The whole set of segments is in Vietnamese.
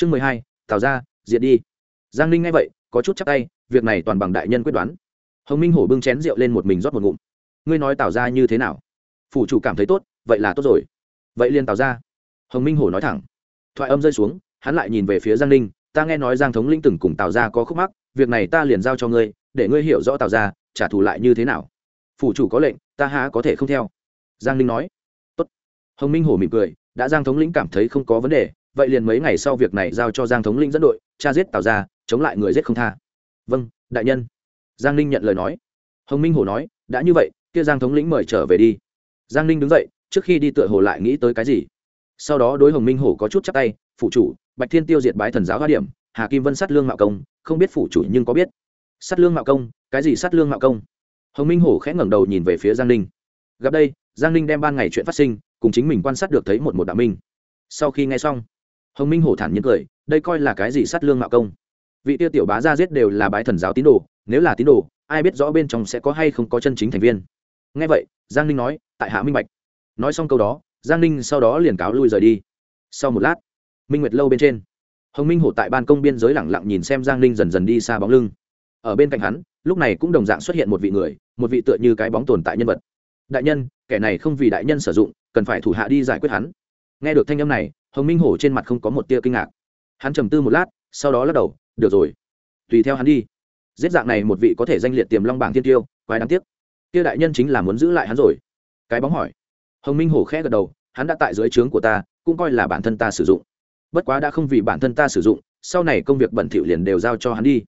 chương mười hai, tào ra diệt đi. Giang ninh nghe vậy, có chút chắc tay, việc này toàn bằng đại nhân quyết đoán. Hồng minh hổ bưng chén rượu lên một mình rót một ngụm. Ngươi nói tào ra như thế nào? Phủ chủ cảm thấy tốt, vậy là tốt rồi. Vậy liền tào ra hồng minh hổ nói thẳng. Thoại âm rơi xuống, hắn lại nhìn về phía giang ninh, ta nghe nói giang thống linh từng cùng tào ra có khúc mắc, việc này ta liền giao cho ngươi, để ngươi hiểu rõ tào ra trả thù lại như thế nào. Phủ chủ có lệnh, ta há có thể không theo. Giang ninh nói. Tốt. hồng minh hổ mỉm cười, đã giang thống lĩnh cảm thấy không có vấn đề vậy liền mấy ngày sau việc này giao cho giang thống lĩnh dẫn đội, cha giết tào ra chống lại người giết không tha. Vâng đại nhân. Giang ninh nhận lời nói. Hồng minh hồ nói, đã như vậy, kia giang thống lĩnh mời trở về đi. Giang ninh đứng dậy, trước khi đi tựa hồ lại nghĩ tới cái gì. Sau đó đối hồng minh hồ có chút chắc tay phụ chủ, bạch thiên tiêu diệt bái thần giáo hoa điểm, hà kim vân sát lương mạo công, không biết phụ chủ nhưng có biết. Sát lương mạo công? Cái gì sát lương mạo công? Hồng minh hổ khẽ ngẩng đầu nhìn về phía giang ninh. Gặp đây, giang ninh đem ban ngày chuyện phát sinh, cùng chính mình quan sát được thấy một một đạo minh. Sau khi nghe xong hồng minh hổ thản nhiên cười, đây coi là cái gì sát lương mạo công? Vị tiêu tiểu bá ra giết đều là bái thần giáo tín đồ, nếu là tín đồ, ai biết rõ bên trong sẽ có hay không có chân chính thành viên. Nghe vậy, giang ninh nói, tại hạ minh bạch. Nói xong câu đó, giang ninh sau đó liền cáo lui rời đi. Sau một lát, minh nguyệt lâu bên trên, hồng minh hổ tại ban công biên giới lẳng lặng nhìn xem giang ninh dần dần đi xa bóng lưng. Ở bên cạnh hắn, lúc này cũng đồng dạng xuất hiện một vị người, một vị tựa như cái bóng tồn tại nhân vật. Đại nhân, kẻ này không vì đại nhân sử dụng, cần phải thủ hạ đi giải quyết hắn. Nghe được thanh âm này hồng minh hổ trên mặt không có một tia kinh ngạc. Hắn trầm tư một lát, sau đó lắc đầu, được rồi, tùy theo hắn đi. Giết dạng này một vị có thể danh liệt tiềm long bảng thiên tiêu, quái đáng tiếc. Tia đại nhân chính là muốn giữ lại hắn rồi. Cái bóng hỏi. Hồng minh hổ khẽ gật đầu, hắn đã tại dưới trướng của ta, cũng coi là bản thân ta sử dụng. Bất quá đã không vì bản thân ta sử dụng, sau này công việc bẩn thỉu liền đều giao cho hắn đi.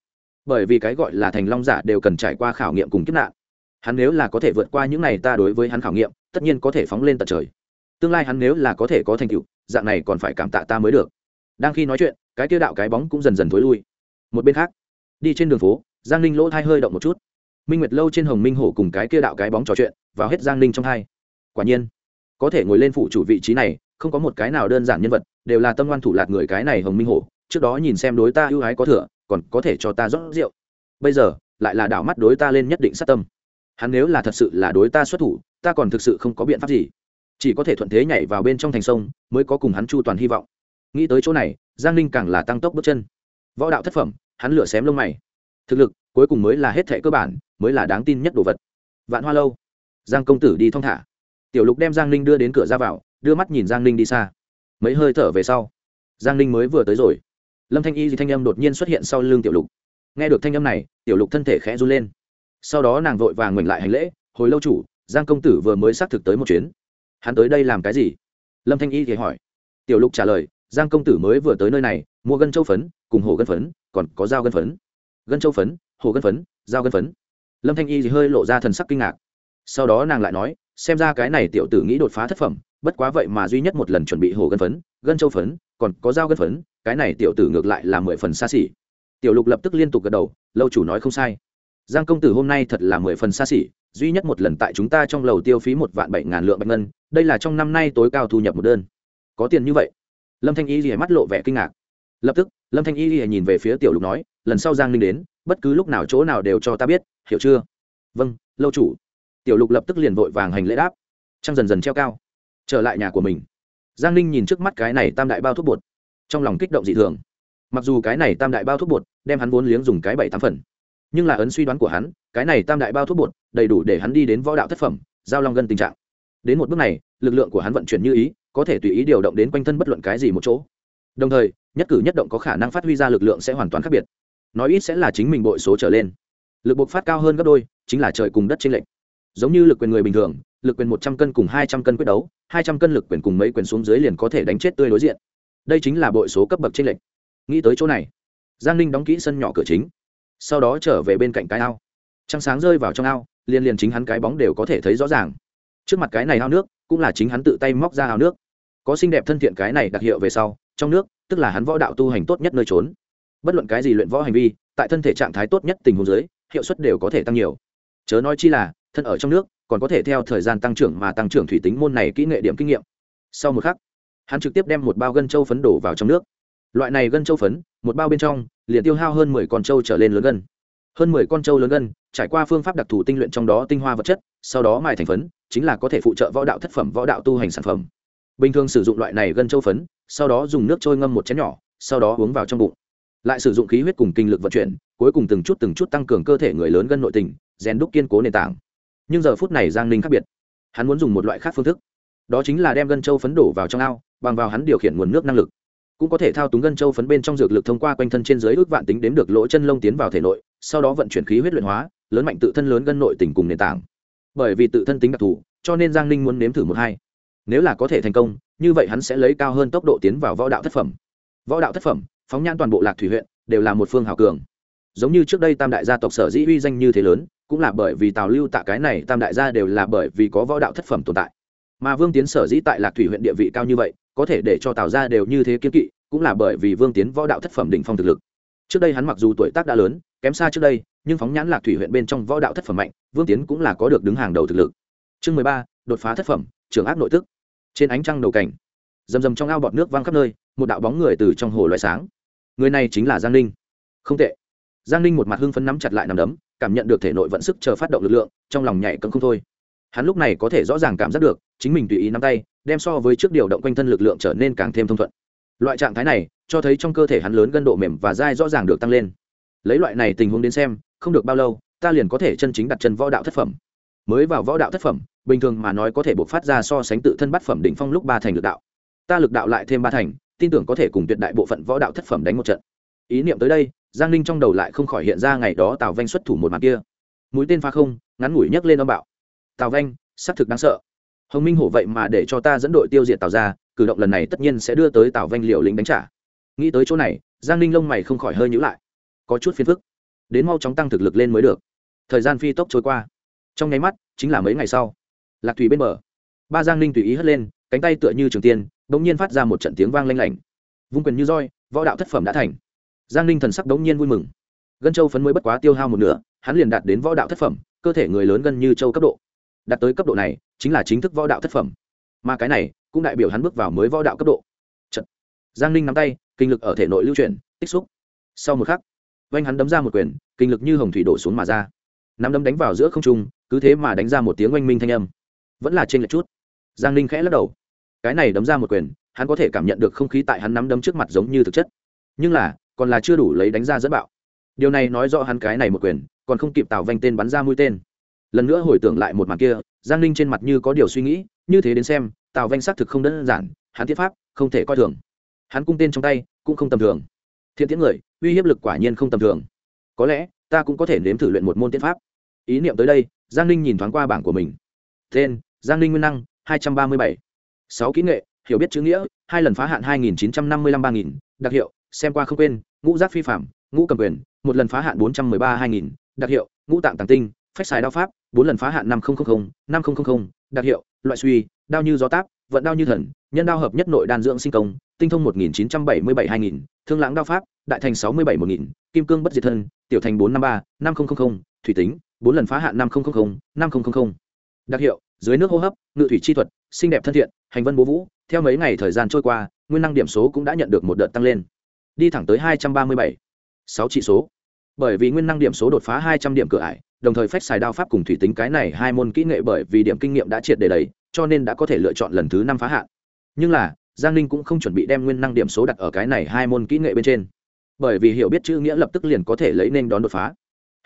Bởi vì cái gọi là thành long giả đều cần trải qua khảo nghiệm cùng kiếp nạn. Hắn nếu là có thể vượt qua những này ta đối với hắn khảo nghiệm, tất nhiên có thể phóng lên tận trời. Tương lai hắn nếu là có thể có thành tựu dạng này còn phải cảm tạ ta mới được. Đang khi nói chuyện, cái kia đạo cái bóng cũng dần dần thối lui. Một bên khác, đi trên đường phố, giang ninh lỗ thai hơi động một chút. Minh nguyệt lâu trên hồng minh hổ cùng cái kia đạo cái bóng trò chuyện, vào hết giang ninh trong thai quả nhiên, có thể ngồi lên phụ chủ vị trí này, không có một cái nào đơn giản nhân vật, đều là tâm ngoan thủ lạc người cái này hồng minh hổ, trước đó nhìn xem đối ta ưu ái có thừa, còn có thể cho ta rót rượu. Bây giờ, lại là đảo mắt đối ta lên nhất định sát tâm. Hắn nếu là thật sự là đối ta xuất thủ, ta còn thực sự không có biện pháp gì chỉ có thể thuận thế nhảy vào bên trong thành sông, mới có cùng hắn chu toàn hy vọng. Nghĩ tới chỗ này, giang ninh càng là tăng tốc bước chân. Võ đạo thất phẩm, hắn lửa xém lông mày. Thực lực, cuối cùng mới là hết thệ cơ bản, mới là đáng tin nhất đồ vật. Vạn hoa lâu. Giang công tử đi thong thả. Tiểu lục đem giang ninh đưa đến cửa ra vào, đưa mắt nhìn giang ninh đi xa. Mấy hơi thở về sau, giang ninh mới vừa tới rồi. Lâm thanh y thì thanh âm đột nhiên xuất hiện sau lưng tiểu lục. Nghe được thanh âm này, tiểu lục thân thể khẽ run lên. Sau đó nàng vội vàng ngoảnh lại hành lễ, hồi lâu chủ, giang công tử vừa mới xác thực tới một chuyến hắn tới đây làm cái gì? Lâm thanh y thì hỏi. Tiểu lục trả lời, giang công tử mới vừa tới nơi này, mua gân châu phấn, cùng hồ gân phấn, còn có dao gân phấn. Gân châu phấn, hồ gân phấn, dao gân phấn. Lâm thanh y thì hơi lộ ra thần sắc kinh ngạc. Sau đó nàng lại nói, xem ra cái này tiểu tử nghĩ đột phá thất phẩm, bất quá vậy mà duy nhất một lần chuẩn bị hồ gân phấn, gân châu phấn, còn có dao gân phấn, cái này tiểu tử ngược lại là mười phần xa xỉ. Tiểu lục lập tức liên tục gật đầu, lâu chủ nói không sai. Giang công tử hôm nay thật là mười phần xa xỉ, duy nhất một lần tại chúng ta trong lầu tiêu phí một vạn bảy ngàn lượng bạch ngân đây là trong năm nay tối cao thu nhập một đơn. Có tiền như vậy? Lâm thanh y thì mắt lộ vẻ kinh ngạc. Lập tức, lâm thanh y thì nhìn về phía tiểu lục nói, lần sau giang ninh đến, bất cứ lúc nào chỗ nào đều cho ta biết, hiểu chưa? Vâng lâu chủ. Tiểu lục lập tức liền vội vàng hành lễ đáp. Trăng dần dần treo cao. Trở lại nhà của mình. Giang ninh nhìn trước mắt cái này tam đại bao thuốc bột. Trong lòng kích động dị thường. Mặc dù cái này tam đại bao thuốc bột đem hắn vốn liếng dùng cái bảy tám phần, nhưng là ấn suy đoán của hắn, cái này tam đại bao thuốc bột đầy đủ để hắn đi đến võ đạo thất phẩm, giao long gân tình trạng đến một bước này, lực lượng của hắn vận chuyển như ý, có thể tùy ý điều động đến quanh thân bất luận cái gì một chỗ. Đồng thời, nhất cử nhất động có khả năng phát huy ra lực lượng sẽ hoàn toàn khác biệt. Nói ít sẽ là chính mình bội số trở lên. Lực bộc phát cao hơn gấp đôi, chính là trời cùng đất trên lệnh giống như lực quyền người bình thường, lực quyền một trăm cân cùng hai trăm cân quyết đấu, hai trăm cân lực quyền cùng mấy quyền xuống dưới liền có thể đánh chết tươi đối diện. Đây chính là bội số cấp bậc trên lệnh nghĩ tới chỗ này, giang ninh đóng kỹ sân nhỏ cửa chính, sau đó trở về bên cạnh cái ao. Trăng sáng rơi vào trong ao, liền liền chính hắn cái bóng đều có thể thấy rõ ràng trước mặt cái này ao nước, cũng là chính hắn tự tay móc ra ao nước. Có xinh đẹp thân thiện cái này đặc hiệu về sau, trong nước, tức là hắn võ đạo tu hành tốt nhất nơi trốn. Bất luận cái gì luyện võ hành vi, tại thân thể trạng thái tốt nhất tình huống dưới, hiệu suất đều có thể tăng nhiều. Chớ nói chi là, thân ở trong nước, còn có thể theo thời gian tăng trưởng mà tăng trưởng thủy tính môn này kỹ nghệ điểm kinh nghiệm. Sau một khắc, hắn trực tiếp đem một bao gân châu phấn đổ vào trong nước. Loại này gân châu phấn, một bao bên trong, liền tiêu hao hơn mười con trâu trở lên lớn gân. Hơn mười con trâu lớn gân, trải qua phương pháp đặc thù tinh luyện trong đó tinh hoa vật chất, sau đó mài thành phấn chính là có thể phụ trợ võ đạo thất phẩm, võ đạo tu hành sản phẩm. Bình thường sử dụng loại này gân châu phấn, sau đó dùng nước trôi ngâm một chén nhỏ, sau đó uống vào trong bụng. Lại sử dụng khí huyết cùng kinh lực vận chuyển, cuối cùng từng chút từng chút tăng cường cơ thể người lớn gân nội tình, rèn đúc kiên cố nền tảng. Nhưng giờ phút này giang ninh khác biệt. Hắn muốn dùng một loại khác phương thức. Đó chính là đem gân châu phấn đổ vào trong ao, bằng vào hắn điều khiển nguồn nước năng lực. Cũng có thể thao túng gân châu phấn bên trong dược lực thông qua quanh thân trên dưới ước vạn tính đếm được lỗ chân lông tiến vào thể nội, sau đó vận chuyển khí huyết luyện hóa, lớn mạnh tự thân lớn gân nội tình cùng nền tảng bởi vì tự thân tính đặc thù, cho nên giang ninh muốn nếm thử một hai. Nếu là có thể thành công, như vậy hắn sẽ lấy cao hơn tốc độ tiến vào võ đạo thất phẩm. Võ đạo thất phẩm, phóng nhan toàn bộ lạc thủy huyện, đều là một phương hào cường. Giống như trước đây tam đại gia tộc sở dĩ uy danh như thế lớn, cũng là bởi vì tào lưu tạ cái này tam đại gia đều là bởi vì có võ đạo thất phẩm tồn tại. Mà vương tiến sở dĩ tại lạc thủy huyện địa vị cao như vậy, có thể để cho tào gia đều như thế kiên kỵ, cũng là bởi vì vương tiến võ đạo thất phẩm đỉnh phong thực lực. Trước đây hắn mặc dù tuổi tác đã lớn kém xa trước đây, nhưng phóng nhãn lạc thủy huyện bên trong võ đạo thất phẩm mạnh, vương tiến cũng là có được đứng hàng đầu thực lực. Chương mười ba, đột phá thất phẩm trường áp nội tức. Trên ánh trăng đầu cảnh, rầm rầm trong ao bọt nước văng khắp nơi, một đạo bóng người từ trong hồ loại sáng. Người này chính là giang ninh. Không tệ. Giang ninh một mặt hưng phấn nắm chặt lại nằm đấm, cảm nhận được thể nội vận sức chờ phát động lực lượng, trong lòng nhảy cấm không thôi. Hắn lúc này có thể rõ ràng cảm giác được, chính mình tùy ý nắm tay, đem so với trước điều động quanh thân lực lượng trở nên càng thêm thông thuận. Loại trạng thái này, cho thấy trong cơ thể hắn lớn gân độ mềm và dai rõ ràng được tăng lên lấy loại này tình huống đến xem, không được bao lâu, ta liền có thể chân chính đặt chân võ đạo thất phẩm. Mới vào võ đạo thất phẩm, bình thường mà nói có thể bộc phát ra so sánh tự thân bát phẩm đỉnh phong lúc ba thành lực đạo. Ta lực đạo lại thêm ba thành, tin tưởng có thể cùng tuyệt đại bộ phận võ đạo thất phẩm đánh một trận. Ý niệm tới đây, giang ninh trong đầu lại không khỏi hiện ra ngày đó tào vanh xuất thủ một mặt kia. Mũi tên pha không, ngắn ngủi nhấc lên âm bạo. Tào vanh, xác thực đáng sợ. Hồng minh hổ vậy mà để cho ta dẫn đội tiêu diệt tào ra cử động lần này tất nhiên sẽ đưa tới tào vanh liều lính đánh trả. Nghĩ tới chỗ này, giang ninh lông mày không khỏi hơi nhữ lại có chút phiền phức. Đến mau chóng tăng thực lực lên mới được. Thời gian phi tốc trôi qua. Trong nháy mắt, chính là mấy ngày sau. Lạc thủy bên bờ. Ba giang ninh tùy ý hất lên, cánh tay tựa như trường tiên đ ỗ n g nhiên phát ra một trận tiếng vang lanh lảnh. Vung quyền như roi, võ đạo thất phẩm đã thành. Giang ninh thần sắc đ ỗ n g nhiên vui mừng. Gân châu phấn mới bất quá tiêu hao một nửa, hắn liền đạt đến võ đạo thất phẩm, cơ thể người lớn gần như châu cấp độ. Đạt tới cấp độ này, chính là chính thức võ đạo thất phẩm. Mà cái này, cũng đại biểu hắn bước vào mới võ đạo cấp độ. Trận. giang ninh nắm tay, kinh lực ở thể nội lưu chuyển, tích xúc. Sau một khắc vanh hắn đấm ra một quyền, kinh lực như hồng thủy đổ xuống mà ra. Nắm đấm đánh vào giữa không trung, cứ thế mà đánh ra một tiếng oanh minh thanh âm. Vẫn là trên lệch chút. Giang ninh khẽ lắc đầu. Cái này đấm ra một quyền, hắn có thể cảm nhận được không khí tại hắn nắm đấm trước mặt giống như thực chất. Nhưng là, còn là chưa đủ lấy đánh ra dẫn bạo. Điều này nói rõ hắn cái này một quyền, còn không kịp tạo vanh tên bắn ra mũi tên. Lần nữa hồi tưởng lại một màn kia, giang ninh trên mặt như có điều suy nghĩ, như thế đến xem tào vanh xác thực không đơn giản, hắn thiết pháp không thể coi thường. Hắn cung tên trong tay, cũng không tầm thường thiện tiễn người, uy hiếp lực quả nhiên không tầm thường. Có lẽ, ta cũng có thể nếm thử luyện một môn tiễn pháp. Ý niệm tới đây, giang ninh nhìn thoáng qua bảng của mình. Tên, giang ninh nguyên năng, hai trăm ba mươi bảy. Sáu kỹ nghệ, hiểu biết chữ nghĩa, hai lần phá hạn hai nghìn chín trăm năm mươi lăm ba nghìn. Đặc hiệu, xem qua không quên, ngũ giác phi phạm ngũ cầm quyền, một lần phá hạn bốn trăm mười ba hai nghìn. Đặc hiệu, ngũ tạng tàng tinh, phách xài đao pháp, bốn lần phá hạn năm nghìn năm nghìn đặc hiệu, loại suy, đao như gió táp, vận đao như thần, nhân đao hợp nhất nội đan dưỡng sinh công tinh thông một nghìn chín trăm bảy mươi bảy hai nghìn, thương lãng đao pháp, đại thành sáu mươi bảy một nghìn, kim cương bất diệt thân, tiểu thành bốn trăm năm ba, năm nghìn thủy tính, bốn lần phá hạn năm nghìn năm nghìn đặc hiệu, dưới nước hô hấp, ngự thủy chi thuật, xinh đẹp thân thiện, hành vân bố vũ, theo mấy ngày thời gian trôi qua, nguyên năng điểm số cũng đã nhận được một đợt tăng lên. Đi thẳng tới hai trăm ba mươi bảy. Sáu trị số. Bởi vì nguyên năng điểm số đột phá hai trăm điểm cửa ải, đồng thời phách xài đao pháp cùng thủy tính cái này hai môn kỹ nghệ bởi vì điểm kinh nghiệm đã triệt để đầy, cho nên đã có thể lựa chọn lần thứ năm phá hạn. Nhưng là giang ninh cũng không chuẩn bị đem nguyên năng điểm số đặt ở cái này hai môn kỹ nghệ bên trên. Bởi vì hiểu biết chữ nghĩa lập tức liền có thể lấy nên đón đột phá.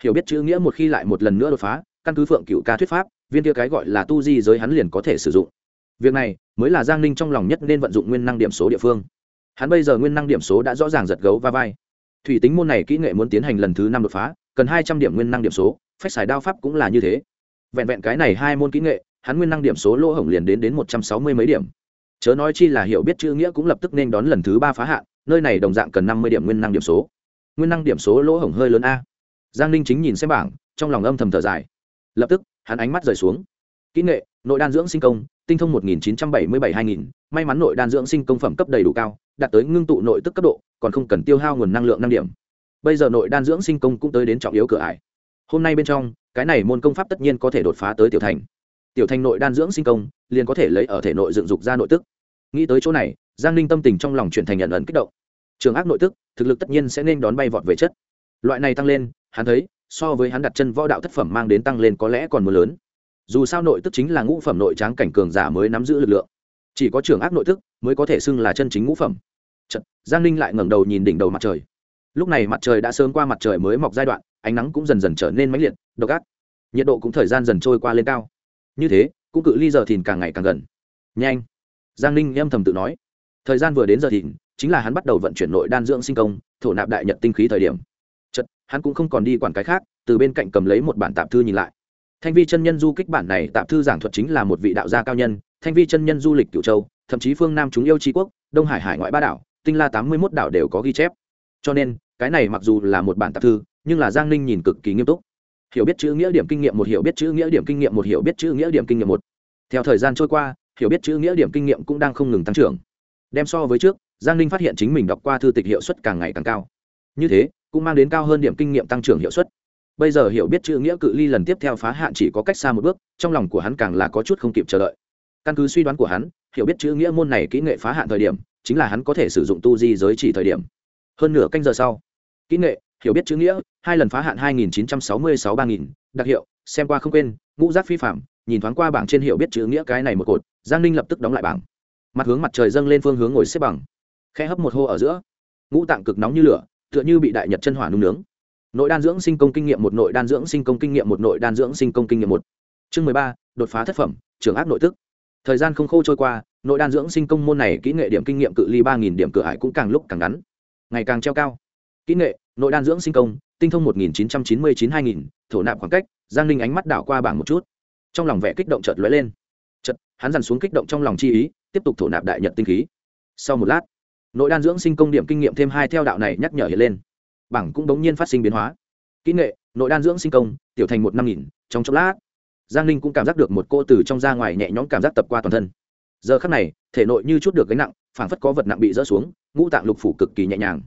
Hiểu biết chữ nghĩa một khi lại một lần nữa đột phá, căn cứ phượng cựu ca thuyết pháp, viên kia cái gọi là tu di giới hắn liền có thể sử dụng. Việc này mới là giang ninh trong lòng nhất nên vận dụng nguyên năng điểm số địa phương. Hắn bây giờ nguyên năng điểm số đã rõ ràng giật gấu va vai. Thủy tính môn này kỹ nghệ muốn tiến hành lần thứ năm đột phá, cần hai trăm điểm nguyên năng điểm số, phách xài đao pháp cũng là như thế. Vẹn vẹn cái này hai môn kỹ nghệ, hắn nguyên năng điểm số lỗ hổng liền đến đến một trăm sáu mươi mấy điểm chớ nói chi là hiểu biết chữ nghĩa cũng lập tức nên đón lần thứ ba phá hạn, nơi này đồng dạng cần năm mươi điểm nguyên năng điểm số. Nguyên năng điểm số lỗ hổng hơi lớn a. Giang ninh chính nhìn xem bảng, trong lòng âm thầm thở dài. Lập tức, hắn ánh mắt rời xuống. Kỹ nghệ, nội đan dưỡng sinh công, tinh thông một nghìn chín trăm bảy mươi bảy hai nghìn, may mắn nội đan dưỡng sinh công phẩm cấp đầy đủ cao, đạt tới ngưng tụ nội tức cấp độ, còn không cần tiêu hao nguồn năng lượng năm điểm. Bây giờ nội đan dưỡng sinh công cũng tới đến trọng yếu cửa ải. Hôm nay bên trong, cái này môn công pháp tất nhiên có thể đột phá tới tiểu thành. Tiểu thành nội đan dưỡng sinh công, liền có thể lấy ở thể nội dựng dục ra nội tức nghĩ tới chỗ này giang ninh tâm tình trong lòng chuyển thành nhận ẩn kích động. Trường ác nội tức thực lực tất nhiên sẽ nên đón bay vọt về chất. Loại này tăng lên hắn thấy so với hắn đặt chân võ đạo thất phẩm mang đến tăng lên có lẽ còn mưa lớn. Dù sao nội tức chính là ngũ phẩm nội tráng cảnh cường giả mới nắm giữ lực lượng. Chỉ có trường ác nội tức mới có thể xưng là chân chính ngũ phẩm. Chật, giang ninh lại ngẩng đầu nhìn đỉnh đầu mặt trời. Lúc này mặt trời đã sớm qua mặt trời mới mọc giai đoạn ánh nắng cũng dần dần trở nên mãnh liệt độc ác. Nhiệt độ cũng thời gian dần trôi qua lên cao. Như thế cũng cự ly giờ thìn càng ngày càng gần. Nhanh! Giang ninh âm thầm tự nói. Thời gian vừa đến giờ thìn chính là hắn bắt đầu vận chuyển nội đan dưỡng sinh công, thổ nạp đại nhật tinh khí thời điểm. Chật hắn cũng không còn đi quản cái khác, từ bên cạnh cầm lấy một bản tạp thư nhìn lại. Thanh vi chân nhân du kích bản này, tạp thư giảng thuật chính là một vị đạo gia cao nhân, thanh vi chân nhân du lịch cửu châu, thậm chí phương nam chúng yêu tri quốc, đông hải hải ngoại ba đảo, tinh la tám mươi mốt đảo đều có ghi chép. Cho nên, cái này mặc dù là một bản tạp thư, nhưng là giang ninh nhìn cực kỳ nghiêm túc. Hiểu biết chữ nghĩa điểm kinh nghiệm một, hiểu biết chữ nghĩa điểm kinh nghiệm một, hiểu biết chữ nghĩa điểm kinh nghiệm một. Theo thời gian trôi qua hiểu biết chữ nghĩa điểm kinh nghiệm cũng đang không ngừng tăng trưởng. Đem so với trước, giang ninh phát hiện chính mình đọc qua thư tịch hiệu suất càng ngày càng cao. Như thế, cũng mang đến cao hơn điểm kinh nghiệm tăng trưởng hiệu suất. Bây giờ hiểu biết chữ nghĩa cự ly lần tiếp theo phá hạn chỉ có cách xa một bước, trong lòng của hắn càng là có chút không kịp chờ đợi. Căn cứ suy đoán của hắn, hiểu biết chữ nghĩa môn này kỹ nghệ phá hạn thời điểm, chính là hắn có thể sử dụng tu di giới chỉ thời điểm. Hơn nửa canh giờ sau, kỹ nghệ, hiểu biết chữ nghĩa, hai lần phá hạn hai nghìn chín trăm sáu mươi sáu ba nghìn, đặc hiệu, xem qua không quên, ngũ giác phi phạm nhìn thoáng qua bảng trên hiệu biết chữ nghĩa cái này một cột, giang ninh lập tức đóng lại bảng. Mặt hướng mặt trời dâng lên phương hướng ngồi xếp bằng. Khe hấp một hô ở giữa. Ngũ tạng cực nóng như lửa, tựa như bị đại nhật chân hỏa nung nướng. Nội đan dưỡng sinh công kinh nghiệm một, nội đan dưỡng sinh công kinh nghiệm một, nội đan dưỡng sinh công kinh nghiệm một. Chương mười ba, đột phá thất phẩm, trường ác nội tức. Thời gian không khô trôi qua, nội đan dưỡng sinh công môn này kỹ nghệ điểm kinh nghiệm cự ly ba nghìn điểm cửa hải cũng càng lúc càng ngắn, ngày càng treo cao. Kỹ nghệ, nội đan dưỡng sinh công, tinh thông một nghìn chín trăm chín mươi chín hai nghìn, thổ nạp khoảng cách, giang ninh ánh mắt đảo qua bảng một chút trong lòng vẻ kích động chợt lóe lên. Chợt, hắn dằn xuống kích động trong lòng chi ý, tiếp tục thổ nạp đại nhật tinh khí. Sau một lát, nội đan dưỡng sinh công điểm kinh nghiệm thêm hai theo đạo này nhắc nhở hiện lên. Bảng cũng bỗng nhiên phát sinh biến hóa. Kỹ nghệ, nội đan dưỡng sinh công, tiểu thành một năm nghìn, trong chốc lát, giang ninh cũng cảm giác được một cô từ trong ra ngoài nhẹ nhõm cảm giác tập qua toàn thân. Giờ khắc này, thể nội như chút được gánh nặng, phảng phất có vật nặng bị rỡ xuống, ngũ tạng lục phủ cực kỳ nhẹ nhàng.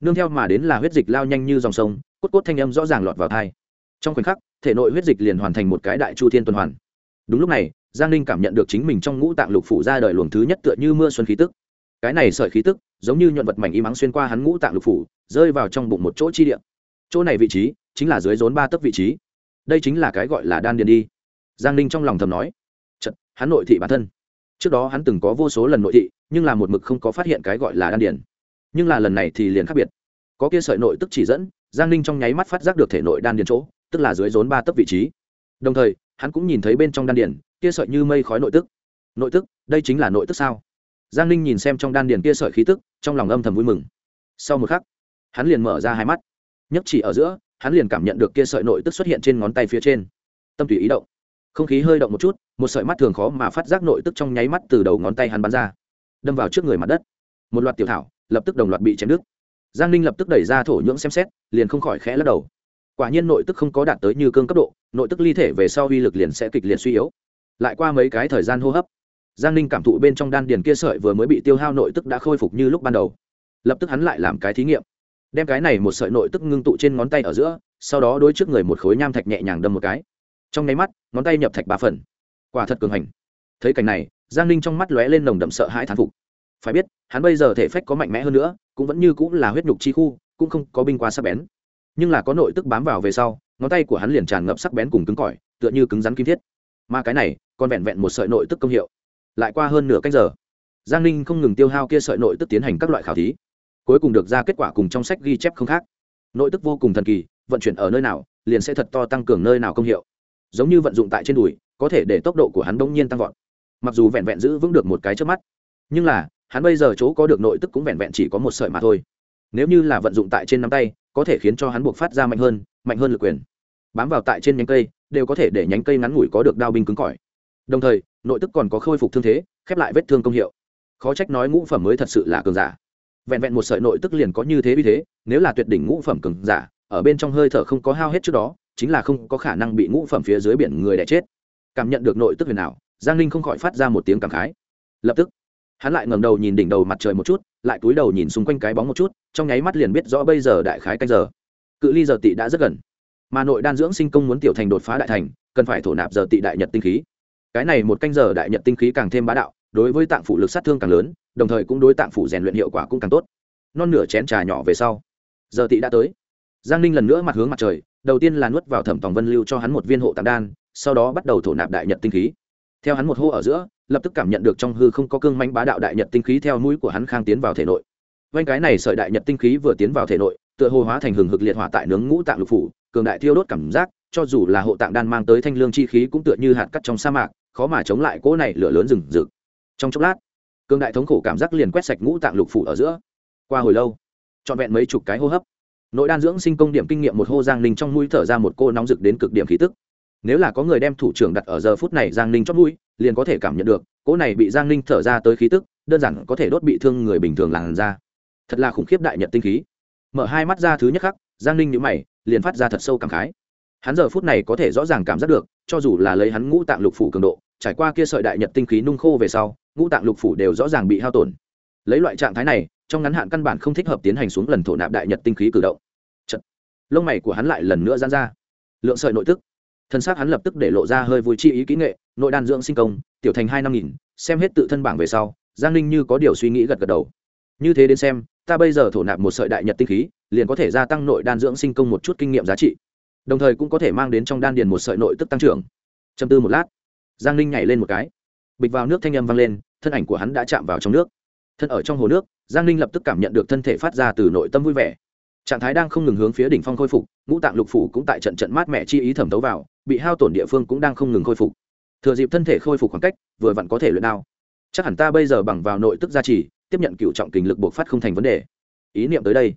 Nương theo mà đến là huyết dịch lao nhanh như dòng sông, cốt cốt thanh âm rõ ràng lọt vào thai trong khoảnh khắc thể nội huyết dịch liền hoàn thành một cái đại chu thiên tuần hoàn. Đúng lúc này giang ninh cảm nhận được chính mình trong ngũ tạng lục phủ ra đời luồng thứ nhất tựa như mưa xuân khí tức. Cái này sợi khí tức giống như nhuận vật mảnh y mắng xuyên qua hắn ngũ tạng lục phủ rơi vào trong bụng một chỗ chi địa. Chỗ này vị trí chính là dưới rốn ba tấc vị trí. Đây chính là cái gọi là đan điền đi. Giang ninh trong lòng thầm nói Chật, hắn nội thị bản thân. Trước đó hắn từng có vô số lần nội thị nhưng là một mực không có phát hiện cái gọi là đan điền. Nhưng là lần này thì liền khác biệt. Có kia sợi nội tức chỉ dẫn giang ninh trong nháy mắt phát giác được thể nội đan điền chỗ tức là dưới rốn ba tấc vị trí. Đồng thời, hắn cũng nhìn thấy bên trong đan điền, kia sợi như mây khói nội tức. Nội tức, đây chính là nội tức sao? Giang ninh nhìn xem trong đan điền kia sợi khí tức, trong lòng âm thầm vui mừng. Sau một khắc, hắn liền mở ra hai mắt. Nhấp chỉ ở giữa, hắn liền cảm nhận được kia sợi nội tức xuất hiện trên ngón tay phía trên. Tâm tùy ý động. Không khí hơi động một chút, một sợi mắt thường khó mà phát giác nội tức trong nháy mắt từ đầu ngón tay hắn bắn ra, đâm vào trước người mặt đất. Một loạt tiểu thảo, lập tức đồng loạt bị chém đứt. Giang ninh lập tức đẩy ra thổ nhưỡng xem xét, liền không khỏi khẽ lắc đầu quả nhiên nội tức không có đạt tới như cương cấp độ, nội tức ly thể về sau uy lực liền sẽ kịch liệt suy yếu. Lại qua mấy cái thời gian hô hấp, giang ninh cảm thụ bên trong đan điền kia sợi vừa mới bị tiêu hao nội tức đã khôi phục như lúc ban đầu. Lập tức hắn lại làm cái thí nghiệm, đem cái này một sợi nội tức ngưng tụ trên ngón tay ở giữa, sau đó đối trước người một khối nham thạch nhẹ nhàng đâm một cái. Trong nháy mắt, ngón tay nhập thạch ba phần. Quả thật cường hành. Thấy cảnh này, giang ninh trong mắt lóe lên nồng đậm sợ hãi thán phục. Phải biết, hắn bây giờ thể phách có mạnh mẽ hơn nữa, cũng vẫn như cũng là huyết nhục chi khu, cũng không có binh qua sắc bén nhưng là có nội tức bám vào về sau, ngón tay của hắn liền tràn ngập sắc bén cùng cứng cỏi, tựa như cứng rắn kim thiết. Mà cái này, còn vẹn vẹn một sợi nội tức công hiệu. Lại qua hơn nửa cách giờ, giang ninh không ngừng tiêu hao kia sợi nội tức tiến hành các loại khảo thí. Cuối cùng được ra kết quả cùng trong sách ghi chép không khác. Nội tức vô cùng thần kỳ, vận chuyển ở nơi nào, liền sẽ thật to tăng cường nơi nào công hiệu. Giống như vận dụng tại trên đùi, có thể để tốc độ của hắn đông nhiên tăng vọt. Mặc dù vẹn vẹn giữ vững được một cái trước mắt, nhưng là, hắn bây giờ chỗ có được nội tức cũng vẹn vẹn chỉ có một sợi mà thôi. Nếu như là vận dụng tại trên nắm tay có thể khiến cho hắn buộc phát ra mạnh hơn mạnh hơn lực quyền. Bám vào tại trên nhánh cây, đều có thể để nhánh cây ngắn ngủi có được đao binh cứng cỏi. Đồng thời, nội tức còn có khôi phục thương thế, khép lại vết thương công hiệu. Khó trách nói ngũ phẩm mới thật sự là cường giả. Vẹn vẹn một sợi nội tức liền có như thế vì thế, nếu là tuyệt đỉnh ngũ phẩm cường giả, ở bên trong hơi thở không có hao hết trước đó, chính là không có khả năng bị ngũ phẩm phía dưới biển người đẻ chết. Cảm nhận được nội tức huyền nào giang linh không khỏi phát ra một tiếng cảm khái. Lập tức hắn lại ngẩng đầu nhìn đỉnh đầu mặt trời một chút, lại cúi đầu nhìn xung quanh cái bóng một chút, trong nháy mắt liền biết rõ bây giờ đại khái canh giờ. Cự ly giờ tị đã rất gần. Mà nội đan dưỡng sinh công muốn tiểu thành đột phá đại thành, cần phải thổ nạp giờ tị đại nhật tinh khí. Cái này một canh giờ đại nhật tinh khí càng thêm bá đạo, đối với tạng phủ lực sát thương càng lớn, đồng thời cũng đối tạng phủ rèn luyện hiệu quả cũng càng tốt. Non nửa chén trà nhỏ về sau, giờ tị đã tới. Giang ninh lần nữa mặt hướng mặt trời, đầu tiên là nuốt vào thẩm tòng vân lưu cho hắn một viên hộ tạng đan, sau đó bắt đầu thổ nạp đại nhật tinh khí theo hắn một hô ở giữa, lập tức cảm nhận được trong hư không có cương mánh bá đạo đại nhật tinh khí theo mũi của hắn khang tiến vào thể nội. Vanh cái này sợi đại nhật tinh khí vừa tiến vào thể nội, tựa hồ hóa thành hừng hực liệt hỏa tại nướng ngũ tạng lục phủ, cường đại thiêu đốt cảm giác, cho dù là hộ tạng đan mang tới thanh lương chi khí cũng tựa như hạt cắt trong sa mạc, khó mà chống lại cỗ này lửa lớn rừng rực. Trong chốc lát, cường đại thống khổ cảm giác liền quét sạch ngũ tạng lục phủ ở giữa. Qua hồi lâu, trọn vẹn mấy chục cái hô hấp, nội đan dưỡng sinh công điểm kinh nghiệm một hô giang ninh trong mũi thở ra một cô nóng rực đến cực điểm khí tức nếu là có người đem thủ trưởng đặt ở giờ phút này giang ninh chót mũi, liền có thể cảm nhận được, cỗ này bị giang ninh thở ra tới khí tức, đơn giản có thể đốt bị thương người bình thường làn ra thật là khủng khiếp đại nhật tinh khí. Mở hai mắt ra thứ nhất khắc, giang ninh nhữ mày, liền phát ra thật sâu cảm khái. Hắn giờ phút này có thể rõ ràng cảm giác được, cho dù là lấy hắn ngũ tạng lục phủ cường độ, trải qua kia sợi đại nhật tinh khí nung khô về sau, ngũ tạng lục phủ đều rõ ràng bị hao tổn. Lấy loại trạng thái này, trong ngắn hạn căn bản không thích hợp tiến hành xuống lần thổ nạp đại nhật tinh khí cử động. Chật. lông mày của hắn lại lần nữa dán ra. Lượng sợi nội tức thân xác hắn lập tức để lộ ra hơi vui chi ý kỹ nghệ, nội đan dưỡng sinh công, tiểu thành hai năm nghìn, xem hết tự thân bảng về sau, giang ninh như có điều suy nghĩ gật gật đầu. Như thế đến xem, ta bây giờ thổ nạp một sợi đại nhật tinh khí, liền có thể gia tăng nội đan dưỡng sinh công một chút kinh nghiệm giá trị. Đồng thời cũng có thể mang đến trong đan điền một sợi nội tức tăng trưởng. Châm tư một lát, giang ninh nhảy lên một cái. Bịch vào nước thanh âm vang lên, thân ảnh của hắn đã chạm vào trong nước. Thân ở trong hồ nước, giang ninh lập tức cảm nhận được thân thể phát ra từ nội tâm vui vẻ. Trạng thái đang không ngừng hướng phía đỉnh phong khôi phục, ngũ tạng lục phủ cũng tại trận trận mát mẻ chi ý thẩm tấu vào bị hao tổn địa phương cũng đang không ngừng khôi phục. Thừa dịp thân thể khôi phục khoảng cách, vừa vặn có thể luyện đao. Chắc hẳn ta bây giờ bằng vào nội tức gia trì, tiếp nhận cựu trọng kình lực buộc phát không thành vấn đề. Ý niệm tới đây.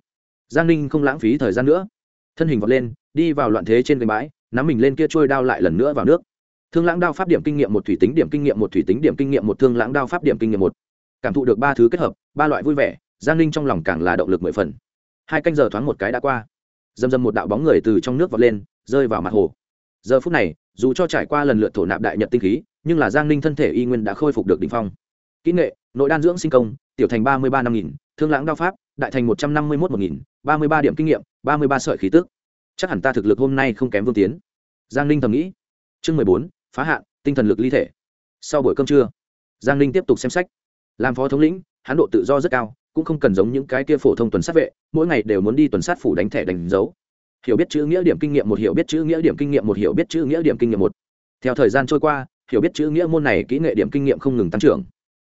Giang ninh không lãng phí thời gian nữa. Thân hình vọt lên, đi vào loạn thế trên gành bãi, nắm mình lên kia trôi đao lại lần nữa vào nước. Thương lãng đao pháp điểm kinh nghiệm một thủy tính điểm kinh nghiệm một thủy tính điểm kinh nghiệm một, thương lãng đao pháp điểm kinh nghiệm một. Cảm thụ được ba thứ kết hợp, ba loại vui vẻ, giang ninh trong lòng càng là động lực mười phần. Hai canh giờ thoáng một cái đã qua. Dầm dầm một đạo bóng người từ trong nước vọt lên, rơi vào mặt hồ giờ phút này, dù cho trải qua lần lượt thổ nạp đại nhật tinh khí, nhưng là giang ninh thân thể y nguyên đã khôi phục được đ ỉ n h phong. Kỹ nghệ, nội đan dưỡng sinh công, tiểu thành ba mươi ba năm nghìn, thương lãng đao pháp, đại thành một trăm năm mươi một một nghìn, ba mươi ba điểm kinh nghiệm, ba mươi ba sợi khí tức. Chắc hẳn ta thực lực hôm nay không kém vương tiến. Giang ninh thầm nghĩ. Chương mười bốn, phá hạn, tinh thần lực ly thể. Sau buổi cơm trưa, giang ninh tiếp tục xem sách. Làm phó thống lĩnh hán độ tự do rất cao, cũng không cần giống những cái kia phổ thông tuần sát vệ, mỗi ngày đều muốn đi tuần sát phủ đánh thẻ đánh dấu hiểu biết chữ nghĩa điểm kinh nghiệm một, hiểu biết chữ nghĩa điểm kinh nghiệm một, hiểu biết chữ nghĩa điểm kinh nghiệm một. Theo thời gian trôi qua, hiểu biết chữ nghĩa môn này kỹ nghệ điểm kinh nghiệm không ngừng tăng trưởng.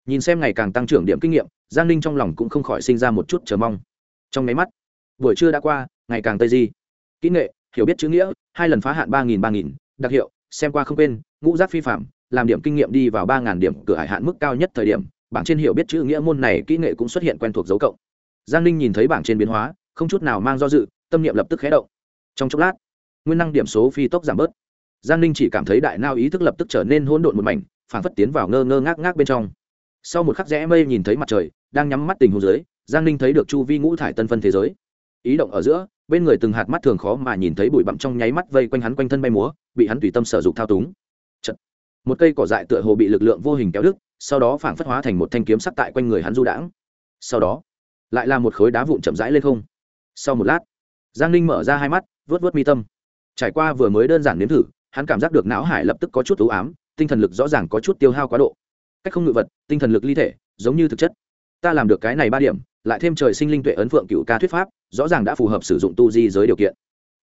Nhìn xem ngày càng tăng trưởng điểm kinh nghiệm, giang ninh trong lòng cũng không khỏi sinh ra một chút chờ mong. Trong máy mắt, buổi trưa đã qua, ngày càng tây di. Kỹ nghệ, hiểu biết chữ nghĩa, hai lần phá hạn ba nghìn ba nghìn, đặc hiệu, xem qua không quên, ngũ giác phi phạm, làm điểm kinh nghiệm đi vào ba ngàn điểm, cửa hải hạn mức cao nhất thời điểm, bảng trên hiểu biết chữ nghĩa môn này kỹ nghệ cũng xuất hiện quen thuộc dấu cộng. Giang ninh nhìn thấy bảng trên biến hóa, không chút nào mang do dự, tâm niệm lập tức khé động trong chốc lát, nguyên năng điểm số phi tốc giảm bớt. Giang ninh chỉ cảm thấy đại nao ý thức lập tức trở nên hỗn độn một mảnh phản phất tiến vào ngơ ngơ ngác ngác bên trong. Sau một khắc rẽ mây nhìn thấy mặt trời, đang nhắm mắt tình hồ dưới, giang ninh thấy được chu vi ngũ thải tân phân thế giới. Ý động ở giữa, bên người từng hạt mắt thường khó mà nhìn thấy bụi bặm trong nháy mắt vây quanh hắn quanh thân bay múa, bị hắn tùy tâm sở dục thao túng. Chật. một cây cỏ dại tựa hồ bị lực lượng vô hình kéo đứt, sau đó phảng phất hóa thành một thanh kiếm sắc tại quanh người hắn du đãng. Sau đó, lại là một khối đá vụn chậm rãi lên không. Sau một lát, giang ninh mở ra hai mắt vớt vớt mi tâm. Trải qua vừa mới đơn giản nếm thử, hắn cảm giác được não hải lập tức có chút ưu ám, tinh thần lực rõ ràng có chút tiêu hao quá độ. Cách không ngự vật, tinh thần lực ly thể, giống như thực chất. Ta làm được cái này ba điểm, lại thêm trời sinh linh tuệ ấn phượng cựu ca thuyết pháp, rõ ràng đã phù hợp sử dụng tu di giới điều kiện.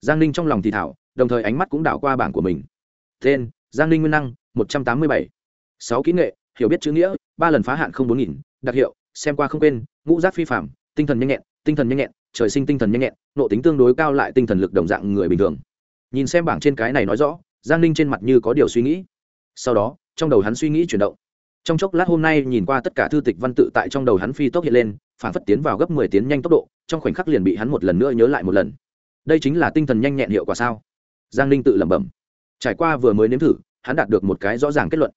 Giang ninh trong lòng thì thảo, đồng thời ánh mắt cũng đảo qua bảng của mình. Tên, giang ninh nguyên năng, một trăm tám mươi bảy. Sáu kỹ nghệ, hiểu biết chữ nghĩa, ba lần phá hạn không bốn nghìn, đặc hiệu, xem qua không quên, ngũ giác phi phạm tinh thần nhanh nhẹn, tinh thần nhanh nhẹn trời sinh tinh thần nhanh nhẹn, nộ tính tương đối cao lại tinh thần lực đồng dạng người bình thường. Nhìn xem bảng trên cái này nói rõ, giang ninh trên mặt như có điều suy nghĩ. Sau đó, trong đầu hắn suy nghĩ chuyển động. Trong chốc lát hôm nay nhìn qua tất cả thư tịch văn tự tại trong đầu hắn phi tốc hiện lên, phản phất tiến vào gấp mười tiến nhanh tốc độ, trong khoảnh khắc liền bị hắn một lần nữa nhớ lại một lần. Đây chính là tinh thần nhanh nhẹn hiệu quả sao? Giang ninh tự lẩm bẩm. Trải qua vừa mới nếm thử, hắn đạt được một cái rõ ràng kết luận.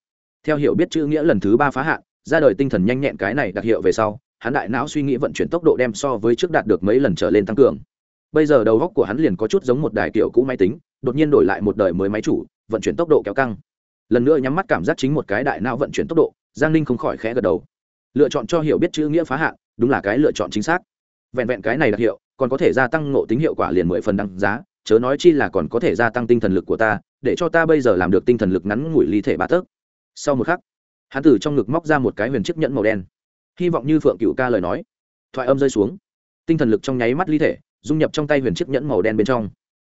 Theo hiểu biết chữ nghĩa lần thứ ba phá hạn, ra đời tinh thần nhanh nhẹn cái này đặc hiệu về sau hắn đại não suy nghĩ vận chuyển tốc độ đem so với trước đạt được mấy lần trở lên tăng cường. Bây giờ đầu góc của hắn liền có chút giống một đài kiểu cũ máy tính, đột nhiên đổi lại một đời mới máy chủ, vận chuyển tốc độ kéo căng. Lần nữa nhắm mắt cảm giác chính một cái đại não vận chuyển tốc độ, giang ninh không khỏi khẽ gật đầu. Lựa chọn cho hiểu biết chữ nghĩa phá hạn, đúng là cái lựa chọn chính xác. Vẹn vẹn cái này đặc hiệu, còn có thể gia tăng ngộ tính hiệu quả liền mười phần đăng giá, chớ nói chi là còn có thể gia tăng tinh thần lực của ta, để cho ta bây giờ làm được tinh thần lực ngắn ngủi ly thể ba tấc. Sau một khắc, hắn từ trong ngực móc ra một cái huyền chiếc nhẫn màu đen hy vọng như phượng cựu ca lời nói. Thoại âm rơi xuống. Tinh thần lực trong nháy mắt ly thể, dung nhập trong tay huyền chiếc nhẫn màu đen bên trong.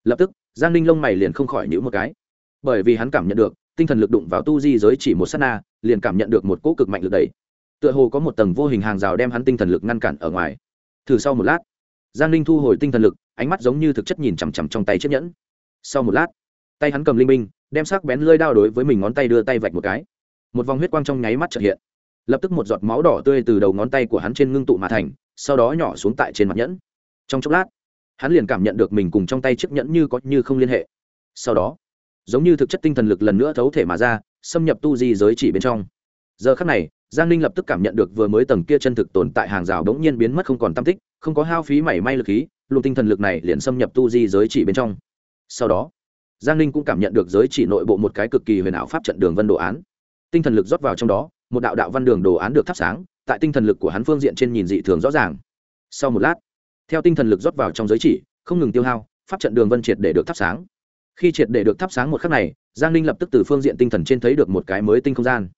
Lập tức, giang ninh lông mày liền không khỏi nhữ một cái. Bởi vì hắn cảm nhận được, tinh thần lực đụng vào tu di giới chỉ một s á t na, liền cảm nhận được một cỗ cực mạnh lực đẩy. Tựa hồ có một tầng vô hình hàng rào đem hắn tinh thần lực ngăn cản ở ngoài. Thử sau một lát, giang ninh thu hồi tinh thần lực, ánh mắt giống như thực chất nhìn chằm chằm trong tay chiếc nhẫn. Sau một lát, tay hắn cầm linh minh đem sắc bén lơi đao đối với mình ngón tay đưa tay vạch một cái. Một vòng huyết quang trong nháy mắt trợ hiện lập tức một giọt máu đỏ tươi từ đầu ngón tay của hắn trên ngưng tụ mà thành, sau đó nhỏ xuống tại trên mặt nhẫn. Trong chốc lát, hắn liền cảm nhận được mình cùng trong tay chiếc nhẫn như có như không liên hệ. Sau đó, giống như thực chất tinh thần lực lần nữa thấu thể mà ra, xâm nhập tu di giới chỉ bên trong. Giờ khắc này, giang ninh lập tức cảm nhận được vừa mới tầng kia chân thực tồn tại hàng rào đống nhiên biến mất không còn tam tích, không có hao phí mảy may lực khí, luồng tinh thần lực này liền xâm nhập tu di giới chỉ bên trong. Sau đó, giang ninh cũng cảm nhận được giới chỉ nội bộ một cái cực kỳ huyền ảo pháp trận đường vân đồ án. Tinh thần lực rót vào trong đó một đạo đạo văn đường đồ án được thắp sáng, tại tinh thần lực của hắn phương diện trên nhìn dị thường rõ ràng. Sau một lát, theo tinh thần lực rót vào trong giới chỉ, không ngừng tiêu hao, pháp trận đường vân triệt để được thắp sáng. Khi triệt để được thắp sáng một khắc này, giang ninh lập tức từ phương diện tinh thần trên thấy được một cái mới tinh không gian.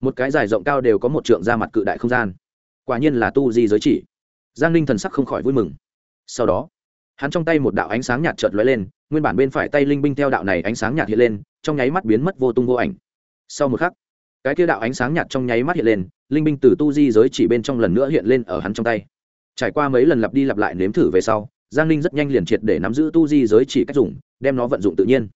Một cái dài rộng cao đều có một trượng ra mặt cự đại không gian. Quả nhiên là tu di giới chỉ. Giang ninh thần sắc không khỏi vui mừng. Sau đó, hắn trong tay một đạo ánh sáng nhạt trợt lóe lên, nguyên bản bên phải tay linh binh theo đạo này ánh sáng nhạt hiện lên, trong nháy mắt biến mất vô tung vô ảnh. Sau một khắc cái kia đạo ánh sáng nhạt trong nháy mắt hiện lên, linh binh từ tu di giới chỉ bên trong lần nữa hiện lên ở hắn trong tay. Trải qua mấy lần lặp đi lặp lại nếm thử về sau, giang ninh rất nhanh liền triệt để nắm giữ tu di giới chỉ cách dùng, đem nó vận dụng tự nhiên.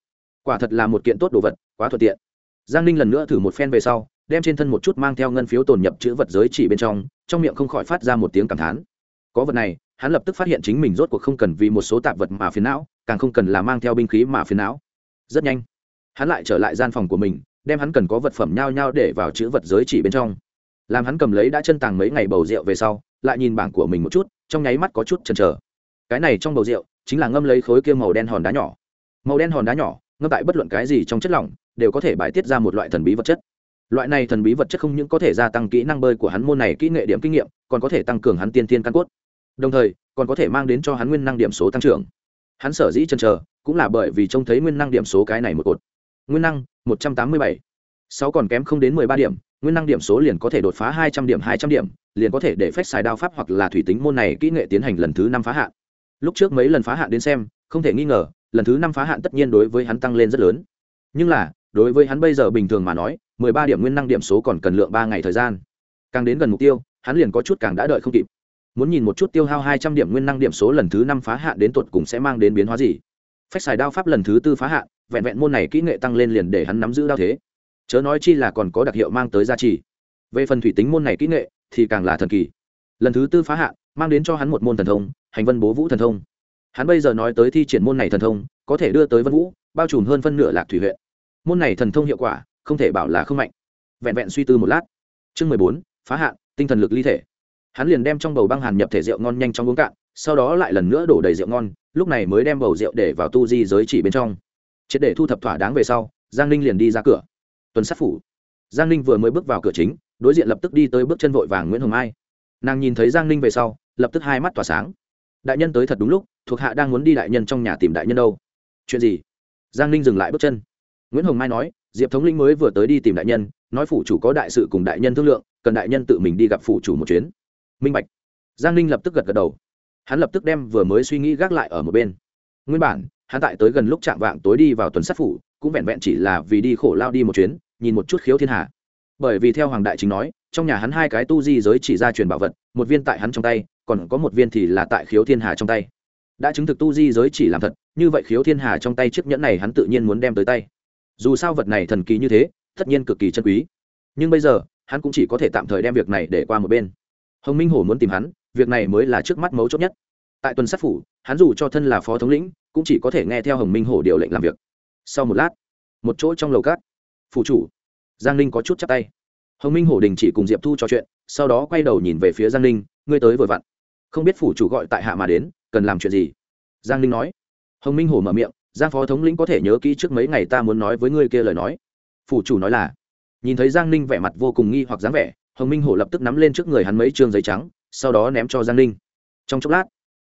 Quả thật là một kiện tốt đồ vật, quá thuận tiện. Giang ninh lần nữa thử một phen về sau, đem trên thân một chút mang theo ngân phiếu tồn nhập chữ vật giới chỉ bên trong trong miệng không khỏi phát ra một tiếng cảm thán. Có vật này, hắn lập tức phát hiện chính mình rốt cuộc không cần vì một số tạp vật mà phiền não, càng không cần là mang theo binh khí mà phiền não. Rất nhanh, hắn lại trở lại gian phòng của mình đem hắn cần có vật phẩm nhao nhao để vào chữ vật giới chỉ bên trong. Làm hắn cầm lấy đã chân tàng mấy ngày bầu rượu về sau, lại nhìn bảng của mình một chút, trong nháy mắt có chút chần chờ. Cái này trong bầu rượu, chính là ngâm lấy khối kia màu đen hòn đá nhỏ. Màu đen hòn đá nhỏ, ngâm tại bất luận cái gì trong chất lỏng, đều có thể bài tiết ra một loại thần bí vật chất. Loại này thần bí vật chất không những có thể gia tăng kỹ năng bơi của hắn môn này kỹ nghệ điểm kinh nghiệm, còn có thể tăng cường hắn tiên tiên căn cốt. Đồng thời, còn có thể mang đến cho hắn nguyên năng điểm số tăng trưởng. Hắn sở dĩ chân chờ, cũng là bởi vì trông thấy nguyên năng điểm số cái này một cột nguyên năng, một trăm tám mươi bảy. Sáu còn kém không đến mười ba điểm, nguyên năng điểm số liền có thể đột phá hai trăm điểm, hai trăm điểm, liền có thể để phép xài đao pháp hoặc là thủy tính môn này kỹ nghệ tiến hành lần thứ năm phá hạn. Lúc trước mấy lần phá hạn đến xem, không thể nghi ngờ, lần thứ năm phá hạn tất nhiên đối với hắn tăng lên rất lớn. Nhưng là, đối với hắn bây giờ bình thường mà nói, mười ba điểm nguyên năng điểm số còn cần lượng ba ngày thời gian. Càng đến gần mục tiêu, hắn liền có chút càng đã đợi không kịp. Muốn nhìn một chút tiêu hao hai trăm điểm nguyên năng điểm số lần thứ năm phá hạn đến tuột cùng sẽ mang đến biến hóa gì? Phách xài đao pháp lần thứ tư phá hạn vẹn vẹn môn này kỹ nghệ tăng lên liền để hắn nắm giữ đao thế. Chớ nói chi là còn có đặc hiệu mang tới giá trị về phần thủy tính môn này kỹ nghệ, thì càng là thần kỳ. Lần thứ tư phá hạn, mang đến cho hắn một môn thần thông, hành vân bố vũ thần thông. Hắn bây giờ nói tới thi triển môn này thần thông, có thể đưa tới vân vũ, bao trùm hơn phân nửa lạc thủy huyện. Môn này thần thông hiệu quả, không thể bảo là không mạnh. Vẹn vẹn suy tư một lát. Chương mười bốn, phá hạn, tinh thần lực ly thể. Hắn liền đem trong bầu băng hàn nhập thể rượu ngon nhanh trong uống cạn, sau đó lại lần nữa đổ đầy rượu ngon, lúc này mới đem bầu rượu để vào tu di giới chỉ bên trong triệt để thu thập thỏa đáng về sau, giang ninh liền đi ra cửa. Tuần sát phủ, giang ninh vừa mới bước vào cửa chính, đối diện lập tức đi tới bước chân vội vàng nguyễn hồng mai. Nàng nhìn thấy giang ninh về sau, lập tức hai mắt tỏa sáng. Đại nhân tới thật đúng lúc, thuộc hạ đang muốn đi đại nhân trong nhà tìm đại nhân đâu. Chuyện gì? Giang ninh dừng lại bước chân. Nguyễn hồng mai nói, diệp thống lĩnh mới vừa tới đi tìm đại nhân, nói phủ chủ có đại sự cùng đại nhân thương lượng, cần đại nhân tự mình đi gặp phủ chủ một chuyến. Minh bạch. Giang ninh lập tức gật gật đầu. Hắn lập tức đem vừa mới suy nghĩ gác lại ở một bên. Nguyên bản hắn tại tới gần lúc chạm vạng tối đi vào tuần sát phủ, cũng vẹn vẹn chỉ là vì đi khổ lao đi một chuyến, nhìn một chút khiếu thiên hạ. Bởi vì theo hoàng đại chính nói, trong nhà hắn hai cái tu di giới chỉ ra truyền bảo vật, một viên tại hắn trong tay, còn có một viên thì là tại khiếu thiên hà trong tay. Đã chứng thực tu di giới chỉ làm thật, như vậy khiếu thiên hà trong tay chiếc nhẫn này hắn tự nhiên muốn đem tới tay. Dù sao vật này thần kỳ như thế, tất nhiên cực kỳ chân quý. Nhưng bây giờ, hắn cũng chỉ có thể tạm thời đem việc này để qua một bên. Hồng minh hổ muốn tìm hắn, việc này mới là trước mắt mấu chốt nhất. Tại tuần sát phủ, hắn dù cho thân là phó thống lĩnh cũng chỉ có thể nghe theo hồng minh hổ điều lệnh làm việc. Sau một lát, một chỗ trong lầu cát, phủ chủ, giang ninh có chút chắc tay. Hồng minh hổ đình chỉ cùng diệp thu trò chuyện, sau đó quay đầu nhìn về phía giang ninh, ngươi tới vừa vặn. Không biết phủ chủ gọi tại hạ mà đến, cần làm chuyện gì? Giang ninh nói. Hồng minh hổ mở miệng, giang phó thống lĩnh có thể nhớ kỹ trước mấy ngày ta muốn nói với ngươi kia lời nói. Phủ chủ nói là, nhìn thấy giang ninh vẻ mặt vô cùng nghi hoặc dáng vẻ, hồng minh hổ lập tức nắm lên trước người hắn mấy chương giấy trắng, sau đó ném cho giang ninh. Trong chốc lát,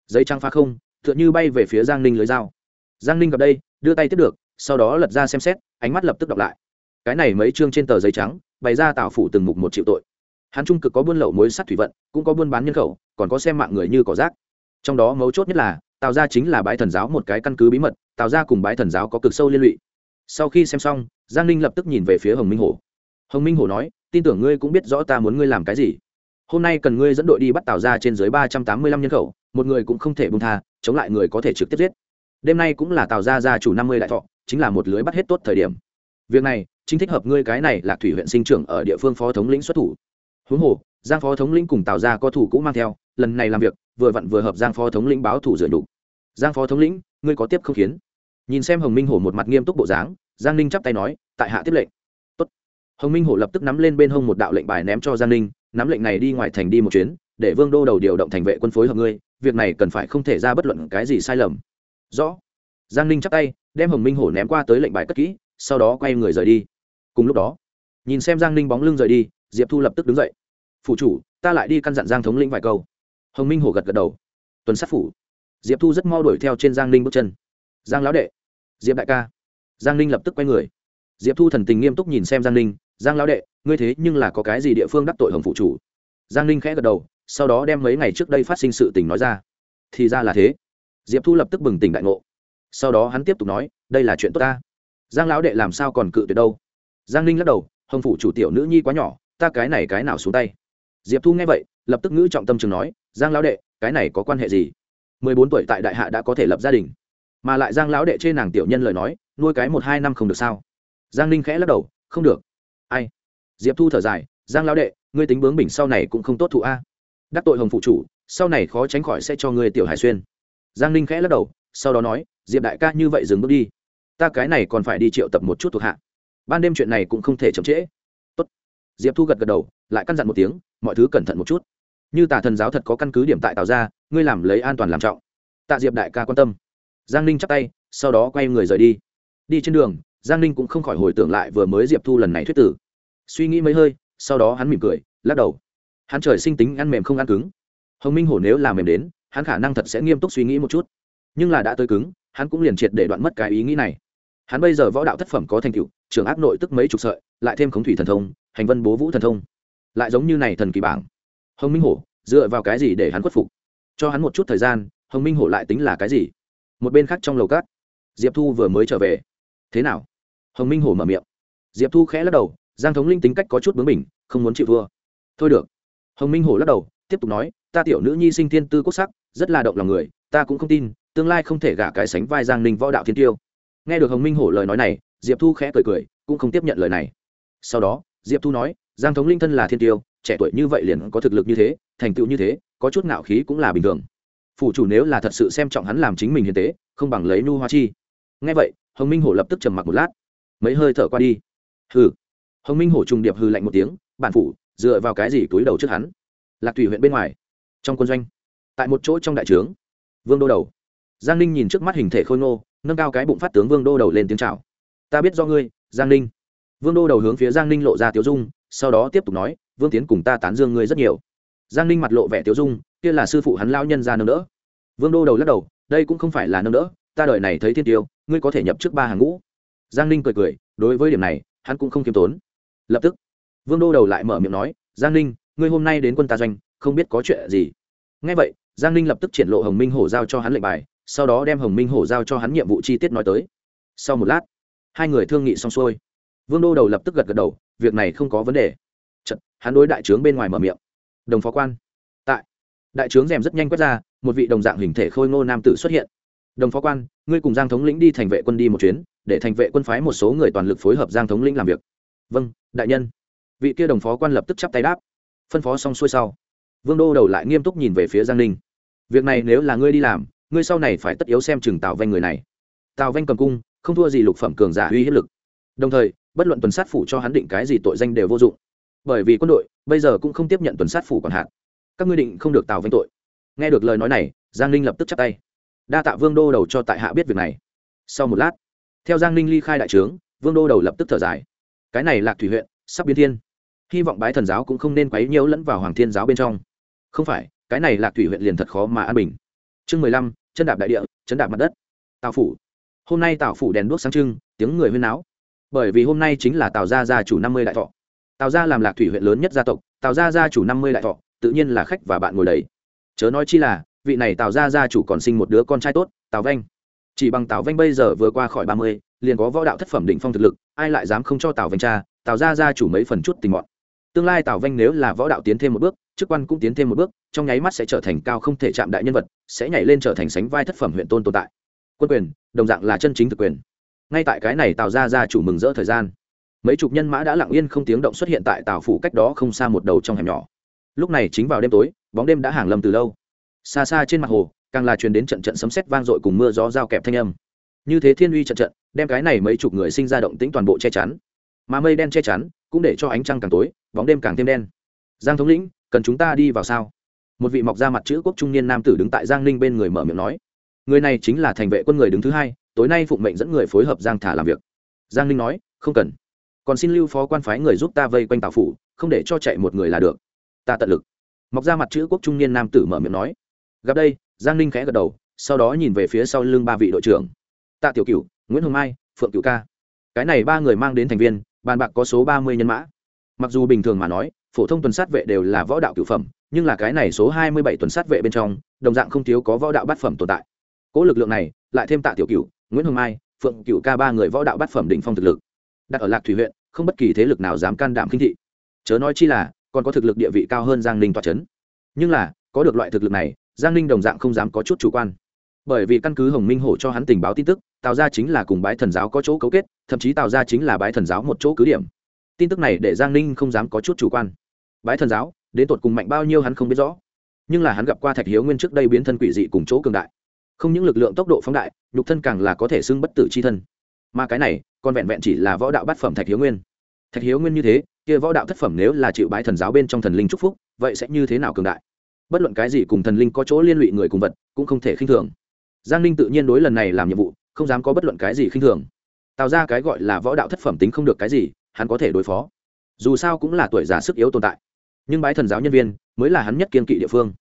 giấy trắng phá không tựa như bay về phía giang ninh lưới dao. Giang ninh gặp đây, đưa tay tiếp được, sau đó lật ra xem xét, ánh mắt lập tức đọc lại. Cái này mấy chương trên tờ giấy trắng, bày ra tạo phủ từng mục một triệu tội. Hắn trung cực có buôn lậu mối sắt thủy vận, cũng có buôn bán nhân khẩu, còn có xem mạng người như cỏ rác. Trong đó mấu chốt nhất là, tạo ra chính là bái thần giáo một cái căn cứ bí mật, tạo ra cùng bái thần giáo có cực sâu liên lụy. Sau khi xem xong, giang ninh lập tức nhìn về phía hồng minh hổ. Hồng minh hổ nói, tin tưởng ngươi cũng biết rõ ta muốn ngươi làm cái gì. Hôm nay cần ngươi dẫn đội đi bắt tào ra trên dưới ba trăm tám mươi lăm nhân khẩu một người cũng không thể bung tha, chống lại người có thể trực tiếp giết. Đêm nay cũng là tào gia gia chủ năm mươi đại thọ, chính là một lưới bắt hết tốt thời điểm. Việc này, chính thích hợp ngươi cái này là thủy huyện sinh trưởng ở địa phương phó thống lĩnh xuất thủ. Huống hồ, giang phó thống lĩnh cùng tào gia có thủ cũng mang theo, lần này làm việc, vừa vặn vừa hợp giang phó thống lĩnh báo thủ dựa đủ. Giang phó thống lĩnh, ngươi có tiếp không khiến? Nhìn xem hồng minh hổ một mặt nghiêm túc bộ dáng, giang ninh chắp tay nói, tại hạ tiếp lệnh. Tốt. hồng minh hổ lập tức nắm lên bên hông một đạo lệnh bài ném cho giang ninh, nắm lệnh này đi ngoài thành đi một chuyến để vương đô đầu điều động thành vệ quân phối hợp ngươi, việc này cần phải không thể ra bất luận cái gì sai lầm. Rõ. Giang ninh chắp tay, đem hồng minh hổ ném qua tới lệnh bài cất kỹ, sau đó quay người rời đi. Cùng lúc đó, nhìn xem giang ninh bóng lưng rời đi, diệp thu lập tức đứng dậy. Phủ chủ, ta lại đi căn dặn giang thống lĩnh vài câu. Hồng minh hổ gật gật đầu. Tuần sát phủ. Diệp thu rất mau đuổi theo trên giang ninh bước chân. Giang lão đệ. Diệp đại ca. Giang ninh lập tức quay người. Diệp thu thần tình nghiêm túc nhìn xem giang ninh. Giang lão đệ, ngươi thế nhưng là có cái gì địa phương đắc tội hồng phụ chủ? Giang ninh khẽ gật đầu sau đó đem mấy ngày trước đây phát sinh sự tình nói ra. Thì ra là thế. Diệp thu lập tức bừng tỉnh đại ngộ. Sau đó hắn tiếp tục nói, đây là chuyện tốt ta. Giang lão đệ làm sao còn cự tuyệt đâu? Giang ninh lắc đầu, hồng phụ chủ tiểu nữ nhi quá nhỏ, ta cái này cái nào xuống tay? Diệp thu nghe vậy, lập tức ngữ trọng tâm trường nói, giang lão đệ, cái này có quan hệ gì? Mười bốn tuổi tại đại hạ đã có thể lập gia đình, mà lại giang lão đệ chê nàng tiểu nhân lời nói, nuôi cái một hai năm không được sao? Giang ninh khẽ lắc đầu, không được. Ai? Diệp thu thở dài, giang lão đệ, ngươi tính bướng bỉnh sau này cũng không tốt thụ a đắc tội hồng phụ chủ, sau này khó tránh khỏi sẽ cho ngươi tiểu hải xuyên. Giang ninh khẽ lắc đầu, sau đó nói, diệp đại ca như vậy dừng bước đi. Ta cái này còn phải đi triệu tập một chút thuộc hạ. Ban đêm chuyện này cũng không thể chậm trễ. Tốt. diệp thu gật gật đầu, lại căn dặn một tiếng, mọi thứ cẩn thận một chút. Như tà thần giáo thật có căn cứ điểm tại tạo ra, ngươi làm lấy an toàn làm trọng. Tạ diệp đại ca quan tâm. Giang ninh chắp tay, sau đó quay người rời đi. Đi trên đường, giang ninh cũng không khỏi hồi tưởng lại vừa mới diệp thu lần này thuyết tử. Suy nghĩ mấy hơi, sau đó hắn mỉm cười, lắc đầu hắn trời sinh tính ăn mềm không ăn cứng. Hồng minh hổ nếu làm mềm đến, hắn khả năng thật sẽ nghiêm túc suy nghĩ một chút. Nhưng là đã tới cứng, hắn cũng liền triệt để đoạn mất cái ý nghĩ này. Hắn bây giờ võ đạo thất phẩm có thành tựu trường áp nội tức mấy chục sợi, lại thêm khống thủy thần thông, hành vân bố vũ thần thông. Lại giống như này thần kỳ bảng. Hồng minh hổ, dựa vào cái gì để hắn khuất phục? Cho hắn một chút thời gian, hồng minh hổ lại tính là cái gì? Một bên khác trong lầu cát diệp thu vừa mới trở về. Thế nào? Hồng minh hổ mở miệng. Diệp thu khẽ lắc đầu, giang thống linh tính cách có chút bướng bỉnh, không muốn chịu thua. Thôi được hồng minh hổ lắc đầu, tiếp tục nói, ta tiểu nữ nhi sinh thiên tư quốc sắc, rất là động lòng người, ta cũng không tin, tương lai không thể gả cái sánh vai giang ninh võ đạo thiên tiêu. Nghe được hồng minh hổ lời nói này, diệp thu khẽ cười cười, cũng không tiếp nhận lời này. Sau đó, diệp thu nói, giang thống linh thân là thiên tiêu, trẻ tuổi như vậy liền có thực lực như thế, thành tựu như thế, có chút ngạo khí cũng là bình thường. Phủ chủ nếu là thật sự xem trọng hắn làm chính mình hiền tế, không bằng lấy nu hoa chi. Nghe vậy, hồng minh hổ lập tức trầm mặc một lát, mấy hơi thở qua đi. Hừ. Hồng minh hổ trùng điệp hư lạnh một tiếng, bản phủ dựa vào cái gì túi đầu trước hắn? Lạc thủy huyện bên ngoài, trong quân doanh, tại một chỗ trong đại trướng, vương đô đầu. Giang ninh nhìn trước mắt hình thể khôi ngô, nâng cao cái bụng phát tướng vương đô đầu lên tiếng chào. Ta biết do ngươi, giang ninh. Vương đô đầu hướng phía giang ninh lộ ra tiếu dung, sau đó tiếp tục nói, vương tiến cùng ta tán dương ngươi rất nhiều. Giang ninh mặt lộ vẻ tiếu dung, kia là sư phụ hắn lao nhân ra nâng đỡ. Vương đô đầu lắc đầu, đây cũng không phải là nâng đỡ, ta đợi này thấy thiên tiêu, ngươi có thể nhập trước ba hàng ngũ. Giang ninh cười cười, đối với điểm này, hắn cũng không kiêm tốn. Lập tức vương đô đầu lại mở miệng nói giang ninh ngươi hôm nay đến quân ta doanh không biết có chuyện gì? Ngay vậy giang ninh lập tức triển lộ hồng minh hổ giao cho hắn lệnh bài sau đó đem hồng minh hổ giao cho hắn nhiệm vụ chi tiết nói tới. Sau một lát hai người thương nghị xong xuôi. Vương đô đầu lập tức gật gật đầu việc này không có vấn đề. Chật, hắn đối đại trướng bên ngoài mở miệng. Đồng phó quan. Tại đại trướng rèm rất nhanh quét ra một vị đồng dạng hình thể khôi ngô nam tử xuất hiện. Đồng phó quan ngươi cùng giang thống lĩnh đi thành vệ quân đi một chuyến để thành vệ quân phái một số người toàn lực phối hợp giang thống lĩnh làm việc. Vâng đại nhân vị kia đồng phó quan lập tức chắp tay đáp. Phân phó xong xuôi sau, vương đô đầu lại nghiêm túc nhìn về phía giang ninh. Việc này nếu là ngươi đi làm, ngươi sau này phải tất yếu xem chừng tào vanh người này. Tào vanh cầm cung, không thua gì lục phẩm cường giả uy hiếp lực. Đồng thời, bất luận tuần sát phủ cho hắn định cái gì tội danh đều vô dụng. Bởi vì quân đội, bây giờ cũng không tiếp nhận tuần sát phủ còn hạn. Các ngươi định không được tào vanh tội. Nghe được lời nói này, giang ninh lập tức chắp tay. Đa tạ vương đô đầu cho tại hạ biết việc này. Sau một lát, theo giang ninh ly khai đại trướng, vương đô đầu lập tức thở dài. Cái này lạc thủy huyện, sắp biến thiên hy vọng bái thần giáo cũng không nên quấy nhiễu lẫn vào hoàng thiên giáo bên trong. Không phải, cái này lạc thủy huyện liền thật khó mà an bình. Chương mười lăm, chân đạp đại địa chân đạp mặt đất. Tào phủ. Hôm nay tào phủ đèn đuốc sáng trưng, tiếng người huyên náo. Bởi vì hôm nay chính là tào gia gia chủ năm mươi đại thọ. Tào gia làm lạc thủy huyện lớn nhất gia tộc, tào gia gia chủ năm mươi đại thọ, tự nhiên là khách và bạn ngồi đầy chớ nói chi là, vị này tào gia gia chủ còn sinh một đứa con trai tốt, tào vanh. Chỉ bằng tào vanh bây giờ vừa qua khỏi ba mươi, liền có võ đạo thất phẩm định phong thực lực, ai lại dám không cho tào vanh cha, tào gia gia chủ mấy phần chút tình mọn tương lai tào vanh nếu là võ đạo tiến thêm một bước, chức quan cũng tiến thêm một bước, trong nháy mắt sẽ trở thành cao không thể chạm đại nhân vật, sẽ nhảy lên trở thành sánh vai thất phẩm huyện tôn tồn tại. Quân quyền, đồng dạng là chân chính thực quyền. Ngay tại cái này tạo ra gia chủ mừng rỡ thời gian, mấy chục nhân mã đã lặng yên không tiếng động xuất hiện tại Tào phủ cách đó không xa một đầu trong hẻm nhỏ. Lúc này chính vào đêm tối, bóng đêm đã hàng lầm từ lâu. Xa xa trên mặt hồ, càng là truyền đến trận trận sấm sét vang dội cùng mưa gió giao kẹp thanh âm. Như thế thiên uy trận trận, đem cái này mấy chục người sinh ra động tĩnh toàn bộ che chắn. Mà mây đen che chắn, cũng để cho ánh trăng càng tối bóng đêm càng thêm đen. Giang thống lĩnh, cần chúng ta đi vào sao? Một vị mọc ra mặt chữ quốc trung niên nam tử đứng tại giang ninh bên người mở miệng nói. Người này chính là thành vệ quân người đứng thứ hai, tối nay phụng mệnh dẫn người phối hợp giang thả làm việc. Giang ninh nói, không cần. Còn xin lưu phó quan phái người giúp ta vây quanh tào phủ, không để cho chạy một người là được. Ta tận lực. Mọc ra mặt chữ quốc trung niên nam tử mở miệng nói. Gặp đây, giang ninh khẽ gật đầu, sau đó nhìn về phía sau lưng ba vị đội trưởng. Tạ tiểu cửu, nguyễn hồng mai, phượng cửu ca. Cái này ba người mang đến thành viên, bàn bạc có số ba mươi nhân mã mặc dù bình thường mà nói, phổ thông tuần sát vệ đều là võ đạo cửu phẩm, nhưng là cái này số hai mươi bảy tuần sát vệ bên trong, đồng dạng không thiếu có võ đạo bát phẩm tồn tại. Cỗ lực lượng này, lại thêm tạ tiểu cửu, nguyễn hồng mai, phượng cửu ca ba người võ đạo bát phẩm đỉnh phong thực lực. Đặt ở lạc thủy huyện, không bất kỳ thế lực nào dám can đảm khinh thị. Chớ nói chi là, còn có thực lực địa vị cao hơn giang ninh toa c h ấ n nhưng là, có được loại thực lực này, giang ninh đồng dạng không dám có chút chủ quan. Bởi vì căn cứ hồng minh hổ cho hắn tình báo tin tức tạo ra chính là cùng bái thần giáo có chỗ cấu kết, thậm chí tạo ra chính là bái thần giáo một chỗ cứ điểm tin tức này để giang ninh không dám có chút chủ quan. Bái thần giáo, đến tột cùng mạnh bao nhiêu hắn không biết rõ. Nhưng là hắn gặp qua thạch hiếu nguyên trước đây biến thân quỷ dị cùng chỗ cường đại. Không những lực lượng tốc độ phóng đại, nhục thân càng là có thể xưng bất tử c h i thân. Mà cái này, còn vẹn vẹn chỉ là võ đạo bát phẩm thạch hiếu nguyên. Thạch hiếu nguyên như thế, kia võ đạo thất phẩm nếu là chịu bái thần giáo bên trong thần linh chúc phúc, vậy sẽ như thế nào cường đại? Bất luận cái gì cùng thần linh có chỗ liên lụy người cùng vật, cũng không thể khinh thường. Giang ninh tự nhiên đối lần này làm nhiệm vụ, không dám có bất luận cái gì khinh thường. Tạo ra cái gọi là võ đạo thất phẩm tính không được cái gì hắn có thể đối phó. Dù sao cũng là tuổi già sức yếu tồn tại. Nhưng bái thần giáo nhân viên mới là hắn nhất kiên kỵ địa phương.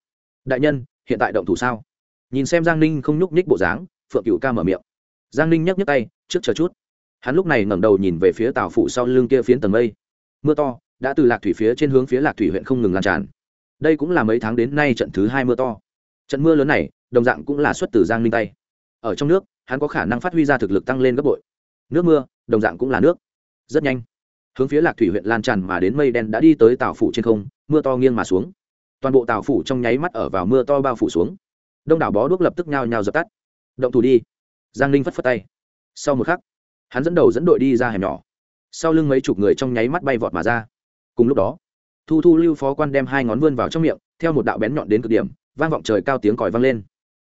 Đại nhân, hiện tại động thủ sao? Nhìn xem giang ninh không nhúc nhích bộ dáng, phượng cựu ca mở miệng. Giang ninh nhấc nhấc tay, trước chờ chút. Hắn lúc này ngẩng đầu nhìn về phía tàu phủ sau lưng kia phiến tầng mây. Mưa to, đã từ lạc thủy phía trên hướng phía lạc thủy huyện không ngừng lan tràn. Đây cũng là mấy tháng đến nay trận thứ hai mưa to. Trận mưa lớn này, đồng dạng cũng là xuất từ giang ninh tay. Ở trong nước, hắn có khả năng phát huy ra thực lực tăng lên gấp bội. Nước mưa, đồng dạng cũng là nước. Rất nhanh hướng phía lạc thủy huyện lan tràn mà đến mây đen đã đi tới tàu phủ trên không, mưa to nghiêng mà xuống. Toàn bộ tàu phủ trong nháy mắt ở vào mưa to bao phủ xuống. Đông đảo bó đuốc lập tức nhao nhao dập tắt. Động thủ đi. Giang ninh phất phất tay. Sau một khắc, hắn dẫn đầu dẫn đội đi ra hẻm nhỏ. Sau lưng mấy chục người trong nháy mắt bay vọt mà ra. Cùng lúc đó, thu thu lưu phó quan đem hai ngón vươn vào trong miệng, theo một đạo bén nhọn đến cực điểm, vang vọng trời cao tiếng còi vang lên.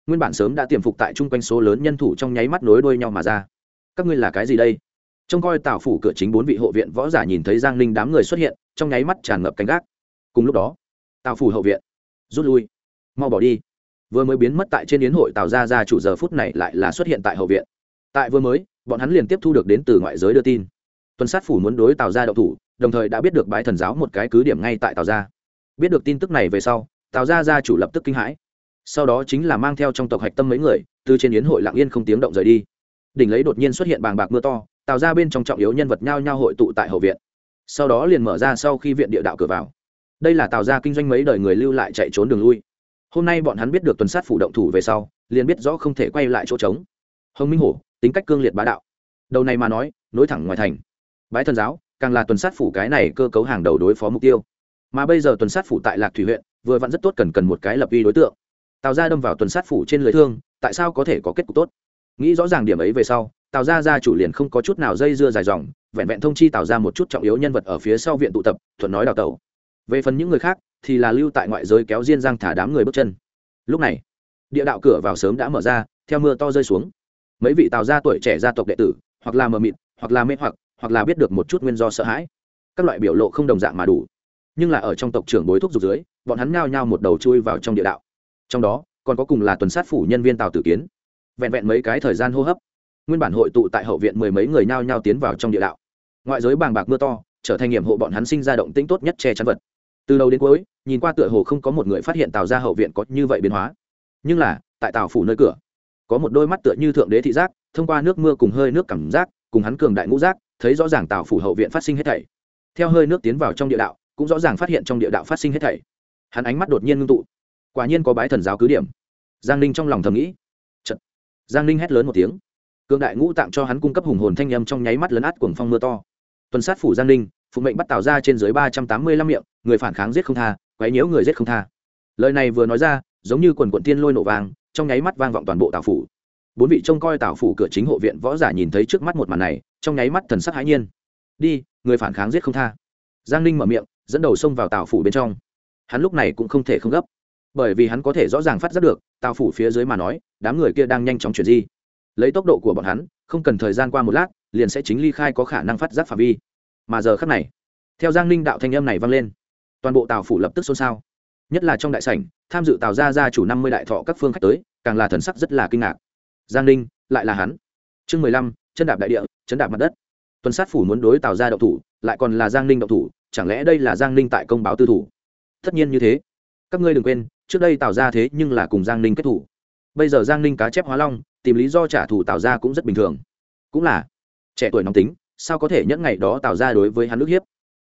Nguyên bản sớm đã tiềm phục tại chung quanh số lớn nhân thủ trong nháy mắt nối đuôi nhau mà ra. Các ngươi là cái gì đây? Trông coi Tào phủ cửa chính bốn vị hộ viện võ giả nhìn thấy giang ninh đám người xuất hiện, trong nháy mắt tràn ngập canh gác cùng lúc đó tào phủ hậu viện, rút lui, mau bỏ đi. Vừa mới biến mất tại trên yến hội tào ra ra chủ giờ phút này lại là xuất hiện tại hậu viện. Tại vừa mới, bọn hắn liền tiếp thu được đến từ ngoại giới đưa tin. Tuần sát phủ muốn đối tào ra đậu thủ, đồng thời đã biết được bái thần giáo một cái cứ điểm ngay tại tào gia. Biết được tin tức này về sau tào gia gia chủ lập tức kinh hãi. Sau đó chính là mang theo trong tộc hạch tâm mấy người, từ trên yến hội lặng yên không tiếng động rời đi. Đỉnh lấy đột nhiên xuất hiện bàng bạc mưa to tào ra bên trong trọng yếu nhân vật nhao nhao hội tụ tại hậu viện. Sau đó liền mở ra sau khi viện địa đạo cửa vào. Đây là tào ra kinh doanh mấy đời người lưu lại chạy trốn đường lui. Hôm nay bọn hắn biết được tuần sát phủ động thủ về sau, liền biết rõ không thể quay lại chỗ trống. Hồng minh hổ, tính cách cương liệt bá đạo. Đầu này mà nói, nối thẳng ngoài thành. Bái thần giáo, càng là tuần sát phủ cái này cơ cấu hàng đầu đối phó mục tiêu. Mà bây giờ tuần sát phủ tại lạc thủy huyện, vừa vặn rất tốt cần cần một cái lập uy đối tượng. Tào ra đâm vào tuần sát phủ trên lưới thương, tại sao có thể có kết cục tốt? Nghĩ rõ ràng điểm ấy về sau tào Gia gia chủ liền không có chút nào dây dưa dài dòng, vẹn vẹn thông chi tào ra một chút trọng yếu nhân vật ở phía sau viện tụ tập, thuận nói đào tẩu. Về phần những người khác, thì là lưu tại ngoại giới kéo diên giang thả đám người bước chân. Lúc này, địa đạo cửa vào sớm đã mở ra, theo mưa to rơi xuống. Mấy vị tào gia tuổi trẻ gia tộc đệ tử, hoặc là mờ mịt, hoặc là mê hoặc hoặc là biết được một chút nguyên do sợ hãi, các loại biểu lộ không đồng dạng mà đủ. Nhưng là ở trong tộc trưởng bối thúc dục dưới, bọn hắn nhao nhao một đầu chui vào trong địa đạo. Trong đó, còn có cùng là tuần sát phủ nhân viên tào tử kiến. Vẹn vẹn mấy cái thời gian hô hấp nguyên bản hội tụ tại hậu viện mười mấy người nhao nhao tiến vào trong địa đạo. Ngoại giới bàng bạc mưa to, trở thành nghiệm hộ bọn hắn sinh ra động tĩnh tốt nhất che chắn vật. Từ đầu đến cuối, nhìn qua tựa hồ không có một người phát hiện tào ra hậu viện có như vậy biến hóa. Nhưng là, tại tào phủ nơi cửa, có một đôi mắt tựa như thượng đế thị giác, thông qua nước mưa cùng hơi nước cảm giác, cùng hắn cường đại ngũ giác, thấy rõ ràng tào phủ hậu viện phát sinh hết thảy. Theo hơi nước tiến vào trong địa đạo, cũng rõ ràng phát hiện trong địa đạo phát sinh hết thảy. Hắn ánh mắt đột nhiên ngưng tụ. Quả nhiên có bái thần giáo cứ điểm. Giang ninh trong lòng thầm nghĩ. Chật. giang ninh hét lớn một tiếng cương đại ngũ tạng cho hắn cung cấp hùng hồn thanh âm trong nháy mắt lấn át cuồng phong mưa to. Tuần sát phủ giang ninh phụ mệnh bắt tào ra trên dưới ba trăm tám mươi lăm miệng, người phản kháng giết không tha, quấy nhiễu người giết không tha. Lời này vừa nói ra, giống như quần quận tiên lôi nổ vàng trong nháy mắt vang vọng toàn bộ tào phủ. Bốn vị trông coi tào phủ cửa chính hộ viện võ giả nhìn thấy trước mắt một màn này, trong nháy mắt thần sắc hãi nhiên. Đi, người phản kháng giết không tha. Giang ninh mở miệng, dẫn đầu xông vào tào phủ bên trong. Hắn lúc này cũng không thể không gấp, bởi vì hắn có thể rõ ràng phát giác được, tào phủ phía dưới mà nói, đám người kia đang nhanh chóng chuyển di lấy tốc độ của bọn hắn, không cần thời gian qua một lát, liền sẽ chính ly khai có khả năng phát giác phạm vi. Mà giờ khắc này, theo giang ninh đạo thanh âm này vang lên, toàn bộ tào phủ lập tức xôn xao. Nhất là trong đại sảnh, tham dự tào gia gia chủ năm mươi đại thọ các phương khách tới, càng là thần sắc rất là kinh ngạc. Giang ninh, lại là hắn. Chương mười lăm, chân đạp đại địa chân đạp mặt đất. Tuần sát phủ muốn đối tào gia đậu thủ, lại còn là giang ninh đậu thủ, chẳng lẽ đây là giang ninh tại công báo tư thủ? Tất nhiên như thế. Các ngươi đừng quên, trước đây tào gia thế nhưng là cùng giang ninh kết thủ bây giờ giang ninh cá chép hóa long, tìm lý do trả thù tạo ra cũng rất bình thường. Cũng là trẻ tuổi nóng tính, sao có thể nhẫn ngày đó tạo ra đối với hắn nước hiếp?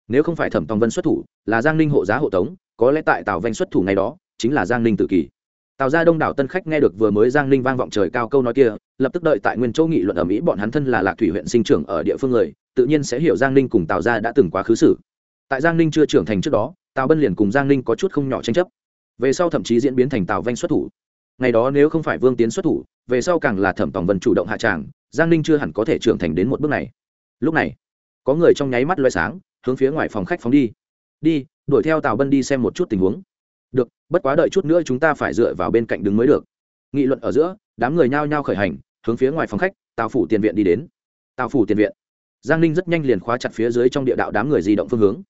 Nếu không phải thẩm tòng vân xuất thủ, là giang ninh hộ giá hộ tống, có lẽ tại tào vanh xuất thủ ngày đó, chính là giang ninh tự kỷ tạo ra đông đảo tân khách nghe được vừa mới giang ninh vang vọng trời cao câu nói kia, lập tức đợi tại nguyên châu nghị luận ở mỹ bọn hắn thân là lạc thủy huyện sinh trưởng ở địa phương người, tự nhiên sẽ hiểu giang ninh cùng tào ra đã từng quá khứ xử tại giang ninh chưa trưởng thành trước đó, tào bân liền cùng giang ninh có chút không nhỏ tranh chấp. Về sau thậm chí diễn biến thành tào vanh xuất thủ ngày đó nếu không phải vương tiến xuất thủ, về sau càng là thẩm tòng vân chủ động hạ tràng, giang ninh chưa hẳn có thể trưởng thành đến một bước này. Lúc này, có người trong nháy mắt loay sáng, hướng phía ngoài phòng khách phóng đi. Đi, đuổi theo tào bân đi xem một chút tình huống. Được, bất quá đợi chút nữa chúng ta phải dựa vào bên cạnh đứng mới được. Nghị luận ở giữa, đám người nhao nhao khởi hành, hướng phía ngoài phòng khách, tào phủ tiền viện đi đến. Tào phủ tiền viện. Giang ninh rất nhanh liền khóa chặt phía dưới trong địa đạo đám người di động phương hướng.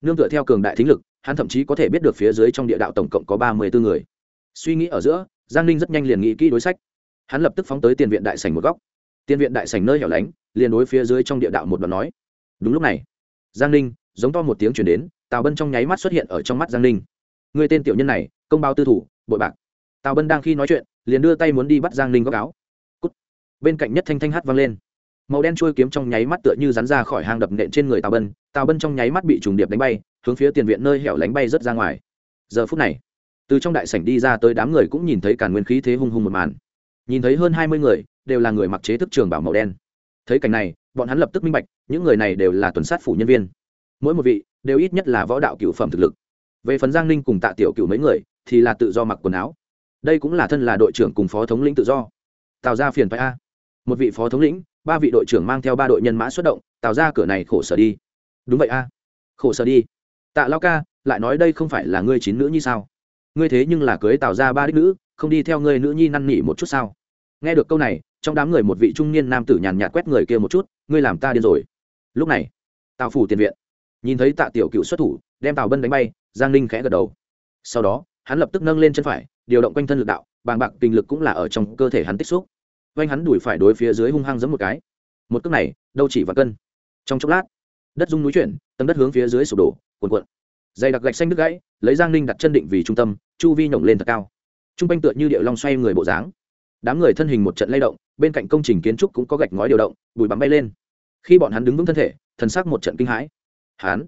Nương tựa theo cường đại thính lực, hắn thậm chí có thể biết được phía dưới trong địa đạo tổng cộng có ba mươi bốn người. Suy nghĩ ở giữa giang ninh rất nhanh liền nghĩ kỹ đối sách. Hắn lập tức phóng tới tiền viện đại sành một góc. Tiền viện đại sành nơi hẻo lánh, liền đối phía dưới trong địa đạo một đoạn nói. Đúng lúc này, giang ninh, giống to một tiếng chuyển đến, tào bân trong nháy mắt xuất hiện ở trong mắt giang ninh. Người tên tiểu nhân này, công báo tư thủ, bội bạc. Tào bân đang khi nói chuyện, liền đưa tay muốn đi bắt giang ninh góc áo. Cút. bên cạnh nhất thanh thanh hát vang lên. Màu đen trôi kiếm trong nháy mắt tựa như rắn ra khỏi hang đập nện trên người tào bân. Tào bân trong nháy mắt bị trùng điệp đánh bay, hướng phía tiền viện nơi hẻo lánh bay rớt ra ngoài. Giờ phút này từ trong đại sảnh đi ra tới đám người cũng nhìn thấy cả nguyên khí thế hung hung một màn. Nhìn thấy hơn hai mươi người, đều là người mặc chế thức trường bảo màu đen. Thấy cảnh này, bọn hắn lập tức minh bạch, những người này đều là tuần sát phủ nhân viên. Mỗi một vị, đều ít nhất là võ đạo cựu phẩm thực lực. Về phần giang ninh cùng tạ tiểu cựu mấy người, thì là tự do mặc quần áo. Đây cũng là thân là đội trưởng cùng phó thống lĩnh tự do. Tạo ra phiền phái a. Một vị phó thống lĩnh, ba vị đội trưởng mang theo ba đội nhân mã xuất động tạo ra cửa này khổ sở đi. Đúng vậy a. Khổ sở đi. Tạ lao ca, lại nói đây không phải là ngươi chín nữ như sao? Ngươi thế nhưng là cưới tạo ra ba đích nữ, không đi theo ngươi nữ nhi năn nỉ một chút sao? Nghe được câu này, trong đám người một vị trung niên nam tử nhàn nhạt quét người kia một chút, ngươi làm ta điên rồi. Lúc này, tào phủ tiền viện, nhìn thấy tạ tiểu cựu xuất thủ, đem tào bân đánh bay, giang ninh khẽ gật đầu. Sau đó, hắn lập tức nâng lên chân phải, điều động quanh thân lực đạo, bàng bạc kinh lực cũng là ở trong cơ thể hắn tích xúc. Vanh hắn đuổi phải đối phía dưới hung hăng giấm một cái. Một cước này, đâu chỉ và cân. Trong chốc lát, đất rung núi chuyển, tầng đất hướng phía dưới sụp đổ cuồn cuộn dày đặc gạch xanh đứt gãy, lấy giang ninh đặt chân định vì trung tâm, chu vi nhổng lên thật cao. T r u n g quanh tựa như điệu long xoay người bộ dáng. Đám người thân hình một trận lay động, bên cạnh công trình kiến trúc cũng có gạch ngói điều động, bụi bắm bay lên. Khi bọn hắn đứng vững thân thể, thần sắc một trận kinh hãi. Hắn?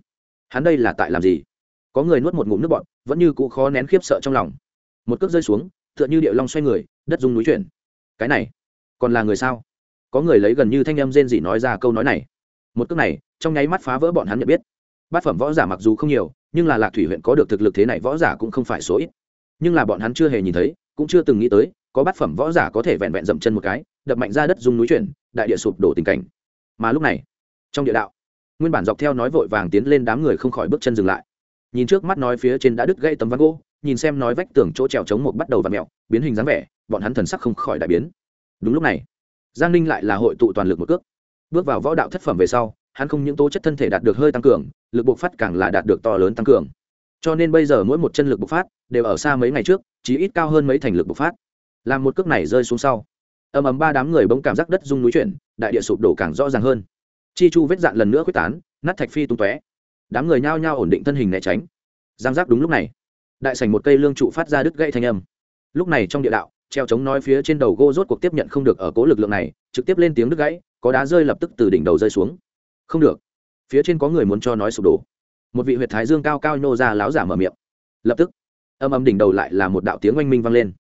Hắn đây là tại làm gì? Có người nuốt một ngụm nước bọn vẫn như cũ khó nén khiếp sợ trong lòng. Một cước rơi xuống, tựa như điệu long xoay người, đất dung núi chuyển. Cái này, còn là người sao? Có người lấy gần như thanh âm rên dị nói ra câu nói này. Một cước này, trong nháy mắt phá vỡ bọn hắn nhận biết. Bát phẩm võ giả mặc dù không nhiều nhưng là lạc thủy huyện có được thực lực thế này võ giả cũng không phải số ít. Nhưng là bọn hắn chưa hề nhìn thấy, cũng chưa từng nghĩ tới, có bát phẩm võ giả có thể vẹn vẹn dậm chân một cái, đập mạnh ra đất dung núi chuyển, đại địa sụp đổ tình cảnh. Mà lúc này, trong địa đạo, nguyên bản dọc theo nói vội vàng tiến lên đám người không khỏi bước chân dừng lại. Nhìn trước mắt nói phía trên đã đứt gây tấm ván gỗ, nhìn xem nói vách tường chỗ trèo chống một bắt đầu và mẹo biến hình dáng vẻ, bọn hắn thần sắc không khỏi đại biến. Đúng lúc này, giang ninh lại là hội tụ toàn lực một cước. Bước vào võ đạo thất phẩm về sau hắn không những tố chất thân thể đạt được hơi tăng cường, lực bộc phát càng là đạt được to lớn tăng cường. Cho nên bây giờ mỗi một chân lực bộc phát đều ở xa mấy ngày trước, chí ít cao hơn mấy thành lực bộc phát. Làm một cước này rơi xuống sau, ầm ầm ba đám người bỗng cảm giác đất rung núi chuyển, đại địa sụp đổ càng rõ ràng hơn. Chi chu vết dạn lần nữa quyết tán, nát thạch phi tung tóe. Đám người nhao nhao ổn định thân hình né tránh. Giang giác đúng lúc này, đại sảnh một cây lương trụ phát ra đứt gãy thanh âm. Lúc này trong địa đạo, treo chống nói phía trên đầu gô rốt cuộc tiếp nhận không được ở cố lực lượng này, trực tiếp lên tiếng đứt gãy, có đá rơi lập tức từ đỉnh đầu rơi xuống không được. Phía trên có người muốn cho nói sụp đổ. Một vị huyệt thái dương cao cao nhô ra láo giả mở miệng. Lập tức, âm âm đỉnh đầu lại là một đạo tiếng oanh minh vang lên.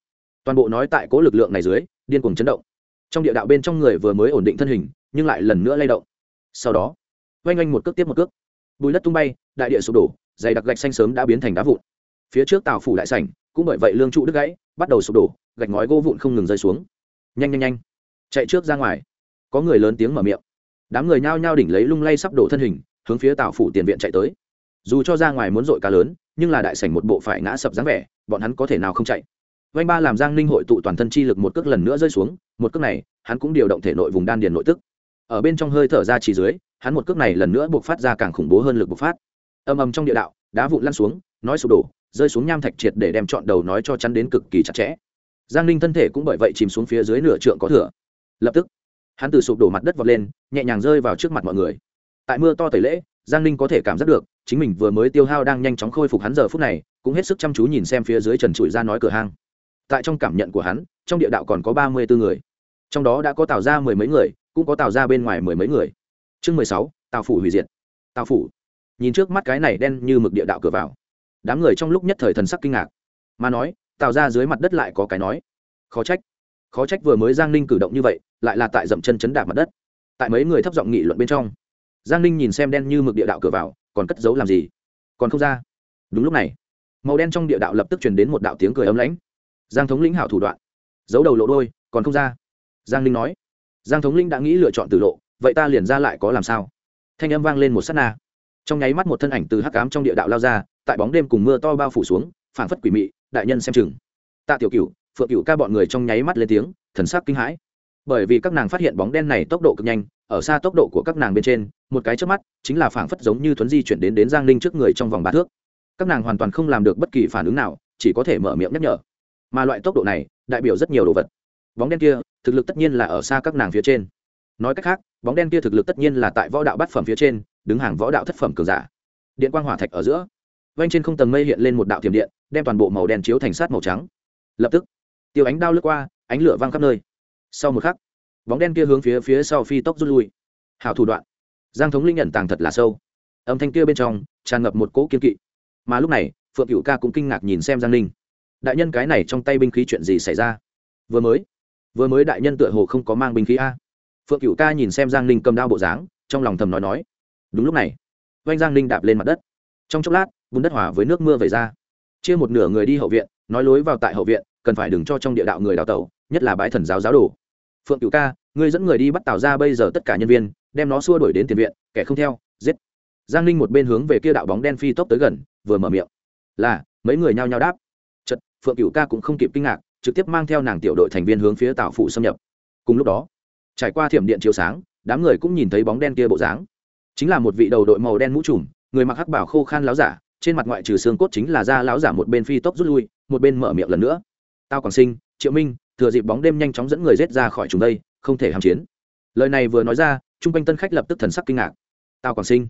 Toàn bộ nói tại cố lực lượng này dưới, điên cuồng chấn động. Trong địa đạo bên trong người vừa mới ổn định thân hình, nhưng lại lần nữa lay động. Sau đó, oanh oanh một cước tiếp một cước. Bùi đất tung bay, đại địa sụp đổ, dày đặc gạch xanh sớm đã biến thành đá vụn. Phía trước tàu phủ đại sảnh, cũng bởi vậy lương trụ đứt gãy, bắt đầu sụp đổ, gạch ngói gỗ vụn không ngừng rơi xuống. Nhanh nhanh nhanh. Chạy trước ra ngoài. Có người lớn tiếng mở miệng đám người nhao nhao đỉnh lấy lung lay sắp đổ thân hình, hướng phía tàu phủ tiền viện chạy tới. Dù cho ra ngoài muốn dội cá lớn, nhưng là đại sảnh một bộ phải ngã sập dáng vẻ, bọn hắn có thể nào không chạy? Vanh ba làm giang ninh hội tụ toàn thân chi lực một cước lần nữa rơi xuống, một cước này, hắn cũng điều động thể nội vùng đan điền nội tức. Ở bên trong hơi thở ra chỉ dưới, hắn một cước này lần nữa buộc phát ra càng khủng bố hơn lực bộc phát. Âm ầm trong địa đạo, đá vụn lăn xuống, nói sụp đổ, rơi xuống nham thạch triệt để đem chọn đầu nói cho chắn đến cực kỳ chặt chẽ. Giang ninh thân thể cũng bởi vậy chìm xuống phía dưới nửa trượng có thửa lập tức hắn từ sụp đổ mặt đất vọt lên, nhẹ nhàng rơi vào trước mặt mọi người. Tại mưa to tẩy lễ, giang ninh có thể cảm giác được, chính mình vừa mới tiêu hao đang nhanh chóng khôi phục hắn giờ phút này, cũng hết sức chăm chú nhìn xem phía dưới trần trụi ra nói cửa hang. Tại trong cảm nhận của hắn, trong địa đạo còn có ba mươi bốn người. Trong đó đã có tạo ra mười mấy người, cũng có tạo ra bên ngoài mười mấy người. Chương mười sáu, tào phủ hủy diệt. Tào phủ. Nhìn trước mắt cái này đen như mực địa đạo cửa vào. Đám người trong lúc nhất thời thần sắc kinh ngạc. Mà nói tạo ra dưới mặt đất lại có cái nói. Khó trách khó trách vừa mới giang ninh cử động như vậy, lại là tại dậm chân chấn đạp mặt đất. Tại mấy người thấp giọng nghị luận bên trong, giang ninh nhìn xem đen như mực địa đạo cửa vào, còn cất giấu làm gì? Còn không ra. Đúng lúc này, màu đen trong địa đạo lập tức truyền đến một đạo tiếng cười ấm lãnh. Giang thống lĩnh hảo thủ đoạn. Giấu đầu lộ đôi còn không ra. Giang ninh nói. Giang thống lĩnh đã nghĩ lựa chọn từ lộ, vậy ta liền ra lại có làm sao? Thanh âm vang lên một s á t na. Trong nháy mắt một thân ảnh từ hắc ám trong địa đạo lao ra, tại bóng đêm cùng mưa to bao phủ xuống, phảng phất quỷ mị, đại nhân xem chừng. Tạ tiểu cựu phượng cựu ca bọn người trong nháy mắt lên tiếng, thần sắc kinh hãi. Bởi vì các nàng phát hiện bóng đen này tốc độ cực nhanh, ở xa tốc độ của các nàng bên trên, một cái trước mắt, chính là phảng phất giống như thuấn di chuyển đến đến giang ninh trước người trong vòng ba thước. Các nàng hoàn toàn không làm được bất kỳ phản ứng nào, chỉ có thể mở miệng nhắc nhở. Mà loại tốc độ này, đại biểu rất nhiều đồ vật. Bóng đen kia, thực lực tất nhiên là ở xa các nàng phía trên. Nói cách khác, bóng đen kia thực lực tất nhiên là tại võ đạo bát phẩm phía trên, đứng hàng võ đạo thất phẩm cường giả. Điện quang hỏa thạch ở giữa. Vanh trên không tầng mây hiện lên một đạo tiềm điện, đem toàn bộ màu đen chiếu thành sát màu trắng. Lập tức tiêu ánh đao lướt qua, ánh lửa văng khắp nơi. Sau một khắc, bóng đen kia hướng phía phía sau phi tốc rút lui. Hảo thủ đoạn. Giang thống linh nhận tàng thật là sâu. Âm thanh kia bên trong, tràn ngập một cỗ kiên kỵ. Mà lúc này, phượng cựu ca cũng kinh ngạc nhìn xem giang ninh. Đại nhân cái này trong tay binh khí chuyện gì xảy ra? Vừa mới vừa mới đại nhân tựa hồ không có mang binh khí a. Phượng cựu ca nhìn xem giang ninh cầm đao bộ dáng, trong lòng thầm nói nói. Đúng lúc này, oanh giang ninh đạp lên mặt đất. Trong chốc lát, bùn đất hỏa với nước mưa về ra. Chia một nửa người đi hậu viện, nói lối vào tại hậu viện cần phải đừng cho trong địa đạo người đào tẩu, nhất là bái thần giáo giáo đồ. Phượng cựu ca, ngươi dẫn người đi bắt tào ra bây giờ tất cả nhân viên, đem nó xua đuổi đến tiền viện, kẻ không theo, giết. Giang ninh một bên hướng về kia đạo bóng đen phi tốc tới gần, vừa mở miệng. Là, mấy người nhao nhao đáp. Chật phượng cựu ca cũng không kịp kinh ngạc, trực tiếp mang theo nàng tiểu đội thành viên hướng phía tạo phủ xâm nhập. Cùng lúc đó, trải qua thiểm điện chiếu sáng, đám người cũng nhìn thấy bóng đen kia bộ dáng. Chính là một vị đầu đội màu đen mũ trùm, người mặc hắc bảo khô khan láo giả, trên mặt ngoại trừ xương cốt chính là da láo giả một bên phi tốc rút lui, một bên mở miệng lần nữa tao còn sinh, triệu minh, thừa dịp bóng đêm nhanh chóng dẫn người rết ra khỏi chúng đây, không thể hàm chiến. Lời này vừa nói ra, chung quanh tân khách lập tức thần sắc kinh ngạc. Tào quảng sinh.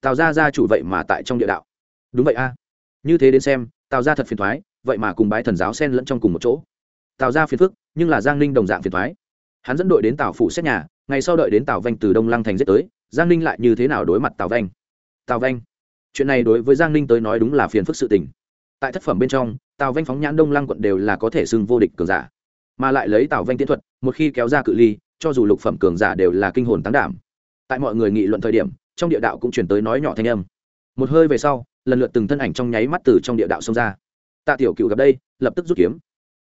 Tào ra ra chủ vậy mà tại trong địa đạo. Đúng vậy a. Như thế đến xem, tào ra thật phiền thoái vậy mà cùng bái thần giáo sen lẫn trong cùng một chỗ. Tào ra phiền phức, nhưng là giang ninh đồng dạng phiền thoái hắn dẫn đội đến tào phủ xét nhà, ngày sau đợi đến tào vanh từ đông lăng thành giết tới, giang ninh lại như thế nào đối mặt tào vanh? Tào vanh. Chuyện này đối với giang ninh tới nói đúng là phiền phức sự tình. Tại thất phẩm bên trong tào vanh phóng nhãn đông lăng quận đều là có thể xưng vô địch cường giả, mà lại lấy tào vanh tiến thuật, một khi kéo ra cự ly, cho dù lục phẩm cường giả đều là kinh hồn tán đảm. Tại mọi người nghị luận thời điểm, trong địa đạo cũng chuyển tới nói nhỏ thanh âm. Một hơi về sau, lần lượt từng thân ảnh trong nháy mắt từ trong địa đạo xông ra. Tạ tiểu cựu gặp đây, lập tức rút kiếm.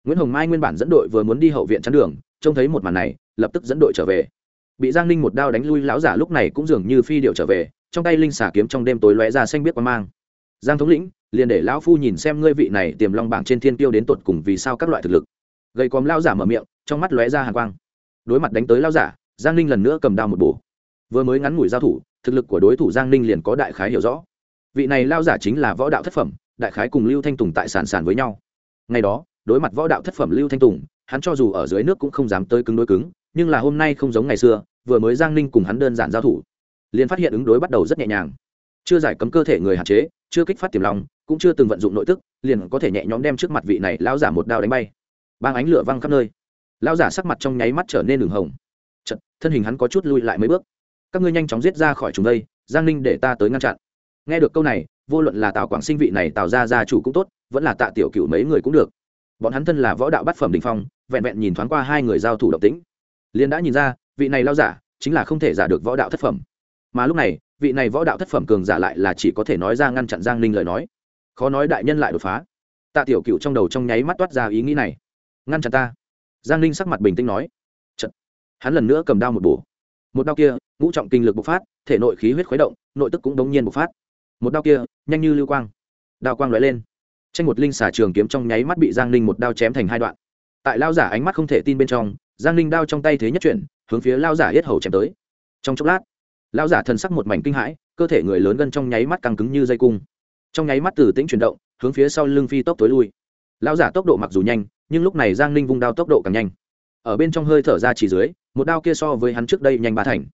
Nguyễn hồng mai nguyên bản dẫn đội vừa muốn đi hậu viện chắn đường, trông thấy một màn này, lập tức dẫn đội trở về. Bị giang ninh một đao đánh lui, lão giả lúc này cũng dường như phi điệu trở về, trong tay linh xả kiếm trong đêm tối lóe ra xanh biết qua mang. Giang thống lĩnh liền để lão phu nhìn xem ngươi vị này tiềm long bảng trên thiên tiêu đến tột cùng vì sao các loại thực lực. Gây còm lao giả mở miệng, trong mắt lóe ra hàng quang. Đối mặt đánh tới lao giả, giang ninh lần nữa cầm đao một bổ. Vừa mới ngắn ngủi giao thủ, thực lực của đối thủ giang ninh liền có đại khái hiểu rõ. Vị này lao giả chính là võ đạo thất phẩm, đại khái cùng lưu thanh tùng tại sản sản với nhau. Ngày đó, đối mặt võ đạo thất phẩm lưu thanh tùng, hắn cho dù ở dưới nước cũng không dám tới cứng đối cứng, nhưng là hôm nay không giống ngày xưa, vừa mới giang ninh cùng hắn đơn giản giao thủ, liền phát hiện ứng đối bắt đầu rất nhẹ nhàng. Chưa giải cấm cơ thể người hạn chế chưa kích phát tiềm lòng cũng chưa từng vận dụng nội tức liền có thể nhẹ nhõm đem trước mặt vị này lão giả một đao đánh bay. Bang ánh lửa văng khắp nơi. Lão giả sắc mặt trong nháy mắt trở nên đường hồng. Chật, thân hình hắn có chút lui lại mấy bước. Các ngươi nhanh chóng giết ra khỏi chúng đây giang ninh để ta tới ngăn chặn. Nghe được câu này vô luận là tào quảng sinh vị này tào ra gia chủ cũng tốt vẫn là tạ tiểu cựu mấy người cũng được. Bọn hắn thân là võ đạo bát phẩm đình phong vẹn vẹn nhìn thoáng qua hai người giao thủ độc tính liền đã nhìn ra vị này lao giả chính là không thể giả được võ đạo thất phẩm. Mà lúc này vị này võ đạo thất phẩm cường giả lại là chỉ có thể nói ra ngăn chặn giang ninh lời nói. Khó nói đại nhân lại đột phá. Tạ tiểu cựu trong đầu trong nháy mắt toát ra ý nghĩ này. Ngăn chặn ta. Giang ninh sắc mặt bình tĩnh nói. Chật. hắn lần nữa cầm đao một bổ. Một đao kia, ngũ trọng kinh lực bộc phát, thể nội khí huyết khuấy động, nội tức cũng đống nhiên bộc phát. Một đao kia, nhanh như lưu quang. Đao quang lóe lên. Tranh một linh xả trường kiếm trong nháy mắt bị giang ninh một đao chém thành hai đoạn. Tại lao giả ánh mắt không thể tin bên trong, giang ninh đao trong tay thế nhất chuyển, hướng phía lao giả hết hầu chém tới. Trong chốc lát lão giả thân sắc một mảnh kinh hãi, cơ thể người lớn gân trong nháy mắt căng cứng như dây cung. Trong nháy mắt từ tĩnh chuyển động, hướng phía sau lưng phi tốc tối lui. Lão giả tốc độ mặc dù nhanh, nhưng lúc này giang ninh vung đao tốc độ càng nhanh. Ở bên trong hơi thở ra chỉ dưới, một đao kia so với hắn trước đây nhanh ba thành.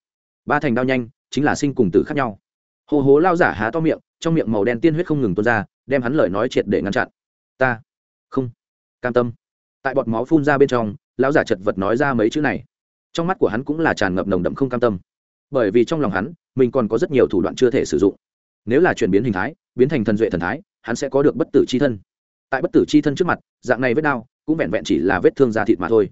Ba thành đao nhanh, chính là sinh cùng tử khác nhau. Hồ hố lao giả há to miệng, trong miệng màu đen tiên huyết không ngừng tuôn ra, đem hắn lời nói triệt để ngăn chặn. Ta, không, cam tâm. Tại bọt máu phun ra bên trong, lão giả chật vật nói ra mấy chữ này. Trong mắt của hắn cũng là tràn ngập nồng đậm không cam tâm bởi vì trong lòng hắn, mình còn có rất nhiều thủ đoạn chưa thể sử dụng. Nếu là chuyển biến hình thái, biến thành thần duệ thần thái, hắn sẽ có được bất tử c h i thân. Tại bất tử c h i thân trước mặt, dạng này vết đau cũng vẹn vẹn chỉ là vết thương da thịt mà thôi.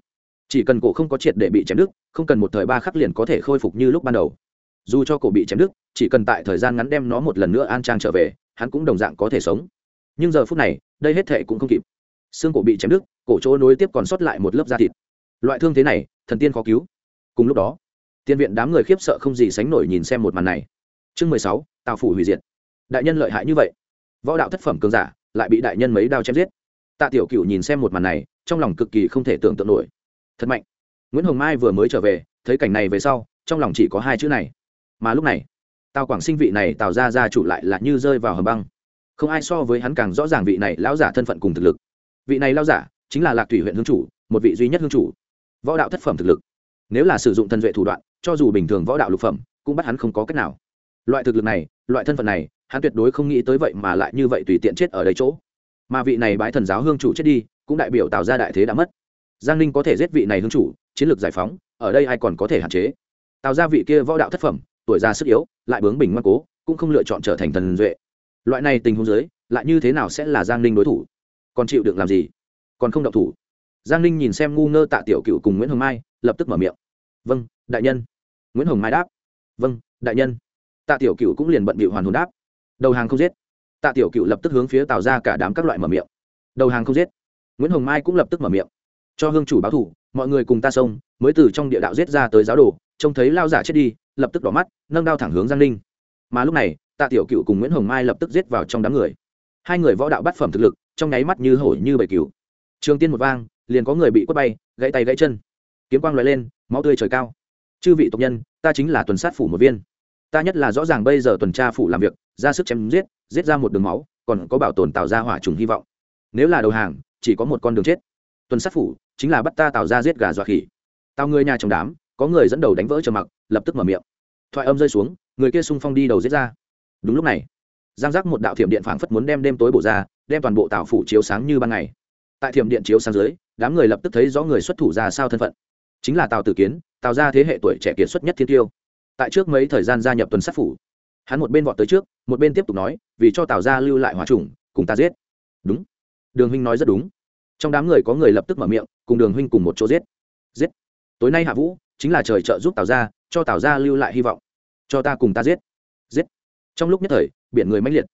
Chỉ cần cổ không có triệt để bị chém đứt, không cần một thời ba khắc liền có thể khôi phục như lúc ban đầu. Dù cho cổ bị chém đứt, chỉ cần tại thời gian ngắn đem nó một lần nữa an trang trở về, hắn cũng đồng dạng có thể sống. Nhưng giờ phút này, đây hết thệ cũng không kịp. Xương cổ bị chém đứt, cổ chỗ nối tiếp còn sót lại một lớp da thịt. Loại thương thế này, thần tiên khó cứu. Cùng lúc đó tiên viện đám người khiếp sợ không gì sánh nổi nhìn xem một màn này. Chương mười sáu, tào phủ hủy diệt. Đại nhân lợi hại như vậy. Võ đạo thất phẩm cường giả lại bị đại nhân mấy đao chém giết. Tạ tiểu Cửu nhìn xem một màn này, trong lòng cực kỳ không thể tưởng tượng nổi. Thật mạnh. Nguyễn hồng mai vừa mới trở về, thấy cảnh này về sau, trong lòng chỉ có hai chữ này. Mà lúc này, tào quảng sinh vị này tào gia gia chủ lại là như rơi vào hầm băng. Không ai so với hắn càng rõ ràng vị này lão giả thân phận cùng thực lực. Vị này lão giả chính là lạc thủy huyện hương chủ, một vị duy nhất hương chủ. Võ đạo thất phẩm thực lực nếu là sử dụng thần duệ thủ đoạn, cho dù bình thường võ đạo lục phẩm, cũng bắt hắn không có cách nào. Loại thực lực này, loại thân phận này, hắn tuyệt đối không nghĩ tới vậy mà lại như vậy tùy tiện chết ở đây chỗ. Mà vị này bái thần giáo hương chủ chết đi, cũng đại biểu tạo ra đại thế đã mất. Giang ninh có thể giết vị này hương chủ, chiến lược giải phóng, ở đây ai còn có thể hạn chế? Tạo ra vị kia võ đạo thất phẩm, tuổi già sức yếu, lại bướng bình ngoan cố, cũng không lựa chọn trở thành thần duệ. Loại này tình huống giới lại như thế nào sẽ là giang ninh đối thủ? Còn chịu được làm gì? Còn không động thủ? Giang ninh nhìn xem ngu ngơ tạ tiểu cựu cùng nguyễn hồng mai lập tức mở miệng. Vâng đại nhân. Nguyễn hồng mai đáp. Vâng đại nhân. Tạ tiểu cựu cũng liền bận bịu hoàn hồn đáp. Đầu hàng không giết. Tạ tiểu cựu lập tức hướng phía tạo ra cả đám các loại mở miệng. Đầu hàng không giết. Nguyễn hồng mai cũng lập tức mở miệng. Cho hương chủ báo thủ mọi người cùng ta xông, mới từ trong địa đạo giết ra tới giáo đồ, trông thấy lao giả chết đi, lập tức đỏ mắt, nâng đao thẳng hướng giang ninh mà lúc này, tạ tiểu cựu cùng nguyễn hồng mai lập tức giết vào trong đám người. Hai người võ đạo bát phẩm thực lực, trong nháy mắt như hổ như bầy cừu. Trường tiên một vang, liền có người bị quất bay, gãy tay gãy chân kiếm quang lóe lên, máu tươi trời cao. Chư vị tộc nhân, ta chính là tuần sát phủ một viên. Ta nhất là rõ ràng bây giờ tuần tra phủ làm việc, ra sức chém giết giết ra một đường máu, còn có bảo tồn tạo ra hỏa trùng hy vọng. Nếu là đầu hàng, chỉ có một con đường chết. Tuần sát phủ chính là bắt ta tạo ra giết gà dọa khỉ. Tao người nhà trong đám, có người dẫn đầu đánh vỡ trầm mặc, lập tức mở miệng. Thoại âm rơi xuống, người kia sung phong đi đầu giết ra. Đúng lúc này, giang giác một đạo thiểm điện phảng phất muốn đem đêm tối bổ ra, đem toàn bộ tàu phủ chiếu sáng như ban ngày. Tại thiểm điện chiếu sáng dưới, đám người lập tức thấy rõ người xuất thủ ra sao thân phận chính là tào tử kiến, tào ra thế hệ tuổi trẻ kiệt xuất nhất thiên tiêu. Tại trước mấy thời gian gia nhập tuần sát phủ, hắn một bên vọt tới trước, một bên tiếp tục nói, vì cho tào ra lưu lại hòa trùng, cùng ta giết. Đúng. Đường huynh nói rất đúng. Trong đám người có người lập tức mở miệng, cùng đường huynh cùng một chỗ giết. Giết. Tối nay hạ vũ chính là trời trợ giúp tào ra cho tào ra lưu lại hy vọng. Cho ta cùng ta giết. Giết. Trong lúc nhất thời, biển người mãnh liệt.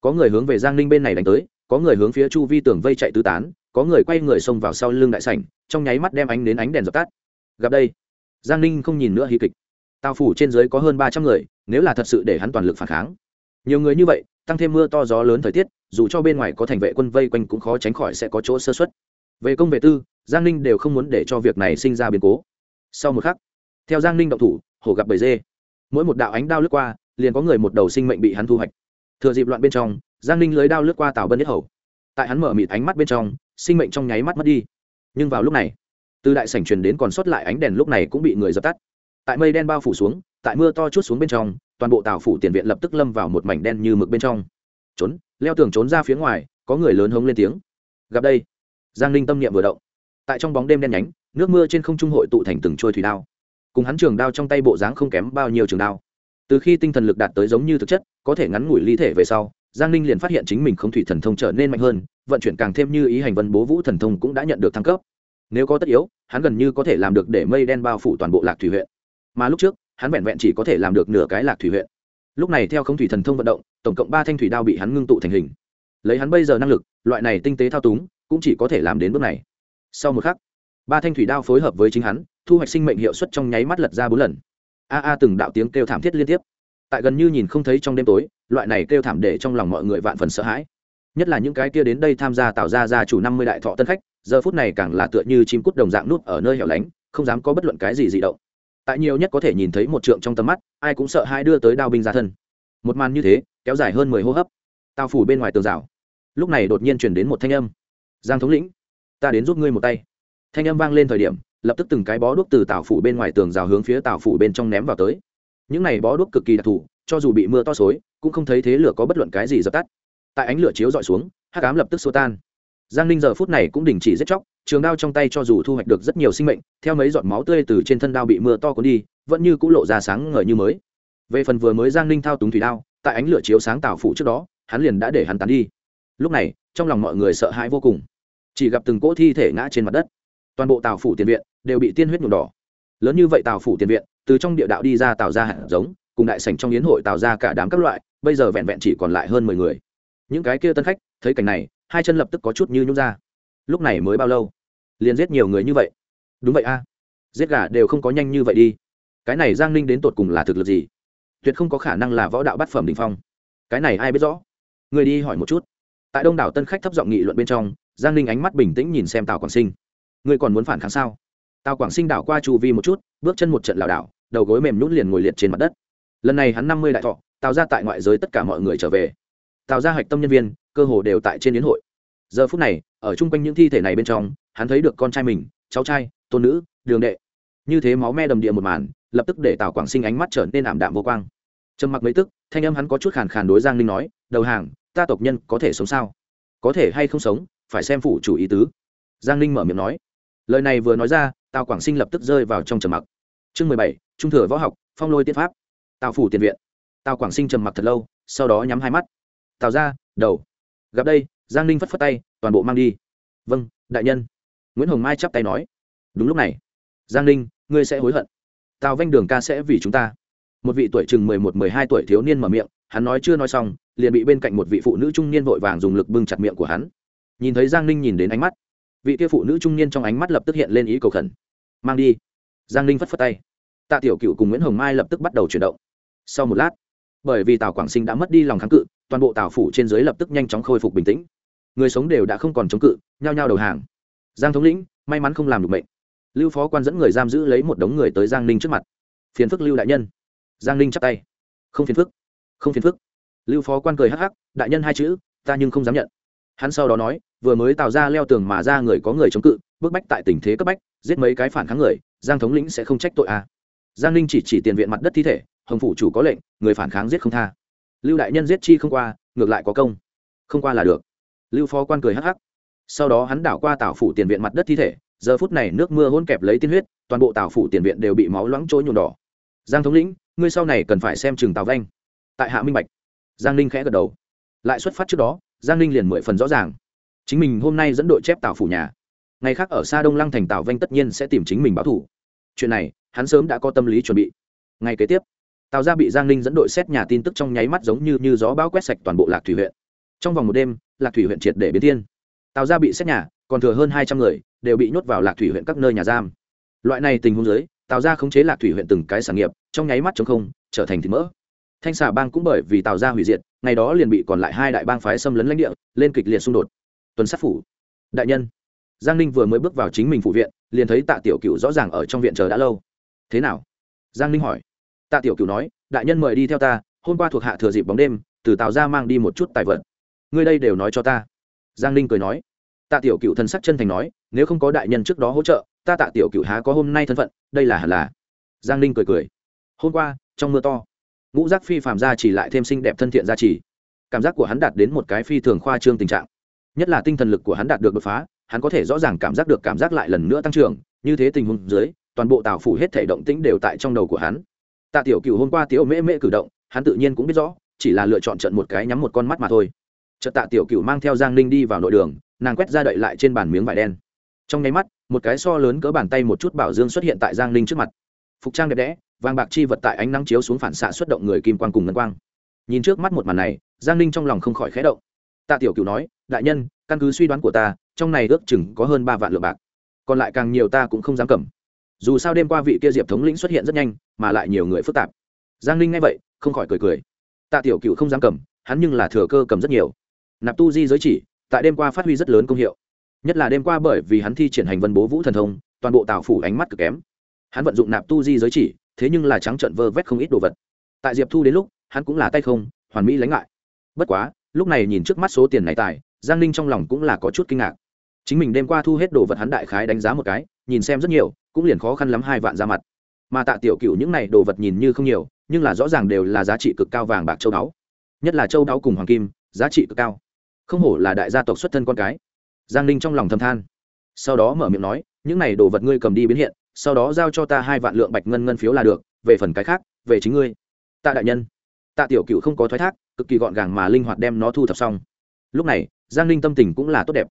Có người hướng về giang ninh bên này đánh tới, có người hướng phía chu vi tường vây chạy tứ tán, có người quay người xông vào sau lưng đại sảnh, trong nháy mắt đem ánh đến ánh đèn dập tắt gặp đây. Giang ninh không nhìn nữa hy kịch. Tào phủ trên dưới có hơn ba trăm người, nếu là thật sự để hắn toàn lực phản kháng. Nhiều người như vậy, tăng thêm mưa to gió lớn thời tiết, dù cho bên ngoài có thành vệ quân vây quanh cũng khó tránh khỏi sẽ có chỗ sơ xuất về công về tư, giang ninh đều không muốn để cho việc này sinh ra biến cố. Sau một khắc, theo giang ninh động thủ hổ gặp bầy dê. Mỗi một đạo ánh đao lướt qua, liền có người một đầu sinh mệnh bị hắn thu hoạch. Thừa dịp loạn bên trong, giang ninh lưới đao lướt qua tào bân nhất hầu. Tại hắn mở mịt ánh mắt bên trong, sinh mệnh trong nháy mắt mất đi. Nhưng vào lúc này từ đại sảnh truyền đến còn sót lại ánh đèn lúc này cũng bị người dập tắt. Tại mây đen bao phủ xuống, tại mưa to chút xuống bên trong, toàn bộ tàu phủ tiền viện lập tức lâm vào một mảnh đen như mực bên trong. Trốn, leo tường trốn ra phía ngoài, có người lớn hống lên tiếng. Gặp đây. Giang ninh tâm niệm vừa động. Tại trong bóng đêm đen nhánh, nước mưa trên không trung hội tụ thành từng trôi thủy đao. Cùng hắn trường đao trong tay bộ dáng không kém bao nhiêu trường đao. Từ khi tinh thần lực đạt tới giống như thực chất, có thể ngắn ngủi ly thể về sau, giang ninh liền phát hiện chính mình không thủy thần thông trở nên mạnh hơn, vận chuyển càng thêm như ý hành vân bố vũ thần thông cũng đã nhận được thăng cấp nếu có tất yếu, hắn gần như có thể làm được để mây đen bao phủ toàn bộ lạc thủy huyện. Mà lúc trước, hắn vẹn vẹn chỉ có thể làm được nửa cái lạc thủy huyện. Lúc này theo không thủy thần thông vận động, tổng cộng ba thanh thủy đao bị hắn ngưng tụ thành hình. Lấy hắn bây giờ năng lực, loại này tinh tế thao túng, cũng chỉ có thể làm đến bước này. Sau một khắc, ba thanh thủy đao phối hợp với chính hắn, thu hoạch sinh mệnh hiệu suất trong nháy mắt lật ra bốn lần. A a từng đạo tiếng kêu thảm thiết liên tiếp. Tại gần như nhìn không thấy trong đêm tối, loại này kêu thảm để trong lòng mọi người vạn phần sợ hãi nhất là những cái kia đến đây tham gia tạo ra gia chủ năm mươi đại thọ tân khách, giờ phút này càng là tựa như chim cút đồng dạng nút ở nơi hẻo lánh, không dám có bất luận cái gì dị động. Tại nhiều nhất có thể nhìn thấy một trượng trong tầm mắt, ai cũng sợ hai đưa tới đao binh ra thân. Một màn như thế, kéo dài hơn mười hô hấp. Tao phủ bên ngoài tường rào. Lúc này đột nhiên chuyển đến một thanh âm. Giang thống lĩnh, ta đến giúp ngươi một tay. Thanh âm vang lên thời điểm, lập tức từng cái bó đuốc từ tảo phủ bên ngoài tường rào hướng phía tảo phủ bên trong ném vào tới. Những này bó đuốc cực kỳ đặc thù, cho dù bị mưa to xối, cũng không thấy thế lửa có bất luận cái gì dập tắt tại ánh lửa chiếu dọi xuống, hắc ám lập tức xô tan. Giang ninh giờ phút này cũng đình chỉ giết chóc, trường đao trong tay cho dù thu hoạch được rất nhiều sinh mệnh, theo mấy giọt máu tươi từ trên thân đao bị mưa to cuốn đi, vẫn như c ũ lộ ra sáng ngời như mới. Về phần vừa mới giang ninh thao túng thủy đao, tại ánh lửa chiếu sáng tảo phủ trước đó, hắn liền đã để hắn tán đi. Lúc này, trong lòng mọi người sợ hãi vô cùng. Chỉ gặp từng cỗ thi thể ngã trên mặt đất. Toàn bộ tảo phủ tiền viện đều bị tiên huyết nhuộm đỏ. Lớn như vậy tảo phủ tiền viện, từ trong địa đạo đi ra tạo ra hạt giống, cùng đại sảnh trong yến hội tạo ra cả đám các loại, bây giờ vẹn vẹn chỉ còn lại hơn mười người những cái kia tân khách, thấy cảnh này, hai chân lập tức có chút như nhút ra. Lúc này mới bao lâu? Liền giết nhiều người như vậy. Đúng vậy a. Giết gà đều không có nhanh như vậy đi. Cái này giang ninh đến tột cùng là thực lực gì? Tuyệt không có khả năng là võ đạo bát phẩm đình phong. Cái này ai biết rõ? Người đi hỏi một chút. Tại đông đảo tân khách thấp giọng nghị luận bên trong, giang ninh ánh mắt bình tĩnh nhìn xem tào quảng sinh. Người còn muốn phản kháng sao? Tào quảng sinh đảo qua chu vi một chút, bước chân một trận lảo đảo, đầu gối mềm nhún liền ngồi liệt trên mặt đất. Lần này hắn năm mươi đại thọ, tào ra tại ngoại giới tất cả mọi người trở về tào ra hạch tâm nhân viên, cơ hồ đều tại trên yến hội. Giờ phút này, ở chung quanh những thi thể này bên trong, hắn thấy được con trai mình, cháu trai, tôn nữ, đường đệ. Như thế máu me đầm địa một màn, lập tức để tào quảng sinh ánh mắt trở nên ảm đạm vô quang. Trầm mặc mấy tức, thanh âm hắn có chút khàn khàn đối giang ninh nói, đầu hàng, ta tộc nhân có thể sống sao? Có thể hay không sống, phải xem phủ chủ ý tứ. Giang ninh mở miệng nói. Lời này vừa nói ra, tào quảng sinh lập tức rơi vào trong trầm mặc. Chương mười bảy, trung thừa võ học, phong lôi tiên pháp. Tào phủ tiền viện. Tào quảng sinh trầm mặc thật lâu, sau đó nhắm hai mắt tào ra, đầu. Gặp đây, giang ninh phất phất tay, toàn bộ mang đi. Vâng đại nhân. Nguyễn hồng mai chắp tay nói. Đúng lúc này, giang ninh, ngươi sẽ hối hận. Tào vanh đường ca sẽ vì chúng ta. Một vị tuổi chừng mười một, mười hai tuổi thiếu niên mở miệng, hắn nói chưa nói xong, liền bị bên cạnh một vị phụ nữ trung niên vội vàng dùng lực bưng chặt miệng của hắn. Nhìn thấy giang ninh nhìn đến ánh mắt, vị kia phụ nữ trung niên trong ánh mắt lập tức hiện lên ý cầu khẩn. Mang đi. Giang ninh phất phất tay. Tạ tiểu cựu cùng nguyễn hồng mai lập tức bắt đầu chuyển động. Sau một lát, bởi vì tào quảng sinh đã mất đi lòng kháng cự toàn bộ tào phủ trên dưới lập tức nhanh chóng khôi phục bình tĩnh. Người sống đều đã không còn chống cự, nhao nhao đầu hàng. Giang thống lĩnh, may mắn không làm được mệnh. lưu phó quan dẫn người giam giữ lấy một đống người tới giang ninh trước mặt. Phiền phức lưu đại nhân. Giang ninh chắp tay. Không phiền phức. Không phiền phức. Lưu phó quan cười hắc hắc, đại nhân hai chữ, ta nhưng không dám nhận. Hắn sau đó nói, vừa mới tạo ra leo tường mà ra người có người chống cự, bức bách tại tình thế cấp bách, giết mấy cái phản kháng người, giang thống lĩnh sẽ không trách tội à. giang ninh chỉ chỉ tiền viện mặt đất thi thể, hồng phủ chủ có lệnh, người phản kháng giết không tha lưu đại nhân giết chi không qua, ngược lại có công. Không qua là được. Lưu phó quan cười hắc hắc. Sau đó hắn đảo qua tảo phủ tiền viện mặt đất thi thể, giờ phút này nước mưa hôn kẹp lấy tiên huyết, toàn bộ tảo phủ tiền viện đều bị máu loãng trôi nhuộm đỏ. Giang thống lĩnh, ngươi sau này cần phải xem chừng tào vanh. Tại hạ minh bạch, giang ninh khẽ gật đầu. Lại xuất phát trước đó, giang ninh liền mười phần rõ ràng. Chính mình hôm nay dẫn đội chép tảo phủ nhà. Ngày khác ở xa đông lăng thành tảo vanh tất nhiên sẽ tìm chính mình báo thủ. Chuyện này, hắn sớm đã có tâm lý chuẩn bị. Ngày kế tiếp tào ra bị giang ninh dẫn đội xét nhà tin tức trong nháy mắt giống như, như gió bão quét sạch toàn bộ lạc thủy huyện. Trong vòng một đêm lạc thủy huyện triệt để biến thiên. Tào ra bị xét nhà còn thừa hơn hai trăm người đều bị nhốt vào lạc thủy huyện các nơi nhà giam. Loại này tình huống giới, tào ra khống chế lạc thủy huyện từng cái sản nghiệp trong nháy mắt chống không trở thành thịt mỡ. Thanh xà bang cũng bởi vì tào ra hủy diệt ngày đó liền bị còn lại hai đại bang phái xâm lấn lãnh địa lên kịch liệt xung đột. Tuần sát phủ. Đại nhân. Giang ninh vừa mới bước vào chính mình phụ viện liền thấy tạ tiểu cựu rõ ràng ở trong viện chờ đã lâu. Thế nào? Giang ninh hỏi tạ tiểu Cửu nói, đại nhân mời đi theo ta, hôm qua thuộc hạ thừa dịp bóng đêm, từ tào ra mang đi một chút tài vật. Ngươi đây đều nói cho ta. Giang ninh cười nói. Tạ tiểu cựu thần sắc chân thành nói, nếu không có đại nhân trước đó hỗ trợ, ta tạ tiểu cựu há có hôm nay thân phận, đây là hẳn là. Giang ninh cười cười. Hôm qua, trong mưa to, ngũ giác phi phàm gia chỉ lại thêm xinh đẹp thân thiện gia trì. Cảm giác của hắn đạt đến một cái phi thường khoa trương tình trạng. Nhất là tinh thần lực của hắn đạt được đột phá, hắn có thể rõ ràng cảm giác được cảm giác lại lần nữa tăng trưởng. Như thế tình huống dưới, toàn bộ tào phủ hết thể động tĩnh đều tại trong đầu của hắn tạ tiểu cựu hôm qua tiểu mễ mễ cử động, hắn tự nhiên cũng biết rõ, chỉ là lựa chọn trận một cái nhắm một con mắt mà thôi. Chợt tạ tiểu cựu mang theo giang ninh đi vào nội đường, nàng quét ra đậy lại trên bàn miếng vải đen. Trong nháy mắt, một cái so lớn cỡ bàn tay một chút bảo dương xuất hiện tại giang ninh trước mặt. Phục trang đẹp đẽ, vàng bạc chi vật tại ánh nắng chiếu xuống phản xạ xuất động người kim quang cùng ngân quang. Nhìn trước mắt một màn này, giang ninh trong lòng không khỏi khẽ động. Tạ tiểu cựu nói, đại nhân, căn cứ suy đoán của ta, trong này ước chừng có hơn ba vạn lượng bạc. Còn lại càng nhiều ta cũng không dám cầm dù sao đêm qua vị kia diệp thống lĩnh xuất hiện rất nhanh, mà lại nhiều người phức tạp. Giang ninh nghe vậy, không khỏi cười cười. Tạ tiểu cựu không dám cầm, hắn nhưng là thừa cơ cầm rất nhiều. Nạp tu di giới chỉ, tại đêm qua phát huy rất lớn công hiệu. Nhất là đêm qua bởi vì hắn thi triển hành vân bố vũ thần thông, toàn bộ tạo phủ ánh mắt cực kém. Hắn vận dụng nạp tu di giới chỉ, thế nhưng là trắng trận vơ vét không ít đồ vật. Tại diệp thu đến lúc, hắn cũng là tay không, hoàn mỹ lánh ngại bất quá, lúc này nhìn trước mắt số tiền này tài, giang ninh trong lòng cũng là có chút kinh ngạc. Chính mình đêm qua thu hết đồ vật hắn đại khái đánh giá một cái, nhìn xem rất nhiều cũng liền khó khăn lắm hai vạn ra mặt. Mà tạ tiểu cựu những này đồ vật nhìn như không nhiều, nhưng là rõ ràng đều là giá trị cực cao vàng bạc châu đáo. Nhất là châu đáo cùng hoàng kim, giá trị cực cao. Không hổ là đại gia tộc xuất thân con cái. Giang ninh trong lòng thầm than. Sau đó mở miệng nói, những này đồ vật ngươi cầm đi biến hiện, sau đó giao cho ta hai vạn lượng bạch ngân ngân phiếu là được, về phần cái khác, về chính ngươi. Tạ đại nhân. Tạ tiểu cựu không có thoái thác, cực kỳ gọn gàng mà linh hoạt đem nó thu thập xong. Lúc này, giang ninh tâm tình cũng là tốt đẹp.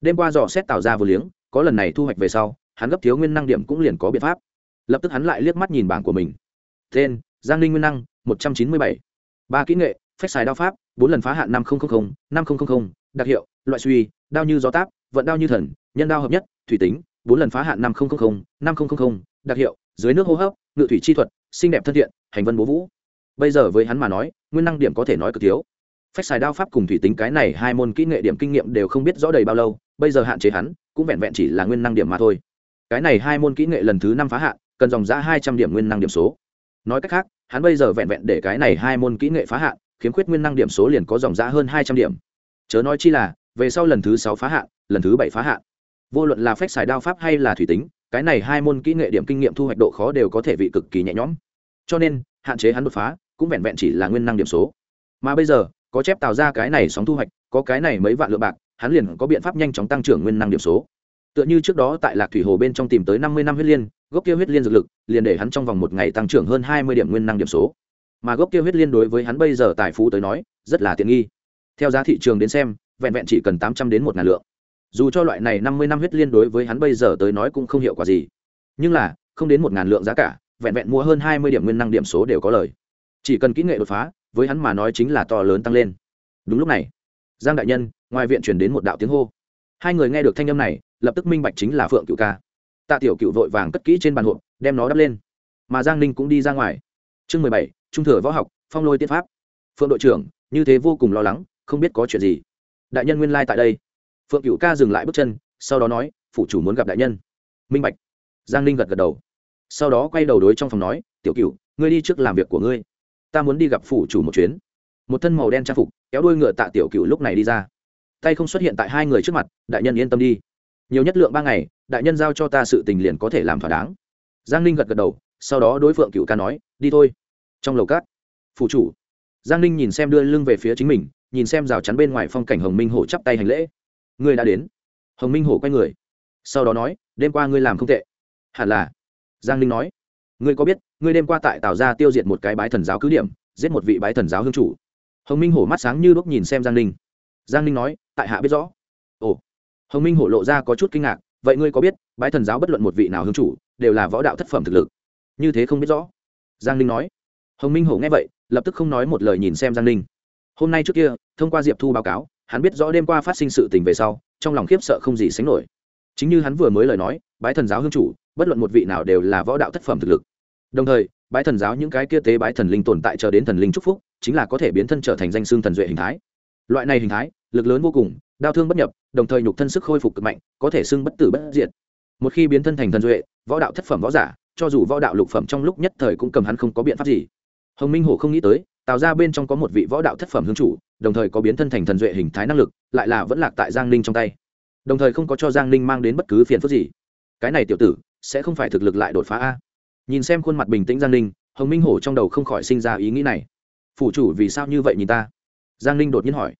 Đêm qua dò xét tạo ra vừa liếng, có lần này thu hoạch về sau hắn gấp thiếu nguyên năng điểm cũng liền có biện pháp. Lập tức hắn lại liếc mắt nhìn bảng của mình. Tên, giang ninh nguyên năng, một trăm chín mươi bảy. Ba kỹ nghệ phép xài đao pháp, bốn lần phá hạn năm nghìn năm nghìn đặc hiệu, loại suy, đao như gió táp, vận đao như thần, nhân đao hợp nhất, thủy tính, bốn lần phá hạn năm nghìn năm nghìn đặc hiệu, dưới nước hô hấp, ngự thủy chi thuật, xinh đẹp thân thiện, hành vân bố vũ. Bây giờ với hắn mà nói, nguyên năng điểm có thể nói cực thiếu. Phách xài đao pháp cùng thủy tính cái này hai môn kỹ nghệ điểm kinh nghiệm đều không biết rõ đầy bao lâu, bây giờ hạn chế hắn, cũng vẹn vẹn chỉ là nguyên năng điểm mà thôi cái này hai môn kỹ nghệ lần thứ năm phá hạn, cần dòng giã hai trăm điểm nguyên năng điểm số. Nói cách khác, hắn bây giờ vẹn vẹn để cái này hai môn kỹ nghệ phá hạn, khiếm khuyết nguyên năng điểm số liền có dòng giã hơn hai trăm điểm. Chớ nói chi là, về sau lần thứ sáu phá hạn, lần thứ bảy phá hạn, vô luận là phách xài đao pháp hay là thủy tính, cái này hai môn kỹ nghệ điểm kinh nghiệm thu hoạch độ khó đều có thể vị cực kỳ nhẹ nhõm. Cho nên, hạn chế hắn đột phá, cũng vẹn vẹn chỉ là nguyên năng điểm số. Mà bây giờ, có chép tạo ra cái này sóng thu hoạch, có cái này mấy vạn lượng bạc, hắn liền có biện pháp nhanh chóng tăng trưởng nguyên năng điểm số tựa như trước đó tại lạc thủy hồ bên trong tìm tới năm mươi năm huyết liên, gốc kia huyết liên dược lực liền để hắn trong vòng một ngày tăng trưởng hơn hai mươi điểm nguyên năng điểm số. Mà gốc kia huyết liên đối với hắn bây giờ tài phú tới nói, rất là tiện nghi. Theo giá thị trường đến xem, vẹn vẹn chỉ cần tám trăm đến một ngàn lượng. Dù cho loại này năm mươi năm huyết liên đối với hắn bây giờ tới nói cũng không hiệu quả gì. Nhưng là, không đến một ngàn lượng giá cả, vẹn vẹn mua hơn hai mươi điểm nguyên năng điểm số đều có lời. Chỉ cần kỹ nghệ đột phá, với hắn mà nói chính là to lớn tăng lên. Đúng lúc này, giang đại nhân, ngoài viện chuyển đến một đạo tiếng hô hai người nghe được thanh âm này, lập tức minh bạch chính là phượng cựu ca. Tạ tiểu cựu vội vàng cất kỹ trên bàn hộp, đem nó đắp lên. Mà giang ninh cũng đi ra ngoài. Chương mười bảy, trung thừa võ học, phong lôi tiết pháp. Phượng đội trưởng, như thế vô cùng lo lắng, không biết có chuyện gì. Đại nhân nguyên lai、like、tại đây. Phượng cựu ca dừng lại bước chân, sau đó nói phụ chủ muốn gặp đại nhân. Minh bạch. Giang ninh gật gật đầu. Sau đó quay đầu đối trong phòng nói, tiểu cựu ngươi đi trước làm việc của ngươi. Ta muốn đi gặp phủ chủ một chuyến. Một thân màu đen trang phục, kéo đuôi ngựa tạ tiểu cựu lúc này đi ra tay không xuất hiện tại hai người trước mặt, đại nhân yên tâm đi. Nhiều nhất lượng ba ngày, đại nhân giao cho ta sự tình liền có thể làm thỏa đáng. Giang ninh gật gật đầu, sau đó đối phượng cựu ca nói, đi thôi. Trong lầu cát phụ chủ, giang ninh nhìn xem đưa lưng về phía chính mình, nhìn xem rào chắn bên ngoài phong cảnh hồng minh hổ chắp tay hành lễ. Ngươi đã đến. Hồng minh hổ quay người, sau đó nói, đêm qua ngươi làm không tệ. Hẳn là. Giang ninh nói, ngươi có biết, ngươi đêm qua tại tào ra tiêu diệt một cái bái thần giáo cứ điểm, giết một vị bái thần giáo hương chủ? Hồng minh hổ mắt sáng như đuốc nhìn xem giang ninh giang ninh nói, tại hạ biết rõ. Ồ, hồng minh hổ lộ ra có chút kinh ngạc, vậy ngươi có biết, bái thần giáo bất luận một vị nào hương chủ, đều là võ đạo thất phẩm thực lực? Như thế không biết rõ. Giang ninh nói. Hồng minh hổ nghe vậy, lập tức không nói một lời nhìn xem giang ninh. Hôm nay trước kia, thông qua diệp thu báo cáo, hắn biết rõ đêm qua phát sinh sự tình về sau, trong lòng khiếp sợ không gì sánh nổi. Chính như hắn vừa mới lời nói, bái thần giáo hương chủ, bất luận một vị nào đều là võ đạo thất phẩm thực lực. Đồng thời, bái thần giáo những cái kia tế bái thần linh tồn tại chờ đến thần linh chúc phúc, chính là có thể biến thân trở thành danh xương thần duệ hình thái loại này hình thái, lực lớn vô cùng, đau thương bất nhập, đồng thời nhục thân sức khôi phục cực mạnh, có thể xưng bất tử bất diệt. Một khi biến thân thành thần duệ, võ đạo thất phẩm võ giả, cho dù võ đạo lục phẩm trong lúc nhất thời cũng cầm hắn không có biện pháp gì. Hồng minh hổ không nghĩ tới tạo ra bên trong có một vị võ đạo thất phẩm hương chủ, đồng thời có biến thân thành thần duệ hình thái năng lực, lại là vẫn lạc tại giang ninh trong tay. Đồng thời không có cho giang ninh mang đến bất cứ phiền phức gì. Cái này tiểu tử, sẽ không phải thực lực lại đột phá a. Nhìn xem khuôn mặt bình tĩnh giang ninh, hồng minh hổ trong đầu không khỏi sinh ra ý nghĩ này. Phủ chủ vì sao như vậy nhìn ta? Giang ninh đột nhiên hỏi.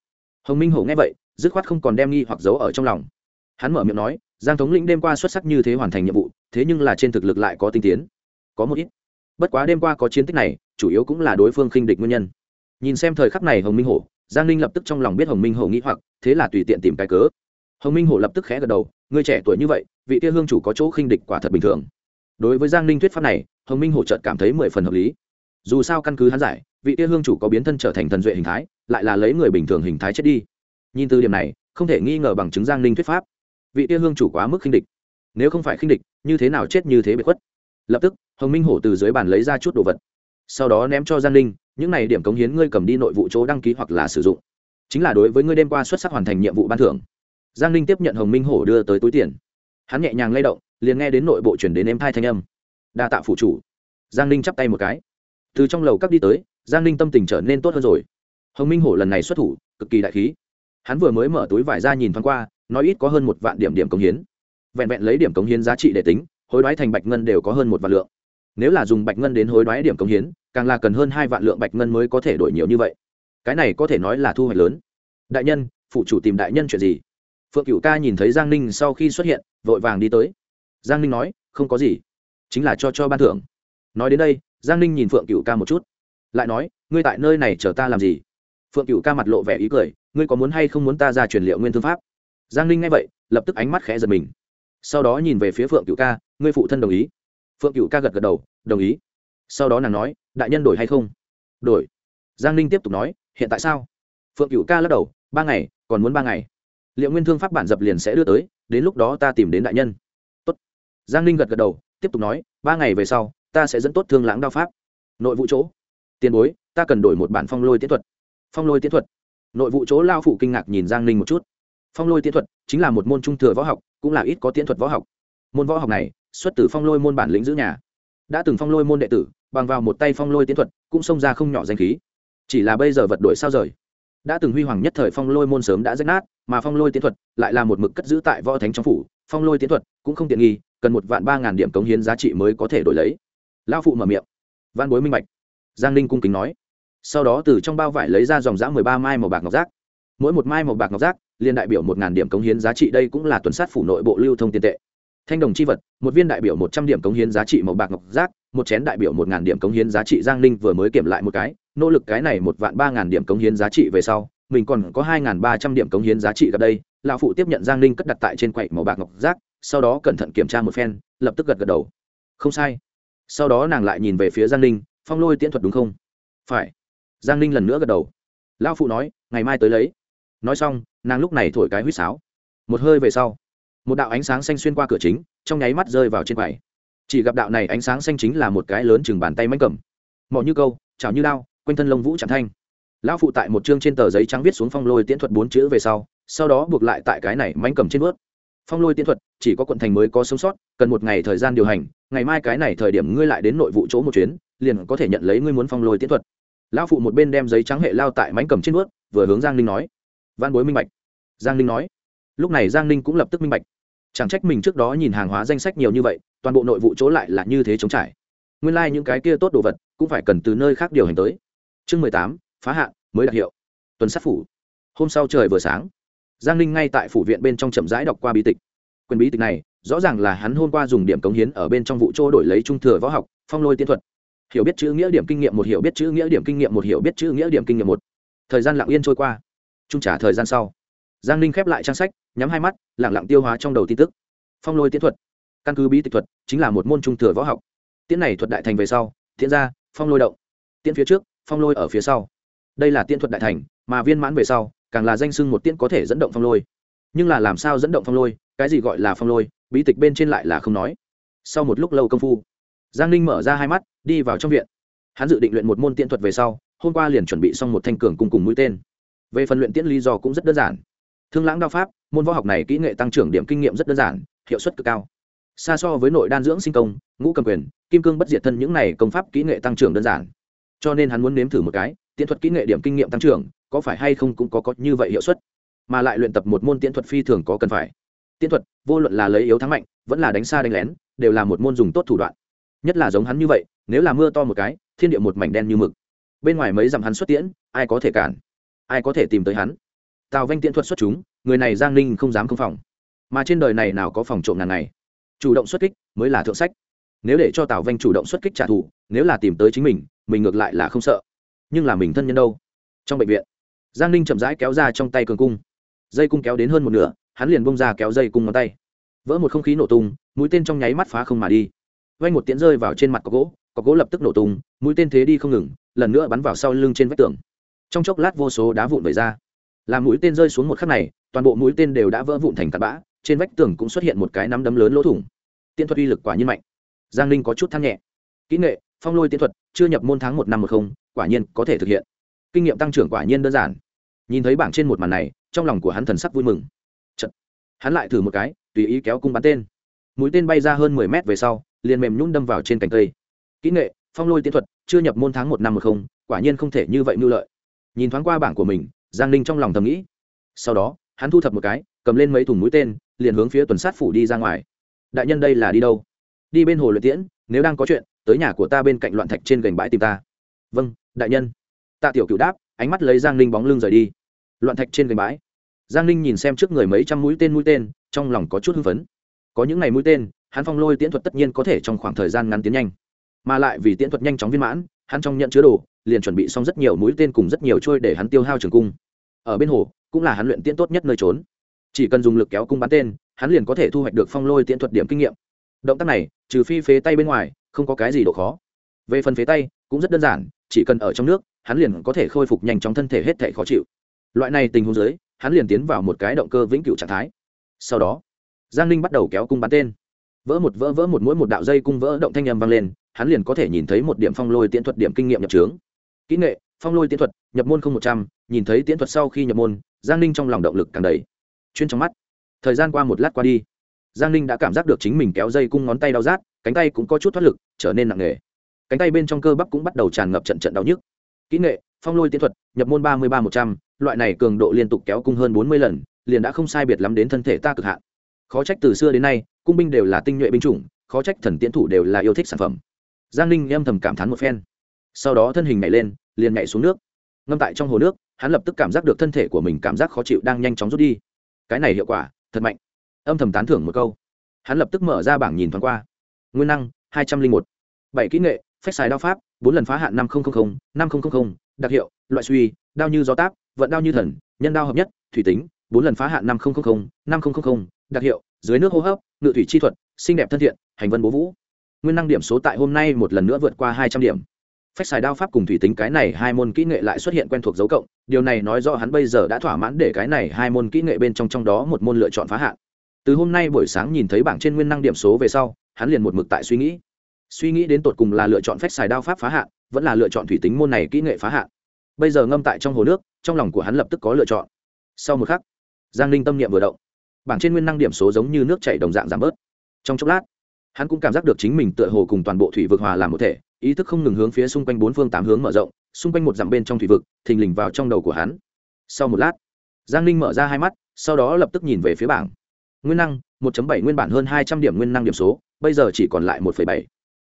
Hồng minh hổ nghe vậy, dứt khoát không còn đem nghi hoặc giấu ở trong lòng. Hắn mở miệng nói, giang thống lĩnh đêm qua xuất sắc như thế hoàn thành nhiệm vụ, thế nhưng là trên thực lực lại có tinh tiến. Có một ít. Bất quá đêm qua có chiến tích này, chủ yếu cũng là đối phương khinh địch nguyên nhân. Nhìn xem thời khắc này hồng minh hổ, giang ninh lập tức trong lòng biết hồng minh hổ nghĩ hoặc, thế là tùy tiện tìm cái cớ. Hồng minh hổ lập tức khẽ gật đầu người trẻ tuổi như vậy, vị tia hương chủ có chỗ khinh địch quả thật bình thường. Đối với giang ninh thuyết pháp này, hồng minh hổ trợt cảm thấy mười phần hợp lý. Dù sao căn cứ hắn giải vị kia hương chủ có biến thân trở thành thần duệ hình thái, lại là lấy người bình thường hình thái chết đi. Nhìn từ điểm này, không thể nghi ngờ bằng chứng giang ninh thuyết pháp. Vị kia hương chủ quá mức khinh địch. Nếu không phải khinh địch, như thế nào chết như thế bị khuất? Lập tức, hồng minh hổ từ dưới bàn lấy ra chút đồ vật. Sau đó ném cho giang ninh, những này điểm cống hiến ngươi cầm đi nội vụ chỗ đăng ký hoặc là sử dụng. Chính là đối với ngươi đêm qua xuất sắc hoàn thành nhiệm vụ ban thưởng. Giang ninh tiếp nhận hồng minh hổ đưa tới túi tiền. Hắn nhẹ nhàng lay động, liền nghe đến nội bộ chuyển đến em thai thanh âm. Đa tạ phụ chủ. Giang ninh chắp tay một cái. Từ trong lầu cắp đi tới giang ninh tâm tình trở nên tốt hơn rồi. Hồng minh hổ lần này xuất thủ, cực kỳ đại khí. Hắn vừa mới mở túi vải ra nhìn thoáng qua, nói ít có hơn một vạn điểm điểm cống hiến. Vẹn vẹn lấy điểm cống hiến giá trị để tính, hối đoái thành bạch ngân đều có hơn một vạn lượng. Nếu là dùng bạch ngân đến hối đoái điểm cống hiến, càng là cần hơn hai vạn lượng bạch ngân mới có thể đổi nhiều như vậy. Cái này có thể nói là thu hoạch lớn. Đại nhân, phụ chủ tìm đại nhân chuyện gì? Phượng cựu ca nhìn thấy giang ninh sau khi xuất hiện, vội vàng đi tới. Giang ninh nói, không có gì. Chính là cho cho ban thưởng. Nói đến đây, giang ninh nhìn phượng cựu ca một chút lại nói, ngươi tại nơi này chờ ta làm gì? Phượng cựu ca mặt lộ vẻ ý cười, ngươi có muốn hay không muốn ta ra truyền liệu nguyên thư pháp? Giang ninh nghe vậy, lập tức ánh mắt khẽ giật mình. Sau đó nhìn về phía phượng cựu ca, ngươi phụ thân đồng ý. Phượng cựu ca gật gật đầu, đồng ý. Sau đó nàng nói, đại nhân đổi hay không? Đổi. Giang ninh tiếp tục nói, hiện tại sao? Phượng cựu ca lắc đầu, ba ngày, còn muốn ba ngày. Liệu nguyên thương pháp bản dập liền sẽ đưa tới, đến lúc đó ta tìm đến đại nhân. Tốt. giang ninh gật gật đầu, tiếp tục nói, ba ngày về sau, ta sẽ dẫn tốt thương lãng đao pháp. Nội vụ chỗ tiền bối, ta cần đổi một bản phong lôi tiến thuật. Phong lôi tiến thuật. Nội vụ chỗ lao phụ kinh ngạc nhìn giang ninh một chút. Phong lôi tiến thuật chính là một môn trung thừa võ học, cũng là ít có tiến thuật võ học. Môn võ học này xuất từ phong lôi môn bản lĩnh giữ nhà. Đã từng phong lôi môn đệ tử, bằng vào một tay phong lôi tiến thuật, cũng xông ra không nhỏ danh khí. Chỉ là bây giờ vật đổi sao rời. Đã từng huy hoàng nhất thời phong lôi môn sớm đã rách nát, mà phong lôi tiến thuật lại là một mực cất giữ tại võ thánh trong phủ. Phong lôi tiến thuật cũng không tiện nghi, cần một vạn ba ngàn điểm cống hiến giá trị mới có thể đổi lấy. Lao phụ mở miệng. Văn bối minh bạch giang ninh cung kính nói. Sau đó từ trong bao vải lấy ra dòng giã mười ba mai màu bạc ngọc giác. Mỗi một mai màu bạc ngọc giác liên đại biểu một ngàn điểm cống hiến giá trị, đây cũng là tuần sát phủ nội bộ lưu thông tiền tệ. Thanh đồng c h i vật, một viên đại biểu một trăm điểm cống hiến giá trị màu bạc ngọc giác, một chén đại biểu một ngàn điểm cống hiến giá trị, giang ninh vừa mới kiểm lại một cái, nỗ lực cái này một vạn ba ngàn điểm cống hiến giá trị về sau, mình còn có hai ngàn ba trăm điểm cống hiến giá trị gặp đây. Lão phụ tiếp nhận giang ninh cất đặt tại trên quậy màu bạc ngọc giác, sau đó cẩn thận kiểm tra một phen, lập tức gật gật đầu. Không sai. Sau đó nàng lại nhìn về phía giang ninh phong lôi tiễn thuật đúng không? Phải. Giang ninh lần nữa gật đầu. Lão phụ nói, ngày mai tới lấy. Nói xong, nàng lúc này thổi cái huýt sáo. Một hơi về sau, một đạo ánh sáng xanh xuyên qua cửa chính, trong nháy mắt rơi vào trên quầy. Chỉ gặp đạo này ánh sáng xanh chính là một cái lớn chừng bàn tay mánh cầm. Mỏ như câu, chảo như lao quanh thân lông vũ chẳng thanh. Lão phụ tại một chương trên tờ giấy trắng viết xuống phong lôi tiễn thuật bốn chữ về sau sau đó buộc lại tại cái này mánh cầm trên vớt. Phong lôi tiễn thuật, chỉ có quận thành mới có sống sót, cần một ngày thời gian điều hành, ngày mai cái này thời điểm ngươi lại đến nội vụ chỗ một chuyến liền có thể nhận lấy ngươi muốn phong lôi tiến thuật. Lão phụ một bên đem giấy trắng hệ lao tại mánh cầm trên bước vừa hướng giang ninh nói. Văn bối minh bạch. Giang ninh nói. Lúc này giang ninh cũng lập tức minh bạch. Chẳng trách mình trước đó nhìn hàng hóa danh sách nhiều như vậy, toàn bộ nội vụ chỗ lại là như thế chống trải. Nguyên lai、like、những cái kia tốt đồ vật, cũng phải cần từ nơi khác điều hành tới. Chương mười tám, phá hạn, mới đặc hiệu. Tuần sát phủ. Hôm sau trời vừa sáng, giang ninh ngay tại phủ viện bên trong chậm rãi đọc qua bí tịch. Quyền bí tịch này, rõ ràng là hắn hôm qua dùng điểm cống hiến ở bên trong vụ chỗ đổi lấy trung thừa võ học, phong lôi tiên thuật hiểu biết chữ nghĩa điểm kinh nghiệm một, hiểu biết chữ nghĩa điểm kinh nghiệm một, hiểu biết chữ nghĩa điểm kinh nghiệm một. Thời gian lặng yên trôi qua. Trung trả thời gian sau. Giang ninh khép lại trang sách, nhắm hai mắt lẳng lặng tiêu hóa trong đầu tin tức. Phong lôi tiến thuật. Căn cứ bí tịch thuật, chính là một môn trung thừa võ học. Tiễn này thuật đại thành về sau, tiễn ra, phong lôi động. Tiễn phía trước, phong lôi ở phía sau. Đây là tiễn thuật đại thành, mà viên mãn về sau, càng là danh sưng một tiễn có thể dẫn động phong lôi. Nhưng là làm sao dẫn động phong lôi, cái gì gọi là phong lôi, bí tịch bên trên lại là không nói. Sau một lúc lâu công phu giang ninh mở ra hai mắt, đi vào trong viện. Hắn dự định luyện một môn tiện thuật về sau, hôm qua liền chuẩn bị xong một thanh cường cùng cùng mũi tên. Về phần luyện tiễn lý do cũng rất đơn giản. Thương lãng đao pháp, môn võ học này kỹ nghệ tăng trưởng điểm kinh nghiệm rất đơn giản, hiệu suất cực cao. Xa so với nội đan dưỡng sinh công, ngũ cầm quyền, kim cương bất diệt thân những này công pháp kỹ nghệ tăng trưởng đơn giản. Cho nên hắn muốn nếm thử một cái, tiễn thuật kỹ nghệ điểm kinh nghiệm tăng trưởng, có phải hay không cũng có có như vậy hiệu suất. Mà lại luyện tập một môn tiễn thuật phi thường có cần phải. Tiễn thuật, vô luận là lấy yếu thắng mạnh, vẫn là đánh xa đánh lén, đều là một môn dùng tốt thủ đoạn nhất là giống hắn như vậy, nếu là mưa to một cái, thiên địa một mảnh đen như mực. Bên ngoài mấy dặm hắn xuất tiễn, ai có thể cản? Ai có thể tìm tới hắn? Tào vanh tiễn thuật xuất chúng, người này giang ninh không dám không phòng. Mà trên đời này nào có phòng trộm ngàn này chủ động xuất kích mới là thượng sách. Nếu để cho tào vanh chủ động xuất kích trả thù, nếu là tìm tới chính mình mình ngược lại là không sợ. Nhưng là mình thân nhân đâu? Trong bệnh viện, giang ninh chậm rãi kéo ra trong tay cường cung. Dây cung kéo đến hơn một nửa, hắn liền bông ra kéo dây cung ngón tay. Vỡ một không khí nổ tung, mũi tên trong nháy mắt phá không mà đi vanh một tiễn rơi vào trên mặt có gỗ có gỗ lập tức nổ tung, mũi tên thế đi không ngừng, lần nữa bắn vào sau lưng trên vách tường. Trong chốc lát vô số đá vụn vẩy ra. Làm mũi tên rơi xuống một khắc này, toàn bộ mũi tên đều đã vỡ vụn thành tạt bã, trên vách tường cũng xuất hiện một cái nắm đấm lớn lỗ thủng. Tiên thuật uy lực quả nhiên mạnh. Giang ninh có chút thăng nhẹ. Kỹ nghệ, phong lôi tiên thuật, chưa nhập môn tháng một năm một không, quả nhiên có thể thực hiện. Kinh nghiệm tăng trưởng quả nhiên đơn giản. Nhìn thấy bảng trên một màn này, trong lòng của hắn thần sắc vui mừng. Chật. hắn lại thử một cái, tùy ý kéo cung bắn tên. Mũi tên bay ra hơn mười mét về sau liền mềm nhún đâm vào trên cành cây. Kỹ nghệ, phong lôi tiến thuật, chưa nhập môn tháng một năm một không, quả nhiên không thể như vậy mưu lợi. Nhìn thoáng qua bảng của mình, giang ninh trong lòng thầm nghĩ. Sau đó, hắn thu thập một cái, cầm lên mấy thùng mũi tên, liền hướng phía tuần sát phủ đi ra ngoài. Đại nhân đây là đi đâu? Đi bên hồ luyện tiễn, nếu đang có chuyện, tới nhà của ta bên cạnh loạn thạch trên gành bãi tìm ta. Vâng đại nhân. Tạ tiểu cựu đáp, ánh mắt lấy giang ninh bóng lưng rời đi. Loạn thạch trên gành bãi. Giang ninh nhìn xem trước người mấy trăm mũi tên mũi tên, trong lòng có chút hưng phấn. Có những ngày mũi tên hắn phong lôi tiễn thuật tất nhiên có thể trong khoảng thời gian ngắn tiến nhanh, mà lại vì tiễn thuật nhanh chóng viên mãn, hắn trong nhận chứa đồ, liền chuẩn bị xong rất nhiều mũi tên cùng rất nhiều trôi để hắn tiêu hao trường cung. Ở bên hồ, cũng là hắn luyện tiễn tốt nhất nơi trốn. Chỉ cần dùng lực kéo cung bắn tên, hắn liền có thể thu hoạch được phong lôi tiễn thuật điểm kinh nghiệm. Động tác này, trừ phi phế tay bên ngoài, không có cái gì độ khó. Về phần phế tay, cũng rất đơn giản, chỉ cần ở trong nước, hắn liền có thể khôi phục nhanh chóng thân thể hết thể khó chịu. Loại này tình huống dưới, hắn liền tiến vào một cái động cơ vĩnh cửu trạng thái. Sau đó, giang ninh bắt đầu kéo cung bắn tên vỡ một vỡ vỡ một mỗi một đạo dây cung vỡ động thanh âm vang lên, hắn liền có thể nhìn thấy một điểm phong lôi tiễn thuật điểm kinh nghiệm nhập trướng kỹ nghệ, phong lôi tiễn thuật, nhập môn không một trăm, nhìn thấy tiễn thuật sau khi nhập môn, giang ninh trong lòng động lực càng đầy. Chuyên trong mắt. Thời gian qua một lát qua đi, giang ninh đã cảm giác được chính mình kéo dây cung ngón tay đau rát, cánh tay cũng có chút thoát lực, trở nên nặng nề. Cánh tay bên trong cơ bắp cũng bắt đầu tràn ngập trận trận đau nhức. Kỹ nghệ, phong lôi tiễn thuật, nhập môn ba mươi ba một trăm l này cường độ liên tục kéo cung hơn bốn mươi lần, liền đã không sai biệt lắm đến thân thể ta cực hạn. Khó trách từ xưa đến nay cung binh đều là tinh nhuệ binh chủng, khó trách thần tiễn thủ đều là yêu thích sản phẩm. Giang ninh âm thầm cảm thán một phen. Sau đó thân hình nhảy lên, liền nhảy xuống nước. Ngâm tại trong hồ nước, hắn lập tức cảm giác được thân thể của mình cảm giác khó chịu đang nhanh chóng rút đi. Cái này hiệu quả, thật mạnh. Âm thầm tán thưởng một câu. Hắn lập tức mở ra bảng nhìn thoáng qua. Nguyên năng, hai trăm linh một. Bảy kỹ nghệ phép xài đao pháp, bốn lần phá hạn năm nghìn năm nghìn đặc hiệu, loại suy, đao như gió táp, vận đao như thần, nhân đao hợp nhất, thủy tính, bốn lần phá hạn năm nghìn năm nghìn đặc hiệu, dưới nước hô hấp, ngự thủy chi thuật, xinh đẹp thân thiện, hành vân bố vũ. Nguyên năng điểm số tại hôm nay một lần nữa vượt qua hai trăm điểm. Phách xài đao pháp cùng thủy tính cái này hai môn kỹ nghệ lại xuất hiện quen thuộc dấu cộng, điều này nói rõ hắn bây giờ đã thỏa mãn để cái này hai môn kỹ nghệ bên trong trong đó một môn lựa chọn phá hạn. Từ hôm nay buổi sáng nhìn thấy bảng trên nguyên năng điểm số về sau, hắn liền một mực tại suy nghĩ. Suy nghĩ đến tột cùng là lựa chọn phách xài đao pháp phá hạn, vẫn là lựa chọn thủy tính môn này kỹ nghệ phá hạn. Bây giờ ngâm tại trong hồ nước, trong lòng của hắn lập tức có lựa chọn. Sau một khắc, giang linh tâm niệm vừa động bảng trên nguyên năng điểm số giống như nước chảy đồng dạng giảm bớt. Trong chốc lát, hắn cũng cảm giác được chính mình tựa hồ cùng toàn bộ thủy vực hòa làm một thể, ý thức không ngừng hướng phía xung quanh bốn phương tám hướng mở rộng, xung quanh một dặm bên trong thủy vực, thình lình vào trong đầu của hắn. Sau một lát, giang ninh mở ra hai mắt, sau đó lập tức nhìn về phía bảng. Nguyên năng 1.7 nguyên bản hơn hai trăm điểm nguyên năng điểm số, bây giờ chỉ còn lại một bảy.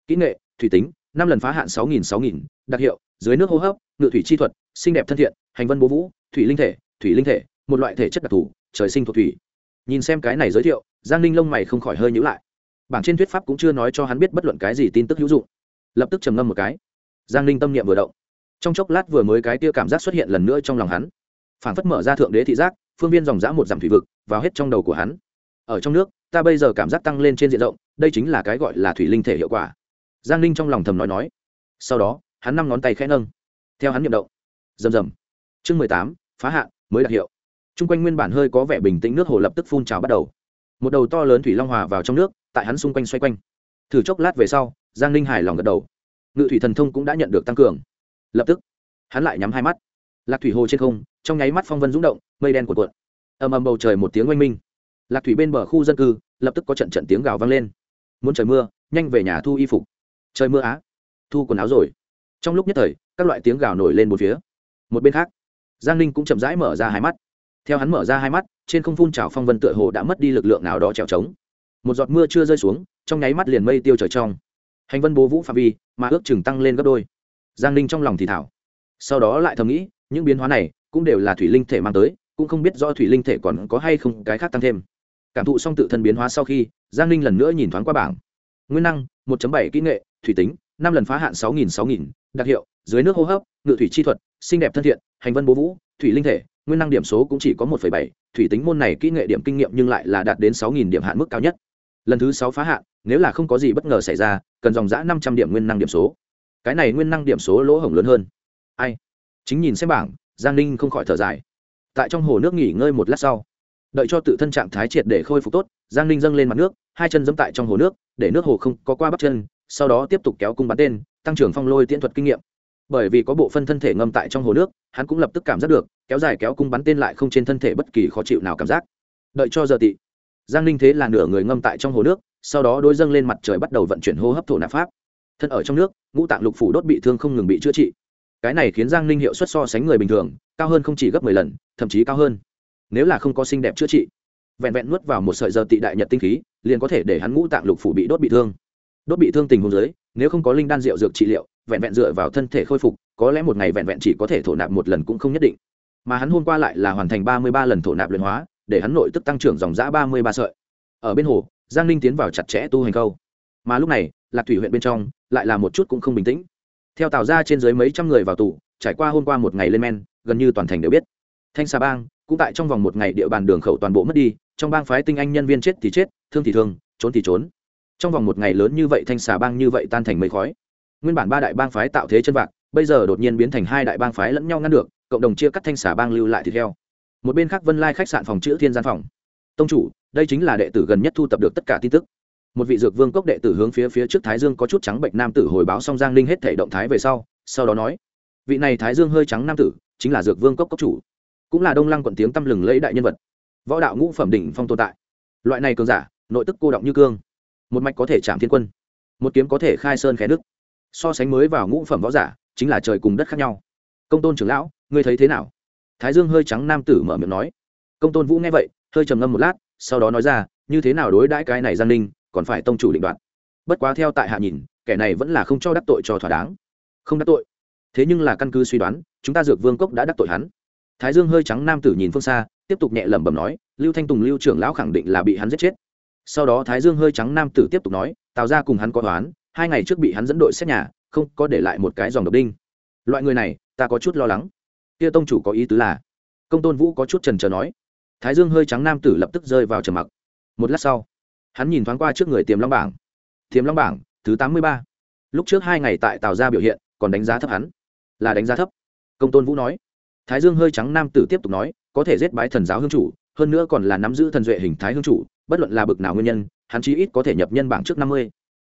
Kỹ nghệ, thủy tính, năm lần phá hạn sáu nghìn sáu nghìn, đặc hiệu, dưới nước hô hấp, ngự thủy chi thuật, xinh đẹp thân thiện, hành vân bố vũ, thủy linh thể, thủy linh thể, một loại thể chất đặc thù, trời sinh thuộc thủy nhìn xem cái này giới thiệu, giang ninh lông mày không khỏi hơi nhữ lại. Bảng trên thuyết pháp cũng chưa nói cho hắn biết bất luận cái gì tin tức hữu dụng. Lập tức trầm ngâm một cái. Giang ninh tâm niệm vừa động. Trong chốc lát vừa mới cái tia cảm giác xuất hiện lần nữa trong lòng hắn. Phản phất mở ra thượng đế thị giác, phương viên dòng dã một dặm thủy vực, vào hết trong đầu của hắn. Ở trong nước, ta bây giờ cảm giác tăng lên trên diện rộng, đây chính là cái gọi là thủy linh thể hiệu quả. Giang ninh trong lòng thầm nói nói. Sau đó, hắn năm ngón tay khẽ nâng. Theo hắn n động. Rầm rầm. Chương mười tám, phá hạn, mới đặc hiệu t r u n g quanh nguyên bản hơi có vẻ bình tĩnh nước hồ lập tức phun trào bắt đầu. Một đầu to lớn thủy long hòa vào trong nước, tại hắn xung quanh xoay quanh. Thử chốc lát về sau, giang ninh hài lòng gật đầu. Ngự thủy thần thông cũng đã nhận được tăng cường. Lập tức, hắn lại nhắm hai mắt. Lạc thủy hồ trên không, trong nháy mắt phong vân rung động, mây đen cuộn cuộn. Ầm ầm bầu trời một tiếng oanh minh. Lạc thủy bên bờ khu dân cư, lập tức có trận trận tiếng gào vang lên. Muốn trời mưa, nhanh về nhà thu y phục. Trời mưa á, thu quần áo rồi. Trong lúc nhất thời, các loại tiếng gào nổi lên một phía. Một bên khác, giang ninh cũng chậm rãi mở ra hai mắt theo hắn mở ra hai mắt, trên không phun trào phong vân tựa hồ đã mất đi lực lượng nào đó trèo trống. Một giọt mưa chưa rơi xuống, trong nháy mắt liền mây tiêu trời trong. Hành vân bố vũ phạm vi, mà ước chừng tăng lên gấp đôi. Giang ninh trong lòng thì thảo. Sau đó lại thầm nghĩ, những biến hóa này cũng đều là thủy linh thể mang tới, cũng không biết do thủy linh thể còn có hay không cái khác tăng thêm. Cảm thụ xong tự thân biến hóa sau khi, giang ninh lần nữa nhìn thoáng qua bảng. Nguyên năng 1 bảy kỹ nghệ, thủy tính, năm lần phá hạn sáu nghìn sáu nghìn, đặc hiệu, dưới nước hô hấp, ngự thủy chi thuật, xinh đẹp thân thiện, hành vân bố vũ, thủy linh thể nguyên năng điểm số cũng chỉ có một bảy, thủy tính môn này kỹ nghệ điểm kinh nghiệm nhưng lại là đạt đến sáu nghìn điểm hạn mức cao nhất. Lần thứ sáu phá hạn, nếu là không có gì bất ngờ xảy ra, cần dòng giã năm trăm điểm nguyên năng điểm số. Cái này nguyên năng điểm số lỗ hổng lớn hơn. Ai? Chính nhìn xem bảng, giang ninh không khỏi thở dài. Tại trong hồ nước nghỉ ngơi một lát sau, đợi cho tự thân trạng thái triệt để khôi phục tốt, giang ninh dâng lên mặt nước, hai chân dẫm tại trong hồ nước, để nước hồ không có qua bắp chân, sau đó tiếp tục kéo cung bắn tên, tăng trưởng phong lôi tiễn thuật kinh nghiệm bởi vì có bộ phân thân thể ngâm tại trong hồ nước hắn cũng lập tức cảm giác được kéo dài kéo cung bắn tên lại không trên thân thể bất kỳ khó chịu nào cảm giác. Đợi cho giờ tị giang ninh thế là nửa người ngâm tại trong hồ nước sau đó đôi dâng lên mặt trời bắt đầu vận chuyển hô hấp thổ nạp pháp. Thân ở trong nước ngũ tạng lục phủ đốt bị thương không ngừng bị chữa trị. Cái này khiến giang ninh hiệu suất so sánh người bình thường cao hơn không chỉ gấp mười lần thậm chí cao hơn. Nếu là không có xinh đẹp chữa trị vẹn vẹn nuốt vào một sợi giờ tị đại nhật tinh khí liền có thể để hắn ngũ tạng lục phủ bị đốt bị thương. Đốt bị thương tình huống giới, nếu không có linh đan rượu dược trị liệu vẹn vẹn dựa vào thân thể khôi phục, có lẽ một ngày vẹn vẹn chỉ có thể thổ nạp một lần cũng không nhất định. Mà hắn hôm qua lại là hoàn thành ba mươi ba lần thổ nạp luyện hóa, để hắn nội tức tăng trưởng dòng giã ba mươi ba sợi. Ở bên hồ, giang ninh tiến vào chặt chẽ tu hành câu. Mà lúc này, lạc thủy huyện bên trong, lại là một chút cũng không bình tĩnh. Theo tào ra trên dưới mấy trăm người vào tù, trải qua hôm qua một ngày lên men, gần như toàn thành đều biết. Thanh xà bang, cũng tại trong vòng một ngày địa bàn đường khẩu toàn bộ mất đi, trong bang phái tinh anh nhân viên chết thì chết, thương thì thương, trốn thì trốn. Trong vòng một ngày lớn như vậy thanh xà bang như vậy tan thành mây khói nguyên bản ba đại bang phái tạo thế chân vạc, bây giờ đột nhiên biến thành hai đại bang phái lẫn nhau ngăn được, cộng đồng chia cắt thanh xả bang lưu lại thịt heo. Một bên khác vân lai khách sạn phòng chữ thiên gian phòng. Tông chủ, đây chính là đệ tử gần nhất thu tập được tất cả tin tức. Một vị dược vương cốc đệ tử hướng phía phía trước thái dương có chút trắng bệnh nam tử hồi báo xong giang linh hết thể động thái về sau sau đó nói, vị này thái dương hơi trắng nam tử, chính là dược vương cốc cốc chủ, cũng là đông lăng quận tiếng tăm lừng lấy đại nhân vật, võ đạo ngũ phẩm đỉnh phong tồn tại. Loại này cường giả, nội tức cô động như cương, một mạch có thể chạm thiên quân, một kiếm có thể khai sơn khẽ đức so sánh mới vào ngũ phẩm võ giả, chính là trời cùng đất khác nhau. Công tôn trưởng lão, ngươi thấy thế nào? Thái dương hơi trắng nam tử mở miệng nói. Công tôn vũ nghe vậy, hơi trầm ngâm một lát, sau đó nói ra, như thế nào đối đãi cái này giang ninh, còn phải tông chủ định đoạt. Bất quá theo tại hạ nhìn, kẻ này vẫn là không cho đắc tội cho thỏa đáng. Không đắc tội. Thế nhưng là căn cứ suy đoán, chúng ta dược vương cốc đã đắc tội hắn. Thái dương hơi trắng nam tử nhìn phương xa, tiếp tục nhẹ lẩm bẩm nói, lưu thanh tùng lưu trưởng lão khẳng định là bị hắn giết chết. Sau đó thái dương hơi trắng nam tử tiếp tục nói, tào ra cùng hắn có toán hai ngày trước bị hắn dẫn đội xét nhà, không có để lại một cái dòng độc đinh. Loại người này, ta có chút lo lắng. Kia tông chủ có ý tứ là? Công tôn vũ có chút trần trờ nói. Thái dương hơi trắng nam tử lập tức rơi vào trầm mặc. Một lát sau, hắn nhìn thoáng qua trước người tiềm long bảng. Tiềm long bảng, thứ tám mươi ba. Lúc trước hai ngày tại tào ra biểu hiện, còn đánh giá thấp hắn. Là đánh giá thấp. Công tôn vũ nói. Thái dương hơi trắng nam tử tiếp tục nói, có thể giết bái thần giáo hương chủ, hơn nữa còn là nắm giữ thần duệ hình thái hương chủ, bất luận là bực nào nguyên nhân, hắn chí ít có thể nhập nhân bảng trước năm mươi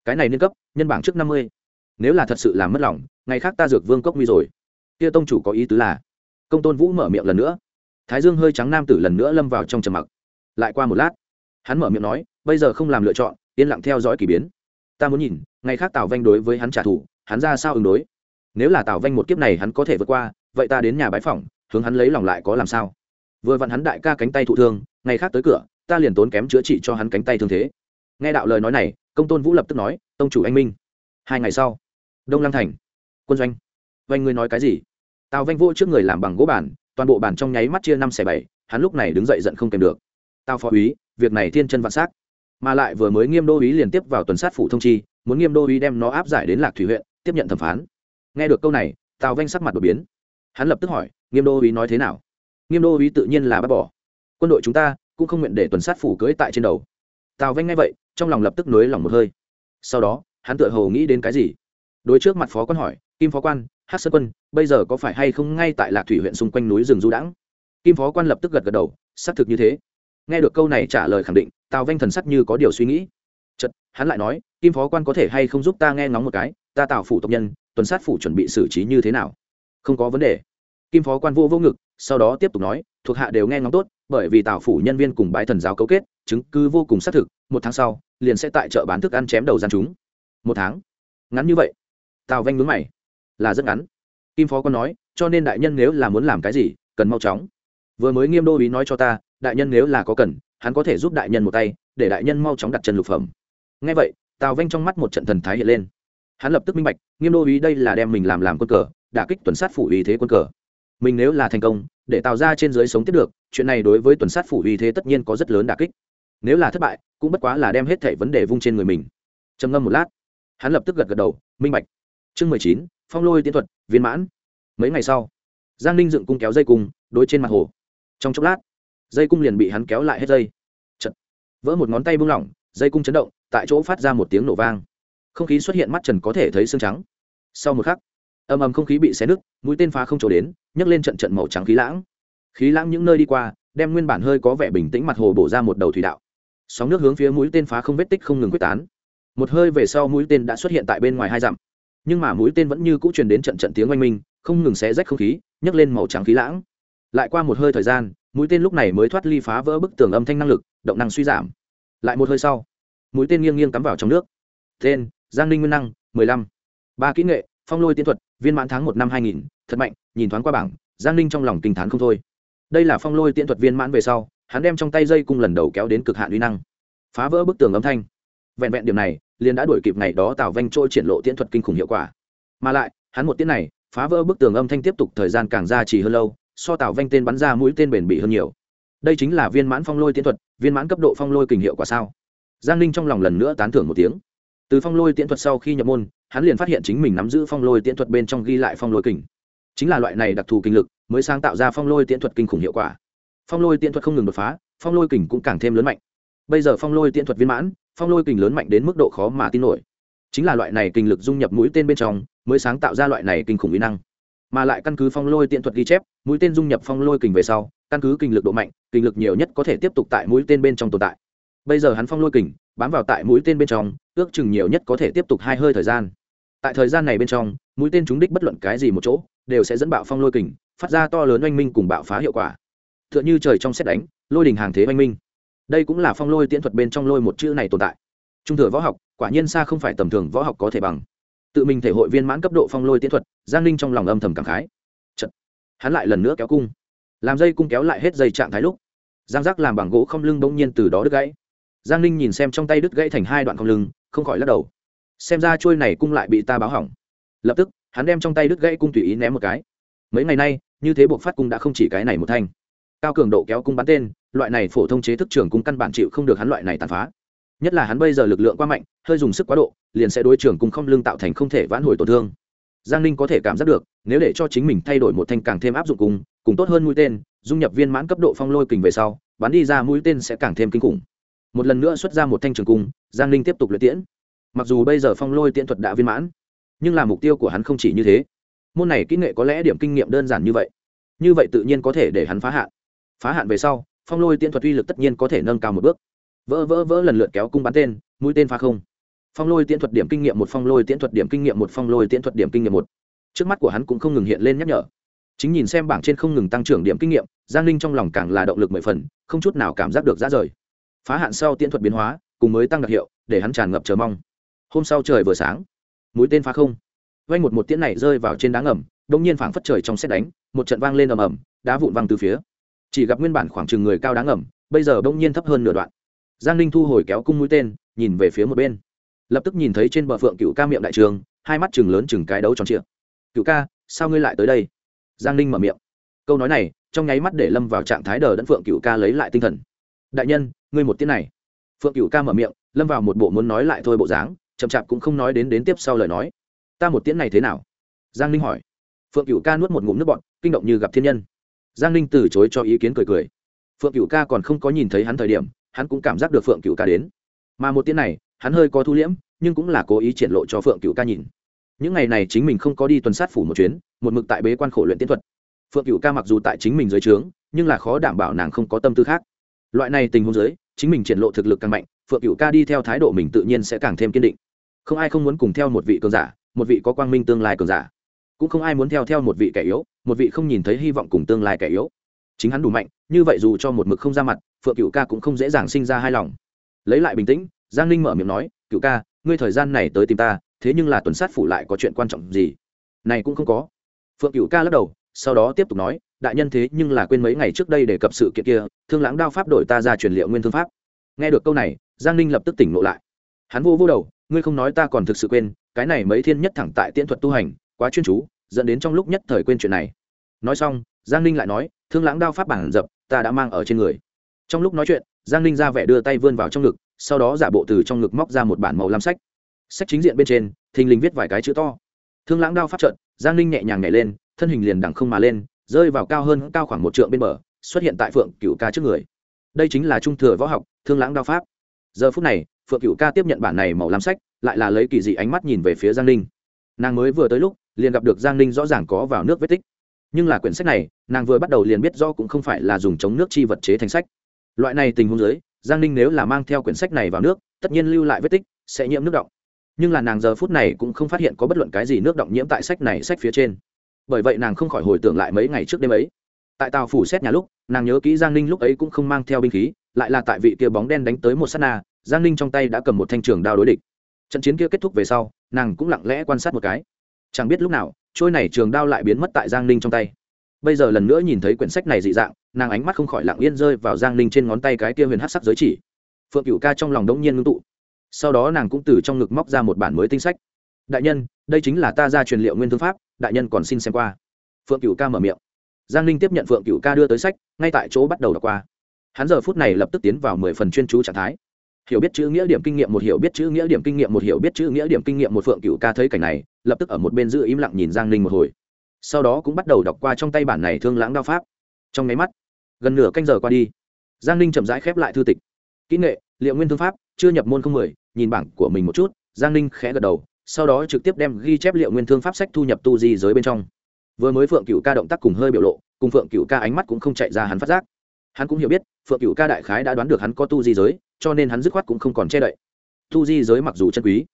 cái này nâng cấp, nhân bảng trước năm mươi. Nếu là thật sự làm mất lòng, ngày khác ta dược vương cốc nguy rồi. Kia tông chủ có ý tứ là, công tôn vũ mở miệng lần nữa. Thái dương hơi trắng nam tử lần nữa lâm vào trong trầm mặc. Lại qua một lát, hắn mở miệng nói, bây giờ không làm lựa chọn, yên lặng theo dõi k ỳ biến. Ta muốn nhìn, ngày khác tào vanh đối với hắn trả thù, hắn ra sao ứng đối? Nếu là tào vanh một kiếp này hắn có thể vượt qua, vậy ta đến nhà bái phỏng, hướng hắn lấy lòng lại có làm sao? Vừa vặn hắn đại ca cánh tay thụ thương, ngày khác tới cửa, ta liền tốn kém chữa trị cho hắn cánh tay thương thế. Nghe đạo lời nói này công tôn vũ lập tức nói, tông chủ anh minh, hai ngày sau, đông lăng thành, quân doanh. Vanh ngươi nói cái gì? Tào vanh vô trước người làm bằng gỗ bản, toàn bộ bản trong nháy mắt chia năm xẻ bảy, hắn lúc này đứng dậy giận không kèm được. Tào phó úy, việc này thiên chân vạn s á c mà lại vừa mới nghiêm đô úy liên tiếp vào tuần sát phủ thông chi, muốn nghiêm đô úy đem nó áp giải đến lạc thủy huyện, tiếp nhận thẩm phán. Nghe được câu này, tào vanh sắc mặt đột biến. Hắn lập tức hỏi, nghiêm đô úy nói thế nào? Nghiêm đô úy tự nhiên là bác bỏ. Quân đội chúng ta cũng không nguyện để tuần sát phủ cưỡi tại trên đầu. Tào vanh nghe vậy trong lòng lập tức nới lòng một hơi. Sau đó, hắn tự hồ nghĩ đến cái gì? Đối trước mặt phó quan hỏi, kim phó quan hát sơn quân, bây giờ có phải hay không ngay tại lạc thủy huyện xung quanh núi rừng du đãng? Kim phó quan lập tức gật gật đầu, xác thực như thế. Nghe được câu này trả lời khẳng định, tào vanh thần sắc như có điều suy nghĩ. Chật hắn lại nói, kim phó quan có thể hay không giúp ta nghe ngóng một cái, ta tạo phủ tộc nhân, tuần sát phủ chuẩn bị xử trí như thế nào? Không có vấn đề. Kim phó quan vô vô ngực, sau đó tiếp tục nói, thuộc hạ đều nghe ngóng tốt, bởi vì tào phủ nhân viên cùng bãi thần giáo cấu kết, chứng cứ vô cùng xác thực một tháng sau, liền sẽ tại chợ bán thức ăn chém đầu gian chúng. Một tháng? Ngắn như vậy? Tào vanh mướn mày. Là rất ngắn. Kim phó quan nói, cho nên đại nhân nếu là muốn làm cái gì, cần mau chóng. Vừa mới nghiêm đô ý nói cho ta, đại nhân nếu là có cần, hắn có thể giúp đại nhân một tay, để đại nhân mau chóng đặt chân lục phẩm. Ngay vậy, tào vanh trong mắt một trận thần thái hiện lên. Hắn lập tức minh bạch, nghiêm đô ý đây là đem mình làm làm quân cờ, đả kích tuần sát phủ ý thế quân cờ. Mình nếu là thành công, để tạo ra trên dưới sống tiếp được, chuyện này đối với tuần sát phủ uy thế tất nhiên có rất lớn đả kích nếu là thất bại, cũng bất quá là đem hết thảy vấn đề vung trên người mình. Trầm ngâm một lát, hắn lập tức gật gật đầu, minh bạch. Chương mười chín, phong lôi tiến thuật, viên mãn. Mấy ngày sau, giang ninh dựng cung kéo dây cung, đối trên mặt hồ. Trong chốc lát, dây cung liền bị hắn kéo lại hết dây. Chật. vỡ một ngón tay bung lỏng, dây cung chấn động, tại chỗ phát ra một tiếng nổ vang. Không khí xuất hiện mắt trần có thể thấy xương trắng. Sau một khắc âm ầm không khí bị xé nứt, mũi tên phá không trổ đến, nhấc lên trận trận màu trắng khí lãng. Khí lãng những nơi đi qua, đem nguyên bản hơi có vẻ bình tĩnh mặt hồ bổ ra một đầu thủy đạo sóng nước hướng phía mũi tên phá không vết tích không ngừng quyết tán. Một hơi về sau mũi tên đã xuất hiện tại bên ngoài hai dặm. Nhưng mà mũi tên vẫn như cũ truyền đến trận trận tiếng oanh minh, không ngừng xé rách không khí, nhấc lên màu trắng khí lãng. Lại qua một hơi thời gian, mũi tên lúc này mới thoát ly phá vỡ bức tường âm thanh năng lực, động năng suy giảm. Lại một hơi sau, mũi tên nghiêng nghiêng cắm vào trong nước. Tên, giang ninh nguyên năng, mười lăm. Ba kỹ nghệ, phong lôi tiến thuật, viên mãn tháng một năm hai nghìn, thật mạnh, nhìn thoáng qua bảng, giang ninh trong lòng kinh t h á n không thôi. Đây là phong lôi tiễn thuật viên mãn về sau hắn đem trong tay dây cung lần đầu kéo đến cực hạn uy năng. Phá vỡ bức tường âm thanh. Vẹn vẹn điểm này, liền đã đuổi kịp ngày đó tào vanh trôi triển lộ tiễn thuật kinh khủng hiệu quả. Mà lại, hắn một tiễn này, phá vỡ bức tường âm thanh tiếp tục thời gian càng ra trì hơn lâu, so tào vanh tên bắn ra mũi tên bền bỉ hơn nhiều. Đây chính là viên mãn phong lôi tiễn thuật, viên mãn cấp độ phong lôi kình hiệu quả sao? Giang ninh trong lòng lần nữa tán thưởng một tiếng. Từ phong lôi tiễn thuật sau khi nhập môn, hắn liền phát hiện chính mình nắm giữ phong lôi tiễn thuật bên trong ghi lại phong lôi kình. Chính là loại này đặc thù kinh lực, mới sáng tạo ra phong lôi tiễn thuật kinh khủng hiệu quả phong lôi tiện thuật không ngừng đột phá, phong lôi kình cũng càng thêm lớn mạnh. Bây giờ phong lôi tiện thuật viên mãn, phong lôi kình lớn mạnh đến mức độ khó mà tin nổi. Chính là loại này kinh lực dung nhập mũi tên bên trong, mới sáng tạo ra loại này kinh khủng uy năng. Mà lại căn cứ phong lôi tiện thuật ghi chép, mũi tên dung nhập phong lôi kình về sau, căn cứ kinh lực độ mạnh kinh lực nhiều nhất có thể tiếp tục tại mũi tên bên trong tồn tại. Bây giờ hắn phong lôi kình, bám vào tại mũi tên bên trong, ước chừng nhiều nhất có thể tiếp tục hai hơi thời gian. Tại thời gian này bên trong, mũi tên trúng đích bất luận cái gì một chỗ, đều sẽ dẫn bạo phong lôi kình, phát ra to lớn oanh minh cùng bạo phá hiệu quả t h ư ợ n trời trong xét đánh, lôi đình hàng thế oanh minh. Đây cũng là phong lôi tiễn thuật bên trong lôi một chữ này tồn tại. Trung thừa võ học, quả nhiên xa không phải tầm thường võ học có thể bằng. Tự mình thể hội viên mãn cấp độ phong lôi tiễn thuật, giang ninh trong lòng âm thầm cảm khái. Chật. hắn lại lần nữa kéo cung. Làm dây cung kéo lại hết dây trạng thái lúc, giang giác làm bằng gỗ không lưng bỗng nhiên từ đó đứt gãy. Giang ninh nhìn xem trong tay đứt gãy thành hai đoạn không lưng, không khỏi lắc đầu. Xem ra trôi này cung lại bị ta báo hỏng. Lập tức, hắn đem trong tay đứt gãy cung tùy ý ném một cái. Mấy ngày nay, như thế buộc phát cung đã không chỉ cái này một thanh cao cường độ kéo cung bắn tên, loại này phổ thông chế thức trường cung căn bản chịu không được hắn loại này tàn phá. Nhất là hắn bây giờ lực lượng quá mạnh, hơi dùng sức quá độ, liền sẽ đối trường cung không lưng tạo thành không thể vãn hồi tổn thương. Giang ninh có thể cảm giác được, nếu để cho chính mình thay đổi một thanh càng thêm áp dụng cung cùng tốt hơn mũi tên, dung nhập viên mãn cấp độ phong lôi kình về sau, bắn đi ra mũi tên sẽ càng thêm kinh khủng. Một lần nữa xuất ra một thanh trường cung, giang ninh tiếp tục luyện tiễn. Mặc dù bây giờ phong lôi tiễn thuật đã viên mãn, nhưng là mục tiêu của hắn không chỉ như thế. Môn này kỹ nghệ có lẽ điểm kinh nghiệm đơn giản như vậy. Như vậy tự nhiên có thể để hắn phá hạn phá hạn về sau, phong lôi tiễn thuật uy lực tất nhiên có thể nâng cao một bước. Vỡ vỡ vỡ lần lượt kéo cung bắn tên, mũi tên phá không. Phong lôi tiễn thuật điểm kinh nghiệm một, phong lôi tiễn thuật điểm kinh nghiệm một, phong lôi tiễn thuật điểm kinh nghiệm một. Trước mắt của hắn cũng không ngừng hiện lên nhắc nhở. Chính nhìn xem bảng trên không ngừng tăng trưởng điểm kinh nghiệm, giang ninh trong lòng càng là động lực mười phần, không chút nào cảm giác được ra rời. Phá hạn sau tiễn thuật biến hóa, cùng mới tăng đặc hiệu, để hắn tràn ngập chờ mong. Hôm sau trời vừa sáng, mũi tên phá không. Vanh một một tiễn này rơi vào trên đá ngầm đông nhiên phảng phất trời trong xét đánh, một trận vang lên ầm ầm, đá vụn văng từ phía chỉ gặp nguyên bản khoảng chừng người cao đáng ngầm bây giờ đông nhiên thấp hơn nửa đoạn. Giang ninh thu hồi kéo cung mũi tên nhìn về phía một bên. Lập tức nhìn thấy trên bờ phượng cựu ca miệng đại trường hai mắt chừng lớn chừng cái đấu tròn trịa. Cựu ca sao ngươi lại tới đây? Giang ninh mở miệng. Câu nói này trong nháy mắt để lâm vào trạng thái đờ đẫn phượng cựu ca lấy lại tinh thần. Đại nhân ngươi một tiếng này. Phượng cựu ca mở miệng lâm vào một bộ muốn nói lại thôi bộ dáng chậm chạp cũng không nói đến đến tiếp sau lời nói. Ta một tiếng này thế nào? Giang ninh hỏi. Phượng cựu ca nuốt một ngụm nước bọt, kinh động như gặp thiên nhân giang ninh từ chối cho ý kiến cười cười. Phượng cựu ca còn không có nhìn thấy hắn thời điểm, hắn cũng cảm giác được phượng cựu ca đến. Mà một tiếng này, hắn hơi có thu liễm, nhưng cũng là cố ý triển lộ cho phượng cựu ca nhìn. Những ngày này chính mình không có đi tuần sát phủ một chuyến, một mực tại bế quan khổ luyện tiến thuật. Phượng cựu ca mặc dù tại chính mình dưới trướng, nhưng là khó đảm bảo nàng không có tâm tư khác. Loại này tình huống dưới, chính mình triển lộ thực lực càng mạnh, phượng cựu ca đi theo thái độ mình tự nhiên sẽ càng thêm kiên định. Không ai không muốn cùng theo một vị cường giả, một vị có quang minh tương lai cường giả cũng không ai muốn theo theo một vị kẻ yếu, một vị không nhìn thấy hy vọng cùng tương lai kẻ yếu. Chính hắn đủ mạnh, như vậy dù cho một mực không ra mặt, phượng cựu ca cũng không dễ dàng sinh ra hai lòng. Lấy lại bình tĩnh, giang ninh mở miệng nói cựu ca, ngươi thời gian này tới tìm ta, thế nhưng là tuần sát phủ lại có chuyện quan trọng gì? Này cũng không có. Phượng cựu ca lắc đầu, sau đó tiếp tục nói, đại nhân thế nhưng là quên mấy ngày trước đây để cập sự kiện kia, thương lãng đao pháp đổi ta ra truyền liệu nguyên thương pháp. Nghe được câu này, giang ninh lập tức tỉnh ngộ lại. Hắn vô vô đầu, ngươi không nói ta còn thực sự quên, cái này mấy thiên nhất thẳng tại tiễn thuật tu hành quá chuyên chú, dẫn đến trong lúc nhất thời quên chuyện này. Nói xong, giang ninh lại nói, thương lãng đao pháp bản dập, ta đã mang ở trên người. Trong lúc nói chuyện, giang ninh ra vẻ đưa tay vươn vào trong ngực, sau đó giả bộ từ trong ngực móc ra một bản màu lam sách. Sách chính diện bên trên, thình lình viết vài cái chữ to. Thương lãng đao pháp trận, giang ninh nhẹ nhàng nhảy lên, thân hình liền đằng không mà lên, rơi vào cao hơn cao khoảng một trượng bên bờ, xuất hiện tại phượng cựu ca trước người. Đây chính là trung thừa võ học, thương lãng đao pháp. Giờ phút này, phượng cựu ca tiếp nhận bản này màu lam sách, lại là lấy kỳ dị ánh mắt nhìn về phía giang ninh. Nàng mới vừa tới lúc liền gặp được giang ninh rõ ràng có vào nước vết tích. Nhưng là quyển sách này, nàng vừa bắt đầu liền biết do cũng không phải là dùng chống nước chi vật chế thành sách. Loại này tình huống dưới, giang ninh nếu là mang theo quyển sách này vào nước, tất nhiên lưu lại vết tích, sẽ nhiễm nước động. Nhưng là nàng giờ phút này cũng không phát hiện có bất luận cái gì nước động nhiễm tại sách này sách phía trên. Bởi vậy nàng không khỏi hồi tưởng lại mấy ngày trước đêm ấy. Tại tàu phủ xét nhà lúc, nàng nhớ kỹ giang ninh lúc ấy cũng không mang theo binh khí, lại là tại vị kia bóng đen đánh tới một s á t na, giang ninh trong tay đã cầm một thanh trường đao đối địch. Trận chiến kia kết thúc về sau, nàng cũng lặng lẽ quan sát một cái chẳng biết lúc nào, trôi này trường đao lại biến mất tại giang ninh trong tay. Bây giờ lần nữa nhìn thấy quyển sách này dị dạng, nàng ánh mắt không khỏi lặng yên rơi vào giang ninh trên ngón tay cái kia huyền hát sắc giới chỉ. Phượng cựu ca trong lòng đống nhiên ngưng tụ. Sau đó nàng cũng từ trong ngực móc ra một bản mới tinh sách. Đại nhân, đây chính là ta ra truyền liệu nguyên thư pháp, đại nhân còn xin xem qua. Phượng cựu ca mở miệng. Giang ninh tiếp nhận phượng cựu ca đưa tới sách, ngay tại chỗ bắt đầu đọc qua. Hắn giờ phút này lập tức tiến vào mười phần chuyên chú trạng thái. Hiểu biết chữ nghĩa điểm kinh nghiệm một hiểu biết chữ nghĩa điểm kinh nghiệm một hiểu biết chữ nghĩa điểm kinh nghiệm một phượng cựu ca thấy cảnh này lập tức ở một bên giữ im lặng nhìn giang ninh một hồi. Sau đó cũng bắt đầu đọc qua trong tay bản này thương lãng đao pháp. Trong nháy mắt, gần nửa canh giờ qua đi, giang ninh chậm rãi khép lại thư tịch. Kỹ nghệ, liệu nguyên thương pháp, chưa nhập môn không mười, nhìn bảng của mình một chút, giang ninh khẽ gật đầu, sau đó trực tiếp đem ghi chép liệu nguyên thương pháp sách thu nhập tu di giới bên trong. Vừa mới phượng cựu ca động tác cùng hơi biểu lộ, cùng phượng cựu ca ánh mắt cũng không chạy ra hắn phát giác. Hắn cũng hiểu biết, phượng cựu ca đại khái đã đoán được hắn có tu di giới, cho nên hắn dứt khoát cũng không còn che đậy. Tu di giới mặc dù chân quý,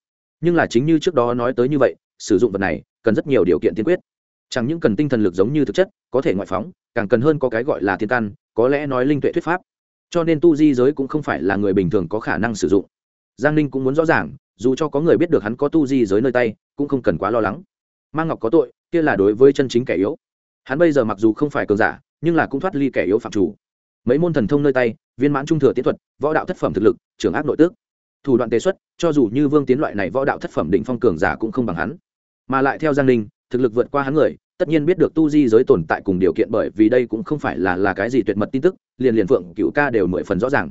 nhưng là chính như trước đó nói tới như vậy sử dụng vật này cần rất nhiều điều kiện tiên quyết. Chẳng những cần tinh thần lực giống như thực chất, có thể ngoại phóng, càng cần hơn có cái gọi là thiên căn, có lẽ nói linh tuệ thuyết pháp. Cho nên tu di giới cũng không phải là người bình thường có khả năng sử dụng. Giang ninh cũng muốn rõ ràng, dù cho có người biết được hắn có tu di giới nơi tay, cũng không cần quá lo lắng. Mang ngọc có tội, kia là đối với chân chính kẻ yếu. Hắn bây giờ mặc dù không phải cường giả, nhưng là cũng thoát ly kẻ yếu phạm chủ. Mấy môn thần thông nơi tay, viên mãn trung thừa tiến thuật, võ đạo thất phẩm thực lực, trưởng ác nội tước. Thủ đoạn tế xuất, cho dù như vương tiến loại này võ đạo thất phẩm định phong cường giả cũng không bằng hắn mà lại theo giang ninh, thực lực vượt qua hắn người, tất nhiên biết được tu di giới tồn tại cùng điều kiện bởi vì đây cũng không phải là là cái gì tuyệt mật tin tức, liền liền phượng cựu ca đều mười phần rõ ràng.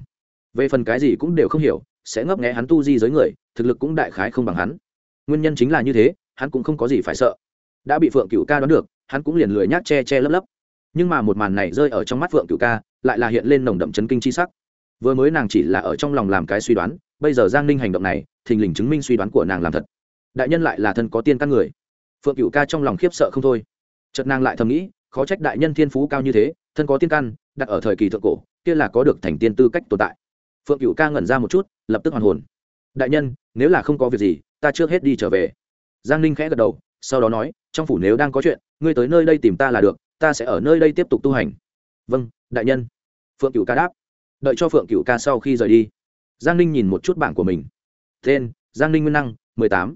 Về phần cái gì cũng đều không hiểu, sẽ ngấp nghé hắn tu di giới người, thực lực cũng đại khái không bằng hắn. Nguyên nhân chính là như thế, hắn cũng không có gì phải sợ. Đã bị phượng cựu ca đoán được, hắn cũng liền lười nhác che che lấp lấp. Nhưng mà một màn này rơi ở trong mắt phượng cựu ca, lại là hiện lên nồng đậm chấn kinh chi sắc. Vừa mới nàng chỉ là ở trong lòng làm cái suy đoán, bây giờ giang ninh hành động này, thình lình chứng minh suy đoán của nàng làm thật đại nhân lại là thân có tiên căn người. Phượng cựu ca trong lòng khiếp sợ không thôi. Trật nàng lại thầm nghĩ, khó trách đại nhân thiên phú cao như thế, thân có tiên căn, đặt ở thời kỳ thượng cổ, kia là có được thành tiên tư cách tồn tại. Phượng cựu ca ngẩn ra một chút, lập tức hoàn hồn. Đại nhân, nếu là không có việc gì, ta trước hết đi trở về. Giang ninh khẽ gật đầu, sau đó nói, trong phủ nếu đang có chuyện, ngươi tới nơi đây tìm ta là được, ta sẽ ở nơi đây tiếp tục tu hành. Vâng đại nhân. Phượng cựu ca đáp. Đợi cho phượng cựu ca sau khi rời đi, giang ninh nhìn một chút bảng của mình. Tên, giang ninh nguyên năng, mười tám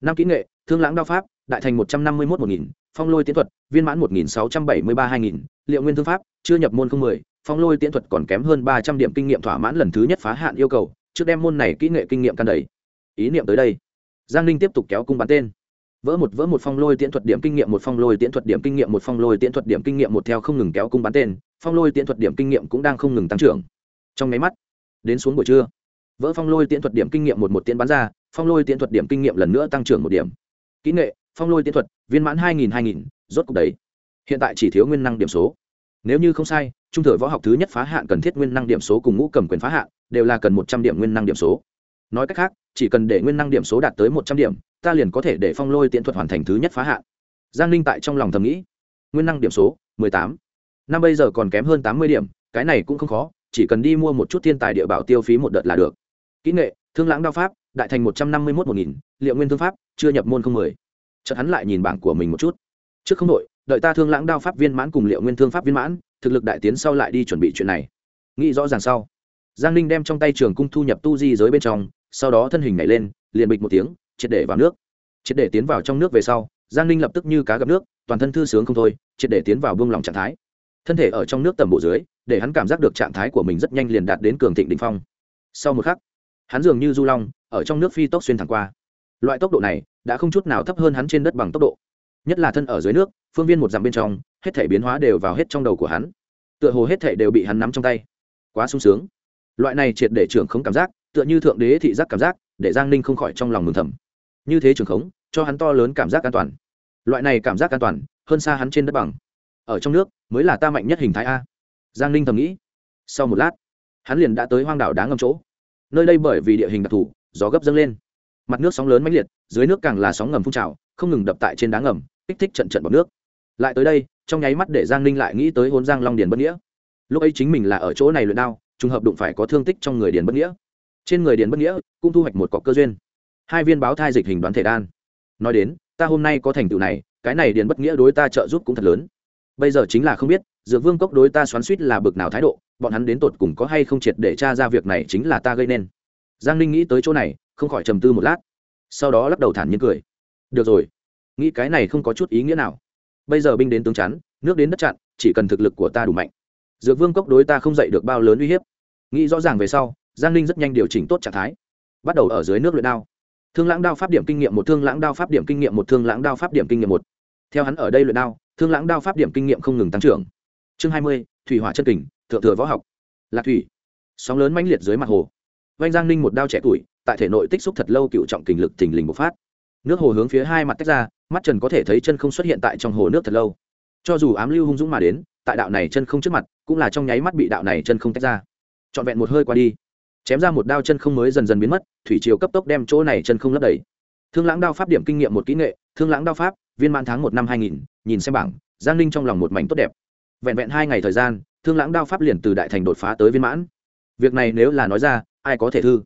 năm kỹ nghệ, thương lãng đao pháp, đại thành một trăm năm mươi một một nghìn, phong lôi tiến thuật, viên mãn một nghìn sáu trăm bảy mươi ba hai nghìn, liệu nguyên thương pháp, chưa nhập môn không mười, phong lôi tiến thuật còn kém hơn ba trăm điểm kinh nghiệm thỏa mãn lần thứ nhất phá hạn yêu cầu, trước đem môn này kỹ nghệ kinh nghiệm căn đầy. Ý niệm tới đây. Giang ninh tiếp tục kéo cung bắn tên. Vỡ một vỡ một phong lôi tiễn thuật điểm kinh nghiệm một, phong lôi tiễn thuật điểm kinh nghiệm một, phong lôi tiễn thuật điểm kinh nghiệm một theo không ngừng kéo cung bắn tên, phong lôi tiễn thuật điểm kinh nghiệm cũng đang không ngừng tăng trưởng. Trong máy mắt, đến xuống buổi trưa vỡ phong lôi tiễn thuật điểm kinh nghiệm một một tiễn bắn ra, phong lôi tiễn thuật điểm kinh nghiệm lần nữa tăng trưởng một điểm. Kỹ nghệ, phong lôi tiễn thuật, viên mãn hai nghìn hai nghìn, rốt cục đấy hiện tại chỉ thiếu nguyên năng điểm số. Nếu như không sai, trung thừa võ học thứ nhất phá hạn cần thiết nguyên năng điểm số cùng ngũ cầm quyền phá hạn, đều là cần một trăm điểm nguyên năng điểm số. Nói cách khác, chỉ cần để nguyên năng điểm số đạt tới một trăm điểm, ta liền có thể để phong lôi tiễn thuật hoàn thành thứ nhất phá hạn. Giang Linh tại trong lòng thầm nghĩ. Nguyên năng điểm số, mười tám. Năm bây giờ còn kém hơn tám mươi điểm, cái này cũng không khó, chỉ cần đi mua một chút thiên tài địa bảo tiêu phí một đợt là được kỹ nghệ, thương lãng đao pháp, đại thành một trăm năm mươi một một nghìn, liệu nguyên thương pháp, chưa nhập môn không mười. Chợt hắn lại nhìn bảng của mình một chút. Trước không đội đợi ta thương lãng đao pháp viên mãn cùng liệu nguyên thương pháp viên mãn, thực lực đại tiến sau lại đi chuẩn bị chuyện này. Nghĩ rõ ràng sau, giang ninh đem trong tay trường cung thu nhập tu di giới bên trong, sau đó thân hình nhảy lên, liền bịch một tiếng, triệt để vào nước. Triệt để tiến vào trong nước về sau, giang ninh lập tức như cá gặp nước, toàn thân thư sướng không thôi, triệt để tiến vào buông lỏng trạng thái. Thân thể ở trong nước tầm bộ dưới, để hắn cảm giác được trạng thái của mình rất nhanh liền đạt đến cường thịnh đ ỉ n h phong. Sau một khắc hắn dường như du long, ở trong nước phi tốc xuyên thẳng qua. Loại tốc độ này đã không chút nào thấp hơn hắn trên đất bằng tốc độ. Nhất là thân ở dưới nước, phương viên một dặm bên trong, hết thể biến hóa đều vào hết trong đầu của hắn. Tựa hồ hết thể đều bị hắn nắm trong tay. Quá sung sướng. Loại này triệt để trưởng không cảm giác, tựa như thượng đế thị giác cảm giác, để giang ninh không khỏi trong lòng mừng thầm. Như thế trường khống, cho hắn to lớn cảm giác an toàn. Loại này cảm giác an toàn, hơn xa hắn trên đất bằng. Ở trong nước, mới là ta mạnh nhất hình thái a. Giang ninh thầm nghĩ. Sau một lát, hắn liền đã tới hoang đảo đá ngầm chỗ nơi đây bởi vì địa hình đặc thù, gió gấp dâng lên. Mặt nước sóng lớn mãnh liệt, dưới nước càng là sóng ngầm phun trào, không ngừng đập tại trên đá ngầm, kích thích trận trận bọc nước. Lại tới đây, trong nháy mắt để giang ninh lại nghĩ tới hôn giang long điền bất nghĩa. Lúc ấy chính mình là ở chỗ này luyện đao, trùng hợp đụng phải có thương tích trong người điền bất nghĩa. Trên người điền bất nghĩa cũng thu hoạch một cọc cơ duyên. Hai viên báo thai dịch hình đoán thể đan. Nói đến, ta hôm nay có thành tựu này, cái này điền bất nghĩa đối ta trợ giúp cũng thật lớn. Bây giờ chính là không biết dược vương cốc đối ta xoắn suýt là bực nào thái độ, bọn hắn đến tột cùng có hay không triệt để tra ra việc này chính là ta gây nên. Giang ninh nghĩ tới chỗ này, không khỏi trầm tư một lát. Sau đó lắc đầu thản nhiên cười. Được rồi, nghĩ cái này không có chút ý nghĩa nào. Bây giờ binh đến tướng chắn, nước đến đất chặn, chỉ cần thực lực của ta đủ mạnh. Dược vương cốc đối ta không dạy được bao lớn uy hiếp. Nghĩ rõ ràng về sau, giang ninh rất nhanh điều chỉnh tốt trạng thái. Bắt đầu ở dưới nước luyện đao. Thương lãng đao pháp điểm kinh nghiệm một, thương lãng đao pháp điểm kinh nghiệm một, thương lãng đao pháp điểm kinh nghiệm một. Theo hắn ở đây luyện đao, thương lãng đao pháp điểm kinh nghiệm không ngừng tăng trưởng chương hai mươi, thủy hỏa chân kình, thượng thừa võ học. Lạc thủy. Sóng lớn mãnh liệt dưới mặt hồ. Vanh giang ninh một đao trẻ tuổi, tại thể nội tích xúc thật lâu cựu trọng kình lực thình lình bộc phát. Nước hồ hướng phía hai mặt tách ra, mắt trần có thể thấy chân không xuất hiện tại trong hồ nước thật lâu. Cho dù ám lưu hung dũng mà đến, tại đạo này chân không trước mặt, cũng là trong nháy mắt bị đạo này chân không tách ra. Trọn vẹn một hơi qua đi, chém ra một đao chân không mới dần dần biến mất, thủy chiều cấp tốc đem chỗ này chân không lấp đầy. Thương lãng đao pháp điểm kinh nghiệm một kỹ nghệ, thương lãng đao pháp, viên mãn tháng một năm hai nghìn, nhìn xem bảng, giang ninh trong lòng một mảnh tốt đẹp vẹn vẹn hai ngày thời gian, thương lãng đao pháp liền từ đại thành đột phá tới viên mãn. Việc này nếu là nói ra, ai có thể thư?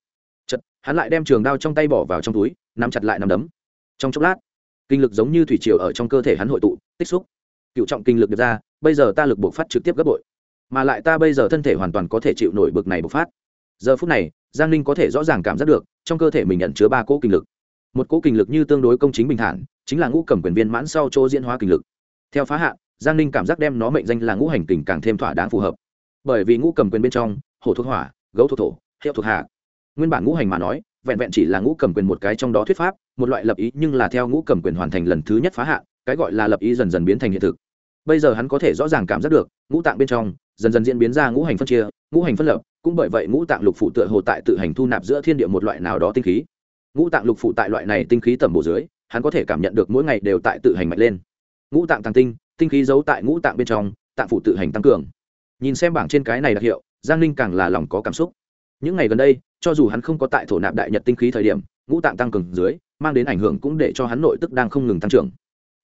Chật hắn lại đem trường đao trong tay bỏ vào trong túi, nắm chặt lại nắm đấm. Trong chốc lát, kinh lực giống như thủy triều ở trong cơ thể hắn hội tụ, tích xúc. Cựu trọng kinh lực được ra, bây giờ ta lực bộc phát trực tiếp gấp bội. Mà lại ta bây giờ thân thể hoàn toàn có thể chịu nổi bực này bộc phát. Giờ phút này, giang ninh có thể rõ ràng cảm giác được, trong cơ thể mình nhận chứa ba cỗ kinh lực. Một cỗ kinh lực như tương đối công chính bình thản, chính là ngũ cầm quyền viên mãn sau chỗ diễn hóa kinh lực. Theo phá hạn giang ninh cảm giác đem nó mệnh danh là ngũ hành kình càng thêm thỏa đáng phù hợp. Bởi vì ngũ cầm quyền bên trong hổ thuộc hỏa gấu thuộc thổ hiệu thuộc hạ. Nguyên bản ngũ hành mà nói vẹn vẹn chỉ là ngũ cầm quyền một cái trong đó thuyết pháp một loại lập ý nhưng là theo ngũ cầm quyền hoàn thành lần thứ nhất phá hạ, cái gọi là lập ý dần dần biến thành hiện thực. Bây giờ hắn có thể rõ ràng cảm giác được ngũ tạng bên trong dần dần diễn biến ra ngũ hành phân chia ngũ hành phân lập cũng bởi vậy ngũ tạng lục phụ tựa hồ tại tự hành thu nạp giữa thiên địa một loại nào đó tinh khí. Ngũ tạng lục phụ tại loại này tinh khí tầm bổ dưới hắn có thể cảm nhận được mỗi ngày đều tại tự hành mạnh lên. Ngũ tạng tăng tinh tinh khí giấu tại ngũ tạng bên trong tạng phụ tự hành tăng cường. Nhìn xem bảng trên cái này đặc hiệu giang ninh càng là lòng có cảm xúc. Những ngày gần đây cho dù hắn không có tại thổ nạp đại nhật tinh khí thời điểm ngũ tạng tăng cường dưới mang đến ảnh hưởng cũng để cho hắn nội tức đang không ngừng tăng trưởng.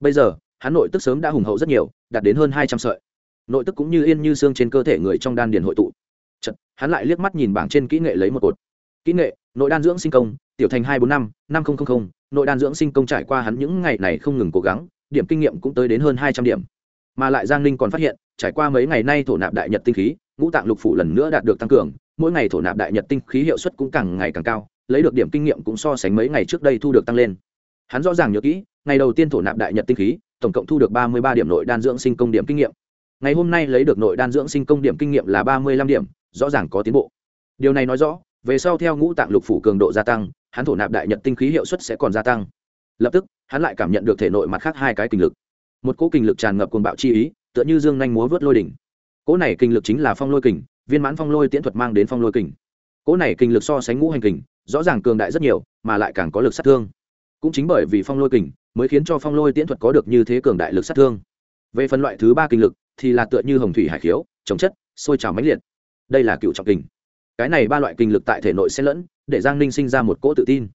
Bây giờ hắn nội tức sớm đã hùng hậu rất nhiều đạt đến hơn hai trăm sợi. Nội tức cũng như yên như xương trên cơ thể người trong đan điền hội tụ. Chật, hắn lại liếc mắt nhìn bảng trên kỹ nghệ lấy một cột. Kỹ nghệ nội đan dưỡng sinh công tiểu thành hai bốn năm năm nghìn nội đan dưỡng sinh công trải qua hắn những ngày này không ngừng cố gắng điểm kinh nghiệm cũng tới đến hơn hai trăm điểm. Mà lại giang ninh còn phát hiện, trải qua mấy ngày nay thổ nạp đại nhật tinh khí, ngũ tạng lục phủ lần nữa đạt được tăng cường, mỗi ngày thổ nạp đại nhật tinh khí hiệu suất cũng càng ngày càng cao, lấy được điểm kinh nghiệm cũng so sánh mấy ngày trước đây thu được tăng lên. Hắn rõ ràng nhớ kỹ, ngày đầu tiên thổ nạp đại nhật tinh khí, tổng cộng thu được ba mươi ba điểm nội đan dưỡng sinh công điểm kinh nghiệm. Ngày hôm nay lấy được nội đan dưỡng sinh công điểm kinh nghiệm là ba mươi lăm điểm, rõ ràng có tiến bộ. Điều này nói rõ, về sau theo ngũ tạng lục phủ cường độ gia tăng, hắn thổ nạp đại nhật tinh khí hiệu suất sẽ còn gia tăng lập tức, hắn lại cảm nhận được thể nội mặt khác hai cái kinh lực. Một cỗ kinh lực tràn ngập cuồng bạo chi ý, tựa như dương nhanh múa vớt lôi đỉnh. Cỗ này kinh lực chính là phong lôi kình, viên mãn phong lôi tiễn thuật mang đến phong lôi kình. Cỗ này kinh lực so sánh ngũ hành kình, rõ ràng cường đại rất nhiều, mà lại càng có lực sát thương. Cũng chính bởi vì phong lôi kình, mới khiến cho phong lôi tiễn thuật có được như thế cường đại lực sát thương. Về phần loại thứ ba kinh lực, thì là tựa như hồng thủy hải khiếu, chống chất, sôi trào mãnh liệt. Đây là cựu trọng kình. Cái này ba loại kinh lực tại thể nội xen lẫn, để giang ninh sinh ra một cỗ tự tin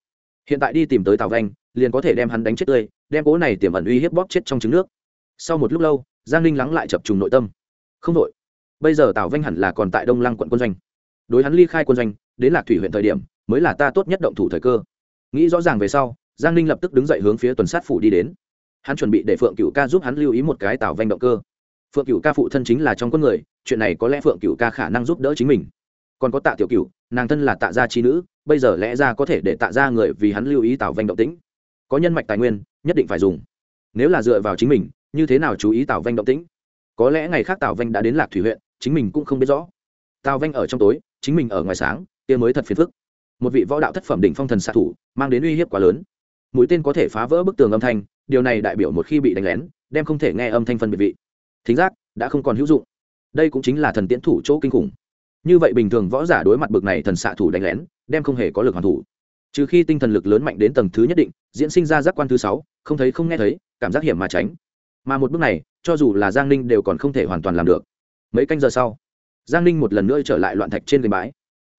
hiện tại đi tìm tới tào vanh, liền có thể đem hắn đánh chết tươi, đem cỗ này tiềm ẩn uy hiếp bóp chết trong trứng nước. Sau một lúc lâu, giang ninh lắng lại chập trùng nội tâm. Không đội bây giờ tào vanh hẳn là còn tại đông lăng quận quân doanh. Đối hắn ly khai quân doanh, đến lạc thủy huyện thời điểm, mới là ta tốt nhất động thủ thời cơ. Nghĩ rõ ràng về sau, giang ninh lập tức đứng dậy hướng phía tuần sát phủ đi đến. Hắn chuẩn bị để phượng cựu ca giúp hắn lưu ý một cái tào vanh động cơ. Phượng cựu ca phụ thân chính là trong con người, chuyện này có lẽ phượng cựu ca khả năng giúp đỡ chính mình. Còn có tạ tiểu cựu nàng thân là tạ gia trí nữ, bây giờ lẽ ra có thể để tạ gia người vì hắn lưu ý tào vanh động tĩnh. Có nhân mạch tài nguyên, nhất định phải dùng. Nếu là dựa vào chính mình, như thế nào chú ý tào vanh động tĩnh? Có lẽ ngày khác tào vanh đã đến lạc thủy huyện, chính mình cũng không biết rõ. Tào vanh ở trong tối, chính mình ở ngoài sáng, kia mới thật phiền phức. Một vị võ đạo thất phẩm đỉnh phong thần xạ thủ, mang đến uy hiếp quá lớn. Mũi tên có thể phá vỡ bức tường âm thanh, điều này đại biểu một khi bị đánh lén, đem không thể nghe âm thanh phân biệt vị. Thính giác, đã không còn hữu dụng. Đây cũng chính là thần tiễn thủ chỗ kinh khủng như vậy bình thường võ giả đối mặt bực này thần xạ thủ đánh lén, đem không hề có lực hoàn thủ. Trừ khi tinh thần lực lớn mạnh đến tầng thứ nhất định, diễn sinh ra giác quan thứ sáu, không thấy không nghe thấy, cảm giác hiểm mà tránh. Mà một bước này, cho dù là giang ninh đều còn không thể hoàn toàn làm được. Mấy canh giờ sau, giang ninh một lần nữa trở lại loạn thạch trên gành bãi.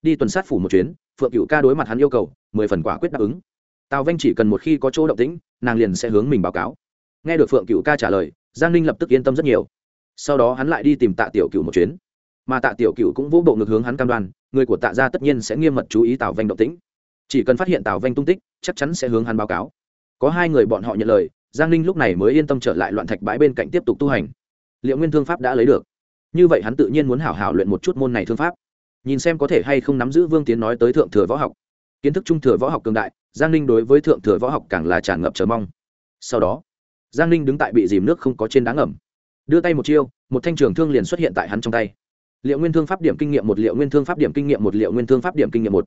Đi tuần sát phủ một chuyến, phượng cựu ca đối mặt hắn yêu cầu, mười phần quả quyết đáp ứng. Tào vanh chỉ cần một khi có chỗ động tĩnh, nàng liền sẽ hướng mình báo cáo. Nghe được phượng cựu ca trả lời, giang ninh lập tức yên tâm rất nhiều. Sau đó hắn lại đi tìm tạ tiểu cựu một chuyến mà tạ tiểu cựu cũng vỗ bộ ngược hướng hắn cam đoan, người của tạ gia tất nhiên sẽ nghiêm mật chú ý tào vanh động tĩnh. Chỉ cần phát hiện tào vanh tung tích, chắc chắn sẽ hướng hắn báo cáo. Có hai người bọn họ nhận lời, giang ninh lúc này mới yên tâm trở lại loạn thạch bãi bên cạnh tiếp tục tu hành. Liệu nguyên thương pháp đã lấy được? Như vậy hắn tự nhiên muốn hảo hảo luyện một chút môn này thương pháp. Nhìn xem có thể hay không nắm giữ vương tiến nói tới thượng thừa võ học. Kiến thức trung thừa võ học cường đại, giang ninh đối với thượng thừa võ học càng là tràn ngập chờ mong. Sau đó, giang ninh đứng tại bị dìm nước không có trên đá ngầm. Đưa tay một chiêu, một thanh trường thương liền xuất hiện tại hắn trong tay liệu nguyên thương pháp điểm kinh nghiệm một, liệu nguyên thương pháp điểm kinh nghiệm một, liệu nguyên thương pháp điểm kinh nghiệm một.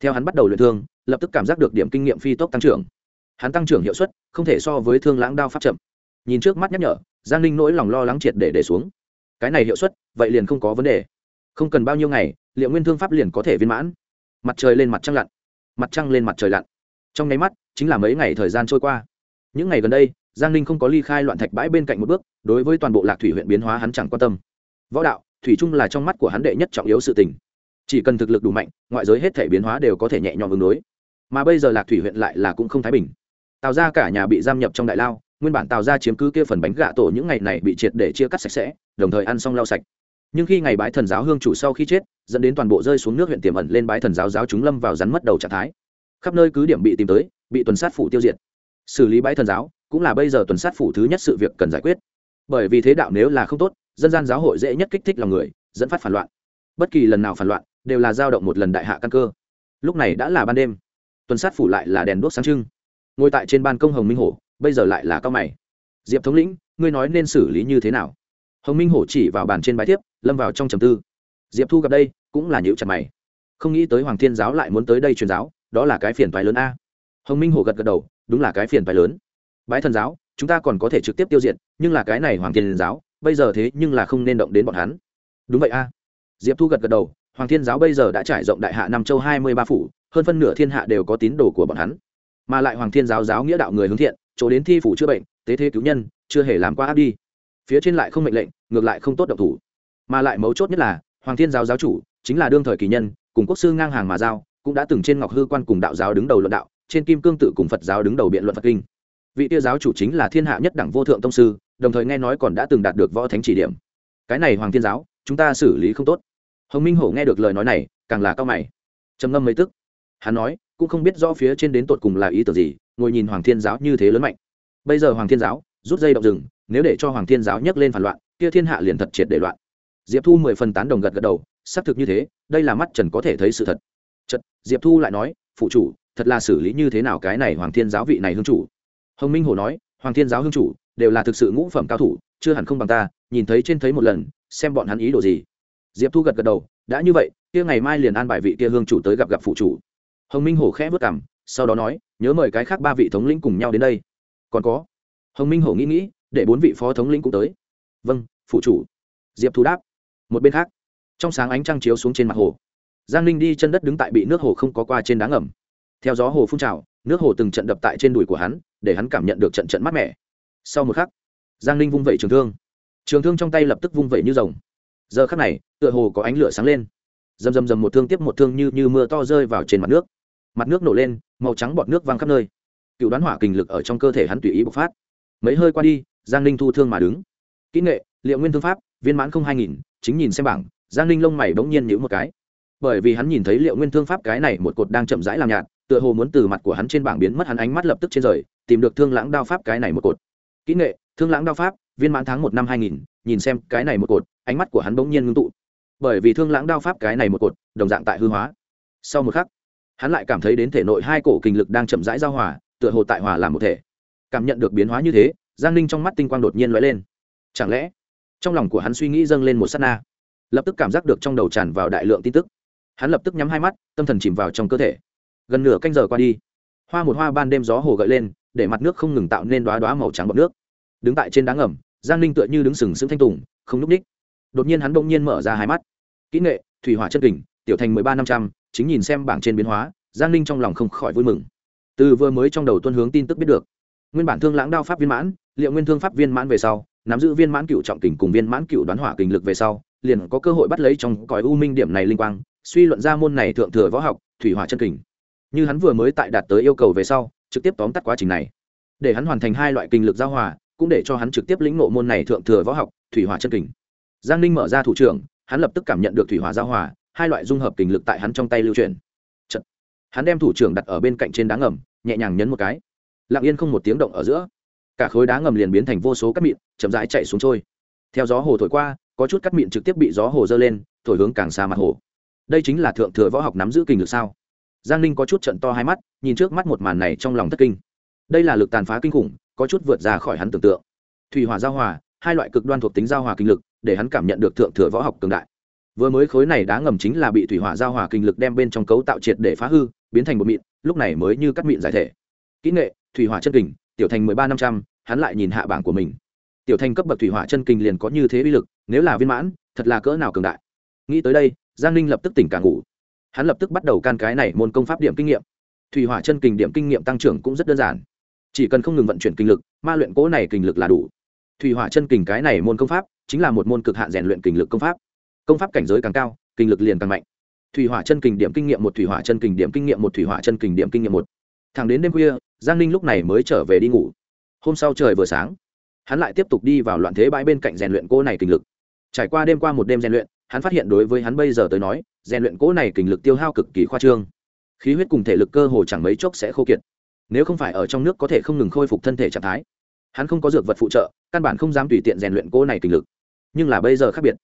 Theo hắn bắt đầu luyện thương, lập tức cảm giác được điểm kinh nghiệm phi tốc tăng trưởng. Hắn tăng trưởng hiệu suất, không thể so với thương lãng đao pháp chậm. Nhìn trước mắt nhắc nhở, giang ninh nỗi lòng lo lắng triệt để để xuống. Cái này hiệu suất, vậy liền không có vấn đề. Không cần bao nhiêu ngày, liệu nguyên thương pháp liền có thể viên mãn. Mặt trời lên mặt trăng lặn. Mặt trăng lên mặt trời lặn. Trong nháy mắt, chính là mấy ngày thời gian trôi qua. Những ngày gần đây, giang ninh không có ly khai loạn thạch bãi bên cạnh một bước, đối với toàn bộ lạc thủy huyện biến hóa hắn chẳng quan tâm. Võ đạo thủy chung là trong mắt của hắn đệ nhất trọng yếu sự tình. Chỉ cần thực lực đủ mạnh, ngoại giới hết thể biến hóa đều có thể nhẹ nhõm ứng đối. Mà bây giờ lạc thủy huyện lại là cũng không thái bình. Tào ra cả nhà bị giam nhập trong đại lao, nguyên bản tào ra chiếm cứ kia phần bánh gạ tổ những ngày này bị triệt để chia cắt sạch sẽ, đồng thời ăn xong lau sạch. Nhưng khi ngày bái thần giáo hương chủ sau khi chết, dẫn đến toàn bộ rơi xuống nước huyện tiềm ẩn lên bái thần giáo giáo chúng lâm vào rắn mất đầu trạng thái. Khắp nơi cứ điểm bị tìm tới, bị tuần sát phủ tiêu diệt. Xử lý bái thần giáo, cũng là bây giờ tuần sát phủ thứ nhất sự việc cần giải quyết. Bởi vì thế đạo nếu là không tốt dân gian giáo hội dễ nhất kích thích lòng người, dẫn phát phản loạn. Bất kỳ lần nào phản loạn, đều là dao động một lần đại hạ căn cơ. Lúc này đã là ban đêm. Tuần sát phủ lại là đèn đuốc sáng trưng. Ngồi tại trên ban công hồng minh hổ, bây giờ lại là cao mày. Diệp thống lĩnh, ngươi nói nên xử lý như thế nào? Hồng minh hổ chỉ vào bàn trên bài tiếp lâm vào trong trầm tư. Diệp thu gặp đây, cũng là nhữ chặt mày. Không nghĩ tới hoàng thiên giáo lại muốn tới đây truyền giáo, đó là cái phiền phái lớn a. Hồng minh hổ gật gật đầu, đúng là cái phiền phái lớn. Bái thần giáo, chúng ta còn có thể trực tiếp tiêu diệt, nhưng là cái này hoàng thiên giáo bây giờ thế nhưng là không nên động đến bọn hắn. Đúng vậy a. Diệp thu gật gật đầu, hoàng thiên giáo bây giờ đã trải rộng đại hạ nam châu hai mươi ba phủ, hơn phân nửa thiên hạ đều có tín đồ của bọn hắn. Mà lại hoàng thiên giáo giáo nghĩa đạo người hướng thiện, chỗ đến thi phủ chữa bệnh, tế thế cứu nhân, chưa hề làm qua áp đi. Phía trên lại không mệnh lệnh, ngược lại không tốt động thủ. Mà lại mấu chốt nhất là, hoàng thiên giáo giáo chủ chính là đương thời kỳ nhân, cùng quốc sư ngang hàng mà giao, cũng đã từng trên ngọc hư quan cùng đạo giáo đứng đầu luận đạo, trên kim cương tự cùng phật giáo đứng đầu biện luận phật kinh. Vị tia giáo chủ chính là thiên hạ nhất đẳng vô thượng tông sư đồng thời nghe nói còn đã từng đạt được võ thánh chỉ điểm. Cái này hoàng thiên giáo, chúng ta xử lý không tốt. Hồng minh hổ nghe được lời nói này, càng là cao mày. Trầm ngâm mấy tức. Hắn nói, cũng không biết rõ phía trên đến tột cùng là ý tưởng gì, ngồi nhìn hoàng thiên giáo như thế lớn mạnh. Bây giờ hoàng thiên giáo, rút dây động rừng, nếu để cho hoàng thiên giáo nhấc lên phản loạn, kia thiên hạ liền thật triệt để loạn. Diệp thu mười phần tán đồng gật gật đầu, xác thực như thế, đây là mắt trần có thể thấy sự thật. Chật diệp thu lại nói, phụ chủ, thật là xử lý như thế nào cái này hoàng thiên giáo vị này hương chủ? Hồng minh hồ nói, hoàng thiên giáo hương chủ đều là thực sự ngũ phẩm cao thủ, chưa hẳn không bằng ta, nhìn thấy trên thấy một lần, xem bọn hắn ý đồ gì. Diệp thu gật gật đầu, đã như vậy, kia ngày mai liền an bài vị kia hương chủ tới gặp gặp phụ chủ. Hồng minh hổ khẽ vất cảm sau đó nói, nhớ mời cái khác ba vị thống lĩnh cùng nhau đến đây. Còn có. Hồng minh hổ nghĩ nghĩ, để bốn vị phó thống lĩnh cũng tới. Vâng phụ chủ. Diệp thu đáp. Một bên khác, trong sáng ánh trăng chiếu xuống trên mặt hồ. Giang ninh đi chân đất đứng tại bị nước hồ không có qua trên đá ngầm. Theo gió hồ phun trào, nước hồ từng trận đập tại trên đùi của hắn, để hắn cảm nhận được trận trận mát mẻ sau một khắc, giang ninh vung vẩy trường thương. Trường thương trong tay lập tức vung vẩy như rồng. Giờ khắc này, tựa hồ có ánh lửa sáng lên. Rầm rầm rầm một thương tiếp một thương như như mưa to rơi vào trên mặt nước. Mặt nước nổ lên, màu trắng bọt nước văng khắp nơi. Cựu đoán hỏa kình lực ở trong cơ thể hắn tùy ý bộc phát. Mấy hơi qua đi, giang ninh thu thương mà đứng. Kỹ nghệ, liệu nguyên thương pháp, viên mãn không hai nghìn, chính nhìn xem bảng. Giang ninh lông mày bỗng nhiên nhữ một cái. Bởi vì hắn nhìn thấy liệu nguyên thương pháp cái này một cột đang chậm rãi làm nhạt, tựa hồ muốn từ mặt của hắn trên bảng biến mất, hắn ánh mắt lập tức trên rời, tìm được thương lãng đao pháp cái này một cột kỹ nghệ, thương lãng đao pháp, viên mãn tháng một năm hai nghìn, nhìn xem cái này một cột, ánh mắt của hắn bỗng nhiên ngưng tụ. Bởi vì thương lãng đao pháp cái này một cột, đồng dạng tại hư hóa. Sau một khắc, hắn lại cảm thấy đến thể nội hai cổ kinh lực đang chậm rãi giao hòa, tựa hồ tại hòa làm một thể. Cảm nhận được biến hóa như thế, giang ninh trong mắt tinh quang đột nhiên lóe lên. Chẳng lẽ, trong lòng của hắn suy nghĩ dâng lên một s á t na? Lập tức cảm giác được trong đầu tràn vào đại lượng tin tức. Hắn lập tức nhắm hai mắt, tâm thần chìm vào trong cơ thể. Gần nửa canh giờ qua đi, hoa một hoa ban đêm gió hồ gợi lên để mặt nước không ngừng tạo nên đoá đoá màu trắng bọc nước. Đứng tại trên đá ngầm, giang ninh tựa như đứng sừng sững thanh tùng, không n ú c ních. Đột nhiên hắn bỗng nhiên mở ra hai mắt. Kỹ nghệ, thủy hỏa chân kình, tiểu thành mười ba năm trăm, chính nhìn xem bảng trên biến hóa, giang ninh trong lòng không khỏi vui mừng. Từ vừa mới trong đầu tuân hướng tin tức biết được, nguyên bản thương lãng đao pháp viên mãn, liệu nguyên thương pháp viên mãn về sau, nắm giữ viên mãn cựu trọng kình cùng viên mãn cựu đoán hỏa kình lực về sau, liền có cơ hội bắt lấy trong cõi u minh điểm này linh quang, suy luận ra môn này thượng thừa võ học, thủy hỏa chân kình. Như hắn vừa mới tại đạt tới yêu cầu về sau trực tiếp tóm tắt quá trình này. Để hắn hoàn thành hai loại kinh lực giao hòa, cũng để cho hắn trực tiếp lĩnh ngộ môn này thượng thừa võ học, thủy hỏa chân kình. Giang ninh mở ra thủ trưởng, hắn lập tức cảm nhận được thủy hỏa giao hòa, hai loại dung hợp kình lực tại hắn trong tay lưu truyền Chật. hắn đem thủ trưởng đặt ở bên cạnh trên đá ngầm, nhẹ nhàng nhấn một cái. Lặng yên không một tiếng động ở giữa, cả khối đá ngầm liền biến thành vô số cắt mịn, chậm rãi chạy xuống trôi. Theo gió hồ thổi qua, có chút cắt mịn trực tiếp bị gió hồ dơ lên, thổi hướng càng xa mặt hồ. Đây chính là thượng thừa võ học nắm giữ kình lực sao? Giang ninh có chút trận to hai mắt, nhìn trước mắt một màn này trong lòng thất kinh. Đây là lực tàn phá kinh khủng, có chút vượt ra khỏi hắn tưởng tượng. Thủy hỏa giao hòa, hai loại cực đoan thuộc tính giao hòa kinh lực, để hắn cảm nhận được thượng thừa võ học cường đại. Vừa mới khối này đá ngầm chính là bị thủy hỏa giao hòa kinh lực đem bên trong cấu tạo triệt để phá hư, biến thành bột mịn, lúc này mới như cắt mịn giải thể. Kỹ nghệ, thủy hỏa chân kình, tiểu thành mười ba năm trăm, hắn lại nhìn hạ bảng của mình. Tiểu thành cấp bậc thủy hỏa chân kình liền có như thế uy lực, nếu là viên mãn, thật là cỡ nào cường đại. Nghĩ tới đây, giang ninh lập tức tỉnh cả ngủ hắn lập tức bắt đầu can cái này môn công pháp điểm kinh nghiệm. Thủy hỏa chân kình điểm kinh nghiệm tăng trưởng cũng rất đơn giản. Chỉ cần không ngừng vận chuyển kinh lực, ma luyện cố này kinh lực là đủ. Thủy hỏa chân kình cái này môn công pháp chính là một môn cực hạn rèn luyện kinh lực công pháp. Công pháp cảnh giới càng cao, kinh lực liền càng mạnh. Thủy hỏa chân kình điểm kinh nghiệm một, thủy hỏa chân kình điểm kinh nghiệm một, thủy hỏa chân kình điểm kinh nghiệm một. Thẳng đến đêm khuya, giang ninh lúc này mới trở về đi ngủ. Hôm sau trời vừa sáng, hắn lại tiếp tục đi vào loạn thế bãi bên cạnh rèn luyện cô này kinh lực. Trải qua đêm qua một đêm rèn luyện hắn phát hiện đối với hắn bây giờ tới nói, rèn luyện cỗ này kình lực tiêu hao cực kỳ khoa trương. Khí huyết cùng thể lực cơ hồ chẳng mấy chốc sẽ khô kiệt. Nếu không phải ở trong nước có thể không ngừng khôi phục thân thể trạng thái, hắn không có dược vật phụ trợ, căn bản không dám tùy tiện rèn luyện cỗ này kình lực. Nhưng là bây giờ khác biệt.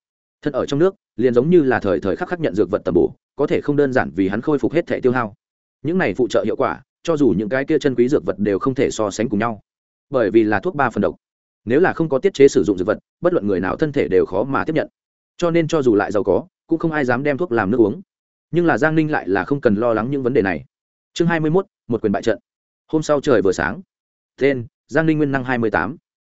Thân ở trong nước, liền giống như là thời thời khắc khắc nhận dược vật tầm bổ, có thể không đơn giản vì hắn khôi phục hết thể tiêu hao. Những này phụ trợ hiệu quả, cho dù những cái kia chân quý dược vật đều không thể so sánh cùng nhau. Bởi vì là thuốc ba phần độc. Nếu là không có tiết chế sử dụng dược vật, bất luận người nào thân thể đều khó mà tiếp nhận cho nên cho dù lại giàu có, cũng không ai dám đem thuốc làm nước uống. Nhưng là giang ninh lại là không cần lo lắng những vấn đề này. Chương hai mươi mốt, một quyền bại trận. Hôm sau trời vừa sáng. Tên, giang ninh nguyên năng hai mươi tám.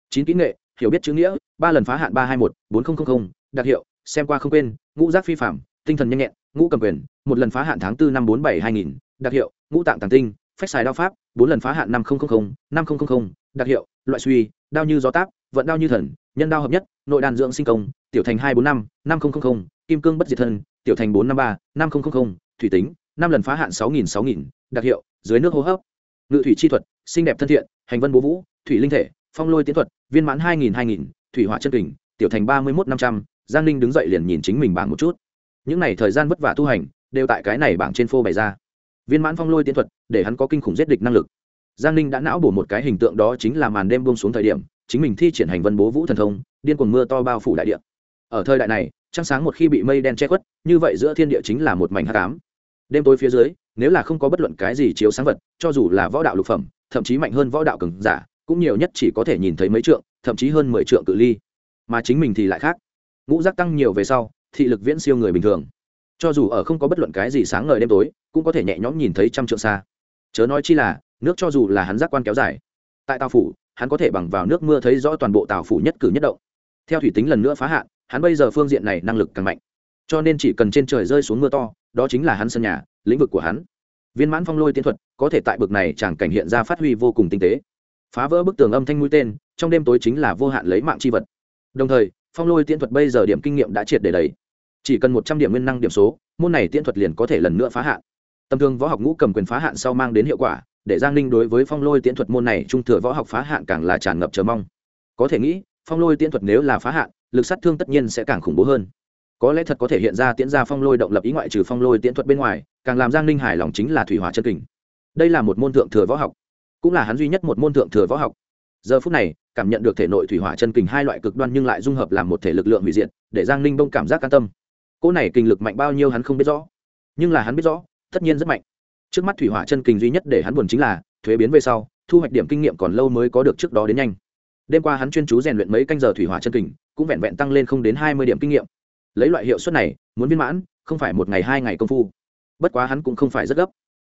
Chín kỹ nghệ, hiểu biết chữ nghĩa, ba lần phá hạn ba hai một, bốn nghìn đặc hiệu, xem qua không quên, ngũ giác phi phạm, tinh thần nhanh nhẹn, ngũ cầm quyền, một lần phá hạn tháng bốn năm bốn bảy hai nghìn, đặc hiệu, ngũ tạng tàng tinh, phách xài đao pháp, bốn lần phá hạn năm nghìn năm nghìn đặc hiệu, loại suy, đao như gió táp, vận đao như thần, nhân đao hợp nhất nội đàn dưỡng sinh công, tiểu thành hai bốn năm năm nghìn kim cương bất diệt thân, tiểu thành bốn năm ba, năm nghìn thủy tính, năm lần phá hạn sáu nghìn sáu nghìn, đặc hiệu, dưới nước hô hấp. Ngự thủy chi thuật, xinh đẹp thân thiện, hành vân bố vũ, thủy linh thể, phong lôi tiến thuật, viên mãn hai nghìn hai nghìn, thủy hỏa chân kình, tiểu thành ba mươi một năm trăm, giang ninh đứng dậy liền nhìn chính mình bảng một chút. Những n à y thời gian vất vả tu hành, đều tại cái này bảng trên phô bày ra. Viên mãn phong lôi tiến thuật, để hắn có kinh khủng giết địch năng lực. Giang ninh đã não bổ một cái hình tượng đó chính là màn đêm buông xuống thời điểm, chính mình thi triển hành vân bố vũ thần thông điên cuồng mưa to bao phủ đại địa. Ở thời đại này, trăng sáng một khi bị mây đen che khuất, như vậy giữa thiên địa chính là một mảnh hát cám đêm tối phía dưới, nếu là không có bất luận cái gì chiếu sáng vật, cho dù là võ đạo lục phẩm, thậm chí mạnh hơn võ đạo cường giả, cũng nhiều nhất chỉ có thể nhìn thấy mấy trượng, thậm chí hơn mười trượng cự ly. Mà chính mình thì lại khác. Ngũ giác tăng nhiều về sau, thị lực viễn siêu người bình thường. Cho dù ở không có bất luận cái gì sáng ngời đêm tối, cũng có thể nhẹ nhõm nhìn thấy trăm trượng xa. Chớ nói chi là, nước cho dù là hắn giác quan kéo dài, tại tàu phủ, hắn có thể bằng vào nước mưa thấy rõ toàn bộ tàu phủ nhất cử nhất động theo thủy tính lần nữa phá hạn, hắn bây giờ phương diện này năng lực càng mạnh. Cho nên chỉ cần trên trời rơi xuống mưa to, đó chính là hắn sân nhà, lĩnh vực của hắn. Viên mãn phong lôi tiến thuật, có thể tại bực này chẳng cảnh hiện ra phát huy vô cùng tinh tế. Phá vỡ bức tường âm thanh mũi tên, trong đêm tối chính là vô hạn lấy mạng c h i vật. Đồng thời, phong lôi tiễn thuật bây giờ điểm kinh nghiệm đã triệt để đầy. Chỉ cần một trăm điểm nguyên năng điểm số, môn này tiễn thuật liền có thể lần nữa phá hạn. Tầm thường võ học ngũ cầm quyền phá hạn sau mang đến hiệu quả, để giang ninh đối với phong lôi tiễn thuật môn này trung thừa võ học phá hạn càng là tràn ngập chờ mong. Có thể nghĩ phong lôi tiễn thuật nếu là phá hạn, lực sát thương tất nhiên sẽ càng khủng bố hơn. Có lẽ thật có thể hiện ra tiễn ra phong lôi động lập ý ngoại trừ phong lôi tiễn thuật bên ngoài, càng làm giang ninh hài lòng chính là thủy hỏa chân kình. Đây là một môn thượng thừa võ học, cũng là hắn duy nhất một môn thượng thừa võ học. Giờ phút này, cảm nhận được thể nội thủy hỏa chân kình hai loại cực đoan nhưng lại dung hợp làm một thể lực lượng hủy diệt, để giang ninh bông cảm giác an tâm. Cỗ này kinh lực mạnh bao nhiêu hắn không biết rõ, nhưng là hắn biết rõ, tất nhiên rất mạnh. Trước mắt thủy hỏa chân kình duy nhất để hắn buồn chính là, thuế biến về sau, thu hoạch điểm kinh nghiệm còn lâu mới có được trước đó đến nhanh đêm qua hắn chuyên chú rèn luyện mấy canh giờ thủy hỏa chân kình, cũng vẹn vẹn tăng lên không đến hai mươi điểm kinh nghiệm. Lấy loại hiệu suất này, muốn viên mãn, không phải một ngày hai ngày công phu. Bất quá hắn cũng không phải rất gấp.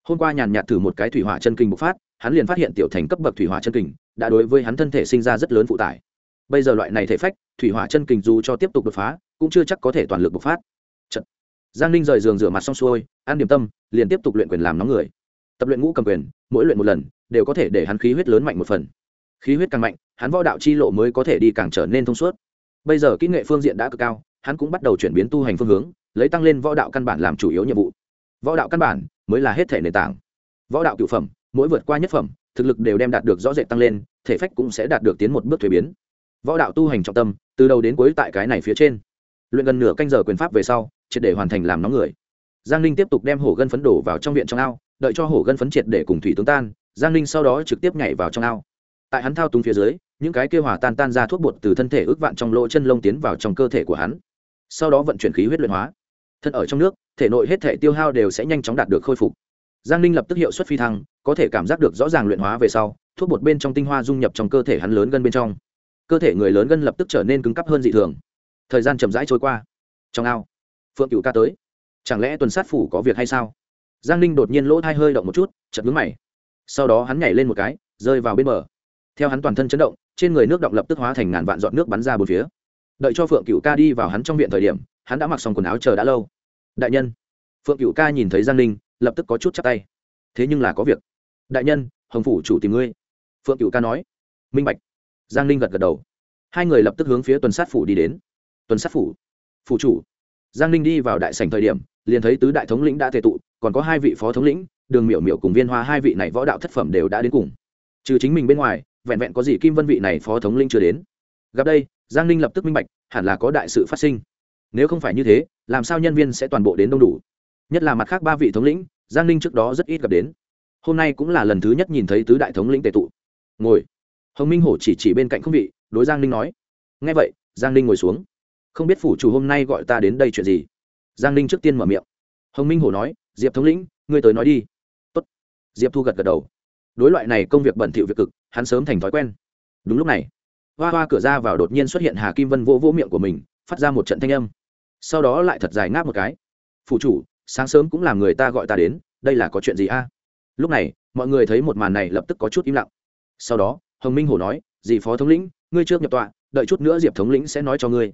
Hôm qua nhàn nhạt thử một cái thủy hỏa chân kình bộc phát, hắn liền phát hiện tiểu thành cấp bậc thủy hỏa chân kình đã đối với hắn thân thể sinh ra rất lớn phụ tải. Bây giờ loại này thể phách, thủy hỏa chân kình dù cho tiếp tục đột phá, cũng chưa chắc có thể toàn lực bộc phát. Chật. giang ninh rời giường rửa mặt xong xuôi, ăn điểm tâm, liền tiếp tục luyện quyền làm nóng người. Tập luyện ngũ cầm quyền, mỗi luyện một lần, đều có thể để hắn khí huyết lớn mạnh một phần khí huyết càng mạnh, hắn võ đạo chi lộ mới có thể đi càng trở nên thông suốt. Bây giờ kỹ nghệ phương diện đã cực cao, hắn cũng bắt đầu chuyển biến tu hành phương hướng, lấy tăng lên võ đạo căn bản làm chủ yếu nhiệm vụ. Võ đạo căn bản mới là hết thể nền tảng. Võ đạo cựu phẩm, mỗi vượt qua nhất phẩm, thực lực đều đem đạt được rõ rệt tăng lên, thể phách cũng sẽ đạt được tiến một bước thuế biến. Võ đạo tu hành trọng tâm, từ đầu đến cuối tại cái này phía trên. Luyện gần nửa canh giờ quyền pháp về sau, triệt để hoàn thành làm nóng người. Giang ninh tiếp tục đem hổ gân phấn đổ vào trong viện trong ao, đợi cho hổ gân phấn triệt để cùng thủy tướng tan, giang ninh sau đó trực tiếp nhảy vào trong ao tại hắn thao túng phía dưới, những cái kêu hỏa tan tan ra thuốc bột từ thân thể ước vạn trong lỗ chân lông tiến vào trong cơ thể của hắn. Sau đó vận chuyển khí huyết luyện hóa. Thân ở trong nước, thể nội hết thể tiêu hao đều sẽ nhanh chóng đạt được khôi phục. Giang ninh lập tức hiệu suất phi thăng, có thể cảm giác được rõ ràng luyện hóa về sau, thuốc bột bên trong tinh hoa dung nhập trong cơ thể hắn lớn gân bên trong. Cơ thể người lớn gân lập tức trở nên cứng cắp hơn dị thường. Thời gian chậm rãi trôi qua. Trong ao, phượng cựu ca tới. Chẳng lẽ tuần sát phủ có việc hay sao? Giang ninh đột nhiên lỗ thai hơi động một chút chật ngứng mày. Sau đó hắn nhảy lên một cái, rơi vào bên bờ theo hắn toàn thân chấn động, trên người nước động lập tức hóa thành ngàn vạn giọt nước bắn ra bốn phía. Đợi cho phượng cựu ca đi vào hắn trong viện thời điểm, hắn đã mặc xong quần áo chờ đã lâu. Đại nhân. Phượng cựu ca nhìn thấy giang ninh, lập tức có chút chắc tay. Thế nhưng là có việc. Đại nhân, hồng phủ chủ tìm ngươi. Phượng cựu ca nói. Minh bạch. Giang ninh gật gật đầu. Hai người lập tức hướng phía tuần sát phủ đi đến. Tuần sát phủ. Phủ chủ. Giang ninh đi vào đại sảnh thời điểm, liền thấy tứ đại thống lĩnh đã tề tụ, còn có hai vị phó thống lĩnh, đường miểu miểu cùng viên hoa, hai vị này võ đạo thất phẩm đều đã đến cùng. Trừ chính mình bên ngoài vẹn vẹn có gì kim vân vị này phó thống Linh chưa đến. Gặp đây, giang ninh lập tức minh bạch, hẳn là có đại sự phát sinh. Nếu không phải như thế, làm sao nhân viên sẽ toàn bộ đến đông đủ? Nhất là mặt khác ba vị thống lĩnh, giang ninh trước đó rất ít gặp đến. Hôm nay cũng là lần thứ nhất nhìn thấy tứ đại thống lĩnh tề tụ. Ngồi. Hồng minh hổ chỉ chỉ bên cạnh không vị, đối giang ninh nói. Ngay vậy, giang ninh ngồi xuống. Không biết phủ chủ hôm nay gọi ta đến đây chuyện gì? Giang ninh trước tiên mở miệng. Hồng minh hổ nói, diệp thống lĩnh, ngươi tới nói đi. Tốt. diệp thu gật gật đầu đối loại này công việc bẩn thỉu việc cực, hắn sớm thành thói quen. Đúng lúc này, hoa hoa cửa ra vào đột nhiên xuất hiện hà kim vân vỗ vỗ miệng của mình, phát ra một trận thanh âm. Sau đó lại thật dài ngáp một cái. Phủ chủ, sáng sớm cũng làm người ta gọi ta đến, đây là có chuyện gì a? Lúc này, mọi người thấy một màn này lập tức có chút im lặng. Sau đó, hồng minh hổ nói, dì phó thống lĩnh, ngươi trước nhập tọa, đợi chút nữa diệp thống lĩnh sẽ nói cho ngươi.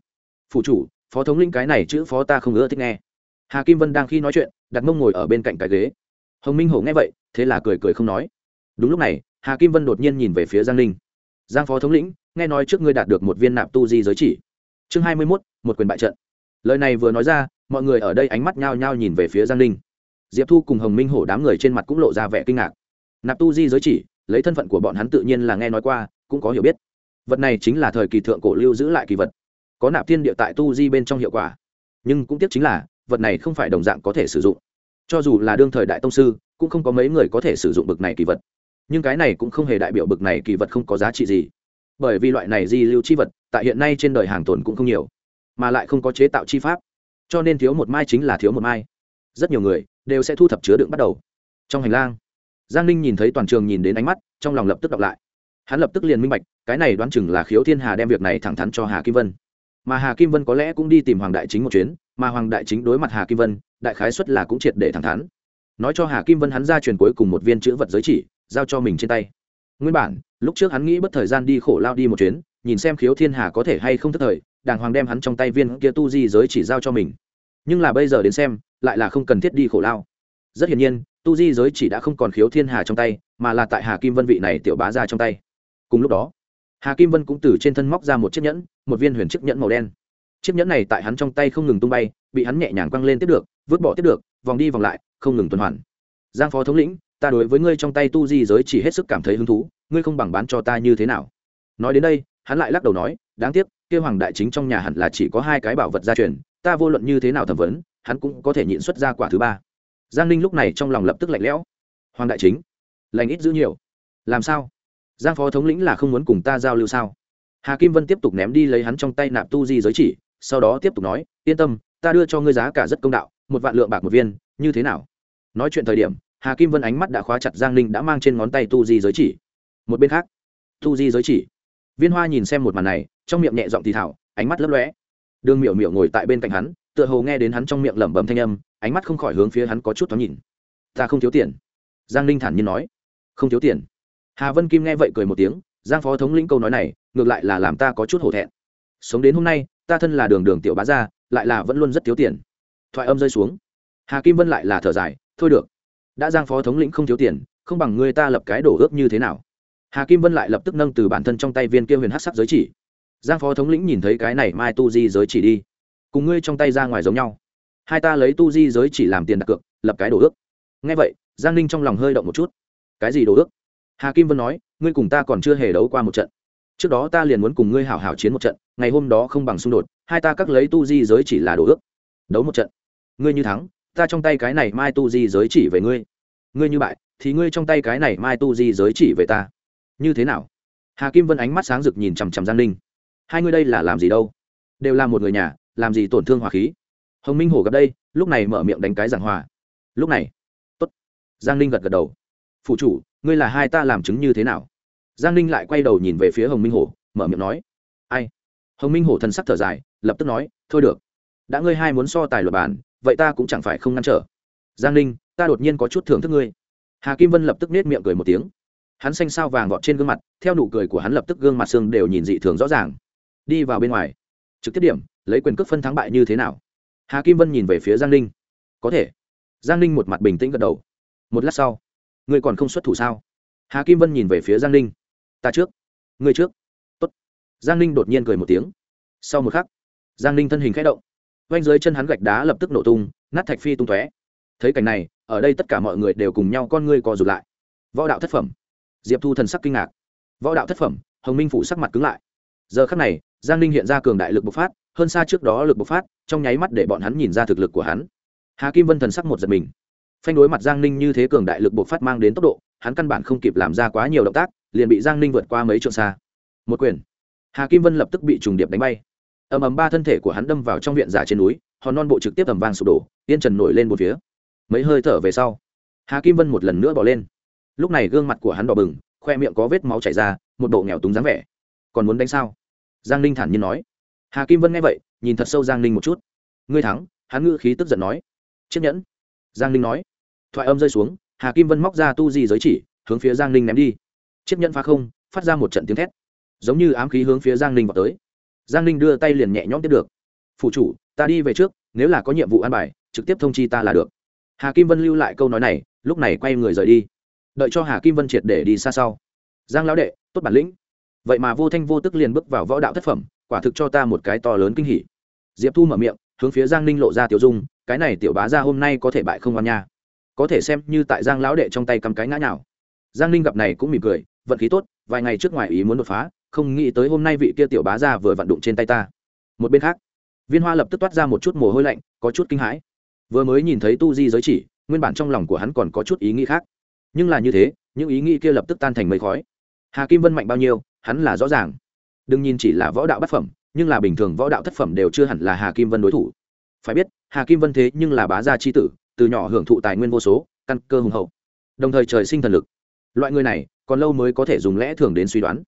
Phủ chủ, phó thống lĩnh cái này chữ phó ta không ưa thích nghe. Hà kim vân đang khi nói chuyện, đặt mông ngồi ở bên cạnh cái ghế. Hồng minh hổ nghe vậy, thế là cười cười không nói đúng lúc này, hà kim vân đột nhiên nhìn về phía giang ninh. Giang phó thống lĩnh, nghe nói trước ngươi đạt được một viên nạp tu di giới chỉ. Chương hai mươi mốt, một quyền bại trận. Lời này vừa nói ra, mọi người ở đây ánh mắt nhao nhao nhìn về phía giang ninh. Diệp thu cùng hồng minh hổ đám người trên mặt cũng lộ ra vẻ kinh ngạc. Nạp tu di giới chỉ, lấy thân phận của bọn hắn tự nhiên là nghe nói qua, cũng có hiểu biết. Vật này chính là thời kỳ thượng cổ lưu giữ lại kỳ vật. Có nạp thiên địa tại tu di bên trong hiệu quả. Nhưng cũng tiếc chính là, vật này không phải đồng dạng có thể sử dụng. Cho dù là đương thời đại tông sư, cũng không có mấy người có thể sử dụng bực này kỳ vật nhưng cái này cũng không hề đại biểu bực này kỳ vật không có giá trị gì. Bởi vì loại này di lưu chi vật, tại hiện nay trên đời hàng tồn cũng không nhiều, mà lại không có chế tạo chi pháp. Cho nên thiếu một mai chính là thiếu một mai. Rất nhiều người đều sẽ thu thập chứa đựng bắt đầu. Trong hành lang, giang ninh nhìn thấy toàn trường nhìn đến ánh mắt, trong lòng lập tức đọc lại. Hắn lập tức liền minh bạch, cái này đoán chừng là khiếu thiên hà đem việc này thẳng thắn cho hà kim vân. Mà hà kim vân có lẽ cũng đi tìm hoàng đại chính một chuyến, mà hoàng đại chính đối mặt hà kim vân, đại khái xuất là cũng triệt để thẳng thắn. Nói cho hà kim vân hắn ra truyền cuối cùng một viên chữ vật giới chỉ giao cho mình trên tay. Nguyên bản, lúc trước hắn nghĩ bất thời gian đi khổ lao đi một chuyến, nhìn xem khiếu thiên hà có thể hay không thất thời, đàng hoàng đem hắn trong tay viên kia tu di giới chỉ giao cho mình. Nhưng là bây giờ đến xem, lại là không cần thiết đi khổ lao. Rất hiển nhiên, tu di giới chỉ đã không còn khiếu thiên hà trong tay, mà là tại hà kim vân vị này tiểu bá ra trong tay. Cùng lúc đó, hà kim vân cũng từ trên thân móc ra một chiếc nhẫn, một viên huyền chiếc nhẫn màu đen. Chiếc nhẫn này tại hắn trong tay không ngừng tung bay, bị hắn nhẹ nhàng quăng lên tiếp được, vứt bỏ tiếp được, vòng đi vòng lại, không ngừng tuần hoàn. Giang phó thống lĩnh ta đối với ngươi trong tay tu di giới chỉ hết sức cảm thấy hứng thú, ngươi không bằng bán cho ta như thế nào? Nói đến đây, hắn lại lắc đầu nói, đáng tiếc kêu hoàng đại chính trong nhà hẳn là chỉ có hai cái bảo vật gia truyền, ta vô luận như thế nào thẩm vấn, hắn cũng có thể nhịn xuất ra quả thứ ba. Giang ninh lúc này trong lòng lập tức lạnh lẽo. Hoàng đại chính, lành ít giữ nhiều. Làm sao? Giang phó thống lĩnh là không muốn cùng ta giao lưu sao? Hà kim vân tiếp tục ném đi lấy hắn trong tay nạp tu di giới chỉ, sau đó tiếp tục nói, yên tâm, ta đưa cho ngươi giá cả rất công đạo, một vạn lượng bạc một viên, như thế nào? Nói chuyện thời điểm hà kim vân ánh mắt đã khóa chặt giang ninh đã mang trên ngón tay tu di giới chỉ. Một bên khác, tu di giới chỉ. Viên hoa nhìn xem một màn này, trong miệng nhẹ giọng thì thảo ánh mắt lấp lóe. Đường miểu miểu ngồi tại bên cạnh hắn, tựa hồ nghe đến hắn trong miệng lẩm bẩm thanh âm, ánh mắt không khỏi hướng phía hắn có chút thoáng nhìn. Ta không thiếu tiền. Giang ninh thản nhiên nói. Không thiếu tiền. Hà vân kim nghe vậy cười một tiếng, giang phó thống lĩnh câu nói này, ngược lại là làm ta có chút hổ thẹn. Sống đến hôm nay, ta thân là đường đường tiểu bá gia, lại là vẫn luôn rất thiếu tiền. Thoại âm rơi xuống. Hà kim vân lại là thở dài, thôi được đã giang phó thống lĩnh không thiếu tiền, không bằng người ta lập cái đổ ước như thế nào. Hà kim vân lại lập tức nâng từ bản thân trong tay viên kia huyền hát sắc giới chỉ. Giang phó thống lĩnh nhìn thấy cái này mai tu di giới chỉ đi. Cùng ngươi trong tay ra ngoài giống nhau. Hai ta lấy tu di giới chỉ làm tiền đặt cược, lập cái đồ ước. Ngay vậy, giang ninh trong lòng hơi động một chút. Cái gì đồ ước? Hà kim vân nói, ngươi cùng ta còn chưa hề đấu qua một trận. Trước đó ta liền muốn cùng ngươi hảo hảo chiến một trận, ngày hôm đó không bằng xung đột, hai ta cắt lấy tu di giới chỉ là đồ ước. Đấu một trận. Ngươi như thắng, ta trong tay cái này mai tu di giới chỉ về ngươi ngươi như bại, thì ngươi trong tay cái này mai tu di giới chỉ về ta. Như thế nào? Hà kim vân ánh mắt sáng rực nhìn chằm chằm giang ninh. Hai ngươi đây là làm gì đâu? Đều là một người nhà, làm gì tổn thương hòa khí? Hồng minh hổ gặp đây, lúc này mở miệng đánh cái giảng hòa. Lúc này, tốt. Giang ninh gật gật đầu. Phụ chủ, ngươi là hai ta làm chứng như thế nào? Giang ninh lại quay đầu nhìn về phía hồng minh hổ mở miệng nói. Ai? Hồng minh hổ thân sắc thở dài, lập tức nói, thôi được. Đã ngươi hai muốn so tài luật bản, vậy ta cũng chẳng phải không ngăn trở. Giang ninh ta đột nhiên có chút thưởng thức ngươi. Hà kim vân lập tức nết miệng cười một tiếng. Hắn xanh sao vàng vọt trên gương mặt, theo nụ cười của hắn lập tức gương mặt xương đều nhìn dị thường rõ ràng. Đi vào bên ngoài. Trực tiếp điểm, lấy quyền cước phân thắng bại như thế nào? Hà kim vân nhìn về phía giang ninh. Có thể. Giang ninh một mặt bình tĩnh gật đầu. Một lát sau, ngươi còn không xuất thủ sao? Hà kim vân nhìn về phía giang ninh. Ta trước. Ngươi trước. Tốt. giang ninh đột nhiên cười một tiếng. Sau một khắc, giang ninh thân hình k h ẽ động. Quanh dưới chân hắn gạch đá lập tức nổ tung, nát thạch phi tung tóe thấy cảnh này, ở đây tất cả mọi người đều cùng nhau con ngươi co rụt lại. Võ đạo thất phẩm. Diệp thu thần sắc kinh ngạc. Võ đạo thất phẩm, hồng minh phủ sắc mặt cứng lại. Giờ khắc này, giang ninh hiện ra cường đại lực bộc phát, hơn xa trước đó lực bộc phát, trong nháy mắt để bọn hắn nhìn ra thực lực của hắn. Hà kim vân thần sắc một giật mình. Phanh đối mặt giang ninh như thế cường đại lực bộc phát mang đến tốc độ, hắn căn bản không kịp làm ra quá nhiều động tác, liền bị giang ninh vượt qua mấy trượng xa. Một quyền. Hà kim vân lập tức bị trùng điệp đánh bay. Ầm ầm ba thân thể của hắn đâm vào trong viện giả trên núi, hòn non bộ trực tiếp tầm vang sụp đổ, yên trần nổi lên một phía mấy hơi thở về sau, hà kim vân một lần nữa bỏ lên. Lúc này gương mặt của hắn đỏ bừng, khoe miệng có vết máu chảy ra, một bộ nghèo túng dáng vẻ. Còn muốn đánh sao? Giang ninh thản nhiên nói. Hà kim vân nghe vậy, nhìn thật sâu giang ninh một chút. Ngươi thắng, hắn ngữ khí tức giận nói. Chiếc nhẫn. Giang ninh nói. Thoại âm rơi xuống, hà kim vân móc ra tu di giới chỉ, hướng phía giang ninh ném đi. Chiếc nhẫn phá không, phát ra một trận tiếng thét. Giống như ám khí hướng phía giang ninh vào tới. Giang ninh đưa tay liền nhẹ nhõm tiếp được. Phụ chủ, ta đi về trước, nếu là có nhiệm vụ an bài, trực tiếp thông chi ta là được hà kim vân lưu lại câu nói này, lúc này quay người rời đi. Đợi cho hà kim vân triệt để đi xa sau. Giang lão đệ, tốt bản lĩnh. Vậy mà vô thanh vô tức liền bước vào võ đạo thất phẩm, quả thực cho ta một cái to lớn kinh hỉ. Diệp thu mở miệng, hướng phía giang ninh lộ ra tiểu dung, cái này tiểu bá ra hôm nay có thể bại không oan nha. Có thể xem như tại giang lão đệ trong tay cầm cái ngã nào giang ninh gặp này cũng mỉm cười, vận khí tốt, vài ngày trước ngoài ý muốn đột phá, không nghĩ tới hôm nay vị kia tiểu bá ra vừa vận đụng trên tay ta. Một bên khác, viên hoa lập tức toát ra một chút mồ hôi lạnh, có chút kinh hãi vừa mới nhìn thấy tu di giới chỉ, nguyên bản trong lòng của hắn còn có chút ý nghĩ khác. Nhưng là như thế, những ý nghĩ kia lập tức tan thành mây khói. Hà kim vân mạnh bao nhiêu, hắn là rõ ràng. Đừng nhìn chỉ là võ đạo bất phẩm, nhưng là bình thường võ đạo thất phẩm đều chưa hẳn là hà kim vân đối thủ. Phải biết, hà kim vân thế nhưng là bá gia c h i tử, từ nhỏ hưởng thụ tài nguyên vô số, căn cơ hùng hậu. Đồng thời trời sinh thần lực. Loại người này, còn lâu mới có thể dùng lẽ thường đến suy đoán.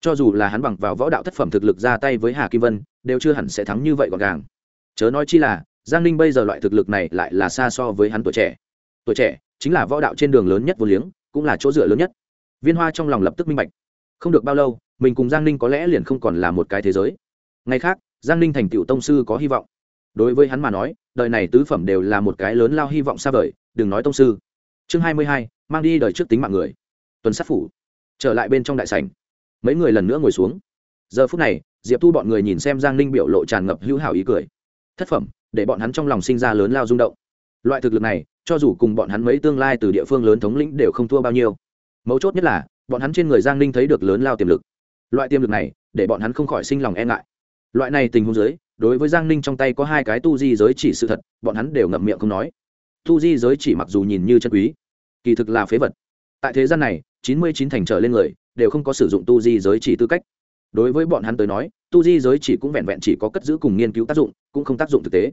Cho dù là hắn bằng vào võ đạo thất phẩm thực lực ra tay với hà kim vân, đều chưa hẳn sẽ thắng như vậy gọn gàng. Chớ nói chi là giang ninh bây giờ loại thực lực này lại là xa so với hắn tuổi trẻ. Tuổi trẻ chính là võ đạo trên đường lớn nhất vô liếng, cũng là chỗ dựa lớn nhất. Viên hoa trong lòng lập tức minh bạch. Không được bao lâu, mình cùng giang ninh có lẽ liền không còn là một cái thế giới. Ngày khác, giang ninh thành tựu tông sư có hy vọng. Đối với hắn mà nói, đời này tứ phẩm đều là một cái lớn lao hy vọng xa vời, đừng nói tông sư. Chương hai mươi hai, mang đi đời trước tính mạng người. Tuần sát phủ. Trở lại bên trong đại sảnh. Mấy người lần nữa ngồi xuống. Giờ phút này, diệp thu bọn người nhìn xem giang ninh biểu lộ tràn ngập hữu hảo ý cười. Thất phẩm để bọn hắn trong lòng sinh ra lớn lao rung động. Loại thực lực này, cho dù cùng bọn hắn mấy tương lai từ địa phương lớn thống lĩnh đều không thua bao nhiêu. Mấu chốt nhất là, bọn hắn trên người giang ninh thấy được lớn lao tiềm lực. Loại tiềm lực này, để bọn hắn không khỏi sinh lòng e ngại. Loại này tình huống giới đối với giang ninh trong tay có hai cái tu di giới chỉ sự thật, bọn hắn đều ngậm miệng không nói. Tu di giới chỉ mặc dù nhìn như chân quý, kỳ thực là phế vật. Tại thế gian này, chín mươi chín thành trở lên người, đều không có sử dụng tu di giới chỉ tư cách. Đối với bọn hắn tới nói tu di giới chỉ cũng vẹn vẹn chỉ có cất giữ cùng nghiên cứu tác dụng, cũng không tác dụng thực tế.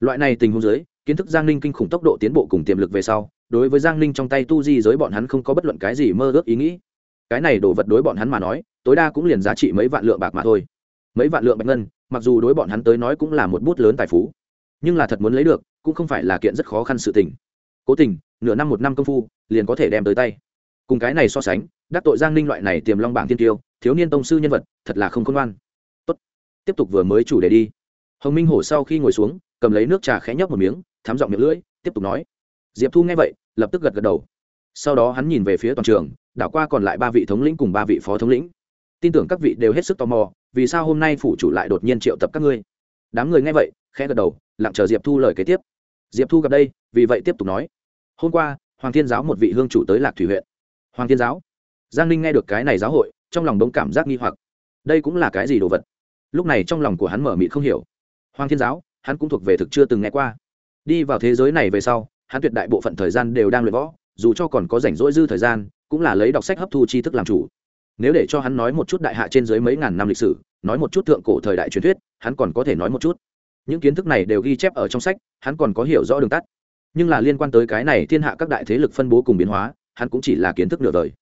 Loại này tình huống giới kiến thức giang ninh kinh khủng tốc độ tiến bộ cùng tiềm lực về sau, đối với giang ninh trong tay tu di giới bọn hắn không có bất luận cái gì mơ ước ý nghĩ. Cái này đổ vật đối bọn hắn mà nói, tối đa cũng liền giá trị mấy vạn lượng bạc mà thôi. Mấy vạn lượng bạch ngân, mặc dù đối bọn hắn tới nói cũng là một bút lớn tài phú, nhưng là thật muốn lấy được, cũng không phải là kiện rất khó khăn sự tình. Cố tình, nửa năm một năm công phu, liền có thể đem tới tay. Cùng cái này so sánh, đắc tội giang ninh loại này tiềm long bảng tiên tiêu, thiếu niên tông sư nhân vật, thật là không khôn ngoan tiếp tục vừa mới chủ đề đi. Hồng minh hổ sau khi ngồi xuống, cầm lấy nước trà khẽ nhấp một miếng thám giọng miệng lưỡi, tiếp tục nói. Diệp thu nghe vậy, lập tức gật gật đầu. Sau đó hắn nhìn về phía toàn trường, đảo qua còn lại ba vị thống lĩnh cùng ba vị phó thống lĩnh. Tin tưởng các vị đều hết sức tò mò, vì sao hôm nay phủ chủ lại đột nhiên triệu tập các ngươi? Đám người nghe vậy, khẽ gật đầu, lặng chờ diệp thu lời kế tiếp. Diệp thu gặp đây, vì vậy tiếp tục nói. Hôm qua, hoàng thiên giáo một vị hương chủ tới lạc thủy huyện. Hoàng thiên giáo. Giang ninh nghe được cái này giáo hội, trong lòng đống cảm giác nghi hoặc. Đây cũng là cái gì đồ vật? Lúc này trong lòng của hắn mở mịt không hiểu. Hoàng thiên giáo, hắn cũng thuộc về thực chưa từng nghe qua. Đi vào thế giới này về sau, hắn tuyệt đại bộ phận thời gian đều đang luyện võ, dù cho còn có rảnh rỗi dư thời gian, cũng là lấy đọc sách hấp thu tri thức làm chủ. Nếu để cho hắn nói một chút đại hạ trên dưới mấy ngàn năm lịch sử, nói một chút thượng cổ thời đại truyền thuyết, hắn còn có thể nói một chút. Những kiến thức này đều ghi chép ở trong sách, hắn còn có hiểu rõ đường tắt. Nhưng là liên quan tới cái này thiên hạ các đại thế lực phân bố cùng biến hóa, hắn cũng chỉ là kiến thức nửa đời.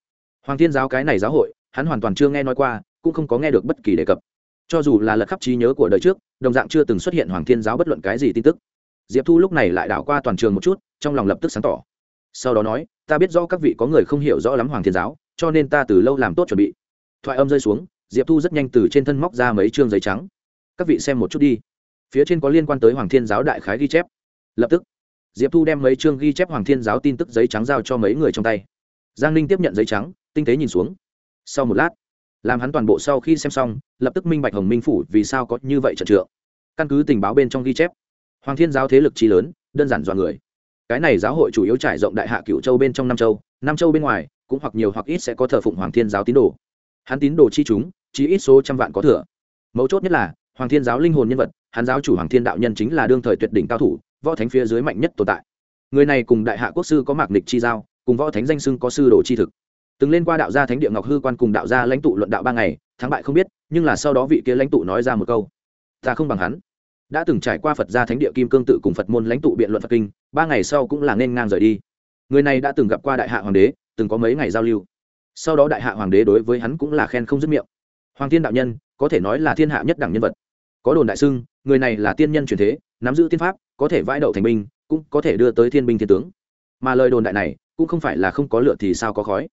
Hoàng thiên giáo cái này giáo hội, hắn hoàn toàn chưa nghe nói qua, cũng không có nghe được bất kỳ đề cập cho dù là lật khắp trí nhớ của đời trước, đồng dạng chưa từng xuất hiện hoàng thiên giáo bất luận cái gì tin tức. Diệp thu lúc này lại đảo qua toàn trường một chút, trong lòng lập tức sáng tỏ. Sau đó nói, ta biết rõ các vị có người không hiểu rõ lắm hoàng thiên giáo, cho nên ta từ lâu làm tốt chuẩn bị. Thoại âm rơi xuống, diệp thu rất nhanh từ trên thân móc ra mấy chương giấy trắng. Các vị xem một chút đi. Phía trên có liên quan tới hoàng thiên giáo đại khái ghi chép. Lập tức, diệp thu đem mấy chương ghi chép hoàng thiên giáo tin tức giấy trắng giao cho mấy người trong tay. Giang ninh tiếp nhận giấy trắng, tinh tế nhìn xuống. Sau một lát làm hắn toàn bộ sau khi xem xong, lập tức minh bạch hồng minh phủ vì sao có như vậy trận trượng. Căn cứ tình báo bên trong ghi chép, hoàng thiên giáo thế lực chi lớn, đơn giản dọa người. Cái này giáo hội chủ yếu trải rộng đại hạ cựu châu bên trong nam châu nam châu bên ngoài, cũng hoặc nhiều hoặc ít sẽ có thờ phụng hoàng thiên giáo tín đồ. Hắn tín đồ chi chúng chỉ ít số trăm vạn có thừa. Mấu chốt nhất là, hoàng thiên giáo linh hồn nhân vật, hắn giáo chủ hoàng thiên đạo nhân chính là đương thời tuyệt đỉnh cao thủ, võ thánh phía dưới mạnh nhất tồn tại. Người này cùng đại hạ quốc sư có mạc nịch chi giao, cùng võ thánh danh xưng có sư đồ chi thực từng lên qua đạo gia thánh địa ngọc hư quan cùng đạo gia lãnh tụ luận đạo ba ngày, thắng bại không biết, nhưng là sau đó vị kia lãnh tụ nói ra một câu. Ta không bằng hắn. Đã từng trải qua phật gia thánh địa kim cương tự cùng phật môn lãnh tụ biện luận phật kinh, ba ngày sau cũng là nên ngang rời đi. Người này đã từng gặp qua đại hạ hoàng đế, từng có mấy ngày giao lưu. Sau đó đại hạ hoàng đế đối với hắn cũng là khen không dứt miệng. Hoàng thiên đạo nhân, có thể nói là thiên hạ nhất đẳng nhân vật. Có đồn đại sưng người này là tiên nhân truyền thế, nắm giữ tiên pháp, có thể vãi đậu thành binh, cũng có thể đưa tới thiên binh thiên tướng. Mà lời đồn đại này, cũng không phải là không có lựa thì sao có khói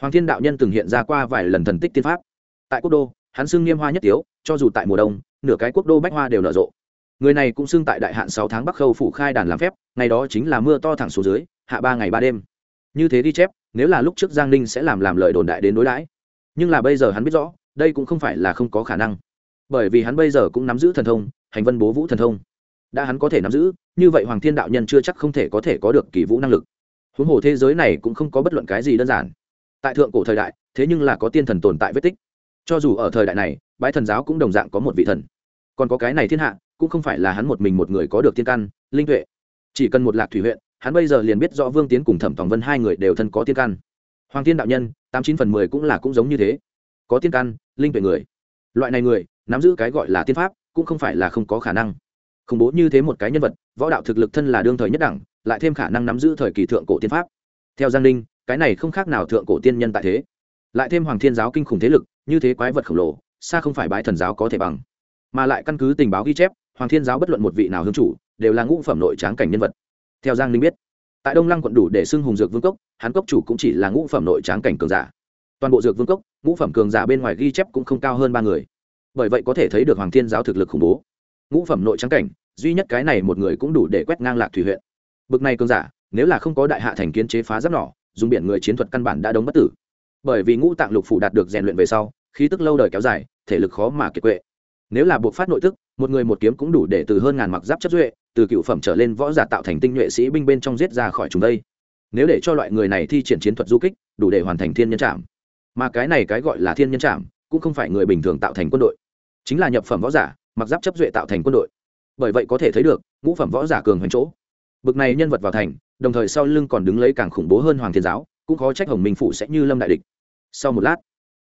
hoàng thiên đạo nhân từng hiện ra qua vài lần thần tích tiên pháp. Tại quốc đô, hắn xưng nghiêm hoa nhất tiếu, cho dù tại mùa đông, nửa cái quốc đô bách hoa đều nở rộ. Người này cũng xưng tại đại hạn sáu tháng bắc khâu phủ khai đàn làm phép, ngày đó chính là mưa to thẳng xuống dưới, hạ ba ngày ba đêm. Như thế đi chép, nếu là lúc trước giang ninh sẽ làm làm lời đồn đại đến đối đãi. Nhưng là bây giờ hắn biết rõ, đây cũng không phải là không có khả năng. Bởi vì hắn bây giờ cũng nắm giữ thần thông, hành vân bố vũ thần thông. Đã hắn có thể nắm giữ, như vậy hoàng thiên đạo nhân chưa chắc không thể có thể có được kỳ vũ năng lực. Huống hồ thế giới này cũng không có bất luận cái gì đơn giản tại thượng cổ thời đại, thế nhưng là có tiên thần tồn tại vết tích. Cho dù ở thời đại này, bái thần giáo cũng đồng dạng có một vị thần. Còn có cái này thiên hạ, cũng không phải là hắn một mình một người có được tiên căn, linh tuệ. Chỉ cần một lạc thủy huyện, hắn bây giờ liền biết rõ vương tiến cùng thẩm tòng vân hai người đều thân có tiên căn. Hoàng thiên đạo nhân, tám chín phần mười cũng là cũng giống như thế. Có tiên căn, linh tuệ người. Loại này người, nắm giữ cái gọi là tiên pháp, cũng không phải là không có khả năng. Khủng bố như thế một cái nhân vật, võ đạo thực lực thân là đương thời nhất đẳng, lại thêm khả năng nắm giữ thời kỳ thượng cổ tiên pháp. Theo giang ninh cái này không khác nào thượng cổ tiên nhân tại thế. Lại thêm hoàng thiên giáo kinh khủng thế lực, như thế quái vật khổng lồ, xa không phải bái thần giáo có thể bằng. Mà lại căn cứ tình báo ghi chép, hoàng thiên giáo bất luận một vị nào hương chủ, đều là ngũ phẩm nội tráng cảnh nhân vật. Theo giang ninh biết, tại đông lăng quận đủ để xưng hùng dược vương cốc hán cốc chủ cũng chỉ là ngũ phẩm nội tráng cảnh cường giả. Toàn bộ dược vương cốc, ngũ phẩm cường giả bên ngoài ghi chép cũng không cao hơn ba người. Bởi vậy có thể thấy được hoàng thiên giáo thực lực khủng bố. Ngũ phẩm nội tráng cảnh, duy nhất cái này một người cũng đủ để quét ngang lạc thủy huyện. Bực này cường giả, nếu là không có đại hạ thành kiến chế phá giáp nỏ dùng biển người chiến thuật căn bản đã đống bất tử. Bởi vì ngũ tạng lục phủ đạt được rèn luyện về sau, khí tức lâu đời kéo dài, thể lực khó mà kiệt quệ. Nếu là buộc phát nội tức, một người một kiếm cũng đủ để từ hơn ngàn mặc giáp chất duệ, từ cựu phẩm trở lên võ giả tạo thành tinh nhuệ sĩ binh bên trong giết ra khỏi chúng đây. Nếu để cho loại người này thi triển chiến thuật du kích, đủ để hoàn thành thiên nhân trạm mà cái này cái gọi là thiên nhân trạm cũng không phải người bình thường tạo thành quân đội. Chính là nhập phẩm võ giả, mặc giáp chấp duệ tạo thành quân đội. Bởi vậy có thể thấy được, ngũ phẩm võ giả cường hoành chỗ. Bực này nhân vật vào thành đồng thời sau lưng còn đứng lấy càng khủng bố hơn hoàng thiên giáo cũng khó trách hồng minh Phụ sẽ như lâm đại địch. Sau một lát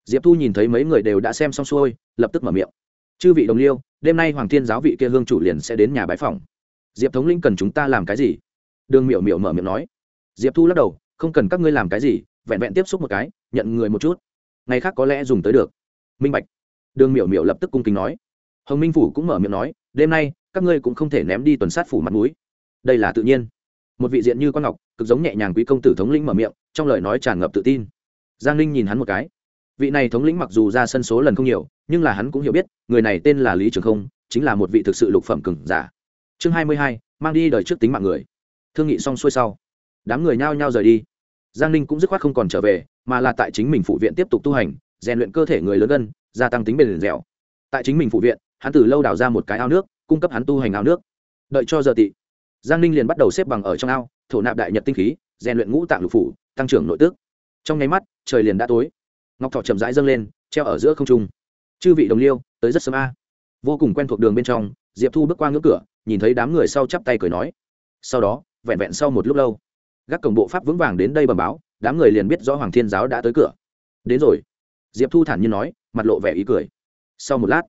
diệp thu nhìn thấy mấy người đều đã xem xong xuôi lập tức mở miệng. Chư vị đồng liêu đêm nay hoàng thiên giáo vị kia hương chủ liền sẽ đến nhà bái phòng diệp thống linh cần chúng ta làm cái gì? Đường miệu miệu mở miệng nói. Diệp thu lắc đầu không cần các ngươi làm cái gì vẹn vẹn tiếp xúc một cái nhận người một chút. Ngày khác có lẽ dùng tới được. Minh bạch. Đường miệu miệu lập tức cung kính nói. Hồng minh phủ cũng mở miệng nói đêm nay các ngươi cũng không thể ném đi tuần sát phủ mặt mũi, đây là tự nhiên một vị diện như quan ngọc, cực giống nhẹ nhàng quý công tử thống lĩnh mở miệng, trong lời nói tràn ngập tự tin. Giang ninh nhìn hắn một cái. Vị này thống lĩnh mặc dù ra sân số lần không nhiều, nhưng là hắn cũng hiểu biết, người này tên là lý trường không, chính là một vị thực sự lục phẩm cừng giả. Chương hai mươi hai, mang đi đời trước tính mạng người. Thương nghị xong xuôi sau, đám người nhao nhao rời đi. Giang ninh cũng dứt khoát không còn trở về, mà là tại chính mình phụ viện tiếp tục tu hành, rèn luyện cơ thể người lớn gân, gia tăng tính bền dẻo. Tại chính mình phụ viện, hắn từ lâu đào ra một cái ao nước, cung cấp hắn tu hành ao nước. Đợi cho giờ tị giang ninh liền bắt đầu xếp bằng ở trong ao, thổ nạp đại nhật tinh khí, rèn luyện ngũ tạng lục phủ, tăng trưởng nội tước trong nháy mắt, trời liền đã tối. Ngọc thọ chậm rãi dâng lên, treo ở giữa không trung. Chư vị đồng liêu, tới rất sớm a. Vô cùng quen thuộc đường bên trong, diệp thu bước qua ngưỡng cửa, nhìn thấy đám người sau chắp tay cười nói. Sau đó, vẹn vẹn sau một lúc lâu, gác cổng bộ pháp vững vàng đến đây bầm báo, đám người liền biết rõ hoàng thiên giáo đã tới cửa. Đến rồi. Diệp thu thản nhiên nói, mặt lộ vẻ ý cười. Sau một lát,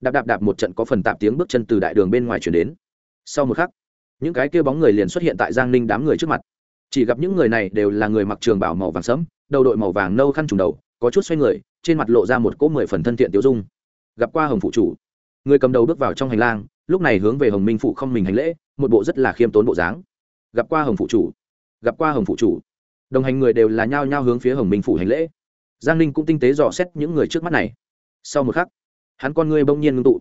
đạp đạp đạp một trận có phần tạp tiếng bước chân từ đại đường bên ngoài chuyển đến. Sau một khắc những cái kia bóng người liền xuất hiện tại giang ninh đám người trước mặt. Chỉ gặp những người này đều là người mặc trường bảo màu vàng sẫm, đầu đội màu vàng nâu khăn trùng đầu, có chút xoay người, trên mặt lộ ra một cỗ mười phần thân thiện tiêu dung. Gặp qua hồng phụ chủ, người cầm đầu bước vào trong hành lang, lúc này hướng về hồng minh phụ không mình hành lễ, một bộ rất là khiêm tốn bộ dáng. Gặp qua hồng phụ chủ, gặp qua hồng phụ chủ. Đồng hành người đều là nhao nhao hướng phía hồng minh phụ hành lễ. Giang ninh cũng tinh tế dò xét những người trước mắt này. Sau một khắc, hắn con ngươi bỗng nhiên ngưng tụ.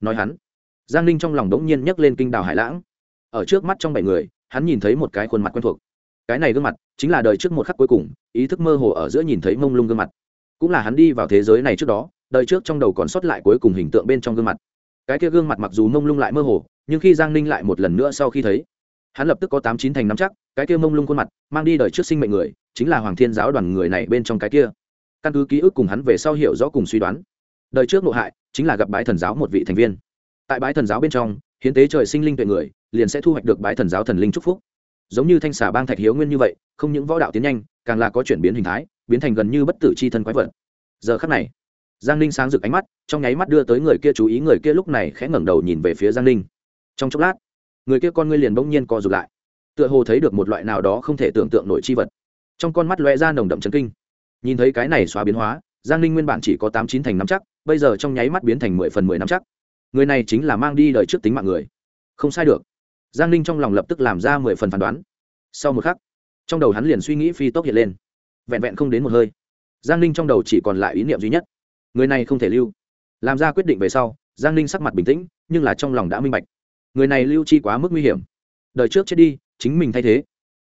Nói hắn, giang ninh trong lòng bỗng nhiên nhấc lên kinh đảo hải lãng ở trước mắt trong bảy người, hắn nhìn thấy một cái khuôn mặt quen thuộc. Cái này gương mặt chính là đời trước một khắc cuối cùng, ý thức mơ hồ ở giữa nhìn thấy mông lung gương mặt. Cũng là hắn đi vào thế giới này trước đó, đời trước trong đầu còn sót lại cuối cùng hình tượng bên trong gương mặt. Cái kia gương mặt mặc dù mông lung lại mơ hồ, nhưng khi giang ninh lại một lần nữa sau khi thấy, hắn lập tức có tám chín thành nắm chắc, cái kia mông lung khuôn mặt mang đi đời trước sinh mệnh người, chính là hoàng thiên giáo đoàn người này bên trong cái kia. Căn cứ ký ức cùng hắn về sau hiểu rõ cùng suy đoán, đời trước nội hại chính là gặp bái thần giáo một vị thành viên. Tại bái thần giáo bên trong, hiến tế trời sinh linh tuệ người liền sẽ thu hoạch được bái thần giáo thần linh chúc phúc. Giống như thanh xà bang thạch hiếu nguyên như vậy, không những võ đạo tiến nhanh, càng là có chuyển biến hình thái, biến thành gần như bất tử c h i thân quái vật. Giờ khắc này, giang ninh sáng rực ánh mắt, trong nháy mắt đưa tới người kia chú ý, người kia lúc này khẽ ngẩng đầu nhìn về phía giang ninh. Trong chốc lát, người kia con ngươi liền bỗng nhiên co rụt lại. Tựa hồ thấy được một loại nào đó không thể tưởng tượng nổi chi vật. Trong con mắt lóe ra nồng đậm chấn kinh. Nhìn thấy cái này xóa biến hóa, giang ninh nguyên bản chỉ có tám chín thành năm chắc, bây giờ trong nháy mắt biến thành mười phần mười năm chắc. Người này chính là mang đi đời trước tính mạng người. Không sai được giang ninh trong lòng lập tức làm ra mười phần phán đoán. Sau một khắc, trong đầu hắn liền suy nghĩ phi tốc hiện lên. Vẹn vẹn không đến một hơi, giang ninh trong đầu chỉ còn lại ý niệm duy nhất. Người này không thể lưu. Làm ra quyết định về sau, giang ninh sắc mặt bình tĩnh, nhưng là trong lòng đã minh bạch. Người này lưu chi quá mức nguy hiểm. Đời trước chết đi, chính mình thay thế.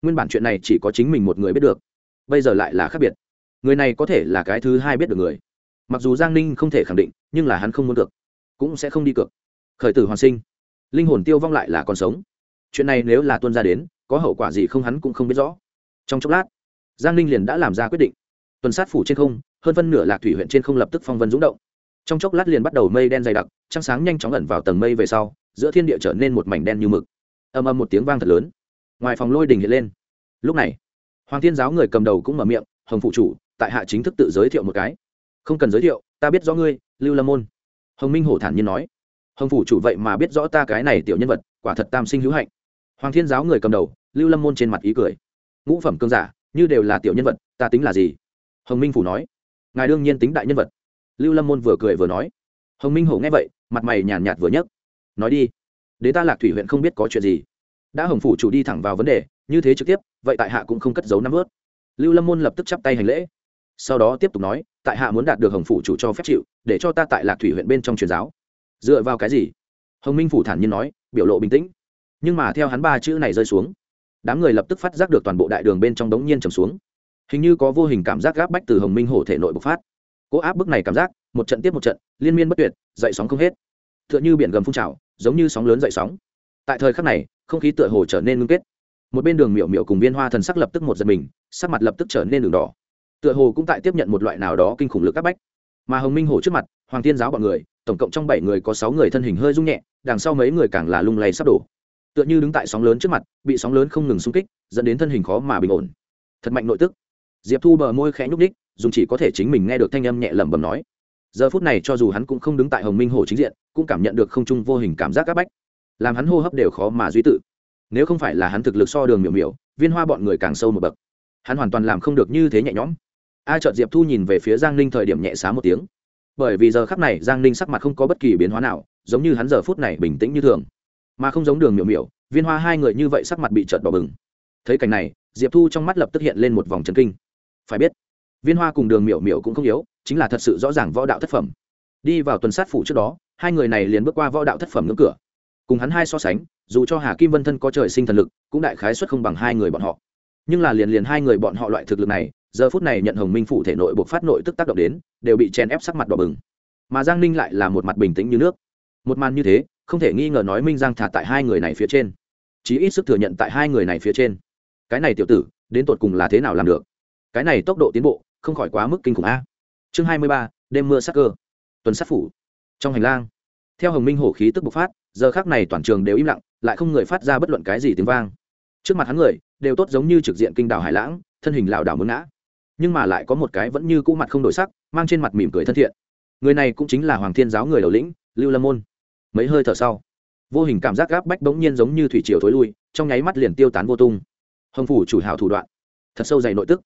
Nguyên bản chuyện này chỉ có chính mình một người biết được. Bây giờ lại là khác biệt. Người này có thể là cái thứ hai biết được người. Mặc dù giang ninh không thể khẳng định, nhưng là hắn không muốn được. Cũng sẽ không đi cược. Khởi tử hoàn sinh linh hồn tiêu vong lại là còn sống. Chuyện này nếu là tuân ra đến, có hậu quả gì không hắn cũng không biết rõ. Trong chốc lát, giang ninh liền đã làm ra quyết định. Tuần sát phủ trên không, hơn phân nửa lạc thủy huyện trên không lập tức phong vân rúng động. Trong chốc lát liền bắt đầu mây đen dày đặc, trăng sáng nhanh chóng ẩn vào tầng mây về sau, giữa thiên địa trở nên một mảnh đen như mực. Âm âm một tiếng vang thật lớn. Ngoài phòng lôi đình hiện lên. Lúc này, hoàng thiên giáo người cầm đầu cũng mở miệng, hồng phụ chủ, tại hạ chính thức tự giới thiệu một cái. Không cần giới thiệu, ta biết rõ ngươi, lưu lâm môn. Hồng minh hổ thản nhiên nói hồng phủ chủ vậy mà biết rõ ta cái này tiểu nhân vật, quả thật tam sinh hữu hạnh. Hoàng thiên giáo người cầm đầu, lưu lâm môn trên mặt ý cười. Ngũ phẩm cương giả, như đều là tiểu nhân vật, ta tính là gì? Hồng minh phủ nói. Ngài đương nhiên tính đại nhân vật. Lưu lâm môn vừa cười vừa nói. Hồng minh hổ nghe vậy, mặt mày nhàn nhạt vừa nhấc. Nói đi. Đế ta lạc thủy huyện không biết có chuyện gì. Đã hồng phủ chủ đi thẳng vào vấn đề, như thế trực tiếp, vậy tại hạ cũng không cất giấu năm ướt lưu lâm môn lập tức chắp tay hành lễ. Sau đó tiếp tục nói, tại hạ muốn đạt được hồng phủ chủ cho phép chịu, để cho ta tại lạc thủy huyện bên trong truyền giáo dựa vào cái gì? Hồng minh phủ thản nhiên nói, biểu lộ bình tĩnh. Nhưng mà theo hắn ba chữ này rơi xuống, đám người lập tức phát giác được toàn bộ đại đường bên trong đống nhiên trầm xuống. Hình như có vô hình cảm giác gáp bách từ hồng minh hổ thể nội bộc phát. Cố áp bức này cảm giác, một trận tiếp một trận, liên miên bất tuyệt, dậy sóng không hết. T h ư ợ n h ư biển gầm phun trào, giống như sóng lớn dậy sóng. Tại thời khắc này, không khí tựa hồ trở nên ngưng kết. Một bên đường miệu miệu cùng viên hoa thần sắc lập tức một giật mình, sắc mặt lập tức trở nên đường đỏ. Tựa hồ cũng tại tiếp nhận một loại nào đó kinh khủng lực áp bách mà hồng minh hổ trước mặt hoàng thiên giáo bọn người tổng cộng trong bảy người có sáu người thân hình hơi rung nhẹ đằng sau mấy người càng là lung lay sắp đổ tựa như đứng tại sóng lớn trước mặt bị sóng lớn không ngừng xung kích dẫn đến thân hình khó mà bình ổn thật mạnh nội tức diệp thu bờ môi khẽ nhúc ních dùng chỉ có thể chính mình nghe được thanh âm nhẹ lẩm bẩm nói giờ phút này cho dù hắn cũng không đứng tại hồng minh hồ chính diện cũng cảm nhận được không trung vô hình cảm giác áp bách làm hắn hô hấp đều khó mà duy tự nếu không phải là hắn thực lực so đường miểu miểu viên hoa bọn người càng sâu một bậc hắn hoàn toàn làm không được như thế nhẹ nhõm a chợt diệp thu nhìn về phía giang ninh thời điểm nhẹ xá một tiếng. Bởi vì giờ khắc này, giang ninh sắc mặt không có bất kỳ biến hóa nào, giống như hắn giờ phút này bình tĩnh như thường. Mà không giống đường miểu miểu, viên hoa hai người như vậy sắc mặt bị trợt bỏ bừng. Thấy cảnh này, diệp thu trong mắt lập tức hiện lên một vòng trần kinh. Phải biết, viên hoa cùng đường miểu miểu cũng không yếu, chính là thật sự rõ ràng võ đạo thất phẩm. Đi vào tuần sát phủ trước đó, hai người này liền bước qua võ đạo thất phẩm ngưỡng cửa. Cùng hắn hai so sánh, dù cho hà kim vân thân có trời sinh thần lực, cũng đại khái xuất không bằng hai người bọn họ. Nhưng là liền liền hai người bọn họ loại thực lực này giờ phút này nhận hồng minh phủ thể nội buộc phát nội tức tác động đến, đều bị chèn ép sắc mặt đỏ bừng. Mà giang ninh lại là một mặt bình tĩnh như nước. Một màn như thế, không thể nghi ngờ nói minh giang thả tại hai người này phía trên. Chí ít sức thừa nhận tại hai người này phía trên. Cái này tiểu tử, đến tột cùng là thế nào làm được? Cái này tốc độ tiến bộ, không khỏi quá mức kinh khủng a. Chương hai mươi ba, đêm mưa sắc cơ. Tuần sát phủ. Trong hành lang, theo hồng minh hổ khí tức bộc phát, giờ khác này toàn trường đều im lặng, lại không người phát ra bất luận cái gì tiếng vang. Trước mặt hắn người, đều tốt giống như trực diện kinh đảo hải lãng, thân hình lảo đảo muốn ngã nhưng mà lại có một cái vẫn như cũ mặt không đổi sắc, mang trên mặt mỉm cười thân thiện. Người này cũng chính là hoàng thiên giáo người đầu lĩnh, lưu lâm môn. Mấy hơi thở sau, vô hình cảm giác gáp bách bỗng nhiên giống như thủy triều thối lui, trong nháy mắt liền tiêu tán vô tung. Hồng phủ chủ hào thủ đoạn. Thật sâu dày nội tức.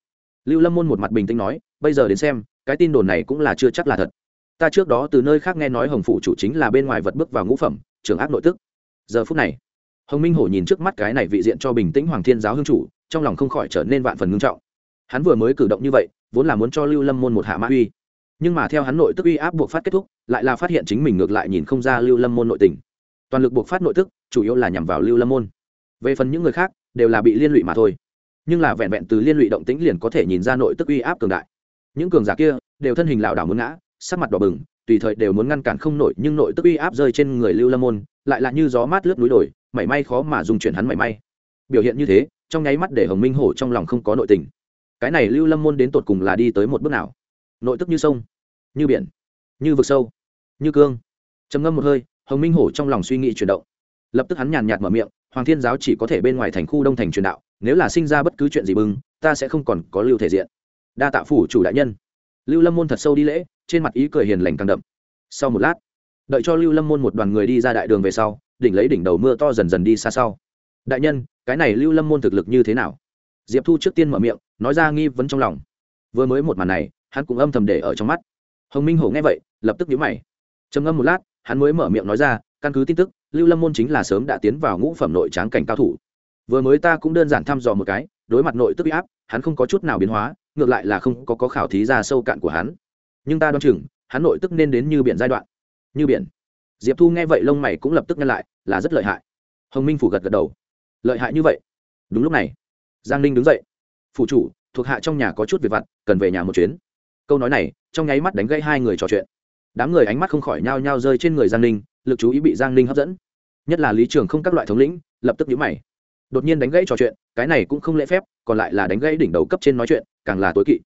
Lưu lâm môn một mặt bình tĩnh nói, bây giờ đến xem, cái tin đồn này cũng là chưa chắc là thật. Ta trước đó từ nơi khác nghe nói hồng phủ chủ chính là bên ngoài vật bước vào ngũ phẩm trường ác nội tức. Giờ phút này, hồng minh hổ nhìn trước mắt cái này vị diện cho bình tĩnh hoàng thiên giáo hương chủ, trong lòng không khỏi trở nên vạn phần ngưng trọng hắn vừa mới cử động như vậy, vốn là muốn cho lưu lâm môn một hạ mã uy. Nhưng mà theo hắn nội tức uy áp buộc phát kết thúc, lại là phát hiện chính mình ngược lại nhìn không ra lưu lâm môn nội tình. Toàn lực buộc phát nội tức, chủ yếu là nhằm vào lưu lâm môn. Về phần những người khác, đều là bị liên lụy mà thôi. Nhưng là vẹn vẹn từ liên lụy động tĩnh liền có thể nhìn ra nội tức uy áp cường đại. Những cường giả kia, đều thân hình lảo đảo muốn ngã, sắc mặt đỏ bừng, tùy thời đều muốn ngăn cản không nổi, nhưng nội tức uy áp rơi trên người lưu lâm môn, lại là như gió mát lướt núi đồi, mảy may khó mà dùng chuyển hắn mảy may. Biểu hiện như thế, trong nháy mắt để hồng minh hổ trong lòng không có nội tình cái này lưu lâm môn đến tột cùng là đi tới một bước nào nội tức như sông như biển như vực sâu như cương trầm ngâm một hơi hồng minh hổ trong lòng suy nghĩ chuyển động lập tức hắn nhàn nhạt mở miệng hoàng thiên giáo chỉ có thể bên ngoài thành khu đông thành truyền đạo nếu là sinh ra bất cứ chuyện gì bưng ta sẽ không còn có lưu thể diện đa tạ phủ chủ đại nhân lưu lâm môn thật sâu đi lễ trên mặt ý cười hiền lành càng đậm sau một lát đợi cho lưu lâm môn một đoàn người đi ra đại đường về sau đỉnh lấy đỉnh đầu mưa to dần dần đi xa sau đại nhân cái này lưu lâm môn thực lực như thế nào diệp thu trước tiên mở miệng nói ra nghi vấn trong lòng. Vừa mới một màn này hắn cũng âm thầm để ở trong mắt. Hồng minh hổ nghe vậy lập tức nhíu mày. Trầm ngâm một lát hắn mới mở miệng nói ra căn cứ tin tức lưu lâm môn chính là sớm đã tiến vào ngũ phẩm nội tráng cảnh cao thủ. Vừa mới ta cũng đơn giản thăm dò một cái đối mặt nội tức bị áp hắn không có chút nào biến hóa ngược lại là không có, có khảo thí ra sâu cạn của hắn. Nhưng ta đoán chừng hắn nội tức nên đến như biển giai đoạn. Như biển. Diệp thu nghe vậy lông mày cũng lập tức ngăn lại là rất lợi hại. Hồng minh phủ gật gật đầu. Lợi hại như vậy? Đúng lúc này giang ninh đứng dậy. Phụ chủ, thuộc hạ trong nhà có chút việc vặt, cần về nhà một chuyến. Câu nói này, trong nháy mắt đánh gây hai người trò chuyện. Đám người ánh mắt không khỏi nhao nhao rơi trên người giang ninh, lực chú ý bị giang ninh hấp dẫn. Nhất là lý trường không các loại thống lĩnh, lập tức nhũ mày. Đột nhiên đánh gãy trò chuyện, cái này cũng không lễ phép, còn lại là đánh gãy đỉnh đầu cấp trên nói chuyện, càng là tối kỵ.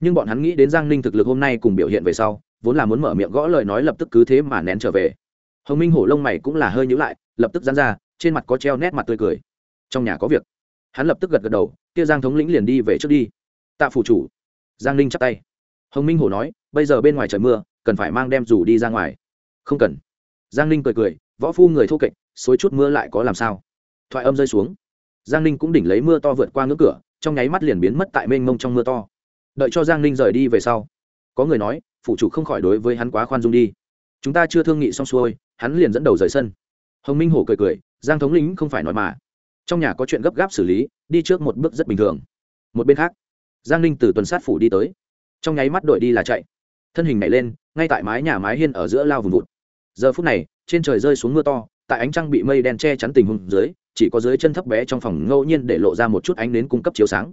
Nhưng bọn hắn nghĩ đến giang ninh thực lực hôm nay cùng biểu hiện về sau, vốn là muốn mở miệng gõ lời nói lập tức cứ thế mà nén trở về. Hồng minh hổ lông mày cũng là hơi nhữ lại, lập tức dán ra, trên mặt có treo nét mặt tươi cười. Trong nhà có việc hắn lập tức gật gật đầu, kia giang thống lĩnh liền đi về trước đi. Tạ phủ chủ. Giang ninh chắp tay. Hồng minh hổ nói, bây giờ bên ngoài trời mưa, cần phải mang đem rủ đi ra ngoài. Không cần. Giang ninh cười cười, võ phu người thô kệch, xối chút mưa lại có làm sao? Thoại âm rơi xuống. Giang ninh cũng đỉnh lấy mưa to vượt qua ngưỡng cửa, trong nháy mắt liền biến mất tại mênh mông trong mưa to. Đợi cho giang ninh rời đi về sau, có người nói phụ chủ không khỏi đối với hắn quá khoan dung đi. Chúng ta chưa thương nghị xong xuôi, hắn liền dẫn đầu rời sân. Hồng minh hổ cười cười, giang thống lĩnh không phải nói mà trong nhà có chuyện gấp gáp xử lý, đi trước một bước rất bình thường. Một bên khác, giang ninh từ tuần sát phủ đi tới. Trong nháy mắt đội đi là chạy. Thân hình nhảy lên, ngay tại mái nhà mái hiên ở giữa lao vùng vụt. Giờ phút này, trên trời rơi xuống mưa to, tại ánh trăng bị mây đen che chắn tình huống dưới, chỉ có dưới chân thấp bé trong phòng ngẫu nhiên để lộ ra một chút ánh nến cung cấp chiếu sáng.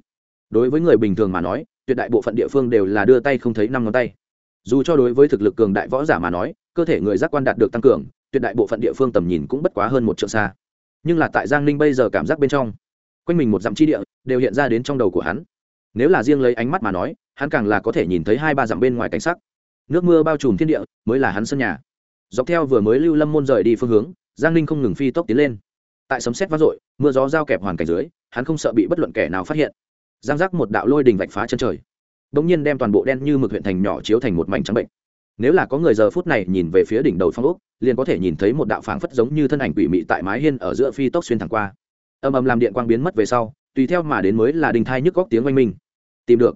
Đối với người bình thường mà nói, tuyệt đại bộ phận địa phương đều là đưa tay không thấy năm ngón tay. Dù cho đối với thực lực cường đại võ giả mà nói, cơ thể người giác quan đạt được tăng cường, tuyệt đại bộ phận địa phương tầm nhìn cũng bất quá hơn một trượng xa nhưng là tại giang ninh bây giờ cảm giác bên trong, quanh mình một dặm chi địa đều hiện ra đến trong đầu của hắn. Nếu là riêng lấy ánh mắt mà nói, hắn càng là có thể nhìn thấy hai ba dặm bên ngoài cảnh sắc. Nước mưa bao trùm thiên địa, mới là hắn sân nhà. Dọc theo vừa mới lưu lâm môn rời đi phương hướng, giang ninh không ngừng phi tốc tiến lên. Tại sấm xét vang rội mưa gió giao kẹp hoàn cảnh dưới, hắn không sợ bị bất luận kẻ nào phát hiện. Giang giác một đạo lôi đình vạch phá chân trời. Đ ỗ n g nhiên đem toàn bộ đen như mực huyện thành nhỏ chiếu thành một mảnh trắng bệnh. Nếu là có người giờ phút này nhìn về phía đỉnh đầu phong ốc liền có thể nhìn thấy một đạo phảng phất giống như thân ảnh quỷ mị tại mái hiên ở giữa phi tốc xuyên thẳng qua. Âm âm làm điện quang biến mất về sau, tùy theo mà đến mới là đình thai nhức góc tiếng oanh minh. Tìm được.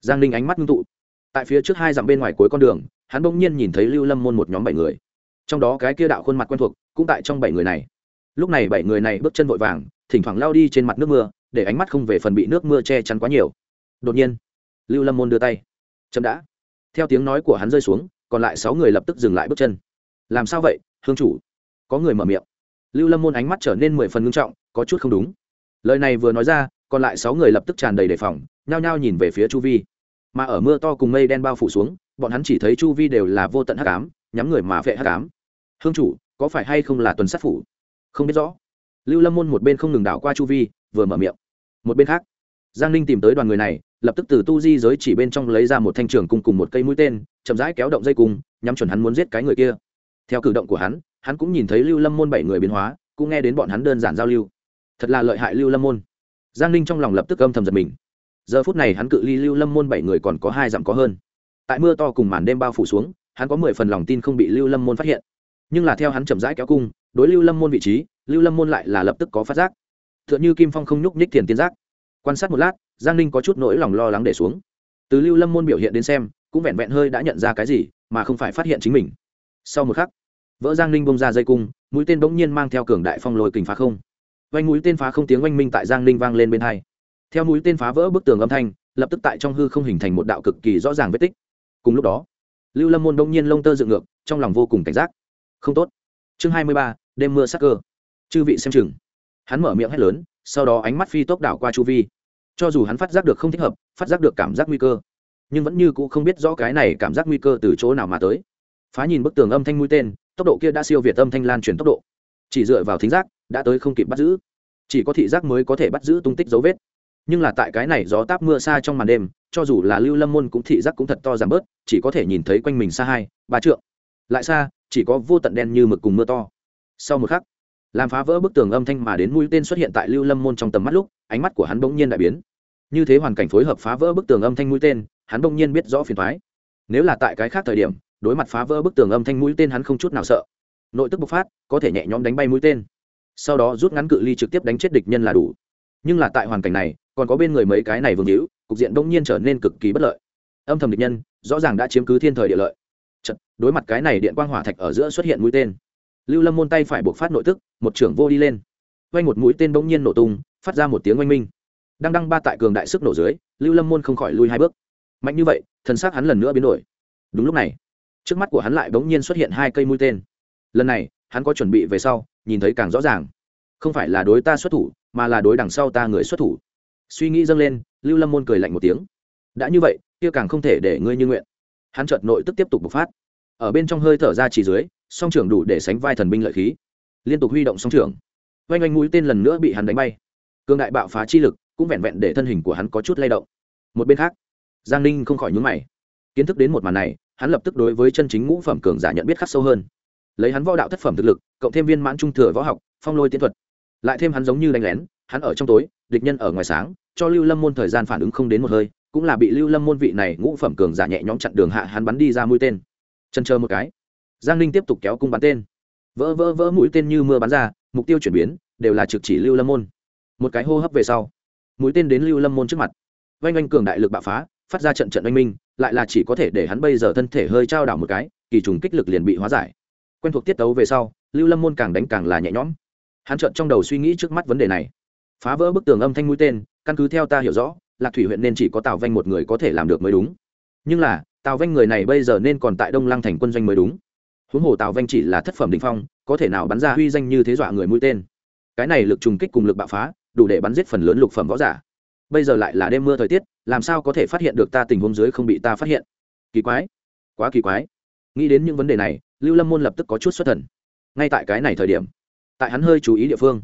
Giang ninh ánh mắt ngưng tụ. Tại phía trước hai dặm bên ngoài cuối con đường, hắn bỗng nhiên nhìn thấy lưu lâm môn một nhóm bảy người. Trong đó cái kia đạo khuôn mặt quen thuộc, cũng tại trong bảy người này. Lúc này bảy người này bước chân vội vàng, thỉnh thoảng lao đi trên mặt nước mưa, để ánh mắt không về phần bị nước mưa che chắn quá nhiều. Đột nhiên, lưu lâm môn đưa tay. Chậm đã. Theo tiếng nói của hắn rơi xuống, còn lại sáu người lập tức dừng lại bước chân làm sao vậy, hương chủ? Có người mở miệng. Lưu lâm môn ánh mắt trở nên mười phần ngưng trọng, có chút không đúng. Lời này vừa nói ra, còn lại sáu người lập tức tràn đầy đề phòng, nhao nhao nhìn về phía chu vi. Mà ở mưa to cùng mây đen bao phủ xuống, bọn hắn chỉ thấy chu vi đều là vô tận hắc ám, nhắm người mà vệ hắc ám. Hương chủ, có phải hay không là tuần sát phủ? Không biết rõ. Lưu lâm môn một bên không ngừng đảo qua chu vi, vừa mở miệng. Một bên khác, giang ninh tìm tới đoàn người này, lập tức từ tu di giới chỉ bên trong lấy ra một thanh trường cung cùng một cây mũi tên, chậm rãi kéo động dây cung, nhắm chuẩn hắn muốn giết cái người kia theo cử động của hắn hắn cũng nhìn thấy lưu lâm môn bảy người biến hóa, cũng nghe đến bọn hắn đơn giản giao lưu. Thật là lợi hại lưu lâm môn. Giang ninh trong lòng lập tức âm thầm giật mình. Giờ phút này hắn cự ly lưu lâm môn bảy người còn có hai dặm có hơn. Tại mưa to cùng màn đêm bao phủ xuống, hắn có mười phần lòng tin không bị lưu lâm môn phát hiện. Nhưng là theo hắn chậm rãi kéo cung, đối lưu lâm môn vị trí, lưu lâm môn lại là lập tức có phát giác. T h ư ợ n h ư kim phong không nhúc nhích thiền tiên giác. Quan sát một lát, giang ninh có chút nỗi lòng lo lắng để xuống. Từ lưu lâm môn biểu hiện đến xem, cũng vẹn vẹn hơi đã nhận ra cái gì, mà không phải phát hiện chính mình sau một khắc, vỡ giang ninh bông ra dây cung, mũi tên bỗng nhiên mang theo cường đại phong lôi kình phá không. Vanh mũi tên phá không tiếng oanh minh tại giang ninh vang lên bên hai. Theo mũi tên phá vỡ bức tường âm thanh, lập tức tại trong hư không hình thành một đạo cực kỳ rõ ràng vết tích. Cùng lúc đó, lưu lâm môn bỗng nhiên lông tơ dựng ngược, trong lòng vô cùng cảnh giác. Không tốt. Chương hai mươi ba, đêm mưa sắc cơ. Chư vị xem chừng. Hắn mở miệng hét lớn, sau đó ánh mắt phi tốc đảo qua chu vi. Cho dù hắn phát giác được không thích hợp, phát giác được cảm giác nguy cơ, nhưng vẫn như c ũ không biết rõ cái này cảm giác nguy cơ từ chỗ nào mà tới phá nhìn bức tường âm thanh mũi tên, tốc độ kia đã siêu việt âm thanh lan truyền tốc độ. Chỉ dựa vào thính giác, đã tới không kịp bắt giữ. Chỉ có thị giác mới có thể bắt giữ tung tích dấu vết. Nhưng là tại cái này gió táp mưa xa trong màn đêm, cho dù là lưu lâm môn cũng thị giác cũng thật to giảm bớt, chỉ có thể nhìn thấy quanh mình xa hai, ba trượng. Lại xa, chỉ có vô tận đen như mực cùng mưa to. Sau một khắc, làm phá vỡ bức tường âm thanh mà đến mũi tên xuất hiện tại lưu lâm môn trong tầm mắt lúc, ánh mắt của hắn bỗng nhiên đại biến. Như thế hoàn cảnh phối hợp phá vỡ bức tường âm thanh mũi tên, hắn bỗng nhiên biết rõ phiền thoái nếu là tại cái khác thời điểm đối mặt phá vỡ bức tường âm thanh mũi tên hắn không chút nào sợ. Nội tức bộc phát có thể nhẹ nhõm đánh bay mũi tên. Sau đó rút ngắn cự ly trực tiếp đánh chết địch nhân là đủ. Nhưng là tại hoàn cảnh này còn có bên người mấy cái này vương hữu cục diện bỗng nhiên trở nên cực kỳ bất lợi. Âm thầm địch nhân rõ ràng đã chiếm cứ thiên thời địa lợi. Chật, đối mặt cái này điện quang hỏa thạch ở giữa xuất hiện mũi tên. Lưu lâm môn tay phải buộc phát nội tức một trưởng vô đi lên. Quanh một mũi tên bỗng nhiên nổ tung phát ra một tiếng oanh minh. Đang đăng ba tại cường đại sức nổ dưới lưu lâm môn không khỏi lui hai bước. Mạnh như vậy thần xác hắn lần nữa biến đổi. Đúng lúc này trước mắt của hắn lại bỗng nhiên xuất hiện hai cây mũi tên. Lần này, hắn có chuẩn bị về sau, nhìn thấy càng rõ ràng. Không phải là đối ta xuất thủ, mà là đối đằng sau ta người xuất thủ. Suy nghĩ dâng lên, lưu lâm môn cười lạnh một tiếng. Đã như vậy, kia càng không thể để ngươi như nguyện. Hắn chợt nội tức tiếp tục bộc phát. Ở bên trong hơi thở ra chỉ dưới, song trưởng đủ để sánh vai thần binh lợi khí. Liên tục huy động song trưởng. Oanh oanh mũi tên lần nữa bị hắn đánh bay. Cương đại bạo phá chi lực, cũng vẹn vẹn để thân hình của hắn có chút lay động. Một bên khác, giang ninh không khỏi nhúng mày. Kiến thức đến một màn này hắn lập tức đối với chân chính ngũ phẩm cường giả nhận biết khắc sâu hơn. Lấy hắn võ đạo thất phẩm thực lực, cộng thêm viên mãn trung thừa võ học, phong lôi tiến thuật. Lại thêm hắn giống như đánh lén, hắn ở trong tối, địch nhân ở ngoài sáng, cho lưu lâm môn thời gian phản ứng không đến một hơi, cũng là bị lưu lâm môn vị này ngũ phẩm cường giả nhẹ nhõm chặn đường hạ hắn bắn đi ra mũi tên. Chân chờ một cái, giang ninh tiếp tục kéo cung bắn tên. Vỡ vỡ vỡ mũi tên như mưa bắn ra, mục tiêu chuyển biến, đều là trực chỉ lưu lâm môn. Một cái hô hấp về sau, mũi tên đến lưu lâm môn trước mặt. Vanh oanh cường đại lực bạo phá, phát ra trận trận oanh minh lại là chỉ có thể để hắn bây giờ thân thể hơi trao đảo một cái, kỳ trùng kích lực liền bị hóa giải. Quen thuộc tiết tấu về sau, lưu lâm môn càng đánh càng là nhẹ nhõm. Hắn trợn trong đầu suy nghĩ trước mắt vấn đề này. Phá vỡ bức tường âm thanh mũi tên, căn cứ theo ta hiểu rõ, lạc thủy huyện nên chỉ có tào vanh một người có thể làm được mới đúng. Nhưng là, tào vanh người này bây giờ nên còn tại đông lăng thành quân doanh mới đúng. Huống hồ tào vanh chỉ là thất phẩm đình phong, có thể nào bắn ra huy danh như thế dọa người mũi tên. Cái này lực trùng kích cùng lực bạo phá, đủ để bắn giết phần lớn lục phẩm võ giả. Bây giờ lại là đêm mưa thời tiết làm sao có thể phát hiện được ta tình huống dưới không bị ta phát hiện? Kỳ quái. Quá kỳ quái. Nghĩ đến những vấn đề này, lưu lâm môn lập tức có chút xuất thần. Ngay tại cái này thời điểm, tại hắn hơi chú ý địa phương,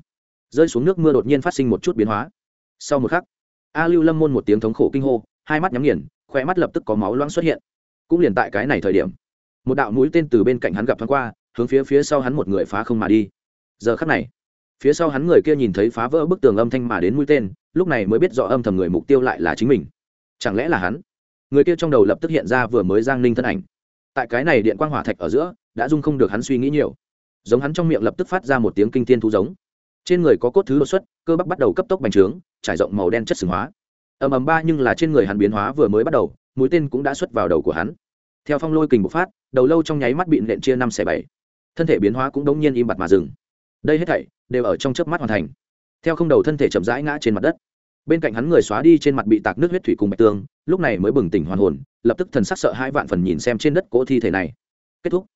rơi xuống nước mưa đột nhiên phát sinh một chút biến hóa. Sau một khắc, a lưu lâm môn một tiếng thống khổ kinh hô, hai mắt nhắm nghiền khoe mắt lập tức có máu loãng xuất hiện. Cũng liền tại cái này thời điểm, một đạo mũi tên từ bên cạnh hắn gặp thoáng qua, hướng phía phía sau hắn một người phá không mà đi. Giờ khắc này phía sau hắn người kia nhìn thấy phá vỡ bức tường âm thanh mà đến mũi tên, lúc này mới biết rõ âm thầm người mục tiêu lại là chính mình. Chẳng lẽ là hắn? Người kia trong đầu lập tức hiện ra vừa mới giang ninh thân ảnh. Tại cái này điện quang hỏa thạch ở giữa, đã dung không được hắn suy nghĩ nhiều. Giống hắn trong miệng lập tức phát ra một tiếng kinh thiên thú giống. Trên người có cốt thứ đột xuất, cơ bắp bắt đầu cấp tốc bành trướng, trải rộng màu đen chất sừng hóa. Ầm ầm ba nhưng là trên người hắn biến hóa vừa mới bắt đầu, mũi tên cũng đã xuất vào đầu của hắn. Theo phong lôi kình bộc phát, đầu lâu trong nháy mắt bị nện chia năm xẻ bảy. Thân thể biến hóa cũng đống nhiên im bặt mà dừng đây hết thảy đều ở trong chớp mắt hoàn thành. Theo không đầu thân thể chậm rãi ngã trên mặt đất, bên cạnh hắn người xóa đi trên mặt bị tạc nước huyết thủy cùng bạch tương lúc này mới bừng tỉnh hoàn hồn, lập tức thần sắc sợ hai vạn phần nhìn xem trên đất cỗ thi thể này. Kết thúc.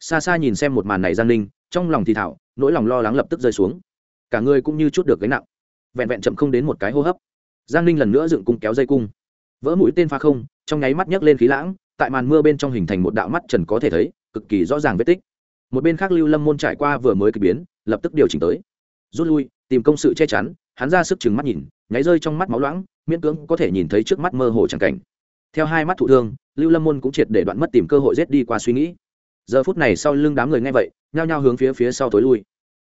Xa xa nhìn xem một màn này giang ninh, trong lòng thì thảo, nỗi lòng lo lắng lập tức rơi xuống. Cả người cũng như chút được gánh nặng. Vẹn vẹn chậm không đến một cái hô hấp, giang ninh lần nữa dựng cung kéo dây cung. Vỡ mũi tên pha không, trong nháy mắt nhấc lên khí lãng, tại màn mưa bên trong hình thành một đạo mắt trần có thể thấy, cực kỳ rõ ràng vết tích một bên khác lưu lâm môn trải qua vừa mới k ỳ biến, lập tức điều chỉnh tới. Rút lui, tìm công sự che chắn, hắn ra sức chừng mắt nhìn, nháy rơi trong mắt máu loãng, miễn cưỡng có thể nhìn thấy trước mắt mơ hồ chẳng cảnh. Theo hai mắt thụ thương, lưu lâm môn cũng triệt để đoạn mất tìm cơ hội rết đi qua suy nghĩ. Giờ phút này sau lưng đám người nghe vậy, nhao nhao hướng phía phía sau tối lui.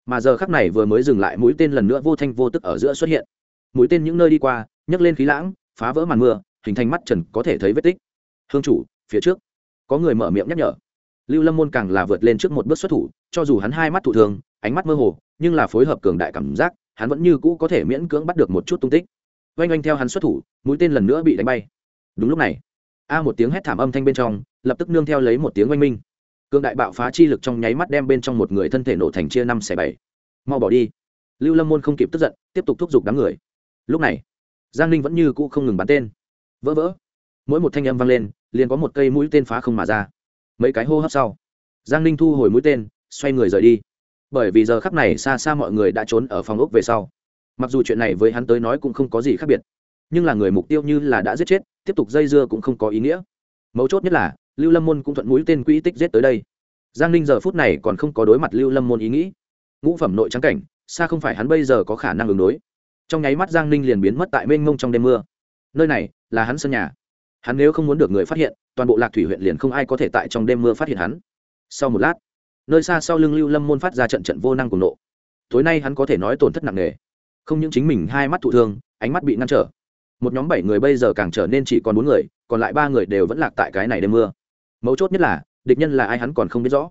Mà giờ khắc này vừa mới dừng lại, mũi tên lần nữa vô thanh vô tức ở giữa xuất hiện. Mũi tên những nơi đi qua, nhấc lên khí lãng, phá vỡ màn mưa, hình thành mắt trần có thể thấy vết tích. Hương chủ, phía trước. Có người mở miệng nhắc nhở lưu lâm môn càng là vượt lên trước một bước xuất thủ, cho dù hắn hai mắt thụ thường ánh mắt mơ hồ, nhưng là phối hợp cường đại cảm giác, hắn vẫn như cũ có thể miễn cưỡng bắt được một chút tung tích. Oanh oanh theo hắn xuất thủ, mũi tên lần nữa bị đánh bay. Đúng lúc này, a một tiếng hét thảm âm thanh bên trong, lập tức nương theo lấy một tiếng oanh minh. Cường đại bạo phá chi lực trong nháy mắt đem bên trong một người thân thể nổ thành chia năm xẻ bảy. Mau bỏ đi. Lưu lâm môn không kịp tức giận, tiếp tục thúc giục đám người. Lúc này, giang ninh vẫn như cũ không ngừng bắn tên. Vỡ vỡ. Mỗi một thanh âm vang lên, liền có một cây mũi tên phá không mà ra mấy cái hô hấp sau. Giang ninh thu hồi mũi tên, xoay người rời đi. Bởi vì giờ khắc này xa xa mọi người đã trốn ở phòng ốc về sau. Mặc dù chuyện này với hắn tới nói cũng không có gì khác biệt, nhưng là người mục tiêu như là đã giết chết, tiếp tục dây dưa cũng không có ý nghĩa. Mấu chốt nhất là, lưu lâm môn cũng thuận mũi tên quỹ tích giết tới đây. Giang ninh giờ phút này còn không có đối mặt lưu lâm môn ý nghĩ. Ngũ phẩm nội trắng cảnh, xa không phải hắn bây giờ có khả năng ứng đối. Trong nháy mắt giang ninh liền biến mất tại mênh mông trong đêm mưa. Nơi này là hắn sân nhà. Hắn nếu không muốn được người phát hiện toàn bộ lạc thủy huyện liền không ai có thể tại trong đêm mưa phát hiện hắn. Sau một lát, nơi xa sau lưng lưu lâm môn phát ra trận trận vô năng cùng nộ. Tối nay hắn có thể nói tổn thất nặng nề. Không những chính mình hai mắt thụ thương, ánh mắt bị ngăn trở. Một nhóm bảy người bây giờ càng trở nên chỉ còn bốn người, còn lại ba người đều vẫn lạc tại cái này đêm mưa. Mấu chốt nhất là, địch nhân là ai hắn còn không biết rõ.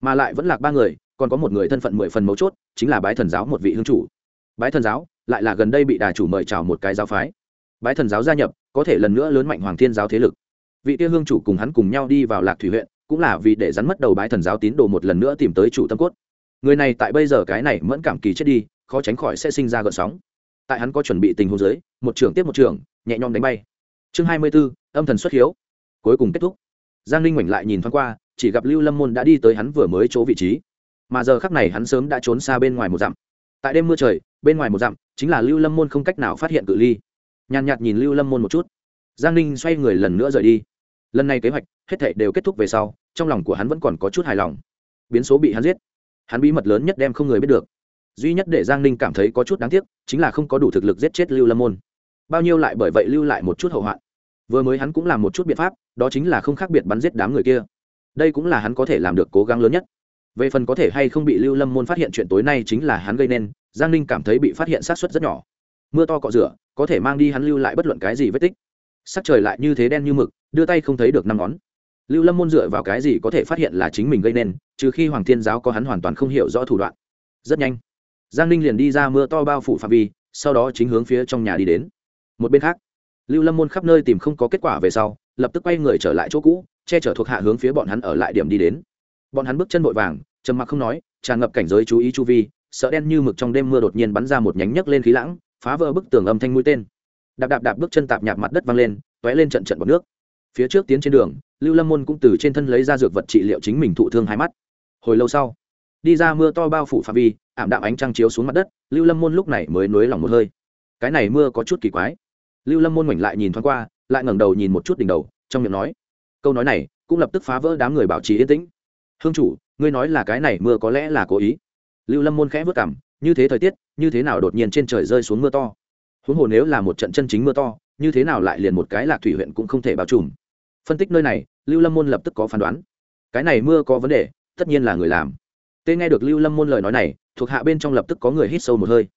Mà lại vẫn lạc ba người, còn có một người thân phận mười phần mấu chốt, chính là bái thần giáo một vị hương chủ. Bái thần giáo lại là gần đây bị đà chủ mời chào một cái giáo phái. Bái thần giáo gia nhập, có thể lần nữa lớn mạnh hoàng thiên giáo thế lực vị kia hương chủ cùng hắn cùng nhau đi vào lạc thủy huyện, cũng là vì để rắn mất đầu bái thần giáo tín đồ một lần nữa tìm tới chủ tâm cốt. Người này tại bây giờ cái này mẫn cảm kỳ chết đi, khó tránh khỏi sẽ sinh ra gợn sóng. Tại hắn có chuẩn bị tình huống giới một trưởng tiếp một trưởng, nhẹ nhõm đánh bay. Chương hai mươi b âm thần xuất hiếu. Cuối cùng kết thúc. Giang linh ngoảnh lại nhìn thoáng qua, chỉ gặp lưu lâm môn đã đi tới hắn vừa mới chỗ vị trí. Mà giờ khắc này hắn sớm đã trốn xa bên ngoài một dặm. Tại đêm mưa trời, bên ngoài một dặm, chính là lưu lâm môn không cách nào phát hiện cự ly. Nhàn nhạt nhìn lưu lâm môn một chút. Giang ninh xoay người lần nữa rời đi lần này kế hoạch, hết thảy đều kết thúc về sau, trong lòng của hắn vẫn còn có chút hài lòng. Biến số bị hắn giết. Hắn bí mật lớn nhất đem không người biết được. Duy nhất để giang ninh cảm thấy có chút đáng tiếc, chính là không có đủ thực lực giết chết lưu lâm môn. Bao nhiêu lại bởi vậy lưu lại một chút hậu hoạn. Vừa mới hắn cũng làm một chút biện pháp, đó chính là không khác biệt bắn giết đám người kia. Đây cũng là hắn có thể làm được cố gắng lớn nhất. Về phần có thể hay không bị lưu lâm môn phát hiện chuyện tối nay chính là hắn gây nên, giang ninh cảm thấy bị phát hiện sát xuất rất nhỏ. Mưa to cọ rửa, có thể mang đi hắn lưu lại bất luận cái gì vết tích sắc trời lại như thế đen như mực, đưa tay không thấy được năm ngón. Lưu lâm môn dựa vào cái gì có thể phát hiện là chính mình gây nên, trừ khi hoàng thiên giáo có hắn hoàn toàn không hiểu rõ thủ đoạn. Rất nhanh, giang ninh liền đi ra mưa to bao phủ phạm vi, sau đó chính hướng phía trong nhà đi đến. Một bên khác, lưu lâm môn khắp nơi tìm không có kết quả về sau, lập tức quay người trở lại chỗ cũ, che chở thuộc hạ hướng phía bọn hắn ở lại điểm đi đến. Bọn hắn bước chân vội vàng, trầm mặc không nói, tràn ngập cảnh giới chú ý chu vi, sợ đen như mực trong đêm mưa đột nhiên bắn ra một nhánh nhấc lên khí lãng, phá vỡ bức tường âm thanh mũi tên đạp đạp đạp bước chân tạp nhạp mặt đất văng lên t ó é lên trận trận bọc nước. Phía trước tiến trên đường, lưu lâm môn cũng từ trên thân lấy ra dược vật trị liệu chính mình thụ thương hai mắt. Hồi lâu sau, đi ra mưa to bao phủ phạm vi, ảm đạm ánh trăng chiếu xuống mặt đất, lưu lâm môn lúc này mới nối lòng một hơi. Cái này mưa có chút kỳ quái. Lưu lâm môn ngoảnh lại nhìn thoáng qua, lại ngẩng đầu nhìn một chút đỉnh đầu, trong miệng nói, câu nói này cũng lập tức phá vỡ đám người bảo trì yên tĩnh. Hương chủ, ngươi nói là cái này mưa có lẽ là cố ý? Lưu lâm môn khẽ vất cảm như thế thời tiết, như thế nào đột nhiên trên trời rơi xuống mưa to? Huống hồ nếu là một trận chân chính mưa to, như thế nào lại liền một cái lạc thủy huyện cũng không thể bao trùm? Phân tích nơi này, lưu lâm môn lập tức có phán đoán. Cái này mưa có vấn đề, tất nhiên là người làm. Tê nghe được lưu lâm môn lời nói này, thuộc hạ bên trong lập tức có người hít sâu một hơi.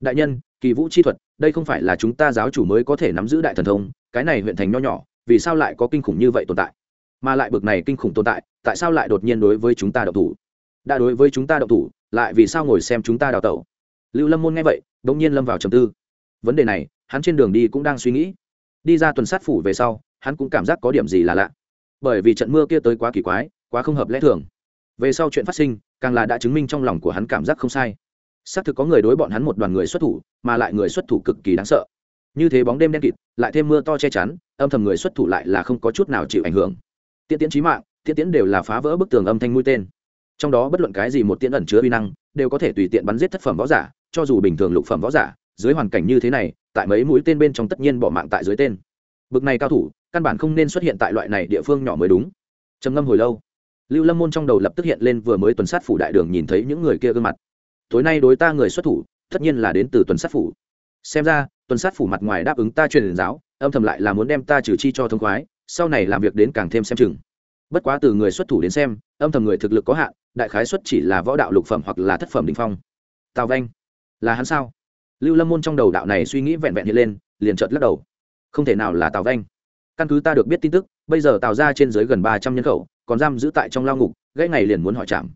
Đại nhân, kỳ vũ chi thuật, đây không phải là chúng ta giáo chủ mới có thể nắm giữ đại thần thông, cái này huyện thành nho nhỏ, vì sao lại có kinh khủng như vậy tồn tại? Mà lại bực này kinh khủng tồn tại tại sao lại đột nhiên đối với chúng ta đậu thủ? Đã đối với chúng ta đậu thủ, lại vì sao ngồi xem chúng ta đào tẩu? Lưu lâm môn nghe vậy đ ỗ n g nhiên lâm vào trầm tư vấn đề này, hắn trên đường đi cũng đang suy nghĩ. Đi ra tuần sát phủ về sau, hắn cũng cảm giác có điểm gì là lạ. Bởi vì trận mưa kia tới quá kỳ quái, quá không hợp lẽ thường. Về sau chuyện phát sinh, càng là đã chứng minh trong lòng của hắn cảm giác không sai. Xác thực có người đối bọn hắn một đoàn người xuất thủ, mà lại người xuất thủ cực kỳ đáng sợ. Như thế bóng đêm đen kịt, lại thêm mưa to che chắn, âm thầm người xuất thủ lại là không có chút nào chịu ảnh hưởng. Tiễn tiễn trí mạng, tiễn tiễn đều là phá vỡ bức tường âm thanh mũi tên. Trong đó bất luận cái gì một tiễn ẩn chứa uy năng, đều có thể tùy tiện bắn giết thất phẩm võ giả, cho dù bình thường lục phẩm võ giả dưới hoàn cảnh như thế này, tại mấy mũi tên bên trong tất nhiên bỏ mạng tại dưới tên. Bực này cao thủ, căn bản không nên xuất hiện tại loại này địa phương nhỏ mới đúng. Trầm ngâm hồi lâu, lưu lâm môn trong đầu lập tức hiện lên vừa mới tuần sát phủ đại đường nhìn thấy những người kia gương mặt. Tối nay đối ta người xuất thủ, tất nhiên là đến từ tuần sát phủ. Xem ra, tuần sát phủ mặt ngoài đáp ứng ta truyền giáo, âm thầm lại là muốn đem ta trừ chi cho thông khoái, sau này làm việc đến càng thêm xem chừng. Bất quá từ người xuất thủ đến xem, âm thầm người thực lực có hạn, đại khái xuất chỉ là võ đạo lục phẩm hoặc là thất phẩm đình phong. Tào vanh, là hắn sao? Lưu lâm môn trong đầu đạo này suy nghĩ vẹn vẹn hiện lên, liền chợt lắc đầu. Không thể nào là tào vanh. Căn cứ ta được biết tin tức, bây giờ tào ra trên dưới gần ba trăm nhân khẩu, còn giam giữ tại trong lao ngục, gãy ngày liền muốn hỏi chạm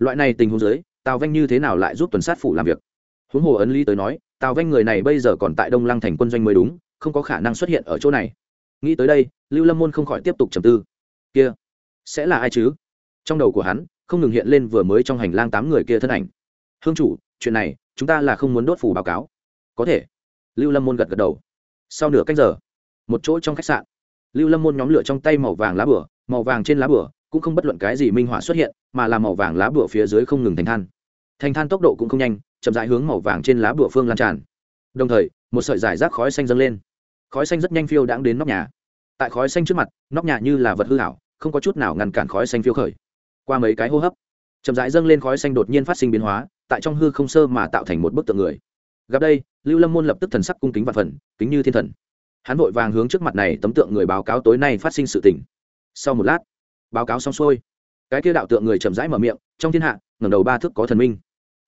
loại này tình huống dưới, tào vanh như thế nào lại giúp tuần sát phủ làm việc? Huống hồ ấn lý tới nói, tào vanh người này bây giờ còn tại đông lăng thành quân doanh mới đúng, không có khả năng xuất hiện ở chỗ này. Nghĩ tới đây, lưu lâm môn không khỏi tiếp tục trầm tư. Kia, sẽ là ai chứ? Trong đầu của hắn, không ngừng hiện lên vừa mới trong hành lang tám người kia thân ảnh. Hương chủ, chuyện này chúng ta là không muốn đốt phủ báo cáo. Có thể. Lưu lâm môn gật gật đầu. Sau nửa cách giờ, một chỗ trong khách sạn, lưu lâm môn nhóm lửa trong tay màu vàng lá bửa, màu vàng trên lá bửa cũng không bất luận cái gì minh họa xuất hiện, mà là màu vàng lá bửa phía dưới không ngừng thành than. Thành than tốc độ cũng không nhanh, chậm rãi hướng màu vàng trên lá bửa phương lan tràn. Đồng thời, một sợi giải rác khói xanh dâng lên. Khói xanh rất nhanh phiêu đãng đến nóc nhà. Tại khói xanh trước mặt, nóc nhà như là vật hư hảo không có chút nào ngăn cản khói xanh phiêu khởi. Qua mấy cái hô hấp, chậm rãi dâng lên khói xanh đột nhiên phát sinh biến hóa tại trong hư không sơ mà tạo thành một bức tượng người. Gặp đây, lưu lâm môn lập tức thần sắc cung kính và phần, kính như thiên thần. Hắn vội vàng hướng trước mặt này tấm tượng người báo cáo tối nay phát sinh sự tình. Sau một lát, báo cáo xong xuôi, cái kia đạo tượng người chậm rãi mở miệng, trong thiên hạ, ngẩng đầu ba thước có thần minh.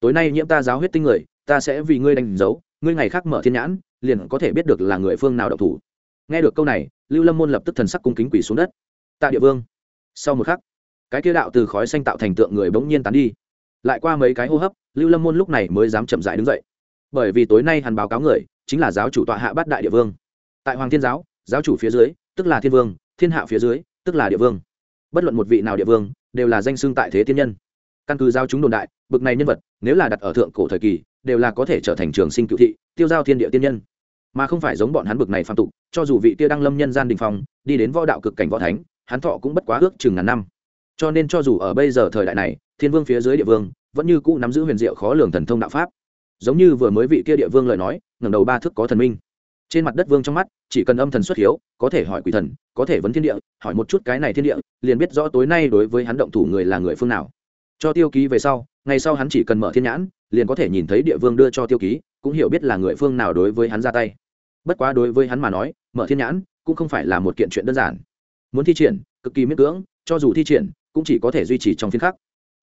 Tối nay nhiễm ta giáo huyết tinh người, ta sẽ vì ngươi đánh dấu, ngươi ngày khác mở thiên nhãn, liền có thể biết được là người phương nào độc thủ. Nghe được câu này, lưu lâm môn lập tức thần sắc cung kính quỳ xuống đất. Tạ địa vương. Sau một khắc, cái kia đạo từ khói xanh tạo thành tượng người bỗng nhiên tán đi lại qua mấy cái hô hấp, lưu lâm môn lúc này mới dám chậm dại đứng dậy. Bởi vì tối nay hắn báo cáo người, chính là giáo chủ tọa hạ bát đại địa vương. Tại hoàng thiên giáo giáo chủ phía dưới, tức là thiên vương, thiên hạ phía dưới, tức là địa vương. Bất luận một vị nào địa vương, đều là danh xưng tại thế tiên nhân. Căn cứ giao chúng đồn đại, bực này nhân vật, nếu là đặt ở thượng cổ thời kỳ, đều là có thể trở thành trường sinh cựu thị, tiêu giao thiên địa tiên nhân. Mà không phải giống bọn hắn bực này phạm tục, cho dù vị tia đăng lâm nhân gian đình phong, đi đến võ đạo cực cảnh võ thánh, hắn thọ cũng bất quá ước chừng ngàn năm. Cho nên cho dù ở bây giờ thời đại này thiên vương phía dưới địa vương vẫn như cũ nắm giữ huyền diệu khó lường thần thông đạo pháp. Giống như vừa mới vị kia địa vương lời nói, ngẩng đầu ba thước có thần minh. Trên mặt đất vương trong mắt, chỉ cần âm thần xuất hiếu, có thể hỏi quỷ thần, có thể vấn thiên địa, hỏi một chút cái này thiên địa, liền biết rõ tối nay đối với hắn động thủ người là người phương nào. Cho tiêu ký về sau, ngày sau hắn chỉ cần mở thiên nhãn, liền có thể nhìn thấy địa vương đưa cho tiêu ký, cũng hiểu biết là người phương nào đối với hắn ra tay. Bất quá đối với hắn mà nói, mở thiên nhãn cũng không phải là một kiện chuyện đơn giản. Muốn thi triển, cực kỳ miễn cưỡng, cho dù thi triển, cũng chỉ có thể duy trì trong phiên khắc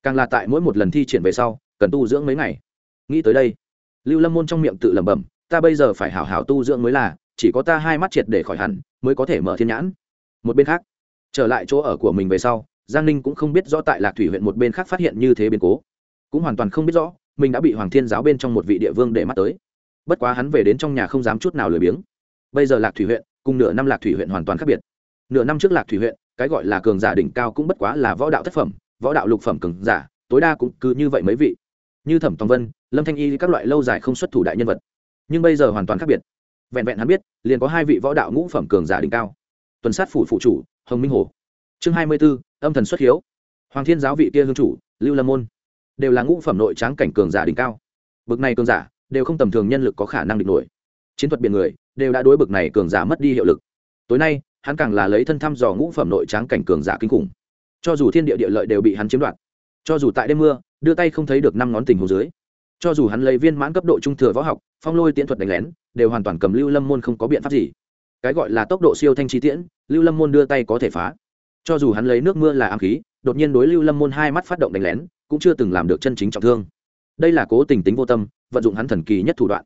càng là tại mỗi một lần thi triển về sau, cần tu dưỡng mấy ngày. Nghĩ tới đây, lưu lâm môn trong miệng tự lẩm bẩm, ta bây giờ phải hảo hảo tu dưỡng mới là, chỉ có ta hai mắt triệt để khỏi hẳn, mới có thể mở thiên nhãn. Một bên khác, trở lại chỗ ở của mình về sau, giang ninh cũng không biết rõ tại lạc thủy huyện một bên khác phát hiện như thế biến cố. Cũng hoàn toàn không biết rõ, mình đã bị hoàng thiên giáo bên trong một vị địa vương để mắt tới. Bất quá hắn về đến trong nhà không dám chút nào lười biếng. Bây giờ lạc thủy huyện, cùng nửa năm lạc thủy huyện hoàn toàn khác biệt. Nửa năm trước lạc thủy huyện, cái gọi là cường giả đỉnh cao cũng bất quá là võ đạo thất phẩm võ đạo lục phẩm cường giả, tối đa cũng cứ như vậy mấy vị. Như thẩm tòng vân, lâm thanh y các loại lâu dài không xuất thủ đại nhân vật. Nhưng bây giờ hoàn toàn khác biệt. Vẹn vẹn hắn biết, liền có hai vị võ đạo ngũ phẩm cường giả đỉnh cao. Tuần sát phủ phụ chủ, hồng minh hồ. Chương hai mươi b ố âm thần xuất hiếu. Hoàng thiên giáo vị kia hương chủ, lưu lâm môn. Đều là ngũ phẩm nội tráng cảnh cường giả đỉnh cao. Bực này cường giả, đều không tầm thường nhân lực có khả năng địch nổi. Chiến thuật biển người, đều đã đối bực này cường giả mất đi hiệu lực. Tối nay, hắn càng là lấy thân thăm dò ngũ phẩm nội tráng cảnh cường giả kinh khủng cho dù thiên địa địa lợi đều bị hắn chiếm đoạt, cho dù tại đêm mưa, đưa tay không thấy được năm ngón tình hồ dưới, cho dù hắn lấy viên mãn cấp độ trung thừa võ học, phong lôi tiễn thuật đánh lén, đều hoàn toàn cầm lưu lâm môn không có biện pháp gì. Cái gọi là tốc độ siêu thanh trí tiễn, lưu lâm môn đưa tay có thể phá. Cho dù hắn lấy nước mưa là ám khí, đột nhiên đối lưu lâm môn hai mắt phát động đánh lén, cũng chưa từng làm được chân chính trọng thương. Đây là cố tình tính vô tâm, vận dụng hắn thần kỳ nhất thủ đoạn.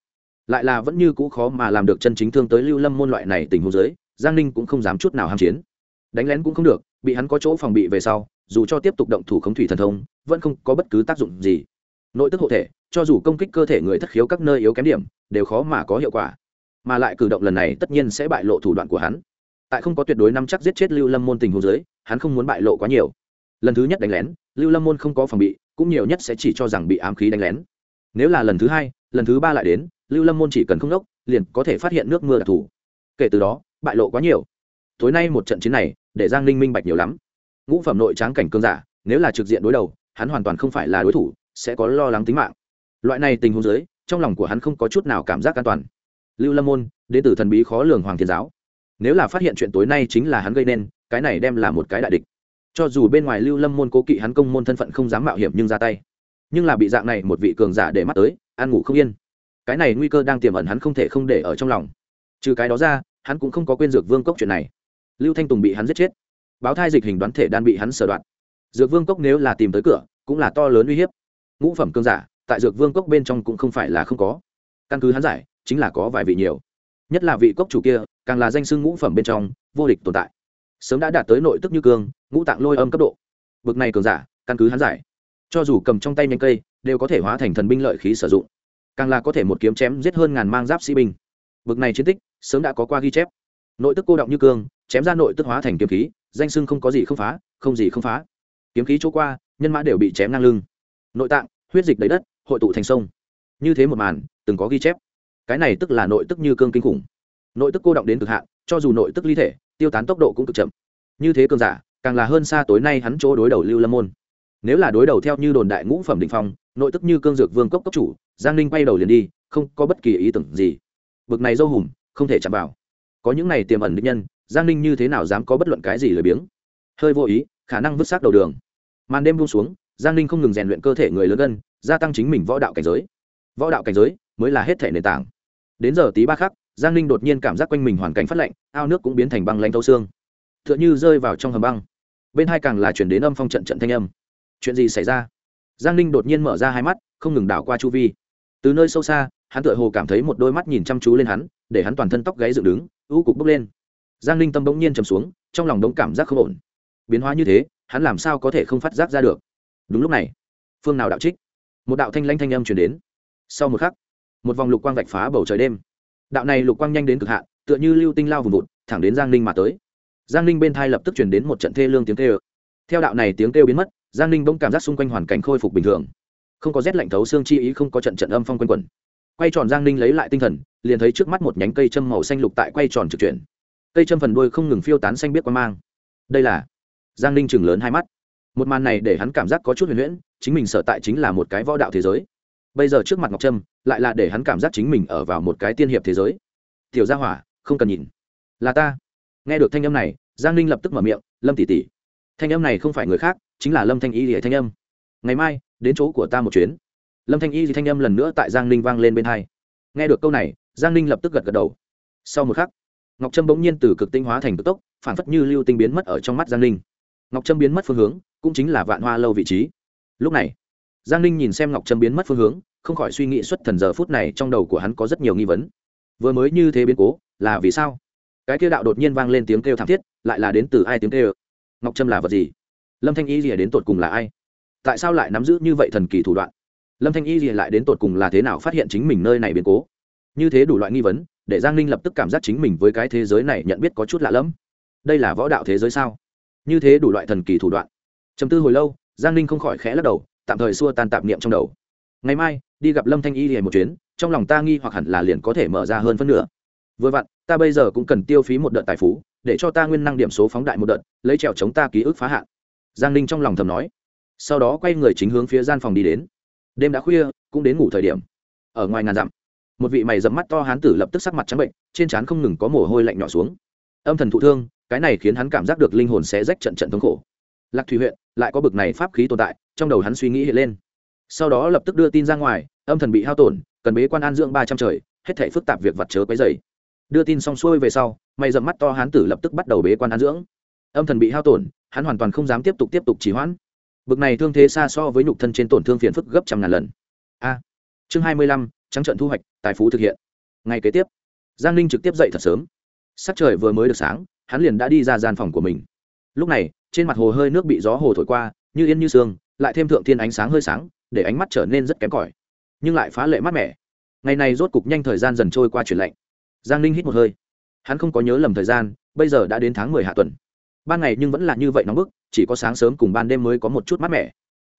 Lại là vẫn như cũ khó mà làm được chân chính thương tới lưu lâm môn loại này tình huống giới giang ninh cũng không dám chút nào ham chiến. Đánh lén cũng không được bị hắn có chỗ phòng bị về sau, dù cho tiếp tục động thủ khống thủy thần thông, vẫn không có bất cứ tác dụng gì. Nội tức hộ thể, cho dù công kích cơ thể người thất khiếu các nơi yếu kém điểm, đều khó mà có hiệu quả. Mà lại cử động lần này tất nhiên sẽ bại lộ thủ đoạn của hắn. Tại không có tuyệt đối nắm chắc giết chết lưu lâm môn tình huống dưới, hắn không muốn bại lộ quá nhiều. Lần thứ nhất đánh lén, lưu lâm môn không có phòng bị, cũng nhiều nhất sẽ chỉ cho rằng bị ám khí đánh lén. Nếu là lần thứ hai, lần thứ ba lại đến, lưu lâm môn chỉ cần không đốc, liền có thể phát hiện nước mưa đặc thù. Kể từ đó, bại lộ quá nhiều. Tối nay một trận chiến này để giang ninh minh bạch nhiều lắm. Ngũ phẩm nội tráng cảnh cương giả, nếu là trực diện đối đầu, hắn hoàn toàn không phải là đối thủ, sẽ có lo lắng tính mạng. Loại này tình huống dưới, trong lòng của hắn không có chút nào cảm giác an toàn. Lưu lâm môn đến từ thần bí khó lường hoàng thiên giáo. Nếu là phát hiện chuyện tối nay chính là hắn gây nên, cái này đem là một cái đại địch. Cho dù bên ngoài lưu lâm môn cố kỵ hắn công môn thân phận không dám mạo hiểm nhưng ra tay. Nhưng là bị dạng này một vị cường giả để mắt tới ăn ngủ không yên. Cái này nguy cơ đang tiềm ẩn hắn không thể không để ở trong lòng. Trừ cái đó ra, hắn cũng không có quên dược vương cốc chuyện này lưu thanh tùng bị hắn giết chết. Báo thai dịch hình đoán thể đan bị hắn sờ đoạn dược vương cốc nếu là tìm tới cửa, cũng là to lớn uy hiếp. Ngũ phẩm cương giả, tại dược vương cốc bên trong cũng không phải là không có. Căn cứ hắn giải, chính là có vài vị nhiều. Nhất là vị cốc chủ kia, càng là danh xưng ngũ phẩm bên trong, vô địch tồn tại. Sớm đã đạt tới nội tức như cương, ngũ tạng lôi âm cấp độ. Bực này cường giả, căn cứ hắn giải. Cho dù cầm trong tay nhanh cây, đều có thể hóa thành thần binh lợi khí sử dụng. Càng là có thể một kiếm chém giết hơn ngàn mang giáp sĩ binh. Bực này chiến tích, sớm đã có qua ghi chép nội tức cô động như cương, chém ra nội tức hóa thành kiếm khí, danh sưng không có gì không phá, không gì không phá. Kiếm khí chỗ qua, nhân mã đều bị chém ngang lưng. Nội tạng, huyết dịch đầy đất, hội tụ thành sông. Như thế một màn, từng có ghi chép. Cái này tức là nội tức như cương kinh khủng. Nội tức cô động đến cực hạn, cho dù nội tức ly thể, tiêu tán tốc độ cũng cực chậm. Như thế cương giả, càng là hơn xa tối nay hắn chỗ đối đầu lưu lâm môn. Nếu là đối đầu theo như đồn đại ngũ phẩm định phong, nội tức như cương dược vương cốc cốc chủ, giang ninh bay đầu liền đi, không có bất kỳ ý tưởng gì. Bực này dâu hùm, không thể chạm vào có những này tiềm ẩn định nhân, giang ninh như thế nào dám có bất luận cái gì lười biếng? Hơi vô ý, khả năng vứt xác đầu đường. Màn đêm buông xuống, giang ninh không ngừng rèn luyện cơ thể người lớn gân, gia tăng chính mình võ đạo cảnh giới. Võ đạo cảnh giới mới là hết thể nền tảng. Đến giờ tí ba khắc, giang ninh đột nhiên cảm giác quanh mình hoàn cảnh phát lạnh, ao nước cũng biến thành băng lanh thấu xương. T h ư ợ n h ư rơi vào trong hầm băng. Bên hai càng là chuyển đến âm phong trận trận thanh âm. Chuyện gì xảy ra? Giang ninh đột nhiên mở ra hai mắt, không ngừng đảo qua chu vi. Từ nơi sâu xa, hắn tựa hồ cảm thấy một đôi mắt nhìn chăm chú lên hắn để hắn toàn thân tóc gáy dựng đứng, ưu cục bốc lên. Giang ninh tâm bỗng nhiên chầm xuống, trong lòng đống cảm giác không ổn. Biến hóa như thế, hắn làm sao có thể không phát giác ra được? Đúng lúc này, phương nào đạo trích? Một đạo thanh lanh thanh âm chuyển đến. Sau một khắc, một vòng lục quang vạch phá bầu trời đêm. Đạo này lục quang nhanh đến cực hạn, tựa như lưu tinh lao vùng vụt, thẳng đến giang ninh mà tới. Giang ninh bên thai lập tức chuyển đến một trận thê lương tiếng kêu. Theo đạo này tiếng kêu biến mất, giang ninh bỗng cảm giác xung quanh hoàn cảnh khôi phục bình thường. Không có rét lạnh thấu xương chi ý, không có trận trận âm phong quanh quẩn quay tròn giang ninh lấy lại tinh thần, liền thấy trước mắt một nhánh cây châm màu xanh lục tại quay tròn trực chuyển. Cây châm phần đuôi không ngừng phiêu tán xanh biết quan mang. Đây là giang ninh chừng lớn hai mắt. Một màn này để hắn cảm giác có chút huyền huyễn, chính mình sở tại chính là một cái võ đạo thế giới. Bây giờ trước mặt ngọc trâm, lại là để hắn cảm giác chính mình ở vào một cái tiên hiệp thế giới. Tiểu gia hỏa, không cần nhìn. Là ta. Nghe được thanh âm này, giang ninh lập tức mở miệng, lâm tỷ tỷ. Thanh âm này không phải người khác, chính là lâm thanh y thì thanh âm. Ngày mai, đến chỗ của ta một chuyến lâm thanh y thì thanh âm lần nữa tại giang ninh vang lên bên hai. Nghe được câu này, giang ninh lập tức gật gật đầu. Sau một khắc, ngọc trâm bỗng nhiên từ cực tinh hóa thành cực tốc, phản phất như lưu tinh biến mất ở trong mắt giang ninh. Ngọc trâm biến mất phương hướng, cũng chính là vạn hoa lâu vị trí. Lúc này, giang ninh nhìn xem ngọc trâm biến mất phương hướng, không khỏi suy nghĩ xuất thần giờ phút này trong đầu của hắn có rất nhiều nghi vấn. Vừa mới như thế biến cố, là vì sao? Cái kia đạo đột nhiên vang lên tiếng kêu thảm thiết, lại là đến từ ai tiếng kêu? Ngọc trâm là vật gì? Lâm thanh y rìa đến tột cùng là ai? Tại sao lại nắm giữ như vậy thần kỳ thủ đoạn? Lâm thanh y gì lại đến tột cùng là thế nào phát hiện chính mình nơi này biến cố? Như thế đủ loại nghi vấn, để giang ninh lập tức cảm giác chính mình với cái thế giới này nhận biết có chút lạ lẫm. Đây là võ đạo thế giới sao? Như thế đủ loại thần kỳ thủ đoạn. Chấm tư hồi lâu, giang ninh không khỏi khẽ lắc đầu, tạm thời xua tan tạp niệm trong đầu. Ngày mai, đi gặp lâm thanh y thì một chuyến, trong lòng ta nghi hoặc hẳn là liền có thể mở ra hơn phân nửa. Vừa vặn, ta bây giờ cũng cần tiêu phí một đợt tài phú, để cho ta nguyên năng điểm số phóng đại một đợt, lấy trèo chống ta ký ức phá hạn. Giang ninh trong lòng thầm nói. Sau đó quay người chính hướng phía gian phòng đi đến đêm đã khuya, cũng đến ngủ thời điểm. Ở ngoài ngàn dặm, một vị mày dẫm mắt to hán tử lập tức sắc mặt trắng bệnh, trên trán không ngừng có mồ hôi lạnh nhỏ xuống. Âm thần thụ thương, cái này khiến hắn cảm giác được linh hồn sẽ rách trận trận thống khổ. Lạc thủy huyện, lại có bực này pháp khí tồn tại, trong đầu hắn suy nghĩ hiện lên. Sau đó lập tức đưa tin ra ngoài, âm thần bị hao tổn, cần bế quan an dưỡng ba trăm trời, hết thể phức tạp việc vặt chớ quấy dày đưa tin xong xuôi về sau, mày dẫm mắt to hán tử lập tức bắt đầu bế quan an dưỡng. Âm thần bị hao tổn, hắn hoàn toàn không dám tiếp tục tiếp tục trì hoãn bực này thương thế xa so với nhục thân trên tổn thương phiền phức gấp trăm ngàn lần. A. Chương hai mươi lăm, trắng trận thu hoạch, tài phú thực hiện. Ngày kế tiếp, giang ninh trực tiếp dậy thật sớm. Sắc trời vừa mới được sáng, hắn liền đã đi ra gian phòng của mình. Lúc này, trên mặt hồ hơi nước bị gió hồ thổi qua, như yên như sương, lại thêm thượng thiên ánh sáng hơi sáng, để ánh mắt trở nên rất kém cỏi. Nhưng lại phá lệ mát mẻ. Ngày này rốt cục nhanh thời gian dần trôi qua chuyển lạnh. Giang ninh hít một hơi. Hắn không có nhớ lầm thời gian, bây giờ đã đến tháng mười hạ tuần ban ngày nhưng vẫn là như vậy nóng bức, chỉ có sáng sớm cùng ban đêm mới có một chút mát mẻ.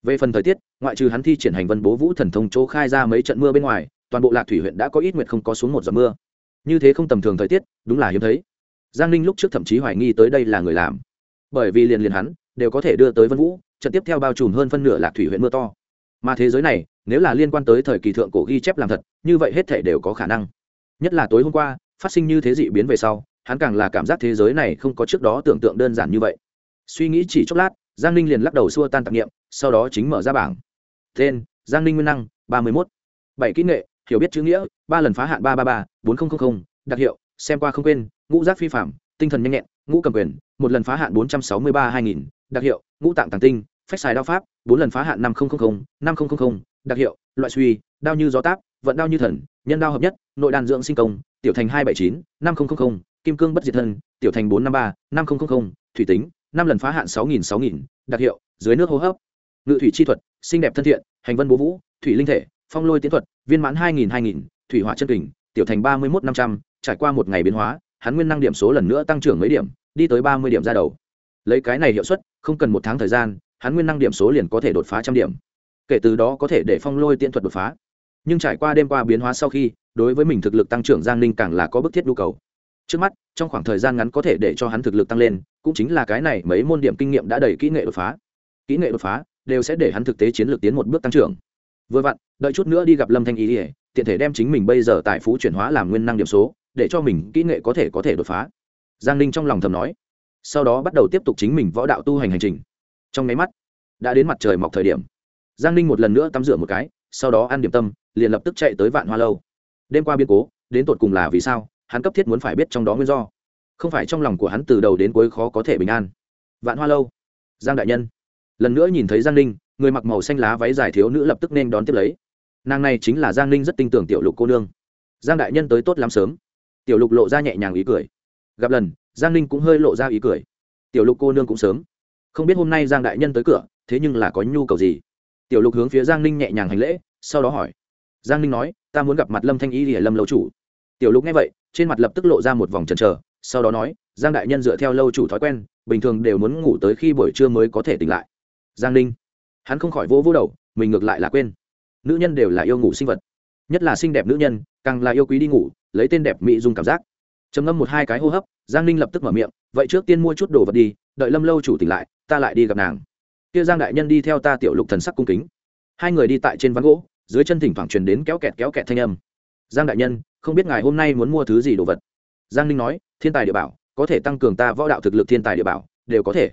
Về phần thời tiết, ngoại trừ hắn thi triển hành vân bố vũ thần thông chỗ khai ra mấy trận mưa bên ngoài, toàn bộ lạc thủy huyện đã có ít nguyệt không có xuống một giọt mưa. Như thế không tầm thường thời tiết, đúng là hiếm thấy. Giang ninh lúc trước thậm chí hoài nghi tới đây là người làm. Bởi vì liền liền hắn, đều có thể đưa tới vân vũ, trận tiếp theo bao trùm hơn phân nửa lạc thủy huyện mưa to. Mà thế giới này, nếu là liên quan tới thời kỳ thượng cổ ghi chép làm thật, như vậy hết thể đều có khả năng. Nhất là tối hôm qua, phát sinh như thế dị biến về sau hắn càng là cảm giác thế giới này không có trước đó tưởng tượng đơn giản như vậy. Suy nghĩ chỉ chốc lát, giang ninh liền lắc đầu xua tan tạp nghiệm sau đó chính mở ra bảng. Tên, giang ninh nguyên năng, ba mươi mốt. Bảy kỹ nghệ, hiểu biết chữ nghĩa, ba lần phá hạn ba ba ba, bốn nghìn đặc hiệu, xem qua không quên, ngũ giác phi phạm, tinh thần nhanh nhẹn, ngũ cầm quyền, một lần phá hạn bốn trăm sáu mươi ba hai nghìn, đặc hiệu, ngũ tạng tàng tinh, phách xài đao pháp, bốn lần phá hạn năm nghìn năm nghìn đặc hiệu, loại suy, đao như gió táp, vận đao như thần, nhân đao hợp nhất, nội đàn dưỡng sinh công, tiểu thành hai bảy chín, năm nghìn kim cương bất diệt thân, tiểu thành bốn năm ba, năm nghìn thủy tính, năm lần phá hạn sáu nghìn sáu nghìn, đặc hiệu, dưới nước hô hấp. Ngự thủy chi thuật, xinh đẹp thân thiện, hành vân bố vũ, thủy linh thể, phong lôi tiến thuật, viên mãn hai nghìn hai nghìn, thủy hỏa chân kình, tiểu thành ba mươi một năm trăm, trải qua một ngày biến hóa, hắn nguyên năng điểm số lần nữa tăng trưởng mấy điểm, đi tới ba mươi điểm ra đầu. Lấy cái này hiệu suất, không cần một tháng thời gian, hắn nguyên năng điểm số liền có thể đột phá trăm điểm. Kể từ đó có thể để phong lôi tiện thuật đột phá. Nhưng trải qua đêm qua biến hóa sau khi, đối với mình thực lực tăng trưởng giang ninh càng là có bức thiết nhu cầu trước mắt, trong khoảng thời gian ngắn có thể để cho hắn thực lực tăng lên, cũng chính là cái này mấy môn điểm kinh nghiệm đã đầy kỹ nghệ đột phá. Kỹ nghệ đột phá đều sẽ để hắn thực tế chiến lược tiến một bước tăng trưởng. Vừa vặn, đợi chút nữa đi gặp lâm thanh ý ỉa tiện thể đem chính mình bây giờ tại phú chuyển hóa làm nguyên năng điểm số, để cho mình kỹ nghệ có thể có thể đột phá. Giang ninh trong lòng thầm nói. Sau đó bắt đầu tiếp tục chính mình võ đạo tu hành hành trình. Trong máy mắt, đã đến mặt trời mọc thời điểm. Giang ninh một lần nữa tắm rửa một cái, sau đó ăn điểm tâm, liền lập tức chạy tới vạn hoa lâu. Đêm qua biên cố, đến tột cùng là vì sao? Hắn cấp thiết muốn phải biết trong đó nguyên do. Không phải trong lòng của hắn từ đầu đến cuối khó có thể bình an. Vạn hoa lâu. Giang đại nhân. Lần nữa nhìn thấy giang ninh, người mặc màu xanh lá váy dài thiếu nữ lập tức nên đón tiếp lấy. Nàng này chính là giang ninh rất tin tưởng tiểu lục cô nương. Giang đại nhân tới tốt lắm sớm. Tiểu lục lộ ra nhẹ nhàng ý cười. Gặp lần, giang ninh cũng hơi lộ ra ý cười. Tiểu lục cô nương cũng sớm. Không biết hôm nay giang đại nhân tới cửa, thế nhưng là có nhu cầu gì? Tiểu lục hướng phía giang ninh nhẹ nhàng hành lễ, sau đó hỏi. Giang ninh nói, ta muốn gặp mặt lâm thanh y lìa lâm lâu chủ. Tiểu lục nghe vậy trên mặt lập tức lộ ra một vòng chần chờ, sau đó nói, giang đại nhân dựa theo lâu chủ thói quen, bình thường đều muốn ngủ tới khi buổi trưa mới có thể tỉnh lại. Giang ninh, hắn không khỏi vỗ vỗ đầu, mình ngược lại là quên. Nữ nhân đều là yêu ngủ sinh vật, nhất là xinh đẹp nữ nhân, càng là yêu quý đi ngủ, lấy tên đẹp mỹ dung cảm giác. Trầm ngâm một hai cái hô hấp, giang ninh lập tức mở miệng, vậy trước tiên mua chút đồ vật đi, đợi lâm lâu chủ tỉnh lại, ta lại đi gặp nàng. Kia giang đại nhân đi theo ta tiểu lục thần sắc cung kính. Hai người đi tại trên ván gỗ, dưới chân thỉnh thoảng truyền đến kéo kẹt kéo kẹt thanh âm. Giang đại nhân không biết ngài hôm nay muốn mua thứ gì đồ vật. Giang ninh nói, thiên tài địa bảo, có thể tăng cường ta võ đạo thực lực thiên tài địa bảo, đều có thể.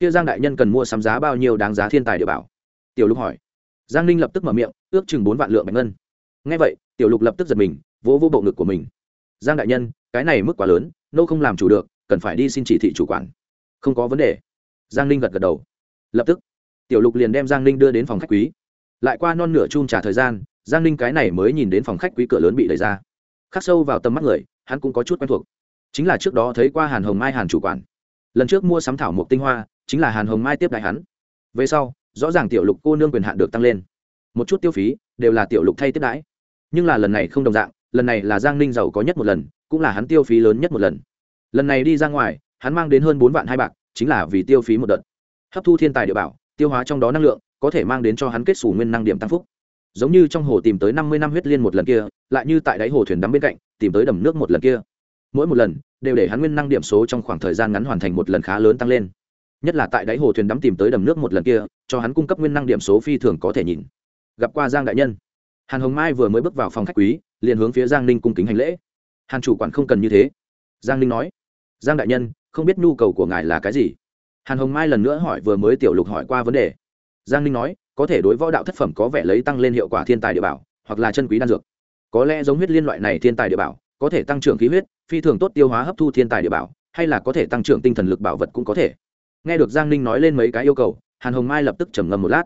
Kia giang đại nhân cần mua sắm giá bao nhiêu đáng giá thiên tài địa bảo? Tiểu lục hỏi. Giang ninh lập tức mở miệng, ước chừng bốn vạn lượng bạch ngân. Ngay vậy, tiểu lục lập tức giật mình, vỗ vô bộ ngực của mình. Giang đại nhân, cái này mức quá lớn, nô không làm chủ được, cần phải đi xin chỉ thị chủ quản. Không có vấn đề. Giang ninh gật gật đầu. Lập tức, tiểu lục liền đem giang ninh đưa đến phòng khách quý. Lại qua non nửa chung trả thời gian, giang ninh cái này mới nhìn đến phòng khách quý cửa lớn bị đẩy ra khắc sâu vào tầm mắt người, hắn cũng có chút quen thuộc. Chính là trước đó thấy qua hàn hồng mai hàn chủ quản. Lần trước mua sắm thảo mộc tinh hoa, chính là hàn hồng mai tiếp đại hắn. Về sau, rõ ràng tiểu lục cô nương quyền hạn được tăng lên. Một chút tiêu phí, đều là tiểu lục thay tiếp đãi. Nhưng là lần này không đồng dạng, lần này là giang ninh giàu có nhất một lần, cũng là hắn tiêu phí lớn nhất một lần. Lần này đi ra ngoài, hắn mang đến hơn bốn vạn hai bạc, chính là vì tiêu phí một đợt. Hấp thu thiên tài địa bảo, tiêu hóa trong đó năng lượng, có thể mang đến cho hắn kết xù nguyên năng điểm tăng phúc giống như trong hồ tìm tới năm mươi năm huyết liên một lần kia, lại như tại đáy hồ thuyền đắm bên cạnh, tìm tới đầm nước một lần kia. Mỗi một lần, đều để hắn nguyên năng điểm số trong khoảng thời gian ngắn hoàn thành một lần khá lớn tăng lên. Nhất là tại đáy hồ thuyền đắm tìm tới đầm nước một lần kia, cho hắn cung cấp nguyên năng điểm số phi thường có thể nhìn. Gặp qua giang đại nhân. Hàn hồng mai vừa mới bước vào phòng khách quý, liền hướng phía giang ninh cung kính hành lễ. Hàn chủ quản không cần như thế. Giang ninh nói. Giang đại nhân, không biết nhu cầu của ngài là cái gì? Hàn hồng mai lần nữa hỏi vừa mới tiểu lục hỏi qua vấn đề. Giang ninh nói có thể đối võ đạo thất phẩm có vẻ lấy tăng lên hiệu quả thiên tài địa bảo, hoặc là chân quý đan dược. Có lẽ giống huyết liên loại này thiên tài địa bảo, có thể tăng trưởng khí huyết, phi thường tốt tiêu hóa hấp thu thiên tài địa bảo, hay là có thể tăng trưởng tinh thần lực bảo vật cũng có thể. Nghe được giang ninh nói lên mấy cái yêu cầu, hàn hồng mai lập tức trầm ngâm một lát.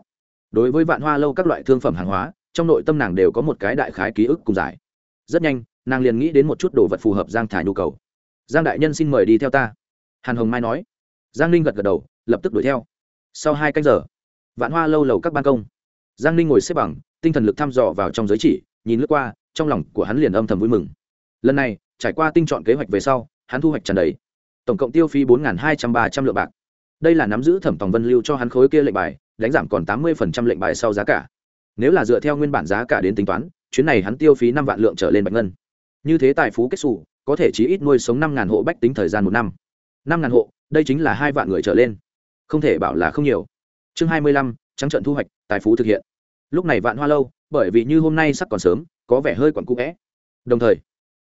Đối với vạn hoa lâu các loại thương phẩm hàng hóa, trong nội tâm nàng đều có một cái đại khái ký ức cùng giải. Rất nhanh, nàng liền nghĩ đến một chút đồ vật phù hợp giang thả nhu cầu. Giang đại nhân xin mời đi theo ta. Hàn hồng mai nói. Giang ninh gật gật đầu, lập tức đuổi theo. Sau hai canh giờ vạn hoa lâu lầu các ban công. Giang ninh ngồi xếp bằng, tinh thần lực thăm dò vào trong giới chỉ, nhìn lướt qua, trong lòng của hắn liền âm thầm vui mừng. Lần này, trải qua tinh chọn kế hoạch về sau, hắn thu hoạch trần đầy. Tổng cộng tiêu phí bốn hai trăm ba trăm lượng bạc. Đây là nắm giữ thẩm tòng vân lưu cho hắn khối kia lệnh bài, đánh giảm còn tám mươi lệnh bài sau giá cả. Nếu là dựa theo nguyên bản giá cả đến tính toán, chuyến này hắn tiêu phí năm vạn lượng trở lên bạch ngân. Như thế tài phú kết xù, có thể chí ít nuôi sống năm ngàn hộ bách tính thời gian một năm. Năm ngàn hộ, đây chính là hai vạn người trở lên. Không thể bảo là không nhiều chương hai mươi lăm, trắng trận thu hoạch, tài phú thực hiện. Lúc này vạn hoa lâu, bởi vì như hôm nay sắp còn sớm, có vẻ hơi còn cũ vẽ đồng thời,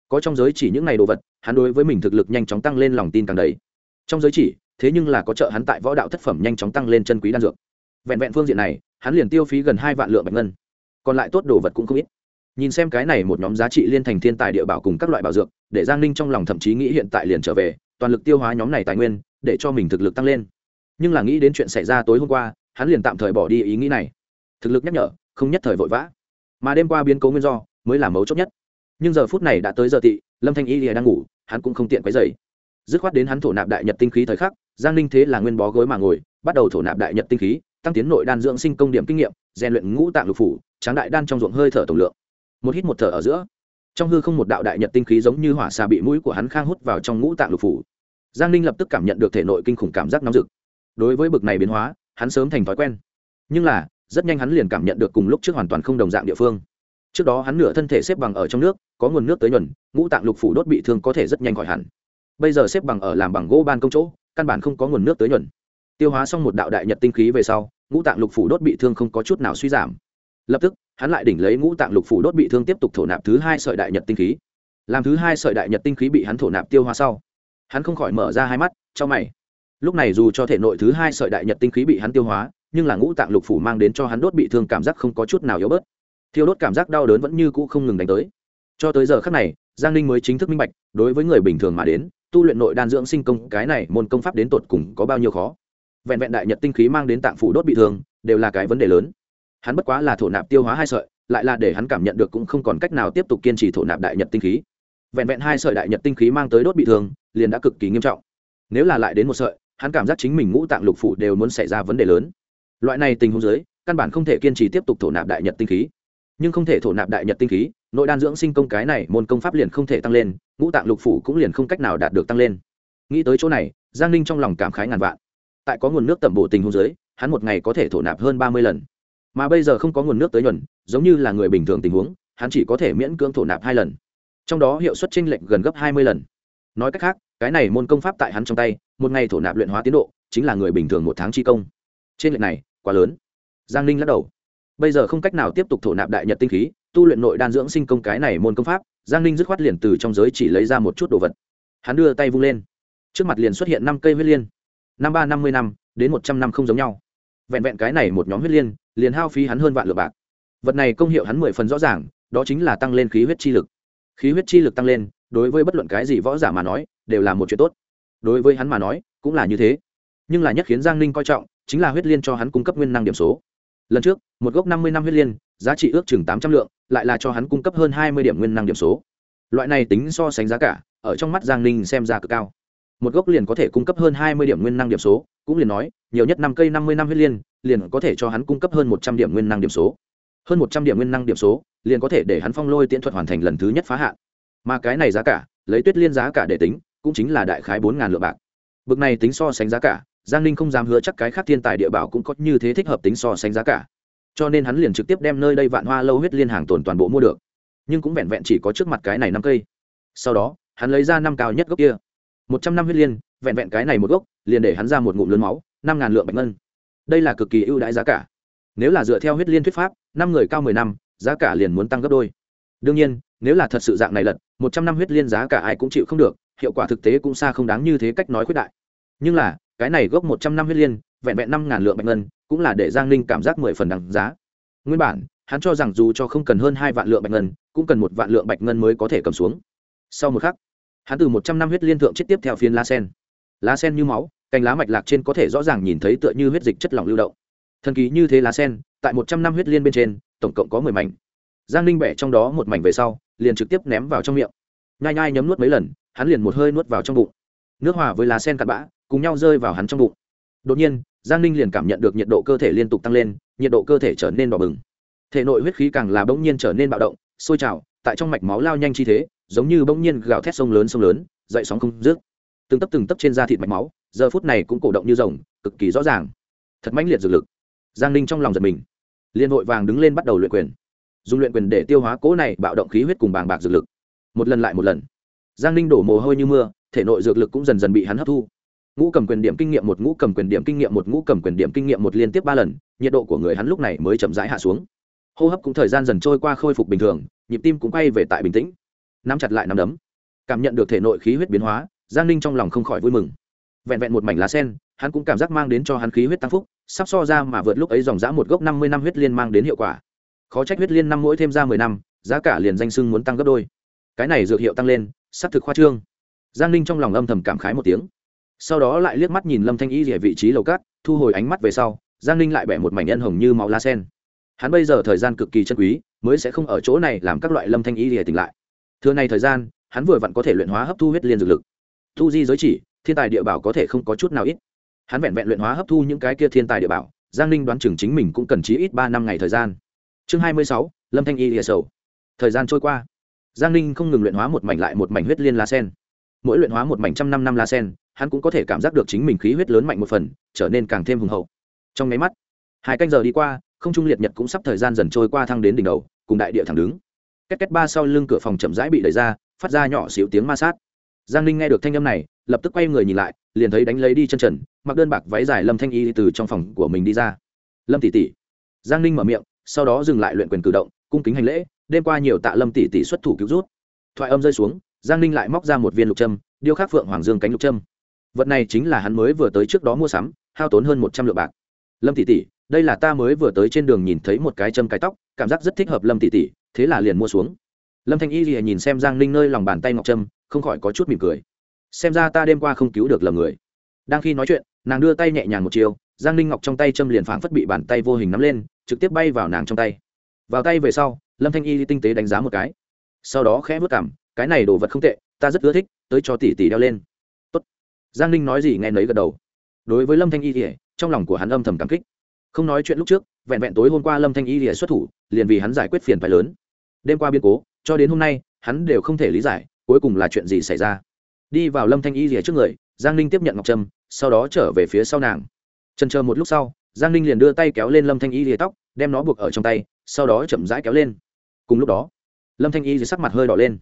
có trong giới chỉ những ngày đồ vật, hắn đối với mình thực lực nhanh chóng tăng lên lòng tin càng đầy. Trong giới chỉ, thế nhưng là có trợ hắn tại võ đạo thất phẩm nhanh chóng tăng lên chân quý đan dược. Vẹn vẹn phương diện này, hắn liền tiêu phí gần hai vạn lượng bạch ngân. Còn lại tốt đồ vật cũng không ít. Nhìn xem cái này một nhóm giá trị liên thành thiên tài địa bảo cùng các loại bảo dược, để giang ninh trong lòng thậm chí nghĩ hiện tại liền trở về, toàn lực tiêu hóa nhóm này tài nguyên, để cho mình thực lực tăng lên. Nhưng là nghĩ đến chuyện xảy ra tối hôm qua hắn liền tạm thời bỏ đi ý nghĩ này. Thực lực nhắc nhở, không nhất thời vội vã. Mà đêm qua biến cố nguyên do, mới là mấu chốt nhất. Nhưng giờ phút này đã tới giờ tị, lâm thanh y lìa đang ngủ, hắn cũng không tiện quấy dày dứt khoát đến hắn thổ nạp đại nhật tinh khí thời khắc, giang ninh thế là nguyên bó gối mà ngồi, bắt đầu thổ nạp đại nhật tinh khí, tăng tiến nội đan dưỡng sinh công điểm kinh nghiệm, rèn luyện ngũ tạng lục phủ, tráng đại đan trong ruộng hơi thở tổng lượng. Một hít một thở ở giữa, trong hư không một đạo đại nhật tinh khí giống như hỏa xà bị mũi của hắn khang hút vào trong ngũ tạng lục phủ. Giang ninh lập tức cảm nhận được thể nội kinh khủng cảm giác nóng rực. Đối với bực này biến hóa hắn sớm thành thói quen. Nhưng là, rất nhanh hắn liền cảm nhận được cùng lúc trước hoàn toàn không đồng dạng địa phương. Trước đó hắn nửa thân thể xếp bằng ở trong nước, có nguồn nước tới nhuần, ngũ tạng lục phủ đốt bị thương có thể rất nhanh khỏi hẳn. Bây giờ xếp bằng ở làm bằng gỗ ban công chỗ, căn bản không có nguồn nước tới nhuần. Tiêu hóa xong một đạo đại nhật tinh khí về sau, ngũ tạng lục phủ đốt bị thương không có chút nào suy giảm. Lập tức, hắn lại đỉnh lấy ngũ tạng lục phủ đốt bị thương tiếp tục thổ nạp thứ hai sợi đại nhật tinh khí. Làm thứ hai sợi đại nhật tinh khí bị hắn thổ nạp tiêu hóa sau, hắn không khỏi mở ra hai mắt cho mày lúc này dù cho thể nội thứ hai sợi đại nhật tinh khí bị hắn tiêu hóa, nhưng là ngũ tạng lục phủ mang đến cho hắn đốt bị thương cảm giác không có chút nào yếu bớt. Thiêu đốt cảm giác đau đớn vẫn như cũ không ngừng đánh tới. Cho tới giờ khắc này, giang ninh mới chính thức minh bạch, đối với người bình thường mà đến, tu luyện nội đan dưỡng sinh công, cái này môn công pháp đến tột cùng có bao nhiêu khó. Vẹn vẹn đại nhật tinh khí mang đến tạng phủ đốt bị thương, đều là cái vấn đề lớn. Hắn bất quá là thổ nạp tiêu hóa hai sợi, lại là để hắn cảm nhận được cũng không còn cách nào tiếp tục kiên trì thổ nạp đại nhật tinh khí. Vẹn vẹn hai sợi đại nhật tinh khí mang tới đốt bị thương, liền đã cực kỳ nghiêm trọng. Nếu là lại đến một sợi hắn cảm giác chính mình ngũ tạng lục phủ đều muốn xảy ra vấn đề lớn. Loại này tình huống dưới, căn bản không thể kiên trì tiếp tục thổ nạp đại nhật tinh khí. Nhưng không thể thổ nạp đại nhật tinh khí, nội đan dưỡng sinh công cái này môn công pháp liền không thể tăng lên, ngũ tạng lục phủ cũng liền không cách nào đạt được tăng lên. Nghĩ tới chỗ này, giang ninh trong lòng cảm khái ngàn vạn. Tại có nguồn nước tẩm bổ tình huống dưới, hắn một ngày có thể thổ nạp hơn ba mươi lần. Mà bây giờ không có nguồn nước tới nhuần, giống như là người bình thường tình huống, hắn chỉ có thể miễn cưỡng thổ nạp hai lần. Trong đó hiệu suất tranh lệch gần gấp hai mươi lần. Nói cách khác cái này môn công pháp tại hắn trong tay, một ngày thổ nạp luyện hóa tiến độ, chính là người bình thường một tháng chi công. Trên lệch này, quá lớn. Giang ninh lắc đầu. Bây giờ không cách nào tiếp tục thổ nạp đại nhật tinh khí, tu luyện nội đan dưỡng sinh công cái này môn công pháp, giang ninh dứt khoát liền từ trong giới chỉ lấy ra một chút đồ vật. Hắn đưa tay vung lên. Trước mặt liền xuất hiện năm cây huyết liên. Năm ba năm mươi năm, đến một trăm năm không giống nhau. Vẹn vẹn cái này một nhóm huyết liên, liền hao phí hắn hơn vạn lượt bạc. Vật này công hiệu hắn mười phần rõ ràng, đó chính là tăng lên khí huyết chi lực. Khí huyết chi lực tăng lên, đối với bất luận cái gì võ giả mà nói đều là một chuyện tốt. Đối với hắn mà nói, cũng là như thế. Nhưng là nhất khiến giang ninh coi trọng, chính là huyết liên cho hắn cung cấp nguyên năng điểm số. Lần trước, một gốc năm mươi năm huyết liên, giá trị ước chừng tám trăm lượng, lại là cho hắn cung cấp hơn hai mươi điểm nguyên năng điểm số. Loại này tính so sánh giá cả, ở trong mắt giang ninh xem ra cực cao. Một gốc liền có thể cung cấp hơn hai mươi điểm nguyên năng điểm số, cũng liền nói, nhiều nhất năm cây năm mươi năm huyết liên, liền có thể cho hắn cung cấp hơn một trăm điểm nguyên năng điểm số. Hơn một trăm điểm nguyên năng điểm số, liền có thể để hắn phong lôi tiễn thuật hoàn thành lần thứ nhất phá hạn. Mà cái này giá cả, lấy tuyết liên giá cả để tính cũng chính là đại khái bốn ngàn lượng bạc. Bực này tính so sánh giá cả, giang ninh không dám hứa chắc cái khác thiên tài địa bảo cũng có như thế thích hợp tính so sánh giá cả. Cho nên hắn liền trực tiếp đem nơi đây vạn hoa lâu huyết liên hàng tồn toàn bộ mua được. Nhưng cũng vẹn vẹn chỉ có trước mặt cái này năm cây. Sau đó, hắn lấy ra năm cao nhất gốc kia. Một trăm năm huyết liên, vẹn vẹn cái này một gốc, liền để hắn ra một ngụm lớn máu, năm ngàn lượng bạch ngân. Đây là cực kỳ ưu đãi giá cả. Nếu là dựa theo huyết liên thuyết pháp, năm người cao mười năm, giá cả liền muốn tăng gấp đôi. Đương nhiên, nếu là thật sự dạng này lật, một trăm năm huyết liên giá cả ai cũng chịu không được hiệu quả thực tế cũng xa không đáng như thế cách nói khuyết đại. Nhưng là, cái này gốc một trăm năm huyết liên, vẹn vẹn năm ngàn lượng bạch ngân, cũng là để giang ninh cảm giác mười phần đằng giá. Nguyên bản, hắn cho rằng dù cho không cần hơn hai vạn lượng bạch ngân, cũng cần một vạn lượng bạch ngân mới có thể cầm xuống. Sau một khắc, hắn từ một trăm năm huyết liên thượng chết tiếp theo phiên lá sen. Lá sen như máu, cành lá mạch lạc trên có thể rõ ràng nhìn thấy tựa như huyết dịch chất lỏng lưu động. Thần kỳ như thế lá sen, tại một trăm năm huyết liên bên trên, tổng cộng có mười mảnh. Giang ninh bẻ trong đó một mảnh về sau, liền trực tiếp ném vào trong miệng. Nhai nhai nhấm nuốt mấy lần hắn liền một hơi nuốt vào trong bụng. Nước hòa với lá sen cặn bã, cùng nhau rơi vào hắn trong bụng. Đột nhiên, giang ninh liền cảm nhận được nhiệt độ cơ thể liên tục tăng lên, nhiệt độ cơ thể trở nên đỏ bừng. Thể nội huyết khí càng là bỗng nhiên trở nên bạo động, sôi trào, tại trong mạch máu lao nhanh chi thế, giống như bỗng nhiên gào thét sông lớn sông lớn, dậy sóng không rước từng tấp từng tấp trên da thịt mạch máu, giờ phút này cũng cổ động như rồng, cực kỳ rõ ràng. Thật mãnh liệt dược lực. Giang ninh trong lòng giật mình. Liên hội vàng đứng lên bắt đầu luyện quyền. Dùng luyện quyền để tiêu hóa cỗ này bạo động khí huyết cùng bàng bạc dược lực. Một lần lại một lần giang ninh đổ mồ hôi như mưa, thể nội dược lực cũng dần dần bị hắn hấp thu. Ngũ cầm quyền điểm kinh nghiệm một, ngũ cầm quyền điểm kinh nghiệm một, ngũ cầm quyền điểm kinh nghiệm một liên tiếp ba lần, nhiệt độ của người hắn lúc này mới chậm rãi hạ xuống. Hô hấp cũng thời gian dần trôi qua khôi phục bình thường, nhịp tim cũng quay về tại bình tĩnh. Nắm chặt lại nắm đấm. Cảm nhận được thể nội khí huyết biến hóa, giang ninh trong lòng không khỏi vui mừng. Vẹn vẹn một mảnh lá sen, hắn cũng cảm giác mang đến cho hắn khí huyết tăng phúc, sắp so ra mà vượt lúc ấy dòng dã một gốc năm mươi năm huyết liên mang đến hiệu quả. Khó trách huyết liên năm mỗi thêm ra mười năm, giá cả liền danh sưng muốn tăng gấp đôi. Cái này dược hiệu tăng lên s c thực khoa trương. Giang ninh trong lòng âm thầm cảm khái một tiếng. Sau đó lại liếc mắt nhìn lâm thanh y rỉa vị trí lầu cát, thu hồi ánh mắt về sau, giang ninh lại bẻ một mảnh nhân hồng như máu la sen. Hắn bây giờ thời gian cực kỳ chân quý, mới sẽ không ở chỗ này làm các loại lâm thanh y rỉa tỉnh lại. Thưa này thời gian, hắn vừa vặn có thể luyện hóa hấp thu huyết liên dược lực. Thu di giới chỉ, thiên tài địa bảo có thể không có chút nào ít. Hắn vẹn vẹn luyện hóa hấp thu những cái kia thiên tài địa bảo, giang ninh đoán chừng chính mình cũng cần chí ít ba năm ngày thời gian. Chương hai mươi sáu, lâm thanh y lìa sầu. Thời gian trôi qua giang ninh không ngừng luyện hóa một mảnh lại một mảnh huyết liên lá sen. Mỗi luyện hóa một mảnh trăm năm năm lá sen, hắn cũng có thể cảm giác được chính mình khí huyết lớn mạnh một phần, trở nên càng thêm hùng hậu. Trong nháy mắt, hai canh giờ đi qua, không trung liệt nhật cũng sắp thời gian dần trôi qua thăng đến đỉnh đầu, cùng đại địa thẳng đứng. Két két ba sau lưng cửa phòng chậm rãi bị đẩy ra, phát ra nhỏ xíu tiếng ma sát. Giang ninh nghe được thanh âm này, lập tức quay người nhìn lại, liền thấy đánh lấy đi chân trần, mặc đơn bạc váy dài lâm thanh y từ trong phòng của mình đi ra. Lâm tỷ tỷ. Giang ninh mở miệng, sau đó dừng lại luyện quyền cử động, cung kính hành lễ đêm qua nhiều tạ lâm tỷ tỷ xuất thủ cứu rút. Thoại âm rơi xuống, giang ninh lại móc ra một viên lục trâm điêu khắc phượng hoàng dương cánh lục trâm vật này chính là hắn mới vừa tới trước đó mua sắm, hao tốn hơn một trăm lượng bạc. Lâm tỷ tỷ, đây là ta mới vừa tới trên đường nhìn thấy một cái châm cái tóc, cảm giác rất thích hợp lâm tỷ tỷ, thế là liền mua xuống. Lâm thanh y thì nhìn xem giang ninh nơi lòng bàn tay ngọc trâm không khỏi có chút mỉm cười. Xem ra ta đêm qua không cứu được lầm người. Đang khi nói chuyện, nàng đưa tay nhẹ nhàng một chiều, giang ninh ngọc trong tay châm liền phảng phất bị bàn tay vô hình nắm lên, trực tiếp bay vào nàng trong tay vào tay về sau, lâm thanh y tinh tế đánh giá một cái. Sau đó khẽ vất cảm cái này đồ vật không tệ, ta rất ưa thích, tới cho tỷ tỷ đeo lên. Tốt. giang ninh nói gì nghe nấy gật đầu. Đối với lâm thanh y thì, trong lòng của hắn âm thầm cảm kích. Không nói chuyện lúc trước, vẹn vẹn tối hôm qua lâm thanh y thì xuất thủ, liền vì hắn giải quyết phiền phái lớn. Đêm qua biến cố, cho đến hôm nay, hắn đều không thể lý giải, cuối cùng là chuyện gì xảy ra. Đi vào lâm thanh y rìa trước người, giang ninh tiếp nhận ngọc trâm, sau đó trở về phía sau nàng. Trần chờ một lúc sau, giang ninh liền đưa tay kéo lên lâm thanh y rìa tóc, đem nó buộc ở trong tay sau đó chậm rãi kéo lên. Cùng lúc đó, lâm thanh y thì sắc mặt hơi đỏ lên.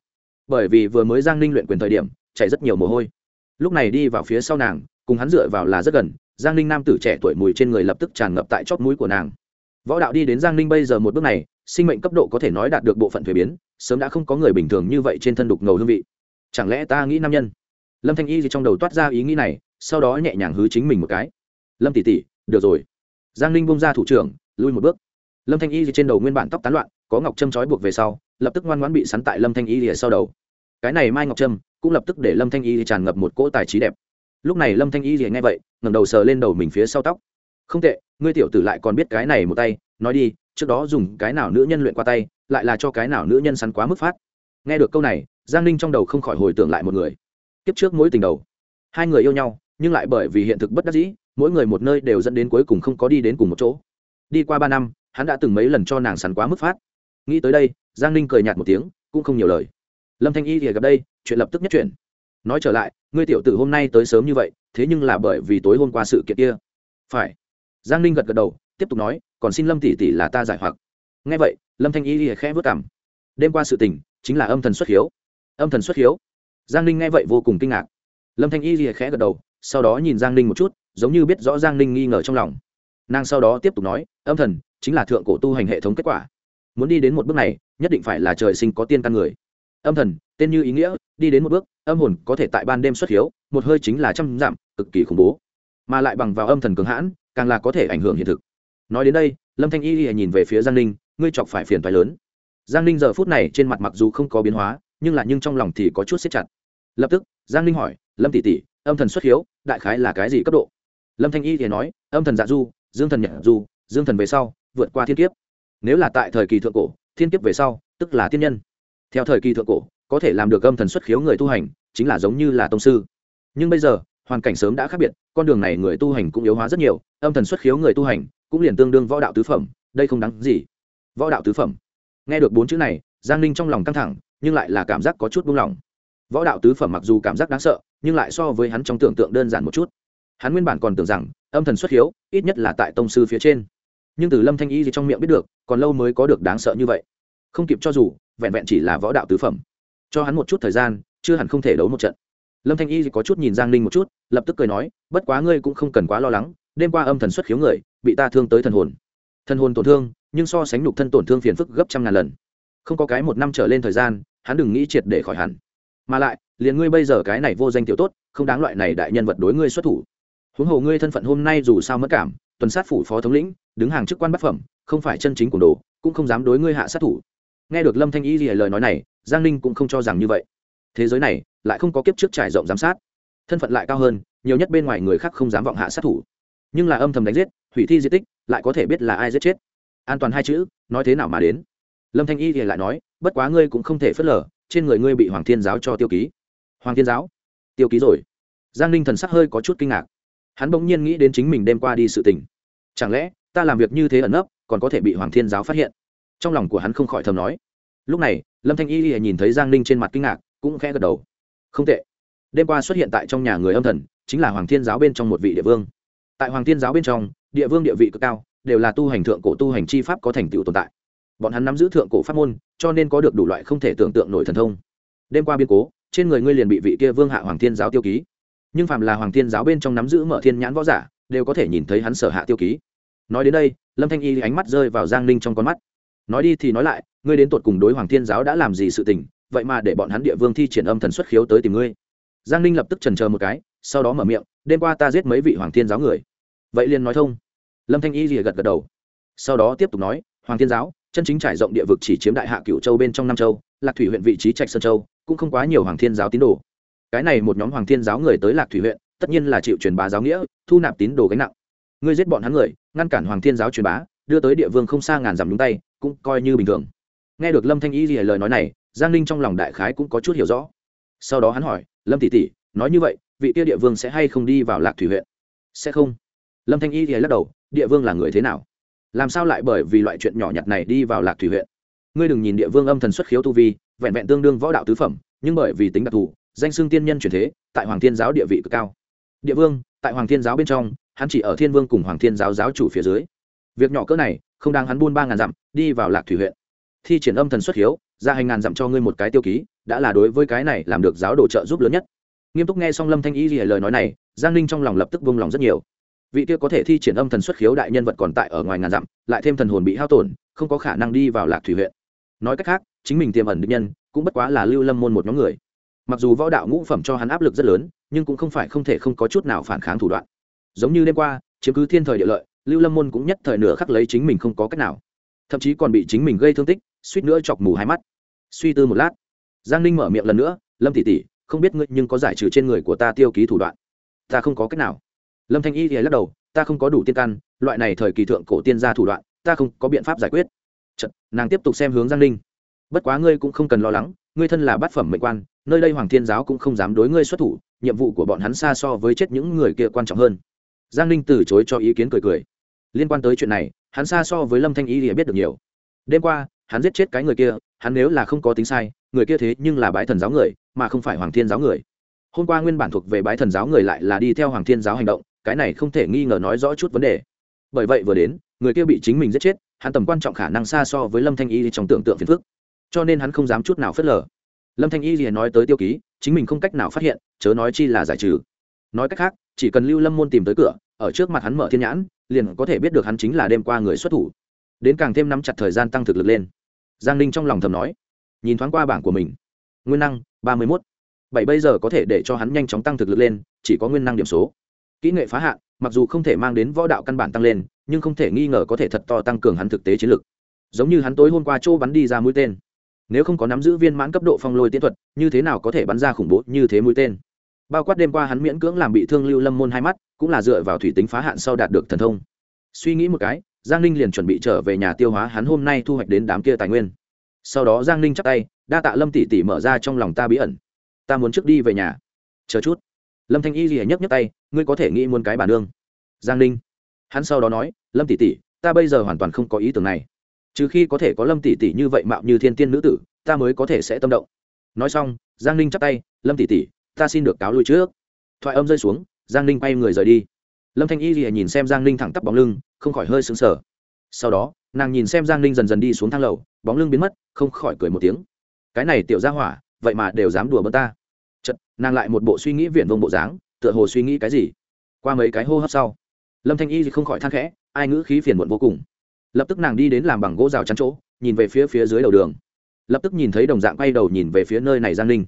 Bởi vì vừa mới giang ninh luyện quyền thời điểm, chảy rất nhiều mồ hôi. Lúc này đi vào phía sau nàng, cùng hắn dựa vào là rất gần, giang ninh nam tử trẻ tuổi mùi trên người lập tức tràn ngập tại chót mũi của nàng. Võ đạo đi đến giang ninh bây giờ một bước này, sinh mệnh cấp độ có thể nói đạt được bộ phận thuế biến, sớm đã không có người bình thường như vậy trên thân đục ngầu hương vị. Chẳng lẽ ta nghĩ nam nhân? Lâm thanh y gì trong đầu toát ra ý nghĩ này, sau đó nhẹ nhàng hứ chính mình một cái. Lâm tỷ tỷ, được rồi. Giang ninh bông ra thủ trưởng, lui một bước lâm thanh y thì trên đầu nguyên bản tóc tán loạn, có ngọc trâm trói buộc về sau, lập tức ngoan ngoãn bị sắn tại lâm thanh y lìa sau đầu. Cái này mai ngọc trâm cũng lập tức để lâm thanh y tràn ngập một cỗ tài trí đẹp. Lúc này lâm thanh y lìa nghe vậy, ngẩng đầu sờ lên đầu mình phía sau tóc. Không tệ, ngươi tiểu tử lại còn biết cái này một tay, nói đi, trước đó dùng cái nào nữ nhân luyện qua tay, lại là cho cái nào nữ nhân sắn quá mức phát. Nghe được câu này, giang ninh trong đầu không khỏi hồi tưởng lại một người. Kiếp trước mỗi tình đầu. Hai người yêu nhau, nhưng lại bởi vì hiện thực bất đắc dĩ, mỗi người một nơi đều dẫn đến cuối cùng không có đi đến cùng một chỗ. Đi qua ba năm hắn đã từng mấy lần cho nàng sắn quá mức phát. Nghĩ tới đây, giang ninh cười nhạt một tiếng, cũng không nhiều lời. Lâm thanh y thì gặp đây, chuyện lập tức nhất chuyển. Nói trở lại, ngươi tiểu tử hôm nay tới sớm như vậy, thế nhưng là bởi vì tối hôm qua sự kiện kia. Phải. Giang ninh gật gật đầu, tiếp tục nói, còn xin lâm tỷ tỷ là ta giải hoặc. Nghe vậy, lâm thanh y thì khẽ vất cảm đêm qua sự tình, chính là âm thần xuất hiếu. Âm thần xuất hiếu. Giang ninh nghe vậy vô cùng kinh ngạc. Lâm thanh y thì khẽ gật đầu, sau đó nhìn giang ninh một chút, giống như biết rõ giang ninh nghi ngờ trong lòng nàng sau đó tiếp tục nói, âm thần, chính là thượng cổ tu hành hệ thống kết quả. Muốn đi đến một bước này, nhất định phải là trời sinh có tiên căn người. Âm thần, tên như ý nghĩa, đi đến một bước, âm hồn có thể tại ban đêm xuất hiếu, một hơi chính là trăm dặm, cực kỳ khủng bố. Mà lại bằng vào âm thần cường hãn, càng là có thể ảnh hưởng hiện thực. Nói đến đây, lâm thanh y nhìn về phía giang ninh, ngươi chọc phải phiền phái lớn. Giang ninh giờ phút này trên mặt mặc dù không có biến hóa, nhưng là nhưng trong lòng thì có chút xếp chặt. Lập tức, giang ninh hỏi, lâm tỷ tỷ, âm thần xuất hiếu, đại khái là cái gì cấp độ? Lâm thanh y thì nói, âm thần dạ du dương thần nhận du dương thần về sau, vượt qua thiên kiếp. Nếu là tại thời kỳ thượng cổ, thiên kiếp về sau, tức là tiên nhân. Theo thời kỳ thượng cổ, có thể làm được âm thần xuất khiếu người tu hành, chính là giống như là tông sư. Nhưng bây giờ, hoàn cảnh sớm đã khác biệt, con đường này người tu hành cũng yếu hóa rất nhiều, âm thần xuất khiếu người tu hành cũng liền tương đương võ đạo tứ phẩm, đây không đáng gì. Võ đạo tứ phẩm. Nghe được bốn chữ này, giang ninh trong lòng căng thẳng, nhưng lại là cảm giác có chút buông lỏng. Võ đạo tứ phẩm mặc dù cảm giác đáng sợ, nhưng lại so với hắn trong tưởng tượng đơn giản một chút hắn nguyên bản còn tưởng rằng âm thần xuất hiếu, ít nhất là tại tông sư phía trên. Nhưng từ lâm thanh y gì trong miệng biết được, còn lâu mới có được đáng sợ như vậy. Không kịp cho dù, vẹn vẹn chỉ là võ đạo tứ phẩm. Cho hắn một chút thời gian, chưa hẳn không thể đấu một trận. Lâm thanh y có chút nhìn giang ninh một chút, lập tức cười nói, bất quá ngươi cũng không cần quá lo lắng, đêm qua âm thần xuất khiếu người, bị ta thương tới thần hồn. Thần hồn tổn thương, nhưng so sánh nhục thân tổn thương phiền phức gấp trăm ngàn lần. Không có cái một năm trở lên thời gian, hắn đừng nghĩ triệt để khỏi hẳn. Mà lại, liền ngươi bây giờ cái này vô danh tiểu tốt, không đáng loại này đại nhân vật đối ngươi xuất thủ huống hồ ngươi thân phận hôm nay dù sao mất cảm, tuần sát phủ phó thống lĩnh, đứng hàng chức quan bát phẩm, không phải chân chính của đồ, cũng không dám đối ngươi hạ sát thủ. Nghe được lâm thanh y lời nói này, giang ninh cũng không cho rằng như vậy. Thế giới này, lại không có kiếp trước trải rộng giám sát. Thân phận lại cao hơn, nhiều nhất bên ngoài người khác không dám vọng hạ sát thủ. Nhưng là âm thầm đánh giết, hủy thi di tích, lại có thể biết là ai giết chết. An toàn hai chữ, nói thế nào mà đến? Lâm thanh y thì lại nói, bất quá ngươi cũng không thể phớt lờ, trên người ngươi bị hoàng thiên giáo cho tiêu ký. Hoàng thiên giáo? Tiêu ký rồi. Giang ninh thần sắc hơi có chút kinh ngạc hắn bỗng nhiên nghĩ đến chính mình đêm qua đi sự tình. Chẳng lẽ, ta làm việc như thế ẩn nấp, còn có thể bị hoàng thiên giáo phát hiện? Trong lòng của hắn không khỏi thầm nói. Lúc này, lâm thanh y nhìn thấy giang ninh trên mặt kinh ngạc, cũng khẽ gật đầu. Không tệ. Đêm qua xuất hiện tại trong nhà người âm thần, chính là hoàng thiên giáo bên trong một vị địa vương. Tại hoàng thiên giáo bên trong, địa vương địa vị cực cao, đều là tu hành thượng cổ tu hành chi pháp có thành tựu tồn tại. Bọn hắn nắm giữ thượng cổ pháp môn, cho nên có được đủ loại không thể tưởng tượng nổi thần thông. Đêm qua biên cố, trên người ngươi liền bị vị kia vương hạ hoàng thiên giáo tiêu ký nhưng phàm là hoàng thiên giáo bên trong nắm giữ mở thiên nhãn võ giả, đều có thể nhìn thấy hắn sở hạ tiêu ký. Nói đến đây, lâm thanh y ánh mắt rơi vào giang ninh trong con mắt. Nói đi thì nói lại, ngươi đến tột cùng đối hoàng thiên giáo đã làm gì sự tình, vậy mà để bọn hắn địa vương thi triển âm thần xuất khiếu tới tìm ngươi. Giang ninh lập tức trần chờ một cái, sau đó mở miệng, đêm qua ta giết mấy vị hoàng thiên giáo người. Vậy liền nói thông. Lâm thanh y rìa gật gật đầu. Sau đó tiếp tục nói, hoàng thiên giáo, chân chính trải rộng địa vực chỉ chiếm đại hạ cựu châu bên trong nam châu, lạc thủy huyện vị trí trạch sơn châu, cũng không quá nhiều hoàng thiên giáo tín đồ cái này một nhóm hoàng thiên giáo người tới lạc thủy huyện, tất nhiên là chịu truyền bá giáo nghĩa, thu nạp tín đồ gánh nặng. Ngươi giết bọn hắn người, ngăn cản hoàng thiên giáo truyền bá, đưa tới địa vương không xa ngàn dặm nhúng tay, cũng coi như bình thường. Nghe được lâm thanh y lời nói này, giang ninh trong lòng đại khái cũng có chút hiểu rõ. Sau đó hắn hỏi, lâm tỷ tỷ, nói như vậy, vị kia địa vương sẽ hay không đi vào lạc thủy huyện? Sẽ không. Lâm thanh y thì lắc đầu, địa vương là người thế nào? Làm sao lại bởi vì loại chuyện nhỏ nhặt này đi vào lạc thủy huyện? Ngươi đừng nhìn địa vương âm thần xuất khiếu tu vi, vẹn vẹn tương đương võ đạo tứ phẩm, nhưng bởi vì tính đặc thù danh xưng tiên nhân truyền thế, tại hoàng thiên giáo địa vị cực cao. Địa vương, tại hoàng thiên giáo bên trong, hắn chỉ ở thiên vương cùng hoàng thiên giáo giáo chủ phía dưới. Việc nhỏ cỡ này, không đang hắn buôn ba ngàn dặm, đi vào lạc thủy huyện. Thi triển âm thần xuất hiếu, ra hành ngàn dặm cho ngươi một cái tiêu ký, đã là đối với cái này làm được giáo đồ trợ giúp lớn nhất. Nghiêm túc nghe xong lâm thanh y lìa lời nói này, giang ninh trong lòng lập tức vung lòng rất nhiều. Vị kia có thể thi triển âm thần xuất khiếu đại nhân vật còn tại ở ngoài ngàn dặm, lại thêm thần hồn bị hao tổn, không có khả năng đi vào lạc thủy huyện. Nói cách khác, chính mình tiềm ẩn định nhân, cũng bất quá là lưu lâm môn một nhóm người mặc dù võ đạo ngũ phẩm cho hắn áp lực rất lớn nhưng cũng không phải không thể không có chút nào phản kháng thủ đoạn. Giống như đêm qua chiếm cứ thiên thời địa lợi lưu lâm môn cũng nhất thời nửa khắc lấy chính mình không có cách nào. Thậm chí còn bị chính mình gây thương tích suýt nữa chọc mù hai mắt. Suy tư một lát giang ninh mở miệng lần nữa lâm tỷ tỷ không biết ngươi nhưng có giải trừ trên người của ta tiêu ký thủ đoạn? Ta không có cách nào. Lâm thanh y thì lắc đầu ta không có đủ tiên căn loại này thời kỳ thượng cổ tiên gia thủ đoạn ta không có biện pháp giải quyết. Chật, nàng tiếp tục xem hướng giang ninh. Bất quá ngươi cũng không cần lo lắng ngươi thân là bát phẩm mệnh quan nơi đây hoàng thiên giáo cũng không dám đối ngươi xuất thủ, nhiệm vụ của bọn hắn xa so với chết những người kia quan trọng hơn. Giang ninh từ chối cho ý kiến cười cười. Liên quan tới chuyện này, hắn xa so với lâm thanh y thì biết được nhiều. Đêm qua, hắn giết chết cái người kia, hắn nếu là không có tính sai, người kia thế nhưng là bái thần giáo người, mà không phải hoàng thiên giáo người. Hôm qua nguyên bản thuộc về bái thần giáo người lại là đi theo hoàng thiên giáo hành động, cái này không thể nghi ngờ nói rõ chút vấn đề. Bởi vậy vừa đến, người kia bị chính mình giết chết, hắn tầm quan trọng khả năng xa so với lâm thanh y trong tưởng tượng phiền phức. Cho nên hắn không dám chút nào phớt lờ lâm thanh y liền nói tới tiêu ký, chính mình không cách nào phát hiện, chớ nói chi là giải trừ. Nói cách khác, chỉ cần lưu lâm môn tìm tới cửa, ở trước mặt hắn mở thiên nhãn, liền có thể biết được hắn chính là đêm qua người xuất thủ. Đến càng thêm nắm chặt thời gian tăng thực lực lên. Giang ninh trong lòng thầm nói, nhìn thoáng qua bảng của mình. Nguyên năng, ba mươi mốt. Bảy bây giờ có thể để cho hắn nhanh chóng tăng thực lực lên, chỉ có nguyên năng điểm số. Kỹ nghệ phá hạn, mặc dù không thể mang đến võ đạo căn bản tăng lên, nhưng không thể nghi ngờ có thể thật to tăng cường hắn thực tế chiến lực. Giống như hắn tối hôm qua chỗ bắn đi ra mũi tên nếu không có nắm giữ viên mãn cấp độ phong lôi tiến thuật, như thế nào có thể bắn ra khủng bố như thế mũi tên? Bao quát đêm qua hắn miễn cưỡng làm bị thương lưu lâm môn hai mắt, cũng là dựa vào thủy tính phá hạn sau đạt được thần thông. Suy nghĩ một cái, giang ninh liền chuẩn bị trở về nhà tiêu hóa hắn hôm nay thu hoạch đến đám kia tài nguyên. Sau đó giang ninh chắp tay, đa tạ lâm tỷ tỷ mở ra trong lòng ta bí ẩn. Ta muốn trước đi về nhà. Chờ chút. Lâm thanh y gì nhấc nhấc tay, ngươi có thể nghĩ muốn cái bản đương giang ninh, hắn sau đó nói, lâm tỷ tỷ, ta bây giờ hoàn toàn không có ý tưởng này trừ khi có thể có lâm tỷ tỷ như vậy mạo như thiên tiên nữ tử, ta mới có thể sẽ tâm động. Nói xong, giang ninh chắp tay, lâm tỷ tỷ, ta xin được cáo lui trước. Thoại âm rơi xuống, giang ninh quay người rời đi. Lâm thanh y thì nhìn xem giang ninh thẳng tắp bóng lưng, không khỏi hơi sững sờ. Sau đó, nàng nhìn xem giang ninh dần dần đi xuống thang lầu, bóng lưng biến mất, không khỏi cười một tiếng. Cái này tiểu ra hỏa, vậy mà đều dám đùa bớt ta. Chật nàng lại một bộ suy nghĩ viển vông bộ dáng, tựa hồ suy nghĩ cái gì. Qua mấy cái hô hấp sau, lâm thanh y không khỏi than khẽ, ai ngữ khí phiền muộn vô cùng lập tức nàng đi đến làm bằng gỗ rào chắn chỗ, nhìn về phía phía dưới đầu đường. Lập tức nhìn thấy đồng dạng quay đầu nhìn về phía nơi này giang ninh.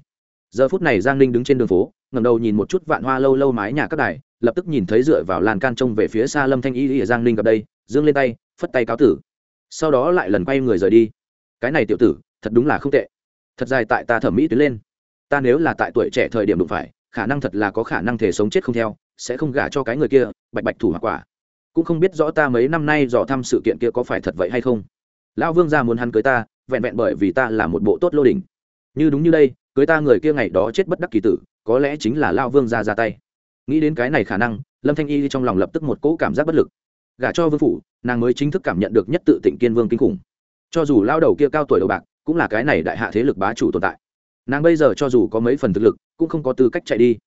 Giờ phút này giang ninh đứng trên đường phố ngầm đầu nhìn một chút vạn hoa lâu lâu mái nhà các đài, lập tức nhìn thấy dựa vào làn can trông về phía xa lâm thanh y ở giang ninh gặp đây dương lên tay, phất tay cáo tử. Sau đó lại lần quay người rời đi. Cái này tiểu tử, thật đúng là không tệ. Thật dài tại ta thẩm mỹ tuyến lên. Ta nếu là tại tuổi trẻ thời điểm đụng phải, khả năng thật là có khả năng thể sống chết không theo, sẽ không gả cho cái người kia, bạch bạch thủ hoặc quả cũng không biết rõ ta mấy năm nay dò thăm sự kiện kia có phải thật vậy hay không. Lão vương gia muốn hắn cưới ta, vẹn vẹn bởi vì ta là một bộ tốt lô đình như đúng như đây, cưới ta người kia ngày đó chết bất đắc kỳ tử, có lẽ chính là Lão vương gia ra tay. Nghĩ đến cái này khả năng, lâm thanh y trong lòng lập tức một cỗ cảm giác bất lực. Gả cho vương phủ, nàng mới chính thức cảm nhận được nhất tự tịnh kiên vương kinh khủng. Cho dù lao đầu kia cao tuổi đầu bạc, cũng là cái này đại hạ thế lực bá chủ tồn tại. Nàng bây giờ cho dù có mấy phần thực lực, cũng không có tư cách chạy đi.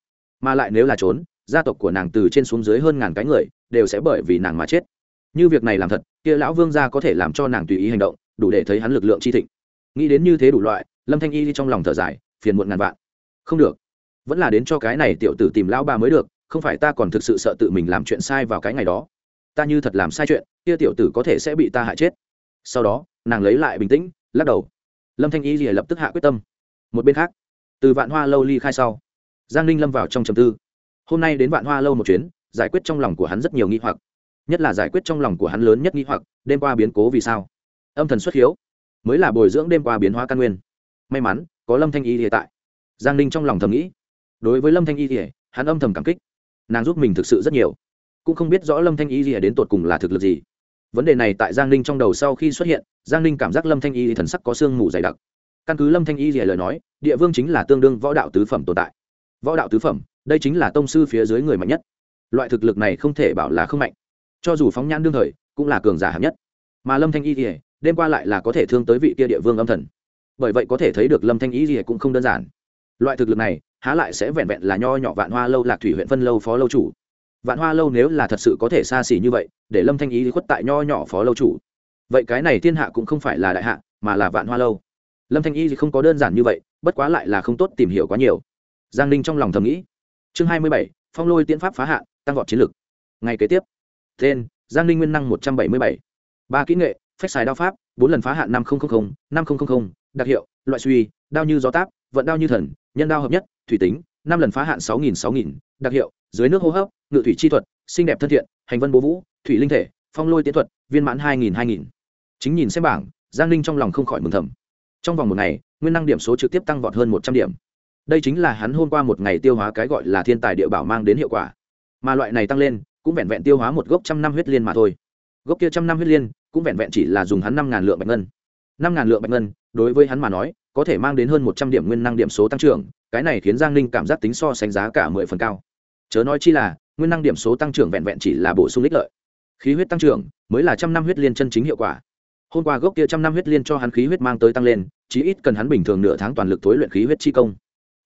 Mà lại nếu là trốn, gia tộc của nàng từ trên xuống dưới hơn ngàn cái người đều sẽ bởi vì nàng mà chết. Như việc này làm thật, kia lão vương gia có thể làm cho nàng tùy ý hành động, đủ để thấy hắn lực lượng chi thịnh. Nghĩ đến như thế đủ loại, lâm thanh y trong lòng thở dài, phiền muộn ngàn vạn. Không được. Vẫn là đến cho cái này tiểu tử tìm lão ba mới được, không phải ta còn thực sự sợ tự mình làm chuyện sai vào cái ngày đó. Ta như thật làm sai chuyện, kia tiểu tử có thể sẽ bị ta hại chết. Sau đó, nàng lấy lại bình tĩnh, lắc đầu. Lâm thanh y rìa lập tức hạ quyết tâm. Một bên khác, từ vạn hoa lâu ly khai sau, giang ninh lâm vào trong trầm tư. Hôm nay đến vạn hoa lâu một chuyến giải quyết trong lòng của hắn rất nhiều nghi hoặc. Nhất là giải quyết trong lòng của hắn lớn nhất nghi hoặc, đêm qua biến cố vì sao? Âm thần xuất hiếu, mới là bồi dưỡng đêm qua biến hóa căn nguyên. May mắn, có lâm thanh y hiện tại. Giang ninh trong lòng thầm nghĩ. Đối với lâm thanh y thì, hắn âm thầm cảm kích. Nàng giúp mình thực sự rất nhiều. Cũng không biết rõ lâm thanh y gì đến tột cùng là thực lực gì. Vấn đề này tại giang ninh trong đầu sau khi xuất hiện, giang ninh cảm giác lâm thanh y thần sắc có sương mù dày đặc. Căn cứ lâm thanh y gì lời nói, địa vương chính là tương đương võ đạo tứ phẩm tồn tại. Võ đạo tứ phẩm, đây chính là tông sư phía dưới người mạnh nhất loại thực lực này không thể bảo là không mạnh. Cho dù phóng nhãn đương thời, cũng là cường giả hạng nhất. Mà lâm thanh y thì, đêm qua lại là có thể thương tới vị kia địa vương âm thần. Bởi vậy có thể thấy được lâm thanh y thì cũng không đơn giản. Loại thực lực này, há lại sẽ vẹn vẹn là nho nhỏ vạn hoa lâu lạc thủy huyện phân lâu phó lâu chủ. Vạn hoa lâu nếu là thật sự có thể xa xỉ như vậy, để lâm thanh y khuất tại nho nhỏ phó lâu chủ. Vậy cái này thiên hạ cũng không phải là đại hạ, mà là vạn hoa lâu. Lâm thanh y thì không có đơn giản như vậy, bất quá lại là không tốt tìm hiểu quá nhiều. Giang ninh trong lòng thầm nghĩ. Chương hai mươi bảy, phong lôi tiễn pháp phá hạ tăng vọt chiến lực ngày kế tiếp, tên, giang ninh nguyên năng một trăm bảy mươi bảy. Ba kỹ nghệ, phách xài đao pháp, bốn lần phá hạn năm nghìn năm nghìn đặc hiệu, loại suy, đao như gió táp, vận đao như thần, nhân đao hợp nhất, thủy tính, năm lần phá hạn sáu nghìn sáu nghìn, đặc hiệu, dưới nước hô hấp, ngự thủy chi thuật, xinh đẹp thân thiện, hành vân bố vũ, thủy linh thể, phong lôi tiến thuật, viên mãn hai nghìn hai nghìn. Chính nhìn xem bảng, giang ninh trong lòng không khỏi mừng thầm. Trong vòng một ngày, nguyên năng điểm số trực tiếp tăng vọt hơn một trăm điểm. Đây chính là hắn hôm qua một ngày tiêu hóa cái gọi là thiên tài địa bảo mang đến hiệu quả mà loại này tăng lên cũng vẹn vẹn tiêu hóa một gốc trăm năm huyết liên mà thôi. Gốc kia trăm năm huyết liên cũng vẹn vẹn chỉ là dùng hắn năm ngàn lượng bạch ngân. Năm ngàn lượng bạch ngân, đối với hắn mà nói, có thể mang đến hơn một trăm điểm nguyên năng điểm số tăng trưởng, cái này khiến giang ninh cảm giác tính so sánh giá cả mười phần cao. Chớ nói chi là, nguyên năng điểm số tăng trưởng vẹn vẹn chỉ là bổ sung ích lợi. Khí huyết tăng trưởng mới là trăm năm huyết liên chân chính hiệu quả. Hôm qua gốc kia trăm năm huyết liên cho hắn khí huyết mang tới tăng lên, chí ít cần hắn bình thường nửa tháng toàn lực tối luyện khí huyết chi công.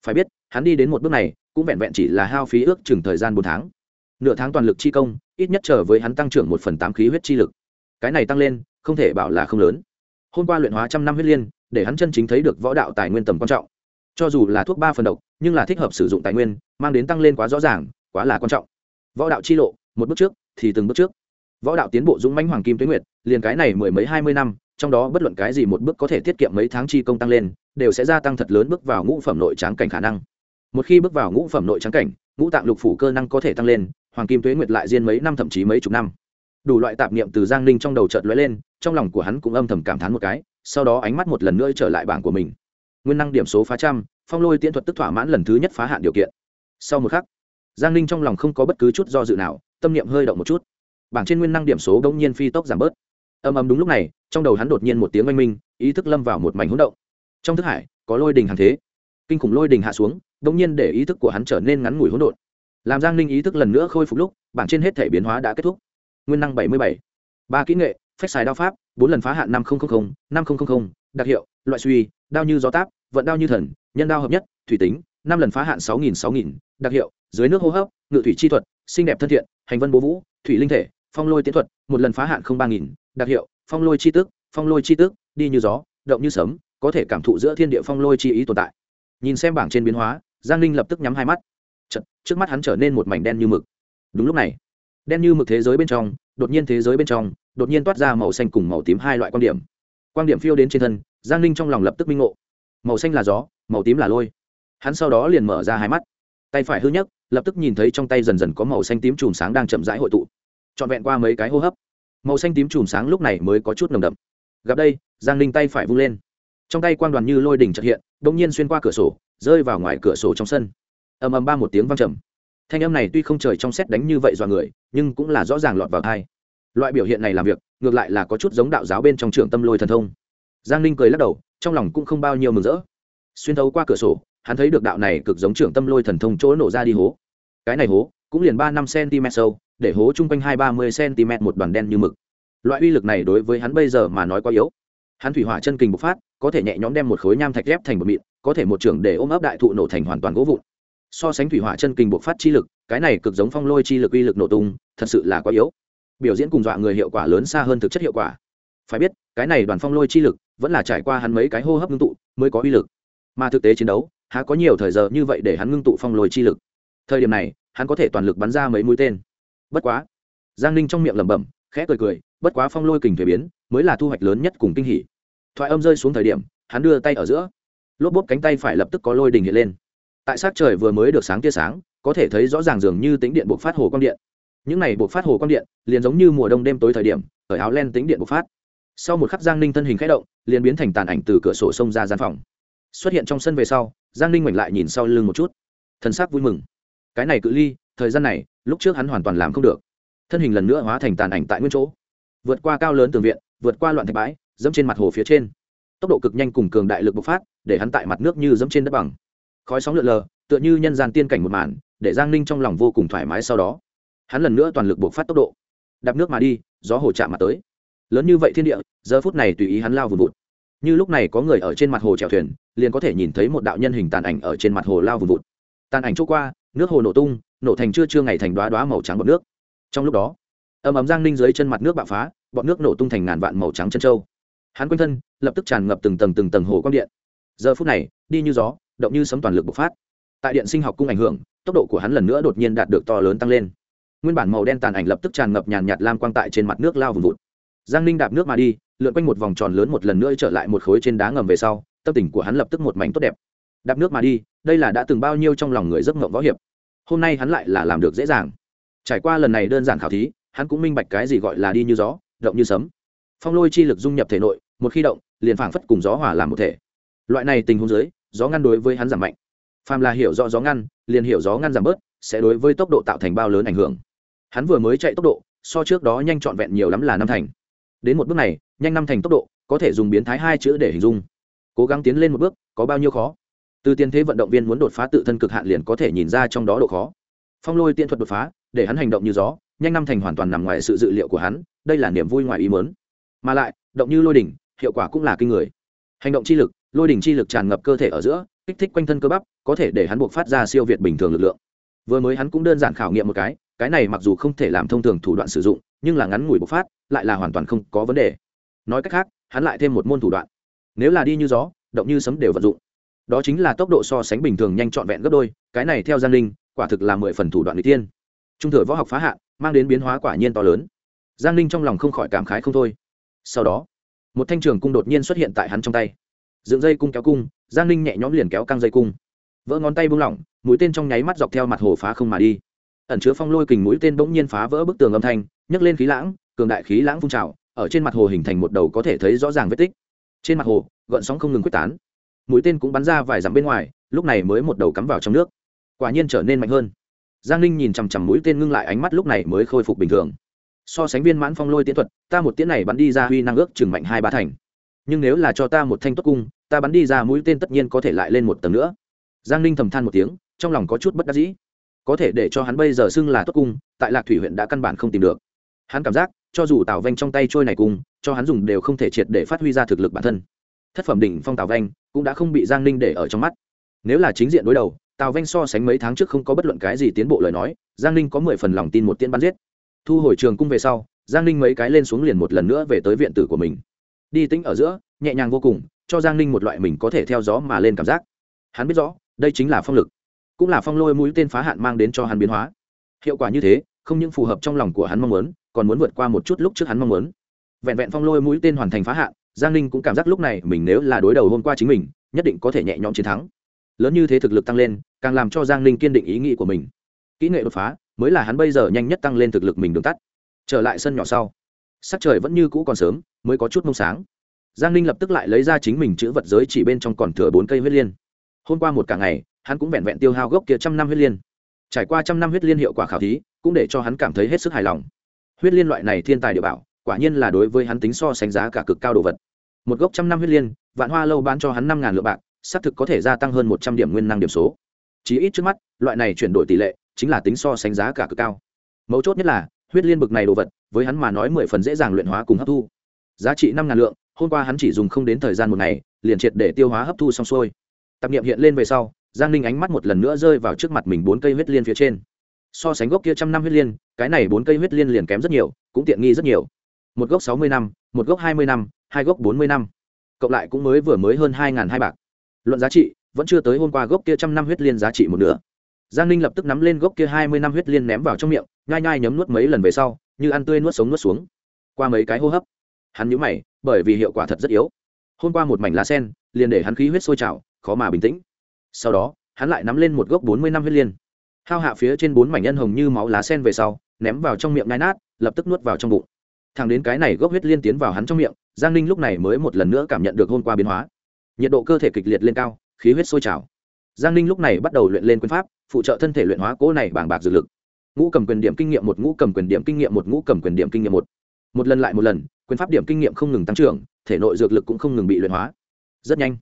Phải biết, hắn đi đến một bước này, cũng vẹn vẹn chỉ là hao phí ước chừng thời gian bốn tháng nửa tháng toàn lực chi công, ít nhất trở với hắn tăng trưởng một phần tám khí huyết chi lực. Cái này tăng lên, không thể bảo là không lớn. Hôm qua luyện hóa trăm năm huyết liên, để hắn chân chính thấy được võ đạo tài nguyên tầm quan trọng. Cho dù là thuốc ba phần độc, nhưng là thích hợp sử dụng tài nguyên, mang đến tăng lên quá rõ ràng, quá là quan trọng. Võ đạo chi lộ, một bước trước, thì từng bước trước. Võ đạo tiến bộ dũng mãnh hoàng kim tuyến nguyệt, liền cái này mười mấy hai mươi năm, trong đó bất luận cái gì một bước có thể tiết kiệm mấy tháng chi công tăng lên, đều sẽ gia tăng thật lớn bước vào ngũ phẩm nội tráng cảnh khả năng. Một khi bước vào ngũ phẩm nội tráng cảnh, ngũ tạng lục phủ cơ năng có thể tăng lên hoàng kim tuế nguyệt lại diên mấy năm thậm chí mấy chục năm. Đủ loại tạp niệm từ giang ninh trong đầu chợt lóe lên, trong lòng của hắn cũng âm thầm cảm thán một cái, sau đó ánh mắt một lần nữa trở lại bảng của mình. Nguyên năng điểm số phá trăm, phong lôi tiễn thuật tức thỏa mãn lần thứ nhất phá hạn điều kiện. Sau một khắc, giang ninh trong lòng không có bất cứ chút do dự nào, tâm niệm hơi động một chút. Bảng trên nguyên năng điểm số đ ỗ n g nhiên phi tốc giảm bớt. Âm ầm đúng lúc này, trong đầu hắn đột nhiên một tiếng oanh minh, ý thức lâm vào một mảnh hỗn động. Trong thức hải, có lôi đình hàng thế. Kinh khủng lôi đình hạ xuống đ ỗ n g nhiên để ý thức của hắn trở nên ngắn ngủi hỗn độn làm giang ninh ý thức lần nữa khôi phục lúc, bảng trên hết thể biến hóa đã kết thúc. Nguyên năng bảy mươi bảy. Ba kỹ nghệ phép xài đao pháp, bốn lần phá hạn năm nghìn năm nghìn đặc hiệu, loại suy, đao như gió táp, vận đao như thần, nhân đao hợp nhất, thủy tính, năm lần phá hạn sáu nghìn sáu nghìn, đặc hiệu, dưới nước hô hấp, ngự thủy chi thuật, xinh đẹp thân thiện, hành vân bố vũ, thủy linh thể, phong lôi tiến thuật, một lần phá hạn không ba nghìn, đặc hiệu, phong lôi chi tước, phong lôi chi tước, đi như gió, động như sấm, có thể cảm thụ giữa thiên địa phong lôi chi ý tồn tại. Nhìn xem bảng trên biến hóa, giang ninh lập tức nhắm hai mắt trước mắt hắn trở nên một mảnh đen như mực. Đúng lúc này, đen như mực thế giới bên trong, đột nhiên thế giới bên trong, đột nhiên toát ra màu xanh cùng màu tím hai loại quan điểm. Quan điểm phiêu đến trên thân, giang ninh trong lòng lập tức minh ngộ. Màu xanh là gió, màu tím là lôi. Hắn sau đó liền mở ra hai mắt. Tay phải hư nhất lập tức nhìn thấy trong tay dần dần có màu xanh tím chùm sáng đang chậm rãi hội tụ. Trọn vẹn qua mấy cái hô hấp, màu xanh tím chùm sáng lúc này mới có chút nồng đậm. Gặp đây, giang ninh tay phải vung lên. Trong tay quang đoàn như lôi đỉnh trật hiện đ ỗ n g nhiên xuyên qua cửa sổ, rơi vào ngoài cửa sổ trong sân ầm ầm ba một tiếng vang trầm. Thanh âm này tuy không trời trong xét đánh như vậy dọa người, nhưng cũng là rõ ràng lọt vào thai loại biểu hiện này làm việc, ngược lại là có chút giống đạo giáo bên trong trường tâm lôi thần thông. Giang ninh cười lắc đầu, trong lòng cũng không bao nhiêu mừng rỡ. Xuyên thấu qua cửa sổ, hắn thấy được đạo này cực giống trưởng tâm lôi thần thông chỗ nổ ra đi hố. Cái này hố, cũng liền ba năm cm sâu, để hố chung quanh hai ba mươi cm một đoàn đen như mực. Loại uy lực này đối với hắn bây giờ mà nói quá yếu. Hắn thủy hỏa chân kình bộc phát, có thể nhẹ nhõm đem một khối nham thạch ghép thành một mịn, có thể một trưởng để ôm ấp đại thụ nổ thành hoàn toàn gỗ vụn so sánh thủy hỏa chân kình bộc phát chi lực, cái này cực giống phong lôi chi lực uy lực nổ tung, thật sự là quá yếu. Biểu diễn cùng dọa người hiệu quả lớn xa hơn thực chất hiệu quả. Phải biết, cái này đoàn phong lôi chi lực vẫn là trải qua hắn mấy cái hô hấp ngưng tụ mới có uy lực. Mà thực tế chiến đấu, há có nhiều thời giờ như vậy để hắn ngưng tụ phong lôi chi lực. Thời điểm này, hắn có thể toàn lực bắn ra mấy mũi tên. Bất quá, giang ninh trong miệng lẩm bẩm, khẽ cười cười, bất quá phong lôi kình thuế biến, mới là thu hoạch lớn nhất cùng kinh hỉ. Thoại âm rơi xuống thời điểm, hắn đưa tay ở giữa. Lốp bốp cánh tay phải lập tức có lôi đình hiện lên tại sát trời vừa mới được sáng tia sáng, có thể thấy rõ ràng dường như tính điện buộc phát hồ quang điện. Những này buộc phát hồ quang điện, liền giống như mùa đông đêm tối thời điểm ở áo len tính điện buộc phát. Sau một khắc giang ninh thân hình k h ẽ động, liền biến thành tàn ảnh từ cửa sổ sông ra gian phòng. Xuất hiện trong sân về sau, giang ninh mảnh lại nhìn sau lưng một chút. Thân xác vui mừng. Cái này cự ly, thời gian này, lúc trước hắn hoàn toàn làm không được. Thân hình lần nữa hóa thành tàn ảnh tại nguyên chỗ. Vượt qua cao lớn tường viện, vượt qua loạn thạch bãi, dẫm trên mặt hồ phía trên. Tốc độ cực nhanh cùng cường đại lực bộc phát, để hắn tại mặt nước như dẫm trên đất bằng khói sóng lượn lờ, tựa như nhân gian tiên cảnh một màn, để giang ninh trong lòng vô cùng thoải mái sau đó. Hắn lần nữa toàn lực buộc phát tốc độ. Đạp nước mà đi, gió hồ chạm mặt tới. Lớn như vậy thiên địa, giờ phút này tùy ý hắn lao vùn vụt. Như lúc này có người ở trên mặt hồ chèo thuyền, liền có thể nhìn thấy một đạo nhân hình tàn ảnh ở trên mặt hồ lao vùn vụt. Tàn ảnh chỗ qua, nước hồ nổ tung, nổ thành chưa chưa ngày thành đoá đoá màu trắng bọt nước. Trong lúc đó, ầm ầm giang ninh dưới chân mặt nước bạo phá, bọt nước nổ tung thành ngàn vạn màu trắng chân trâu hắn quanh thân, lập tức tràn ngập từng tầng từng tầng hồ quang điện. Giờ phút này, đi như gió động như sấm toàn lực bộc phát. Tại điện sinh học cung ảnh hưởng, tốc độ của hắn lần nữa đột nhiên đạt được to lớn tăng lên. Nguyên bản màu đen tàn ảnh lập tức tràn ngập nhàn nhạt lam quang tại trên mặt nước lao vùng vụt. Giang ninh đạp nước mà đi, lượn quanh một vòng tròn lớn một lần nữa trở lại một khối trên đá ngầm về sau, tâm tình của hắn lập tức một mảnh tốt đẹp. Đạp nước mà đi, đây là đã từng bao nhiêu trong lòng người giấc ngộng võ hiệp. Hôm nay hắn lại là làm được dễ dàng. Trải qua lần này đơn giản khảo thí, hắn cũng minh bạch cái gì gọi là đi như gió, động như sấm. Phong lôi chi lực dung nhập thể nội, một khi động, liền phảng phất cùng gió hỏa làm một thể. Loại này tình huống dưới gió ngăn đối với hắn giảm mạnh. Phàm là hiểu rõ gió ngăn, liền hiểu gió ngăn giảm bớt, sẽ đối với tốc độ tạo thành bao lớn ảnh hưởng. Hắn vừa mới chạy tốc độ, so trước đó nhanh trọn vẹn nhiều lắm là năm thành. Đến một bước này, nhanh năm thành tốc độ, có thể dùng biến thái hai chữ để hình dung. Cố gắng tiến lên một bước, có bao nhiêu khó? Từ tiền thế vận động viên muốn đột phá tự thân cực hạn liền có thể nhìn ra trong đó độ khó. Phong lôi tiên thuật đột phá, để hắn hành động như gió, nhanh năm thành hoàn toàn nằm ngoài sự dự liệu của hắn, đây là niềm vui ngoài ý mớn mà lại, động như lôi đỉnh, hiệu quả cũng là kinh người. Hành động chi lực lôi đỉnh chi lực tràn ngập cơ thể ở giữa, kích thích quanh thân cơ bắp, có thể để hắn buộc phát ra siêu việt bình thường lực lượng. Vừa mới hắn cũng đơn giản khảo nghiệm một cái cái này mặc dù không thể làm thông thường thủ đoạn sử dụng, nhưng là ngắn ngủi bộc phát, lại là hoàn toàn không có vấn đề. Nói cách khác, hắn lại thêm một môn thủ đoạn. Nếu là đi như gió, động như sấm đều vận dụng. Đó chính là tốc độ so sánh bình thường nhanh trọn vẹn gấp đôi, cái này theo giang linh, quả thực là mười phần thủ đoạn n g tiên trung thừa võ học phá hạn, mang đến biến hóa quả nhiên to lớn. Giang linh trong lòng không khỏi cảm khái không thôi. Sau đó, một thanh trường cung đột nhiên xuất hiện tại hắn trong tay dựng dây cung kéo cung, giang ninh nhẹ nhõm liền kéo căng dây cung. Vỡ ngón tay buông lỏng, mũi tên trong nháy mắt dọc theo mặt hồ phá không mà đi. Ẩn chứa phong lôi kình mũi tên bỗng nhiên phá vỡ bức tường âm thanh, nhấc lên khí lãng, cường đại khí lãng phun trào, ở trên mặt hồ hình thành một đầu có thể thấy rõ ràng vết tích. Trên mặt hồ, gợn sóng không ngừng quyết tán. Mũi tên cũng bắn ra vài dặm bên ngoài, lúc này mới một đầu cắm vào trong nước. Quả nhiên trở nên mạnh hơn. Giang ninh nhìn chằm chằm mũi tên ngưng lại ánh mắt lúc này mới khôi phục bình thường. So sánh viên mãn phong lôi tiến thuật, ta một tiến này bắn đi ra huy năng ước chừng mạnh hai ba thành nhưng nếu là cho ta một thanh tốt cung, ta bắn đi ra mũi tên tất nhiên có thể lại lên một tầng nữa. Giang ninh thầm than một tiếng, trong lòng có chút bất đắc dĩ. Có thể để cho hắn bây giờ xưng là tốt cung, tại lạc thủy huyện đã căn bản không tìm được. Hắn cảm giác, cho dù tào vanh trong tay trôi này cung, cho hắn dùng đều không thể triệt để phát huy ra thực lực bản thân. Thất phẩm đỉnh phong tào vanh cũng đã không bị giang ninh để ở trong mắt. Nếu là chính diện đối đầu, tào vanh so sánh mấy tháng trước không có bất luận cái gì tiến bộ lời nói, giang ninh có mười phần lòng tin một tiên bắn giết. Thu hồi trường cung về sau, giang ninh mấy cái lên xuống liền một lần nữa về tới viện tử của mình đi tính ở giữa, nhẹ nhàng vô cùng, cho giang ninh một loại mình có thể theo gió mà lên cảm giác. Hắn biết rõ, đây chính là phong lực, cũng là phong lôi mũi tên phá hạn mang đến cho hắn biến hóa. Hiệu quả như thế, không những phù hợp trong lòng của hắn mong muốn, còn muốn vượt qua một chút lúc trước hắn mong muốn. Vẹn vẹn phong lôi mũi tên hoàn thành phá hạn, giang ninh cũng cảm giác lúc này mình nếu là đối đầu hôm qua chính mình, nhất định có thể nhẹ nhõm chiến thắng. Lớn như thế thực lực tăng lên, càng làm cho giang ninh kiên định ý nghĩ của mình. Kỹ nghệ đột phá, mới là hắn bây giờ nhanh nhất tăng lên thực lực mình đường tắt. Trở lại sân nhỏ sau sắc trời vẫn như cũ còn sớm, mới có chút mông sáng. Giang ninh lập tức lại lấy ra chính mình chữ vật giới chỉ bên trong còn thừa bốn cây huyết liên. Hôm qua một cả ngày, hắn cũng vẹn vẹn tiêu hao gốc kia trăm năm huyết liên. Trải qua trăm năm huyết liên hiệu quả khảo thí, cũng để cho hắn cảm thấy hết sức hài lòng. Huyết liên loại này thiên tài địa bảo, quả nhiên là đối với hắn tính so sánh giá cả cực cao đồ vật. Một gốc trăm năm huyết liên, vạn hoa lâu bán cho hắn năm ngàn lượng bạc, xác thực có thể gia tăng hơn một trăm điểm nguyên năng điểm số. Chí ít trước mắt, loại này chuyển đổi tỷ lệ, chính là tính so sánh giá cả cực cao. Mấu chốt nhất là huyết liên bực này đồ vật, với hắn mà nói mười phần dễ dàng luyện hóa cùng hấp thu. Giá trị năm ngàn lượng, hôm qua hắn chỉ dùng không đến thời gian một ngày, liền triệt để tiêu hóa hấp thu xong xuôi. Tập niệm hiện lên về sau, giang ninh ánh mắt một lần nữa rơi vào trước mặt mình bốn cây huyết liên phía trên. So sánh gốc kia trăm năm huyết liên, cái này bốn cây huyết liên liền kém rất nhiều, cũng tiện nghi rất nhiều. Một gốc sáu mươi năm, một gốc hai mươi năm, hai gốc bốn mươi năm. Cộng lại cũng mới vừa mới hơn hai hai bạc. Luận giá trị, vẫn chưa tới hôm qua gốc kia trăm năm huyết liên giá trị một nửa. Giang ninh lập tức nắm lên gốc kia hai mươi năm huyết liên ném vào trong miệng nhai nhai nhấm nuốt mấy lần về sau, như ăn tươi nuốt sống nuốt xuống. Qua mấy cái hô hấp, hắn nhũ mày, bởi vì hiệu quả thật rất yếu. Hôm qua một mảnh lá sen, liền để hắn khí huyết sôi trào, khó mà bình tĩnh. Sau đó, hắn lại nắm lên một gốc bốn mươi năm huyết liên. Hao hạ phía trên bốn mảnh nhân hồng như máu lá sen về sau, ném vào trong miệng ngai nát, lập tức nuốt vào trong bụng. Thằng đến cái này gốc huyết liên tiến vào hắn trong miệng, giang ninh lúc này mới một lần nữa cảm nhận được hôm qua biến hóa. Nhiệt độ cơ thể kịch liệt lên cao, khí huyết sôi trào. Giang ninh lúc này bắt đầu luyện lên quyền pháp, phụ trợ thân thể luyện hóa cỗ này bàng bạc dược lực ngũ cầm quyền điểm kinh nghiệm một, ngũ cầm quyền điểm kinh nghiệm một, ngũ cầm quyền điểm kinh nghiệm một. Một lần lại một lần, quyền pháp điểm kinh nghiệm không ngừng tăng trưởng, thể nội dược lực cũng không ngừng bị luyện hóa. Rất nhanh,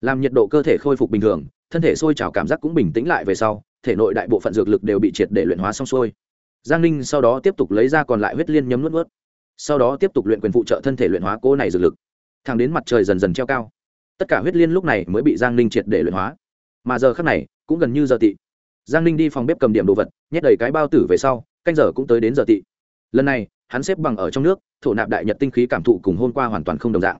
làm nhiệt độ cơ thể khôi phục bình thường, thân thể sôi trào cảm giác cũng bình tĩnh lại về sau, thể nội đại bộ phận dược lực đều bị triệt để luyện hóa xong xuôi. Giang ninh sau đó tiếp tục lấy ra còn lại huyết liên nhấm nuốt nuốt. Sau đó tiếp tục luyện quyền phụ trợ thân thể luyện hóa cố này dược lực. Thẳng đến mặt trời dần dần treo cao, tất cả huyết liên lúc này mới bị giang ninh triệt để luyện hóa. Mà giờ khác này, cũng gần như giờ tị giang ninh đi phòng bếp cầm điểm đồ vật, nhét đầy cái bao tử về sau, canh giờ cũng tới đến giờ tị. Lần này, hắn xếp bằng ở trong nước, thổ nạp đại nhật tinh khí cảm thụ cùng hôm qua hoàn toàn không đồng dạng.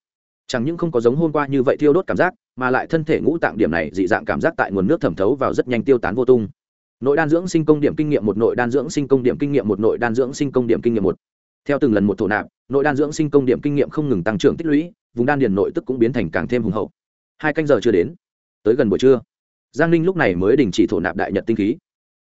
Chẳng những không có giống hôm qua như vậy thiêu đốt cảm giác, mà lại thân thể ngũ tạng điểm này dị dạng cảm giác tại nguồn nước thẩm thấu vào rất nhanh tiêu tán vô tung. Nội đan dưỡng sinh công điểm kinh nghiệm một, nội đan dưỡng sinh công điểm kinh nghiệm một, nội đan dưỡng sinh công điểm kinh nghiệm một. Theo từng lần một thổ nạp, nội đan dưỡng sinh công điểm kinh nghiệm không ngừng tăng trưởng tích lũy, vùng đan điền nội tức cũng biến thành càng thêm hùng hậu. Hai canh giờ chưa đến, tới gần buổi trưa giang ninh lúc này mới đình chỉ thổ nạp đại nhật tinh khí.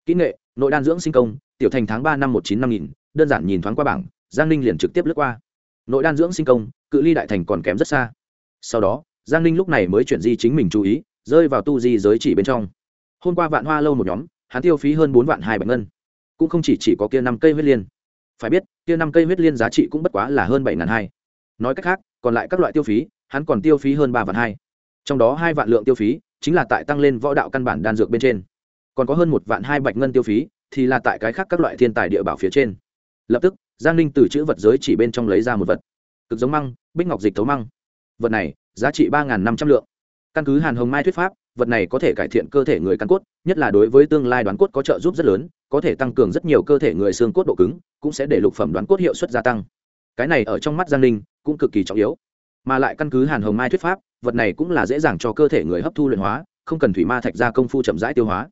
Kỹ nghệ nội đan dưỡng sinh công tiểu thành tháng ba năm một chín năm nghìn đơn giản nhìn thoáng qua bảng giang ninh liền trực tiếp lướt qua. Nội đan dưỡng sinh công cự ly đại thành còn kém rất xa. Sau đó giang ninh lúc này mới chuyển di chính mình chú ý rơi vào tu di giới chỉ bên trong. Hôm qua vạn hoa lâu một nhóm hắn tiêu phí hơn bốn vạn hai bạch ngân. Cũng không chỉ, chỉ có kia năm cây huyết liên. Phải biết kia năm cây huyết liên giá trị cũng bất quá là hơn bảy ngàn hai. Nói cách khác còn lại các loại tiêu phí hắn còn tiêu phí hơn ba vạn hai. Trong đó hai vạn lượng tiêu phí chính là tại tăng lên võ đạo căn bản đan dược bên trên. Còn có hơn một vạn hai bạch ngân tiêu phí, thì là tại cái khác các loại thiên tài địa bảo phía trên. Lập tức, giang ninh từ chữ vật giới chỉ bên trong lấy ra một vật. Cực giống măng, bích ngọc dịch thấu măng. Vật này, giá trị ba năm trăm lượng. Căn cứ hàn hồng mai thuyết pháp, vật này có thể cải thiện cơ thể người căn cốt, nhất là đối với tương lai đoán cốt có trợ giúp rất lớn, có thể tăng cường rất nhiều cơ thể người xương cốt độ cứng, cũng sẽ để lục phẩm đoán cốt hiệu suất gia tăng. Cái này ở trong mắt giang ninh cũng cực kỳ trọng yếu. Mà lại căn cứ hàn hồng mai thuyết pháp vật này cũng là dễ dàng cho cơ thể người hấp thu luyện hóa, không cần thủy ma thạch ra công phu chậm rãi tiêu hóa.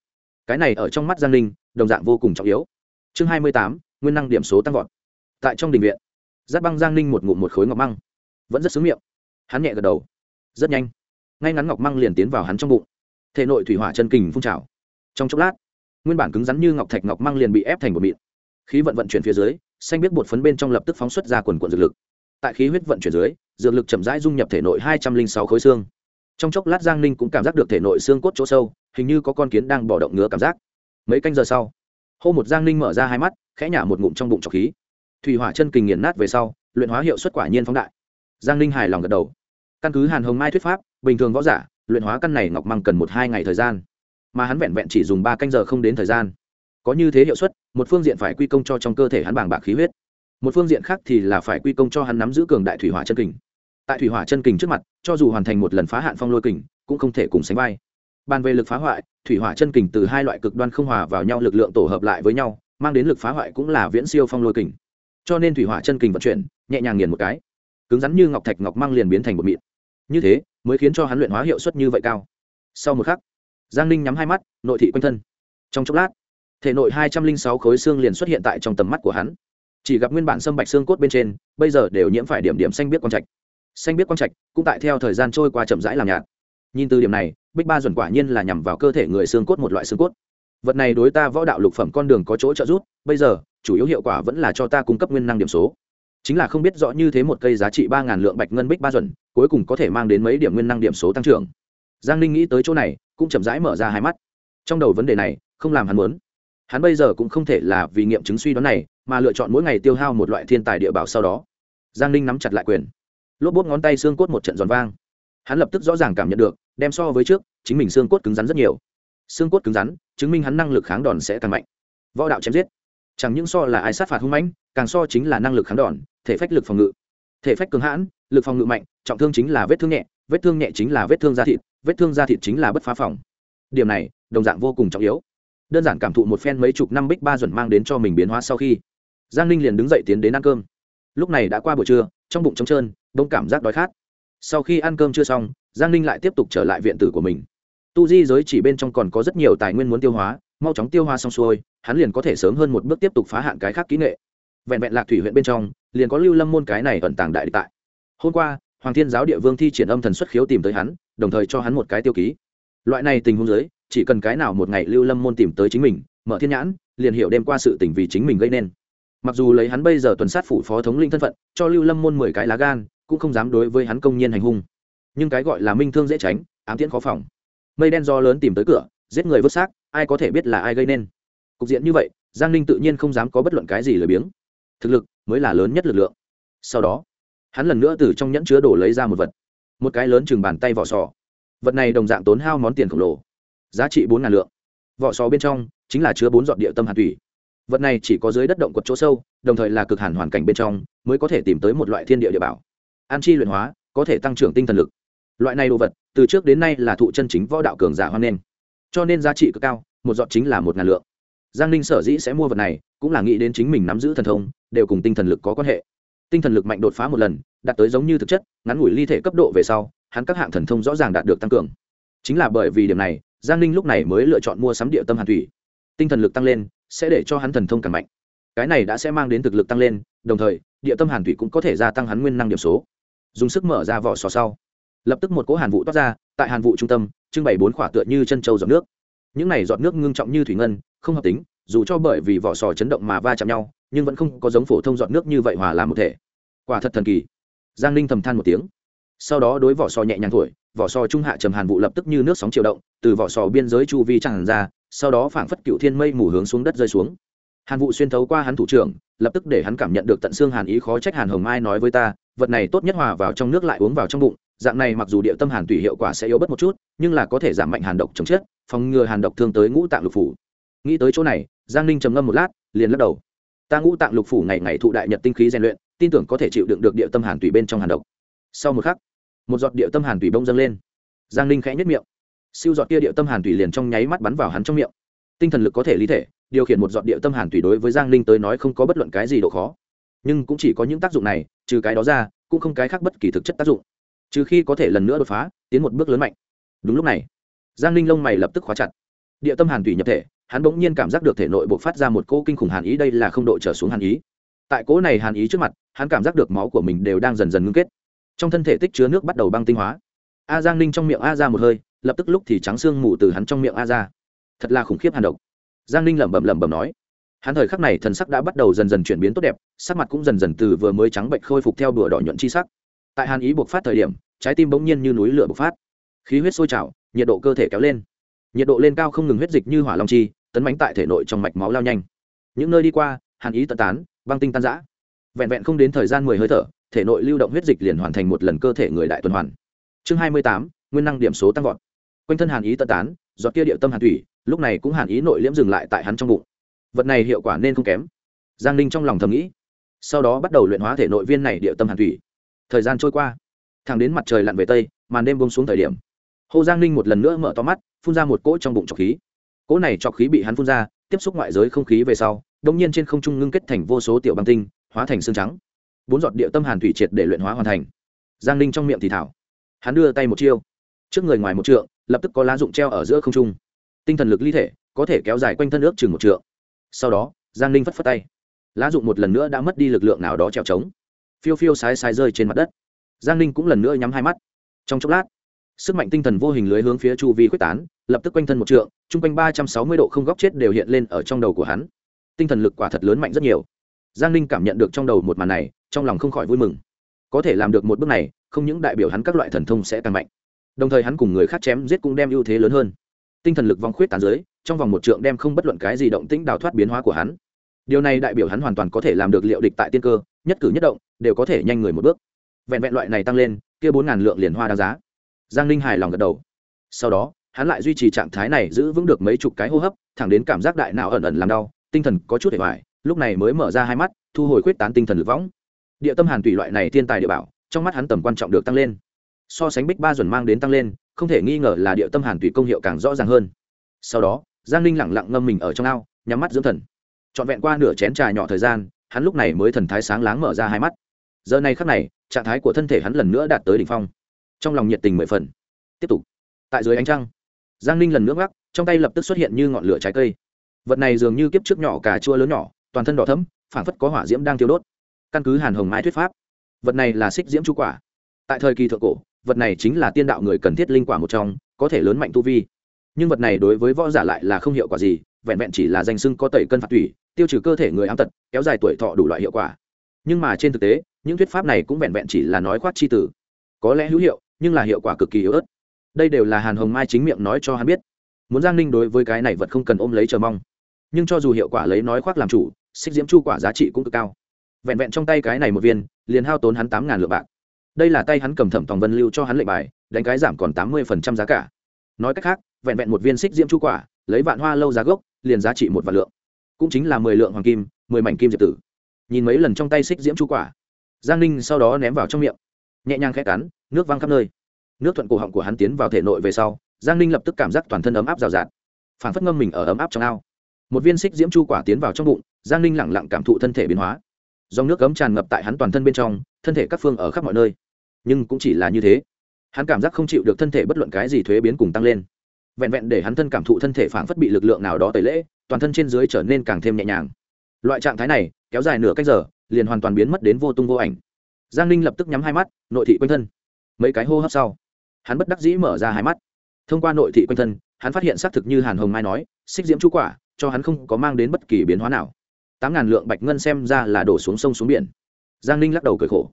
Cái này ở trong mắt giang ninh, đồng dạng vô cùng trọng yếu. Chương hai mươi tám, nguyên năng điểm số tăng vọt. Tại trong đình viện, giáp băng giang ninh một ngụm một khối ngọc măng, vẫn rất xứng miệng. Hắn nhẹ gật đầu, rất nhanh. Ngay ngắn ngọc măng liền tiến vào hắn trong bụng. Thể nội thủy hỏa chân kình phun trào. Trong chốc lát, nguyên bản cứng rắn như ngọc thạch ngọc măng liền bị ép thành một mịn. Khí vận vận chuyển phía dưới, xanh biết bột phấn bên trong lập tức phóng xuất ra quần quần dược lực. Tại khí huyết vận chuyển dưới dược lực chậm rãi dung nhập thể nội hai trăm linh sáu khối xương. Trong chốc lát giang ninh cũng cảm giác được thể nội xương cốt chỗ sâu, hình như có con kiến đang bỏ động ngứa cảm giác. Mấy canh giờ sau, hô một giang ninh mở ra hai mắt, khẽ nhả một ngụm trong bụng trọc khí. Thủy hỏa chân kình nghiền nát về sau, luyện hóa hiệu suất quả nhiên phóng đại. Giang ninh hài lòng gật đầu. Căn cứ hàn hồng mai thuyết pháp, bình thường võ giả, luyện hóa căn này ngọc măng cần một hai ngày thời gian. Mà hắn vẹn vẹn chỉ dùng ba canh giờ không đến thời gian. Có như thế hiệu suất, một phương diện phải quy công cho trong cơ thể hắn bàng bạc khí huyết. Một phương diện khác thì là phải quy công cho hắn nắm giữ cường đại thủy hỏa chân kình tại thủy hỏa chân kình trước mặt, cho dù hoàn thành một lần phá hạn phong lôi kình, cũng không thể cùng sánh vai. Bàn về lực phá hoại, thủy hỏa chân kình từ hai loại cực đoan không hòa vào nhau lực lượng tổ hợp lại với nhau, mang đến lực phá hoại cũng là viễn siêu phong lôi kình. Cho nên thủy hỏa chân kình vận chuyển, nhẹ nhàng nghiền một cái. Cứng rắn như ngọc thạch ngọc mang liền biến thành một mịn. Như thế, mới khiến cho hắn luyện hóa hiệu suất như vậy cao. Sau một khắc, giang ninh nhắm hai mắt, nội thị quanh thân. Trong chốc lát, thể nội hai trăm linh sáu khối xương liền xuất hiện tại trong tầm mắt của hắn. Chỉ gặp nguyên bản sâm bạch xương cốt bên trên, bây giờ đều nhiễm phải điểm điểm xanh biết con trạch xanh biết quang trạch, cũng tại theo thời gian trôi qua chậm rãi làm nhạt. Nhìn từ điểm này, bích ba dần quả nhiên là nhằm vào cơ thể người xương cốt một loại xương cốt. Vật này đối ta võ đạo lục phẩm con đường có chỗ trợ giúp, bây giờ, chủ yếu hiệu quả vẫn là cho ta cung cấp nguyên năng điểm số. Chính là không biết rõ như thế một cây giá trị ba ngàn lượng bạch ngân bích ba chuẩn cuối cùng có thể mang đến mấy điểm nguyên năng điểm số tăng trưởng. Giang ninh nghĩ tới chỗ này, cũng chậm rãi mở ra hai mắt. Trong đầu vấn đề này, không làm hắn muốn. Hắn bây giờ cũng không thể là vì nghiệm chứng suy đoán này, mà lựa chọn mỗi ngày tiêu hao một loại thiên tài địa bảo sau đó. Giang ninh nắm chặt lại quyền lốp bốt ngón tay xương cốt một trận giòn vang. Hắn lập tức rõ ràng cảm nhận được, đem so với trước, chính mình xương cốt cứng rắn rất nhiều. Xương cốt cứng rắn, chứng minh hắn năng lực kháng đòn sẽ càng mạnh. Võ đạo chém giết. Chẳng những so là ai sát phạt hung mãnh, càng so chính là năng lực kháng đòn, thể phách lực phòng ngự. Thể phách cường hãn, lực phòng ngự mạnh, trọng thương chính là vết thương nhẹ, vết thương nhẹ chính là vết thương da thịt, vết thương da thịt chính là bất phá phòng. Điểm này, đồng dạng vô cùng trọng yếu. Đơn giản cảm thụ một phen mấy chục năm bích ba duẩn mang đến cho mình biến hóa sau khi, giang ninh liền đứng dậy tiến đến ăn cơm. Lúc này đã qua buổi trưa trong bụng trống trơn, bỗng cảm giác đói khát. Sau khi ăn cơm chưa xong, giang ninh lại tiếp tục trở lại viện tử của mình. Tu di giới chỉ bên trong còn có rất nhiều tài nguyên muốn tiêu hóa, mau chóng tiêu hóa xong xuôi, hắn liền có thể sớm hơn một bước tiếp tục phá hạn cái khác kỹ nghệ. Vẹn vẹn lạc thủy huyện bên trong, liền có lưu lâm môn cái này ẩn tàng đại tại. Hôm qua, hoàng thiên giáo địa vương thi triển âm thần xuất khiếu tìm tới hắn, đồng thời cho hắn một cái tiêu ký. Loại này tình huống giới chỉ cần cái nào một ngày lưu lâm môn tìm tới chính mình, mở thiên nhãn, liền hiểu đêm qua sự tình vì chính mình gây nên mặc dù lấy hắn bây giờ tuần sát phủ phó thống linh thân phận, cho lưu lâm môn mười cái lá gan, cũng không dám đối với hắn công nhiên hành hung. Nhưng cái gọi là minh thương dễ tránh, ám tiễn khó phòng. Mây đen do lớn tìm tới cửa, giết người vứt xác, ai có thể biết là ai gây nên. Cục diện như vậy, giang ninh tự nhiên không dám có bất luận cái gì lười biếng. Thực lực mới là lớn nhất lực lượng. Sau đó, hắn lần nữa từ trong nhẫn chứa đổ lấy ra một vật. Một cái lớn chừng bàn tay vỏ sò. Vật này đồng dạng tốn hao món tiền khổng lồ. Giá trị bốn ngàn lượng. Vỏ sò bên trong chính là chứa bốn giọt địa tâm hạt thủy vật này chỉ có dưới đất động quật chỗ sâu, đồng thời là cực hẳn hoàn cảnh bên trong, mới có thể tìm tới một loại thiên địa địa bảo. An chi luyện hóa, có thể tăng trưởng tinh thần lực. Loại này đồ vật, từ trước đến nay là thụ chân chính võ đạo cường giả hoan nghênh. Cho nên giá trị cực cao, một dọn chính là một ngàn lượng. Giang ninh sở dĩ sẽ mua vật này, cũng là nghĩ đến chính mình nắm giữ thần thông, đều cùng tinh thần lực có quan hệ. Tinh thần lực mạnh đột phá một lần, đạt tới giống như thực chất, ngắn ngủi ly thể cấp độ về sau, hắn các hạng thần thông rõ ràng đạt được tăng cường. Chính là bởi vì điểm này, giang ninh lúc này mới lựa chọn mua sắm địa tâm hàn thủy. Tinh thần lực tăng lên sẽ để cho hắn thần thông càng mạnh. Cái này đã sẽ mang đến thực lực tăng lên, đồng thời, địa tâm hàn thủy cũng có thể gia tăng hắn nguyên năng điểm số. Dùng sức mở ra vỏ sò sau. Lập tức một cỗ hàn vụ toát ra, tại hàn vụ trung tâm, trưng bày bốn khỏa tựa như chân trâu giọt nước. Những này giọt nước ngưng trọng như thủy ngân, không hợp tính, dù cho bởi vì vỏ sò chấn động mà va chạm nhau, nhưng vẫn không có giống phổ thông giọt nước như vậy hòa làm một thể. Quả thật thần kỳ. Giang ninh thầm than một tiếng. Sau đó đối vỏ sò nhẹ nhàng thổi vỏ sò trung hạ trầm hàn vụ lập tức như nước sóng chiều động, từ vỏ sò biên giới chu vi tràn ra, sau đó phảng phất cựu thiên mây mù hướng xuống đất rơi xuống. Hàn vụ xuyên thấu qua hắn thủ trưởng, lập tức để hắn cảm nhận được tận xương hàn ý khó trách hàn hồng mai nói với ta, vật này tốt nhất hòa vào trong nước lại uống vào trong bụng, dạng này mặc dù địa tâm hàn tùy hiệu quả sẽ yếu bớt một chút, nhưng là có thể giảm mạnh hàn độc chống chết phòng ngừa hàn độc thương tới ngũ tạng lục phủ. Nghĩ tới chỗ này, giang ninh trầm ngâm một lát, liền lắc đầu. Ta ngũ tạng lục phủ ngày ngày thụ đại nhật tinh khí rèn luyện, tin tưởng có thể chịu đựng được địa tâm hàn tùy bên trong hàn độc. Sau một khắc một giọt địa tâm hàn tùy bông dâng lên. Giang ninh khẽ nhất miệng. Siêu giọt kia địa tâm hàn tùy liền trong nháy mắt bắn vào hắn trong miệng. Tinh thần lực có thể lý thể, điều khiển một giọt địa tâm hàn tùy đối với giang ninh tới nói không có bất luận cái gì độ khó. Nhưng cũng chỉ có những tác dụng này, trừ cái đó ra, cũng không cái khác bất kỳ thực chất tác dụng. Trừ khi có thể lần nữa đột phá, tiến một bước lớn mạnh. Đúng lúc này, giang ninh lông mày lập tức khóa chặt. Địa tâm hàn tùy nhập thể, hắn bỗng nhiên cảm giác được thể nội bộ phát ra một cỗ kinh khủng hàn ý, đây là không độ trở xuống hàn ý. Tại cỗ này hàn ý trước mặt, hắn cảm giác được máu của mình đều đang dần dần ngưng kết trong thân thể tích chứa nước bắt đầu băng tinh hóa. A giang ninh trong miệng a ra một hơi, lập tức lúc thì trắng xương mù từ hắn trong miệng a ra thật là khủng khiếp hàn độc. Giang ninh lẩm bẩm lẩm bẩm nói. Hắn thời khắc này thần sắc đã bắt đầu dần dần chuyển biến tốt đẹp, sắc mặt cũng dần dần từ vừa mới trắng bệnh khôi phục theo đùa đỏ nhuận chi sắc. Tại hàn ý buộc phát thời điểm, trái tim bỗng nhiên như núi lửa bộc phát. Khí huyết sôi trào, nhiệt độ cơ thể kéo lên. Nhiệt độ lên cao không ngừng huyết dịch như hỏa long chi, tấn bánh tại thể nội trong mạch máu lao nhanh. Những nơi đi qua, hàn ý tận tán, băng tinh tan giã vẹn vẹn không đến thời gian mười hơi thở thể nội lưu động huyết dịch liền hoàn thành một lần cơ thể người đại tuần hoàn. Chương hai mươi tám, nguyên năng điểm số tăng vọt. Quanh thân hàn ý tận tán, giọt kia điệu tâm hàn thủy, lúc này cũng hàn ý nội liễm dừng lại tại hắn trong bụng. Vật này hiệu quả nên không kém. Giang ninh trong lòng thầm nghĩ. Sau đó bắt đầu luyện hóa thể nội viên này điệu tâm hàn thủy. Thời gian trôi qua, thẳng đến mặt trời lặn về tây, màn đêm bông xuống thời điểm. Hồ giang ninh một lần nữa mở to mắt, phun ra một cỗ trong bụng trọc khí. Cỗ này trọc khí bị hắn phun ra, tiếp xúc ngoại giới không khí về sau đông nhiên trên không trung ngưng kết thành vô số tiểu băng tinh, hóa thành xương trắng bốn giọt địa tâm hàn thủy triệt để luyện hóa hoàn thành. Giang ninh trong miệng thì thảo. Hắn đưa tay một chiêu. Trước người ngoài một trượng, lập tức có lá dụng treo ở giữa không trung. Tinh thần lực ly thể, có thể kéo dài quanh thân ước chừng một trượng. Sau đó, giang ninh phất phất tay. Lá dụng một lần nữa đã mất đi lực lượng nào đó treo trống. Phiêu phiêu sái sái rơi trên mặt đất. Giang ninh cũng lần nữa nhắm hai mắt. Trong chốc lát, sức mạnh tinh thần vô hình lưới hướng phía chu vi quyết tán, lập tức quanh thân một trượng chung quanh ba trăm sáu mươi độ không góc chết đều hiện lên ở trong đầu của hắn. Tinh thần lực quả thật lớn mạnh rất nhiều. Giang ninh cảm nhận được trong đầu một màn này trong lòng không khỏi vui mừng. Có thể làm được một bước này, không những đại biểu hắn các loại thần thông sẽ càng mạnh, đồng thời hắn cùng người khác chém giết cũng đem ưu thế lớn hơn. Tinh thần lực vong khuyết tàn giới trong vòng một trượng đem không bất luận cái gì động tĩnh đào thoát biến hóa của hắn. Điều này đại biểu hắn hoàn toàn có thể làm được liệu địch tại tiên cơ, nhất cử nhất động, đều có thể nhanh người một bước. Vẹn vẹn loại này tăng lên, kia bốn ngàn lượng liền hoa đáng giá. Giang ninh hài lòng gật đầu. Sau đó, hắn lại duy trì trạng thái này, giữ vững được mấy chục cái hô hấp, thẳng đến cảm giác đại não ẩn ẩn làm đau, tinh thần có chút hệ hoài, lúc này mới mở ra hai mắt, thu hồi khuyết tán tinh thần lực võng địa tâm hàn tùy loại này thiên tài địa bảo, trong mắt hắn tầm quan trọng được tăng lên. So sánh bích ba dần mang đến tăng lên, không thể nghi ngờ là địa tâm hàn tùy công hiệu càng rõ ràng hơn. Sau đó, giang ninh lẳng lặng ngâm mình ở trong ao, nhắm mắt dưỡng thần. Trọn vẹn qua nửa chén trà nhỏ thời gian, hắn lúc này mới thần thái sáng láng mở ra hai mắt. Giờ này khắc này, trạng thái của thân thể hắn lần nữa đạt tới đỉnh phong. Trong lòng nhiệt tình mười phần. Tiếp tục. Tại dưới ánh trăng, giang ninh lần nữa gác trong tay lập tức xuất hiện như ngọn lửa trái cây. Vật này dường như kiếp trước nhỏ cà chua lớn nhỏ, toàn thân đỏ thấm phảng phất có hỏa diễm đang thiêu đốt căn cứ hàn hồng mai thuyết pháp. Vật này là xích diễm chu quả. Tại thời kỳ thượng cổ, vật này chính là tiên đạo người cần thiết linh quả một trong, có thể lớn mạnh tu vi. Nhưng vật này đối với võ giả lại là không hiệu quả gì, vẹn vẹn chỉ là danh sưng có tẩy cân phạt tủy, tiêu trừ cơ thể người ám tật, kéo dài tuổi thọ đủ loại hiệu quả. Nhưng mà trên thực tế, những thuyết pháp này cũng vẹn vẹn chỉ là nói khoát chi tử. Có lẽ hữu hiệu, nhưng là hiệu quả cực kỳ yếu ớt. Đây đều là hàn hồng mai chính miệng nói cho hắn biết. Muốn giang ninh đối với cái này vật không cần ôm lấy chờ mong. Nhưng cho dù hiệu quả lấy nói khoác làm chủ, xích diễm chu quả giá trị cũng cực cao vẹn vẹn trong tay cái này một viên, liền hao tốn hắn tám ngàn lượng bạc. Đây là tay hắn cầm thẩm tòng vân lưu cho hắn lệnh bài, đánh cái giảm còn tám mươi phần trăm giá cả. Nói cách khác, vẹn vẹn một viên xích diễm chu quả, lấy vạn hoa lâu giá gốc, liền giá trị một vạn lượng. Cũng chính là mười lượng hoàng kim, mười mảnh kim diệp tử. Nhìn mấy lần trong tay xích diễm chu quả, giang ninh sau đó ném vào trong miệng. Nhẹ nhàng khẽ cắn, nước văng khắp nơi. Nước thuận cổ họng của hắn tiến vào thể nội về sau, giang ninh lập tức cảm giác toàn thân ấm áp rào rạt. Phản phất ngâm mình ở ấm áp trong ao. Một viên xích diễm chu quả tiến vào trong bụng, giang ninh lẳng lặng cảm thụ thân thể biến hóa dòng nước cấm tràn ngập tại hắn toàn thân bên trong, thân thể các phương ở khắp mọi nơi. Nhưng cũng chỉ là như thế. Hắn cảm giác không chịu được thân thể bất luận cái gì thuế biến cùng tăng lên. Vẹn vẹn để hắn thân cảm thụ thân thể phảng phất bị lực lượng nào đó tẩy lễ, toàn thân trên dưới trở nên càng thêm nhẹ nhàng. Loại trạng thái này, kéo dài nửa cách giờ, liền hoàn toàn biến mất đến vô tung vô ảnh. Giang ninh lập tức nhắm hai mắt, nội thị quanh thân. Mấy cái hô hấp sau, hắn bất đắc dĩ mở ra hai mắt. Thông qua nội thị quanh thân, hắn phát hiện xác thực như hàn hồng mai nói, xích diễm chú quả, cho hắn không có mang đến bất kỳ biến hóa nào tám ngàn lượng bạch ngân xem ra là đổ xuống sông xuống biển. Giang ninh lắc đầu cười khổ.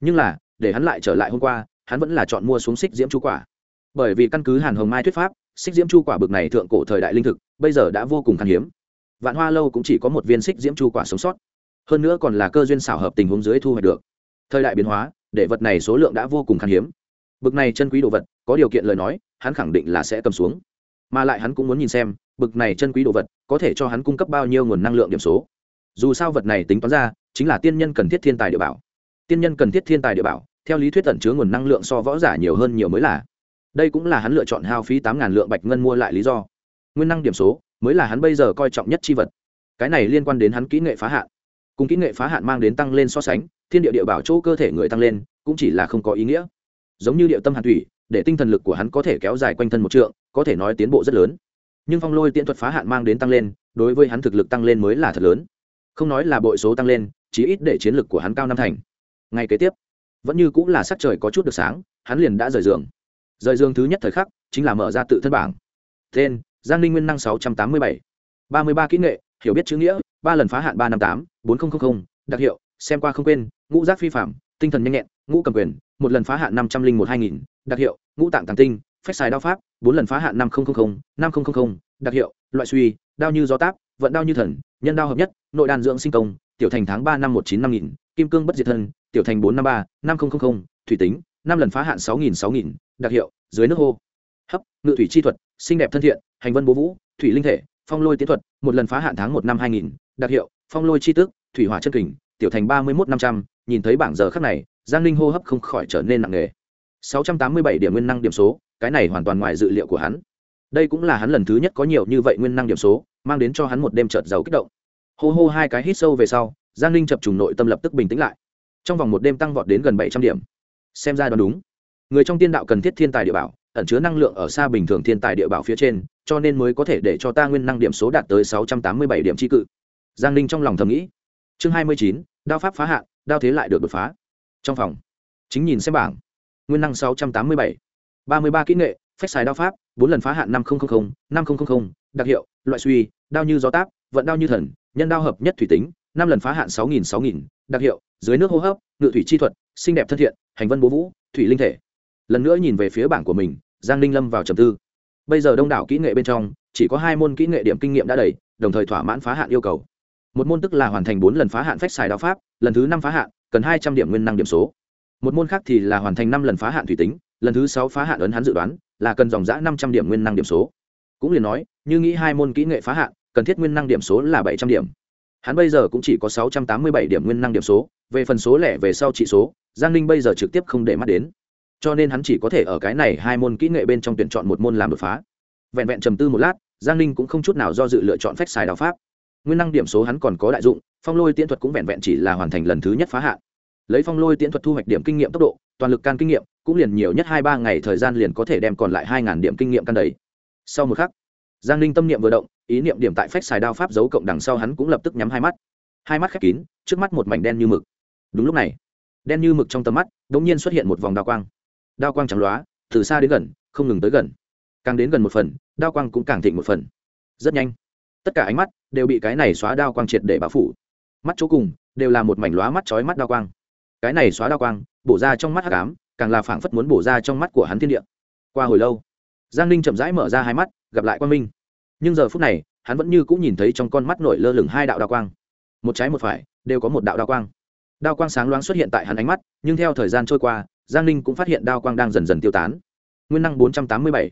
Nhưng là, để hắn lại trở lại hôm qua, hắn vẫn là chọn mua xuống xích diễm chu quả. Bởi vì căn cứ hàn hồng mai thuyết pháp, xích diễm chu quả bực này thượng cổ thời đại linh thực, bây giờ đã vô cùng khan hiếm. Vạn hoa lâu cũng chỉ có một viên xích diễm chu quả sống sót. Hơn nữa còn là cơ duyên xảo hợp tình huống dưới thu hoạch được. Thời đại biến hóa, để vật này số lượng đã vô cùng khan hiếm. Bực này chân quý đồ vật, có điều kiện lời nói, hắn khẳng định là sẽ cầm xuống. Mà lại hắn cũng muốn nhìn xem, bực này chân quý đồ vật, có thể cho hắn cung cấp bao nhiêu nguồn năng lượng điểm số dù sao vật này tính toán ra, chính là tiên nhân cần thiết thiên tài địa bảo. Tiên nhân cần thiết thiên tài địa bảo, theo lý thuyết tẩn chứa nguồn năng lượng so võ giả nhiều hơn nhiều mới là. Đây cũng là hắn lựa chọn hao phí tám ngàn lượng bạch ngân mua lại lý do. Nguyên năng điểm số, mới là hắn bây giờ coi trọng nhất chi vật. Cái này liên quan đến hắn kỹ nghệ phá hạn. Cùng kỹ nghệ phá hạn mang đến tăng lên so sánh, thiên địa địa bảo chỗ cơ thể người tăng lên, cũng chỉ là không có ý nghĩa. Giống như địa tâm hàn thủy, để tinh thần lực của hắn có thể kéo dài quanh thân một trượng, có thể nói tiến bộ rất lớn. Nhưng phong lôi tiễn thuật phá hạn mang đến tăng lên, đối với hắn thực lực tăng lên mới là thật lớn không nói là bội số tăng lên, chí ít để chiến lực của hắn cao năm thành. Ngay kế tiếp, vẫn như cũng là sắc trời có chút được sáng, hắn liền đã rời giường. Rời giường thứ nhất thời khắc, chính là mở ra tự thân bảng. Tên, giang ninh nguyên năng sáu trăm tám mươi bảy. ba mươi ba kỹ nghệ, hiểu biết chữ nghĩa, ba lần phá hạn ba năm tám, bốn nghìn đặc hiệu, xem qua không quên, ngũ giác phi phạm, tinh thần nhanh nhẹn, ngũ cầm quyền, một lần phá hạn năm trăm linh một hai nghìn, đặc hiệu, ngũ tạng tàng tinh, phách xài đao pháp, bốn lần phá hạn năm nghìn năm nghìn đặc hiệu, loại suy, đao như gió táp vận đao như thần, nhân đao hợp nhất, nội đan dưỡng sinh công, tiểu thành tháng ba năm một chín năm nghìn, kim cương bất diệt thân, tiểu thành bốn năm ba, năm nghìn thủy tính, năm lần phá hạn sáu nghìn sáu nghìn, đặc hiệu, dưới nước hô. Hấp, ngự thủy chi thuật, xinh đẹp thân thiện, hành vân bố vũ, thủy linh thể, phong lôi tiến thuật, một lần phá hạn tháng một năm hai nghìn, đặc hiệu, phong lôi chi tước, thủy hỏa chân kình, tiểu thành ba mươi một năm trăm, nhìn thấy bảng giờ khắc này, giang ninh hô hấp không khỏi trở nên nặng nề. sáu trăm tám mươi bảy điểm nguyên năng điểm số, cái này hoàn toàn ngoài dự liệu của hắn. Đây cũng là hắn lần thứ nhất có nhiều như vậy nguyên năng điểm số mang đến cho hắn một đêm trợt giàu kích động. Hô hô hai cái hít sâu về sau, giang ninh chập trùng nội tâm lập tức bình tĩnh lại. Trong vòng một đêm tăng vọt đến gần bảy trăm điểm. Xem ra đoán đúng. Người trong tiên đạo cần thiết thiên tài địa bảo, ẩn chứa năng lượng ở xa bình thường thiên tài địa bảo phía trên, cho nên mới có thể để cho ta nguyên năng điểm số đạt tới sáu trăm tám mươi bảy điểm tri cự. Giang ninh trong lòng thầm nghĩ. Chương hai mươi chín, đao pháp phá hạn, đao thế lại được đột phá. Trong phòng, chính nhìn xem bảng. Nguyên năng sáu trăm tám mươi bảy. ba mươi ba kỹ nghệ, phách xài đao pháp, bốn lần phá hạn năm nghìn năm nghìn đặc hiệu, loại suy, đao như gió táp, vận đao như thần, nhân đao hợp nhất thủy tính, năm lần phá hạn sáu nghìn sáu nghìn, đặc hiệu, dưới nước hô hấp, ngự thủy chi thuật, xinh đẹp thân thiện, hành vân bố vũ, thủy linh thể. Lần nữa nhìn về phía bảng của mình, giang ninh lâm vào trầm tư. Bây giờ đông đảo kỹ nghệ bên trong, chỉ có hai môn kỹ nghệ điểm kinh nghiệm đã đầy, đồng thời thỏa mãn phá hạn yêu cầu. Một môn tức là hoàn thành bốn lần phá hạn phách xài đao pháp, lần thứ năm phá hạn, cần hai trăm điểm nguyên năng điểm số. Một môn khác thì là hoàn thành năm lần phá hạn thủy tính, lần thứ sáu phá hạn ấn hắn dự đoán, là cần dòng giã năm trăm điểm nguyên năng điểm số cũng liền nói, như nghĩ hai môn kỹ nghệ phá hạn, cần thiết nguyên năng điểm số là bảy trăm điểm. Hắn bây giờ cũng chỉ có sáu trăm tám mươi bảy điểm nguyên năng điểm số, về phần số lẻ về sau trị số, giang ninh bây giờ trực tiếp không để mắt đến. Cho nên hắn chỉ có thể ở cái này hai môn kỹ nghệ bên trong tuyển chọn một môn làm đột phá. Vẹn vẹn trầm tư một lát, giang ninh cũng không chút nào do dự lựa chọn phách xài đạo pháp. Nguyên năng điểm số hắn còn có đại dụng, phong lôi tiễn thuật cũng vẹn vẹn chỉ là hoàn thành lần thứ nhất phá hạn. Lấy phong lôi tiễn thuật thu hoạch điểm kinh nghiệm tốc độ, toàn lực can kinh nghiệm, cũng liền nhiều nhất hai ba ngày thời gian liền có thể đem còn lại hai điểm kinh nghiệm căn đầy sau một khắc, giang ninh tâm niệm vừa động, ý niệm điểm tại phách xài đao pháp giấu cộng đằng sau hắn cũng lập tức nhắm hai mắt. Hai mắt khép kín, trước mắt một mảnh đen như mực. Đúng lúc này, đen như mực trong tầm mắt đ ỗ n g nhiên xuất hiện một vòng đao quang. Đao quang trắng loá, từ xa đến gần, không ngừng tới gần. Càng đến gần một phần, đao quang cũng càng thịnh một phần. Rất nhanh, tất cả ánh mắt đều bị cái này xóa đao quang triệt để bao phủ. Mắt chỗ cùng đều là một mảnh lóa mắt chói mắt đao quang. Cái này xóa đao quang bổ ra trong mắt hắc ám, càng là phảng phất muốn bổ ra trong mắt của hắn thiên địa. Qua hồi lâu giang ninh chậm rãi mở ra hai mắt, gặp lại quang minh. Nhưng giờ phút này, hắn vẫn như cũng nhìn thấy trong con mắt nổi lơ lửng hai đạo đa quang. Một trái một phải, đều có một đạo đa quang. Đao quang sáng loáng xuất hiện tại hắn ánh mắt, nhưng theo thời gian trôi qua, giang ninh cũng phát hiện đao quang đang dần dần tiêu tán. Nguyên năng bốn trăm tám mươi bảy,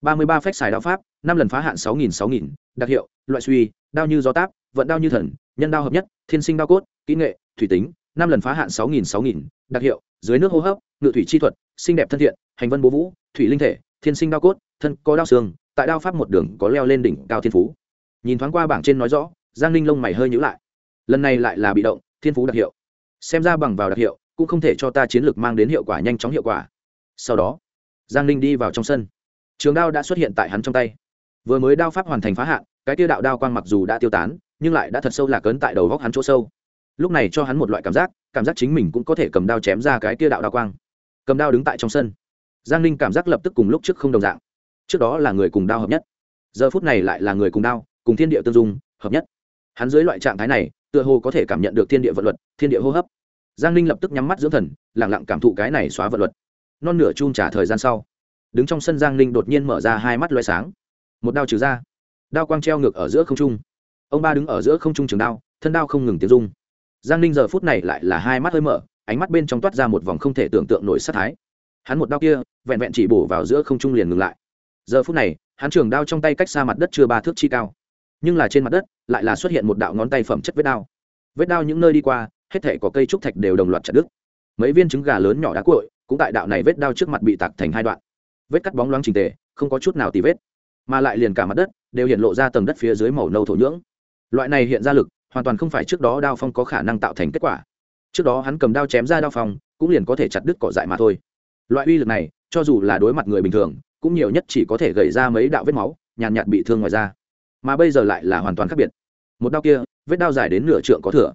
ba mươi ba phách xài đạo pháp, năm lần phá hạn sáu nghìn sáu nghìn, đặc hiệu, loại suy, đao như gió táp, vận đao như thần, nhân đao hợp nhất, thiên sinh đao cốt, kỹ nghệ, thủy tính, năm lần phá hạn sáu nghìn sáu nghìn, đặc hiệu, dưới nước hô hấp, ngự thủy chi thuật, xinh đẹp thân thiện, hành vân bố vũ, thủy linh thể thiên sinh đao cốt, thân có đao xương, tại đao pháp một đường có leo lên đỉnh cao thiên phú. Nhìn thoáng qua bảng trên nói rõ, giang ninh lông mày hơi nhữ lại. Lần này lại là bị động, thiên phú đặc hiệu. Xem ra bằng vào đặc hiệu, cũng không thể cho ta chiến lược mang đến hiệu quả nhanh chóng hiệu quả. Sau đó, giang ninh đi vào trong sân. Trường đao đã xuất hiện tại hắn trong tay. Vừa mới đao pháp hoàn thành phá hạn, cái tiêu đạo đao quang mặc dù đã tiêu tán, nhưng lại đã thật sâu lạc ấn tại đầu góc hắn chỗ sâu. Lúc này cho hắn một loại cảm giác cảm giác chính mình cũng có thể cầm đao chém ra cái tiêu đạo đao quang. Cầm đao đứng tại trong sân giang ninh cảm giác lập tức cùng lúc trước không đồng dạng. Trước đó là người cùng đao hợp nhất. Giờ phút này lại là người cùng đao, cùng thiên địa tương dung, hợp nhất. Hắn dưới loại trạng thái này, tựa hồ có thể cảm nhận được thiên địa vận luật, thiên địa hô hấp. Giang ninh lập tức nhắm mắt dưỡng thần lẳng lặng cảm thụ cái này xóa vận luật. Non nửa chung trả thời gian sau, đứng trong sân giang ninh đột nhiên mở ra hai mắt loay sáng. Một đao trừ ra, đao quang treo ngược ở giữa không trung. Ông ba đứng ở giữa không trung trường đao, thân đao không ngừng tiếng dung. giang ninh giờ phút này lại là hai mắt hơi mở, ánh mắt bên trong toát ra một vòng không thể tưởng tượng nổi sát thái hắn một đao kia, vẹn vẹn chỉ bổ vào giữa không trung liền ngừng lại. Giờ phút này, hắn trường đao trong tay cách xa mặt đất chưa ba thước chi cao. Nhưng là trên mặt đất, lại là xuất hiện một đạo ngón tay phẩm chất vết đao. Vết đao những nơi đi qua, hết thể có cây trúc thạch đều đồng loạt chặt đứt. Mấy viên trứng gà lớn nhỏ đá cội cũng tại đạo này vết đao trước mặt bị tạc thành hai đoạn. Vết cắt bóng loáng trình tề, không có chút nào tì vết, mà lại liền cả mặt đất đều hiện lộ ra tầng đất phía dưới màu nâu thổ nhưỡng. Loại này hiện ra lực, hoàn toàn không phải trước đó đao phong có khả năng tạo thành kết quả. Trước đó hắn cầm đao chém ra đao phong, cũng liền có thể chặt đứt cỏ dại mà thôi loại uy lực này cho dù là đối mặt người bình thường cũng nhiều nhất chỉ có thể gầy ra mấy đạo vết máu nhàn nhạt, nhạt bị thương ngoài da. Mà bây giờ lại là hoàn toàn khác biệt. Một đao kia vết đao dài đến nửa trượng có thừa.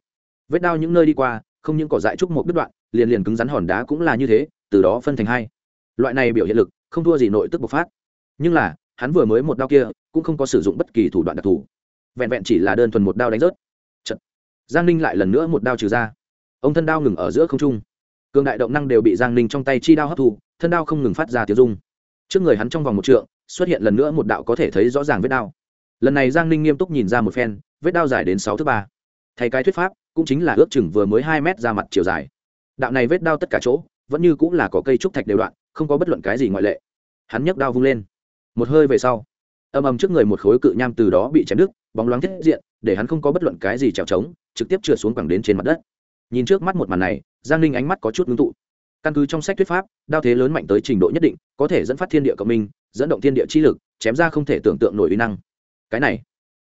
Vết đao những nơi đi qua không những cỏ dại trúc một đứt đoạn liền liền cứng rắn hòn đá cũng là như thế từ đó phân thành hai. Loại này biểu hiện lực không thua gì nội tức bộc phát. Nhưng là hắn vừa mới một đao kia cũng không có sử dụng bất kỳ thủ đoạn đặc thù. Vẹn vẹn chỉ là đơn thuần một đao đánh rớt. Chật. giang ninh lại lần nữa một đao trừ ra. Ông thân đao ngừng ở giữa không trung cường đại động năng đều bị giang ninh trong tay chi đao hấp thu, thân đao không ngừng phát ra tiếng dung trước người hắn trong vòng một trượng, xuất hiện lần nữa một đạo có thể thấy rõ ràng vết đao. Lần này giang ninh nghiêm túc nhìn ra một phen, vết đao dài đến sáu thứ ba. Thay cái thuyết pháp, cũng chính là ước chừng vừa mới hai mét ra mặt chiều dài. Đạo này vết đao tất cả chỗ, vẫn như cũng là có cây trúc thạch đều đoạn, không có bất luận cái gì ngoại lệ. Hắn nhấc đao vung lên. Một hơi về sau, âm ầm trước người một khối cự nham từ đó bị chém đứt, bóng loáng thiết diện, để hắn không có bất luận cái gì trèo trống, trực tiếp trượt xuống quẳng đến trên mặt đất. Nhìn trước mắt một màn này giang ninh ánh mắt có chút ngưng tụ. Căn cứ trong sách thuyết pháp, đao thế lớn mạnh tới trình độ nhất định, có thể dẫn phát thiên địa cộng minh, dẫn động thiên địa chi lực, chém ra không thể tưởng tượng nổi uy năng. Cái này,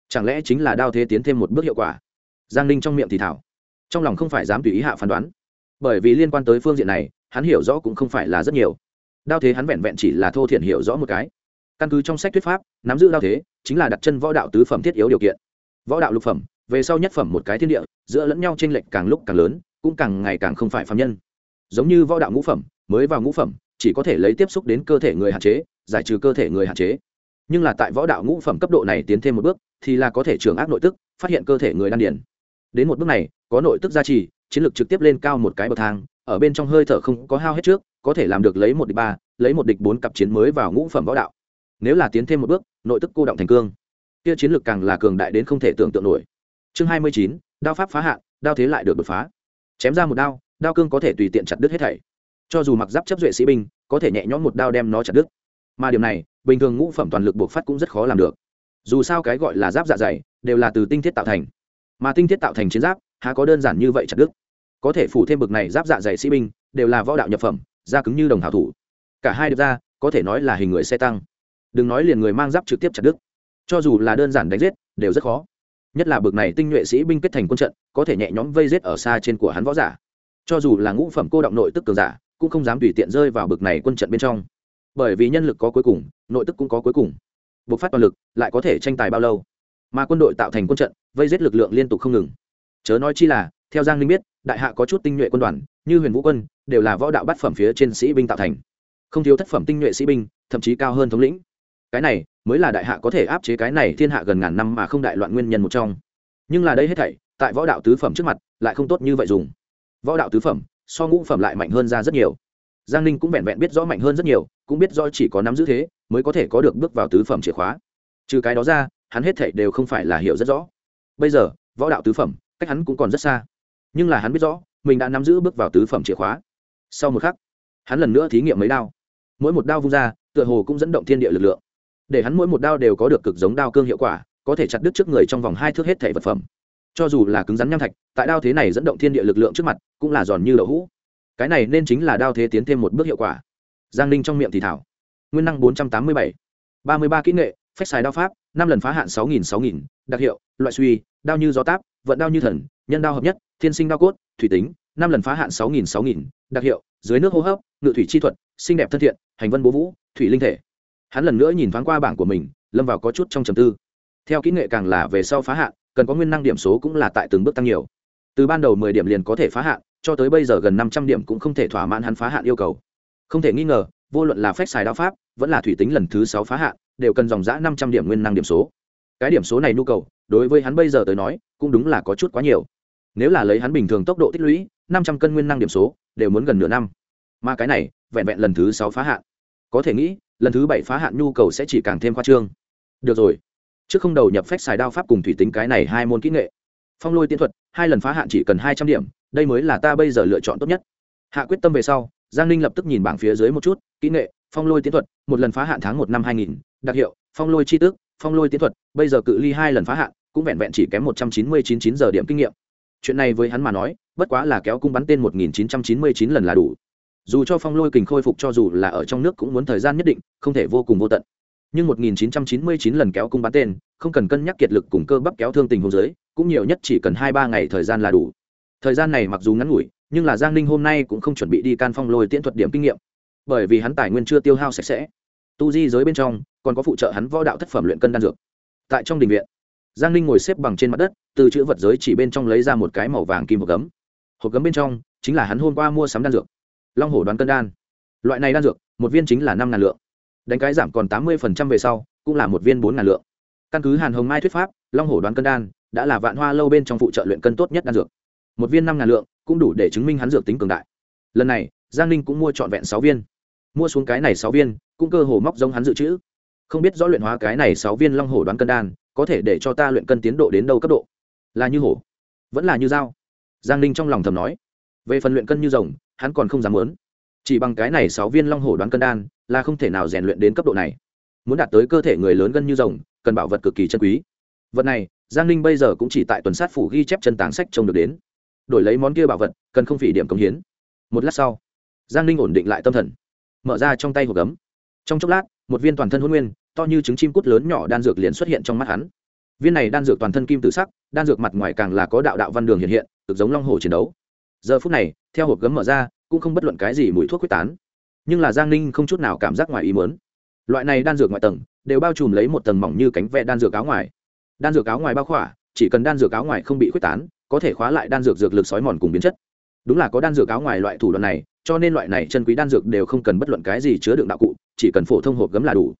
chẳng lẽ chính là đao thế tiến thêm một bước hiệu quả? Giang ninh trong miệng thì thảo trong lòng không phải dám tùy ý hạ phán đoán. Bởi vì liên quan tới phương diện này, hắn hiểu rõ cũng không phải là rất nhiều. Đao thế hắn vẹn vẹn chỉ là thô thiện hiểu rõ một cái. Căn cứ trong sách thuyết pháp, nắm giữ đao thế chính là đặt chân võ đạo tứ phẩm thiết yếu điều kiện. Võ đạo lục phẩm, về sau nhất phẩm một cái thiên địa, giữa lẫn nhau tranh lệch càng lúc càng lớn cũng càng ngày càng không phải phạm nhân. Giống như võ đạo ngũ phẩm, mới vào ngũ phẩm, chỉ có thể lấy tiếp xúc đến cơ thể người hạn chế, giải trừ cơ thể người hạn chế. Nhưng là tại võ đạo ngũ phẩm cấp độ này tiến thêm một bước, thì là có thể trường ác nội tức, phát hiện cơ thể người đan điển đến một bước này, có nội tức gia trì, chiến lược trực tiếp lên cao một cái bậc thang, ở bên trong hơi thở không có hao hết trước, có thể làm được lấy một địch ba, lấy một địch bốn cặp chiến mới vào ngũ phẩm võ đạo. Nếu là tiến thêm một bước, nội tức cô động thành cương. Kia chiến lược càng là cường đại đến không thể tưởng tượng nổi. Chương hai mươi chín, đao pháp phá hạn, đao thế lại được đột phá chém ra một đao đao cương có thể tùy tiện chặt đứt hết thảy. Cho dù mặc giáp chấp duệ sĩ binh, có thể nhẹ nhõm một đao đem nó chặt đứt. Mà điều này, bình thường ngũ phẩm toàn lực buộc phát cũng rất khó làm được. Dù sao cái gọi là giáp dạ dày, đều là từ tinh thiết tạo thành. Mà tinh thiết tạo thành chiến giáp, há có đơn giản như vậy chặt đứt. Có thể phủ thêm bực này giáp dạ dày sĩ binh, đều là võ đạo nhập phẩm, da cứng như đồng hảo thủ. Cả hai được ra, có thể nói là hình người xe tăng. Đừng nói liền người mang giáp trực tiếp chặt đứt. Cho dù là đơn giản đánh giết, đều rất khó nhất là bực này tinh nhuệ sĩ binh kết thành quân trận, có thể nhẹ nhõm vây giết ở xa trên của hắn võ giả. Cho dù là ngũ phẩm cô động nội tức cường giả, cũng không dám tùy tiện rơi vào bực này quân trận bên trong. Bởi vì nhân lực có cuối cùng, nội tức cũng có cuối cùng. Bộc phát toàn lực, lại có thể tranh tài bao lâu? Mà quân đội tạo thành quân trận, vây giết lực lượng liên tục không ngừng. Chớ nói chi là, theo giang linh biết, đại hạ có chút tinh nhuệ quân đoàn, như huyền vũ quân, đều là võ đạo bát phẩm phía trên sĩ binh tạo thành. Không thiếu thất phẩm tinh nhuệ sĩ binh, thậm chí cao hơn thống lĩnh. Cái này mới là đại hạ có thể áp chế cái này thiên hạ gần ngàn năm mà không đại loạn nguyên nhân một trong. Nhưng là đây hết thảy, tại võ đạo tứ phẩm trước mặt, lại không tốt như vậy dùng. Võ đạo tứ phẩm, so ngũ phẩm lại mạnh hơn ra rất nhiều. Giang ninh cũng vẹn vẹn biết rõ mạnh hơn rất nhiều, cũng biết rõ chỉ có nắm giữ thế, mới có thể có được bước vào tứ phẩm chìa khóa. Trừ cái đó ra, hắn hết thảy đều không phải là hiểu rất rõ. Bây giờ, võ đạo tứ phẩm, cách hắn cũng còn rất xa. Nhưng là hắn biết rõ, mình đã nắm giữ bước vào tứ phẩm chìa khóa. Sau một khắc, hắn lần nữa thí nghiệm mấy đao. Mỗi một đao vung ra, tựa hồ cũng dẫn động thiên địa lực lượng để hắn mỗi một đao đều có được cực giống đao cương hiệu quả, có thể chặt đứt trước người trong vòng hai thước hết thể vật phẩm. Cho dù là cứng rắn nham thạch, tại đao thế này dẫn động thiên địa lực lượng trước mặt, cũng là giòn như đậu hũ. Cái này nên chính là đao thế tiến thêm một bước hiệu quả. Giang ninh trong miệng thì thảo. Nguyên năng bốn trăm tám mươi bảy. ba mươi ba kỹ nghệ, phách xài đao pháp, năm lần phá hạn sáu nghìn sáu nghìn, đặc hiệu, loại suy, đao như gió táp, vận đao như thần, nhân đao hợp nhất, thiên sinh đao cốt, thủy tính, năm lần phá hạn sáu nghìn sáu nghìn, đặc hiệu, dưới nước hô hấp, ngự thủy chi thuật, xinh đẹp thân thiện, hành vân bố vũ, thủy linh thể hắn lần nữa nhìn thoáng qua bảng của mình, lâm vào có chút trong trầm tư. Theo kỹ nghệ càng là về sau phá hạn, cần có nguyên năng điểm số cũng là tại từng bước tăng nhiều. Từ ban đầu mười điểm liền có thể phá hạn, cho tới bây giờ gần năm trăm điểm cũng không thể thỏa mãn hắn phá hạn yêu cầu. Không thể nghi ngờ, vô luận là phép xài đao pháp, vẫn là thủy tính lần thứ sáu phá hạn, đều cần dòng giã năm trăm điểm nguyên năng điểm số. Cái điểm số này nhu cầu, đối với hắn bây giờ tới nói, cũng đúng là có chút quá nhiều. Nếu là lấy hắn bình thường tốc độ tích lũy, năm trăm cân nguyên năng điểm số, đều muốn gần nửa năm. Mà cái này, vẹn vẹn lần thứ sáu phá hạn. Có thể nghĩ lần thứ bảy phá hạn nhu cầu sẽ chỉ càng thêm khoa trương. Được rồi. Trước không đầu nhập phép xài đao pháp cùng thủy tính cái này hai môn kỹ nghệ. Phong lôi tiến thuật, hai lần phá hạn chỉ cần hai trăm điểm, đây mới là ta bây giờ lựa chọn tốt nhất. Hạ quyết tâm về sau, giang ninh lập tức nhìn bảng phía dưới một chút, kỹ nghệ, phong lôi tiến thuật, một lần phá hạn tháng một năm hai nghìn, đặc hiệu, phong lôi chi tước, phong lôi tiến thuật, bây giờ cự ly hai lần phá hạn, cũng vẹn vẹn chỉ kém một trăm chín mươi chín chín giờ điểm kinh nghiệm. Chuyện này với hắn mà nói, bất quá là kéo cung bắn tên một nghìn chín trăm chín mươi chín lần là đủ dù cho phong lôi kình khôi phục cho dù là ở trong nước cũng muốn thời gian nhất định, không thể vô cùng vô tận. Nhưng 1999 lần kéo cung bắn tên, không cần cân nhắc kiệt lực cùng cơ bắp kéo thương tình hôn giới, cũng nhiều nhất chỉ cần hai ba ngày thời gian là đủ. Thời gian này mặc dù ngắn ngủi, nhưng là giang ninh hôm nay cũng không chuẩn bị đi can phong lôi tiễn thuật điểm kinh nghiệm. Bởi vì hắn tài nguyên chưa tiêu hao sạch sẽ. Tu di giới bên trong, còn có phụ trợ hắn võ đạo thất phẩm luyện cân đan dược. Tại trong đình viện, giang ninh ngồi xếp bằng trên mặt đất, từ chữ vật giới chỉ bên trong lấy ra một cái màu vàng kim hộp gấm. Hộp gấm bên trong chính là hắn hôm qua mua sắm đan dược long hổ đoán cân đan. Loại này đan dược, một viên chính là năm ngàn lượng. Đánh cái giảm còn tám mươi về sau, cũng là một viên bốn ngàn lượng. Căn cứ hàn hồng mai thuyết pháp, long hổ đoán cân đan đã là vạn hoa lâu bên trong phụ trợ luyện cân tốt nhất đan dược. Một viên năm ngàn lượng cũng đủ để chứng minh hắn dược tính cường đại. Lần này, giang ninh cũng mua trọn vẹn sáu viên. Mua xuống cái này sáu viên, cũng cơ hồ móc giống hắn dự trữ. Không biết rõ luyện hóa cái này sáu viên long hổ đoán cân đan có thể để cho ta luyện cân tiến độ đến đâu cấp độ. Là như hổ, vẫn là như dao. Giang ninh trong lòng thầm nói. Về phần luyện cân như rồng hắn còn không dám muốn. Chỉ bằng cái này sáu viên long hổ đoán cân đan, là không thể nào rèn luyện đến cấp độ này. Muốn đạt tới cơ thể người lớn gân như rồng, cần bảo vật cực kỳ chân quý. Vật này, giang ninh bây giờ cũng chỉ tại tuần sát phủ ghi chép chân tàng sách trông được đến. Đổi lấy món kia bảo vật, cần không phỉ điểm cống hiến. Một lát sau, giang ninh ổn định lại tâm thần. Mở ra trong tay hộp gấm. Trong chốc lát, một viên toàn thân hôn nguyên, to như trứng chim cút lớn nhỏ đan dược liền xuất hiện trong mắt hắn. Viên này đan dược toàn thân kim tự sắc, đan dược mặt ngoài càng là có đạo đạo văn đường hiện hiện, cực giống long hồ chiến đấu. Giờ phút này theo hộp gấm mở ra, cũng không bất luận cái gì mùi thuốc quyết tán. Nhưng là giang ninh không chút nào cảm giác ngoài ý mớn loại này đan dược ngoại tầng, đều bao trùm lấy một tầng mỏng như cánh vẽ đan dược áo ngoài. Đan dược áo ngoài bao khỏa, chỉ cần đan dược áo ngoài không bị quyết tán, có thể khóa lại đan dược dược lực sói mòn cùng biến chất. Đúng là có đan dược áo ngoài loại thủ đoạn này, cho nên loại này chân quý đan dược đều không cần bất luận cái gì chứa đựng đạo cụ, chỉ cần phổ thông hộp gấm là đủ.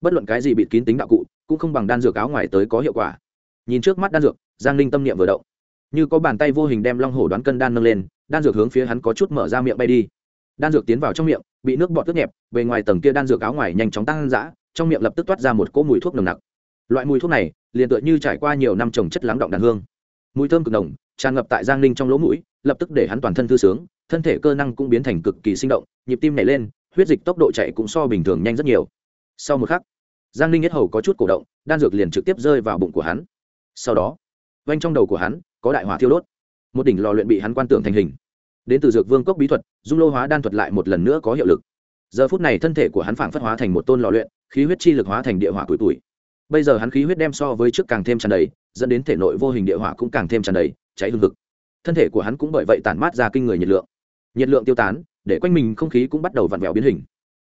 Bất luận cái gì bị kín tính đạo cụ, cũng không bằng đan dược áo ngoài tới có hiệu quả. Nhìn trước mắt đan dược, giang ninh tâm niệm vừa động. Như có bàn tay vô hình đem long hổ đoán cân đan nâng lên đan dược hướng phía hắn có chút mở ra miệng bay đi. Đan dược tiến vào trong miệng, bị nước bọt tức nhẹp, bề ngoài tầng kia đan dược áo ngoài nhanh chóng tăng dã, trong miệng lập tức toát ra một cỗ mùi thuốc nồng nặc. Loại mùi thuốc này, liền tựa như trải qua nhiều năm trồng chất lắng động đàn hương. Mùi thơm cực nồng, tràn ngập tại giang ninh trong lỗ mũi, lập tức để hắn toàn thân thư sướng, thân thể cơ năng cũng biến thành cực kỳ sinh động, nhịp tim nhảy lên, huyết dịch tốc độ chạy cũng so bình thường nhanh rất nhiều. Sau một khắc, giang ninh nhất hầu có chút cổ động, đan dược liền trực tiếp rơi vào bụng của hắn. Sau đó vanh trong đầu của hắn có đại hỏa thiêu đốt một đỉnh lò luyện bị hắn quan tưởng thành hình. Đến từ dược vương cốc bí thuật, dung lô hóa đan thuật lại một lần nữa có hiệu lực. Giờ phút này thân thể của hắn phảng phất hóa thành một tôn lò luyện, khí huyết chi lực hóa thành địa hỏa tuổi tuổi bây giờ hắn khí huyết đem so với trước càng thêm tràn đầy, dẫn đến thể nội vô hình địa hỏa cũng càng thêm tràn đầy, cháy hương thực thân thể của hắn cũng bởi vậy tản mát ra kinh người nhiệt lượng. Nhiệt lượng tiêu tán, để quanh mình không khí cũng bắt đầu vặn vẹo biến hình.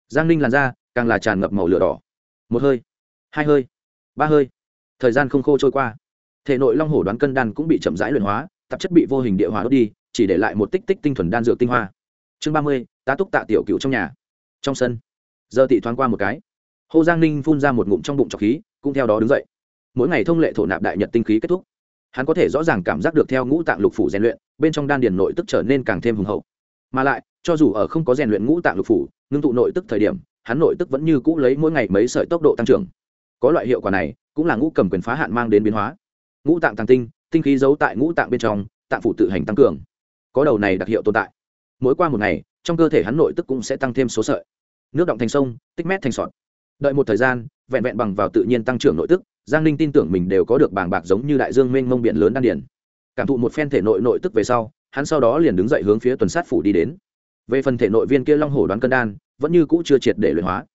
Giang ninh làn da càng là tràn ngập màu lửa đỏ. Một hơi, hai hơi, ba hơi. Thời gian không khô trôi qua. Thể nội long hổ đoán cân đan cũng bị chậm rãi luyện hóa tạp chất bị vô hình địa hỏa đốt đi, chỉ để lại một tích tích tinh thuần đan dược tinh hoa. Chương ba mươi, tá túc tạ tiểu cựu trong nhà. Trong sân, giờ tị thoáng qua một cái. Hồ giang ninh phun ra một ngụm trong bụng trọc khí, cũng theo đó đứng dậy. Mỗi ngày thông lệ thổ nạp đại nhật tinh khí kết thúc. Hắn có thể rõ ràng cảm giác được theo ngũ tạng lục phủ rèn luyện, bên trong đan điền nội tức trở nên càng thêm hùng hậu. Mà lại, cho dù ở không có rèn luyện ngũ tạng lục phủ, ngưng tụ nội tức thời điểm, hắn nội tức vẫn như cũ lấy mỗi ngày mấy sợi tốc độ tăng trưởng. Có loại hiệu quả này, cũng là ngũ cầm quyền phá hạn mang đến biến hóa. Ngũ tạng tăng tinh tinh khí giấu tại ngũ tạng bên trong, tạng phủ tự hành tăng cường. Có đầu này đặc hiệu tồn tại. Mỗi qua một ngày, trong cơ thể hắn nội tức cũng sẽ tăng thêm số sợi. Nước động thành sông, tích mét thành sọt. Đợi một thời gian, vẹn vẹn bằng vào tự nhiên tăng trưởng nội tức, giang ninh tin tưởng mình đều có được bàng bạc giống như đại dương mênh mông biển lớn đan điển cảm thụ một phen thể nội nội tức về sau, hắn sau đó liền đứng dậy hướng phía tuần sát phủ đi đến. Về phần thể nội viên kia long hổ đoán cân đan, vẫn như cũ chưa triệt để luyện hóa.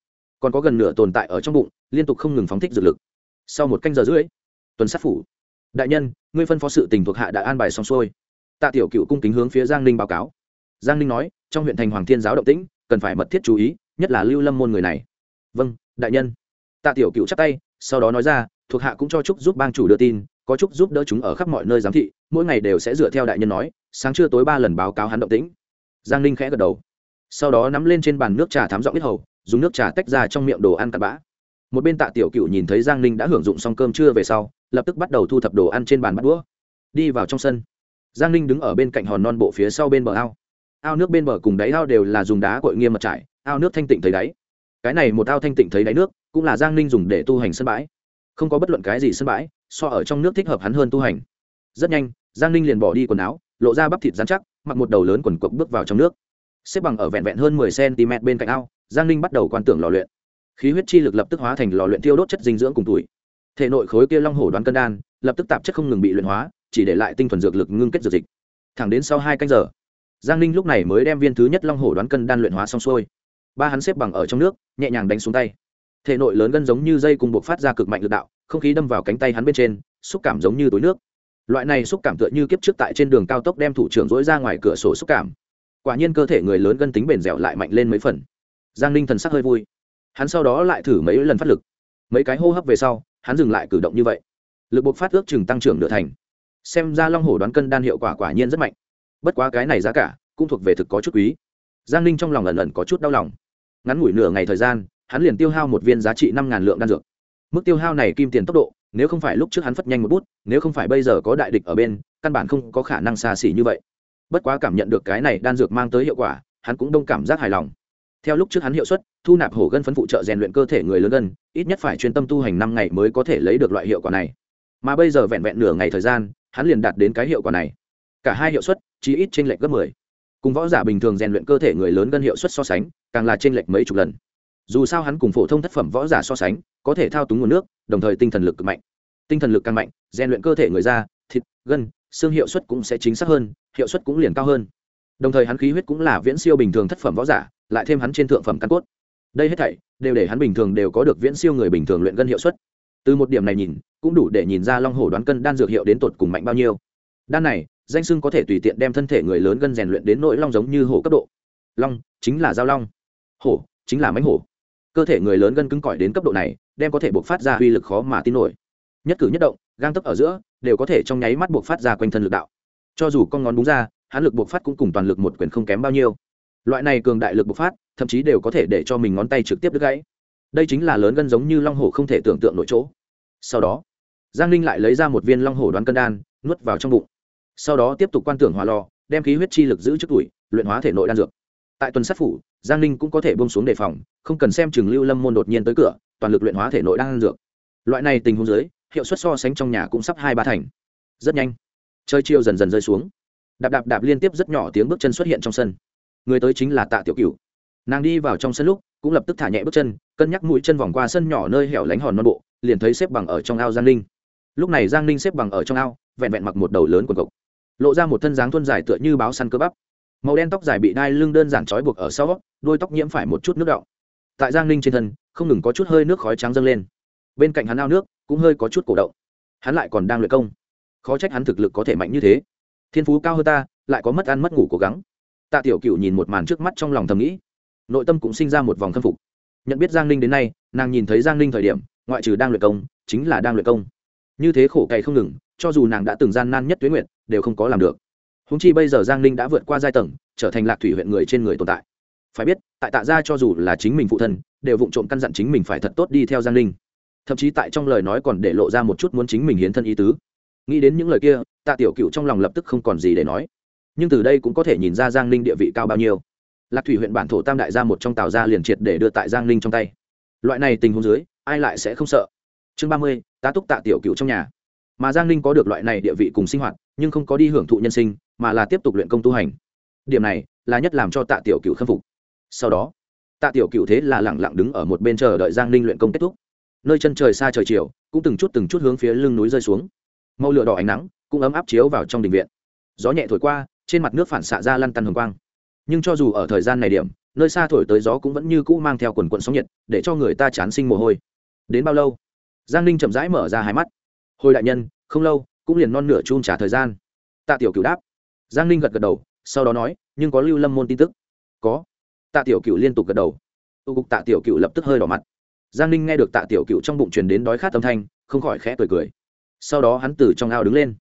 Còn có gần nửa tồn tại ở trong bụng, liên tục không ngừng phóng thích dược lực. Sau một canh giờ rưỡi, tuần sát phủ đại nhân, ngươi phân phó sự tình thuộc hạ đã an bài xong xuôi. Tạ tiểu cựu cung kính hướng phía giang ninh báo cáo. Giang ninh nói, trong huyện thành hoàng thiên giáo động tĩnh, cần phải mật thiết chú ý, nhất là lưu lâm môn người này. Vâng đại nhân. Tạ tiểu cựu chắc tay, sau đó nói ra, thuộc hạ cũng cho trúc giúp bang chủ đưa tin, có trúc giúp đỡ chúng ở khắp mọi nơi giám thị, mỗi ngày đều sẽ dựa theo đại nhân nói, sáng trưa tối ba lần báo cáo hắn động tĩnh. Giang ninh khẽ gật đầu. Sau đó nắm lên trên bàn nước trà thám giọng biết hầu, dùng nước trà tách ra trong miệng đồ ăn cặn bã. Một bên tạ tiểu cựu nhìn thấy giang ninh đã hưởng dụng xong cơm trưa về sau lập tức bắt đầu thu thập đồ ăn trên bàn bắt đũa, đi vào trong sân. Giang ninh đứng ở bên cạnh hòn non bộ phía sau bên bờ ao. Ao nước bên bờ cùng đáy ao đều là dùng đá cội nghiêm mật trải, ao nước thanh tịnh thấy đáy. Cái này một ao thanh tịnh thấy đáy nước cũng là giang ninh dùng để tu hành sân bãi. Không có bất luận cái gì sân bãi, so ở trong nước thích hợp hắn hơn tu hành. Rất nhanh, giang ninh liền bỏ đi quần áo, lộ ra bắp thịt dán chắc, mặc một đầu lớn quần cộc bước vào trong nước. Xếp bằng ở vẹn vẹn hơn mười cm bên cạnh ao, giang ninh bắt đầu quan tưởng lò luyện. Khí huyết chi lực lập tức hóa thành lò luyện tiêu đốt chất dinh dưỡng cùng tuổi thể nội khối kia long hổ đoán cân đan, lập tức tạp chất không ngừng bị luyện hóa, chỉ để lại tinh thuần dược lực ngưng kết dược dịch. Thẳng đến sau hai canh giờ, giang ninh lúc này mới đem viên thứ nhất long hổ đoán cân đan luyện hóa xong xuôi. Ba hắn xếp bằng ở trong nước, nhẹ nhàng đánh xuống tay. Thể nội lớn gân giống như dây cùng buộc phát ra cực mạnh lực đạo, không khí đâm vào cánh tay hắn bên trên, xúc cảm giống như túi nước. Loại này xúc cảm tựa như kiếp trước tại trên đường cao tốc đem thủ trưởng dỗi ra ngoài cửa sổ xúc cảm. Quả nhiên cơ thể người lớn gân tính bền dẻo lại mạnh lên mấy phần. Giang ninh thần sắc hơi vui. Hắn sau đó lại thử mấy lần phát lực. Mấy cái hô hấp về sau hắn dừng lại cử động như vậy. Lực buộc phát ước chừng tăng trưởng nửa thành. Xem ra long hổ đoán cân đan hiệu quả quả nhiên rất mạnh. Bất quá cái này giá cả cũng thuộc về thực có chút quý. Giang ninh trong lòng ẩn ẩn có chút đau lòng. Ngắn ngủi nửa ngày thời gian, hắn liền tiêu hao một viên giá trị năm ngàn lượng đan dược. Mức tiêu hao này kim tiền tốc độ, nếu không phải lúc trước hắn phất nhanh một bút, nếu không phải bây giờ có đại địch ở bên, căn bản không có khả năng xa xỉ như vậy. Bất quá cảm nhận được cái này đan dược mang tới hiệu quả, hắn cũng đông cảm giác hài lòng theo lúc trước hắn hiệu suất, thu nạp hổ gân phấn phụ trợ rèn luyện cơ thể người lớn gân, ít nhất phải chuyên tâm tu hành năm ngày mới có thể lấy được loại hiệu quả này. Mà bây giờ vẹn vẹn nửa ngày thời gian, hắn liền đạt đến cái hiệu quả này. Cả hai hiệu suất chỉ ít trên lệch gấp mười. Cùng võ giả bình thường rèn luyện cơ thể người lớn gân hiệu suất so sánh, càng là trên lệch mấy chục lần. Dù sao hắn cùng phổ thông thất phẩm võ giả so sánh, có thể thao túng nguồn nước, đồng thời tinh thần lực cực mạnh. Tinh thần lực càng mạnh, rèn luyện cơ thể người ra thịt, gân, xương hiệu suất cũng sẽ chính xác hơn, hiệu suất cũng liền cao hơn. Đồng thời hắn khí huyết cũng là viễn siêu bình thường thất phẩm võ giả lại thêm hắn trên thượng phẩm căn cốt. Đây hết thảy đều để hắn bình thường đều có được viễn siêu người bình thường luyện gân hiệu suất. Từ một điểm này nhìn, cũng đủ để nhìn ra long hổ đoán cân đan dược hiệu đến tột cùng mạnh bao nhiêu. Đan này, danh sưng có thể tùy tiện đem thân thể người lớn gân rèn luyện đến nỗi long giống như hổ cấp độ. Long, chính là giao long. Hổ, chính là mánh hổ. Cơ thể người lớn gân cứng cỏi đến cấp độ này, đem có thể buộc phát ra uy lực khó mà tin nổi. Nhất cử nhất động, gang tấp ở giữa, đều có thể trong nháy mắt buộc phát ra quanh thân lực đạo. Cho dù con ngón búng ra hãn lực buộc phát cũng cùng toàn lực một quyền không kém bao nhiêu loại này cường đại lực bộc phát, thậm chí đều có thể để cho mình ngón tay trực tiếp đứt gãy. Đây chính là lớn gân giống như long hổ không thể tưởng tượng nội chỗ. Sau đó, giang ninh lại lấy ra một viên long hổ đoán cân đan, nuốt vào trong bụng. Sau đó tiếp tục quan tưởng hỏa lò, đem khí huyết chi lực giữ trước tuổi, luyện hóa thể nội đan dược. Tại tuần sát phủ, giang ninh cũng có thể bông xuống đề phòng, không cần xem Trường lưu lâm môn đột nhiên tới cửa, toàn lực luyện hóa thể nội đan dược. Loại này tình huống dưới, hiệu suất so sánh trong nhà cũng sắp hai ba thành. Rất nhanh chơi chiêu dần dần rơi xuống. Đạp đạp đạp liên tiếp rất nhỏ tiếng bước chân xuất hiện trong sân người tới chính là tạ tiểu cựu nàng đi vào trong sân lúc, cũng lập tức thả nhẹ bước chân, cân nhắc mũi chân vòng qua sân nhỏ nơi hẻo lánh hòn non bộ, liền thấy xếp bằng ở trong ao giang ninh. Lúc này giang ninh xếp bằng ở trong ao, vẹn vẹn mặc một đầu lớn quần cộc. Lộ ra một thân dáng thuân dài tựa như báo săn cơ bắp. Màu đen tóc dài bị đai lưng đơn giản trói buộc ở sau, đôi tóc nhiễm phải một chút nước đọng. Tại giang ninh trên thân, không ngừng có chút hơi nước khói trắng dâng lên. Bên cạnh hắn ao nước, cũng hơi có chút cổ động. Hắn lại còn đang luyện công. Khó trách hắn thực lực có thể mạnh như thế. Thiên phú cao hơn ta, lại có mất ăn mất ngủ cố gắng tạ tiểu cựu nhìn một màn trước mắt trong lòng thầm nghĩ. Nội tâm cũng sinh ra một vòng khâm phục. Nhận biết giang ninh đến nay, nàng nhìn thấy giang ninh thời điểm, ngoại trừ đang luyện công, chính là đang luyện công. Như thế khổ cày không ngừng, cho dù nàng đã từng gian nan nhất tuyến nguyện đều không có làm được. Húng chi bây giờ giang ninh đã vượt qua giai tầng, trở thành lạc thủy huyện người trên người tồn tại. Phải biết, tại tạ gia cho dù là chính mình phụ thân, đều vụng trộm căn dặn chính mình phải thật tốt đi theo giang ninh. Thậm chí tại trong lời nói còn để lộ ra một chút muốn chính mình hiến thân ý tứ. Nghĩ đến những lời kia, tạ tiểu cựu trong lòng lập tức không còn gì để nói nhưng từ đây cũng có thể nhìn ra giang ninh địa vị cao bao nhiêu. Lạc thủy huyện bản thổ tam đại gia một trong tàu gia liền triệt để đưa tại giang ninh trong tay. Loại này tình huống dưới, ai lại sẽ không sợ? Chương ba mươi, tá túc tạ tiểu cựu trong nhà. Mà giang ninh có được loại này địa vị cùng sinh hoạt, nhưng không có đi hưởng thụ nhân sinh, mà là tiếp tục luyện công tu hành. Điểm này là nhất làm cho tạ tiểu cựu khâm phục. Sau đó, tạ tiểu cựu thế là lẳng lặng đứng ở một bên chờ đợi giang ninh luyện công kết thúc. Nơi chân trời xa trời chiều, cũng từng chút từng chút hướng phía lưng núi rơi xuống. Màu lửa đỏ ánh nắng cũng ấm áp chiếu vào trong đình viện. Gió nhẹ thổi qua trên mặt nước phản xạ ra lăn tăn hồng quang. Nhưng cho dù ở thời gian này điểm, nơi xa thổi tới gió cũng vẫn như cũ mang theo quần quận sóng nhiệt, để cho người ta chán sinh mồ hôi. Đến bao lâu? Giang ninh chậm rãi mở ra hai mắt. Hồi đại nhân, không lâu, cũng liền non nửa chun trả thời gian. Tạ tiểu cửu đáp. Giang ninh gật gật đầu, sau đó nói, nhưng có lưu lâm môn tin tức. Có. Tạ tiểu cửu liên tục gật đầu. Tu cục tạ tiểu cửu lập tức hơi đỏ mặt. Giang ninh nghe được tạ tiểu cửu trong bụng truyền đến đói khát âm thanh, không khỏi khẽ cười cười. Sau đó hắn từ trong ao đứng lên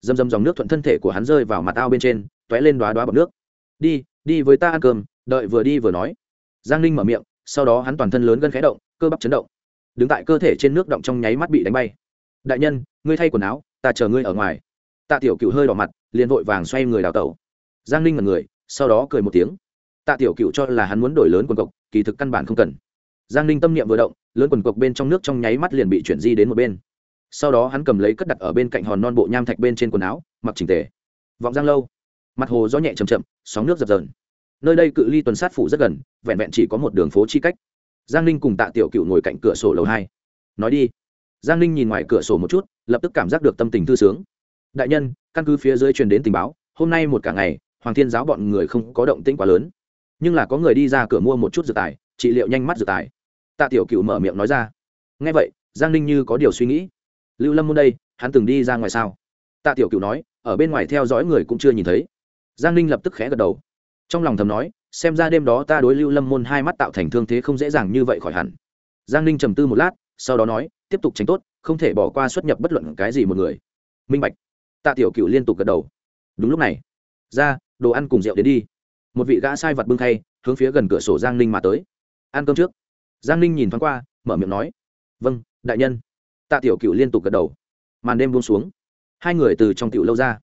dầm dầm dòng nước thuận thân thể của hắn rơi vào mặt ao bên trên t ó é lên đoá đoá bọc nước. Đi đi với ta ăn cơm, đợi vừa đi vừa nói. Giang ninh mở miệng, sau đó hắn toàn thân lớn gân khẽ động, cơ bắp chấn động. Đứng tại cơ thể trên nước động trong nháy mắt bị đánh bay. Đại nhân, ngươi thay quần áo, ta chờ ngươi ở ngoài. Tạ tiểu cựu hơi đỏ mặt, liền vội vàng xoay người đào tẩu. Giang ninh mật người, sau đó cười một tiếng. Tạ tiểu cựu cho là hắn muốn đổi lớn quần cộc, kỳ thực căn bản không cần. Giang ninh tâm niệm vừa động, lớn quần cộc bên trong nước trong nháy mắt liền bị chuyển di đến một bên sau đó hắn cầm lấy cất đặt ở bên cạnh hòn non bộ nham thạch bên trên quần áo, mặc chỉnh tề. Vọng giang lâu. Mặt hồ gió nhẹ chầm chậm, sóng nước dập dờn. Nơi đây cự ly tuần sát phủ rất gần, vẹn vẹn chỉ có một đường phố chi cách. Giang ninh cùng tạ tiểu cựu ngồi cạnh cửa sổ lầu hai. Nói đi. Giang ninh nhìn ngoài cửa sổ một chút, lập tức cảm giác được tâm tình thư sướng. Đại nhân, căn cứ phía dưới truyền đến tình báo, hôm nay một cả ngày, hoàng thiên giáo bọn người không có động tĩnh quá lớn. Nhưng là có người đi ra cửa mua một chút dự tài, trị liệu nhanh mắt dự tài. Tạ tiểu cựu mở miệng nói ra. Ngay vậy, giang ninh như có điều suy nghĩ lưu lâm môn đây, hắn từng đi ra ngoài sao? Tạ tiểu cựu nói, ở bên ngoài theo dõi người cũng chưa nhìn thấy. Giang ninh lập tức khẽ gật đầu. Trong lòng thầm nói, xem ra đêm đó ta đối lưu lâm môn hai mắt tạo thành thương thế không dễ dàng như vậy khỏi hẳn. Giang ninh trầm tư một lát, sau đó nói, tiếp tục tránh tốt, không thể bỏ qua xuất nhập bất luận cái gì một người. Minh bạch. Tạ tiểu cựu liên tục gật đầu. Đúng lúc này, ra, đồ ăn cùng rượu đến đi. Một vị gã sai vật bưng khay, hướng phía gần cửa sổ giang ninh mà tới. Ăn cơm trước. Giang ninh nhìn thoáng qua, mở miệng nói vâng đại nhân tạ tiểu cựu liên tục gật đầu. Màn đêm buông xuống. Hai người từ trong tiểu lâu ra.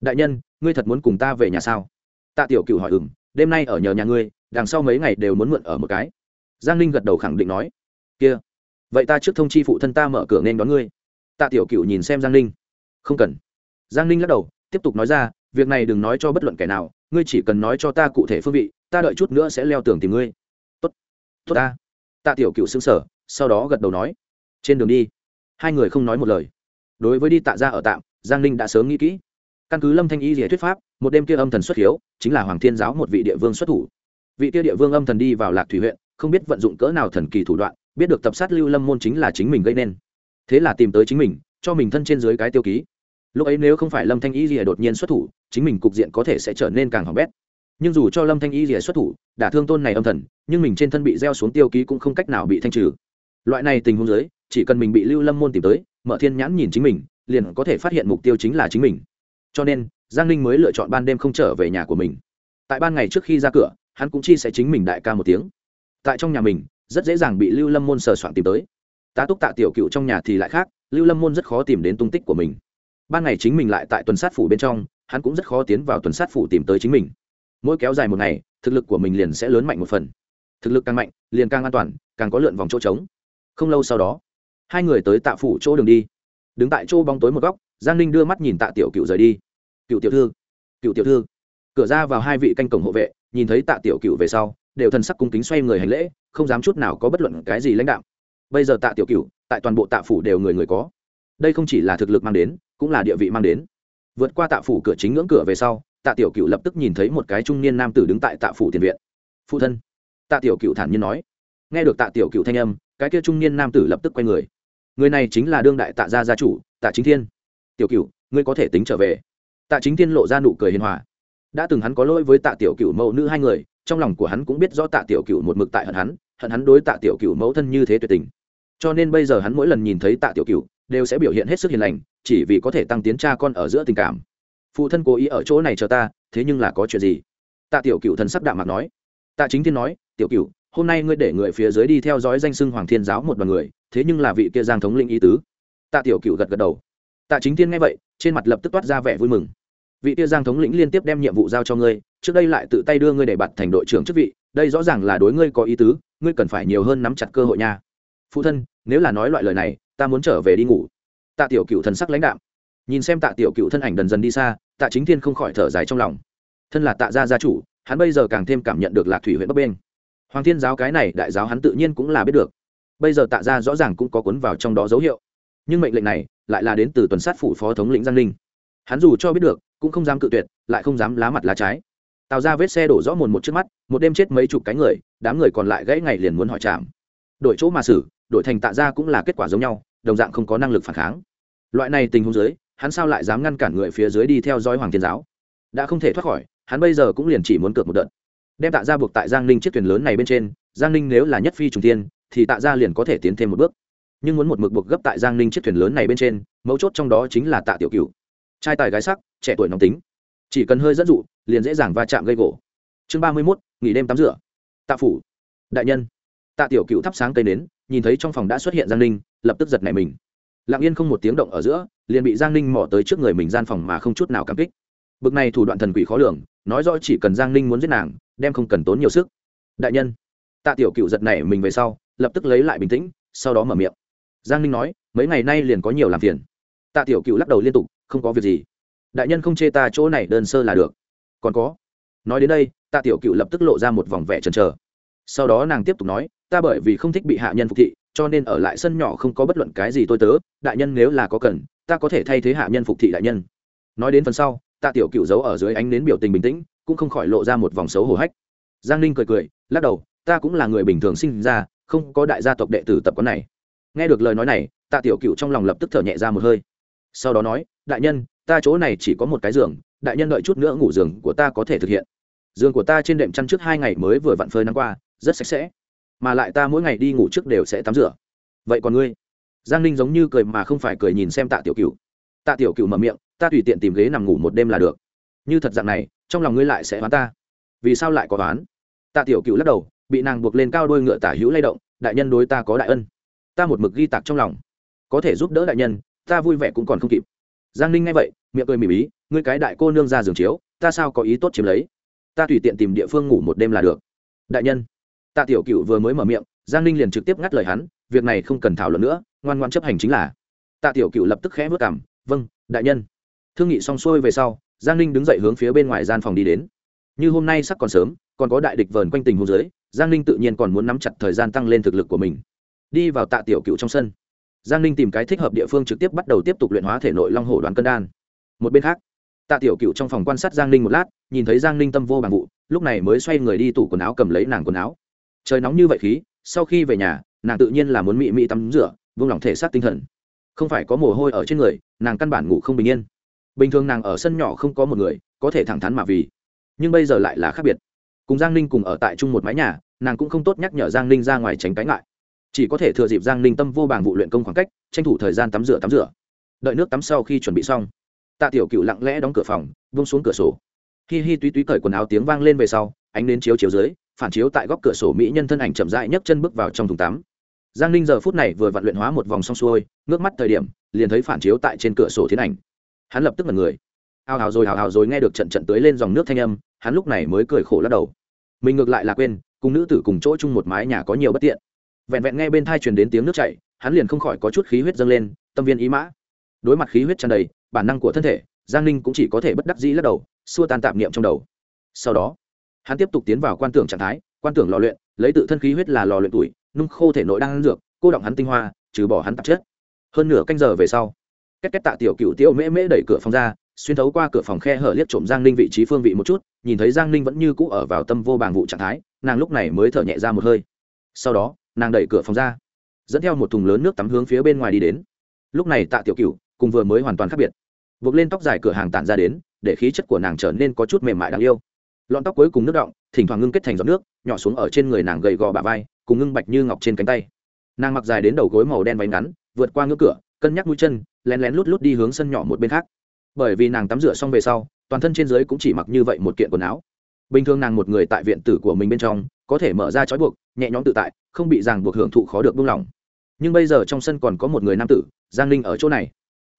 Đại nhân, ngươi thật muốn cùng ta về nhà sao? Tạ tiểu cựu hỏi ừng đêm nay ở nhờ nhà ngươi, đằng sau mấy ngày đều muốn mượn ở một cái. Giang ninh gật đầu khẳng định nói. Kia, vậy ta trước thông chi phụ thân ta mở cửa nên đón ngươi. Tạ tiểu cựu nhìn xem giang ninh. Không cần. Giang ninh lắc đầu, tiếp tục nói ra, việc này đừng nói cho bất luận kẻ nào, ngươi chỉ cần nói cho ta cụ thể phương vị, ta đợi chút nữa sẽ leo tường tìm ngươi. Tốt tốt ta. Tạ tiểu cựu xứng sở sau đó gật đầu nói. Trên đường đi hai người không nói một lời. Đối với đi tạ ra ở tạm, giang ninh đã sớm nghĩ kỹ. Căn cứ lâm thanh y rỉa thuyết pháp, một đêm kia âm thần xuất hiếu, chính là hoàng thiên giáo một vị địa vương xuất thủ. Vị kia địa vương âm thần đi vào lạc thủy huyện, không biết vận dụng cỡ nào thần kỳ thủ đoạn, biết được tập sát lưu lâm môn chính là chính mình gây nên. Thế là tìm tới chính mình, cho mình thân trên dưới cái tiêu ký. Lúc ấy nếu không phải lâm thanh y rỉa đột nhiên xuất thủ, chính mình cục diện có thể sẽ trở nên càng hỏng bét. Nhưng dù cho lâm thanh y rỉa xuất thủ đả thương tôn này âm thần, nhưng mình trên thân bị gieo xuống tiêu ký cũng không cách nào bị thanh trừ. Loại này tình huống giới chỉ cần mình bị lưu lâm môn tìm tới, mở thiên nhãn nhìn chính mình, liền có thể phát hiện mục tiêu chính là chính mình. Cho nên, giang ninh mới lựa chọn ban đêm không trở về nhà của mình. Tại ban ngày trước khi ra cửa, hắn cũng chi sẽ chính mình đại ca một tiếng. Tại trong nhà mình, rất dễ dàng bị lưu lâm môn sờ soạn tìm tới. Tá túc tạ tiểu cựu trong nhà thì lại khác, lưu lâm môn rất khó tìm đến tung tích của mình. Ban ngày chính mình lại tại tuần sát phủ bên trong, hắn cũng rất khó tiến vào tuần sát phủ tìm tới chính mình. Mỗi kéo dài một ngày, thực lực của mình liền sẽ lớn mạnh một phần. Thực lực càng mạnh, liền càng an toàn, càng có lượn vòng chỗ trống. Không lâu sau đó hai người tới tạ phủ chỗ đường đi. Đứng tại chỗ bóng tối một góc, giang ninh đưa mắt nhìn tạ tiểu cựu rời đi. Cựu tiểu thư cựu tiểu thư. Cửa ra vào hai vị canh cổng hộ vệ, nhìn thấy tạ tiểu cựu về sau, đều thần sắc cung kính xoay người hành lễ, không dám chút nào có bất luận cái gì lãnh đạo bây giờ tạ tiểu cựu tại toàn bộ tạ phủ đều người người có. Đây không chỉ là thực lực mang đến, cũng là địa vị mang đến. Vượt qua tạ phủ cửa chính ngưỡng cửa về sau, tạ tiểu cựu lập tức nhìn thấy một cái trung niên nam tử đứng tại tạ phủ tiền viện. Phụ thân, tạ tiểu cựu thản nhiên nói. Nghe được tạ tiểu cựu thanh âm, cái kia trung niên nam tử lập tức quay người người này chính là đương đại tạ gia gia chủ, tạ chính thiên. Tiểu cựu ngươi có thể tính trở về. Tạ chính thiên lộ ra nụ cười hiền hòa. Đã từng hắn có lỗi với tạ tiểu cựu mẫu nữ hai người, trong lòng của hắn cũng biết rõ tạ tiểu cựu một mực tại hận hắn hận hắn đối tạ tiểu cựu mẫu thân như thế tuyệt tình. Cho nên bây giờ hắn mỗi lần nhìn thấy tạ tiểu cựu đều sẽ biểu hiện hết sức hiền lành, chỉ vì có thể tăng tiến cha con ở giữa tình cảm. Phụ thân cố ý ở chỗ này chờ ta, thế nhưng là có chuyện gì? Tạ tiểu cựu thần sắp đạm mặt nói. Tạ chính thiên nói, tiểu cựu hôm nay ngươi để người phía dưới đi theo dõi danh sưng hoàng thiên giáo một đoàn người, thế nhưng là vị kia giang thống linh ý tứ. Tạ tiểu cựu gật gật đầu. Tạ chính thiên nghe vậy, trên mặt lập tức toát ra vẻ vui mừng. Vị kia giang thống lĩnh liên tiếp đem nhiệm vụ giao cho ngươi, trước đây lại tự tay đưa ngươi để bạt thành đội trưởng chức vị, đây rõ ràng là đối ngươi có ý tứ, ngươi cần phải nhiều hơn nắm chặt cơ hội nha. Phụ thân, nếu là nói loại lời này, ta muốn trở về đi ngủ. Tạ tiểu cựu thần sắc lãnh đạm. Nhìn xem tạ tiểu cựu thân ảnh dần dần đi xa, tạ chính thiên không khỏi thở dài trong lòng. Thân là tạ gia gia chủ, hắn bây giờ càng thêm cảm nhận được lạc thủy huyện bấp bên hoàng thiên giáo cái này đại giáo hắn tự nhiên cũng là biết được. Bây giờ tạ gia rõ ràng cũng có cuốn vào trong đó dấu hiệu. Nhưng mệnh lệnh này lại là đến từ tuần sát phủ phó thống lĩnh giang ninh. Hắn dù cho biết được, cũng không dám cự tuyệt, lại không dám lá mặt lá trái. Tạo ra vết xe đổ rõ mồn một trước mắt, một đêm chết mấy chục cái người, đám người còn lại gãy ngày liền muốn hỏi chạm đổi chỗ mà xử, đổi thành tạ ra cũng là kết quả giống nhau, đồng dạng không có năng lực phản kháng. Loại này tình huống dưới, hắn sao lại dám ngăn cản người phía dưới đi theo dõi hoàng thiên giáo? Đã không thể thoát khỏi, hắn bây giờ cũng liền chỉ muốn cược một đợt đem tạ ra buộc tại giang ninh chiếc thuyền lớn này bên trên, giang ninh nếu là nhất phi trùng tiên thì tạ ra liền có thể tiến thêm một bước. Nhưng muốn một mực buộc gấp tại giang ninh chiếc thuyền lớn này bên trên, mấu chốt trong đó chính là tạ tiểu cựu trai tài gái sắc, trẻ tuổi nóng tính. Chỉ cần hơi dẫn dụ, liền dễ dàng va chạm gây gỗ. Chương ba mươi mốt, nghỉ đêm tắm rửa. Tạ phủ. Đại nhân. Tạ tiểu cựu thắp sáng cây nến, nhìn thấy trong phòng đã xuất hiện giang ninh, lập tức giật nảy mình. Lặng yên không một tiếng động ở giữa, liền bị giang ninh mỏ tới trước người mình gian phòng mà không chút nào cảm kích. Bực này thủ đoạn thần quỷ khó lường, nói rõ chỉ cần giang ninh muốn giết nàng đem không cần tốn nhiều sức. Đại nhân, tạ tiểu cựu giật nảy mình về sau, lập tức lấy lại bình tĩnh, sau đó mở miệng. Giang ninh nói, mấy ngày nay liền có nhiều làm phiền. Tạ tiểu cựu lắc đầu liên tục, không có việc gì. Đại nhân không chê ta chỗ này đơn sơ là được. Còn có. Nói đến đây, tạ tiểu cựu lập tức lộ ra một vòng vẻ trần trờ sau đó nàng tiếp tục nói, ta bởi vì không thích bị hạ nhân phục thị, cho nên ở lại sân nhỏ không có bất luận cái gì tôi tớ, đại nhân nếu là có cần, ta có thể thay thế hạ nhân phục thị đại nhân. Nói đến phần sau, tạ tiểu cựu giấu ở dưới ánh nến biểu tình bình tĩnh cũng không khỏi lộ ra một vòng xấu hổ hách. Giang ninh cười cười, lắc đầu, ta cũng là người bình thường sinh ra, không có đại gia tộc đệ tử tập quán này. Nghe được lời nói này, tạ tiểu cựu trong lòng lập tức thở nhẹ ra một hơi. Sau đó nói, đại nhân, ta chỗ này chỉ có một cái giường, đại nhân đợi chút nữa ngủ giường của ta có thể thực hiện. Giường của ta trên đệm chăn trước hai ngày mới vừa vặn phơi nắng qua, rất sạch sẽ. Mà lại ta mỗi ngày đi ngủ trước đều sẽ tắm rửa. Vậy còn ngươi? Giang ninh giống như cười mà không phải cười nhìn xem tạ tiểu cựu. Tạ tiểu cựu mở miệng, ta tùy tiện tìm ghế nằm ngủ một đêm là được. Như thật dạng này trong lòng ngươi lại sẽ hoán ta. Vì sao lại có toán tạ tiểu cựu lắc đầu, bị nàng buộc lên cao đôi ngựa tả hữu lay động, đại nhân đối ta có đại ân. Ta một mực ghi tạc trong lòng. Có thể giúp đỡ đại nhân, ta vui vẻ cũng còn không kịp. Giang ninh nghe vậy, miệng cười mỉm bí ngươi cái đại cô nương ra giường chiếu, ta sao có ý tốt chiếm lấy? Ta tùy tiện tìm địa phương ngủ một đêm là được. Đại nhân. Tạ tiểu cựu vừa mới mở miệng, giang ninh liền trực tiếp ngắt lời hắn, việc này không cần thảo luận nữa, ngoan ngoan chấp hành chính là. Tạ tiểu cựu lập tức khẽ vất cảm vâng đại nhân. Thương nghị xong xuôi về sau giang ninh đứng dậy hướng phía bên ngoài gian phòng đi đến. Như hôm nay sắc còn sớm, còn có đại địch vờn quanh tình hồ dưới, giang ninh tự nhiên còn muốn nắm chặt thời gian tăng lên thực lực của mình. Đi vào tạ tiểu cựu trong sân. Giang ninh tìm cái thích hợp địa phương trực tiếp bắt đầu tiếp tục luyện hóa thể nội long hổ đoán cân đan. Một bên khác, tạ tiểu cựu trong phòng quan sát giang ninh một lát, nhìn thấy giang ninh tâm vô bằng vụ, lúc này mới xoay người đi tủ quần áo cầm lấy nàng quần áo. Trời nóng như vậy khí, sau khi về nhà, nàng tự nhiên là muốn mị mị tắm rửa, vung lòng thể xác tinh thần. Không phải có mồ hôi ở trên người, nàng căn bản ngủ không bình yên bình thường nàng ở sân nhỏ không có một người, có thể thẳng thắn mà vì. Nhưng bây giờ lại là khác biệt. Cùng giang ninh cùng ở tại chung một mái nhà, nàng cũng không tốt nhắc nhở giang ninh ra ngoài tránh cánh ngại. Chỉ có thể thừa dịp giang ninh tâm vô bảng vụ luyện công khoảng cách, tranh thủ thời gian tắm rửa tắm rửa. Đợi nước tắm sau khi chuẩn bị xong, tạ tiểu cựu lặng lẽ đóng cửa phòng vung xuống cửa sổ. Hi hi túy túy cởi quần áo tiếng vang lên về sau, ánh đến chiếu chiếu dưới, phản chiếu tại góc cửa sổ mỹ nhân thân ảnh chậm rãi nhấc chân bước vào trong thùng tắm. Giang ninh giờ phút này vừa vặn luyện hóa một vòng xong xuôi, ngước mắt thời điểm, liền thấy phản chiếu tại trên cửa sổ thiên ảnh hắn lập tức mật người. Hào hào rồi, hào hào rồi, nghe được trận trận tới lên dòng nước thanh âm, hắn lúc này mới cười khổ lắc đầu. Mình ngược lại là quên, cùng nữ tử cùng chỗ chung một mái nhà có nhiều bất tiện. Vẹn vẹn nghe bên thai truyền đến tiếng nước chảy, hắn liền không khỏi có chút khí huyết dâng lên, tâm viên ý mã. Đối mặt khí huyết tràn đầy, bản năng của thân thể, giang ninh cũng chỉ có thể bất đắc dĩ lắc đầu, xua tan tạp niệm trong đầu. Sau đó, hắn tiếp tục tiến vào quan tưởng trạng thái, quan tưởng lò luyện, lấy tự thân khí huyết là lò luyện tuổi, nung khô thể nội đang ăn dược, cô động hắn tinh hoa, trừ bỏ hắn tạp chất. Hơn nửa canh giờ về sau cách két tạ tiểu cựu tiêu mễ mễ đẩy cửa phòng ra, xuyên thấu qua cửa phòng khe hở liếc trộm giang ninh vị trí phương vị một chút, nhìn thấy giang ninh vẫn như cũ ở vào tâm vô bàng vụ trạng thái, nàng lúc này mới thở nhẹ ra một hơi. Sau đó, nàng đẩy cửa phòng ra, dẫn theo một thùng lớn nước tắm hướng phía bên ngoài đi đến. Lúc này tạ tiểu cựu cùng vừa mới hoàn toàn khác biệt. Buộc lên tóc dài cửa hàng tản ra đến, để khí chất của nàng trở nên có chút mềm mại đáng yêu. Lọn tóc cuối cùng nước động thỉnh thoảng ngưng kết thành giọt nước, nhỏ xuống ở trên người nàng gầy gò bà vai, cùng ngưng bạch như ngọc trên cánh tay. Nàng mặc dài đến đầu gối màu đen váy ngắn, vượt qua ngưỡng cửa cân nhắc mũi chân, lén lén lút lút đi hướng sân nhỏ một bên khác. Bởi vì nàng tắm rửa xong về sau, toàn thân trên dưới cũng chỉ mặc như vậy một kiện quần áo. Bình thường nàng một người tại viện tử của mình bên trong, có thể mở ra trói buộc, nhẹ nhõm tự tại, không bị ràng buộc hưởng thụ khó được buông lỏng. Nhưng bây giờ trong sân còn có một người nam tử, giang ninh ở chỗ này.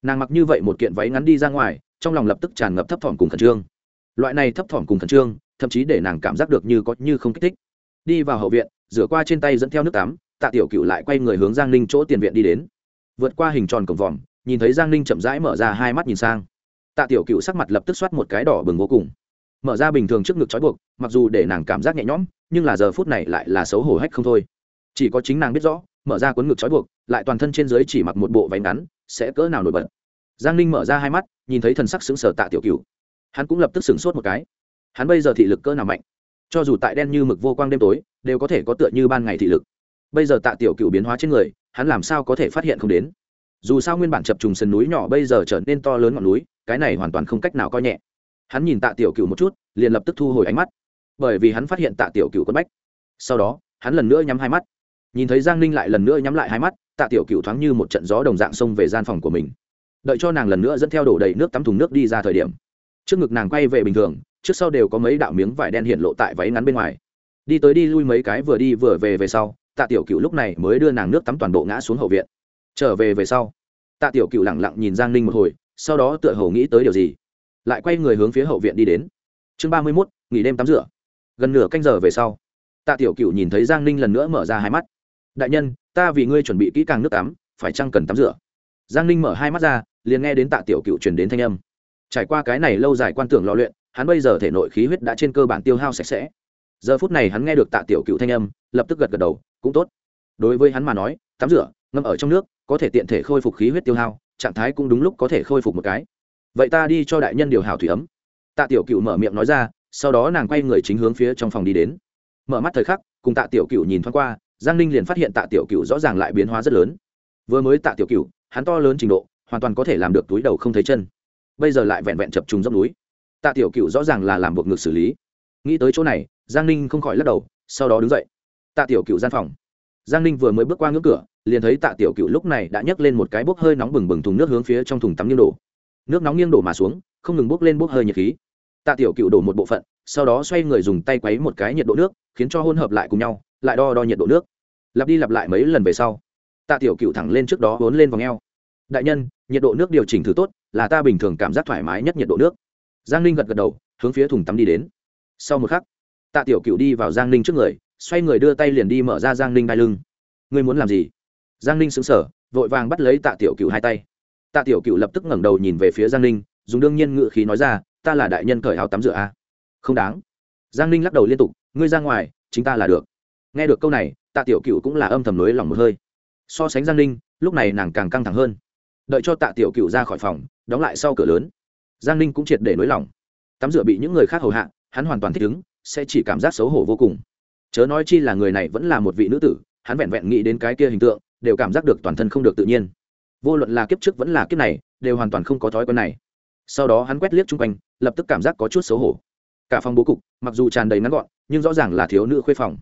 Nàng mặc như vậy một kiện váy ngắn đi ra ngoài, trong lòng lập tức tràn ngập thấp thỏm cùng khẩn trương. Loại này thấp thỏm cùng khẩn trương, thậm chí để nàng cảm giác được như có như không kích thích. Đi vào hậu viện, rửa qua trên tay dẫn theo nước tắm, tạ tiểu cựu lại quay người hướng giang ninh chỗ tiền viện đi đến vượt qua hình tròn cổng vòm, nhìn thấy giang ninh chậm rãi mở ra hai mắt nhìn sang. Tạ tiểu cựu sắc mặt lập tức xoát một cái đỏ bừng vô cùng. Mở ra bình thường trước ngực trói buộc, mặc dù để nàng cảm giác nhẹ nhõm, nhưng là giờ phút này lại là xấu hổ hách không thôi. Chỉ có chính nàng biết rõ, mở ra cuốn ngực trói buộc, lại toàn thân trên dưới chỉ mặc một bộ váy ngắn, sẽ cỡ nào nổi bật. Giang ninh mở ra hai mắt, nhìn thấy thần sắc xứng sở tạ tiểu cựu. Hắn cũng lập tức sửng sốt một cái. Hắn bây giờ thị lực cỡ nào mạnh? Cho dù tại đen như mực vô quang đêm tối, đều có thể có tựa như ban ngày thị lực. Bây giờ tạ tiểu cựu biến hóa trên người hắn làm sao có thể phát hiện không đến? Dù sao nguyên bản chập trùng sườn núi nhỏ bây giờ trở nên to lớn ngọn núi, cái này hoàn toàn không cách nào coi nhẹ. Hắn nhìn tạ tiểu cựu một chút, liền lập tức thu hồi ánh mắt. Bởi vì hắn phát hiện tạ tiểu cựu quất bách. Sau đó, hắn lần nữa nhắm hai mắt. Nhìn thấy giang ninh lại lần nữa nhắm lại hai mắt, tạ tiểu cựu thoáng như một trận gió đồng dạng xông về gian phòng của mình. Đợi cho nàng lần nữa dẫn theo đổ đầy nước tắm thùng nước đi ra thời điểm, trước ngực nàng quay về bình thường, trước sau đều có mấy đạo miếng vải đen hiện lộ tại váy ngắn bên ngoài. Đi tới đi lui mấy cái vừa đi vừa về về sau tạ tiểu cựu lúc này mới đưa nàng nước tắm toàn bộ ngã xuống hậu viện. Trở về về sau, tạ tiểu cựu lẳng lặng nhìn giang ninh một hồi, sau đó tựa hồ nghĩ tới điều gì, lại quay người hướng phía hậu viện đi đến. Chương ba mươi mốt, nghỉ đêm tắm rửa. Gần nửa canh giờ về sau, tạ tiểu cựu nhìn thấy giang ninh lần nữa mở ra hai mắt. Đại nhân, ta vì ngươi chuẩn bị kỹ càng nước tắm, phải chăng cần tắm rửa? Giang ninh mở hai mắt ra, liền nghe đến tạ tiểu cựu truyền đến thanh âm. Trải qua cái này lâu dài quan tưởng lò luyện, hắn bây giờ thể nội khí huyết đã trên cơ bản tiêu hao sạch sẽ. Giờ phút này hắn nghe được tạ tiểu cựu thanh âm, lập tức gật gật đầu cũng tốt. Đối với hắn mà nói, tắm rửa, ngâm ở trong nước, có thể tiện thể khôi phục khí huyết tiêu hao, trạng thái cũng đúng lúc có thể khôi phục một cái. Vậy ta đi cho đại nhân điều hào thủy ấm. Tạ tiểu cựu mở miệng nói ra, sau đó nàng quay người chính hướng phía trong phòng đi đến. Mở mắt thời khắc, cùng tạ tiểu cựu nhìn thoáng qua, giang ninh liền phát hiện tạ tiểu cựu rõ ràng lại biến hóa rất lớn. Vừa mới tạ tiểu cựu hắn to lớn trình độ, hoàn toàn có thể làm được túi đầu không thấy chân. Bây giờ lại vẹn vẹn chập trùng dốc núi. Tạ tiểu cựu rõ ràng là làm buộc ngược xử lý. Nghĩ tới chỗ này, giang ninh không khỏi lắc đầu, sau đó đứng dậy tạ tiểu cựu gian phòng. Giang ninh vừa mới bước qua ngưỡng cửa, liền thấy tạ tiểu cựu lúc này đã nhấc lên một cái bốc hơi nóng bừng bừng thùng nước hướng phía trong thùng tắm nghiêng đổ. Nước nóng nghiêng đổ mà xuống, không ngừng bốc lên bốc hơi nhiệt khí. Tạ tiểu cựu đổ một bộ phận, sau đó xoay người dùng tay quấy một cái nhiệt độ nước, khiến cho hôn hợp lại cùng nhau, lại đo đo nhiệt độ nước. Lặp đi lặp lại mấy lần về sau, tạ tiểu cựu thẳng lên trước đó vốn lên vòng e o đại nhân, nhiệt độ nước điều chỉnh thử tốt, là ta bình thường cảm giác thoải mái nhất nhiệt độ nước. Giang ninh gật gật đầu, hướng phía thùng tắm đi đến. Sau một khắc, tạ tiểu cựu đi vào giang ninh trước người xoay người đưa tay liền đi mở ra giang ninh đai lưng. Ngươi muốn làm gì? Giang ninh xứng sở vội vàng bắt lấy tạ tiểu cựu hai tay. Tạ tiểu cựu lập tức ngẩng đầu nhìn về phía giang ninh, dùng đương nhiên ngự khí nói ra, ta là đại nhân cởi áo tắm rửa a. À? không đáng. Giang ninh lắc đầu liên tục, ngươi ra ngoài, chính ta là được. Nghe được câu này, tạ tiểu cựu cũng là âm thầm nối lòng một hơi. So sánh giang ninh, lúc này nàng càng căng thẳng hơn. Đợi cho tạ tiểu cựu ra khỏi phòng, đóng lại sau cửa lớn. Giang ninh cũng triệt để nới lỏng. Tắm rửa bị những người khác hầu hạ, hắn hoàn toàn thích ứng, sẽ chỉ cảm giác xấu hổ vô cùng chớ nói chi là người này vẫn là một vị nữ tử, hắn vẹn vẹn nghĩ đến cái kia hình tượng, đều cảm giác được toàn thân không được tự nhiên. Vô luận là kiếp trước vẫn là kiếp này, đều hoàn toàn không có thói quen này. Sau đó hắn quét liếc chung quanh, lập tức cảm giác có chút xấu hổ. Cả phòng bố cục, mặc dù tràn đầy ngắn gọn, nhưng rõ ràng là thiếu nữ khuê phòng.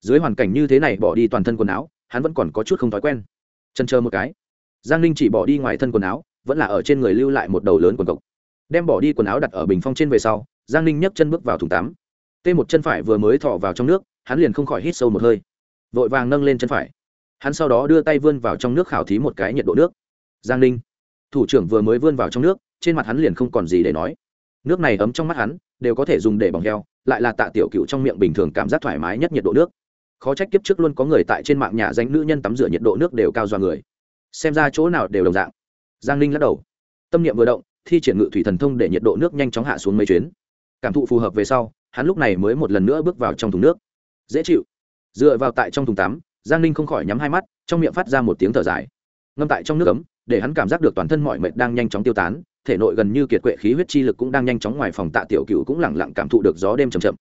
Dưới hoàn cảnh như thế này bỏ đi toàn thân quần áo, hắn vẫn còn có chút không thói quen. Chân chờ một cái. Giang ninh chỉ bỏ đi ngoài thân quần áo, vẫn là ở trên người lưu lại một đầu lớn quần cộc. Đem bỏ đi quần áo đặt ở bình phong trên về sau, giang ninh nhấc chân bước vào thùng tắm. Tê một chân phải vừa mới thọ vào trong nước hắn liền không khỏi hít sâu một hơi, vội vàng nâng lên chân phải. Hắn sau đó đưa tay vươn vào trong nước khảo thí một cái nhiệt độ nước. Giang ninh, thủ trưởng vừa mới vươn vào trong nước, trên mặt hắn liền không còn gì để nói. Nước này ấm trong mắt hắn, đều có thể dùng để bỏng heo, lại là tạ tiểu cựu trong miệng bình thường cảm giác thoải mái nhất nhiệt độ nước. Khó trách kiếp trước luôn có người tại trên mạng nhà danh nữ nhân tắm rửa nhiệt độ nước đều cao do người. Xem ra chỗ nào đều đồng dạng. Giang ninh lắc đầu. Tâm niệm vừa động, thi triển ngự thủy thần thông để nhiệt độ nước nhanh chóng hạ xuống mấy chuyến. Cảm thụ phù hợp về sau, hắn lúc này mới một lần nữa bước vào trong thùng nước dễ chịu. Dựa vào tại trong thùng tắm, giang ninh không khỏi nhắm hai mắt, trong miệng phát ra một tiếng thở dài. Ngâm tại trong nước ấm, để hắn cảm giác được toàn thân mọi mệt đang nhanh chóng tiêu tán, thể nội gần như kiệt quệ khí huyết chi lực cũng đang nhanh chóng ngoài phòng tạ tiểu cựu cũng lẳng lặng cảm thụ được gió đêm chầm chậm.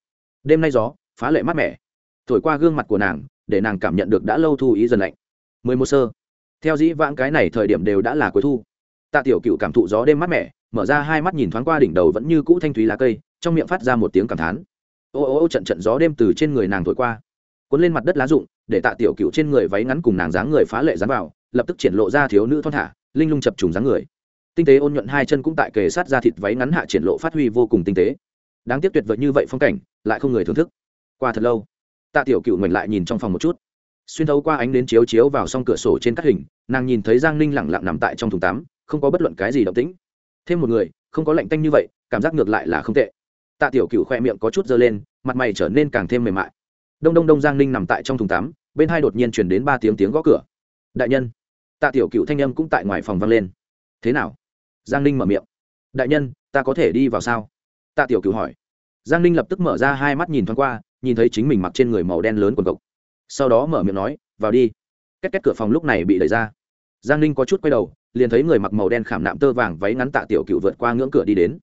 Đêm nay gió, phá lệ mát mẻ. Thổi qua gương mặt của nàng, để nàng cảm nhận được đã lâu thu ý dần lạnh. Mười một sơ. Theo dĩ vãng cái này thời điểm đều đã là cuối thu. Tạ tiểu cựu cảm thụ gió đêm mát mẻ, mở ra hai mắt nhìn thoáng qua đỉnh đầu vẫn như cũ thanh thúy lá cây, trong miệng phát ra một tiếng cảm thán ô ô ô trận trận gió đêm từ trên người nàng thổi qua. Cuốn lên mặt đất lá rụng, để tạ tiểu cựu trên người váy ngắn cùng nàng dáng người phá lệ dán vào, lập tức triển lộ ra thiếu nữ thon thả, linh lung chập trùng dáng người. Tinh tế ôn nhuận hai chân cũng tại kề sát ra thịt váy ngắn hạ triển lộ phát huy vô cùng tinh tế. Đáng tiếc tuyệt vời như vậy phong cảnh, lại không người thưởng thức. Qua thật lâu, tạ tiểu cựu ngoảnh lại nhìn trong phòng một chút. Xuyên thấu qua ánh đến chiếu chiếu vào s cửa sổ trên các hình, nàng nhìn thấy giang ninh lẳng lặng nằm tại trong thùng tắm, không có bất luận cái gì động tĩnh. Thêm một người, không có lạnh tanh như vậy, cảm giác ngược lại là không tệ tạ tiểu cựu khoe miệng có chút dơ lên, mặt mày trở nên càng thêm mềm mại. Đông đông đông giang ninh nằm tại trong thùng tắm, bên hai đột nhiên chuyển đến ba tiếng tiếng gõ cửa. Đại nhân. Tạ tiểu cựu thanh âm cũng tại ngoài phòng vang lên. Thế nào? Giang ninh mở miệng. Đại nhân, ta có thể đi vào sao? Tạ tiểu cựu hỏi. Giang ninh lập tức mở ra hai mắt nhìn thoáng qua, nhìn thấy chính mình mặc trên người màu đen lớn quần cộc. Sau đó mở miệng nói, vào đi. Cách cách cửa phòng lúc này bị đẩy ra. Giang ninh có chút quay đầu, liền thấy người mặc màu đen khảm nạm tơ vàng váy ngắn tạ tiểu cựu vượt qua ngưỡng cửa đi đến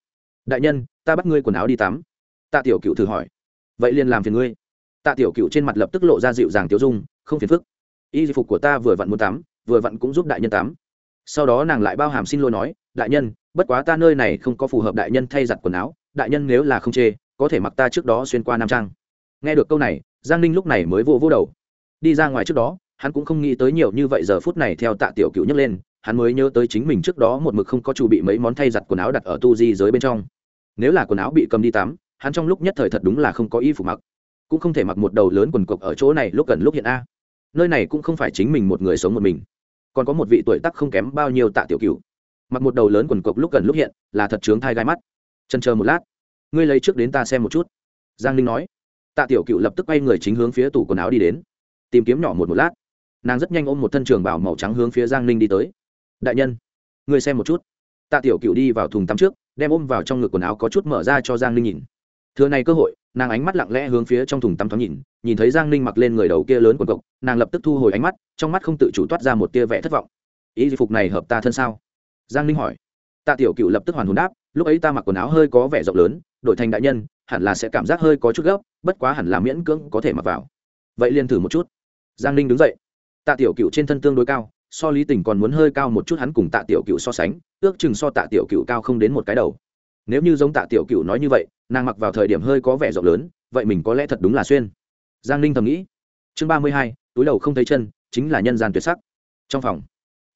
đại nhân, ta bắt ngươi quần áo đi tắm. Tạ tiểu cựu thử hỏi. Vậy liền làm phiền ngươi. Tạ tiểu cựu trên mặt lập tức lộ ra dịu dàng tiêu dung, không phiền phức. Y phục của ta vừa vặn muốn tắm, vừa vặn cũng giúp đại nhân tắm. Sau đó nàng lại bao hàm xin lỗi nói, đại nhân, bất quá ta nơi này không có phù hợp đại nhân thay giặt quần áo, đại nhân nếu là không chê, có thể mặc ta trước đó xuyên qua nam trang. Nghe được câu này, giang ninh lúc này mới vô vô đầu. Đi ra ngoài trước đó, hắn cũng không nghĩ tới nhiều như vậy, giờ phút này theo tạ tiểu cựu nhấc lên, hắn mới nhớ tới chính mình trước đó một mực không có chuẩn bị mấy món thay giặt quần áo đặt ở tu di giới bên trong nếu là quần áo bị cầm đi tắm, hắn trong lúc nhất thời thật đúng là không có y phục mặc. Cũng không thể mặc một đầu lớn quần cộc ở chỗ này lúc gần lúc hiện a. Nơi này cũng không phải chính mình một người sống một mình. Còn có một vị tuổi tắc không kém bao nhiêu tạ tiểu cựu mặc một đầu lớn quần cộc lúc gần lúc hiện, là thật trướng thai gai mắt. Chân chờ một lát. Ngươi lấy trước đến ta xem một chút. Giang linh nói. Tạ tiểu cựu lập tức quay người chính hướng phía tủ quần áo đi đến. Tìm kiếm nhỏ một một lát. Nàng rất nhanh ôm một thân trường bảo màu trắng hướng phía giang ninh đi tới. Đại nhân, ngươi xem một chút tạ tiểu cựu đi vào thùng tắm trước, đem ôm vào trong ngực quần áo có chút mở ra cho giang ninh nhìn. Thừa này cơ hội, nàng ánh mắt lặng lẽ hướng phía trong thùng tắm thoáng nhìn nhìn thấy giang ninh mặc lên người đầu kia lớn quần cộc, nàng lập tức thu hồi ánh mắt, trong mắt không tự chủ toát ra một tia vẻ thất vọng. Ý phục này hợp ta thân sao? Giang ninh hỏi. Tạ tiểu cựu lập tức hoàn hồn đáp, lúc ấy ta mặc quần áo hơi có vẻ rộng lớn, đổi thành đại nhân, hẳn là sẽ cảm giác hơi có chút gấp, bất quá hẳn là miễn cưỡng có thể mặc vào. Vậy liền thử một chút. Giang ninh đứng dậy. Tạ tiểu cựu trên thân tương đối cao so lý tình còn muốn hơi cao một chút hắn cùng tạ tiểu cựu so sánh ước chừng so tạ tiểu cựu cao không đến một cái đầu. Nếu như giống tạ tiểu cựu nói như vậy nàng mặc vào thời điểm hơi có vẻ rộng lớn vậy mình có lẽ thật đúng là xuyên. Giang ninh thầm nghĩ. Chương ba mươi hai túi đầu không thấy chân chính là nhân gian tuyệt sắc. Trong phòng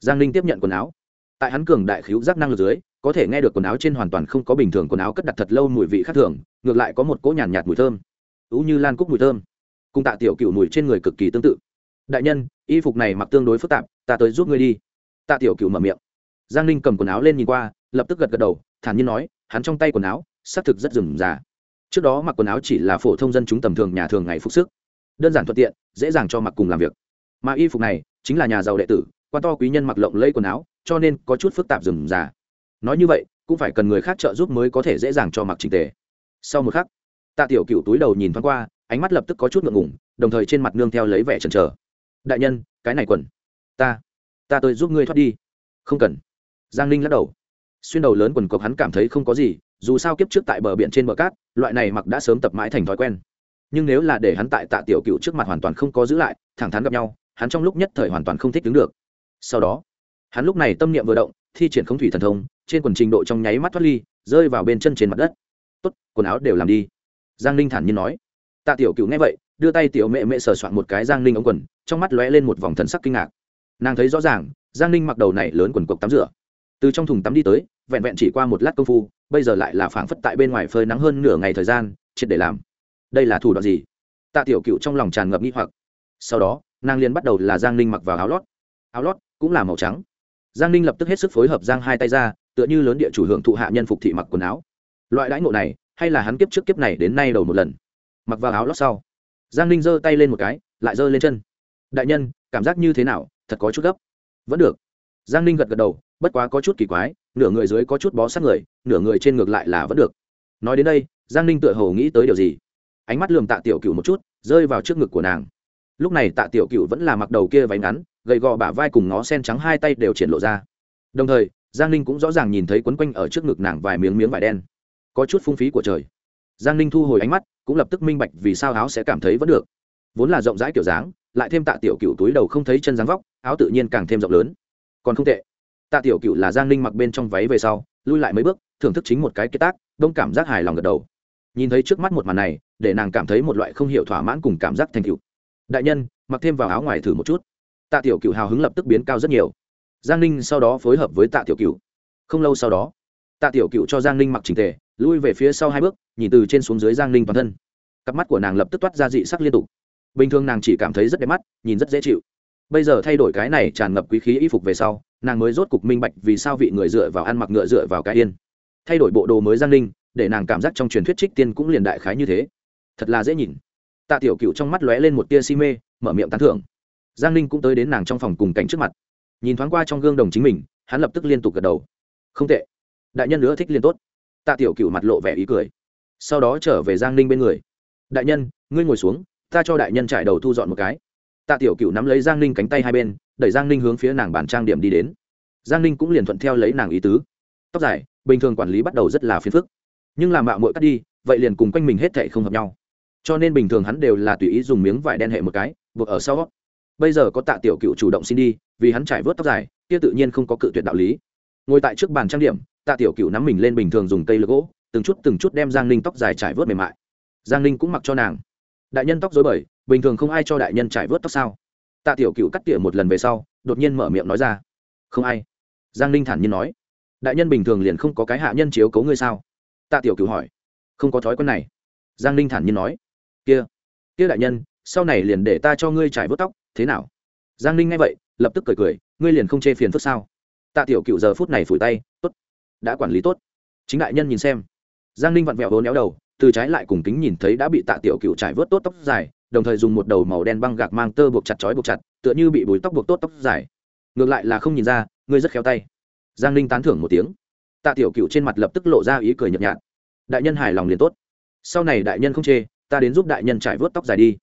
giang ninh tiếp nhận quần áo. Tại hắn cường đại khíu giác năng lực dưới có thể nghe được quần áo trên hoàn toàn không có bình thường quần áo cất đặt thật lâu mùi vị khác thường ngược lại có một cỗ nhàn nhạt, nhạt mùi thơm. Ú như lan cúc mùi thơm. Cùng tạ tiểu cựu mùi trên người cực kỳ tương tự. Đại nhân y phục này mặc tương đối phức tạp ta tới giúp ngươi đi. Tạ tiểu cựu mở miệng. Giang ninh cầm quần áo lên nhìn qua, lập tức gật gật đầu, thản nhiên nói, hắn trong tay quần áo, xác thực rất rườm rà. Trước đó mặc quần áo chỉ là phổ thông dân chúng tầm thường, nhà thường ngày phục sức. Đơn giản thuận tiện, dễ dàng cho mặc cùng làm việc. Mà y phục này, chính là nhà giàu đệ tử, quan to quý nhân mặc lộng lẫy quần áo, cho nên có chút phức tạp rườm rà. Nói như vậy, cũng phải cần người khác trợ giúp mới có thể dễ dàng cho mặc trình tề. Sau một khắc, tạ tiểu cựu túi đầu nhìn thoáng qua, ánh mắt lập tức có chút ngượng ngủng đồng thời trên mặt nương theo lấy vẻ chần chờ. Đại nhân, cái này quần ta ta tôi giúp ngươi thoát đi. Không cần. Giang ninh lắc đầu. Xuyên đầu lớn quần cộc hắn cảm thấy không có gì, dù sao kiếp trước tại bờ biển trên bờ cát, loại này mặc đã sớm tập mãi thành thói quen. Nhưng nếu là để hắn tại tạ tiểu cựu trước mặt hoàn toàn không có giữ lại, thẳng thắn gặp nhau, hắn trong lúc nhất thời hoàn toàn không thích đứng được. Sau đó, hắn lúc này tâm niệm vừa động, thi triển không thủy thần thông, trên quần trình độ trong nháy mắt thoát ly, rơi vào bên chân trên mặt đất. Tốt, quần áo đều làm đi. Giang ninh thản nhiên nói. Tạ tiểu cựu nghe vậy, đưa tay tiểu mẹ mẹ sờ soạn một cái giang ninh ống quần, trong mắt lóe lên một vòng thần sắc kinh ngạc nàng thấy rõ ràng, giang ninh mặc đầu này lớn quần cộc tắm rửa. Từ trong thùng tắm đi tới, vẹn vẹn chỉ qua một lát công phu, bây giờ lại là phảng phất tại bên ngoài phơi nắng hơn nửa ngày thời gian, triệt để làm. Đây là thủ đoạn gì? Tạ tiểu cựu trong lòng tràn ngập nghi hoặc. Sau đó, nàng liền bắt đầu là giang ninh mặc vào áo lót. Áo lót cũng là màu trắng. Giang ninh lập tức hết sức phối hợp giang hai tay ra, tựa như lớn địa chủ hưởng thụ hạ nhân phục thị mặc quần áo. Loại đãi ngộ này, hay là hắn kiếp trước kiếp này đến nay đầu một lần. Mặc vào áo lót sau, giang ninh giơ tay lên một cái, lại giơ lên chân. Đại nhân, cảm giác như thế nào? Thật có chút gấp. Vẫn được. Giang ninh gật gật đầu, bất quá có chút kỳ quái, nửa người dưới có chút bó sát người, nửa người trên ngược lại là vẫn được. Nói đến đây, giang ninh tựa hồ nghĩ tới điều gì? Ánh mắt lườm tạ tiểu cựu một chút, rơi vào trước ngực của nàng. Lúc này tạ tiểu cựu vẫn là mặc đầu kia váy ngắn, gầy gò bả vai cùng ngó sen trắng hai tay đều triển lộ ra. Đồng thời, giang ninh cũng rõ ràng nhìn thấy quấn quanh ở trước ngực nàng vài miếng miếng vải đen. Có chút phung phí của trời. Giang ninh thu hồi ánh mắt, cũng lập tức minh bạch vì sao áo sẽ cảm thấy vẫn được. Vốn là rộng rãi kiểu dáng, lại thêm tạ tiểu cựu túi đầu không thấy chân dáng vóc áo tự nhiên càng thêm rộng lớn. Còn không tệ. Tạ tiểu cựu là giang ninh mặc bên trong váy về sau, lui lại mấy bước, thưởng thức chính một cái kế tác, đông cảm giác hài lòng gật đầu. Nhìn thấy trước mắt một màn này, để nàng cảm thấy một loại không hiểu thỏa mãn cùng cảm giác thành cựu đại nhân, mặc thêm vào áo ngoài thử một chút. Tạ tiểu cựu hào hứng lập tức biến cao rất nhiều. Giang ninh sau đó phối hợp với tạ tiểu cựu không lâu sau đó, tạ tiểu cựu cho giang ninh mặc trình tề, lui về phía sau hai bước, nhìn từ trên xuống dưới giang ninh toàn thân. Cặp mắt của nàng lập tức toát ra dị sắc liên tục. Bình thường nàng chỉ cảm thấy rất đẹp mắt, nhìn rất dễ chịu bây giờ thay đổi cái này tràn ngập quý khí y phục về sau, nàng mới rốt cục minh bạch vì sao vị người dựa vào ăn mặc ngựa dựa vào cái yên. Thay đổi bộ đồ mới giang ninh, để nàng cảm giác trong truyền thuyết trích tiên cũng liền đại khái như thế. Thật là dễ nhìn. Tạ tiểu cựu trong mắt lóe lên một tia si mê, mở miệng tán thưởng. Giang ninh cũng tới đến nàng trong phòng cùng cảnh trước mặt. Nhìn thoáng qua trong gương đồng chính mình, hắn lập tức liên tục gật đầu. Không tệ. Đại nhân nữa thích liên tốt. Tạ tiểu cựu mặt lộ vẻ ý cười. Sau đó trở về giang ninh bên người. Đại nhân, ngươi ngồi xuống, ta cho đại nhân trải đầu thu dọn một cái tạ tiểu cựu nắm lấy giang ninh cánh tay hai bên, đẩy giang ninh hướng phía nàng bàn trang điểm đi đến. Giang ninh cũng liền thuận theo lấy nàng ý tứ. Tóc dài, bình thường quản lý bắt đầu rất là phiền phức. Nhưng làm mạo mội cắt đi, vậy liền cùng quanh mình hết thệ không hợp nhau. Cho nên bình thường hắn đều là tùy ý dùng miếng vải đen hệ một cái, buộc ở sau. Bây giờ có tạ tiểu cựu chủ động xin đi, vì hắn trải vớt tóc dài, kia tự nhiên không có cự tuyệt đạo lý. Ngồi tại trước bàn trang điểm, tạ tiểu cựu nắm mình lên bình thường dùng cây lược gỗ, từng chút từng chút đem giang ninh tóc dài trải vớt mềm mại. Giang ninh cũng mặc cho nàng. Đại nhân tóc dối bời bình thường không ai cho đại nhân trải vớt tóc sao? Tạ tiểu cựu cắt tỉa một lần về sau, đột nhiên mở miệng nói ra. Không ai. Giang ninh thản nhiên nói. Đại nhân bình thường liền không có cái hạ nhân chiếu cấu ngươi sao? Tạ tiểu cựu hỏi. Không có thói quen này. Giang ninh thản nhiên nói. Kia. Kia đại nhân, sau này liền để ta cho ngươi trải vớt tóc, thế nào? Giang ninh nghe vậy, lập tức cười cười. Ngươi liền không chê phiền phức sao? Tạ tiểu cựu giờ phút này phủi tay. Tốt. Đã quản lý tốt. Chính đại nhân nhìn xem. Giang ninh vặn vẹo hố néo đầu, từ trái lại cùng kính nhìn thấy đã bị tạ tiểu cựu trải vớt tốt tóc dài đồng thời dùng một đầu màu đen băng gạc mang tơ buộc chặt chói buộc chặt, tựa như bị bùi tóc buộc tốt tóc dài. Ngược lại là không nhìn ra, ngươi rất khéo tay. Giang ninh tán thưởng một tiếng. Tạ tiểu cựu trên mặt lập tức lộ ra ý cười nhợt nhạt. Đại nhân hài lòng liền tốt. Sau này đại nhân không chê, ta đến giúp đại nhân trải vớt tóc dài đi.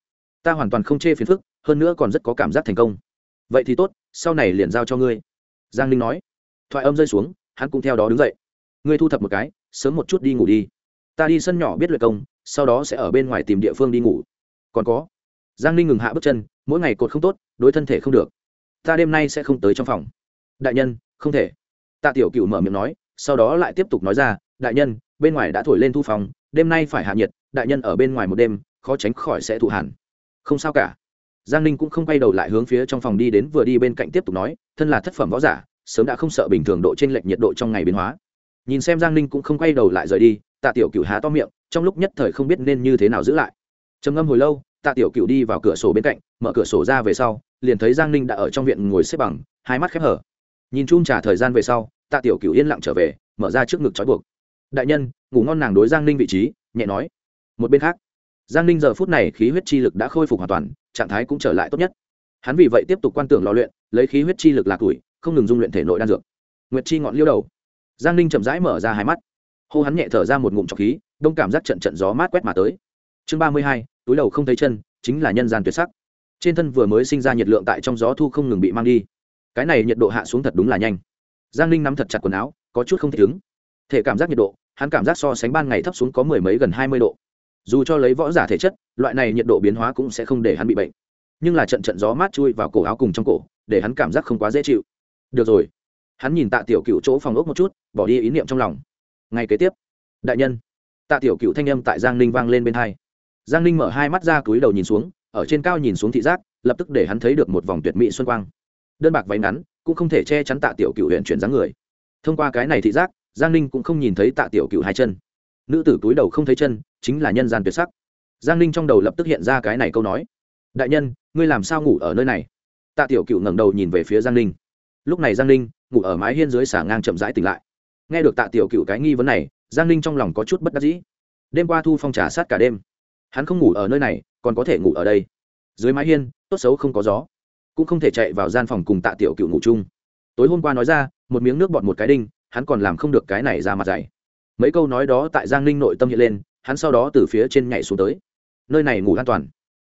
Ta hoàn toàn không chê phiền phức, hơn nữa còn rất có cảm giác thành công. Vậy thì tốt, sau này liền giao cho ngươi. Giang ninh nói. Thoại âm rơi xuống, hắn cũng theo đó đứng dậy. Ngươi thu thập một cái, sớm một chút đi ngủ đi. Ta đi sân nhỏ biết luyện công, sau đó sẽ ở bên ngoài tìm địa phương đi ngủ còn có. Giang ninh ngừng hạ bước chân, mỗi ngày cột không tốt, đối thân thể không được. Ta đêm nay sẽ không tới trong phòng. Đại nhân, không thể. Tạ tiểu cựu mở miệng nói, sau đó lại tiếp tục nói ra, đại nhân, bên ngoài đã thổi lên thu phòng, đêm nay phải hạ nhiệt, đại nhân ở bên ngoài một đêm, khó tránh khỏi sẽ thụ hẳn. Không sao cả. Giang ninh cũng không quay đầu lại hướng phía trong phòng đi đến vừa đi bên cạnh tiếp tục nói, thân là thất phẩm võ giả, sớm đã không sợ bình thường độ t r ê n lệch nhiệt độ trong ngày biến hóa. Nhìn xem giang ninh cũng không quay đầu lại rời đi, tạ tiểu cựu há to miệng, trong lúc nhất thời không biết nên như thế nào giữ lại trầm ngâm hồi lâu, tạ tiểu cựu đi vào cửa sổ bên cạnh, mở cửa sổ ra về sau, liền thấy giang ninh đã ở trong viện ngồi xếp bằng, hai mắt khép hở. Nhìn chung trả thời gian về sau, tạ tiểu cựu yên lặng trở về, mở ra trước ngực trói buộc. Đại nhân, ngủ ngon nàng đối giang ninh vị trí, nhẹ nói. Một bên khác, giang ninh giờ phút này khí huyết chi lực đã khôi phục hoàn toàn, trạng thái cũng trở lại tốt nhất. Hắn vì vậy tiếp tục quan tưởng lò luyện, lấy khí huyết chi lực lạc tuổi, không ngừng dung luyện thể nội đan dược. Nguyệt chi ngọn liêu đầu. Giang ninh chậm rãi mở ra hai mắt. Hô hắn nhẹ thở ra một ngụm trọc khí, đông cảm giác trận trận gió mát quét mà tới. Chương ba mươi hai túi đầu không thấy chân, chính là nhân gian tuyệt sắc. Trên thân vừa mới sinh ra nhiệt lượng tại trong gió thu không ngừng bị mang đi. Cái này nhiệt độ hạ xuống thật đúng là nhanh. Giang ninh nắm thật chặt quần áo, có chút không thể ứng. Thể cảm giác nhiệt độ, hắn cảm giác so sánh ban ngày thấp xuống có mười mấy gần hai mươi độ. Dù cho lấy võ giả thể chất, loại này nhiệt độ biến hóa cũng sẽ không để hắn bị bệnh. Nhưng là trận trận gió mát chui vào cổ áo cùng trong cổ, để hắn cảm giác không quá dễ chịu. Được rồi. Hắn nhìn tạ tiểu cựu chỗ phòng ốc một chút, bỏ đi ý niệm trong lòng. Ngay kế tiếp. Đại nhân. Tạ tiểu cựu thanh âm tại giang ninh vang lên bên hai giang ninh mở hai mắt ra túi đầu nhìn xuống, ở trên cao nhìn xuống thị giác, lập tức để hắn thấy được một vòng tuyệt mỹ xuân quang. Đơn bạc váy ngắn, cũng không thể che chắn tạ tiểu cựu huyện chuyển dáng người. Thông qua cái này thị giác, giang ninh cũng không nhìn thấy tạ tiểu cựu hai chân. Nữ tử túi đầu không thấy chân, chính là nhân gian tuyệt sắc. Giang ninh trong đầu lập tức hiện ra cái này câu nói. Đại nhân, ngươi làm sao ngủ ở nơi này? Tạ tiểu cựu ngẩng đầu nhìn về phía giang ninh. Lúc này giang ninh ngủ ở mái hiên dưới xả ngang chậm rãi tỉnh lại. Nghe được tạ tiểu cựu cái nghi vấn này, giang ninh trong lòng có chút bất đắc dĩ. Đêm qua thu phong trà sát cả đêm hắn không ngủ ở nơi này, còn có thể ngủ ở đây. Dưới mái hiên, tốt xấu không có gió. Cũng không thể chạy vào gian phòng cùng tạ tiểu cựu ngủ chung. Tối hôm qua nói ra, một miếng nước bọt một cái đinh, hắn còn làm không được cái này ra mặt dày. Mấy câu nói đó tại giang ninh nội tâm hiện lên, hắn sau đó từ phía trên nhảy xuống tới. Nơi này ngủ an toàn.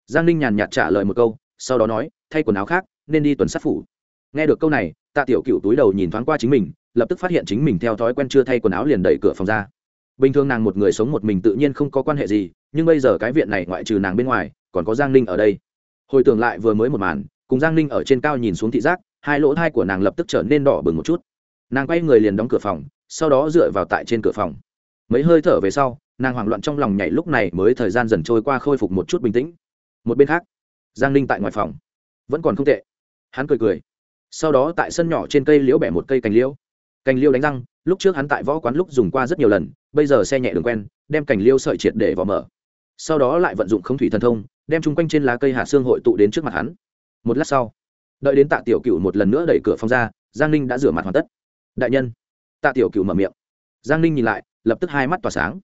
Giang ninh nhàn nhạt trả lời một câu, sau đó nói, thay quần áo khác, nên đi tuần sát phủ. Nghe được câu này, tạ tiểu cựu túi đầu nhìn thoáng qua chính mình, lập tức phát hiện chính mình theo thói quen chưa thay quần áo liền đẩy cửa phòng ra. Bình thường nàng một người sống một mình tự nhiên không có quan hệ gì nhưng bây giờ cái viện này ngoại trừ nàng bên ngoài, còn có giang ninh ở đây. Hồi tưởng lại vừa mới một màn, cùng giang ninh ở trên cao nhìn xuống thị giác, hai lỗ thai của nàng lập tức trở nên đỏ bừng một chút. Nàng quay người liền đóng cửa phòng, sau đó dựa vào tại trên cửa phòng. Mấy hơi thở về sau, nàng hoảng loạn trong lòng nhảy lúc này mới thời gian dần trôi qua khôi phục một chút bình tĩnh. Một bên khác, giang ninh tại ngoài phòng. Vẫn còn không tệ. Hắn cười cười. Sau đó tại sân nhỏ trên cây liễu bẻ một cây cành liễu. Cành liễu đánh răng, lúc trước hắn tại võ quán lúc dùng qua rất nhiều lần, bây giờ xe nhẹ đường quen, đem cành liễu sợi triệt để vỏ mở sau đó lại vận dụng không thủy thần thông, đem chung quanh trên lá cây hạ xương hội tụ đến trước mặt hắn. Một lát sau, đợi đến tạ tiểu cựu một lần nữa đẩy cửa phòng ra, giang ninh đã rửa mặt hoàn tất. Đại nhân. Tạ tiểu cựu mở miệng. Giang ninh nhìn lại, lập tức hai mắt tỏa sáng.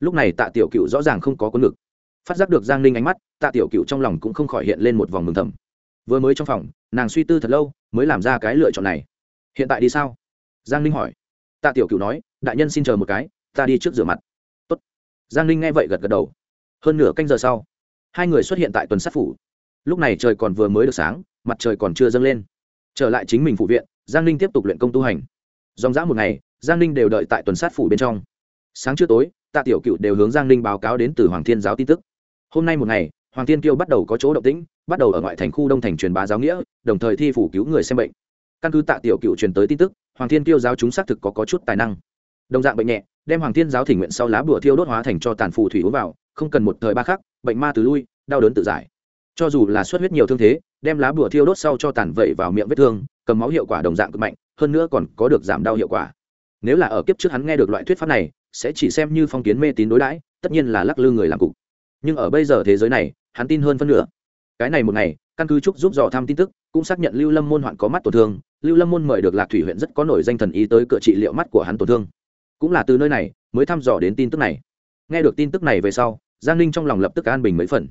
Lúc này tạ tiểu cựu rõ ràng không có quân ngực. Phát giác được giang ninh ánh mắt, tạ tiểu cựu trong lòng cũng không khỏi hiện lên một vòng mừng thầm. Vừa mới trong phòng, nàng suy tư thật lâu, mới làm ra cái lựa chọn này. Hiện tại đi sao? Giang ninh hỏi. Tạ tiểu cựu nói, đại nhân xin chờ một cái, ta đi trước rửa mặt. Tốt. giang ninh nghe vậy gật gật đầu hơn nửa canh giờ sau hai người xuất hiện tại tuần sát phủ. Lúc này trời còn vừa mới được sáng mặt trời còn chưa dâng lên. Trở lại chính mình phụ viện giang ninh tiếp tục luyện công tu hành. Dòng dã một ngày giang ninh đều đợi tại tuần sát phủ bên trong. Sáng trước tối tạ tiểu cựu đều hướng giang ninh báo cáo đến từ hoàng thiên giáo tin tức. Hôm nay một ngày hoàng thiên kiêu bắt đầu có chỗ động tĩnh bắt đầu ở ngoại thành khu đông thành truyền bá giáo nghĩa đồng thời thi phủ cứu người xem bệnh. Căn cứ tạ tiểu cựu truyền tới tin tức hoàng thiên kiêu giáo chúng xác thực có, có chút tài năng. Đồng dạng bệnh nhẹ đem hoàng thiên giáo thỉnh nguyện sau lá bùa thiêu đốt hóa thành cho tàn phù thủy uống vào không cần một thời ba khắc, bệnh ma từ lui, đau đớn tự giải. Cho dù là xuất huyết nhiều thương thế, đem lá bùa thiêu đốt sau cho tàn vẩy vào miệng vết thương, cầm máu hiệu quả đồng dạng cực mạnh, hơn nữa còn có được giảm đau hiệu quả. Nếu là ở kiếp trước hắn nghe được loại thuyết pháp này, sẽ chỉ xem như phong kiến mê tín đối đãi, tất nhiên là lắc lư người làm cục. Nhưng ở bây giờ thế giới này, hắn tin hơn phân nửa. Cái này một ngày, căn cứ trúc giúp dò thăm tin tức, cũng xác nhận lưu lâm môn hoạn có mắt tổn thương, lưu lâm môn mời được lạc thủy huyện rất có nổi danh thần ý tới cửa trị liệu mắt của hắn tổn thương. Cũng là từ nơi này, mới thăm dò đến tin tức này. Nghe được tin tức này về sau giang ninh trong lòng lập tức an bình mấy phần.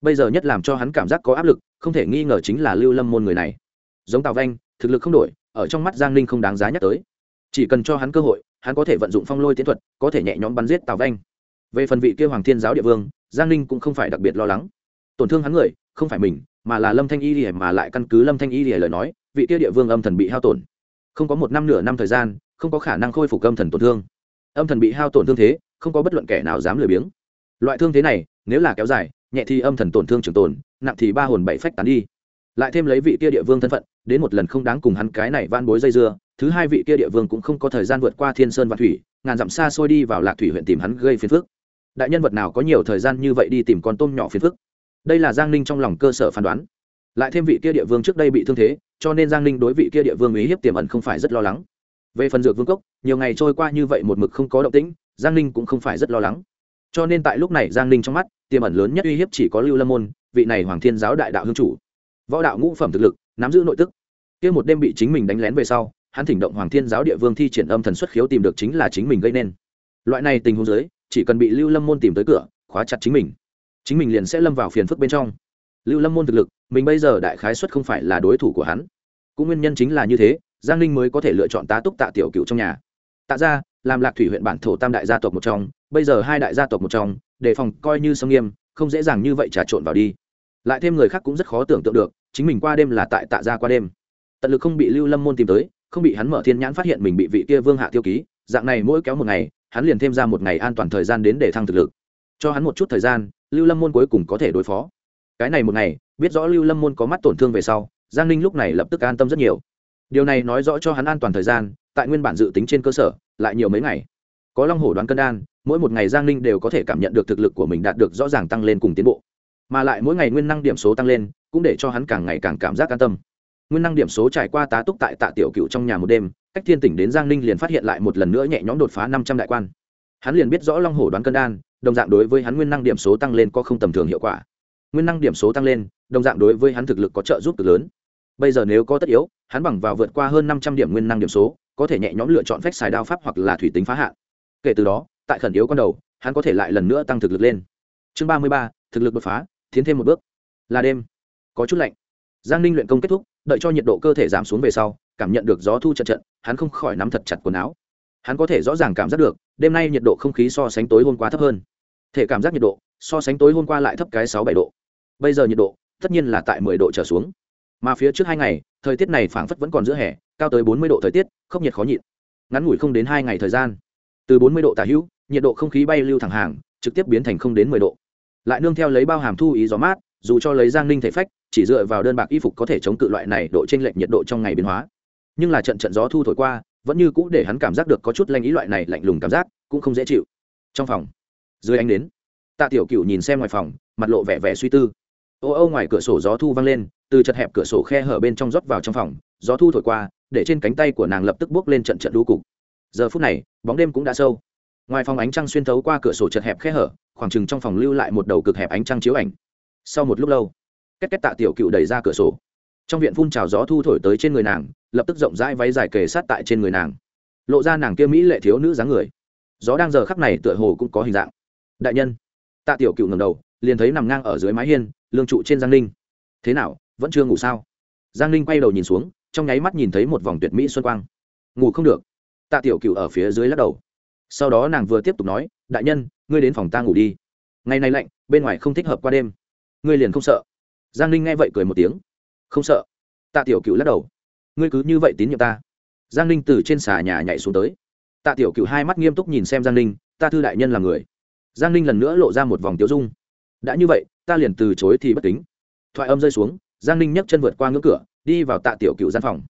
Bây giờ nhất làm cho hắn cảm giác có áp lực, không thể nghi ngờ chính là lưu lâm môn người này. Giống tào vanh, thực lực không đổi, ở trong mắt giang ninh không đáng giá nhắc tới. Chỉ cần cho hắn cơ hội, hắn có thể vận dụng phong lôi tiến thuật, có thể nhẹ nhõm bắn giết tào vanh. Về phần vị kêu hoàng thiên giáo địa vương, giang ninh cũng không phải đặc biệt lo lắng. Tổn thương hắn người, không phải mình, mà là lâm thanh y lìa mà lại căn cứ lâm thanh y lìa lời nói, vị kia địa vương âm thần bị hao tổn. Không có một năm nửa năm thời gian, không có khả năng khôi phục âm thần tổn thương. Âm thần bị hao tổn thương thế, không có bất luận kẻ nào dám lười biếng loại thương thế này, nếu là kéo dài, nhẹ thì âm thần tổn thương trường tồn, nặng thì ba hồn bảy phách tán đi. Lại thêm lấy vị kia địa vương thân phận, đến một lần không đáng cùng hắn cái này van bối dây dưa, thứ hai vị kia địa vương cũng không có thời gian vượt qua thiên sơn và thủy, ngàn dặm xa xôi đi vào lạc thủy huyện tìm hắn gây phiền phức. Đại nhân vật nào có nhiều thời gian như vậy đi tìm con tôm nhỏ phiền phức? Đây là giang ninh trong lòng cơ sở phán đoán. Lại thêm vị kia địa vương trước đây bị thương thế, cho nên giang ninh đối vị kia địa vương ý hiếp tiềm ẩn không phải rất lo lắng. Về phần dược vương cốc, nhiều ngày trôi qua như vậy một mực không có động tĩnh, giang ninh cũng không phải rất lo lắng cho nên tại lúc này giang ninh trong mắt, tiềm ẩn lớn nhất uy hiếp chỉ có lưu lâm môn, vị này hoàng thiên giáo đại đạo hương chủ. Võ đạo ngũ phẩm thực lực, nắm giữ nội tức. Kia một đêm bị chính mình đánh lén về sau, hắn thỉnh động hoàng thiên giáo địa vương thi triển âm thần xuất khiếu tìm được chính là chính mình gây nên. Loại này tình huống giới chỉ cần bị lưu lâm môn tìm tới cửa, khóa chặt chính mình chính mình liền sẽ lâm vào phiền phức bên trong. Lưu lâm môn thực lực, mình bây giờ đại khái xuất không phải là đối thủ của hắn. Cũng nguyên nhân chính là như thế, giang ninh mới có thể lựa chọn tá túc tạ tiểu cựu trong nhà. Tạ ra làm lạc thủy huyện bản thổ tam đại gia tộc một trong bây giờ hai đại gia tộc một trong, đề phòng coi như sâm nghiêm, không dễ dàng như vậy trà trộn vào đi. Lại thêm người khác cũng rất khó tưởng tượng được, chính mình qua đêm là tại tạ gia qua đêm. Tận lực không bị lưu lâm môn tìm tới, không bị hắn mở thiên nhãn phát hiện mình bị vị kia vương hạ tiêu ký, dạng này mỗi kéo một ngày, hắn liền thêm ra một ngày an toàn thời gian đến để thăng thực lực. Cho hắn một chút thời gian, lưu lâm môn cuối cùng có thể đối phó. Cái này một ngày, biết rõ lưu lâm môn có mắt tổn thương về sau, giang ninh lúc này lập tức an tâm rất nhiều. Điều này nói rõ cho hắn an toàn thời gian, tại nguyên bản dự tính trên cơ sở, lại nhiều mấy ngày có long hổ đoán cân đan, mỗi một ngày giang ninh đều có thể cảm nhận được thực lực của mình đạt được rõ ràng tăng lên cùng tiến bộ. Mà lại mỗi ngày nguyên năng điểm số tăng lên, cũng để cho hắn càng ngày càng cảm giác an tâm. Nguyên năng điểm số trải qua tá túc tại tạ tiểu cựu trong nhà một đêm, cách thiên tỉnh đến giang ninh liền phát hiện lại một lần nữa nhẹ nhõm đột phá năm trăm đại quan. Hắn liền biết rõ long hổ đoán cân đan, đồng dạng đối với hắn nguyên năng điểm số tăng lên có không tầm thường hiệu quả. Nguyên năng điểm số tăng lên, đồng dạng đối với hắn thực lực có trợ giúp cực lớn. Bây giờ nếu có tất yếu, hắn bằng vào vượt qua hơn năm trăm điểm nguyên năng điểm số, có thể nhẹ nhõm lựa chọn phách xài đao pháp hoặc là thủy tính phá hạn kể từ đó, tại khẩn yếu con đầu, hắn có thể lại lần nữa tăng thực lực lên. Chương ba mươi ba, thực lực đột phá, tiến thêm một bước. Là đêm. Có chút lạnh. Giang ninh luyện công kết thúc, đợi cho nhiệt độ cơ thể giảm xuống về sau, cảm nhận được gió thu trận trận, hắn không khỏi nắm thật chặt quần áo. Hắn có thể rõ ràng cảm giác được, đêm nay nhiệt độ không khí so sánh tối hôm qua thấp hơn. Thể cảm giác nhiệt độ, so sánh tối hôm qua lại thấp cái sáu bảy độ. Bây giờ nhiệt độ, tất nhiên là tại mười độ trở xuống. Mà phía trước hai ngày, thời tiết này phảng phất vẫn còn giữa hè, cao tới bốn mươi độ thời tiết, khốc nhiệt khó nhịn. Ngắn ngủi không đến hai ngày thời gian từ bốn mươi độ tả hữu, nhiệt độ không khí bay lưu thẳng hàng, trực tiếp biến thành không đến mười độ. Lại nương theo lấy bao hàm thu ý gió mát, dù cho lấy giang ninh thể phách, chỉ dựa vào đơn bạc y phục có thể chống cự loại này độ t r ê n lệch nhiệt độ trong ngày biến hóa. Nhưng là trận trận gió thu thổi qua, vẫn như cũ để hắn cảm giác được có chút lanh ý loại này lạnh lùng cảm giác, cũng không dễ chịu. Trong phòng, dưới ánh đến tạ tiểu cựu nhìn xem ngoài phòng, mặt lộ vẻ vẻ suy tư. Ô ô, ngoài cửa sổ gió thu vang lên, từ chật hẹp cửa sổ khe hở bên trong rót vào trong phòng, gió thu thổi qua, để trên cánh tay của nàng lập tức bước lên trận trận đu cục giờ phút này, bóng đêm cũng đã sâu. Ngoài phòng ánh trăng xuyên thấu qua cửa sổ chật hẹp khe hở, khoảng chừng trong phòng lưu lại một đầu cực hẹp ánh trăng chiếu ảnh. Sau một lúc lâu, két két tạ tiểu cựu đẩy ra cửa sổ. Trong viện phun trào gió thu thổi tới trên người nàng, lập tức rộng rãi váy dài kề sát tại trên người nàng. Lộ ra nàng kia mỹ lệ thiếu nữ dáng người. Gió đang giờ khắc này tựa hồ cũng có hình dạng. Đại nhân, tạ tiểu cựu ngầm đầu, liền thấy nằm ngang ở dưới mái hiên, lương trụ trên giang ninh. Thế nào, vẫn chưa ngủ sao? Giang ninh quay đầu nhìn xuống, trong nháy mắt nhìn thấy một vòng tuyệt mỹ xuân quang. Ngủ không được tạ tiểu cựu ở phía dưới lắc đầu. Sau đó nàng vừa tiếp tục nói, đại nhân, ngươi đến phòng ta ngủ đi. Ngày nay lạnh, bên ngoài không thích hợp qua đêm. Ngươi liền không sợ. Giang ninh nghe vậy cười một tiếng. Không sợ. Tạ tiểu cựu lắc đầu. Ngươi cứ như vậy tín nhiệm ta. Giang ninh từ trên xà nhà nhảy xuống tới. Tạ tiểu cựu hai mắt nghiêm túc nhìn xem giang ninh, ta thư đại nhân là người. Giang ninh lần nữa lộ ra một vòng tiêu dung. Đã như vậy, ta liền từ chối thì bất kính. Thoại âm rơi xuống, giang ninh nhấc chân vượt qua ngưỡng cửa, đi vào tạ tiểu cựu gian phòng.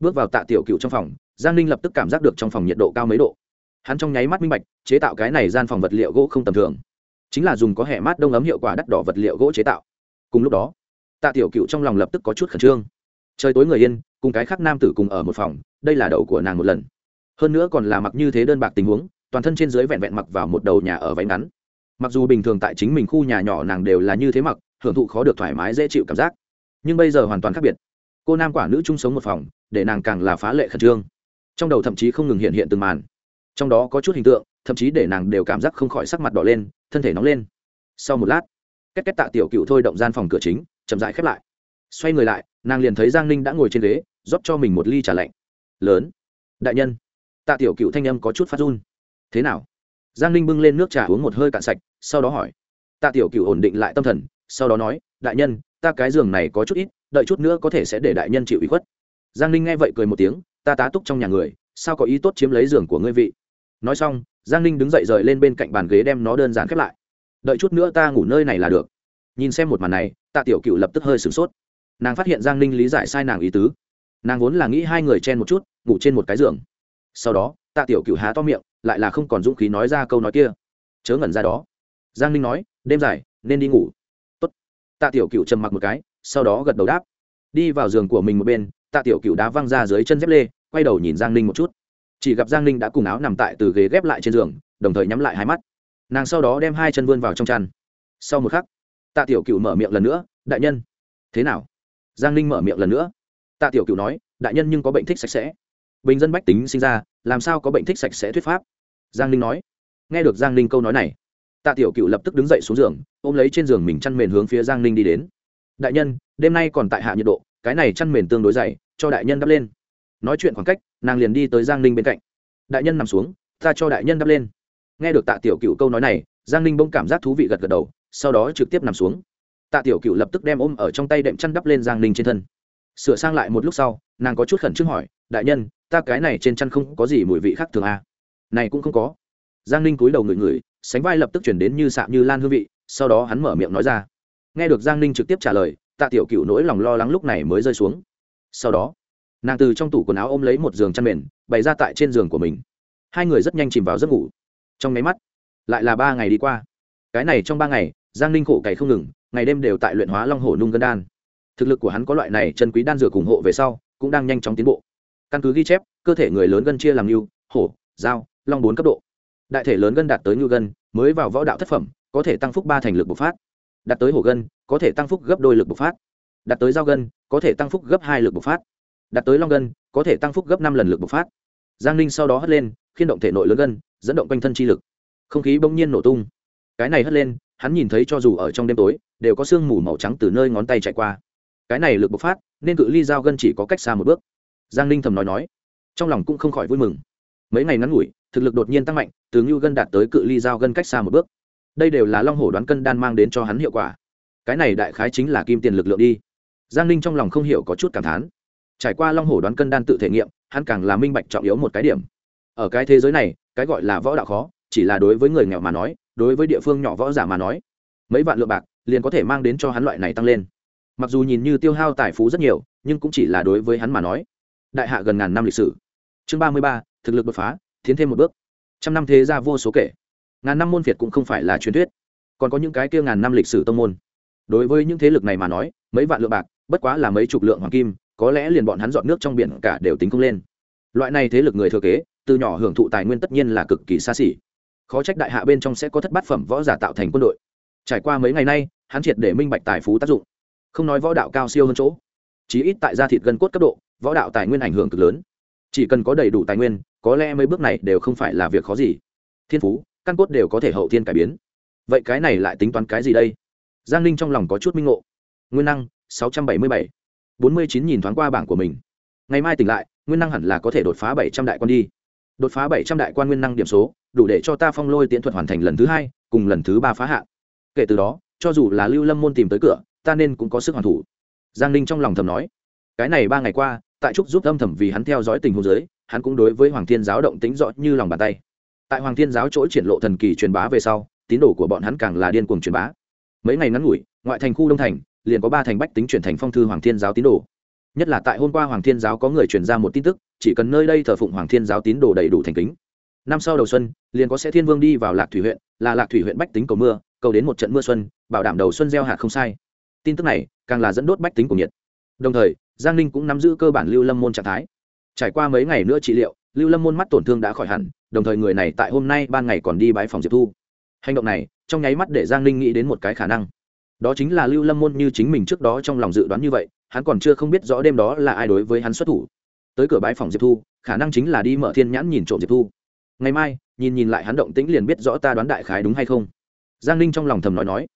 Bước vào tạ tiểu cựu trong phòng giang ninh lập tức cảm giác được trong phòng nhiệt độ cao mấy độ. Hắn trong nháy mắt minh bạch, chế tạo cái này gian phòng vật liệu gỗ không tầm thường. Chính là dùng có hệ mát đông ấm hiệu quả đắt đỏ vật liệu gỗ chế tạo. Cùng lúc đó, tạ tiểu cựu trong lòng lập tức có chút khẩn trương. Trời tối người yên, cùng cái khác nam tử cùng ở một phòng, đây là đầu của nàng một lần. Hơn nữa còn là mặc như thế đơn bạc tình huống, toàn thân trên dưới vẹn vẹn mặc vào một đầu nhà ở váy ngắn. Mặc dù bình thường tại chính mình khu nhà nhỏ nàng đều là như thế mặc, hưởng thụ khó được thoải mái dễ chịu cảm giác. Nhưng bây giờ hoàn toàn khác biệt. Cô nam quả nữ chung sống một phòng, để nàng càng là phá lệ khẩn trương trong đầu thậm chí không ngừng hiện hiện từng màn. Trong đó có chút hình tượng, thậm chí để nàng đều cảm giác không khỏi sắc mặt đỏ lên, thân thể nóng lên. Sau một lát cách cách tạ tiểu cựu thôi động gian phòng cửa chính, chậm rãi khép lại. Xoay người lại, nàng liền thấy giang ninh đã ngồi trên ghế, rót cho mình một ly trà lạnh. Lớn, đại nhân. Tạ tiểu cựu thanh âm có chút phát run. Thế nào? Giang ninh bưng lên nước trà uống một hơi cạn sạch, sau đó hỏi. Tạ tiểu cựu ổn định lại tâm thần, sau đó nói, đại nhân, ta cái giường này có chút ít, đợi chút nữa có thể sẽ để đại nhân chịu ủy khuất. Giang ninh nghe vậy cười một tiếng ta tá túc trong nhà người, sao có ý tốt chiếm lấy giường của ngươi vị? Nói xong, giang ninh đứng dậy rời lên bên cạnh bàn ghế đem nó đơn giản khép lại. Đợi chút nữa ta ngủ nơi này là được. Nhìn xem một màn này, tạ tiểu cựu lập tức hơi sửng sốt. Nàng phát hiện giang ninh lý giải sai nàng ý tứ. Nàng vốn là nghĩ hai người chen một chút, ngủ trên một cái giường. Sau đó, tạ tiểu cựu há to miệng, lại là không còn dũng khí nói ra câu nói kia. Chớ ngẩn ra đó. Giang ninh nói, đêm dài, nên đi ngủ. Tốt. tạ tiểu cựu trầm mặc một cái, sau đó gật đầu đáp. Đi vào giường của mình một bên tạ tiểu cựu đá văng ra dưới chân dép lê, quay đầu nhìn giang ninh một chút. Chỉ gặp giang ninh đã cùng áo nằm tại từ ghế ghép lại trên giường, đồng thời nhắm lại hai mắt. Nàng sau đó đem hai chân vươn vào trong chăn. Sau một khắc, tạ tiểu cựu mở miệng lần nữa, đại nhân, thế nào? Giang ninh mở miệng lần nữa. Tạ tiểu cựu nói, đại nhân nhưng có bệnh thích sạch sẽ. Bình dân bách tính sinh ra, làm sao có bệnh thích sạch sẽ thuyết pháp? Giang ninh nói. Nghe được giang ninh câu nói này, tạ tiểu cựu lập tức đứng dậy xuống giường, ôm lấy trên giường mình chăn mền hướng phía giang ninh đi đến. Đại nhân, đêm nay còn tại hạ nhiệt độ, cái này chăn mền tương đối dày cho đại nhân đắp lên. Nói chuyện khoảng cách, nàng liền đi tới giang ninh bên cạnh. Đại nhân nằm xuống, ta cho đại nhân đắp lên. Nghe được tạ tiểu cựu câu nói này, giang ninh bỗng cảm giác thú vị gật gật đầu, sau đó trực tiếp nằm xuống. Tạ tiểu cựu lập tức đem ôm ở trong tay đệm chăn đắp lên giang ninh trên thân. Sửa sang lại một lúc sau, nàng có chút khẩn trương hỏi, đại nhân, ta cái này trên chăn không có gì mùi vị khác thường à? này cũng không có. Giang ninh cúi đầu ngửi ngửi, sánh vai lập tức chuyển đến như sạm như lan hương vị, sau đó hắn mở miệng nói ra. Nghe được giang ninh trực tiếp trả lời, tạ tiểu cựu nỗi lòng lo lắng lúc này mới rơi xuống sau đó, nàng từ trong tủ quần áo ôm lấy một giường chăn mền, bày ra tại trên giường của mình. Hai người rất nhanh chìm vào giấc ngủ. Trong máy mắt, lại là ba ngày đi qua. Cái này trong ba ngày, giang ninh khổ cày không ngừng, ngày đêm đều tại luyện hóa long hổ nung gân đan. Thực lực của hắn có loại này chân quý đan dược ủng hộ về sau, cũng đang nhanh chóng tiến bộ. Căn cứ ghi chép, cơ thể người lớn gân chia làm lưu, hổ, dao, long bốn cấp độ. Đại thể lớn gân đạt tới ngưu gân, mới vào võ đạo thất phẩm, có thể tăng phúc ba thành lực bộc phát. Đạt tới hổ gân, có thể tăng phúc gấp đôi lực bộc phát. Đạt tới dao gân có thể tăng phúc gấp hai lực bộc phát. Đạt tới long gân có thể tăng phúc gấp năm lần lực bộc phát. Giang ninh sau đó hất lên, khiên động thể nội lớn gân dẫn động quanh thân chi lực. Không khí bỗng nhiên nổ tung. Cái này hất lên, hắn nhìn thấy cho dù ở trong đêm tối, đều có sương mù màu trắng từ nơi ngón tay chạy qua. Cái này lực bộc phát, nên cự ly dao gân chỉ có cách xa một bước. Giang ninh thầm nói nói, trong lòng cũng không khỏi vui mừng. Mấy ngày ngắn ngủi, thực lực đột nhiên tăng mạnh, từ ngưu gân đạt tới cự ly dao gân cách xa một bước. Đây đều là long hổ đoán cân đan mang đến cho hắn hiệu quả. Cái này đại khái chính là kim tiền lực lượng đi giang ninh trong lòng không hiểu có chút cảm thán. Trải qua long hổ đoán cân đan tự thể nghiệm, hắn càng là minh bạch trọng yếu một cái điểm. Ở cái thế giới này, cái gọi là võ đạo khó, chỉ là đối với người nghèo mà nói, đối với địa phương nhỏ võ giả mà nói, mấy vạn lượng bạc liền có thể mang đến cho hắn loại này tăng lên. Mặc dù nhìn như tiêu hao tài phú rất nhiều, nhưng cũng chỉ là đối với hắn mà nói. Đại hạ gần ngàn năm lịch sử. Chương ba mươi ba, thực lực đột phá, tiến thêm một bước. Trăm năm thế gia vô số kể. Ngàn năm môn việt cũng không phải là truyền thuyết. Còn có những cái kia ngàn năm lịch sử tông môn. Đối với những thế lực này mà nói, mấy vạn lượng bạc bất quá là mấy chục lượng hoàng kim, có lẽ liền bọn hắn dọn nước trong biển cả đều tính không lên. Loại này thế lực người thừa kế, từ nhỏ hưởng thụ tài nguyên tất nhiên là cực kỳ xa xỉ. Khó trách đại hạ bên trong sẽ có thất bát phẩm võ giả tạo thành quân đội. Trải qua mấy ngày nay, hắn triệt để minh bạch tài phú tác dụng. Không nói võ đạo cao siêu hơn chỗ, chí ít tại gia thịt gân cốt cấp độ, võ đạo tài nguyên ảnh hưởng cực lớn. Chỉ cần có đầy đủ tài nguyên, có lẽ mấy bước này đều không phải là việc khó gì. Thiên phú, căn cốt đều có thể hậu thiên cải biến. Vậy cái này lại tính toán cái gì đây? Giang ninh trong lòng có chút minh ngộ. Nguyên năng sáu trăm bảy mươi bảy. Bốn mươi chín nhìn thoáng qua bảng của mình. Ngày mai tỉnh lại, nguyên năng hẳn là có thể đột phá bảy trăm đại quan đi. Đột phá bảy trăm đại quan nguyên năng điểm số, đủ để cho ta phong lôi tiễn thuật hoàn thành lần thứ hai, cùng lần thứ ba phá hạ. kể từ đó, cho dù là lưu lâm môn tìm tới cửa, ta nên cũng có sức hoàn thủ. Giang ninh trong lòng thầm nói. Cái này ba ngày qua, tại trúc giúp âm thầm vì hắn theo dõi tình huống giới, hắn cũng đối với hoàng thiên giáo động tính rõ như lòng bàn tay. Tại hoàng thiên giáo chỗ triển lộ thần kỳ truyền bá về sau, tín đồ của bọn hắn càng là điên cuồng truyền bá. Mấy ngày ngắn ngủi, ngoại thành khu đông thành liền có ba thành bách tính chuyển thành phong thư hoàng thiên giáo tín đồ. Nhất là tại hôm qua hoàng thiên giáo có người truyền ra một tin tức, chỉ cần nơi đây thờ phụng hoàng thiên giáo tín đồ đầy đủ thành kính. Năm sau đầu xuân, liền có sẽ thiên vương đi vào lạc thủy huyện, là lạc thủy huyện bách tính cầu mưa, cầu đến một trận mưa xuân, bảo đảm đầu xuân gieo hạt không sai. Tin tức này càng là dẫn đốt bách tính của nhiệt. Đồng thời, giang ninh cũng nắm giữ cơ bản lưu lâm môn trạng thái. Trải qua mấy ngày nữa trị liệu, lưu lâm môn mắt tổn thương đã khỏi hẳn, đồng thời người này tại hôm nay ban ngày còn đi bãi phòng diệp thu. Hành động này, trong nháy mắt để giang ninh nghĩ đến một cái khả năng đó chính là lưu lâm môn như chính mình trước đó trong lòng dự đoán như vậy, hắn còn chưa không biết rõ đêm đó là ai đối với hắn xuất thủ. Tới cửa bãi phòng diệp thu, khả năng chính là đi mở thiên nhãn nhìn trộm diệp thu. Ngày mai, nhìn nhìn lại hắn động tĩnh liền biết rõ ta đoán đại khái đúng hay không. Giang ninh trong lòng thầm nói nói.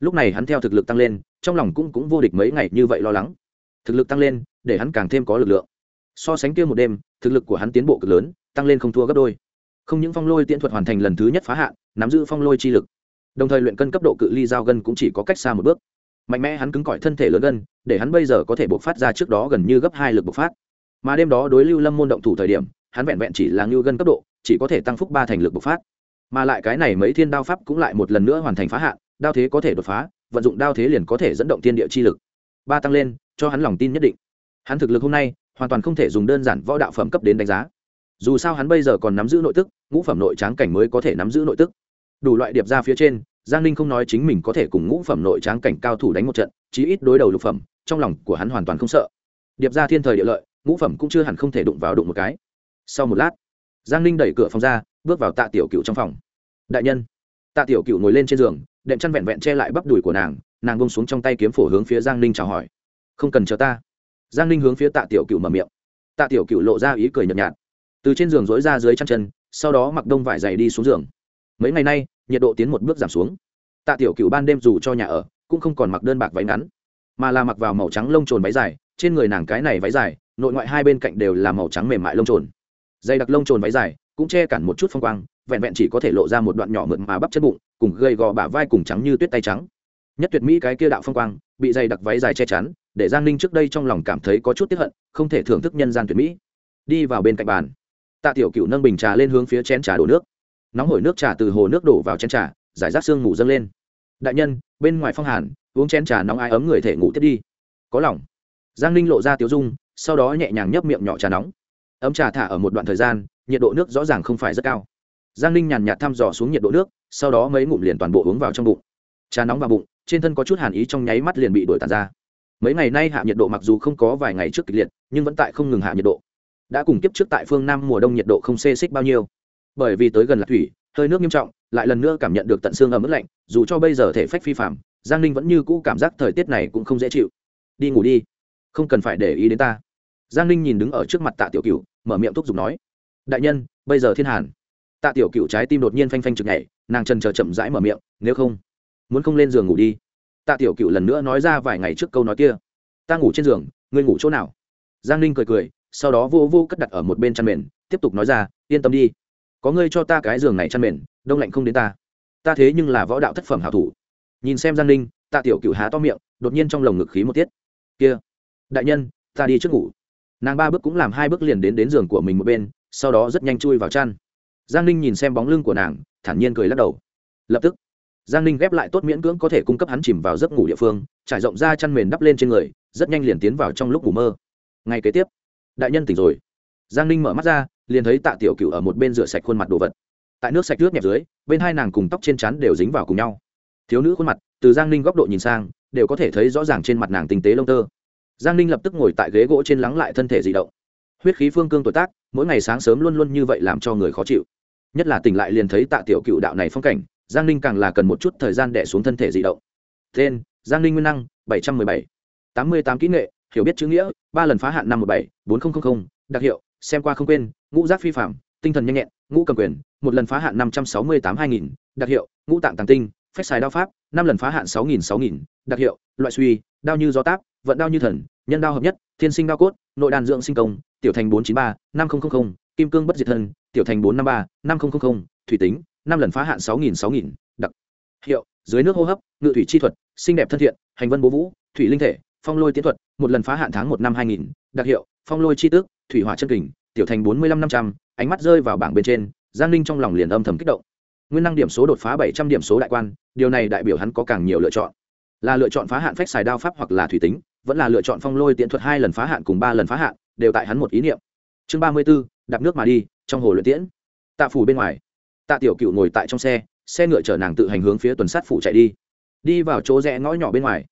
Lúc này hắn theo thực lực tăng lên, trong lòng cũng cũng vô địch mấy ngày như vậy lo lắng. Thực lực tăng lên, để hắn càng thêm có lực lượng. So sánh kia một đêm, thực lực của hắn tiến bộ cực lớn, tăng lên không thua gấp đôi. Không những phong lôi tiễn thuật hoàn thành lần thứ nhất phá hạn, nắm giữ phong lôi chi lực đồng thời luyện cân cấp độ cự ly giao gân cũng chỉ có cách xa một bước. Mạnh mẽ hắn cứng cỏi thân thể lớn gân, để hắn bây giờ có thể bộc phát ra trước đó gần như gấp hai lực bộc phát. Mà đêm đó đối lưu lâm môn động thủ thời điểm, hắn vẹn vẹn chỉ là ngưu gân cấp độ, chỉ có thể tăng phúc ba thành lực bộc phát. Mà lại cái này mấy thiên đao pháp cũng lại một lần nữa hoàn thành phá hạn, đao thế có thể đột phá, vận dụng đao thế liền có thể dẫn động thiên địa chi lực. Ba tăng lên, cho hắn lòng tin nhất định. Hắn thực lực hôm nay, hoàn toàn không thể dùng đơn giản võ đạo phẩm cấp đến đánh giá. Dù sao hắn bây giờ còn nắm giữ nội tức, ngũ phẩm nội tráng cảnh mới có thể nắm giữ nội tức đủ loại điệp ra phía trên, giang ninh không nói chính mình có thể cùng ngũ phẩm nội tráng cảnh cao thủ đánh một trận, chí ít đối đầu lục phẩm, trong lòng của hắn hoàn toàn không sợ. Điệp ra thiên thời địa lợi, ngũ phẩm cũng chưa hẳn không thể đụng vào đụng một cái. Sau một lát, giang ninh đẩy cửa phòng ra, bước vào tạ tiểu cựu trong phòng. Đại nhân. Tạ tiểu cựu ngồi lên trên giường, đệm chăn vẹn vẹn che lại bắp đùi của nàng nàng bông xuống trong tay kiếm phổ hướng phía giang ninh chào hỏi. Không cần chờ ta. Giang ninh hướng phía tạ tiểu cựu mở miệng. Tạ tiểu cựu lộ ra ý cười nhợt nhạt. Từ trên giường dối ra dưới chăn chân, sau đó mặc đông vải dày đi xuống giường mấy ngày nay, nhiệt độ tiến một bước giảm xuống. Tạ tiểu cựu ban đêm dù cho nhà ở, cũng không còn mặc đơn bạc váy ngắn, mà là mặc vào màu trắng lông trồn váy dài, trên người nàng cái này váy dài, nội ngoại hai bên cạnh đều là màu trắng mềm mại lông trồn. Dây đặc lông trồn váy dài, cũng che cản một chút phong quang, vẹn vẹn chỉ có thể lộ ra một đoạn nhỏ mượt mà bắp chân bụng, cùng gầy gò bả vai cùng trắng như tuyết tay trắng. Nhất tuyệt mỹ cái kia đạo phong quang, bị dày đặc váy dài che chắn, để giang ninh trước đây trong lòng cảm thấy có chút tiếp hận, không thể thưởng thức nhân gian tuyệt mỹ. Đi vào bên cạnh bàn, tạ tiểu cựu nâng bình trà lên hướng phía chén trà đổ nước nóng hổi nước trà từ hồ nước đổ vào chén trà, giải rác sương ngủ dâng lên. Đại nhân, bên ngoài phong hàn, uống chén trà nóng ai ấm người thể ngủ tiếp đi. Có lòng. Giang ninh lộ ra tiếu dung, sau đó nhẹ nhàng nhấp miệng nhỏ trà nóng. Ấm trà thả ở một đoạn thời gian, nhiệt độ nước rõ ràng không phải rất cao. Giang ninh nhàn nhạt thăm dò xuống nhiệt độ nước, sau đó mấy ngụm liền toàn bộ uống vào trong bụng. Trà nóng vào bụng, trên thân có chút hàn ý trong nháy mắt liền bị đổi tàn ra. Mấy ngày nay hạ nhiệt độ mặc dù không có vài ngày trước kịch liệt, nhưng vẫn tại không ngừng hạ nhiệt độ. Đã cùng kiếp trước tại phương nam mùa đông nhiệt độ không xê xích bao nhiêu bởi vì tới gần lạc thủy, hơi nước nghiêm trọng, lại lần nữa cảm nhận được tận xương ấm ướt lạnh, dù cho bây giờ thể phách phi phạm giang ninh vẫn như cũ cảm giác thời tiết này cũng không dễ chịu. Đi ngủ đi, không cần phải để ý đến ta. Giang ninh nhìn đứng ở trước mặt tạ tiểu cựu mở miệng thúc giục nói, đại nhân, bây giờ thiên hàn. Tạ tiểu cựu trái tim đột nhiên phanh phanh chực nhảy, nàng trần chờ chậm rãi mở miệng, nếu không, muốn không lên giường ngủ đi. Tạ tiểu cựu lần nữa nói ra vài ngày trước câu nói kia, ta ngủ trên giường, ngươi ngủ chỗ nào? Giang ninh cười cười, sau đó vô vô cất đặt ở một bên chăn mền, tiếp tục nói ra, yên tâm đi có ngươi cho ta cái giường này chăn mền, đông lạnh không đến ta. Ta thế nhưng là võ đạo thất phẩm hảo thủ. Nhìn xem giang ninh, tạ tiểu cựu há to miệng, đột nhiên trong lồng ngực khí một tiết. Kia, đại nhân, ta đi trước ngủ. Nàng ba bước cũng làm hai bước liền đến đến giường của mình một bên, sau đó rất nhanh chui vào chăn. Giang ninh nhìn xem bóng lưng của nàng, thản nhiên cười lắc đầu. Lập tức, giang ninh ghép lại tốt miễn cưỡng có thể cung cấp hắn chìm vào giấc ngủ địa phương, trải rộng ra chăn mền đắp lên trên người, rất nhanh liền tiến vào trong lúc ngủ mơ. Ngay kế tiếp, đại nhân tỉnh rồi. Giang ninh mở mắt ra liền thấy tạ tiểu cựu ở một bên rửa sạch khuôn mặt đồ vật. Tại nước sạch nước nhẹp dưới, bên hai nàng cùng tóc trên chắn đều dính vào cùng nhau. Thiếu nữ khuôn mặt, từ giang ninh góc độ nhìn sang, đều có thể thấy rõ ràng trên mặt nàng tinh tế lông tơ. Giang ninh lập tức ngồi tại ghế gỗ trên lắng lại thân thể di động. Huyết khí phương cương tuổi tác, mỗi ngày sáng sớm luôn luôn như vậy làm cho người khó chịu. Nhất là tỉnh lại liền thấy tạ tiểu cựu đạo này phong cảnh, giang ninh càng là cần một chút thời gian đẻ xuống thân thể di động. Tên, giang ninh nguyên năng, bảy trăm mười bảy. Tám mươi tám kỹ nghệ, hiểu biết chữ nghĩa, ba lần phá hạn năm một bảy, bốn nghìn đặc hiệu xem qua không quên, ngũ giác phi phạm tinh thần nhanh nhẹn, ngũ cầm quyền, một lần phá hạn năm trăm sáu mươi tám hai nghìn, đặc hiệu, ngũ tạng tàng tinh phép xài đao pháp, năm lần phá hạn sáu nghìn sáu nghìn, đặc hiệu, loại suy, đao như gió táp, vận đao như thần, nhân đao hợp nhất, thiên sinh đao cốt, nội đàn dưỡng sinh công, tiểu thành bốn chín ba, năm nghìn kim cương bất diệt thân, tiểu thành bốn năm ba, năm nghìn thủy tính, năm lần phá hạn sáu nghìn sáu nghìn, đặc hiệu, dưới nước hô hấp, ngự thủy chi thuật, xinh đẹp thân thiện, hành vân bố vũ, thủy linh thể, phong lôi tiến thuật, một lần phá hạn tháng một năm hai nghìn, đặc hiệu, phong lôi chi tước thủy hỏa chân kình, tiểu thành bốn mươi lăm năm trăm, ánh mắt rơi vào bảng bên trên, giang ninh trong lòng liền âm thầm kích động. Nguyên năng điểm số đột phá bảy trăm điểm số đại quan, điều này đại biểu hắn có càng nhiều lựa chọn. Là lựa chọn phá hạn phách xài đao pháp hoặc là thủy tính, vẫn là lựa chọn phong lôi tiện thuật hai lần phá hạn cùng ba lần phá hạn, đều tại hắn một ý niệm. Chương ba mươi b ố đạp nước mà đi, trong hồ luyện tiễn. Tạ phủ bên ngoài. Tạ tiểu cựu ngồi tại trong xe xe ngựa chở nàng tự hành hướng phía tuần sát phủ chạy đi. Đi vào chỗ rẽ ngõ nhỏ bên ngoài.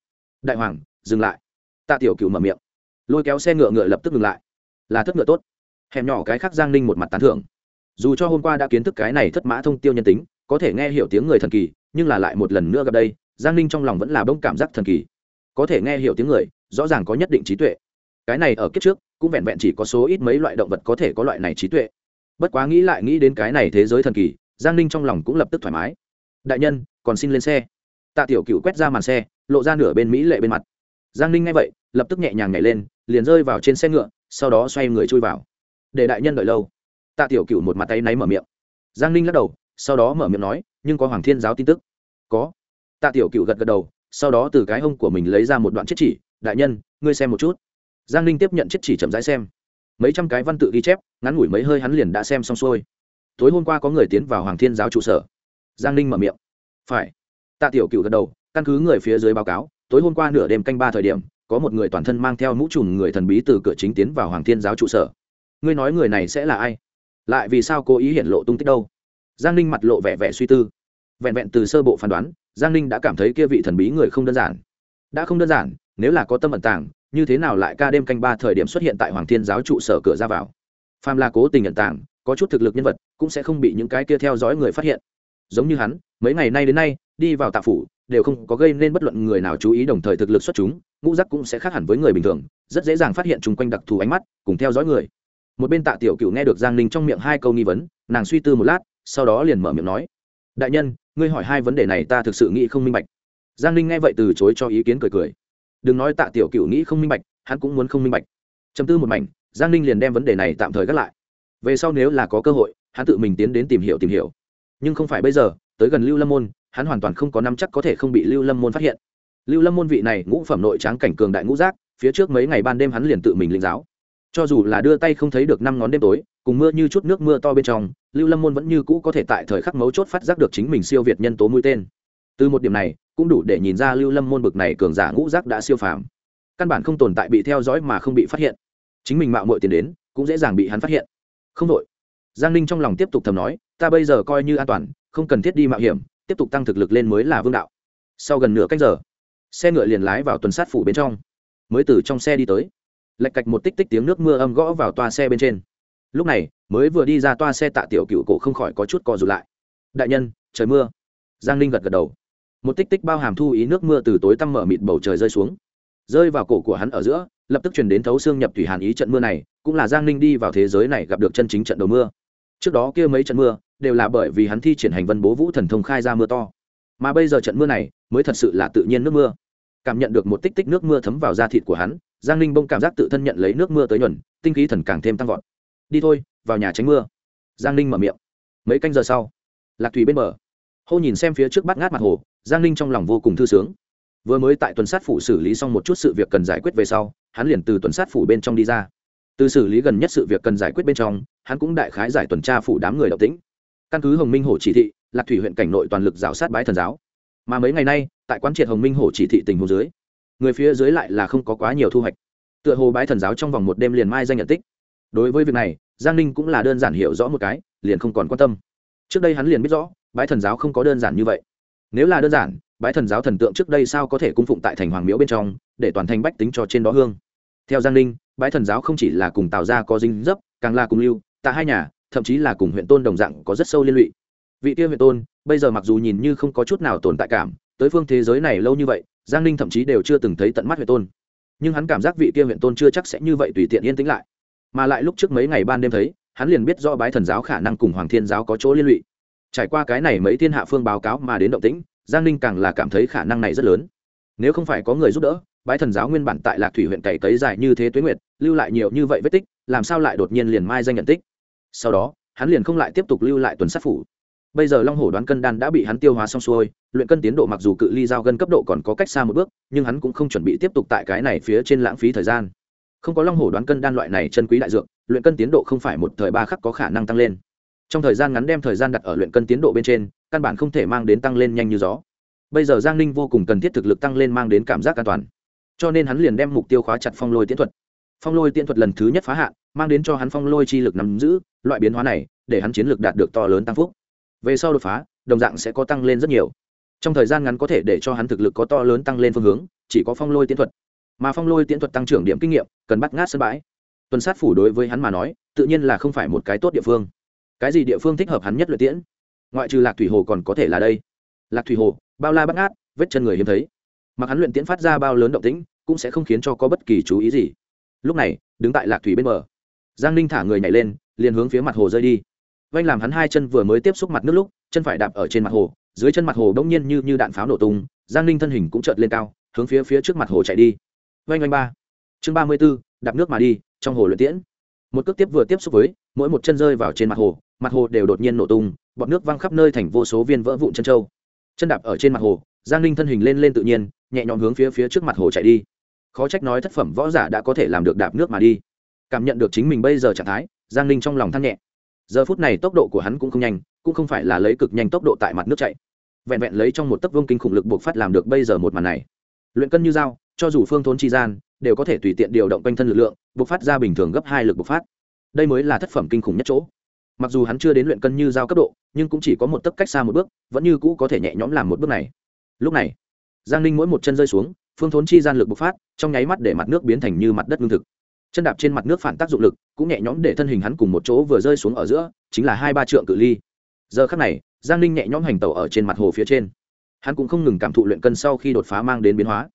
Đại hoàng, dừng lại. Tạ tiểu cựu mở miệng. Lôi kéo xe ngựa ngựa lập tức ngừng lại là thất ngựa tốt. Hẻm nhỏ cái khác giang ninh một mặt tán thưởng. Dù cho hôm qua đã kiến thức cái này thất mã thông tiêu nhân tính, có thể nghe hiểu tiếng người thần kỳ, nhưng là lại một lần nữa gặp đây, giang ninh trong lòng vẫn là bông cảm giác thần kỳ. Có thể nghe hiểu tiếng người, rõ ràng có nhất định trí tuệ. Cái này ở kiếp trước, cũng vẹn vẹn chỉ có số ít mấy loại động vật có thể có loại này trí tuệ. Bất quá nghĩ lại nghĩ đến cái này thế giới thần kỳ, giang ninh trong lòng cũng lập tức thoải mái. Đại nhân, còn xin lên xe. Tạ tiểu cựu quét ra màn xe, lộ ra nửa bên mỹ lệ bên mặt. Giang ninh nghe vậy, lập tức nhẹ nhàng nhảy lên, liền rơi vào trên xe ngựa sau đó xoay người chui vào. Để đại nhân đợi lâu. Tạ tiểu cựu một mặt tay náy mở miệng. Giang ninh lắc đầu, sau đó mở miệng nói, nhưng có hoàng thiên giáo tin tức. Có. Tạ tiểu cựu gật gật đầu, sau đó từ cái hông của mình lấy ra một đoạn chiếc chỉ, đại nhân, ngươi xem một chút. Giang ninh tiếp nhận chiếc chỉ chậm rãi xem. Mấy trăm cái văn tự ghi chép, ngắn ngủi mấy hơi hắn liền đã xem xong xuôi. Tối hôm qua có người tiến vào hoàng thiên giáo trụ sở. Giang ninh mở miệng. Phải. Tạ tiểu cựu gật đầu, căn cứ người phía dưới báo cáo, tối hôm qua nửa đêm canh ba thời điểm có một người toàn thân mang theo mũ trùm người thần bí từ cửa chính tiến vào hoàng thiên giáo trụ sở. Ngươi nói người này sẽ là ai? Lại vì sao cố ý hiện lộ tung tích đâu? Giang ninh mặt lộ vẻ vẻ suy tư. Vẹn vẹn từ sơ bộ phán đoán, giang ninh đã cảm thấy kia vị thần bí người không đơn giản. Đã không đơn giản, nếu là có tâm ẩn tàng, như thế nào lại ca đêm canh ba thời điểm xuất hiện tại hoàng thiên giáo trụ sở cửa ra vào? Phàm là cố tình nhận tàng, có chút thực lực nhân vật, cũng sẽ không bị những cái kia theo dõi người phát hiện. Giống như hắn mấy ngày nay đến nay, đi vào tạ phủ, đều không có gây nên bất luận người nào chú ý đồng thời thực lực xuất chúng, ngũ giác cũng sẽ khác hẳn với người bình thường, rất dễ dàng phát hiện chung quanh đặc thù ánh mắt, cùng theo dõi người. Một bên tạ tiểu cựu nghe được giang ninh trong miệng hai câu nghi vấn, nàng suy tư một lát, sau đó liền mở miệng nói, đại nhân, ngươi hỏi hai vấn đề này ta thực sự nghĩ không minh bạch. Giang ninh nghe vậy từ chối cho ý kiến cười cười. Đừng nói tạ tiểu cựu nghĩ không minh bạch, hắn cũng muốn không minh bạch. Chấm tư một mảnh, giang ninh liền đem vấn đề này tạm thời gác lại. Về sau nếu là có cơ hội, hắn tự mình tiến đến tìm hiểu tìm hiểu. Nhưng không phải bây giờ tới gần lưu lâm môn, hắn hoàn toàn không có năm chắc có thể không bị lưu lâm môn phát hiện. Lưu lâm môn vị này ngũ phẩm nội tráng cảnh cường đại ngũ giác, phía trước mấy ngày ban đêm hắn liền tự mình linh giáo. Cho dù là đưa tay không thấy được năm ngón đêm tối, cùng mưa như chút nước mưa to bên trong, lưu lâm môn vẫn như cũ có thể tại thời khắc mấu chốt phát giác được chính mình siêu việt nhân tố mũi tên. Từ một điểm này, cũng đủ để nhìn ra lưu lâm môn bực này cường giả ngũ giác đã siêu phàm. Căn bản không tồn tại bị theo dõi mà không bị phát hiện. Chính mình mạo muội tiền đến, cũng dễ dàng bị hắn phát hiện. Không đội giang ninh trong lòng tiếp tục thầm nói, ta bây giờ coi như an toàn, không cần thiết đi mạo hiểm, tiếp tục tăng thực lực lên mới là vương đạo. Sau gần nửa cách giờ, xe ngựa liền lái vào tuần sát phủ bên trong. Mới từ trong xe đi tới, lạch cạch một tích tích tiếng nước mưa âm gõ vào toa xe bên trên. Lúc này, mới vừa đi ra toa xe tạ tiểu cựu cổ không khỏi có chút co rụt lại. Đại nhân, trời mưa. Giang ninh gật gật đầu. Một tích tích bao hàm thu ý nước mưa từ tối tăm mở mịt bầu trời rơi xuống. Rơi vào cổ của hắn ở giữa, lập tức chuyển đến thấu xương nhập thủy hàn ý trận mưa này, cũng là giang ninh đi vào thế giới này gặp được chân chính trận đầu mưa trước đó kia mấy trận mưa đều là bởi vì hắn thi triển hành vân bố vũ thần thông khai ra mưa to. Mà bây giờ trận mưa này mới thật sự là tự nhiên nước mưa. Cảm nhận được một tích tích nước mưa thấm vào da thịt của hắn, giang ninh bông cảm giác tự thân nhận lấy nước mưa tới nhuần, tinh khí thần càng thêm tăng vọt. Đi thôi, vào nhà tránh mưa. Giang ninh mở miệng. Mấy canh giờ sau, lạc thủy bên bờ. Hô nhìn xem phía trước bắt ngát mặt hồ, giang ninh trong lòng vô cùng thư sướng. Vừa mới tại tuần sát phủ xử lý xong một chút sự việc cần giải quyết về sau, hắn liền từ tuần sát phủ bên trong đi ra từ xử lý gần nhất sự việc cần giải quyết bên trong, hắn cũng đại khái giải tuần tra phủ đám người độc tĩnh. Căn cứ hồng minh hổ chỉ thị, lạc thủy huyện cảnh nội toàn lực rào sát bái thần giáo. Mà mấy ngày nay, tại quán triệt hồng minh hổ chỉ thị tình hồ dưới, người phía dưới lại là không có quá nhiều thu hoạch. Tựa hồ bái thần giáo trong vòng một đêm liền mai danh nhận tích. Đối với việc này, giang ninh cũng là đơn giản hiểu rõ một cái, liền không còn quan tâm. Trước đây hắn liền biết rõ, bái thần giáo không có đơn giản như vậy. Nếu là đơn giản, bái thần giáo thần tượng trước đây sao có thể cung phụng tại thành hoàng miễu bên trong, để toàn thành bách tính cho trên đó hương. Theo giang ninh bái thần giáo không chỉ là cùng tào gia có dinh dấp, càng là cùng lưu, tạ hai nhà, thậm chí là cùng huyện tôn đồng dạng có rất sâu liên lụy. Vị tiêu huyện tôn, bây giờ mặc dù nhìn như không có chút nào tồn tại cảm, tới phương thế giới này lâu như vậy, giang ninh thậm chí đều chưa từng thấy tận mắt huyện tôn. Nhưng hắn cảm giác vị kia huyện tôn chưa chắc sẽ như vậy tùy tiện yên tĩnh lại. Mà lại lúc trước mấy ngày ban đêm thấy, hắn liền biết do bái thần giáo khả năng cùng hoàng thiên giáo có chỗ liên lụy. Trải qua cái này mấy thiên hạ phương báo cáo mà đến động tĩnh, giang ninh càng là cảm thấy khả năng này rất lớn. Nếu không phải có người giúp đỡ, bái thần giáo nguyên bản tại lạc thủy huyện cày cấy dài như thế tuế nguyệt lưu lại nhiều như vậy vết tích, làm sao lại đột nhiên liền mai danh nhận tích? Sau đó, hắn liền không lại tiếp tục lưu lại tuần sát phủ. Bây giờ long hổ đoán cân đan đã bị hắn tiêu hóa xong xuôi, luyện cân tiến độ mặc dù cự ly giao gân cấp độ còn có cách xa một bước, nhưng hắn cũng không chuẩn bị tiếp tục tại cái này phía trên lãng phí thời gian. Không có long hổ đoán cân đan loại này chân quý đại dược, luyện cân tiến độ không phải một thời ba khắc có khả năng tăng lên. Trong thời gian ngắn đem thời gian đặt ở luyện cân tiến độ bên trên, căn bản không thể mang đến tăng lên nhanh như gió. Bây giờ giang ninh vô cùng cần thiết thực lực tăng lên mang đến cảm giác an toàn. Cho nên hắn liền đem mục tiêu khóa chặt phong lôi tiến thuật phong lôi tiện thuật lần thứ nhất phá hạn, mang đến cho hắn phong lôi chi lực nắm giữ, loại biến hóa này, để hắn chiến lược đạt được to lớn tăng phúc. Về sau đột phá, đồng dạng sẽ có tăng lên rất nhiều. Trong thời gian ngắn có thể để cho hắn thực lực có to lớn tăng lên phương hướng, chỉ có phong lôi tiến thuật. Mà phong lôi tiến thuật tăng trưởng điểm kinh nghiệm, cần bắt ngát sân bãi. Tuần sát phủ đối với hắn mà nói, tự nhiên là không phải một cái tốt địa phương. Cái gì địa phương thích hợp hắn nhất luyện tiễn? Ngoại trừ lạc thủy hồ còn có thể là đây. Lạc thủy hồ, bao la bắt ngát, vết chân người hiếm thấy. Mặc hắn luyện tiễn phát ra bao lớn động tĩnh, cũng sẽ không khiến cho có bất kỳ chú ý gì lúc này, đứng tại lạc thủy bên bờ. Giang ninh thả người nhảy lên, liền hướng phía mặt hồ rơi đi. Vanh làm hắn hai chân vừa mới tiếp xúc mặt nước lúc, chân phải đạp ở trên mặt hồ, dưới chân mặt hồ đông nhiên như như đạn pháo nổ tung, giang ninh thân hình cũng trợt lên cao, hướng phía phía trước mặt hồ chạy đi. Vanh vanh ba. Chương ba mươi b ố đạp nước mà đi, trong hồ luyện tiễn. Một cước tiếp vừa tiếp xúc với, mỗi một chân rơi vào trên mặt hồ mặt hồ đều đột nhiên nổ tung bọt nước văng khắp nơi thành vô số viên vỡ vụn chân trâu. Chân đạp ở trên mặt hồ, giang ninh thân hình lên lên tự nhiên, nhẹ nhõm hướng phía phía trước mặt hồ chạy đi khó trách nói thất phẩm võ giả đã có thể làm được đạp nước mà đi. Cảm nhận được chính mình bây giờ trạng thái, giang ninh trong lòng than nhẹ. Giờ phút này tốc độ của hắn cũng không nhanh, cũng không phải là lấy cực nhanh tốc độ tại mặt nước chạy. Vẹn vẹn lấy trong một tấc vương kinh khủng lực buộc phát làm được bây giờ một màn này. Luyện cân như dao, cho dù phương thốn chi gian, đều có thể tùy tiện điều động quanh thân lực lượng, buộc phát ra bình thường gấp hai lực buộc phát. Đây mới là thất phẩm kinh khủng nhất chỗ. Mặc dù hắn chưa đến luyện cân như dao cấp độ, nhưng cũng chỉ có một tấc cách xa một bước, vẫn như cũ có thể nhẹ nhõm làm một bước này. Lúc này, giang ninh mỗi một chân rơi xuống phương thốn chi gian lực bộc phát, trong nháy mắt để mặt nước biến thành như mặt đất lương thực. Chân đạp trên mặt nước phản tác dụng lực cũng nhẹ nhõm để thân hình hắn cùng một chỗ vừa rơi xuống ở giữa, chính là hai ba trượng cự ly. Giờ khắc này, giang ninh nhẹ nhõm hành tẩu ở trên mặt hồ phía trên. Hắn cũng không ngừng cảm thụ luyện cân sau khi đột phá mang đến biến hóa.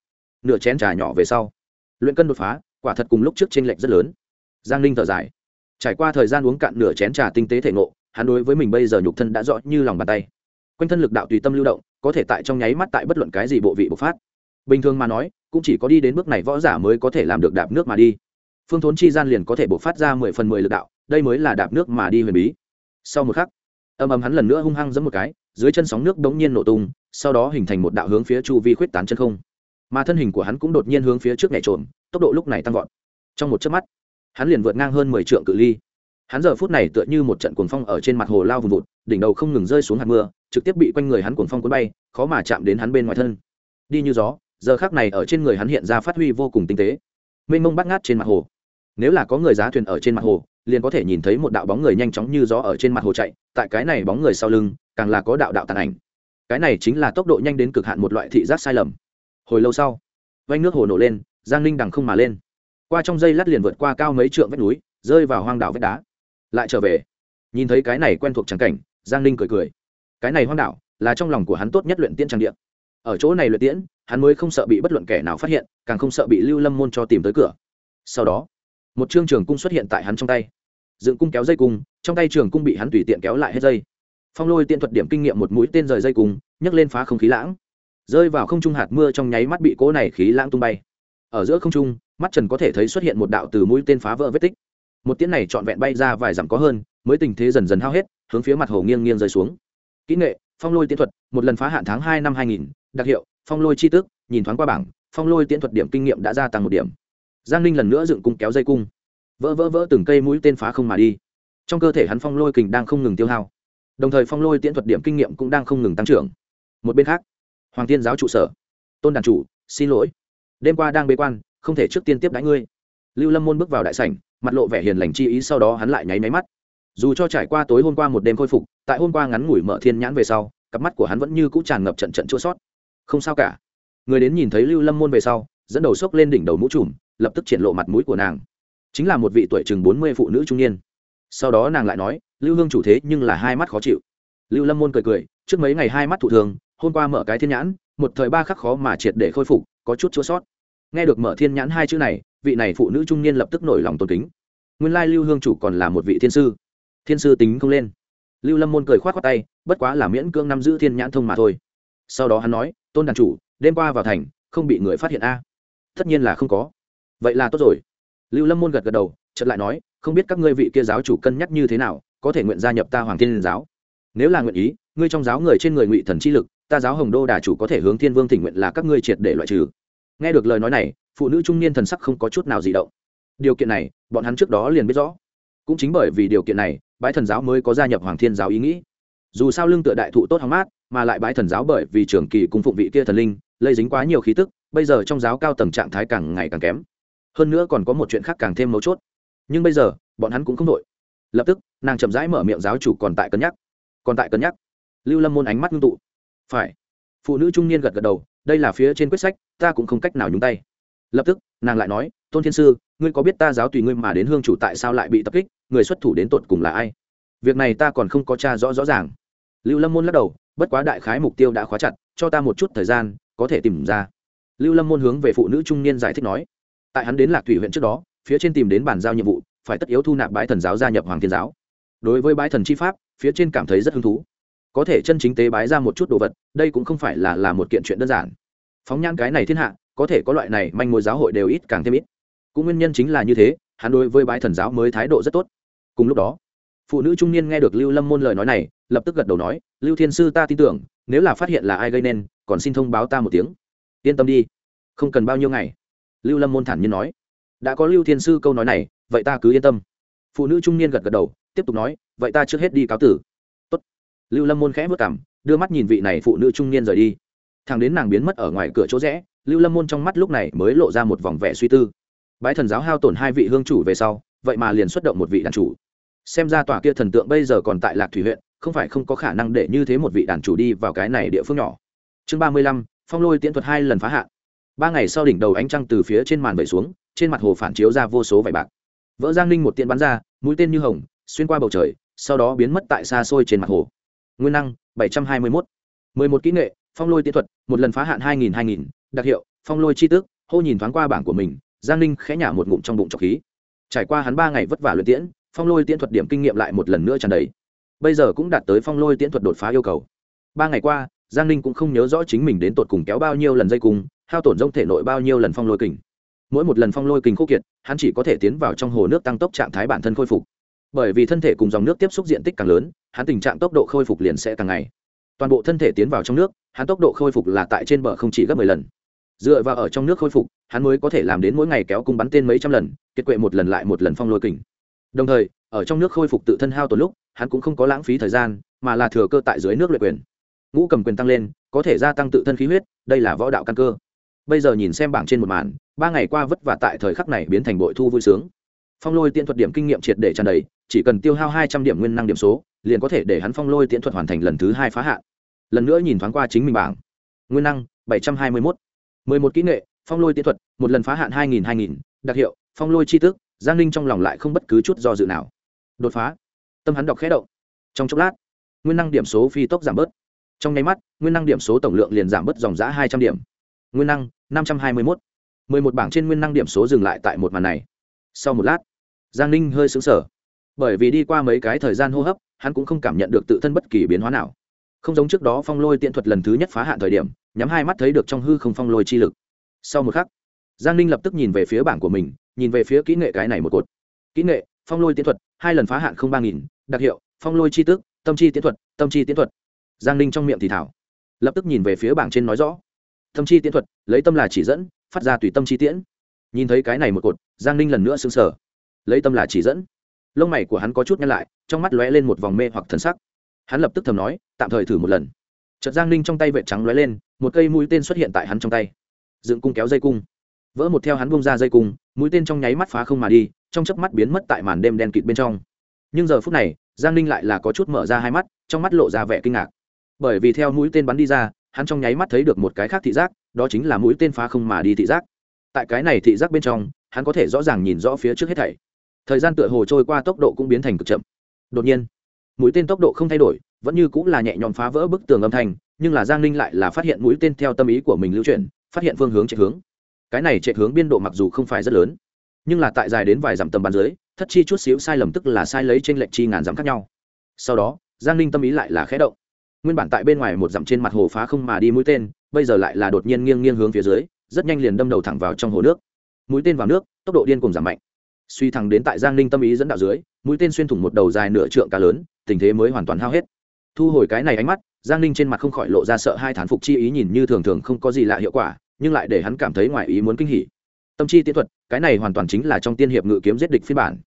Nửa chén trà nhỏ về sau, luyện cân đột phá, quả thật cùng lúc trước t r ê n lệch rất lớn. Giang ninh thở dài. Trải qua thời gian uống cạn nửa chén trà tinh tế thể ngộ, hắn đối với mình bây giờ nhục thân đã rõ như lòng bàn tay. Quanh thân lực đạo tùy tâm lưu động, có thể tại trong nháy mắt tại bất luận cái gì bộ vị bộc phát bình thường mà nói, cũng chỉ có đi đến bước này võ giả mới có thể làm được đạp nước mà đi. Phương thốn chi gian liền có thể bộc phát ra mười phần mười lực đạo, đây mới là đạp nước mà đi huyền bí. Sau một khắc, âm âm hắn lần nữa hung hăng giẫm một cái, dưới chân sóng nước đống nhiên nổ tung, sau đó hình thành một đạo hướng phía chu vi khuyết tán chân không. Mà thân hình của hắn cũng đột nhiên hướng phía trước nhảy trộm tốc độ lúc này tăng vọt. Trong một chớp mắt, hắn liền vượt ngang hơn mười trượng cự ly. Hắn giờ phút này tựa như một trận cuồng phong ở trên mặt hồ lao vùng vụt, đỉnh đầu không ngừng rơi xuống hạt mưa, trực tiếp bị quanh người hắn cuồng phong cuốn bay, khó mà chạm đến hắn bên ngoài thân. Đi như gió giờ khác này ở trên người hắn hiện ra phát huy vô cùng tinh tế. Mênh mông bắt ngát trên mặt hồ. Nếu là có người giá thuyền ở trên mặt hồ, liền có thể nhìn thấy một đạo bóng người nhanh chóng như gió ở trên mặt hồ chạy, tại cái này bóng người sau lưng, càng là có đạo đạo tàn ảnh. Cái này chính là tốc độ nhanh đến cực hạn một loại thị giác sai lầm. Hồi lâu sau vanh nước hồ nổ lên, giang ninh đằng không mà lên. Qua trong dây lát liền vượt qua cao mấy trượng vách núi, rơi vào hoang đảo vách đá. Lại trở về. Nhìn thấy cái này quen thuộc trắng cảnh, giang ninh cười cười. Cái này hoang đảo là trong lòng của hắn tốt nhất luyện tiễn trang điện ở chỗ này luyện tiễn hắn mới không sợ bị bất luận kẻ nào phát hiện càng không sợ bị lưu lâm môn cho tìm tới cửa. Sau đó một chương trường cung xuất hiện tại hắn trong tay. Dựng cung kéo dây cung trong tay trường cung bị hắn tùy tiện kéo lại hết dây. Phong lôi tiện thuật điểm kinh nghiệm một mũi tên rời dây cung, nhấc lên phá không khí lãng. Rơi vào không trung hạt mưa trong nháy mắt bị cỗ này khí lãng tung bay. Ở giữa không trung mắt trần có thể thấy xuất hiện một đạo từ mũi tên phá vỡ vết tích. Một tiếng này trọn vẹn bay ra vài dặm có hơn mới tình thế dần dần hao hết hướng phía mặt hồ nghiêng nghiêng rơi xuống. Kỹ nghệ phong lôi tiến thuật một lần phá hạn tháng hai năm hai nghìn đặc hiệu, phong lôi chi tức, nhìn thoáng qua bảng, phong lôi tiễn thuật điểm kinh nghiệm đã gia tăng một điểm. Giang ninh lần nữa dựng cung kéo dây cung. Vỡ vỡ vỡ từng cây mũi tên phá không mà đi. Trong cơ thể hắn phong lôi kình đang không ngừng tiêu hao. Đồng thời phong lôi tiễn thuật điểm kinh nghiệm cũng đang không ngừng tăng trưởng. Một bên khác, hoàng tiên giáo trụ sở. Tôn đàn chủ, xin lỗi. Đêm qua đang bế quan, không thể trước tiên tiếp đãi ngươi. Lưu lâm môn bước vào đại sảnh, mặt lộ vẻ hiền lành chi ý sau đó hắn lại nháy máy mắt. Dù cho trải qua tối hôm qua một đêm khôi phục, tại hôm qua ngắn ngủi mở thiên nhãn về sau, cặp mắt của hắn vẫn như cũ tràn ngập trận trận chua sót không sao cả. Người đến nhìn thấy lưu lâm môn về sau, dẫn đầu xốc lên đỉnh đầu mũ trùm, lập tức triển lộ mặt mũi của nàng. Chính là một vị tuổi chừng bốn mươi phụ nữ trung niên. Sau đó nàng lại nói, lưu hương chủ thế nhưng là hai mắt khó chịu. Lưu lâm môn cười cười, trước mấy ngày hai mắt thụ thường, hôm qua mở cái thiên nhãn, một thời ba khắc khó mà triệt để khôi phục, có chút chữa sót. Nghe được mở thiên nhãn hai chữ này, vị này phụ nữ trung niên lập tức nổi lòng tôn kính. Nguyên lai lưu hương chủ còn là một vị thiên sư. Thiên sư tính không lên. Lưu lâm môn cười k h o á t khoác tay, bất quá là miễn cưỡng nắm giữ thiên nhãn thông mà thôi sau đó hắn nói, tôn đàn chủ, đêm qua vào thành, không bị người phát hiện a. Tất nhiên là không có. Vậy là tốt rồi. Lưu lâm môn gật gật đầu, chợt lại nói, không biết các ngươi vị kia giáo chủ cân nhắc như thế nào, có thể nguyện gia nhập ta hoàng thiên giáo? Nếu là nguyện ý, ngươi trong giáo người trên người ngụy thần chi lực, ta giáo hồng đô đà chủ có thể hướng thiên vương thỉnh nguyện là các ngươi triệt để loại trừ. Nghe được lời nói này, phụ nữ trung niên thần sắc không có chút nào gì động. Điều kiện này, bọn hắn trước đó liền biết rõ. Cũng chính bởi vì điều kiện này bãi thần giáo mới có gia nhập hoàng thiên giáo ý nghĩ. Dù sao lương tựa đại thụ tốt hóng mát mà lại bái thần giáo bởi vì trường kỳ cung phụng vị kia thần linh, lây dính quá nhiều khí tức, bây giờ trong giáo cao tầng trạng thái càng ngày càng kém. Hơn nữa còn có một chuyện khác càng thêm mấu chốt. Nhưng bây giờ, bọn hắn cũng không đội lập tức, nàng chậm rãi mở miệng giáo chủ còn tại cân nhắc. Còn tại cân nhắc. Lưu lâm môn ánh mắt ngưng tụ. Phải. Phụ nữ trung niên gật gật đầu, đây là phía trên quyết sách, ta cũng không cách nào nhúng tay. Lập tức, nàng lại nói, tôn thiên sư, ngươi có biết ta giáo tùy ngươi mà đến hương chủ tại sao lại bị tập kích, người xuất thủ đến tột cùng là ai? Việc này ta còn không có cha rõ rõ ràng. Lưu lâm môn lắc đầu bất quá đại khái mục tiêu đã khóa chặt, cho ta một chút thời gian, có thể tìm ra. Lưu lâm môn hướng về phụ nữ trung niên giải thích nói. Tại hắn đến lạc thủy huyện trước đó, phía trên tìm đến bàn giao nhiệm vụ, phải tất yếu thu nạp bái thần giáo gia nhập hoàng thiên giáo. Đối với bái thần chi pháp, phía trên cảm thấy rất hứng thú. Có thể chân chính tế bái ra một chút đồ vật, đây cũng không phải là là một kiện chuyện đơn giản. Phóng nhãn cái này thiên hạ, có thể có loại này manh mối giáo hội đều ít càng thêm ít. Cũng nguyên nhân chính là như thế, hắn đối với bái thần giáo mới thái độ rất tốt. Cùng lúc đó phụ nữ trung niên nghe được lưu lâm môn lời nói này, lập tức gật đầu nói, lưu thiên sư ta tin tưởng, nếu là phát hiện là ai gây nên, còn xin thông báo ta một tiếng. Yên tâm đi, không cần bao nhiêu ngày. Lưu lâm môn thản nhiên nói. Đã có lưu thiên sư câu nói này, vậy ta cứ yên tâm. Phụ nữ trung niên gật gật đầu, tiếp tục nói, vậy ta trước hết đi cáo tử. Tốt. lưu lâm môn khẽ vất cảm đưa mắt nhìn vị này phụ nữ trung niên rời đi. Thằng đến nàng biến mất ở ngoài cửa chỗ rẽ, lưu lâm môn trong mắt lúc này mới lộ ra một vòng vẻ suy tư. Bái thần giáo hao tổn hai vị hương chủ về sau, vậy mà liền xuất động một vị đàn chủ xem ra tòa kia thần tượng bây giờ còn tại lạc thủy huyện, không phải không có khả năng để như thế một vị đàn chủ đi vào cái này địa phương nhỏ. Chương ba mươi lăm, phong lôi tiễn thuật hai lần phá h ạ ba ngày sau đỉnh đầu ánh trăng từ phía trên màn vẩy xuống, trên mặt hồ phản chiếu ra vô số vải bạc. Vỡ giang ninh một tiện bắn ra, mũi tên như hồng, xuyên qua bầu trời, sau đó biến mất tại xa xôi trên mặt hồ. Nguyên năng, bảy trăm hai mươi mốt. mười một kỹ nghệ, phong lôi tiễn thuật, một lần phá hạn hai nghìn hai nghìn. Đặc hiệu, phong lôi chi tước hô nhìn thoáng qua bảng của mình, giang ninh khẽ nhả một ngụm trong bụng trọc khí. Trải qua hắn ba ngày vất vả luyện tiễn phong lôi tiễn thuật điểm kinh nghiệm lại một lần nữa tràn đầy. Bây giờ cũng đạt tới phong lôi tiễn thuật đột phá yêu cầu. Ba ngày qua, giang ninh cũng không nhớ rõ chính mình đến tột cùng kéo bao nhiêu lần dây cung, hao tổn rông thể nội bao nhiêu lần phong lôi kình. Mỗi một lần phong lôi kình khô kiệt, hắn chỉ có thể tiến vào trong hồ nước tăng tốc trạng thái bản thân khôi phục. Bởi vì thân thể cùng dòng nước tiếp xúc diện tích càng lớn, hắn tình trạng tốc độ khôi phục liền sẽ càng ngày. Toàn bộ thân thể tiến vào trong nước, hắn tốc độ khôi phục là tại trên bờ không chỉ gấp mười lần. Dựa vào ở trong nước khôi phục, hắn mới có thể làm đến mỗi ngày kéo cung bắn tên mấy trăm lần, kiệt quệ một lần lại một lần phong lôi kình đồng thời, ở trong nước khôi phục tự thân hao tổn lúc, hắn cũng không có lãng phí thời gian, mà là thừa cơ tại dưới nước luyện quyền. Ngũ cầm quyền tăng lên, có thể gia tăng tự thân khí huyết, đây là võ đạo căn cơ. Bây giờ nhìn xem bảng trên một màn, ba ngày qua vất vả tại thời khắc này biến thành bội thu vui sướng. Phong lôi tiện thuật điểm kinh nghiệm triệt để tràn đầy, chỉ cần tiêu hao hai trăm điểm nguyên năng điểm số, liền có thể để hắn phong lôi tiện thuật hoàn thành lần thứ hai phá hạn. Lần nữa nhìn thoáng qua chính mình bảng. Nguyên năng, bảy trăm hai mươi mốt. Mười một kỹ nghệ, phong lôi tiện thuật, một lần phá hạn hai nghìn hai nghìn, đặc hiệu, phong lôi chi tức giang ninh trong lòng lại không bất cứ chút do dự nào. Đột phá. Tâm hắn đọc khẽ động. Trong chốc lát, nguyên năng điểm số phi tốc giảm bớt. Trong nháy mắt, nguyên năng điểm số tổng lượng liền giảm bớt dòng giã hai trăm điểm. Nguyên năng, năm trăm hai mươi mốt. mười một bảng trên nguyên năng điểm số dừng lại tại một màn này. Sau một lát, giang ninh hơi xứng sở bởi vì đi qua mấy cái thời gian hô hấp, hắn cũng không cảm nhận được tự thân bất kỳ biến hóa nào. Không giống trước đó phong lôi tiện thuật lần thứ nhất phá hạn thời điểm, nhắm hai mắt thấy được trong hư không phong lôi chi lực. Sau một khắc, giang ninh lập tức nhìn về phía bảng của mình nhìn về phía kỹ nghệ cái này một cột. Kỹ nghệ, phong lôi tiến thuật, hai lần phá hạn không ba nghìn, đặc hiệu, phong lôi chi tức, tâm chi tiến thuật, tâm chi tiến thuật. Giang ninh trong miệng thì thảo. Lập tức nhìn về phía bảng trên nói rõ. Tâm chi tiến thuật, lấy tâm là chỉ dẫn, phát ra tùy tâm chi tiễn. Nhìn thấy cái này một cột, giang ninh lần nữa xứng sở lấy tâm là chỉ dẫn. Lông mày của hắn có chút nhăn lại, trong mắt lóe lên một vòng mê hoặc thần sắc. Hắn lập tức thầm nói, tạm thời thử một lần. Chợt giang ninh trong tay vệ trắng lóe lên, một cây mũi tên xuất hiện tại hắn trong tay. Dựng cung kéo dây cung vỡ một theo hắn bung ra dây cung, mũi tên trong nháy mắt phá không mà đi, trong chớp mắt biến mất tại màn đêm đen kịt bên trong. Nhưng giờ phút này, giang ninh lại là có chút mở ra hai mắt, trong mắt lộ ra vẻ kinh ngạc. Bởi vì theo mũi tên bắn đi ra, hắn trong nháy mắt thấy được một cái khác thị giác, đó chính là mũi tên phá không mà đi thị giác. Tại cái này thị giác bên trong, hắn có thể rõ ràng nhìn rõ phía trước hết thảy. Thời gian tựa hồ trôi qua tốc độ cũng biến thành cực chậm. Đột nhiên, mũi tên tốc độ không thay đổi, vẫn như cũng là nhẹ nhõm phá vỡ bức tường âm thanh, nhưng là giang ninh lại là phát hiện mũi tên theo tâm ý của mình lưu chuyển, phát hiện phương hướng chạy hướng cái này chạy hướng biên độ mặc dù không phải rất lớn, nhưng là tại dài đến vài dặm tầm bàn dưới, thất chi chút xíu sai lầm tức là sai lấy trên lệnh chi ngàn dặm khác nhau. Sau đó, giang ninh tâm ý lại là khẽ động. Nguyên bản tại bên ngoài một dặm trên mặt hồ phá không mà đi mũi tên, bây giờ lại là đột nhiên nghiêng nghiêng hướng phía dưới, rất nhanh liền đâm đầu thẳng vào trong hồ nước. Mũi tên vào nước, tốc độ điên cùng giảm mạnh. Suy thẳng đến tại giang ninh tâm ý dẫn đạo dưới, mũi tên xuyên thủng một đầu dài nửa trượng cá lớn, tình thế mới hoàn toàn hao hết. Thu hồi cái này ánh mắt, giang ninh trên mặt không khỏi lộ ra sợ hai thán phục chi ý nhìn như thường thường không có gì lạ hiệu quả nhưng lại để hắn cảm thấy ngoài ý muốn kinh hỉ. Tâm chi tiến thuật, cái này hoàn toàn chính là trong tiên hiệp ngự kiếm giết địch phiên bản.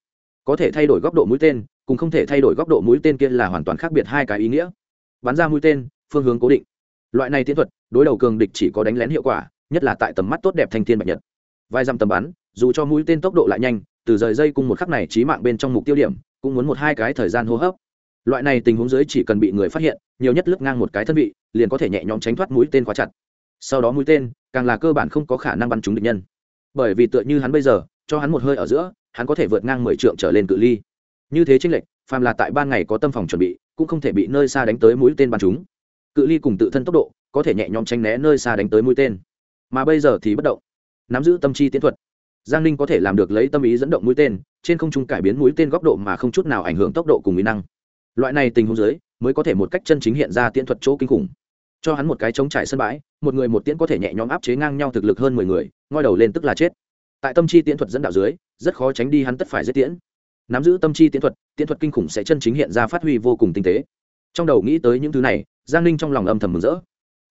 Có thể thay đổi góc độ mũi tên, cũng không thể thay đổi góc độ mũi tên kia là hoàn toàn khác biệt hai cái ý nghĩa. Bắn ra mũi tên, phương hướng cố định. Loại này tiến thuật, đối đầu cường địch chỉ có đánh lén hiệu quả, nhất là tại tầm mắt tốt đẹp thanh thiên bạch nhật. Vai dăm tầm bắn, dù cho mũi tên tốc độ lại nhanh, từ rời dây cùng một khắc này trí mạng bên trong mục tiêu điểm, cũng muốn một hai cái thời gian hô hấp. Loại này tình huống dưới chỉ cần bị người phát hiện, nhiều nhất lướt ngang một cái thân vị, liền có thể nhẹ nhõm tránh thoát mũi tên quá chặt sau đó mũi tên càng là cơ bản không có khả năng bắn trúng địch nhân. Bởi vì tựa như hắn bây giờ, cho hắn một hơi ở giữa, hắn có thể vượt ngang mười trượng trở lên cự ly. Như thế tranh lệch, phàm là tại ban ngày có tâm phòng chuẩn bị, cũng không thể bị nơi xa đánh tới mũi tên bắn trúng. Cự ly cùng tự thân tốc độ, có thể nhẹ nhõm tránh né nơi xa đánh tới mũi tên. Mà bây giờ thì bất động. Nắm giữ tâm chi tiến thuật. Giang ninh có thể làm được lấy tâm ý dẫn động mũi tên, trên không trung cải biến mũi tên góc độ mà không chút nào ảnh hưởng tốc độ cùng mỹ năng. Loại này tình huống giới mới có thể một cách chân chính hiện ra tiễn thuật chỗ kinh khủng cho hắn một cái chống trải sân bãi, một người một tiễn có thể nhẹ nhõm áp chế ngang nhau thực lực hơn mười người, ngoi đầu lên tức là chết. Tại tâm chi tiễn thuật dẫn đạo dưới, rất khó tránh đi hắn tất phải giết tiễn. Nắm giữ tâm chi tiễn thuật tiễn thuật kinh khủng sẽ chân chính hiện ra phát huy vô cùng tinh tế. Trong đầu nghĩ tới những thứ này, giang ninh trong lòng âm thầm mừng rỡ.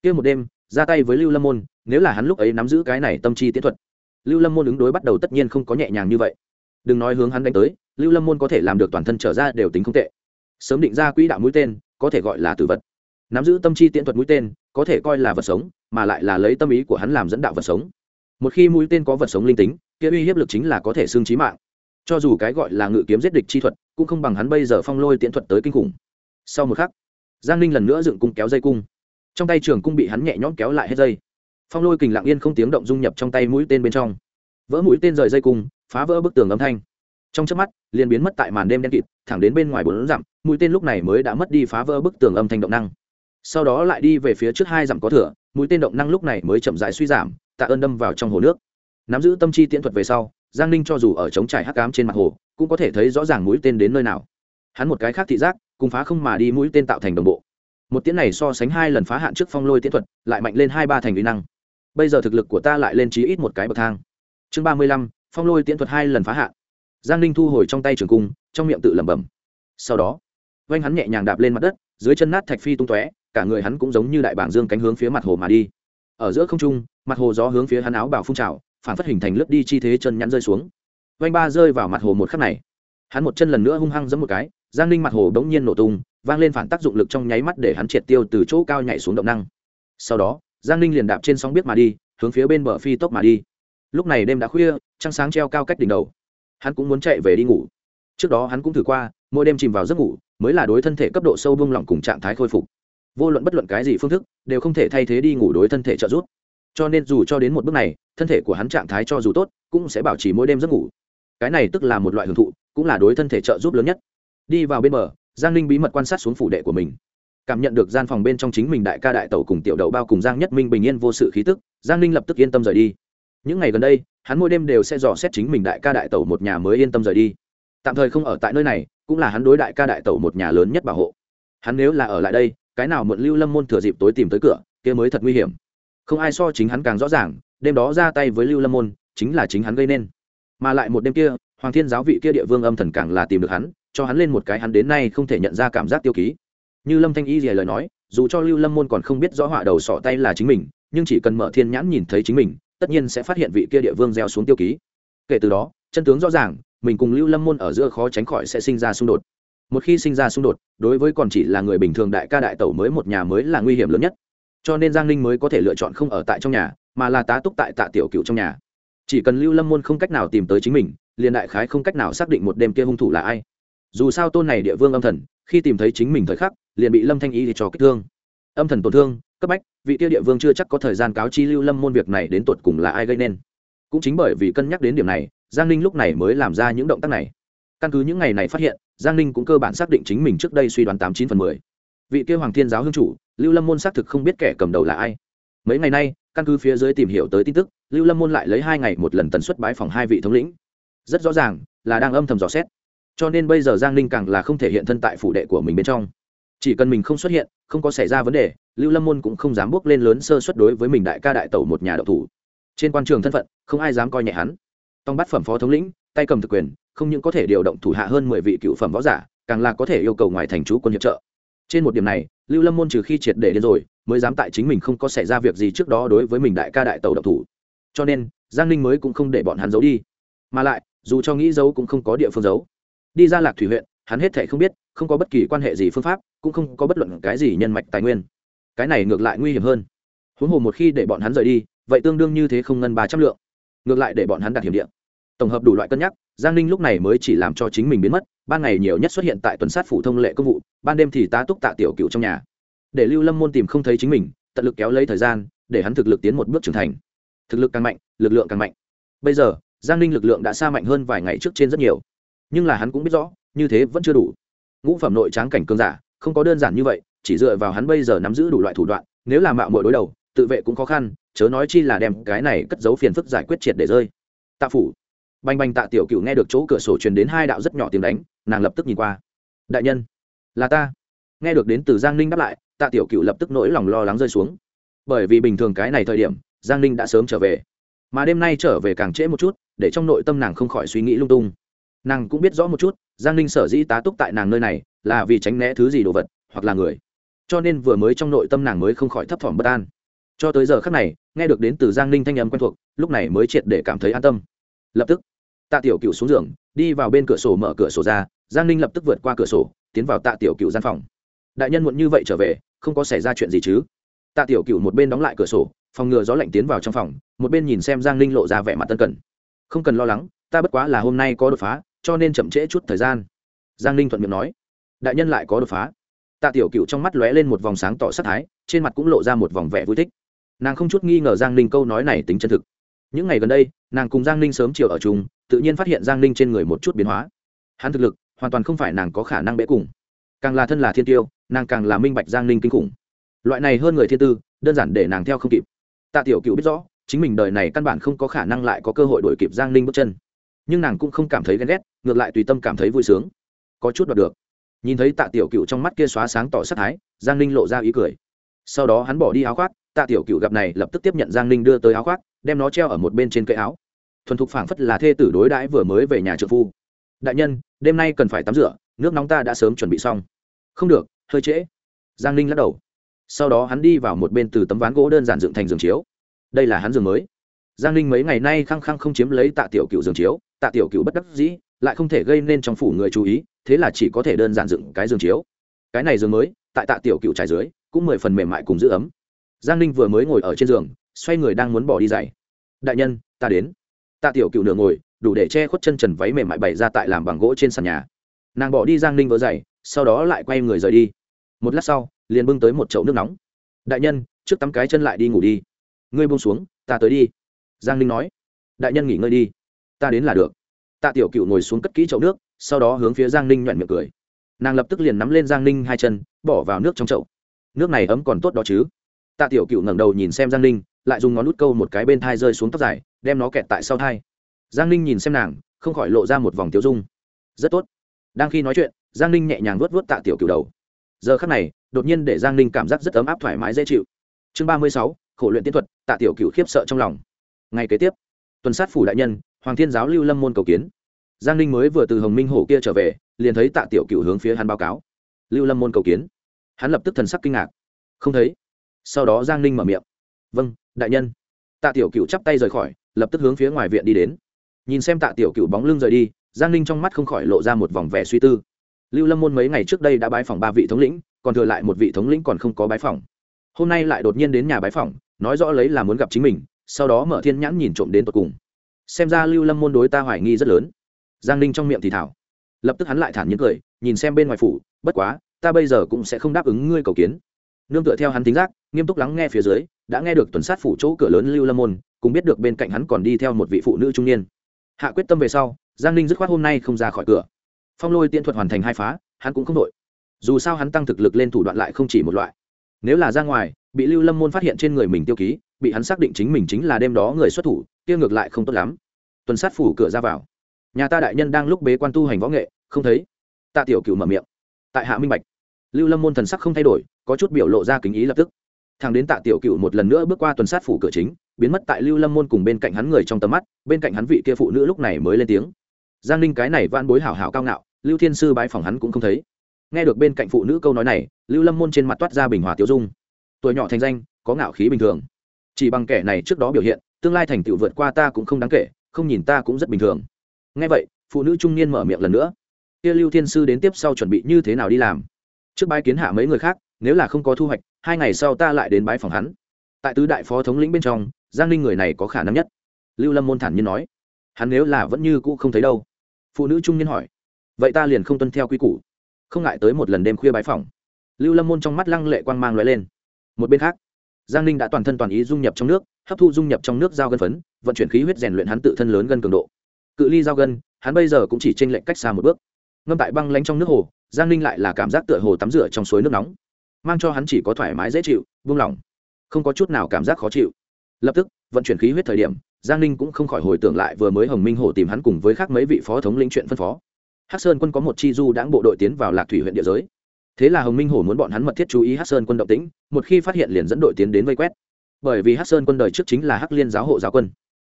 Kia một đêm, ra tay với lưu lâm môn, nếu là hắn lúc ấy nắm giữ cái này tâm chi tiễn thuật, lưu lâm môn ứng đối bắt đầu tất nhiên không có nhẹ nhàng như vậy. Đừng nói hướng hắn đánh tới, lưu lâm môn có thể làm được toàn thân trở ra đều tính không tệ. Sớm định ra quỹ đạo mũi tên, có thể gọi là tử vật nắm giữ tâm chi tiễn thuật mũi tên, có thể coi là vật sống, mà lại là lấy tâm ý của hắn làm dẫn đạo vật sống. Một khi mũi tên có vật sống linh tính, kia uy hiếp lực chính là có thể xương trí mạng. Cho dù cái gọi là ngự kiếm giết địch chi thuật, cũng không bằng hắn bây giờ phong lôi tiễn thuật tới kinh khủng. Sau một khắc, giang ninh lần nữa dựng cung kéo dây cung. Trong tay trường cung bị hắn nhẹ nhõm kéo lại hết dây. Phong lôi kình lặng yên không tiếng động dung nhập trong tay mũi tên bên trong. Vỡ mũi tên rời dây cung, phá vỡ bức tường âm thanh. Trong chớp mắt, liền biến mất tại màn đêm đen kịt, thẳng đến bên ngoài bốn dặm, mũi tên lúc này mới đã mất đi phá vỡ bức tường âm thanh động năng sau đó lại đi về phía trước hai dặm có thửa mũi tên động năng lúc này mới chậm rãi suy giảm, tạ ơn đâm vào trong hồ nước. Nắm giữ tâm chi tiễn thuật về sau, giang ninh cho dù ở chống trải hắc cám trên mặt hồ, cũng có thể thấy rõ ràng mũi tên đến nơi nào. Hắn một cái khác thị giác, cùng phá không mà đi mũi tên tạo thành đồng bộ. Một tiễn này so sánh hai lần phá hạn trước phong lôi tiễn thuật, lại mạnh lên hai ba thành uy năng. Bây giờ thực lực của ta lại lên trí ít một cái bậc thang. Chương ba mươi lăm, phong lôi tiễn thuật hai lần phá hạn. Giang ninh thu hồi trong tay trường cung, trong miệng tự lẩm bẩm. Sau đó vanh hắn nhẹ nhàng đạp lên mặt đất, dưới chân nát thạch phi tung tóe cả người hắn cũng giống như đại bảng dương cánh hướng phía mặt hồ mà đi. Ở giữa không trung, mặt hồ gió hướng phía hắn áo bảo phun trào, phản phát hình thành lướt đi chi thế chân nhắn rơi xuống. Vanh ba rơi vào mặt hồ một khắc này. Hắn một chân lần nữa hung hăng giẫm một cái, giang ninh mặt hồ đ ố n g nhiên nổ tung, vang lên phản tác dụng lực trong nháy mắt để hắn triệt tiêu từ chỗ cao nhảy xuống động năng. Sau đó, giang ninh liền đạp trên sóng biết mà đi, hướng phía bên bờ phi tốc mà đi. Lúc này đêm đã khuya, trăng sáng treo cao cách đỉnh đầu. Hắn cũng muốn chạy về đi ngủ. Trước đó hắn cũng thử qua, mỗi đêm chìm vào giấc ngủ, mới là đối thân thể cấp độ sâu bung lỏng cùng trạng thái khôi phục vô luận bất luận cái gì phương thức, đều không thể thay thế đi ngủ đối thân thể trợ giúp. Cho nên dù cho đến một bước này, thân thể của hắn trạng thái cho dù tốt, cũng sẽ bảo trì mỗi đêm giấc ngủ. Cái này tức là một loại hưởng thụ, cũng là đối thân thể trợ giúp lớn nhất. Đi vào bên bờ, giang ninh bí mật quan sát xuống phủ đệ của mình. Cảm nhận được gian phòng bên trong chính mình đại ca đại tẩu cùng tiểu đậu bao cùng giang nhất minh bình yên vô sự khí tức, giang ninh lập tức yên tâm rời đi. Những ngày gần đây, hắn mỗi đêm đều sẽ dò xét chính mình đại ca đại tẩu một nhà mới yên tâm rời đi. Tạm thời không ở tại nơi này, cũng là hắn đối đại ca đại tẩu một nhà lớn nhất bảo hộ. Hắn nếu là ở lại đây cái nào mượn lưu lâm môn thừa dịp tối tìm tới cửa, kia mới thật nguy hiểm. Không ai so chính hắn càng rõ ràng, đêm đó ra tay với lưu lâm môn, chính là chính hắn gây nên. Mà lại một đêm kia, hoàng thiên giáo vị kia địa vương âm thần càng là tìm được hắn, cho hắn lên một cái hắn đến nay không thể nhận ra cảm giác tiêu ký. Như lâm thanh y dìa lời nói, dù cho lưu lâm môn còn không biết rõ họa đầu sọ tay là chính mình, nhưng chỉ cần mở thiên nhãn nhìn thấy chính mình, tất nhiên sẽ phát hiện vị kia địa vương gieo xuống tiêu ký. Kể từ đó, chân tướng rõ ràng, mình cùng lưu lâm môn ở giữa khó tránh khỏi sẽ sinh ra xung đột một khi sinh ra xung đột, đối với còn chỉ là người bình thường đại ca đại tẩu mới một nhà mới là nguy hiểm lớn nhất. Cho nên giang ninh mới có thể lựa chọn không ở tại trong nhà, mà là tá túc tại tạ tiểu cựu trong nhà. Chỉ cần lưu lâm môn không cách nào tìm tới chính mình, liền đại khái không cách nào xác định một đêm kia hung thủ là ai. Dù sao tôn này địa vương âm thần, khi tìm thấy chính mình thời khắc, liền bị lâm thanh Y thì cho kích thương. Âm thần tổn thương, cấp bách, vị tiêu địa vương chưa chắc có thời gian cáo chi lưu lâm môn việc này đến tột cùng là ai gây nên. Cũng chính bởi vì cân nhắc đến điểm này, giang ninh lúc này mới làm ra những động tác này. Căn cứ những ngày này phát hiện giang ninh cũng cơ bản xác định chính mình trước đây suy đoán tám chín phần mười. Vị kêu hoàng thiên giáo hương chủ, lưu lâm môn xác thực không biết kẻ cầm đầu là ai. Mấy ngày nay, căn cứ phía dưới tìm hiểu tới tin tức, lưu lâm môn lại lấy hai ngày một lần tần suất bái phòng hai vị thống lĩnh. Rất rõ ràng, là đang âm thầm dò xét. Cho nên bây giờ giang ninh càng là không thể hiện thân tại phủ đệ của mình bên trong. Chỉ cần mình không xuất hiện, không có xảy ra vấn đề, lưu lâm môn cũng không dám bước lên lớn sơ suất đối với mình đại ca đại tẩu một nhà đậu thủ. Trên quan trường thân phận, không ai dám coi nhẹ hắn. Tòng bắt phẩm phó thống lĩnh, tay cầm thực quyền không những có thể điều động thủ hạ hơn mười vị cựu phẩm võ giả, càng là có thể yêu cầu ngoài thành chú quân hiệp trợ. Trên một điểm này, lưu lâm môn trừ khi triệt để đến rồi, mới dám tại chính mình không có xảy ra việc gì trước đó đối với mình đại ca đại tàu độc thủ. Cho nên, giang ninh mới cũng không để bọn hắn giấu đi. Mà lại, dù cho nghĩ giấu cũng không có địa phương giấu. Đi ra lạc thủy huyện, hắn hết thể không biết, không có bất kỳ quan hệ gì phương pháp, cũng không có bất luận cái gì nhân mạch tài nguyên. Cái này ngược lại nguy hiểm hơn. Huống hồ một khi để bọn hắn rời đi, vậy tương đương như thế không ngân ba trăm lượng. Ngược lại để bọn hắn đặt hiểm điện tổng hợp đủ loại cân nhắc, giang ninh lúc này mới chỉ làm cho chính mình biến mất, ban ngày nhiều nhất xuất hiện tại tuần sát phủ thông lệ công vụ, ban đêm thì tá túc tạ tiểu cựu trong nhà. Để lưu lâm môn tìm không thấy chính mình, tận lực kéo lấy thời gian, để hắn thực lực tiến một bước trưởng thành. Thực lực càng mạnh, lực lượng càng mạnh. Bây giờ, giang ninh lực lượng đã xa mạnh hơn vài ngày trước trên rất nhiều. Nhưng là hắn cũng biết rõ, như thế vẫn chưa đủ. Ngũ phẩm nội tráng cảnh cương giả, không có đơn giản như vậy, chỉ dựa vào hắn bây giờ nắm giữ đủ loại thủ đoạn, nếu là mạo mọi đối đầu, tự vệ cũng khó khăn, chớ nói chi là đem cái này cất giấu phiền phức giải quyết triệt để rơi. Tạ phủ bành bành tạ tiểu cựu nghe được chỗ cửa sổ truyền đến hai đạo rất nhỏ tiếng đánh, nàng lập tức nhìn qua. Đại nhân, là ta. Nghe được đến từ giang ninh đáp lại, tạ tiểu cựu lập tức nỗi lòng lo lắng rơi xuống. Bởi vì bình thường cái này thời điểm, giang ninh đã sớm trở về. Mà đêm nay trở về càng trễ một chút, để trong nội tâm nàng không khỏi suy nghĩ lung tung. Nàng cũng biết rõ một chút, giang ninh sở dĩ tá túc tại nàng nơi này, là vì tránh né thứ gì đồ vật, hoặc là người. Cho nên vừa mới trong nội tâm nàng mới không khỏi thấp thỏm bất an. Cho tới giờ khác này, nghe được đến từ giang ninh thanh âm quen thuộc, lúc này mới triệt để cảm thấy an tâm. Lập tức tạ tiểu cựu xuống giường, đi vào bên cửa sổ mở cửa sổ ra, giang ninh lập tức vượt qua cửa sổ, tiến vào tạ tiểu cựu gian phòng. Đại nhân muộn như vậy trở về, không có xảy ra chuyện gì chứ? Tạ tiểu cựu một bên đóng lại cửa sổ, phòng ngừa gió lạnh tiến vào trong phòng, một bên nhìn xem giang ninh lộ ra vẻ mặt tân cần. Không cần lo lắng, ta bất quá là hôm nay có đột phá, cho nên chậm trễ chút thời gian. Giang ninh thuận miệng nói. Đại nhân lại có đột phá. Tạ tiểu cựu trong mắt lóe lên một vòng sáng tỏ sắc thái, trên mặt cũng lộ ra một vòng vẻ vui thích. Nàng không chút nghi ngờ giang ninh câu nói này tính chân thực những ngày gần đây, nàng cùng giang ninh sớm chiều ở chung, tự nhiên phát hiện giang ninh trên người một chút biến hóa. Hắn thực lực, hoàn toàn không phải nàng có khả năng bẽ cùng. Càng là thân là thiên tiêu, nàng càng là minh bạch giang ninh kinh khủng. Loại này hơn người thiên tư, đơn giản để nàng theo không kịp. Tạ tiểu cựu biết rõ, chính mình đời này căn bản không có khả năng lại có cơ hội đổi kịp giang ninh bước chân. Nhưng nàng cũng không cảm thấy ghen ghét, ngược lại tùy tâm cảm thấy vui sướng. Có chút đoạt được. Nhìn thấy tạ tiểu cựu trong mắt kia xóa sáng tỏ sắc thái, giang ninh lộ ra ý cười. Sau đó hắn bỏ đi áo khoác tạ tiểu cựu gặp này lập tức tiếp nhận giang ninh đưa tới áo khoác, đem nó treo ở một bên trên cây áo. Thuần thục phảng phất là thê tử đối đãi vừa mới về nhà trợ phu. Đại nhân, đêm nay cần phải tắm rửa, nước nóng ta đã sớm chuẩn bị xong. Không được, hơi trễ. Giang ninh lắc đầu. Sau đó hắn đi vào một bên từ tấm ván gỗ đơn giản dựng thành giường chiếu. Đây là hắn giường mới. Giang ninh mấy ngày nay khăng khăng không chiếm lấy tạ tiểu cựu giường chiếu, tạ tiểu cựu bất đắc dĩ, lại không thể gây nên trong phủ người chú ý, thế là chỉ có thể đơn giản dựng cái giường chiếu. Cái này giường mới, tại tạ tiểu cựu trải dưới, cũng mười phần mềm mại cùng giữ ấm giang ninh vừa mới ngồi ở trên giường, xoay người đang muốn bỏ đi dày đại nhân, ta đến. Tạ tiểu cựu nửa ngồi, đủ để che khuất chân trần váy mềm mại bày ra tại làm bằng gỗ trên sàn nhà. Nàng bỏ đi giang ninh vỡ dày sau đó lại quay người rời đi. Một lát sau, liền bưng tới một chậu nước nóng. Đại nhân, trước tắm cái chân lại đi ngủ đi. Ngươi buông xuống, ta tới đi. Giang ninh nói. Đại nhân nghỉ ngơi đi. Ta đến là được. Tạ tiểu cựu ngồi xuống cất kỹ chậu nước, sau đó hướng phía giang ninh nhoẹn miệng cười. Nàng lập tức liền nắm lên giang ninh hai chân, bỏ vào nước trong chậu. Nước này ấm còn tốt đó chứ tạ tiểu cựu ngẩng đầu nhìn xem giang ninh, lại dùng ngón nút câu một cái bên thai rơi xuống tóc dài, đem nó kẹt tại sau thai. Giang ninh nhìn xem nàng, không khỏi lộ ra một vòng tiêu dung. Rất tốt. Đang khi nói chuyện, giang ninh nhẹ nhàng vuốt vuốt tạ tiểu cựu đầu. Giờ khắc này, đột nhiên để giang ninh cảm giác rất ấm áp thoải mái dễ chịu. Chương ba mươi sáu, khổ luyện tiến thuật, tạ tiểu cựu khiếp sợ trong lòng. Ngày kế tiếp, tuần sát phủ đại nhân, hoàng thiên giáo lưu lâm môn cầu kiến. Giang ninh mới vừa từ hồng minh hổ kia trở về, liền thấy tạ tiểu cựu hướng phía hắn báo cáo. Lưu lâm môn cầu kiến. Hắn lập tức thần sắc kinh ngạc. Không thấy sau đó giang ninh mở miệng. Vâng đại nhân. Tạ tiểu cựu chắp tay rời khỏi, lập tức hướng phía ngoài viện đi đến. Nhìn xem tạ tiểu cựu bóng lưng rời đi, giang ninh trong mắt không khỏi lộ ra một vòng vẻ suy tư. Lưu lâm môn mấy ngày trước đây đã bái phỏng ba vị thống lĩnh, còn thừa lại một vị thống lĩnh còn không có bái phỏng. Hôm nay lại đột nhiên đến nhà bái phỏng, nói rõ lấy là muốn gặp chính mình, sau đó mở thiên nhãn nhìn trộm đến tột cùng. Xem ra lưu lâm môn đối ta hoài nghi rất lớn. Giang ninh trong miệng thì thảo lập tức hắn lại thản nhiên cười, nhìn xem bên ngoài phủ, bất quá, ta bây giờ cũng sẽ không đáp ứng ngươi cầu kiến. Nương tựa theo hắn tính giác nghiêm túc lắng nghe phía dưới, đã nghe được tuần sát phủ chỗ cửa lớn lưu lâm môn cũng biết được bên cạnh hắn còn đi theo một vị phụ nữ trung niên. Hạ quyết tâm về sau, giang ninh dứt khoát hôm nay không ra khỏi cửa. Phong lôi tiên thuật hoàn thành hai phá, hắn cũng không đội. Dù sao hắn tăng thực lực lên thủ đoạn lại không chỉ một loại. Nếu là ra ngoài, bị lưu lâm môn phát hiện trên người mình tiêu ký, bị hắn xác định chính mình chính là đêm đó người xuất thủ, kia ngược lại không tốt lắm. Tuần sát phủ cửa ra vào. Nhà ta đại nhân đang lúc bế quan tu hành võ nghệ, không thấy. Tạ tiểu cựu mở miệng. Tại hạ minh bạch, lưu lâm môn thần sắc không thay đổi, có chút biểu lộ ra kính ý lập tức thằng đến tạ tiểu cựu một lần nữa bước qua tuần sát phủ cửa chính, biến mất tại lưu lâm môn cùng bên cạnh hắn người trong tầm mắt, bên cạnh hắn vị kia phụ nữ lúc này mới lên tiếng. Giang ninh cái này van bối hảo hảo cao ngạo, lưu thiên sư bái phòng hắn cũng không thấy. Nghe được bên cạnh phụ nữ câu nói này, lưu lâm môn trên mặt toát ra bình hòa tiêu dung. Tuổi nhỏ thành danh, có ngạo khí bình thường. Chỉ bằng kẻ này trước đó biểu hiện, tương lai thành tựu vượt qua ta cũng không đáng kể, không nhìn ta cũng rất bình thường. Nghe vậy, phụ nữ trung niên mở miệng lần nữa. Kia lưu thiên sư đến tiếp sau chuẩn bị như thế nào đi làm? Trước bái kiến hạ mấy người khác nếu là không có thu hoạch, hai ngày sau ta lại đến bái phòng hắn. Tại tứ đại phó thống lĩnh bên trong, giang ninh người này có khả năng nhất. Lưu lâm môn thản nhiên nói. Hắn nếu là vẫn như cũ không thấy đâu. Phụ nữ trung niên hỏi. Vậy ta liền không tuân theo quy củ. Không ngại tới một lần đêm khuya bái phòng. Lưu lâm môn trong mắt lăng lệ quang mang loại lên. Một bên khác, giang ninh đã toàn thân toàn ý dung nhập trong nước, hấp thu dung nhập trong nước giao gân phấn, vận chuyển khí huyết rèn luyện hắn tự thân lớn gân cường độ. Cự ly giao gân, hắn bây giờ cũng chỉ t r ê n lệnh cách xa một bước. Ngâm tại băng lanh trong nước hồ, giang ninh lại là cảm giác tựa hồ tắm rửa trong suối nước nóng mang cho hắn chỉ có thoải mái dễ chịu buông lỏng không có chút nào cảm giác khó chịu. Lập tức, vận chuyển khí huyết thời điểm, giang ninh cũng không khỏi hồi tưởng lại vừa mới hồng minh Hổ tìm hắn cùng với khác mấy vị phó thống lĩnh chuyện phân phó. Hắc sơn quân có một chi du đãng bộ đội tiến vào lạc thủy huyện địa giới. Thế là hồng minh hổ muốn bọn hắn mật thiết chú ý hát sơn quân động tĩnh, một khi phát hiện liền dẫn đội tiến đến vây quét. Bởi vì hát sơn quân đời trước chính là hắc liên giáo hộ giáo quân.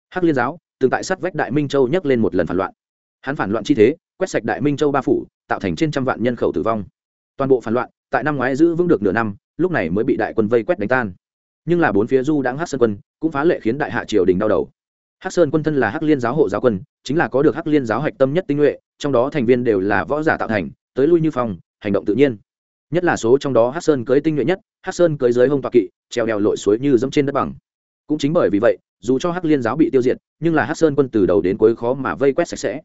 Hắc liên giáo, từng tại sát vách đại minh châu nhắc lên một lần phản loạn. Hắn phản loạn chi thế, quét sạch đại minh châu ba phủ, tạo thành trên trăm vạn nhân khẩu tử vong. Toàn bộ phản loạn tại năm ngoái giữ vững được nửa năm, lúc này mới bị đại quân vây quét đánh tan. Nhưng là bốn phía du đang hát sơn quân cũng phá lệ khiến đại hạ triều đình đau đầu. Hắc sơn quân thân là hắc liên giáo hộ giáo quân, chính là có được hắc liên giáo hạch tâm nhất tinh nhuệ, trong đó thành viên đều là võ giả tạo thành, tới lui như phòng hành động tự nhiên. Nhất là số trong đó hát sơn cưới tinh nhuệ nhất hát sơn cưới dưới hông toạc kỵ, treo đèo lội suối như dẫm trên đất bằng. Cũng chính bởi vì vậy, dù cho hắc liên giáo bị tiêu diệt, nhưng là hát sơn quân từ đầu đến cuối khó mà vây quét sạch sẽ.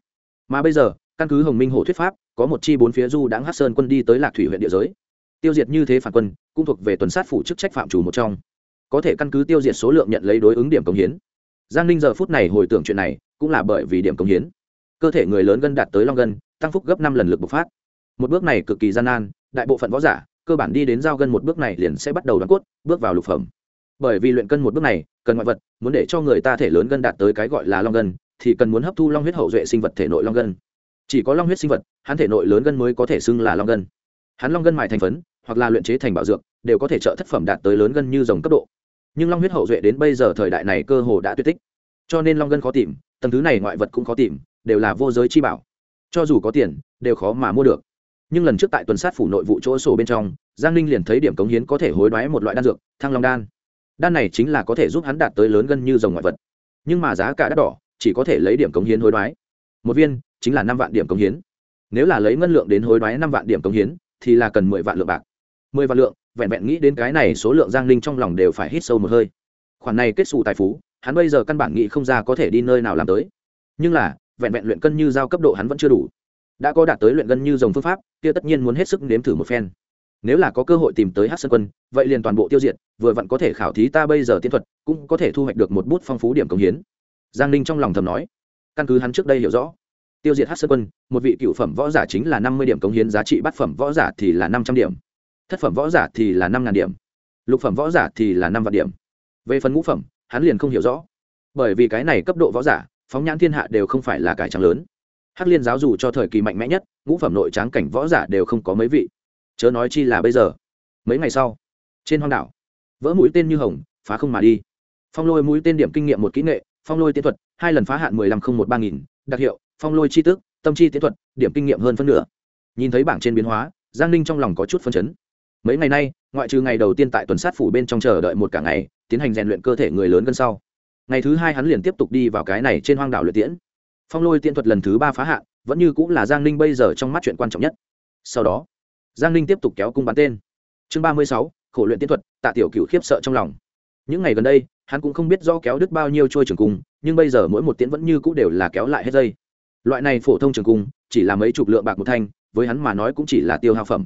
Mà bây giờ, căn cứ hồng minh hồ thuyết pháp, có một chi bốn phía du đáng hát sơn quân đi tới lạc thủy huyện địa giới tiêu diệt như thế phản quân, cũng thuộc về tuần sát phủ chức trách phạm chủ một trong. Có thể căn cứ tiêu diệt số lượng nhận lấy đối ứng điểm công hiến. Giang ninh giờ phút này hồi tưởng chuyện này, cũng là bởi vì điểm công hiến. Cơ thể người lớn gân đạt tới long gân tăng phúc gấp năm lần lực bộc phát. Một bước này cực kỳ gian nan, đại bộ phận võ giả, cơ bản đi đến giao gân một bước này liền sẽ bắt đầu đoán cốt, bước vào lục phẩm. Bởi vì luyện cân một bước này, cần ngoại vật, muốn để cho người ta thể lớn gân đạt tới cái gọi là long gân, thì cần muốn hấp thu long huyết hậu duệ sinh vật thể nội long gân. Chỉ có long huyết sinh vật, hắn thể nội lớn gân mới có thể xưng là long gân hắn long gân mài thành phấn, hoặc là luyện chế thành bảo dược, đều có thể trợ thất phẩm đạt tới lớn gân như dòng cấp độ. Nhưng long huyết hậu duệ đến bây giờ thời đại này cơ hồ đã tuyệt tích. Cho nên long gân khó tìm, tầng thứ này ngoại vật cũng khó tìm, đều là vô giới chi bảo. Cho dù có tiền, đều khó mà mua được. Nhưng lần trước tại tuần sát phủ nội vụ chỗ sổ bên trong, giang ninh liền thấy điểm cống hiến có thể hối đoái một loại đan dược, thăng long đan. Đan này chính là có thể giúp hắn đạt tới lớn gân như dòng ngoại vật. Nhưng mà giá cả đắt đỏ, chỉ có thể lấy điểm cống hiến hối đoái. Một viên, chính là năm vạn điểm cống hiến. Nếu là lấy ngân lượng đến hối đoái năm vạn điểm cống hiến thì là cần mười vạn lượng bạc. Mười vạn lượng, vẹn vẹn nghĩ đến cái này số lượng giang ninh trong lòng đều phải hít sâu một hơi. Khoản này kết xù tài phú, hắn bây giờ căn bản nghĩ không ra có thể đi nơi nào làm tới. Nhưng là, vẹn vẹn luyện cân như giao cấp độ hắn vẫn chưa đủ. Đã có đạt tới luyện gân như dòng phương pháp, kia tất nhiên muốn hết sức nếm thử một phen. Nếu là có cơ hội tìm tới hát sơn quân, vậy liền toàn bộ tiêu diệt, vừa vặn có thể khảo thí ta bây giờ tiên thuật, cũng có thể thu hoạch được một bút phong phú điểm công hiến. Giang ninh trong lòng thầm nói. Căn cứ hắn trước đây hiểu rõ tiêu diệt hát sơn quân, một vị cựu phẩm võ giả chính là năm mươi điểm cống hiến giá trị, bát phẩm võ giả thì là năm trăm điểm, thất phẩm võ giả thì là năm ngàn điểm, lục phẩm võ giả thì là năm vạn điểm. Về phần ngũ phẩm, hắn liền không hiểu rõ. Bởi vì cái này cấp độ võ giả, phóng nhãn thiên hạ đều không phải là cải trắng lớn. Hắc liên giáo dù cho thời kỳ mạnh mẽ nhất, ngũ phẩm nội tráng cảnh võ giả đều không có mấy vị. Chớ nói chi là bây giờ. Mấy ngày sau, trên hoang đảo, vỡ mũi tên như hồng, phá không mà đi. Phong lôi mũi tên điểm kinh nghiệm một kỹ nghệ, phong lôi tiên thuật, hai lần phá hạn mười lăm không một ba nghìn, đặc hiệu phong lôi chi tức, tâm chi tiến thuật, điểm kinh nghiệm hơn phân nửa. Nhìn thấy bảng trên biến hóa, giang ninh trong lòng có chút phân chấn. Mấy ngày nay, ngoại trừ ngày đầu tiên tại tuần sát phủ bên trong chờ đợi một cả ngày, tiến hành rèn luyện cơ thể người lớn gần sau. Ngày thứ hai hắn liền tiếp tục đi vào cái này trên hoang đảo luyện tiễn. Phong lôi tiễn thuật lần thứ ba phá hạn, vẫn như cũng là giang ninh bây giờ trong mắt chuyện quan trọng nhất. Sau đó, giang ninh tiếp tục kéo cung bắn tên. Chương ba mươi sáu, khổ luyện tiễn thuật, tạ tiểu cựu khiếp sợ trong lòng. Những ngày gần đây, hắn cũng không biết do kéo đứt bao nhiêu trôi trường cung, nhưng bây giờ mỗi một tiễn vẫn như c ũ đều là kéo lại hết dây loại này phổ thông trường cung, chỉ là mấy chục lượng bạc một thanh, với hắn mà nói cũng chỉ là tiêu hao phẩm.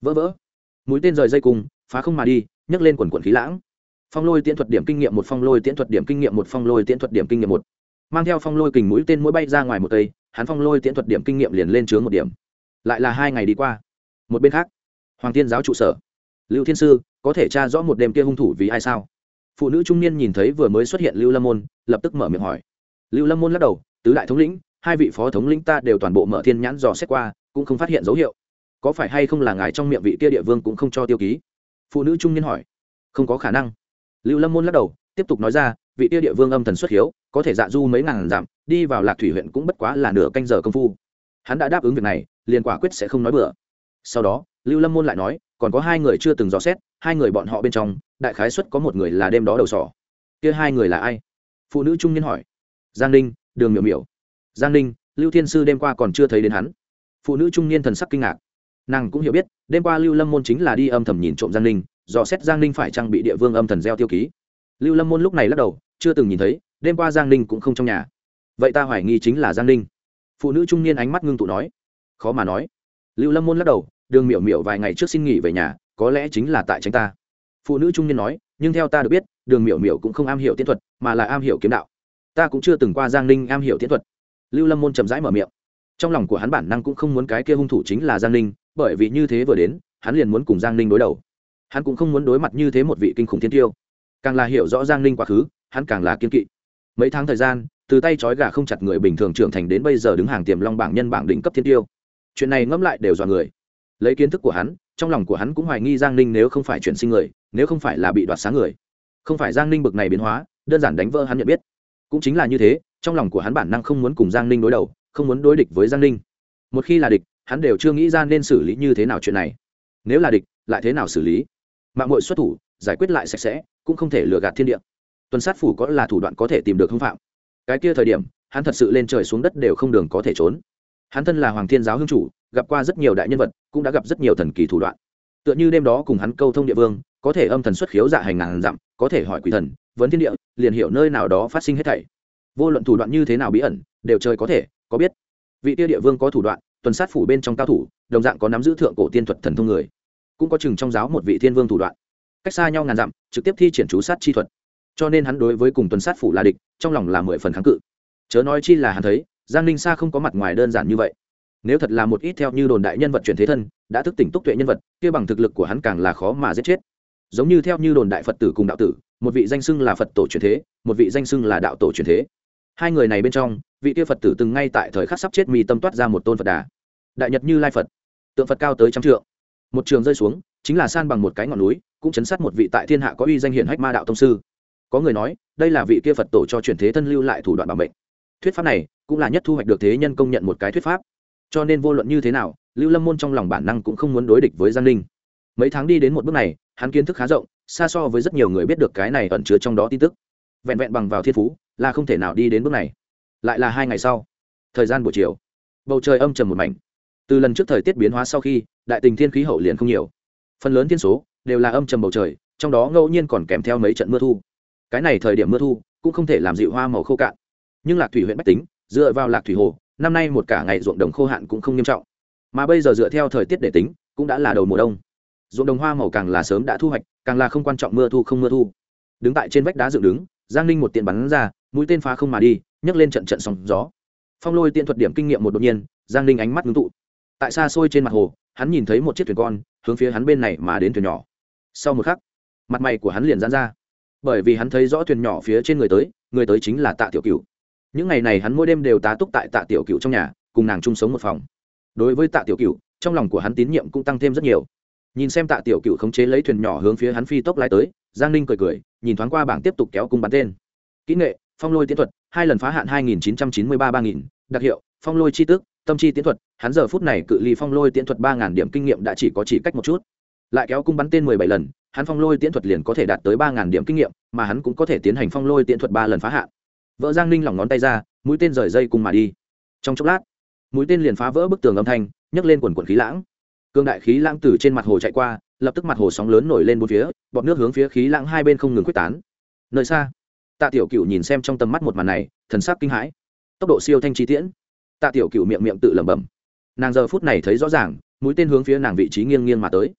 Vỡ vỡ. Mũi tên rời dây cung, phá không mà đi, nhấc lên quần quần khí lãng. Phong lôi tiễn thuật điểm kinh nghiệm một, phong lôi tiễn thuật điểm kinh nghiệm một, phong lôi tiễn thuật điểm kinh nghiệm một. Mang theo phong lôi kình mũi tên mũi bay ra ngoài một tây, hắn phong lôi tiễn thuật điểm kinh nghiệm liền lên chướng một điểm. Lại là hai ngày đi qua. Một bên khác, hoàng tiên giáo trụ sở. Lưu thiên sư, có thể tra rõ một đêm kia hung thủ vì ai sao? Phụ nữ trung niên nhìn thấy vừa mới xuất hiện lưu lâm môn, lập tức mở miệng hỏi. Lưu lâm môn lắc đầu, tứ đại thống lĩnh hai vị phó thống lĩnh ta đều toàn bộ mở thiên nhãn dò xét qua, cũng không phát hiện dấu hiệu. Có phải hay không là ngài trong miệng vị kia địa vương cũng không cho tiêu ký? Phụ nữ trung niên hỏi. Không có khả năng. Lưu lâm môn lắc đầu, tiếp tục nói ra, vị tiêu địa vương âm thần xuất hiếu, có thể dạ du mấy ngàn dặm, đi vào lạc thủy huyện cũng bất quá là nửa canh giờ công phu. Hắn đã đáp ứng việc này, liền quả quyết sẽ không nói bừa. Sau đó, lưu lâm môn lại nói, còn có hai người chưa từng dò xét, hai người bọn họ bên trong, đại khái xuất có một người là đêm đó đầu sỏ. Kia hai người là ai? Phụ nữ trung niên hỏi. Giang ninh, đường miểu miểu giang ninh, lưu thiên sư đêm qua còn chưa thấy đến hắn. Phụ nữ trung niên thần sắc kinh ngạc. Nàng cũng hiểu biết, đêm qua lưu lâm môn chính là đi âm thầm nhìn trộm giang ninh, dò xét giang ninh phải trang bị địa vương âm thần gieo tiêu ký. Lưu lâm môn lúc này lắc đầu, chưa từng nhìn thấy, đêm qua giang ninh cũng không trong nhà. Vậy ta hoài nghi chính là giang ninh. Phụ nữ trung niên ánh mắt ngưng tụ nói. Khó mà nói. Lưu lâm môn lắc đầu, đường miểu miểu vài ngày trước xin nghỉ về nhà, có lẽ chính là tại tránh ta. Phụ nữ trung niên nói, nhưng theo ta được biết, đường miểu miểu cũng không am hiểu tiến thuật, mà là am hiểu kiếm đạo. Ta cũng chưa từng qua giang ninh am hiểu tiến thuật lưu lâm môn chậm rãi mở miệng. Trong lòng của hắn bản năng cũng không muốn cái kia hung thủ chính là giang ninh, bởi vì như thế vừa đến, hắn liền muốn cùng giang ninh đối đầu. Hắn cũng không muốn đối mặt như thế một vị kinh khủng thiên tiêu. Càng là hiểu rõ giang ninh quá khứ, hắn càng là kiên kỵ. Mấy tháng thời gian, từ tay trói gà không chặt người bình thường trưởng thành đến bây giờ đứng hàng tiềm long bảng nhân bảng đỉnh cấp thiên tiêu. Chuyện này ngẫm lại đều dọa người. Lấy kiến thức của hắn, trong lòng của hắn cũng hoài nghi giang ninh nếu không phải chuyển sinh người, nếu không phải là bị đoạt sáng người. Không phải giang ninh bực này biến hóa, đơn giản đánh vỡ hắn nhận biết. Cũng chính là như thế trong lòng của hắn bản năng không muốn cùng giang ninh đối đầu, không muốn đối địch với giang ninh. Một khi là địch, hắn đều chưa nghĩ ra nên xử lý như thế nào chuyện này. Nếu là địch, lại thế nào xử lý? Mạng hội xuất thủ, giải quyết lại sạch sẽ, cũng không thể lừa gạt thiên địa. Tuần sát phủ có là thủ đoạn có thể tìm được hưng phạm. Cái kia thời điểm, hắn thật sự lên trời xuống đất đều không đường có thể trốn. Hắn thân là hoàng thiên giáo hương chủ, gặp qua rất nhiều đại nhân vật, cũng đã gặp rất nhiều thần kỳ thủ đoạn. Tựa như đêm đó cùng hắn câu thông địa vương, có thể âm thần xuất khiếu dạ hành ngàn dặm, có thể hỏi quỷ thần, vấn thiên địa, liền hiểu nơi nào đó phát sinh hết thảy vô luận thủ đoạn như thế nào bí ẩn, đều chơi có thể, có biết. Vị tiêu địa vương có thủ đoạn, tuần sát phủ bên trong cao thủ, đồng dạng có nắm giữ thượng cổ tiên thuật thần thông người. Cũng có chừng trong giáo một vị thiên vương thủ đoạn. Cách xa nhau ngàn dặm, trực tiếp thi triển chú sát chi thuật. Cho nên hắn đối với cùng tuần sát phủ là địch, trong lòng là mười phần kháng cự. Chớ nói chi là hắn thấy, giang ninh sa không có mặt ngoài đơn giản như vậy. Nếu thật là một ít theo như đồn đại nhân vật truyền thế thân, đã thức tỉnh túc tuệ nhân vật, kia bằng thực lực của hắn càng là khó mà giết chết. Giống như theo như đồn đại phật tử cùng đạo tử, một vị danh xưng là phật tổ truyền thế, một vị danh xưng là đạo tổ truyền thế hai người này bên trong, vị kia phật tử từng ngay tại thời khắc sắp chết mi tâm toát ra một tôn phật đà. Đại nhật như lai phật. Tượng phật cao tới trăm trượng. Một trường rơi xuống, chính là san bằng một cái ngọn núi, cũng chấn sát một vị tại thiên hạ có uy danh hiển hách ma đạo tông sư. Có người nói, đây là vị kia phật tổ cho chuyển thế thân lưu lại thủ đoạn bảo mệnh. Thuyết pháp này, cũng là nhất thu hoạch được thế nhân công nhận một cái thuyết pháp. Cho nên vô luận như thế nào, lưu lâm môn trong lòng bản năng cũng không muốn đối địch với giang ninh. Mấy tháng đi đến một bước này, hắn kiến thức khá rộng, xa so với rất nhiều người biết được cái này ẩn chứa trong đó tin tức vẹn vẹn bằng vào thiên phú, là không thể nào đi đến bước này. Lại là hai ngày sau, thời gian buổi chiều, bầu trời âm trầm một mảnh. Từ lần trước thời tiết biến hóa sau khi, đại tình thiên khí hậu liền không nhiều. Phần lớn thiên số đều là âm trầm bầu trời, trong đó ngẫu nhiên còn kèm theo mấy trận mưa thu. Cái này thời điểm mưa thu cũng không thể làm dịu hoa màu khô cạn. Nhưng lạc thủy huyện bách tính, dựa vào lạc thủy hồ, năm nay một cả ngày ruộng đồng khô hạn cũng không nghiêm trọng. Mà bây giờ dựa theo thời tiết để tính, cũng đã là đầu mùa đông. Ruộng đồng hoa màu càng là sớm đã thu hoạch, càng là không quan trọng mưa thu không mưa thu. Đứng tại trên vách đá dựng đứng giang ninh một tiện bắn ra, mũi tên phá không mà đi, nhấc lên trận trận sóng gió. Phong lôi tiện thuật điểm kinh nghiệm một đột nhiên, giang ninh ánh mắt ngưng tụ. Tại xa xôi trên mặt hồ, hắn nhìn thấy một chiếc thuyền con, hướng phía hắn bên này mà đến thuyền nhỏ. Sau một khắc, mặt mày của hắn liền dán ra. Bởi vì hắn thấy rõ thuyền nhỏ phía trên người tới người tới chính là tạ tiểu cựu những ngày này hắn mỗi đêm đều tá túc tại tạ tiểu cựu trong nhà, cùng nàng chung sống một phòng. Đối với tạ tiểu cựu trong lòng của hắn tín nhiệm cũng tăng thêm rất nhiều nhìn xem tạ tiểu cựu khống chế lấy thuyền nhỏ hướng phía hắn phi tốc lái tới, giang ninh cười cười, nhìn thoáng qua bảng tiếp tục kéo cung bắn tên. Kỹ nghệ, phong lôi tiến thuật, hai lần phá hạn hai nghìn chín trăm chín mươi ba ba nghìn, đặc hiệu, phong lôi chi tức, tâm chi tiến thuật, hắn giờ phút này cự ly phong lôi tiến thuật ba ngàn điểm kinh nghiệm đã chỉ có chỉ cách một chút. Lại kéo cung bắn tên mười bảy lần, hắn phong lôi tiến thuật liền có thể đạt tới ba ngàn điểm kinh nghiệm, mà hắn cũng có thể tiến hành phong lôi tiến thuật ba lần phá hạn. Vợ giang ninh lỏng ngón tay ra, mũi tên rời dây cùng mà đi. Trong chốc lát, mũi tên liền phá vỡ bức tường âm thanh, nhấc lên quần quần khí lãng cương đại khí lãng từ trên mặt hồ chạy qua, lập tức mặt hồ sóng lớn nổi lên bốn phía, bọt nước hướng phía khí lãng hai bên không ngừng quyết tán. Nơi xa, tạ tiểu cựu nhìn xem trong tầm mắt một màn này, thần sắc kinh hãi. Tốc độ siêu thanh chi tiễn. Tạ tiểu cựu miệng miệng tự lẩm bẩm. Nàng giờ phút này thấy rõ ràng, mũi tên hướng phía nàng vị trí nghiêng nghiêng mà tới.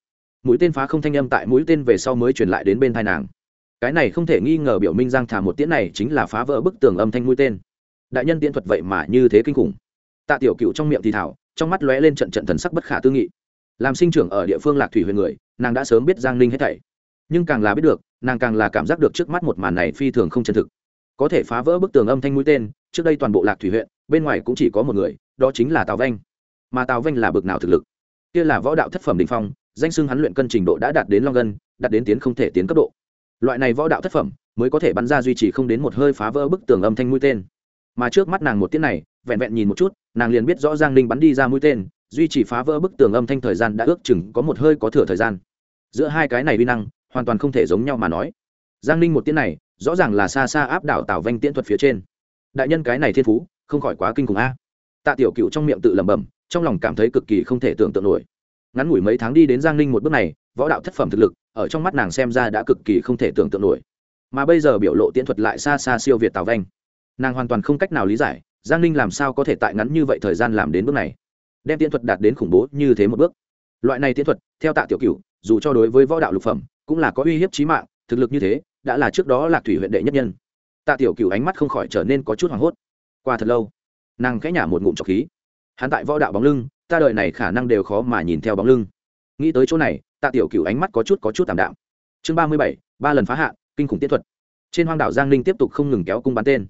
Mũi tên phá không thanh âm tại mũi tên về sau mới truyền lại đến bên thai nàng. Cái này không thể nghi ngờ biểu minh giang thả một tiễn này chính là phá vỡ bức tường âm thanh mũi tên. Đại nhân tiễn thuật vậy mà như thế kinh khủng. Tạ tiểu cựu trong miệng thì thảo, trong mắt lóe lên trận trận thần sắc bất khả tư nghị làm sinh trưởng ở địa phương lạc thủy huyền người, nàng đã sớm biết giang ninh hết thảy. Nhưng càng là biết được, nàng càng là cảm giác được trước mắt một màn này phi thường không chân thực. Có thể phá vỡ bức tường âm thanh mũi tên, trước đây toàn bộ lạc thủy huyện, bên ngoài cũng chỉ có một người, đó chính là tào vanh. Mà tào vanh là bực nào thực lực? Kia là võ đạo thất phẩm đình phong, danh xưng hắn luyện cân trình độ đã đạt đến long gân đạt đến tiến không thể tiến cấp độ. Loại này võ đạo thất phẩm, mới có thể bắn ra duy trì không đến một hơi phá vỡ bức tường âm thanh mũi tên. Mà trước mắt nàng một tiết này, vẹn vẹn nhìn một chút, nàng liền biết rõ giang ninh bắn đi ra mũi tên duy trì phá vỡ bức tường âm thanh thời gian đã ước chừng có một hơi có thừa thời gian. Giữa hai cái này vi năng, hoàn toàn không thể giống nhau mà nói. Giang ninh một tiếng này, rõ ràng là xa xa áp đảo tào vanh tiễn thuật phía trên. Đại nhân cái này thiên phú, không khỏi quá kinh khủng a. Tạ tiểu cựu trong miệng tự lẩm bẩm, trong lòng cảm thấy cực kỳ không thể tưởng tượng nổi. Ngắn ngủi mấy tháng đi đến giang ninh một bước này, võ đạo thất phẩm thực lực, ở trong mắt nàng xem ra đã cực kỳ không thể tưởng tượng nổi. Mà bây giờ biểu lộ tiễn thuật lại xa xa siêu việt tào vanh. Nàng hoàn toàn không cách nào lý giải, giang ninh làm sao có thể tại ngắn như vậy thời gian làm đến bước này đem tiễn thuật đạt đến khủng bố như thế một bước. Loại này tiễn thuật, theo tạ tiểu Cửu, dù cho đối với võ đạo lục phẩm, cũng là có uy hiếp trí mạng, thực lực như thế, đã là trước đó lạc thủy huyện đệ nhất nhân. Tạ tiểu Cửu ánh mắt không khỏi trở nên có chút hoảng hốt. Qua thật lâu, nàng khẽ nhả một ngụm trọc khí. Hắn tại võ đạo bóng lưng, ta đợi này khả năng đều khó mà nhìn theo bóng lưng. Nghĩ tới chỗ này, tạ tiểu Cửu ánh mắt có chút có chút tạm đạm. Chương ba mươi bảy, ba lần phá hạ kinh khủng tiên thuật. Trên hoang đảo giang ninh tiếp tục không ngừng kéo cung bắn tên.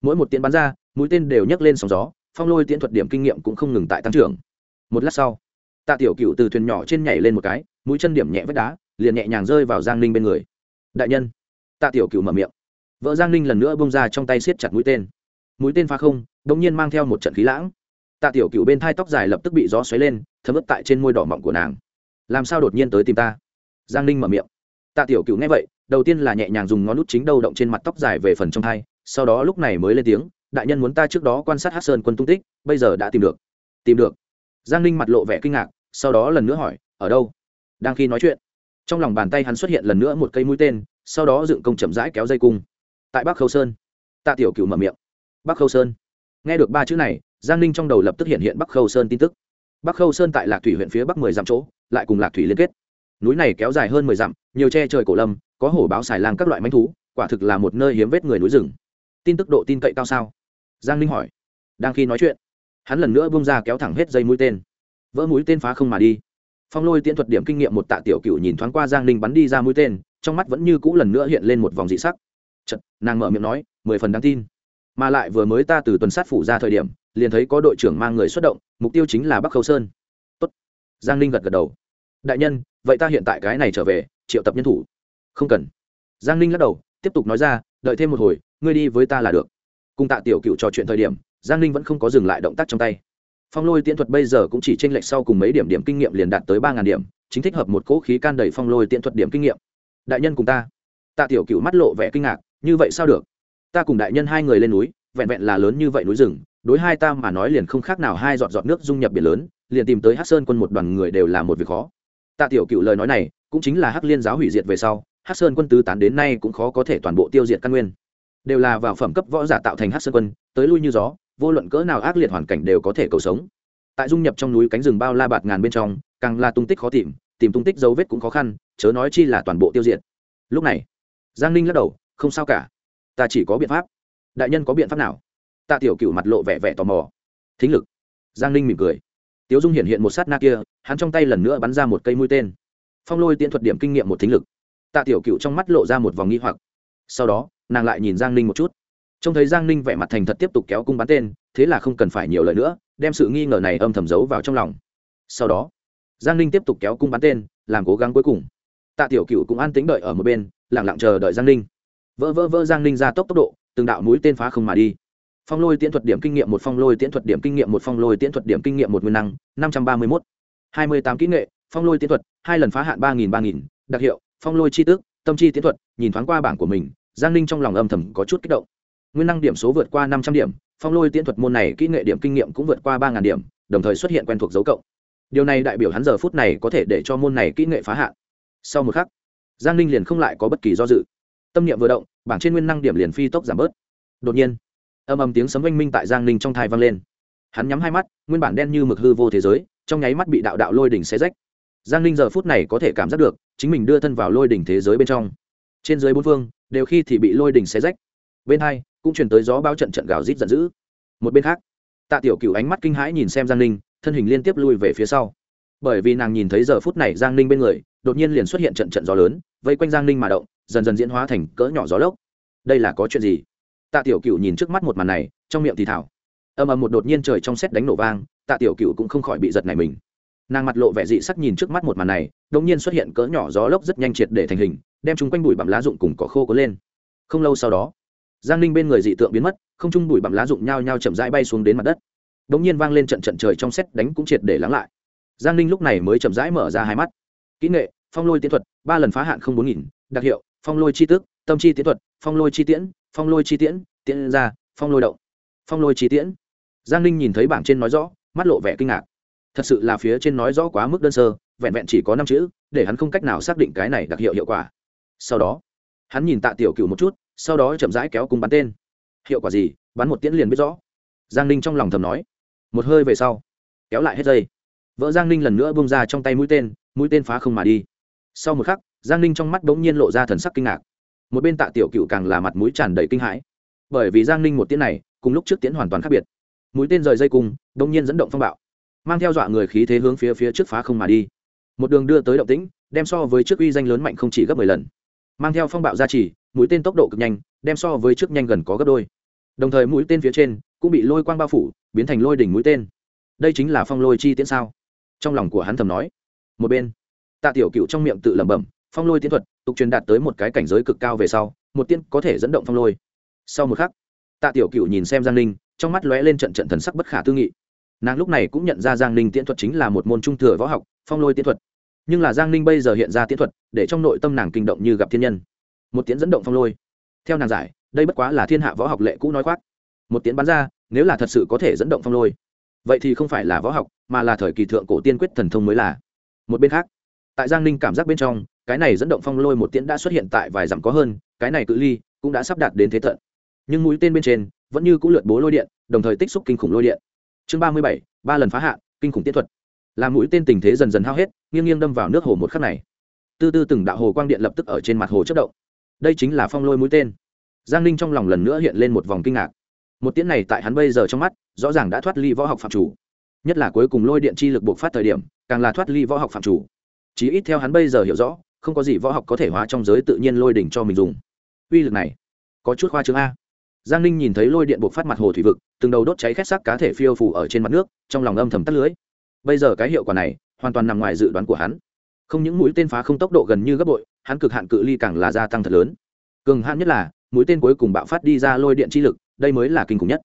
Mỗi một tiễn bắn ra, mũi tên đều nhấc lên sóng gió phong lôi tiễn thuật điểm kinh nghiệm cũng không ngừng tại tăng trưởng. Một lát sau, tạ tiểu cựu từ thuyền nhỏ trên nhảy lên một cái, mũi chân điểm nhẹ vách đá, liền nhẹ nhàng rơi vào giang ninh bên người. Đại nhân, tạ tiểu cựu mở miệng. Vợ giang ninh lần nữa bông ra trong tay siết chặt mũi tên. Mũi tên pha không đ ỗ n g nhiên mang theo một trận khí lãng. Tạ tiểu cựu bên thai tóc dài lập tức bị gió xoáy lên, thấm ướp tại trên môi đỏ mọng của nàng. Làm sao đột nhiên tới tìm ta? Giang ninh mở miệng. Tạ tiểu cựu nghe vậy, đầu tiên là nhẹ nhàng dùng ngón nút chính đầu động trên mặt tóc dài về phần trong thai, sau đó lúc này mới lên tiếng đại nhân muốn ta trước đó quan sát hát sơn quân tung tích, bây giờ đã tìm được. Tìm được? Giang ninh mặt lộ vẻ kinh ngạc, sau đó lần nữa hỏi, ở đâu? Đang khi nói chuyện, trong lòng bàn tay hắn xuất hiện lần nữa một cây mũi tên, sau đó dựng công chậm rãi kéo dây cung. Tại bắc khâu sơn. Tạ tiểu cựu mở miệng. Bắc khâu sơn. Nghe được ba chữ này, giang ninh trong đầu lập tức hiện hiện bắc khâu sơn tin tức. Bắc khâu sơn tại lạc thủy huyện phía bắc mười dặm chỗ, lại cùng lạc thủy liên kết. Núi này kéo dài hơn mười dặm, nhiều tre trời cổ lâm, có hổ báo xài lang các loại manh thú, quả thực là một nơi hiếm vết người núi rừng. Tin tức độ tin cậy cao sao? Giang ninh hỏi. Đang khi nói chuyện hắn lần nữa bung ra kéo thẳng hết dây mũi tên. Vỡ mũi tên phá không mà đi. Phong lôi tiễn thuật điểm kinh nghiệm một tạ tiểu cựu nhìn thoáng qua giang ninh bắn đi ra mũi tên trong mắt vẫn như cũ lần nữa hiện lên một vòng dị sắc. Chật, nàng mở miệng nói mười phần đáng tin. Mà lại vừa mới ta từ tuần sát phủ ra thời điểm liền thấy có đội trưởng mang người xuất động mục tiêu chính là bắc khâu sơn. Tốt. giang ninh gật gật đầu. Đại nhân vậy ta hiện tại cái này trở về triệu tập nhân thủ. Không cần. Giang ninh lắc đầu tiếp tục nói ra đợi thêm một hồi ngươi đi với ta là được cùng tạ tiểu cựu trò chuyện thời điểm, giang ninh vẫn không có dừng lại động tác trong tay. Phong lôi tiễn thuật bây giờ cũng chỉ tranh lệch sau cùng mấy điểm điểm kinh nghiệm liền đạt tới ba điểm, chính thích hợp một cỗ khí can đầy phong lôi tiễn thuật điểm kinh nghiệm. Đại nhân cùng ta. Tạ tiểu cựu mắt lộ vẻ kinh ngạc, như vậy sao được? Ta cùng đại nhân hai người lên núi, vẹn vẹn là lớn như vậy núi rừng, đối hai ta mà nói liền không khác nào hai giọt giọt nước dung nhập biển lớn, liền tìm tới hát sơn quân một đoàn người đều là một việc khó. Tạ tiểu cựu lời nói này, cũng chính là hắc liên giáo hủy diệt về sau, hắc sơn quân tứ tán đến nay cũng khó có thể toàn bộ tiêu diệt căn nguyên đều là vào phẩm cấp võ giả tạo thành hắc sơn quân, tới lui như gió, vô luận cỡ nào ác liệt hoàn cảnh đều có thể cầu sống. Tại dung nhập trong núi cánh rừng bao la bạt ngàn bên trong, càng là tung tích khó tìm tìm tung tích dấu vết cũng khó khăn, chớ nói chi là toàn bộ tiêu diệt. Lúc này, giang ninh lắc đầu, không sao cả. Ta chỉ có biện pháp. Đại nhân có biện pháp nào? Tạ tiểu cựu mặt lộ vẻ vẻ tò mò. Thính lực. Giang ninh mỉm cười. Tiếu dung hiện hiện một sát na kia, hắn trong tay lần nữa bắn ra một cây mũi tên. Phong lôi tiễn thuật điểm kinh nghiệm một thính lực. Tạ tiểu cựu trong mắt lộ ra một vòng nghi hoặc sau đó, nàng lại nhìn giang ninh một chút. Trông thấy giang ninh vẻ mặt thành thật tiếp tục kéo cung bắn tên, thế là không cần phải nhiều lời nữa, đem sự nghi ngờ này âm thầm giấu vào trong lòng. Sau đó, giang ninh tiếp tục kéo cung bắn tên, làm cố gắng cuối cùng. Tạ tiểu cựu cũng an tĩnh đợi ở một bên lẳng lặng chờ đợi giang ninh. Vỡ vỡ vỡ giang ninh ra tốc tốc độ, từng đạo mũi tên phá không mà đi. Phong lôi tiễn thuật điểm kinh nghiệm một, phong lôi tiễn thuật điểm kinh nghiệm một, phong lôi tiễn thuật điểm kinh nghiệm một nguyên năng, năm trăm ba mươi mốt. hai mươi tám kỹ nghệ, phong lôi tiễn thuật, hai lần phá hạn ba nghìn ba nghìn, đặc hiệu, phong lôi chi tước tâm chi tiễn thuật, nhìn thoáng qua bảng của mình giang ninh trong lòng âm thầm có chút kích động. Nguyên năng điểm số vượt qua năm trăm điểm, phong lôi tiễn thuật môn này kỹ nghệ điểm kinh nghiệm cũng vượt qua ba ngàn điểm, đồng thời xuất hiện quen thuộc dấu cộng. Điều này đại biểu hắn giờ phút này có thể để cho môn này kỹ nghệ phá hạn. Sau một khắc, giang ninh liền không lại có bất kỳ do dự. Tâm niệm vừa động, bảng trên nguyên năng điểm liền phi tốc giảm bớt. Đột nhiên, âm âm tiếng sấm oanh minh tại giang ninh trong thai vang lên. Hắn nhắm hai mắt, nguyên bản đen như mực hư vô thế giới, trong nháy mắt bị đạo đạo lôi đỉnh xé rách. Giang ninh giờ phút này có thể cảm giác được, chính mình đưa thân vào lôi đỉnh thế giới bên trong. Trên dưới bốn phương đều khi thì bị lôi đình xé rách. Bên hai, cũng chuyển tới gió bao trận trận gào rít giận dữ. Một bên khác, tạ tiểu cựu ánh mắt kinh hãi nhìn xem giang ninh, thân hình liên tiếp lui về phía sau. Bởi vì nàng nhìn thấy giờ phút này giang ninh bên người, đột nhiên liền xuất hiện trận trận gió lớn, vây quanh giang ninh mà động, dần dần diễn hóa thành cỡ nhỏ gió lốc. Đây là có chuyện gì? Tạ tiểu cựu nhìn trước mắt một màn này, trong miệng thì thảo. Ầm ầm một đột nhiên trời trong xét đánh nổ vang, tạ tiểu cựu cũng không khỏi bị giật này mình. Nàng mặt lộ vẻ dị sắc nhìn trước mắt một màn này, đột nhiên xuất hiện cỡ nhỏ gió lốc rất nhanh triệt để thành hình đem chúng quanh bụi bặm lá rụng cùng cỏ khô có lên. Không lâu sau đó, giang ninh bên người dị tượng biến mất, không trung bụi bặm lá rụng nhao nhao chậm rãi bay xuống đến mặt đất. Đ ỗ n g nhiên vang lên trận trận trời trong xét đánh cũng triệt để lắng lại. Giang ninh lúc này mới chậm rãi mở ra hai mắt. Kỹ nghệ, phong lôi tiến thuật, ba lần phá hạn không bốn nghìn, đặc hiệu, phong lôi chi tước, tâm chi tiến thuật, phong lôi chi tiễn, phong lôi chi tiễn tiễn ra, phong lôi động. Phong lôi chi tiễn. Giang ninh nhìn thấy bảng trên nói rõ, mắt lộ vẻ kinh ngạc. Thật sự là phía trên nói rõ quá mức đơn sơ, vẹn vẹn chỉ có năm chữ, để hắn không cách nào xác định cái này đặc hiệu hiệu quả sau đó, hắn nhìn tạ tiểu cựu một chút, sau đó chậm rãi kéo cung bắn tên. Hiệu quả gì? Bắn một tiễn liền biết rõ. Giang ninh trong lòng thầm nói. Một hơi về sau, kéo lại hết dây. Vợ giang ninh lần nữa bông ra trong tay mũi tên mũi tên phá không mà đi. Sau một khắc, giang ninh trong mắt bỗng nhiên lộ ra thần sắc kinh ngạc. Một bên tạ tiểu cựu càng là mặt mũi tràn đầy kinh hãi. Bởi vì giang ninh một tiễn này, cùng lúc trước tiễn hoàn toàn khác biệt. Mũi tên rời dây cung, bỗng nhiên dẫn động phong bạo, mang theo dọa người khí thế hướng phía phía trước phá không mà đi. Một đường đưa tới động tĩnh, đem so với trước uy danh lớn mạnh không chỉ gấp mười lần mang theo phong bạo gia trì, mũi tên tốc độ cực nhanh, đem so với trước nhanh gần có gấp đôi. Đồng thời mũi tên phía trên cũng bị lôi quang bao phủ, biến thành lôi đỉnh mũi tên. Đây chính là phong lôi chi tiễn sao? Trong lòng của hắn thầm nói. Một bên, tạ tiểu cựu trong miệng tự lẩm bẩm, phong lôi tiến thuật, tục truyền đạt tới một cái cảnh giới cực cao về sau, một tiên có thể dẫn động phong lôi. Sau một khắc, tạ tiểu cựu nhìn xem giang ninh, trong mắt lóe lên trận trận thần sắc bất khả tư nghị. Nàng lúc này cũng nhận ra giang ninh tiễn thuật chính là một môn trung thừa võ học, phong lôi tiễn thuật nhưng là giang ninh bây giờ hiện ra tiễn thuật để trong nội tâm nàng kinh động như gặp thiên nhân một tiễn dẫn động phong lôi theo nàng giải đây bất quá là thiên hạ võ học lệ cũ nói khoác một tiễn bắn ra nếu là thật sự có thể dẫn động phong lôi vậy thì không phải là võ học mà là thời kỳ thượng cổ tiên quyết thần thông mới là một bên khác tại giang ninh cảm giác bên trong cái này dẫn động phong lôi một tiễn đã xuất hiện tại vài dặm có hơn cái này cự ly cũng đã sắp đạt đến thế tận nhưng mũi tên bên trên vẫn như c ũ lượt bố lôi điện đồng thời tích xúc kinh khủng lôi điện chương ba mươi bảy ba lần phá h ạ kinh khủng tiết thuật là mũi tên tình thế dần dần hao hết, nghiêng nghiêng đâm vào nước hồ một khắc này. Tư tư từng đạo hồ quang điện lập tức ở trên mặt hồ chất động. Đây chính là phong lôi mũi tên. Giang ninh trong lòng lần nữa hiện lên một vòng kinh ngạc. Một tiễn này tại hắn bây giờ trong mắt, rõ ràng đã thoát ly võ học phạm chủ. Nhất là cuối cùng lôi điện chi lực buộc phát thời điểm, càng là thoát ly võ học phạm chủ. Chí ít theo hắn bây giờ hiểu rõ, không có gì võ học có thể hóa trong giới tự nhiên lôi đỉnh cho mình dùng. Uy lực này, có chút khoa chương a. Giang ninh nhìn thấy lôi điện buộc phát mặt hồ thủy vực, từng đầu đốt cháy khét sắc cá thể phiêu phủ ở trên mặt nước, trong lòng âm thầm tắt lưới bây giờ cái hiệu quả này hoàn toàn nằm ngoài dự đoán của hắn. Không những mũi tên phá không tốc độ gần như gấp bội, hắn cực hạn cự ly càng là gia tăng thật lớn. Cường hạn nhất là, mũi tên cuối cùng bạo phát đi ra lôi điện chi lực, đây mới là kinh khủng nhất.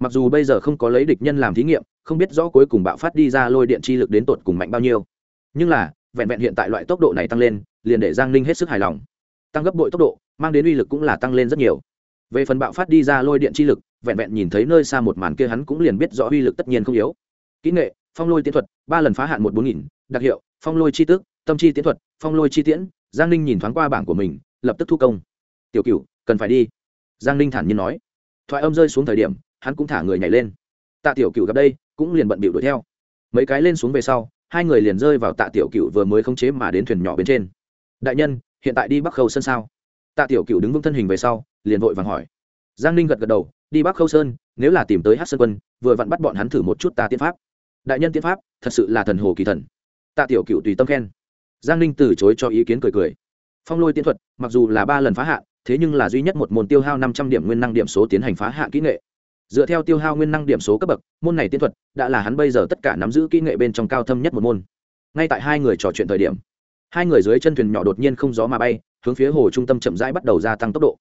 Mặc dù bây giờ không có lấy địch nhân làm thí nghiệm, không biết rõ cuối cùng bạo phát đi ra lôi điện chi lực đến tột cùng mạnh bao nhiêu. Nhưng là, vẹn vẹn hiện tại loại tốc độ này tăng lên, liền để giang ninh hết sức hài lòng. Tăng gấp bội tốc độ, mang đến uy lực cũng là tăng lên rất nhiều. Về phần bạo phát đi ra lôi điện chi lực, vẹn vẹn nhìn thấy nơi xa một màn kia hắn cũng liền biết rõ uy lực tất nhiên không yếu. Kỹ nghệ phong lôi tiến thuật, ba lần phá hạn một bốn nghìn, đặc hiệu, phong lôi chi tước, tâm chi tiến thuật, phong lôi chi tiễn, giang ninh nhìn thoáng qua bảng của mình, lập tức thu công. Tiểu cựu cần phải đi. Giang ninh thản nhiên nói. Thoại âm rơi xuống thời điểm, hắn cũng thả người nhảy lên. Tạ tiểu cựu gặp đây, cũng liền bận bịu đuổi theo. Mấy cái lên xuống về sau, hai người liền rơi vào tạ tiểu cựu vừa mới khống chế mà đến thuyền nhỏ bên trên. Đại nhân, hiện tại đi bắc khâu sơn sao? Tạ tiểu cựu đứng vững thân hình về sau, liền vội vàng hỏi. Giang ninh gật gật đầu, đi bắc khâu sơn, nếu là tìm tới hát sơn quân, vừa vặn bắt bọn hắn thử một chút ta tiên pháp đại nhân tiên pháp, thật sự là thần hồ kỳ thần. Tạ tiểu cựu tùy tâm khen. Giang ninh từ chối cho ý kiến cười cười. Phong lôi tiên thuật, mặc dù là ba lần phá hạn, thế nhưng là duy nhất một môn tiêu hao năm trăm điểm nguyên năng điểm số tiến hành phá hạn kỹ nghệ. Dựa theo tiêu hao nguyên năng điểm số cấp bậc, môn này tiên thuật đã là hắn bây giờ tất cả nắm giữ kỹ nghệ bên trong cao thâm nhất một môn. Ngay tại hai người trò chuyện thời điểm, hai người dưới chân thuyền nhỏ đột nhiên không gió mà bay, hướng phía hồ trung tâm chậm rãi bắt đầu gia tăng tốc độ.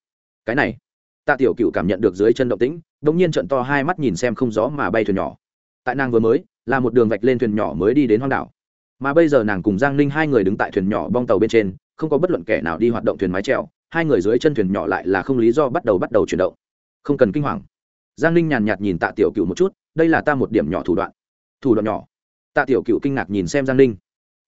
Cái này, tạ tiểu cựu cảm nhận được dưới chân động tĩnh đ ỗ n g nhiên trận to hai mắt nhìn xem không gió mà bay thuyền nhỏ tại nàng vừa mới, là một đường vạch lên thuyền nhỏ mới đi đến hoang đảo. Mà bây giờ nàng cùng giang ninh hai người đứng tại thuyền nhỏ bong tàu bên trên, không có bất luận kẻ nào đi hoạt động thuyền mái trèo hai người dưới chân thuyền nhỏ lại là không lý do bắt đầu bắt đầu chuyển động. Không cần kinh hoàng. Giang ninh nhàn nhạt nhìn tạ tiểu cựu một chút, đây là ta một điểm nhỏ thủ đoạn. Thủ đoạn nhỏ. Tạ tiểu cựu kinh ngạc nhìn xem giang ninh.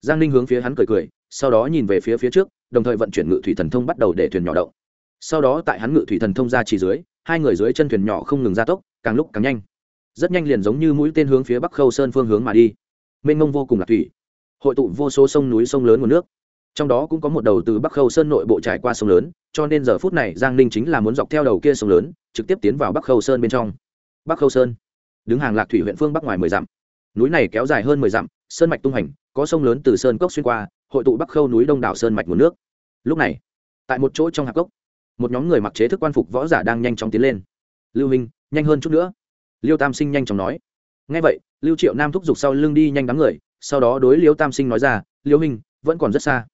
Giang ninh hướng phía hắn cười cười, sau đó nhìn về phía phía trước, đồng thời vận chuyển ngự thủy thần thông bắt đầu để thuyền nhỏ động. Sau đó tại hắn ngự thủy thần thông ra chỉ dưới, hai người dưới chân thuyền nhỏ không ngừng gia tốc, càng lúc càng nhanh rất nhanh liền giống như mũi tên hướng phía bắc khâu sơn phương hướng mà đi mênh mông vô cùng là thủy hội tụ vô số sông núi sông lớn nguồn nước trong đó cũng có một đầu từ bắc khâu sơn nội bộ trải qua sông lớn cho nên giờ phút này giang ninh chính là muốn dọc theo đầu kia sông lớn trực tiếp tiến vào bắc khâu sơn bên trong bắc khâu sơn đứng hàng lạc thủy huyện phương bắc ngoài mười dặm núi này kéo dài hơn mười dặm sơn mạch tung hành có sông lớn từ sơn cốc xuyên qua hội tụ bắc khâu núi đông đảo sơn mạch nguồn nước lúc này tại một chỗ trong hạp cốc một nhóm người mặc chế thức quan phục võ giả đang nhanh chóng tiến lên lưu minh nhanh hơn chút nữa liêu tam sinh nhanh chóng nói. Ngay vậy, lưu triệu nam thúc giục sau lưng đi nhanh đám người, sau đó đối liêu tam sinh nói ra, liêu minh vẫn còn rất xa.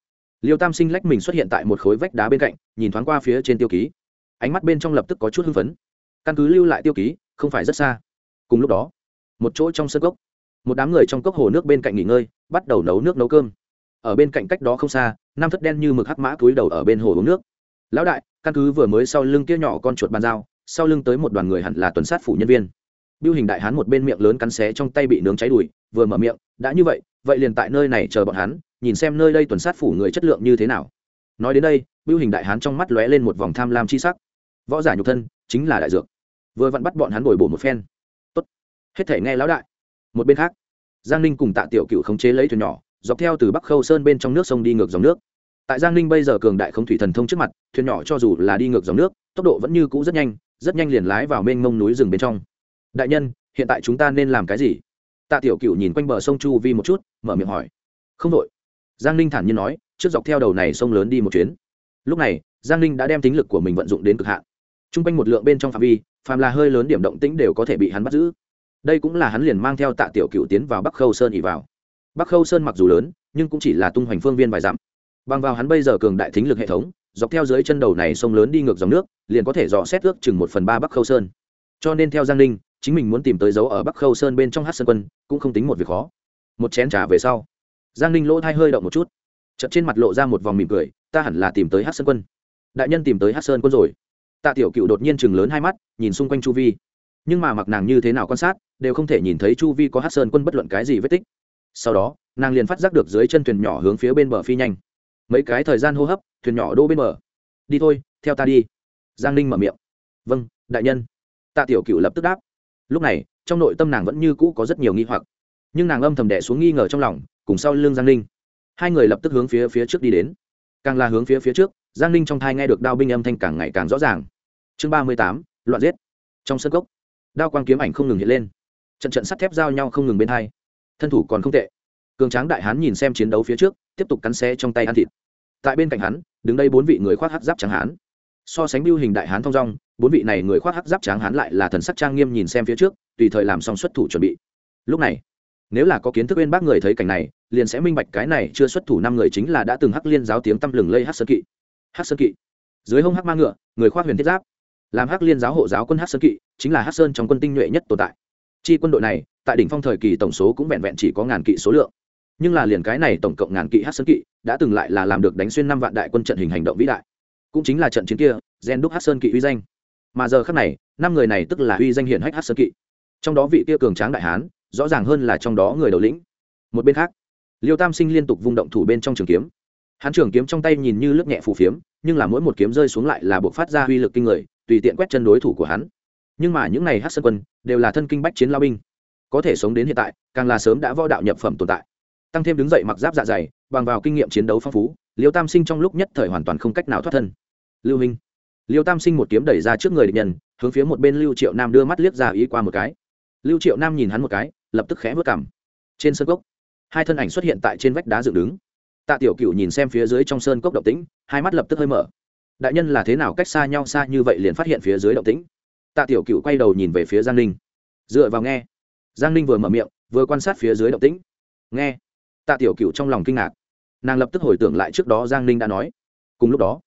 Liêu tam sinh lách mình xuất hiện tại một khối vách đá bên cạnh, nhìn thoáng qua phía trên tiêu ký. Ánh mắt bên trong lập tức có chút hưng phấn. Căn cứ lưu lại tiêu ký, không phải rất xa. Cùng lúc đó, một chỗ trong sân cốc, một đám người trong cốc hồ nước bên cạnh nghỉ ngơi, bắt đầu nấu nước nấu cơm. Ở bên cạnh cách đó không xa nam thất đen như mực hắc mã túi đầu ở bên hồ uống nước. Lão đại, căn cứ vừa mới sau lưng kia nhỏ con chuột bàn dao sau lưng tới một đoàn người hẳn là tuần sát phủ nhân viên biêu hình đại hán một bên miệng lớn cắn xé trong tay bị nướng cháy đùi, vừa mở miệng, đã như vậy vậy liền tại nơi này chờ bọn hắn, nhìn xem nơi đây tuần sát phủ người chất lượng như thế nào. Nói đến đây biêu hình đại hán trong mắt lóe lên một vòng tham lam chi sắc. Võ giả nhục thân, chính là đại dược. Vừa vặn bắt bọn hắn bồi bổ một phen. Tốt, hết thể nghe lão đại. Một bên khác, giang ninh cùng tạ tiểu cựu khống chế lấy thuyền nhỏ, dọc theo từ bắc khâu sơn bên trong nước sông đi ngược dòng nước. Tại giang ninh bây giờ cường đại không thủy thần thông trước mặt, thuyền nhỏ cho dù là đi ngược dòng nước, tốc độ vẫn như cũ rất nhanh rất nhanh liền lái vào mênh mông núi rừng bên trong đại nhân, hiện tại chúng ta nên làm cái gì? Tạ tiểu cựu nhìn quanh bờ sông chu vi một chút, mở miệng hỏi. Không đội. Giang ninh thản nhiên nói, trước dọc theo đầu này sông lớn đi một chuyến. Lúc này, giang ninh đã đem tính lực của mình vận dụng đến cực hạn. T r u n g quanh một lượng bên trong phạm vi, phàm là hơi lớn điểm động tĩnh đều có thể bị hắn bắt giữ. Đây cũng là hắn liền mang theo tạ tiểu cựu tiến vào bắc khâu sơn ỉ vào. Bắc khâu sơn mặc dù lớn, nhưng cũng chỉ là tung hoành phương viên vài dặm. Bằng vào hắn bây giờ cường đại thính lực hệ thống, dọc theo dưới chân đầu này sông lớn đi ngược dòng nước, liền có thể dò xét ước chừng một phần ba bắc khâu sơn. Cho nên theo giang ninh chính mình muốn tìm tới dấu ở bắc khâu sơn bên trong hát sơn quân, cũng không tính một việc khó. Một chén trà về sau, giang ninh lỗ thai hơi động một chút. Chật trên mặt lộ ra một vòng mỉm cười, ta hẳn là tìm tới hát sơn quân. Đại nhân tìm tới hát sơn quân rồi. Tạ tiểu cựu đột nhiên chừng lớn hai mắt, nhìn xung quanh chu vi. Nhưng mà mặc nàng như thế nào quan sát, đều không thể nhìn thấy chu vi có hát sơn quân bất luận cái gì vết tích. Sau đó, nàng liền phát giác được dưới chân thuyền nhỏ hướng phía bên bờ phi nhanh. Mấy cái thời gian hô hấp, thuyền nhỏ đô bên bờ. Đi thôi, theo ta đi. Giang ninh mở miệng. Vâng đại nhân. Tạ tiểu cựu lập tức đáp lúc này, trong nội tâm nàng vẫn như cũ có rất nhiều nghi hoặc. Nhưng nàng âm thầm đẻ xuống nghi ngờ trong lòng, cùng sau lưng giang ninh. Hai người lập tức hướng phía phía trước đi đến. Càng là hướng phía phía trước, giang ninh trong thai nghe được đao binh âm thanh càng ngày càng rõ ràng. Chương ba mươi tám, loạn giết. Trong sân cốc, đao quang kiếm ảnh không ngừng hiện lên. Trận trận sắt thép giao nhau không ngừng bên thai thân thủ còn không tệ. Cường tráng đại hán nhìn xem chiến đấu phía trước, tiếp tục cắn xe trong tay ăn thịt. Tại bên cạnh hắn, đứng đây bốn vị người khoác hát giáp chẳng hán so sánh biêu hình đại hán thong dong, bốn vị này người khoác hắc giáp tráng hán lại là thần sắc trang nghiêm nhìn xem phía trước, tùy thời làm xong xuất thủ chuẩn bị. Lúc này, nếu là có kiến thức bên bác người thấy cảnh này, liền sẽ minh bạch cái này chưa xuất thủ năm người chính là đã từng hắc liên giáo tiếng tăm lừng lây hắc sơn kỵ. Hắc sơn kỵ. Dưới hông hắc ma ngựa, người khoác huyền thiết giáp. Làm hắc liên giáo hộ giáo quân hắc sơn kỵ, chính là hắc sơn trong quân tinh nhuệ nhất tồn tại. Chi quân đội này, tại đỉnh phong thời kỳ tổng số cũng vẹn vẹn chỉ có ngàn kỵ số lượng. Nhưng là liền cái này tổng cộng ngàn kỵ hắc sơn kỵ, đã từng lại là làm được đánh xuyên năm vạn đại quân trận hình hành động vĩ đại cũng chính là trận chiến kia, gen đúc hát sơn kỵ uy danh. Mà giờ khác này, năm người này tức là uy danh hiển hách hát sơn kỵ. Trong đó vị kia cường tráng đại hán, rõ ràng hơn là trong đó người đầu lĩnh. Một bên khác, liêu tam sinh liên tục vung động thủ bên trong trường kiếm. Hắn trường kiếm trong tay nhìn như lướt nhẹ phù phiếm, nhưng là mỗi một kiếm rơi xuống lại là buộc phát ra uy lực kinh người, tùy tiện quét chân đối thủ của hắn. Nhưng mà những này hát sơn quân, đều là thân kinh bách chiến lao binh. Có thể sống đến hiện tại, càng là sớm đã võ đạo nhập phẩm tồn tại. Tăng thêm đứng dậy mặc giáp dạ dày, bằng vào kinh nghiệm chiến đấu phong phú, liêu tam sinh trong lúc nhất thời hoàn toàn không cách nào thoát thân lưu minh. Liêu tam sinh một kiếm đẩy ra trước người địch nhân, hướng phía một bên lưu triệu nam đưa mắt liếc ra ý qua một cái. Lưu triệu nam nhìn hắn một cái, lập tức khẽ vớt cảm trên sân cốc, hai thân ảnh xuất hiện tại trên vách đá dựng đứng. Tạ tiểu cựu nhìn xem phía dưới trong sơn cốc động tĩnh, hai mắt lập tức hơi mở. Đại nhân là thế nào cách xa nhau xa như vậy liền phát hiện phía dưới động tĩnh? Tạ tiểu cựu quay đầu nhìn về phía giang ninh. Dựa vào nghe. Giang ninh vừa mở miệng, vừa quan sát phía dưới động tĩnh. Nghe. Tạ tiểu cựu trong lòng kinh ngạc. Nàng lập tức hồi tưởng lại trước đó giang ninh đã nói. Cùng lúc đó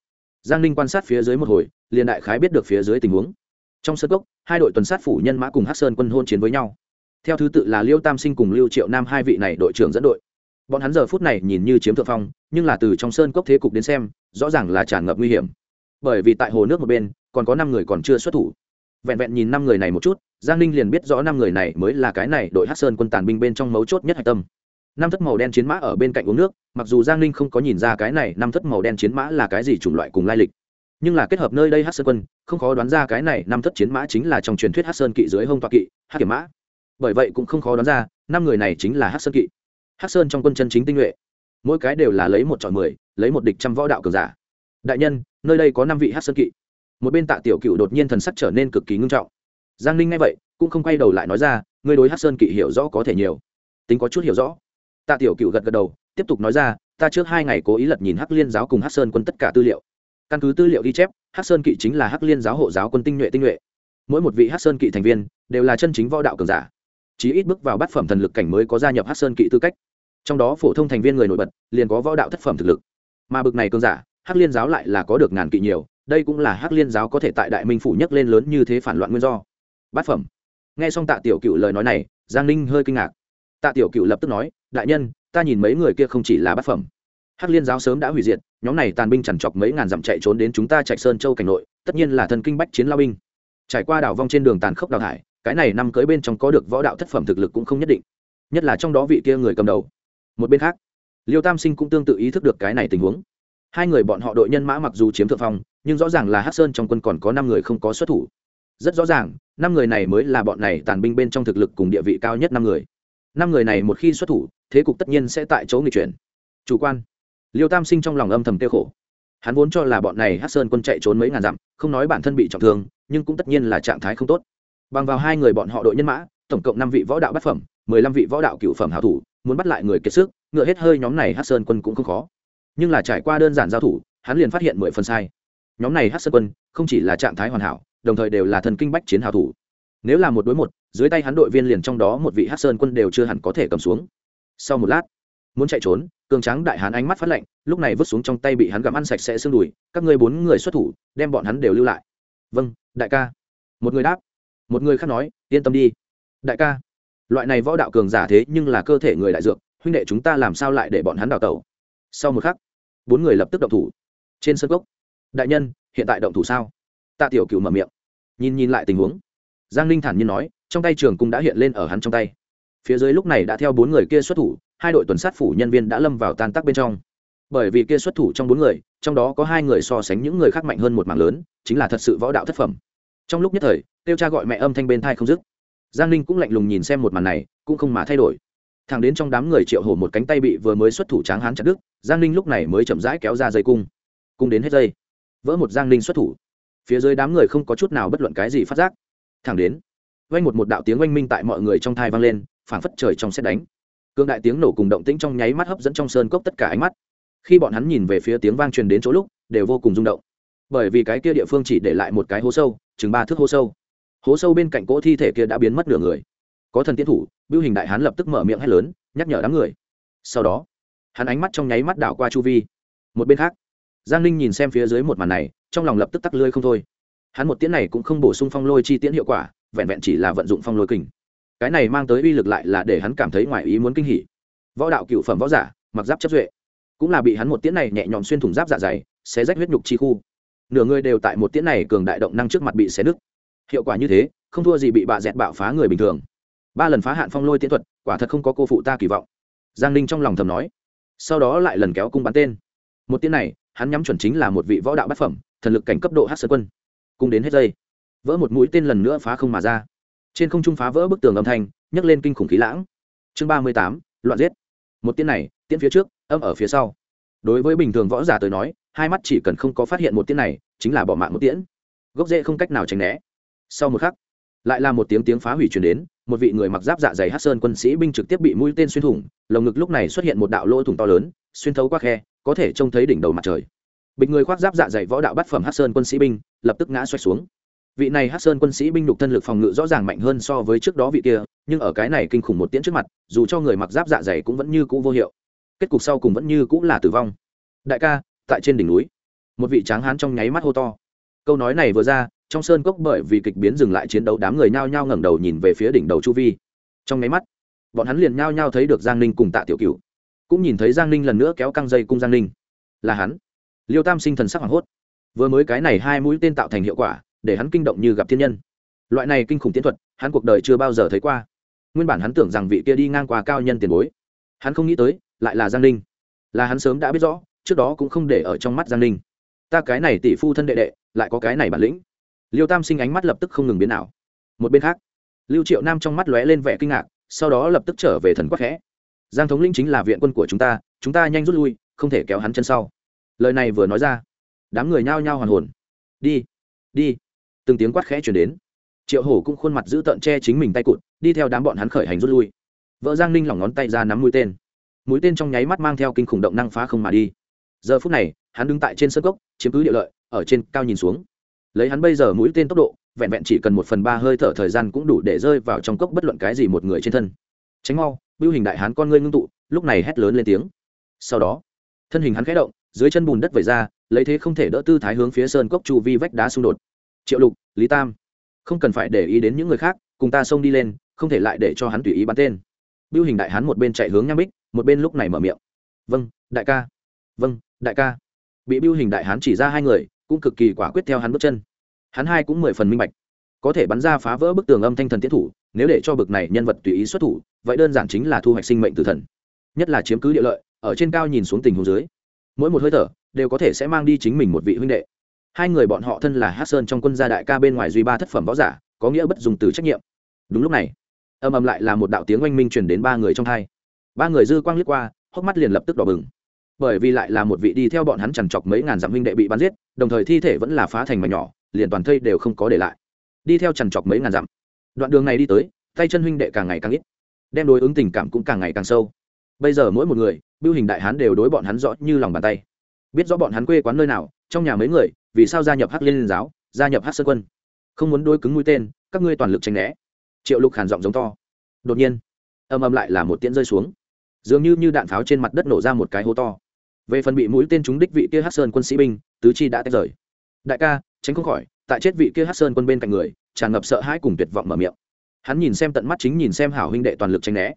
giang ninh quan sát phía dưới một hồi, liền đại khái biết được phía dưới tình huống. Trong sân cốc, hai đội tuần sát phủ nhân mã cùng hát sơn quân hôn chiến với nhau. Theo thứ tự là liêu tam sinh cùng lưu triệu nam hai vị này đội trưởng dẫn đội. Bọn hắn giờ phút này nhìn như chiếm thượng phong, nhưng là từ trong sơn cốc thế cục đến xem, rõ ràng là tràn ngập nguy hiểm. Bởi vì tại hồ nước một bên, còn có năm người còn chưa xuất thủ. Vẹn vẹn nhìn năm người này một chút, giang ninh liền biết rõ năm người này mới là cái này đội hát sơn quân tàn binh bên trong mấu chốt nhất hạch tâm năm thất màu đen chiến mã ở bên cạnh uống nước, mặc dù giang ninh không có nhìn ra cái này năm thất màu đen chiến mã là cái gì chủng loại cùng lai lịch, nhưng là kết hợp nơi đây hát sơn quân, không khó đoán ra cái này năm thất chiến mã chính là trong truyền thuyết hát sơn kỵ dưới hông toa kỵ hát kiểm mã. Bởi vậy cũng không khó đoán ra, năm người này chính là hát sơn kỵ. Hát sơn trong quân chân chính tinh nhuệ, mỗi cái đều là lấy một chọn mười, lấy một địch trăm võ đạo cường giả. Đại nhân, nơi đây có năm vị hát sơn kỵ. Một bên tạ tiểu cựu đột nhiên thần sắc trở nên cực kỳ ngưng trọng. Giang ninh nghe vậy, cũng không quay đầu lại nói ra, ngươi đối hát sơn kỵ hiểu rõ có thể nhiều. Tính có chút hiểu rõ tạ tiểu cựu gật gật đầu, tiếp tục nói ra, ta trước hai ngày cố ý lật nhìn hắc liên giáo cùng hắc sơn quân tất cả tư liệu. Căn cứ tư liệu ghi chép, hắc sơn kỵ chính là hắc liên giáo hộ giáo quân tinh nhuệ tinh nhuệ. Mỗi một vị hắc sơn kỵ thành viên đều là chân chính võ đạo cường giả. Chí ít bước vào bát phẩm thần lực cảnh mới có gia nhập hắc sơn kỵ tư cách. Trong đó phổ thông thành viên người nổi bật liền có võ đạo thất phẩm thực lực. Mà bực này cường giả, hắc liên giáo lại là có được ngàn kỵ nhiều, đây cũng là hắc liên giáo có thể tại đại minh phủ nhấc lên lớn như thế phản loạn nguyên do. Bát phẩm. Nghe xong tạ tiểu cựu lời nói này, giang ninh hơi kinh ngạc tạ tiểu cựu lập tức nói, đại nhân, ta nhìn mấy người kia không chỉ là bát phẩm. Hắc liên giáo sớm đã hủy diệt, nhóm này tàn binh chằn chọc mấy ngàn dặm chạy trốn đến chúng ta chạy sơn châu cảnh nội, tất nhiên là thần kinh bách chiến lao binh. Trải qua đảo vong trên đường tàn khốc đào hải cái này năm cưới bên trong có được võ đạo thất phẩm thực lực cũng không nhất định. Nhất là trong đó vị kia người cầm đầu. Một bên khác, liêu tam sinh cũng tương tự ý thức được cái này tình huống. Hai người bọn họ đội nhân mã mặc dù chiếm thượng phong, nhưng rõ ràng là hắc sơn trong quân còn có năm người không có xuất thủ. Rất rõ ràng, năm người này mới là bọn này tàn binh bên trong thực lực cùng địa vị cao nhất năm người năm người này một khi xuất thủ, thế cục tất nhiên sẽ tại chỗ nghịch chuyển. Chủ quan. Liêu tam sinh trong lòng âm thầm tiêu khổ. Hắn vốn cho là bọn này hát sơn quân chạy trốn mấy ngàn dặm, không nói bản thân bị trọng thương, nhưng cũng tất nhiên là trạng thái không tốt. Bằng vào hai người bọn họ đội nhân mã, tổng cộng năm vị võ đạo bát phẩm, mười lăm vị võ đạo cựu phẩm hảo thủ, muốn bắt lại người kiệt sức, ngựa hết hơi nhóm này hát sơn quân cũng không khó. Nhưng là trải qua đơn giản giao thủ, hắn liền phát hiện mười phần sai. Nhóm này hát sơn quân không chỉ là trạng thái hoàn hảo, đồng thời đều là thần kinh bách chiến hảo thủ nếu là một đối một, dưới tay hắn đội viên liền trong đó một vị hát sơn quân đều chưa hẳn có thể cầm xuống. Sau một lát, muốn chạy trốn, cường tráng đại hán ánh mắt phát lạnh, lúc này vứt xuống trong tay bị hắn gặm ăn sạch sẽ xương đùi, các ngươi bốn người xuất thủ, đem bọn hắn đều lưu lại. Vâng đại ca. Một người đáp. Một người khác nói, yên tâm đi. Đại ca. Loại này võ đạo cường giả thế nhưng là cơ thể người đại dược, huynh đệ chúng ta làm sao lại để bọn hắn đào tẩu? Sau một khắc, bốn người lập tức động thủ. Trên sân gốc đại nhân, hiện tại động thủ sao? Tạ tiểu cựu mở miệng, nhìn nhìn lại tình huống giang ninh thản nhiên nói, trong tay trường cung đã hiện lên ở hắn trong tay. Phía dưới lúc này đã theo bốn người kia xuất thủ, hai đội tuần sát phủ nhân viên đã lâm vào tan tác bên trong. Bởi vì kia xuất thủ trong bốn người, trong đó có hai người so sánh những người khác mạnh hơn một mảng lớn, chính là thật sự võ đạo thất phẩm. Trong lúc nhất thời tiêu cha gọi mẹ âm thanh bên thai không dứt. Giang ninh cũng lạnh lùng nhìn xem một màn này, cũng không mà thay đổi. Thằng đến trong đám người triệu hổ một cánh tay bị vừa mới xuất thủ tráng hán chặt đứt, giang ninh lúc này mới chậm rãi kéo ra dây cung. Cung đến hết dây. Vỡ một giang ninh xuất thủ. Phía dưới đám người không có chút nào bất luận cái gì phát giác thẳng đến, vang một một đạo tiếng oanh minh tại mọi người trong thai vang lên, phảng phất trời trong xét đánh. Cương đại tiếng nổ cùng động tĩnh trong nháy mắt hấp dẫn trong sơn cốc tất cả ánh mắt. Khi bọn hắn nhìn về phía tiếng vang truyền đến chỗ lúc, đều vô cùng rung động. Bởi vì cái kia địa phương chỉ để lại một cái hố sâu, chừng ba thước hố sâu. Hố sâu bên cạnh cỗ thi thể kia đã biến mất nửa người. Có thần tiến thủ, bưu hình đại hán lập tức mở miệng hét lớn, nhắc nhở đám người. Sau đó, hắn ánh mắt trong nháy mắt đảo qua chu vi. Một bên khác, giang ninh nhìn xem phía dưới một màn này, trong lòng lập tức tắc lươi không thôi hắn một tiễn này cũng không bổ sung phong lôi chi tiễn hiệu quả, vẹn vẹn chỉ là vận dụng phong lôi kình. Cái này mang tới uy lực lại là để hắn cảm thấy ngoài ý muốn kinh hỉ. Võ đạo cựu phẩm võ giả, mặc giáp chấp duệ. Cũng là bị hắn một tiễn này nhẹ nhõm xuyên thủng giáp dạ dày, xé rách huyết nhục chi khu. Nửa người đều tại một tiễn này cường đại động năng trước mặt bị xé nứt. Hiệu quả như thế, không thua gì bị bạ dẹt bạo phá người bình thường. Ba lần phá hạn phong lôi tiễn thuật, quả thật không có cô phụ ta kỳ vọng. Giang ninh trong lòng thầm nói. Sau đó lại lần kéo cung bắn tên. Một tiễn này, hắn nhắm chuẩn chính là một vị võ đạo bát phẩm, thần lực cảnh cấp độ hát sơn quân cung đến hết dây. Vỡ một mũi tên lần nữa phá không mà ra. Trên không trung phá vỡ bức tường âm thanh, nhấc lên kinh khủng khí lãng. Chương ba mươi tám, loạn giết. Một tiên này, tiễn phía trước, âm ở phía sau. Đối với bình thường võ giả tới nói, hai mắt chỉ cần không có phát hiện một tiễn này, chính là bỏ mạng một tiễn. Gốc rễ không cách nào tránh né. Sau một khắc, lại là một tiếng tiếng phá hủy chuyển đến, một vị người mặc giáp dạ dày hát sơn quân sĩ binh trực tiếp bị mũi tên xuyên thủng, lồng ngực lúc này xuất hiện một đạo lỗ thủng to lớn, xuyên thấu qua khe, có thể trông thấy đỉnh đầu mặt trời bịch người khoác giáp dạ dày võ đạo bát phẩm hát sơn quân sĩ binh, lập tức ngã xoay xuống. Vị này hát sơn quân sĩ binh đục thân lực phòng ngự rõ ràng mạnh hơn so với trước đó vị kia, nhưng ở cái này kinh khủng một tiễn trước mặt, dù cho người mặc giáp dạ dày cũng vẫn như cũ vô hiệu. Kết cục sau cùng vẫn như cũ là tử vong. Đại ca, tại trên đỉnh núi, một vị tráng hán trong nháy mắt hô to. Câu nói này vừa ra, trong sơn cốc bởi vì kịch biến dừng lại chiến đấu, đám người nhao nhao ngẩng đầu nhìn về phía đỉnh đầu chu vi. Trong nháy mắt, bọn hắn liền nhao nhao thấy được giang ninh cùng tạ tiểu cựu cũng nhìn thấy giang ninh lần nữa kéo căng dây cung giang ninh. Là hắn liêu tam sinh thần sắc hoảng hốt. Vừa mới cái này hai mũi tên tạo thành hiệu quả, để hắn kinh động như gặp thiên nhân. Loại này kinh khủng tiến thuật, hắn cuộc đời chưa bao giờ thấy qua. Nguyên bản hắn tưởng rằng vị kia đi ngang qua cao nhân tiền bối. Hắn không nghĩ tới, lại là giang ninh. Là hắn sớm đã biết rõ, trước đó cũng không để ở trong mắt giang ninh. Ta cái này tỷ phu thân đệ đệ, lại có cái này bản lĩnh. Liêu tam sinh ánh mắt lập tức không ngừng biến nào một bên khác, lưu triệu nam trong mắt lóe lên vẻ kinh ngạc, sau đó lập tức trở về thần quắc khẽ. Giang thống lĩnh chính là viện quân của chúng ta chúng ta nhanh rút lui, không thể kéo hắn chân sau lời này vừa nói ra, đám người nhao nhao hoàn hồn. Đi đi. Từng tiếng quát khẽ chuyển đến. Triệu hổ cũng khuôn mặt giữ tợn che chính mình tay cụt, đi theo đám bọn hắn khởi hành rút lui. Vợ giang ninh lỏng ngón tay ra nắm mũi tên. Mũi tên trong nháy mắt mang theo kinh khủng động năng phá không mà đi. Giờ phút này, hắn đứng tại trên sân cốc, chiếm cứ địa lợi, ở trên cao nhìn xuống. Lấy hắn bây giờ mũi tên tốc độ, vẹn vẹn chỉ cần một phần ba hơi thở thời gian cũng đủ để rơi vào trong cốc bất luận cái gì một người trên thân. Tránh mau, bưu hình đại hán con ngươi ngưng tụ, lúc này hét lớn lên tiếng. Sau đó, thân hình hắn khẽ động dưới chân bùn đất vẩy ra, lấy thế không thể đỡ tư thái hướng phía sơn cốc chu vi vách đá xung đột. Triệu lục, lý tam, không cần phải để ý đến những người khác, cùng ta xông đi lên, không thể lại để cho hắn tùy ý bắn tên. Biêu hình đại hán một bên chạy hướng nham bích, một bên lúc này mở miệng. Vâng đại ca. Vâng đại ca. Bị biêu hình đại hán chỉ ra hai người, cũng cực kỳ quả quyết theo hắn bước chân. Hắn hai cũng mười phần minh bạch. Có thể bắn ra phá vỡ bức tường âm thanh thần tiến thủ, nếu để cho bực này nhân vật tùy ý xuất thủ, vậy đơn giản chính là thu hoạch sinh mệnh tử thần. Nhất là chiếm cứ địa lợi, ở trên cao nhìn xuống tình huống dưới mỗi một hơi thở đều có thể sẽ mang đi chính mình một vị huynh đệ. Hai người bọn họ thân là hát sơn trong quân gia đại ca bên ngoài duy ba thất phẩm võ giả, có nghĩa bất dùng từ trách nhiệm. Đúng lúc này, âm ầm lại là một đạo tiếng oanh minh truyền đến ba người trong hai. Ba người dư quang liếc qua, hốc mắt liền lập tức đỏ bừng. Bởi vì lại là một vị đi theo bọn hắn chằn chọc mấy ngàn dặm huynh đệ bị bắn giết, đồng thời thi thể vẫn là phá thành mảnh nhỏ, liền toàn thây đều không có để lại. Đi theo chằn chọc mấy ngàn dặm. Đoạn đường này đi tới, tay chân huynh đệ càng ngày càng ít, đem đối ứng tình cảm cũng càng ngày càng sâu. Bây giờ mỗi một người bưu hình đại hán đều đối bọn hắn rõ như lòng bàn tay. Biết rõ bọn hắn quê quán nơi nào, trong nhà mấy người, vì sao gia nhập hắc liên giáo, gia nhập hắc sơn quân? Không muốn đôi cứng mũi tên, các ngươi toàn lực tranh né. Triệu lục hàn giọng giống to. Đột nhiên, âm âm lại là một tiễn rơi xuống. Dường như như đạn pháo trên mặt đất nổ ra một cái hố to. Về phần bị mũi tên trúng đích vị kia hắc sơn quân sĩ binh, tứ chi đã tách rời. Đại ca, tránh không khỏi, tại chết vị kia hắc sơn quân bên cạnh người, tràn ngập sợ hãi cùng tuyệt vọng mở miệng. Hắn nhìn xem tận mắt chính nhìn xem hảo huynh đệ toàn lực tranh né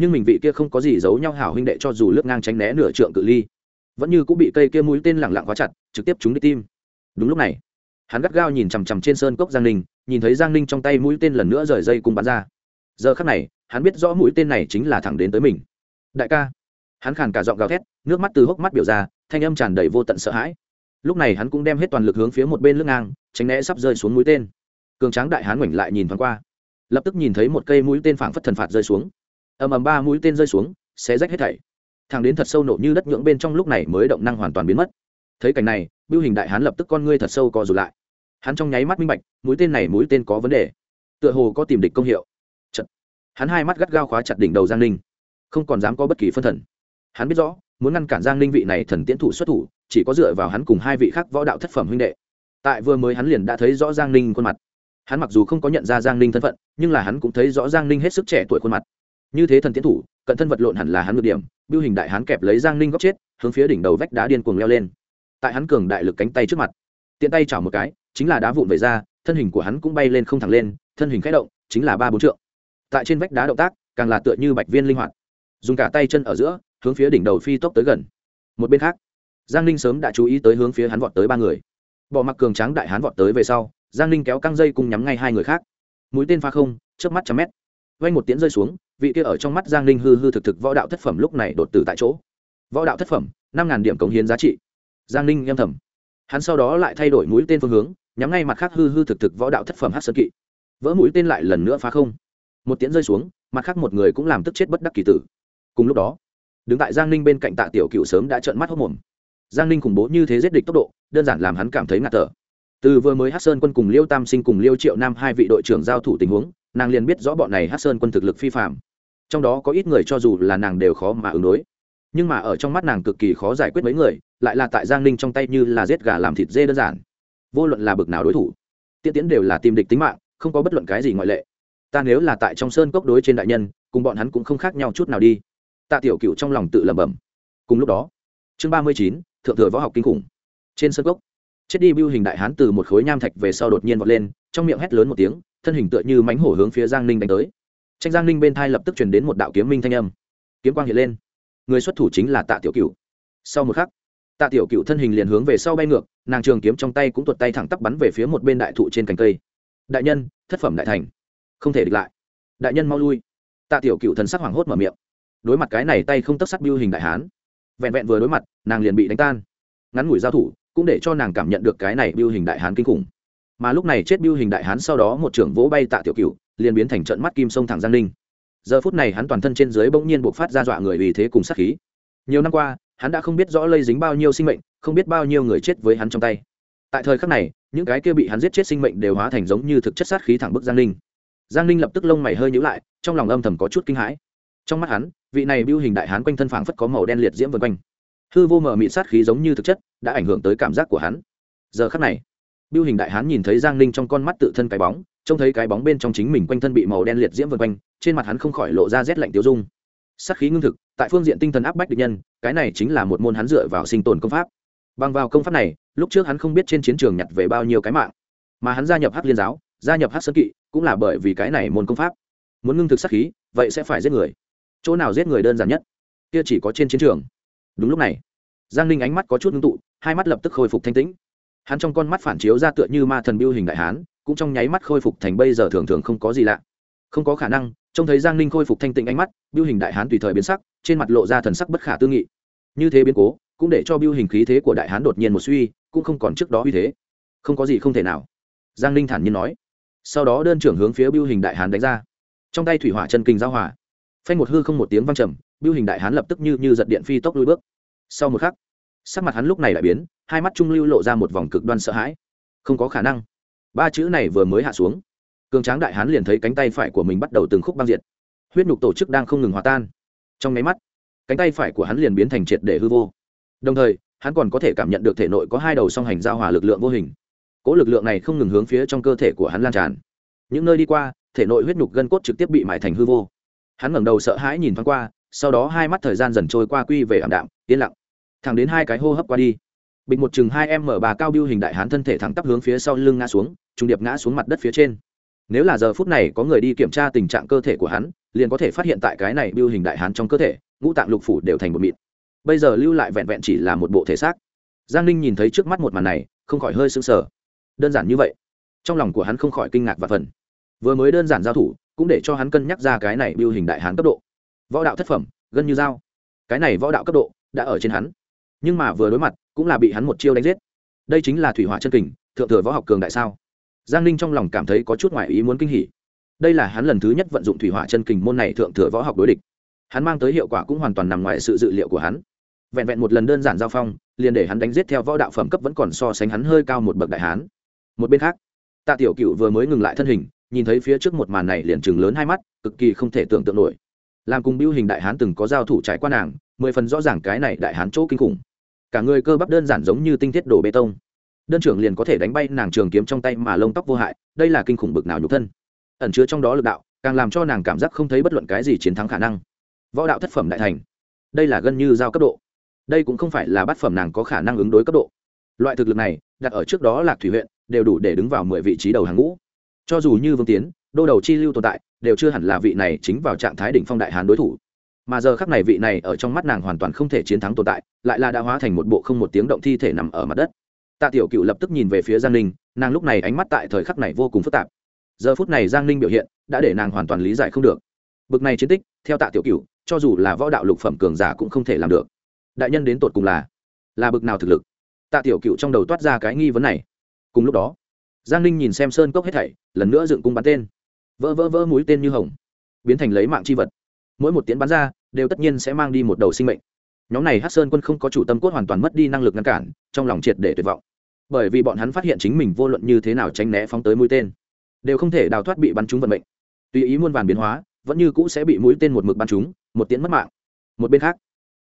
nhưng mình vị kia không có gì giấu nhau hảo huynh đệ cho dù lướt ngang tránh né nửa trượng cự ly, vẫn như cũng bị cây kia mũi tên lẳng lặng quá chặt, trực tiếp trúng đi tim. Đúng lúc này, hắn gắt gao nhìn chằm chằm trên sơn cốc giang ninh, nhìn thấy giang ninh trong tay mũi tên lần nữa rời dây cùng bắn ra. Giờ khắc này, hắn biết rõ mũi tên này chính là thẳng đến tới mình. Đại ca, hắn khàn cả giọng gào thét, nước mắt từ hốc mắt biểu ra, thanh âm tràn đầy vô tận sợ hãi. Lúc này hắn cũng đem hết toàn lực hướng phía một bên lưng ngang, tránh né sắp rơi xuống mũi tên. Cường tráng đại hán ngoảnh lại nhìn thoáng qua, lập tức nhìn thấy một cây mũi tên phảng phất thần phạt rơi xuống ầm ầm ba mũi tên rơi xuống, xé rách hết thảy. Thằng đến thật sâu nổ như đất nhưỡng bên trong lúc này mới động năng hoàn toàn biến mất. Thấy cảnh này biêu hình đại hán lập tức con ngươi thật sâu co rụt lại. Hắn trong nháy mắt minh bạch, mũi tên này mũi tên có vấn đề. Tựa hồ có tìm địch công hiệu. Chật. hắn hai mắt gắt gao khóa chặt đỉnh đầu giang ninh. Không còn dám có bất kỳ phân thần. Hắn biết rõ, muốn ngăn cản giang ninh vị này thần tiễn thủ xuất thủ, chỉ có dựa vào hắn cùng hai vị khác võ đạo thất phẩm huynh đệ. Tại vừa mới hắn liền đã thấy rõ giang ninh khuôn mặt. Hắn mặc dù không có nhận ra giang ninh thân phận, nhưng là hắn cũng thấy rõ giang ninh hết sức trẻ tuổi khuôn mặt như thế thần tiến thủ, cận thân vật lộn hẳn là hắn ngược điểm, biêu hình đại hắn kẹp lấy giang ninh góc chết, hướng phía đỉnh đầu vách đá điên cuồng leo lên. Tại hắn cường đại lực cánh tay trước mặt, tiện tay chảo một cái, chính là đá vụn về ra, thân hình của hắn cũng bay lên không thẳng lên, thân hình k h ẽ động, chính là ba bốn trượng. Tại trên vách đá động tác, càng là tựa như bạch viên linh hoạt. Dùng cả tay chân ở giữa, hướng phía đỉnh đầu phi tốc tới gần. Một bên khác, giang ninh sớm đã chú ý tới hướng phía hắn vọt tới ba người. Bỏ mặc cường tráng đại hắn vọt tới về sau, giang ninh kéo căng dây cùng nhắm ngay hai người khác. Mũi tên pha không trước mắt trăm mét vay một tiếng rơi xuống, vị kia ở trong mắt giang ninh hư hư thực thực võ đạo thất phẩm lúc này đột tử tại chỗ. Võ đạo thất phẩm, năm ngàn điểm cống hiến giá trị. Giang ninh em thầm. Hắn sau đó lại thay đổi mũi tên phương hướng, nhắm ngay mặt khác hư hư thực thực võ đạo thất phẩm hát sơn kỵ. Vỡ mũi tên lại lần nữa phá không. Một tiếng rơi xuống, mặt khác một người cũng làm tức chết bất đắc kỳ tử. Cùng lúc đó, đứng tại giang ninh bên cạnh tạ tiểu cựu sớm đã trợn mắt hốc mồm. Giang ninh khủng bố như thế giết địch tốc độ, đơn giản làm hắn cảm thấy ngạt thở. Từ vừa mới hát sơn quân cùng liêu tam sinh cùng liêu triệu nam hai vị đội trưởng giao thủ tình huống nàng liền biết rõ bọn này hát sơn quân thực lực phi phạm. Trong đó có ít người cho dù là nàng đều khó mà ứng đối. Nhưng mà ở trong mắt nàng cực kỳ khó giải quyết mấy người, lại là tại giang ninh trong tay như là giết gà làm thịt dê đơn giản. Vô luận là bực nào đối thủ, tiễn tiễn đều là tìm địch tính mạng, không có bất luận cái gì ngoại lệ. Ta nếu là tại trong sơn cốc đối trên đại nhân, cùng bọn hắn cũng không khác nhau chút nào đi. Tạ tiểu cựu trong lòng tự lẩm bẩm. Cùng lúc đó, chương ba mươi chín, thượng thừa võ học kinh khủng. Trên sơn cốc, chết đi bưu hình đại hán từ một khối nham thạch về sau đột nhiên vọt lên, trong miệng hét lớn một tiếng thân hình tựa như mánh hổ hướng phía giang ninh đánh tới. Tranh giang ninh bên thai lập tức truyền đến một đạo kiếm minh thanh âm. Kiếm quang hiện lên. Người xuất thủ chính là tạ tiểu cựu sau một khắc, tạ tiểu cựu thân hình liền hướng về sau bay ngược, nàng trường kiếm trong tay cũng tuột tay thẳng tắp bắn về phía một bên đại thụ trên cành cây. Đại nhân, thất phẩm đại thành. Không thể địch lại. Đại nhân mau lui. Tạ tiểu cựu thần sắc hoảng hốt mở miệng. Đối mặt cái này tay không tất sắc biêu hình đại hán, vẹn vẹn vừa đối mặt, nàng liền bị đánh tan. Ngắn ngủi giao thủ, cũng để cho nàng cảm nhận được cái này biêu hình đại hán kinh khủng mà lúc này chết biêu hình đại hán sau đó một trưởng vỗ bay tạ tiểu cựu liền biến thành trận mắt kim sông thẳng giang ninh. Giờ phút này hắn toàn thân trên dưới bỗng nhiên buộc phát ra dọa người vì thế cùng sát khí. Nhiều năm qua, hắn đã không biết rõ lây dính bao nhiêu sinh mệnh, không biết bao nhiêu người chết với hắn trong tay. Tại thời khắc này, những cái kia bị hắn giết chết sinh mệnh đều hóa thành giống như thực chất sát khí thẳng bức giang ninh. Giang ninh lập tức lông mày hơi nhữ lại, trong lòng âm thầm có chút kinh hãi. Trong mắt hắn, vị này biêu hình đại hán quanh thân phảng phất có màu đen liệt diễm vân quanh. Hư vô mờ mị sát khí giống như thực chất, đã ảnh hưởng tới cảm giác của hắn. Giờ khắc này biêu hình đại hán nhìn thấy giang ninh trong con mắt tự thân cái bóng, trông thấy cái bóng bên trong chính mình quanh thân bị màu đen liệt diễm vân quanh, trên mặt hắn không khỏi lộ ra rét lạnh tiêu dung. Sắc khí ngưng thực, tại phương diện tinh thần áp bách địch nhân, cái này chính là một môn hắn dựa vào sinh tồn công pháp. Bằng vào công pháp này, lúc trước hắn không biết trên chiến trường nhặt về bao nhiêu cái mạng, mà hắn gia nhập hắc liên giáo, gia nhập hắc sơn kỵ, cũng là bởi vì cái này môn công pháp. Muốn ngưng thực sắc khí, vậy sẽ phải giết người. Chỗ nào giết người đơn giản nhất? Kia chỉ có trên chiến trường. Đúng lúc này, giang ninh ánh mắt có chút ngưng tụ, hai mắt lập tức khôi phục thanh tĩnh hắn trong con mắt phản chiếu ra tựa như ma thần biêu hình đại hán, cũng trong nháy mắt khôi phục thành bây giờ thường thường không có gì lạ. Không có khả năng, trông thấy giang ninh khôi phục thanh tịnh ánh mắt, biêu hình đại hán tùy thời biến sắc, trên mặt lộ ra thần sắc bất khả tư nghị. Như thế biến cố, cũng để cho biêu hình khí thế của đại hán đột nhiên một suy, cũng không còn trước đó uy thế. Không có gì không thể nào. Giang ninh thản nhiên nói. Sau đó đơn trưởng hướng phía biêu hình đại hán đánh ra. Trong tay thủy hỏa chân kinh giao hỏa phanh một hư không một tiếng văng trầm, biêu hình đại hán lập tức như như giật điện phi tốc lui bước. Sau một khắc sắc mặt hắn lúc này lại biến, hai mắt trung lưu lộ ra một vòng cực đoan sợ hãi. Không có khả năng. Ba chữ này vừa mới hạ xuống, cường tráng đại hán liền thấy cánh tay phải của mình bắt đầu từng khúc băng diệt. Huyết nhục tổ chức đang không ngừng hòa tan. Trong nháy mắt, cánh tay phải của hắn liền biến thành triệt để hư vô. Đồng thời, hắn còn có thể cảm nhận được thể nội có hai đầu song hành giao hòa lực lượng vô hình. Cỗ lực lượng này không ngừng hướng phía trong cơ thể của hắn lan tràn. Những nơi đi qua, thể nội huyết nhục gân cốt trực tiếp bị mại thành hư vô. Hắn ngẩng đầu sợ hãi nhìn thoáng qua, sau đó hai mắt thời gian dần trôi qua quy về ảm đạm, yên lặng thẳng đến hai cái hô hấp qua đi. Bịch một chừng hai em mở bà cao biêu hình đại hán thân thể thẳng tắp hướng phía sau lưng ngã xuống trung điệp ngã xuống mặt đất phía trên. Nếu là giờ phút này có người đi kiểm tra tình trạng cơ thể của hắn, liền có thể phát hiện tại cái này biêu hình đại hán trong cơ thể, ngũ tạng lục phủ đều thành một mịn. Bây giờ lưu lại vẹn vẹn chỉ là một bộ thể xác. Giang ninh nhìn thấy trước mắt một màn này, không khỏi hơi sững sờ. Đơn giản như vậy, trong lòng của hắn không khỏi kinh ngạc và phần. Vừa mới đơn giản giao thủ, cũng để cho hắn cân nhắc ra cái này biêu hình đại hán cấp độ. Võ đạo thất phẩm, gần như dao cái này võ đạo cấp độ, đã ở trên hắn nhưng mà vừa đối mặt cũng là bị hắn một chiêu đánh giết. Đây chính là thủy hỏa chân kình, thượng thừa võ học cường đại sao? Giang ninh trong lòng cảm thấy có chút ngoại ý muốn kinh hỉ. Đây là hắn lần thứ nhất vận dụng thủy hỏa chân kình môn này thượng thừa võ học đối địch. Hắn mang tới hiệu quả cũng hoàn toàn nằm ngoài sự dự liệu của hắn. Vẹn vẹn một lần đơn giản giao phong, liền để hắn đánh giết theo võ đạo phẩm cấp vẫn còn so sánh hắn hơi cao một bậc đại hán. Một bên khác, tạ tiểu cựu vừa mới ngừng lại thân hình, nhìn thấy phía trước một màn này liền chừng lớn hai mắt, cực kỳ không thể tưởng tượng nổi. Làm cùng biêu hình đại hán từng có giao thủ trải qua nàng, mười phần rõ ràng cái này đại hán chỗ kinh khủng cả người cơ bắp đơn giản giống như tinh thiết đổ bê tông. Đơn trưởng liền có thể đánh bay nàng trường kiếm trong tay mà lông tóc vô hại, đây là kinh khủng bực nào nhục thân. Ẩn chứa trong đó lực đạo, càng làm cho nàng cảm giác không thấy bất luận cái gì chiến thắng khả năng. Võ đạo thất phẩm đại thành, đây là gần như giao cấp độ. Đây cũng không phải là bát phẩm nàng có khả năng ứng đối cấp độ. Loại thực lực này, đặt ở trước đó lạc thủy huyện, đều đủ để đứng vào mười vị trí đầu hàng ngũ. Cho dù như vương tiến, đô đầu chi lưu tồn tại, đều chưa hẳn là vị này chính vào trạng thái đỉnh phong đại hán đối thủ mà giờ khắc này vị này ở trong mắt nàng hoàn toàn không thể chiến thắng tồn tại, lại là đã hóa thành một bộ không một tiếng động thi thể nằm ở mặt đất. Tạ tiểu cựu lập tức nhìn về phía giang ninh, nàng lúc này ánh mắt tại thời khắc này vô cùng phức tạp. Giờ phút này giang ninh biểu hiện đã để nàng hoàn toàn lý giải không được. Bực này chiến tích, theo tạ tiểu cựu, cho dù là võ đạo lục phẩm cường giả cũng không thể làm được. Đại nhân đến tột cùng là là bực nào thực lực? Tạ tiểu cựu trong đầu toát ra cái nghi vấn này. Cùng lúc đó, giang ninh nhìn xem sơn cốc hết thảy, lần nữa dựng cung bắn tên. Vỡ vỡ vỡ mũi tên như hồng, biến thành lấy mạng c h i vật. Mỗi một tiến bắn ra đều tất nhiên sẽ mang đi một đầu sinh mệnh. Nhóm này hát sơn quân không có chủ tâm cốt hoàn toàn mất đi năng lực ngăn cản, trong lòng triệt để tuyệt vọng. Bởi vì bọn hắn phát hiện chính mình vô luận như thế nào tránh né phóng tới mũi tên, đều không thể đào thoát bị bắn trúng vận mệnh. Tùy ý muôn vàn biến hóa, vẫn như cũ sẽ bị mũi tên một mực bắn trúng, một tiễn mất mạng. Một bên khác,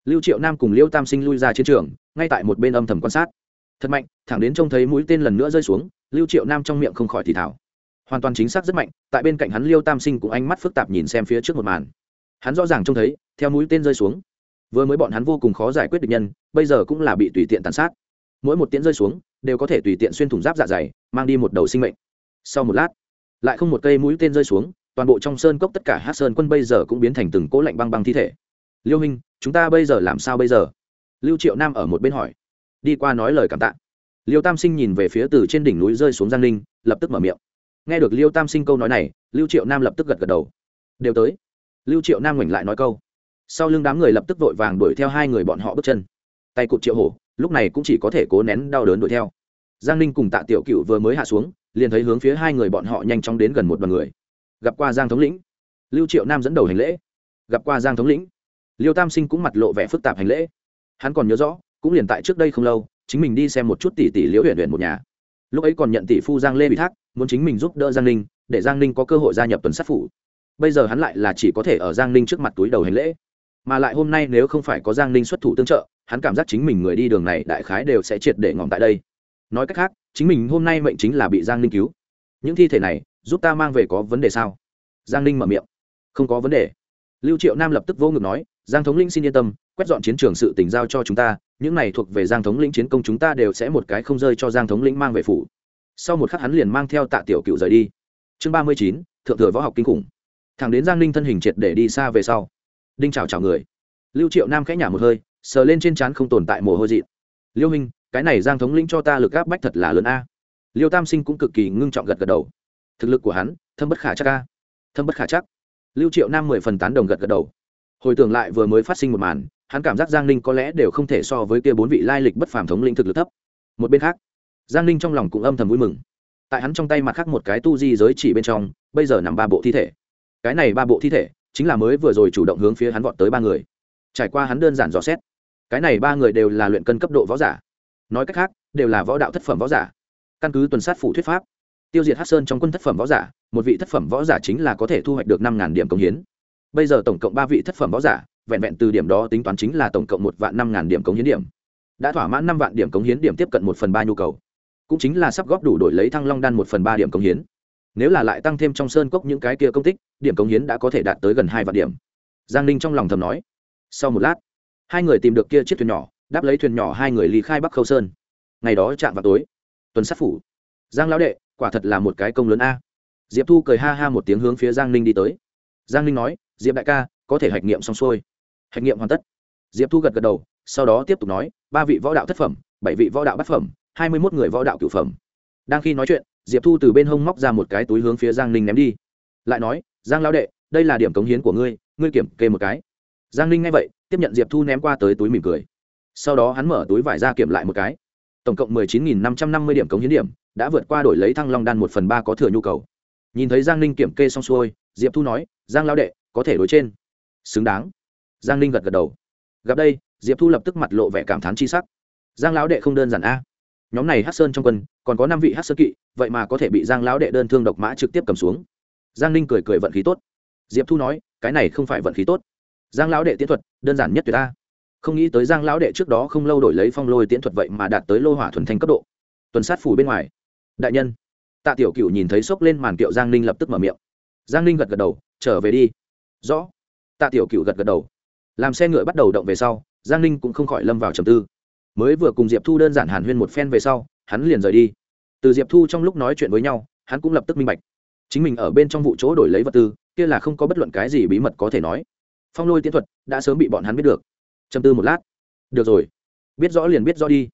lưu triệu nam cùng liêu tam sinh lui ra chiến trường, ngay tại một bên âm thầm quan sát. Thật mạnh, thẳng đến trông thấy mũi tên lần nữa rơi xuống, lưu triệu nam trong miệng không khỏi thì thảo hoàn toàn chính xác rất mạnh, tại bên cạnh hắn liêu tam sinh cũng ánh mắt phức tạp nhìn xem phía trước một màn hắn rõ ràng trông thấy, theo mũi tên rơi xuống. Vừa mới bọn hắn vô cùng khó giải quyết được nhân, bây giờ cũng là bị tùy tiện tàn sát. Mỗi một tiễn rơi xuống, đều có thể tùy tiện xuyên thủng giáp dạ dày, mang đi một đầu sinh mệnh. Sau một lát, lại không một cây mũi tên rơi xuống, toàn bộ trong sơn cốc tất cả hát sơn quân bây giờ cũng biến thành từng cỗ lạnh băng băng thi thể. Liêu hình chúng ta bây giờ làm sao bây giờ? Lưu triệu nam ở một bên hỏi. Đi qua nói lời cảm tạ. Liêu tam sinh nhìn về phía từ trên đỉnh núi rơi xuống giang ninh lập tức mở miệng. Nghe được liêu tam sinh câu nói này, lưu triệu nam lập tức gật gật đầu. Đều tới lưu triệu nam ngoảnh lại nói câu. Sau lưng đám người lập tức vội vàng đuổi theo hai người bọn họ bước chân. Tay cụt triệu hổ, lúc này cũng chỉ có thể cố nén đau đớn đuổi theo. Giang ninh cùng tạ tiểu cựu vừa mới hạ xuống, liền thấy hướng phía hai người bọn họ nhanh chóng đến gần một đoàn người. Gặp qua giang thống lĩnh. Lưu triệu nam dẫn đầu hành lễ. Gặp qua giang thống lĩnh. Liêu tam sinh cũng mặt lộ vẻ phức tạp hành lễ. Hắn còn nhớ rõ, cũng liền tại trước đây không lâu, chính mình đi xem một chút tỷ tỷ liễu huyện huyện một nhà. Lúc ấy còn nhận tỷ phu giang lê bị thác, muốn chính mình giúp đỡ giang ninh, để giang ninh có cơ hội gia nhập tuần sát phủ bây giờ hắn lại là chỉ có thể ở giang ninh trước mặt túi đầu hành lễ. Mà lại hôm nay nếu không phải có giang ninh xuất thủ tương trợ, hắn cảm giác chính mình người đi đường này đại khái đều sẽ triệt để ngỏm tại đây. Nói cách khác, chính mình hôm nay mệnh chính là bị giang ninh cứu. Những thi thể này, giúp ta mang về có vấn đề sao? Giang ninh mở miệng. Không có vấn đề. Lưu triệu nam lập tức vô ngực nói, giang thống lĩnh xin yên tâm, quét dọn chiến trường sự tỉnh giao cho chúng ta, những này thuộc về giang thống lĩnh chiến công chúng ta đều sẽ một cái không rơi cho giang thống lĩnh mang về phủ. Sau một khắc hắn liền mang theo tạ tiểu cựu rời đi. Chương ba mươi chín, thượng thừa võ học kinh khủng thẳng đến giang ninh thân hình triệt để đi xa về sau. Đinh chào chào người. Lưu triệu nam khẽ nhả một hơi, sờ lên trên trán không tồn tại mồ hôi dị liêu hình cái này giang thống lĩnh cho ta lực áp bách thật là lớn a. Liêu tam sinh cũng cực kỳ ngưng trọng gật gật đầu. Thực lực của hắn, thâm bất khả chắc a. Thâm bất khả chắc. Lưu triệu nam mười phần tán đồng gật gật đầu. Hồi tưởng lại vừa mới phát sinh một màn, hắn cảm giác giang ninh có lẽ đều không thể so với kia bốn vị lai lịch bất phàm thống lĩnh thực lực thấp. Một bên khác, giang ninh trong lòng cũng âm thầm vui mừng. Tại hắn trong tay mặt khác một cái tu di giới chỉ bên trong, bây giờ nằm ba bộ thi thể cái này ba bộ thi thể chính là mới vừa rồi chủ động hướng phía hắn vọt tới ba người. Trải qua hắn đơn giản dò xét, cái này ba người đều là luyện cân cấp độ võ giả. Nói cách khác, đều là võ đạo thất phẩm võ giả. Căn cứ tuần sát phủ thuyết pháp, tiêu diệt hát sơn trong quân thất phẩm võ giả, một vị thất phẩm võ giả chính là có thể thu hoạch được năm điểm công hiến. Bây giờ tổng cộng ba vị thất phẩm võ giả, vẹn vẹn từ điểm đó tính toán chính là tổng cộng một vạn năm ngàn điểm công hiến điểm. Đã thỏa mãn năm vạn điểm công hiến điểm tiếp cận một phần ba nhu cầu. Cũng chính là sắp góp đủ đổi lấy thăng long đan một phần ba điểm công hiến nếu là lại tăng thêm trong sơn cốc những cái kia công tích, điểm công hiến đã có thể đạt tới gần hai vạn điểm. Giang ninh trong lòng thầm nói. Sau một lát, hai người tìm được kia chiếc thuyền nhỏ, đáp lấy thuyền nhỏ hai người ly khai bắc khâu sơn. Ngày đó chạm vào tối, tuần sát phủ. Giang lão đệ, quả thật là một cái công lớn a. Diệp thu cười ha ha một tiếng hướng phía giang ninh đi tới. Giang ninh nói, diệp đại ca, có thể hạch nghiệm xong xuôi. Hạch nghiệm hoàn tất. Diệp thu gật gật đầu, sau đó tiếp tục nói, ba vị võ đạo thất phẩm, bảy vị võ đạo bát phẩm, hai mươi mốt người võ đạo cửu phẩm. Đang khi nói chuyện diệp thu từ bên hông móc ra một cái túi hướng phía giang ninh ném đi. Lại nói, giang lão đệ, đây là điểm cống hiến của ngươi ngươi kiểm kê một cái. Giang ninh nghe vậy, tiếp nhận diệp thu ném qua tới túi mỉm cười. Sau đó hắn mở túi vải ra kiểm lại một cái. Tổng cộng mười chín nghìn năm trăm năm mươi điểm cống hiến điểm, đã vượt qua đổi lấy thăng long đan một phần ba có thừa nhu cầu. Nhìn thấy giang ninh kiểm kê xong xuôi, diệp thu nói, giang lao đệ, có thể đối trên. Xứng đáng. Giang ninh gật gật đầu. Gặp đây, diệp thu lập tức mặt lộ vẻ cảm thán c h i sắc. Giang lão đệ không đơn giản a nhóm này hát sơn trong quân, còn có năm vị hát sơn kỵ, vậy mà có thể bị giang lão đệ đơn thương độc mã trực tiếp cầm xuống. Giang ninh cười cười vận khí tốt. Diệp thu nói, cái này không phải vận khí tốt. Giang lão đệ tiến thuật, đơn giản nhất tuyệt ta không nghĩ tới giang lão đệ trước đó không lâu đổi lấy phong lôi tiến thuật vậy mà đạt tới lô hỏa thuần thanh cấp độ. Tuần sát phủ bên ngoài. Đại nhân. Tạ tiểu cựu nhìn thấy sốc lên màn kiệu giang ninh lập tức mở miệng. Giang ninh gật gật đầu, trở về đi. Rõ. Tạ tiểu cựu gật gật đầu. Làm xe ngựa bắt đầu động về sau, giang ninh cũng không khỏi lâm vào trầm tư mới vừa cùng diệp thu đơn giản hàn huyên một phen về sau, hắn liền rời đi. Từ diệp thu trong lúc nói chuyện với nhau, hắn cũng lập tức minh bạch. Chính mình ở bên trong vụ chỗ đổi lấy vật tư, kia là không có bất luận cái gì bí mật có thể nói. Phong lôi tiến thuật đã sớm bị bọn hắn biết được. Châm tư một lát. Được rồi. Biết rõ liền biết rõ đi.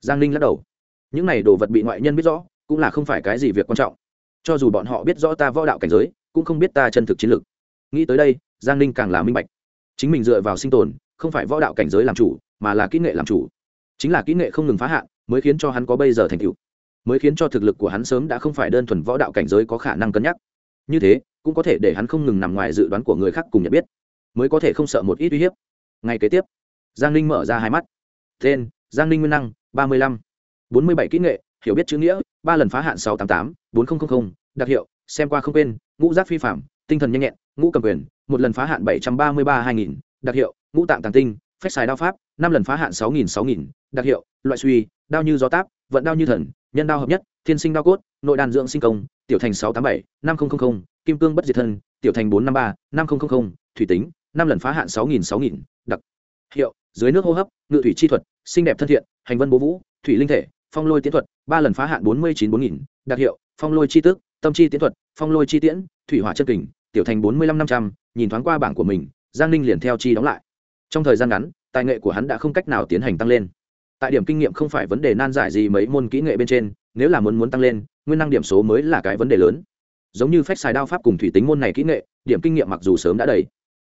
Giang ninh lắc đầu. Những này đồ vật bị ngoại nhân biết rõ, cũng là không phải cái gì việc quan trọng. Cho dù bọn họ biết rõ ta võ đạo cảnh giới, cũng không biết ta chân thực chiến lược. Nghĩ tới đây, giang ninh càng là minh bạch. Chính mình dựa vào sinh tồn, không phải võ đạo cảnh giới làm chủ, mà là kỹ nghệ làm chủ chính là kỹ nghệ không ngừng phá hạn, mới khiến cho hắn có bây giờ thành tựu, mới khiến cho thực lực của hắn sớm đã không phải đơn thuần võ đạo cảnh giới có khả năng cân nhắc. Như thế, cũng có thể để hắn không ngừng nằm ngoài dự đoán của người khác cùng nhận biết, mới có thể không sợ một ít uy hiếp. Ngay kế tiếp, giang ninh mở ra hai mắt. Tên, giang ninh nguyên năng, ba mươi lăm, bốn mươi bảy kỹ nghệ, hiểu biết chữ nghĩa, ba lần phá hạn sáu trăm tám mươi tám bốn nghìn đặc hiệu, xem qua không quên, ngũ giác phi phạm tinh thần nhanh nhẹn, ngũ cầm quyền, một lần phá hạn bảy trăm ba mươi ba hai nghìn, đặc hiệu, ngũ tạng tàng tinh phách xài đao pháp, năm lần phá hạn sáu nghìn sáu nghìn, đặc hiệu, loại suy, đao như gió táp, vận đao như thần, nhân đao hợp nhất, thiên sinh đao cốt, nội đàn dưỡng sinh công, tiểu thành sáu tám bảy, năm nghìn kim cương bất diệt thân, tiểu thành bốn năm ba, năm nghìn thủy tính, năm lần phá hạn sáu nghìn sáu nghìn, đặc hiệu, dưới nước hô hấp, ngự thủy chi thuật, xinh đẹp thân thiện, hành vân bố vũ, thủy linh thể, phong lôi tiến thuật, ba lần phá hạn bốn mươi chín, bốn nghìn, đặc hiệu, phong lôi chi tước, tâm chi tiến thuật, phong lôi chi tiễn, thủy hỏa chân kình, tiểu thành bốn mươi năm năm trăm, nhìn thoáng qua bảng của mình, giang ninh liền theo chi đóng lại trong thời gian ngắn, tài nghệ của hắn đã không cách nào tiến hành tăng lên. Tại điểm kinh nghiệm không phải vấn đề nan giải gì mấy môn kỹ nghệ bên trên, nếu là muốn muốn tăng lên, nguyên năng điểm số mới là cái vấn đề lớn. Giống như phép xài đao pháp cùng thủy tính môn này kỹ nghệ, điểm kinh nghiệm mặc dù sớm đã đầy.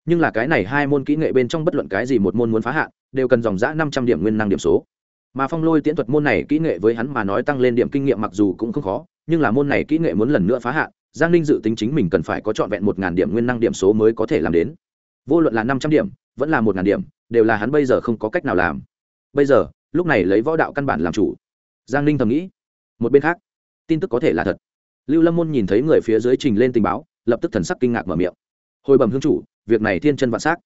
Nhưng là cái này hai môn kỹ nghệ bên trong bất luận cái gì một môn muốn phá hạn, đều cần dòng giã năm trăm điểm nguyên năng điểm số. Mà phong lôi tiễn thuật môn này kỹ nghệ với hắn mà nói tăng lên điểm kinh nghiệm mặc dù cũng không khó, nhưng là môn này kỹ nghệ muốn lần nữa phá hạn, giang ninh dự tính chính mình cần phải có trọn vẹn một ngàn điểm nguyên năng điểm số mới có thể làm đến. Vô luận là năm trăm điểm vẫn là một ngàn điểm, đều là hắn bây giờ không có cách nào làm. Bây giờ, lúc này lấy võ đạo căn bản làm chủ. Giang ninh thầm nghĩ. Một bên khác, tin tức có thể là thật. Lưu lâm môn nhìn thấy người phía dưới trình lên tình báo, lập tức thần sắc kinh ngạc mở miệng. Hồi bẩm hương chủ, việc này thiên chân vạn s á c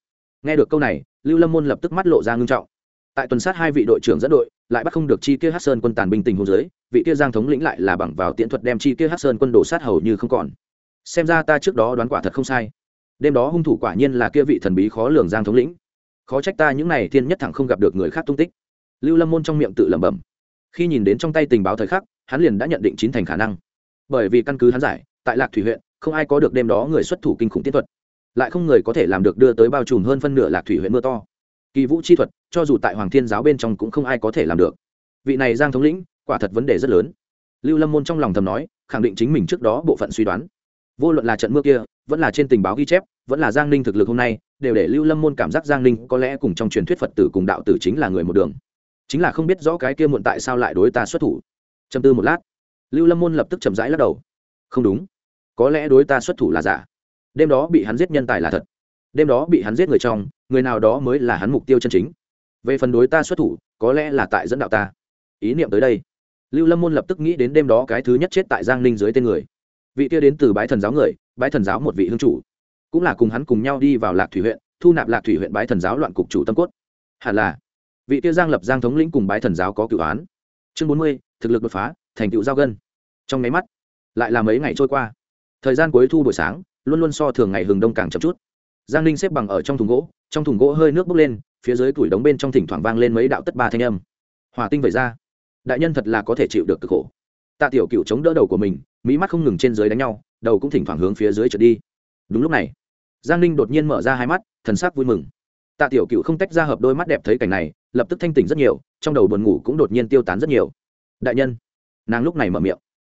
nghe được câu này, lưu lâm môn lập tức mắt lộ ra ngưng trọng. Tại tuần sát hai vị đội trưởng dẫn đội, lại bắt không được chi kia hát sơn quân tàn binh tình hồ dưới, vị kia giang thống lĩnh lại là bằng vào tiễn thuật đem chi kia hát sơn quân đổ sát hầu như không còn. Xem ra ta trước đó đoán quả thật không sai đêm đó hung thủ quả nhiên là kia vị thần bí khó lường giang thống lĩnh. Khó trách ta những n à y thiên nhất thẳng không gặp được người khác tung tích. Lưu lâm môn trong miệng tự lẩm bẩm. Khi nhìn đến trong tay tình báo thời khắc, hắn liền đã nhận định chín thành khả năng. Bởi vì căn cứ hắn giải, tại lạc thủy huyện, không ai có được đêm đó người xuất thủ kinh khủng tiên thuật. Lại không người có thể làm được đưa tới bao trùm hơn phân nửa lạc thủy huyện mưa to. Kỳ vũ chi thuật, cho dù tại hoàng thiên giáo bên trong cũng không ai có thể làm được. Vị này giang thống lĩnh, quả thật vấn đề rất lớn. Lưu lâm môn trong lòng thầm nói, khẳng định chính mình trước đó bộ phận suy đoán vô luận là trận mưa kia, vẫn là trên tình báo ghi chép, vẫn là giang ninh thực lực hôm nay, đều để lưu lâm môn cảm giác giang ninh có lẽ cùng trong truyền thuyết phật tử cùng đạo tử chính là người một đường. Chính là không biết rõ cái kia muộn tại sao lại đối ta xuất thủ. Châm tư một lát, lưu lâm môn lập tức chậm rãi lắc đầu. Không đúng. Có lẽ đối ta xuất thủ là giả. Đêm đó bị hắn giết nhân tài là thật. Đêm đó bị hắn giết người trong, người nào đó mới là hắn mục tiêu chân chính. Về phần đối ta xuất thủ, có lẽ là tại dẫn đạo ta. Ý niệm tới đây, lưu lâm môn lập tức nghĩ đến đêm đó cái thứ nhất chết tại giang ninh dưới tên người vị kia đến từ bái thần giáo người, bái thần giáo một vị hương chủ. Cũng là cùng hắn cùng nhau đi vào lạc thủy huyện, thu nạp lạc thủy huyện bái thần giáo loạn cục chủ tâm cốt. Hẳn là, vị kia giang lập giang thống lĩnh cùng bái thần giáo có cựu án. Chương bốn mươi, thực lực đột phá, thành tựu giao gân. Trong máy mắt, lại là mấy ngày trôi qua. Thời gian cuối thu buổi sáng, luôn luôn so thường ngày hừng đông càng chậm chút. Giang ninh xếp bằng ở trong thùng gỗ, trong thùng gỗ hơi nước bốc lên, phía dưới củi đống bên trong thỉnh thoảng vang lên mấy đạo tất ba thanh âm. Hòa tinh vẩy ra. Đại nhân thật là có thể chịu được cực khổ tạ tiểu cựu chống đỡ đầu của mình, mỹ mắt không ngừng trên dưới đánh nhau, đầu cũng thỉnh thoảng hướng phía dưới trượt đi. Đúng lúc này, giang ninh đột nhiên mở ra hai mắt, thần sắc vui mừng. Tạ tiểu cựu không tách ra hợp đôi mắt đẹp thấy cảnh này, lập tức thanh tỉnh rất nhiều, trong đầu buồn ngủ cũng đột nhiên tiêu tán rất nhiều. Đại nhân, nàng lúc này mở miệng.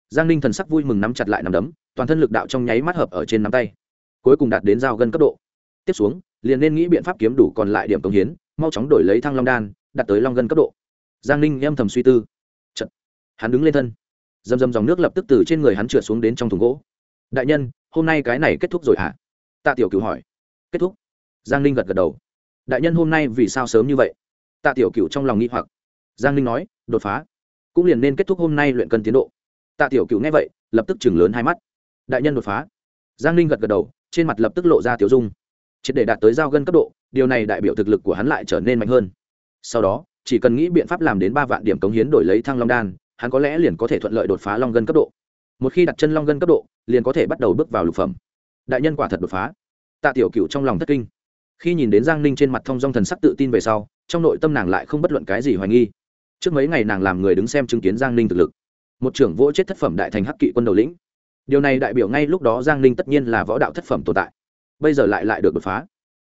Giang ninh thần sắc vui mừng nắm chặt lại nắm đấm, toàn thân lực đạo trong nháy mắt hợp ở trên nắm tay. Cuối cùng đạt đến giao gân cấp độ. Tiếp xuống, liền nên nghĩ biện pháp kiếm đủ còn lại điểm công hiến, mau chóng đổi lấy thăng long đan đặt tới long gân cấp độ. Giang ninh âm thầm suy tư. Chật. hắn đứng lên thân dầm dầm dòng nước lập tức từ trên người hắn trượt xuống đến trong thùng gỗ. Đại nhân, hôm nay cái này kết thúc rồi hả? À? tạ tiểu cửu hỏi. Kết thúc. Giang ninh gật gật đầu. Đại nhân hôm nay vì sao sớm như vậy? Tạ tiểu cửu trong lòng nghi hoặc. Giang ninh nói, đột phá, cũng liền nên kết thúc hôm nay luyện cân tiến độ. Tạ tiểu cửu nghe vậy, lập tức chừng lớn hai mắt. Đại nhân đột phá. Giang ninh gật gật đầu, trên mặt lập tức lộ ra tiểu dung. Triệt để đạt tới giao gân cấp độ, điều này đại biểu thực lực của hắn lại trở nên mạnh hơn. Sau đó, chỉ cần nghĩ biện pháp làm đến ba vạn điểm cống hiến đổi lấy thăng long đan hắn có lẽ liền có thể thuận lợi đột phá long gân cấp độ. Một khi đặt chân long gân cấp độ, liền có thể bắt đầu bước vào lục phẩm. Đại nhân quả thật đột phá. Tạ tiểu cựu trong lòng thất kinh. Khi nhìn đến giang ninh trên mặt thông dong thần sắc tự tin về sau, trong nội tâm nàng lại không bất luận cái gì hoài nghi. Trước mấy ngày nàng làm người đứng xem chứng kiến giang ninh thực lực. Một trưởng vỗ chết thất phẩm đại thành hắc kỵ quân đầu lĩnh. Điều này đại biểu ngay lúc đó giang ninh tất nhiên là võ đạo thất phẩm tồn tại. Bây giờ lại lại được đột phá.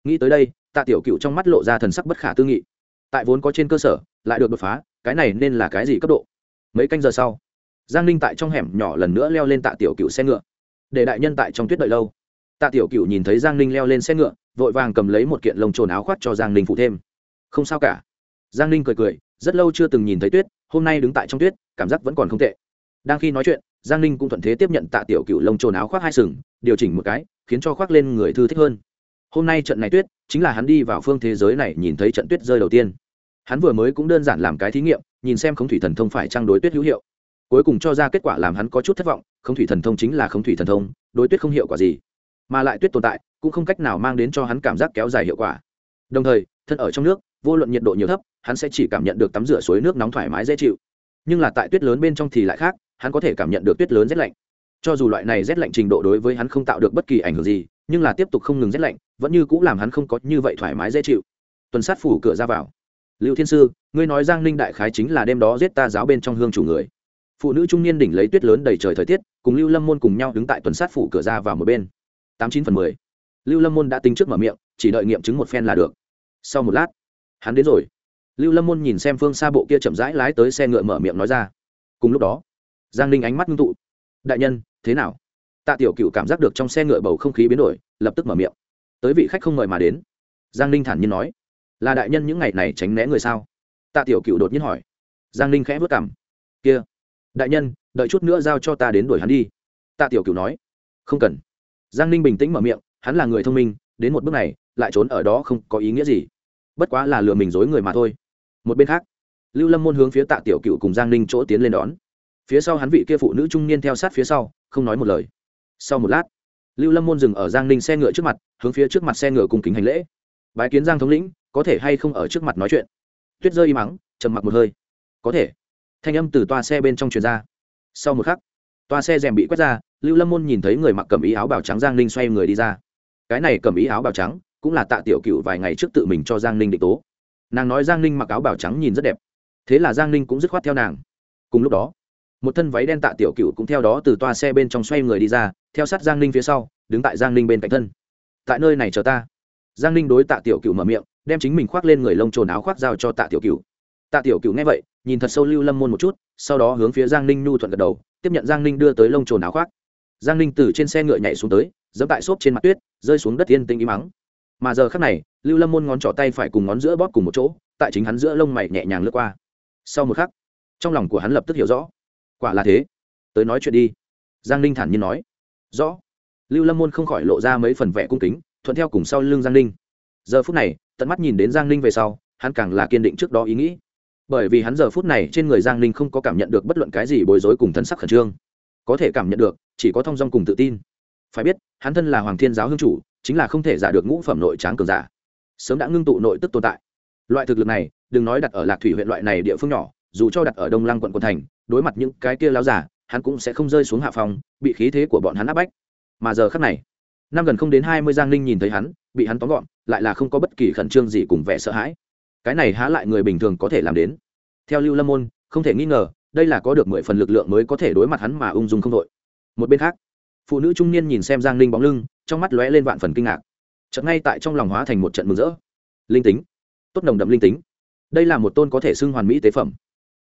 Nghĩ tới đây, tạ tiểu cựu trong mắt lộ ra thần sắc bất khả tư nghị. Tại vốn có trên cơ sở, lại được đột phá, cái này nên là cái gì cấp độ? Mấy canh giờ sau, giang ninh tại trong hẻm nhỏ lần nữa leo lên tạ tiểu cựu xe ngựa. Để đại nhân tại trong tuyết đợi lâu. Tạ tiểu cựu nhìn thấy giang ninh leo lên xe ngựa, vội vàng cầm lấy một kiện lồng trồn áo khoác cho giang ninh phụ thêm. Không sao cả. Giang ninh cười cười, rất lâu chưa từng nhìn thấy tuyết, hôm nay đứng tại trong tuyết, cảm giác vẫn còn không tệ. Đang khi nói chuyện, giang ninh cũng thuận thế tiếp nhận tạ tiểu cựu lông trồn áo khoác hai sừng, điều chỉnh một cái, khiến cho khoác lên người thư thích hơn. Hôm nay trận này tuyết, chính là hắn đi vào phương thế giới này nhìn thấy trận tuyết rơi đầu tiên. Hắn vừa mới cũng đơn giản làm cái thí nghiệm nhìn xem không thủy thần thông phải trang đối tuyết hữu hiệu. Cuối cùng cho ra kết quả làm hắn có chút thất vọng không thủy thần thông chính là không thủy thần thông, đối tuyết không hiệu quả gì. Mà lại tuyết tồn tại, cũng không cách nào mang đến cho hắn cảm giác kéo dài hiệu quả. Đồng thời, thân ở trong nước, vô luận nhiệt độ nhiều thấp, hắn sẽ chỉ cảm nhận được tắm rửa suối nước nóng thoải mái dễ chịu. Nhưng là tại tuyết lớn bên trong thì lại khác, hắn có thể cảm nhận được tuyết lớn rét lạnh. Cho dù loại này rét lạnh trình độ đối với hắn không tạo được bất kỳ ảnh hưởng gì, nhưng là tiếp tục không ngừng rét lạnh, vẫn như cũng làm hắn không có như vậy thoải mái dễ chịu. Tuần sát phủ cửa ra vào lưu thiên sư, ngươi nói giang ninh đại khái chính là đêm đó giết ta giáo bên trong hương chủ người. Phụ nữ trung niên đỉnh lấy tuyết lớn đầy trời thời tiết, cùng lưu lâm môn cùng nhau đứng tại tuần sát phủ cửa ra vào một bên. Tám chín phần mười. Lưu lâm môn đã tính trước mở miệng, chỉ đợi nghiệm chứng một phen là được. Sau một lát, hắn đến rồi. Lưu lâm môn nhìn xem phương xa bộ kia chậm rãi lái tới xe ngựa mở miệng nói ra. Cùng lúc đó, giang ninh ánh mắt ngưng tụ. Đại nhân, thế nào? Tạ tiểu cựu cảm giác được trong xe ngựa bầu không khí biến đổi, lập tức mở miệng. Tới vị khách không mời mà đến. Giang ninh thản nhiên nói là đại nhân những ngày này tránh né người sao? Tạ tiểu cựu đột nhiên hỏi. Giang ninh khẽ vất cảm kia, đại nhân, đợi chút nữa giao cho ta đến đuổi hắn đi. Tạ tiểu cựu nói. Không cần. Giang ninh bình tĩnh mở miệng, hắn là người thông minh, đến một bước này, lại trốn ở đó không có ý nghĩa gì. Bất quá là lừa mình dối người mà thôi. Một bên khác, lưu lâm môn hướng phía tạ tiểu cựu cùng giang ninh chỗ tiến lên đón. Phía sau hắn vị kia phụ nữ trung niên theo sát phía sau, không nói một lời. Sau một lát, lưu lâm môn dừng ở giang ninh xe ngựa trước mặt, hướng phía trước mặt xe ngựa cùng kính hành lễ. Bái kiến giang thống lĩnh có thể hay không ở trước mặt nói chuyện. Tuyết rơi im mắng trầm mặc một hơi. Có thể. Thanh âm từ toa xe bên trong truyền ra. Sau một khắc, toa xe rèm bị quét ra, lưu lâm môn nhìn thấy người mặc cầm ý áo bào trắng giang ninh xoay người đi ra. Cái này cầm ý áo bào trắng cũng là tạ tiểu cựu vài ngày trước tự mình cho giang ninh định tố. Nàng nói giang ninh mặc áo bào trắng nhìn rất đẹp. Thế là giang ninh cũng dứt khoát theo nàng. Cùng lúc đó, một thân váy đen tạ tiểu cựu cũng theo đó từ toa xe bên trong xoay người đi ra, theo sát giang ninh phía sau, đứng tại giang ninh bên cạnh thân. Tại nơi này chờ ta. Giang ninh đối tạ tiểu cựu mở miệng đem chính mình khoác lên người lông trồn áo khoác giao cho tạ tiểu cựu tạ tiểu cựu nghe vậy, nhìn thật sâu lưu lâm môn một chút, sau đó hướng phía giang ninh nhu thuận gật đầu, tiếp nhận giang ninh đưa tới lông trồn áo khoác. Giang ninh từ trên xe ngựa nhảy xuống tới dẫm tại xốp trên mặt tuyết, rơi xuống đất yên tĩnh im mắng mà giờ khác này, lưu lâm môn ngón trỏ tay phải cùng ngón giữa bóp cùng một chỗ, tại chính hắn giữa lông mày nhẹ nhàng lướt qua. Sau một khắc, trong lòng của hắn lập tức hiểu rõ. Quả là thế. Tới nói chuyện đi. Giang ninh thản nhiên nói. Rõ. Lưu lâm môn không khỏi lộ ra mấy phần vẻ cung kính, thuận theo cùng sau lưng giang ninh. Giờ phút này tận mắt nhìn đến giang ninh về sau, hắn càng là kiên định trước đó ý nghĩ. Bởi vì hắn giờ phút này trên người giang ninh không có cảm nhận được bất luận cái gì bối rối cùng thân sắc khẩn trương. Có thể cảm nhận được, chỉ có thong dong cùng tự tin. Phải biết, hắn thân là hoàng thiên giáo hương chủ, chính là không thể giả được ngũ phẩm nội tráng cường giả. Sớm đã ngưng tụ nội tức tồn tại. Loại thực lực này, đừng nói đặt ở lạc thủy huyện loại này địa phương nhỏ, dù cho đặt ở đông lăng quận quận thành, đối mặt những cái kia lao giả, hắn cũng sẽ không rơi xuống hạ phòng, bị khí thế của bọn hắn áp bách. Mà giờ khắc này, năm gần không đến hai mươi giang ninh nhìn thấy hắn bị hắn tóm gọn, lại là không có bất kỳ khẩn trương gì cùng vẻ sợ hãi. Cái này há lại người bình thường có thể làm đến. Theo lưu lâm môn, không thể nghi ngờ, đây là có được mười phần lực lượng mới có thể đối mặt hắn mà ung dung không đội. Một bên khác, phụ nữ trung niên nhìn xem giang ninh bóng lưng, trong mắt lóe lên vạn phần kinh ngạc. Chợt ngay tại trong lòng hóa thành một trận mừng rỡ. Linh tính. Tốt nồng đậm linh tính. Đây là một tôn có thể xưng hoàn mỹ tế phẩm.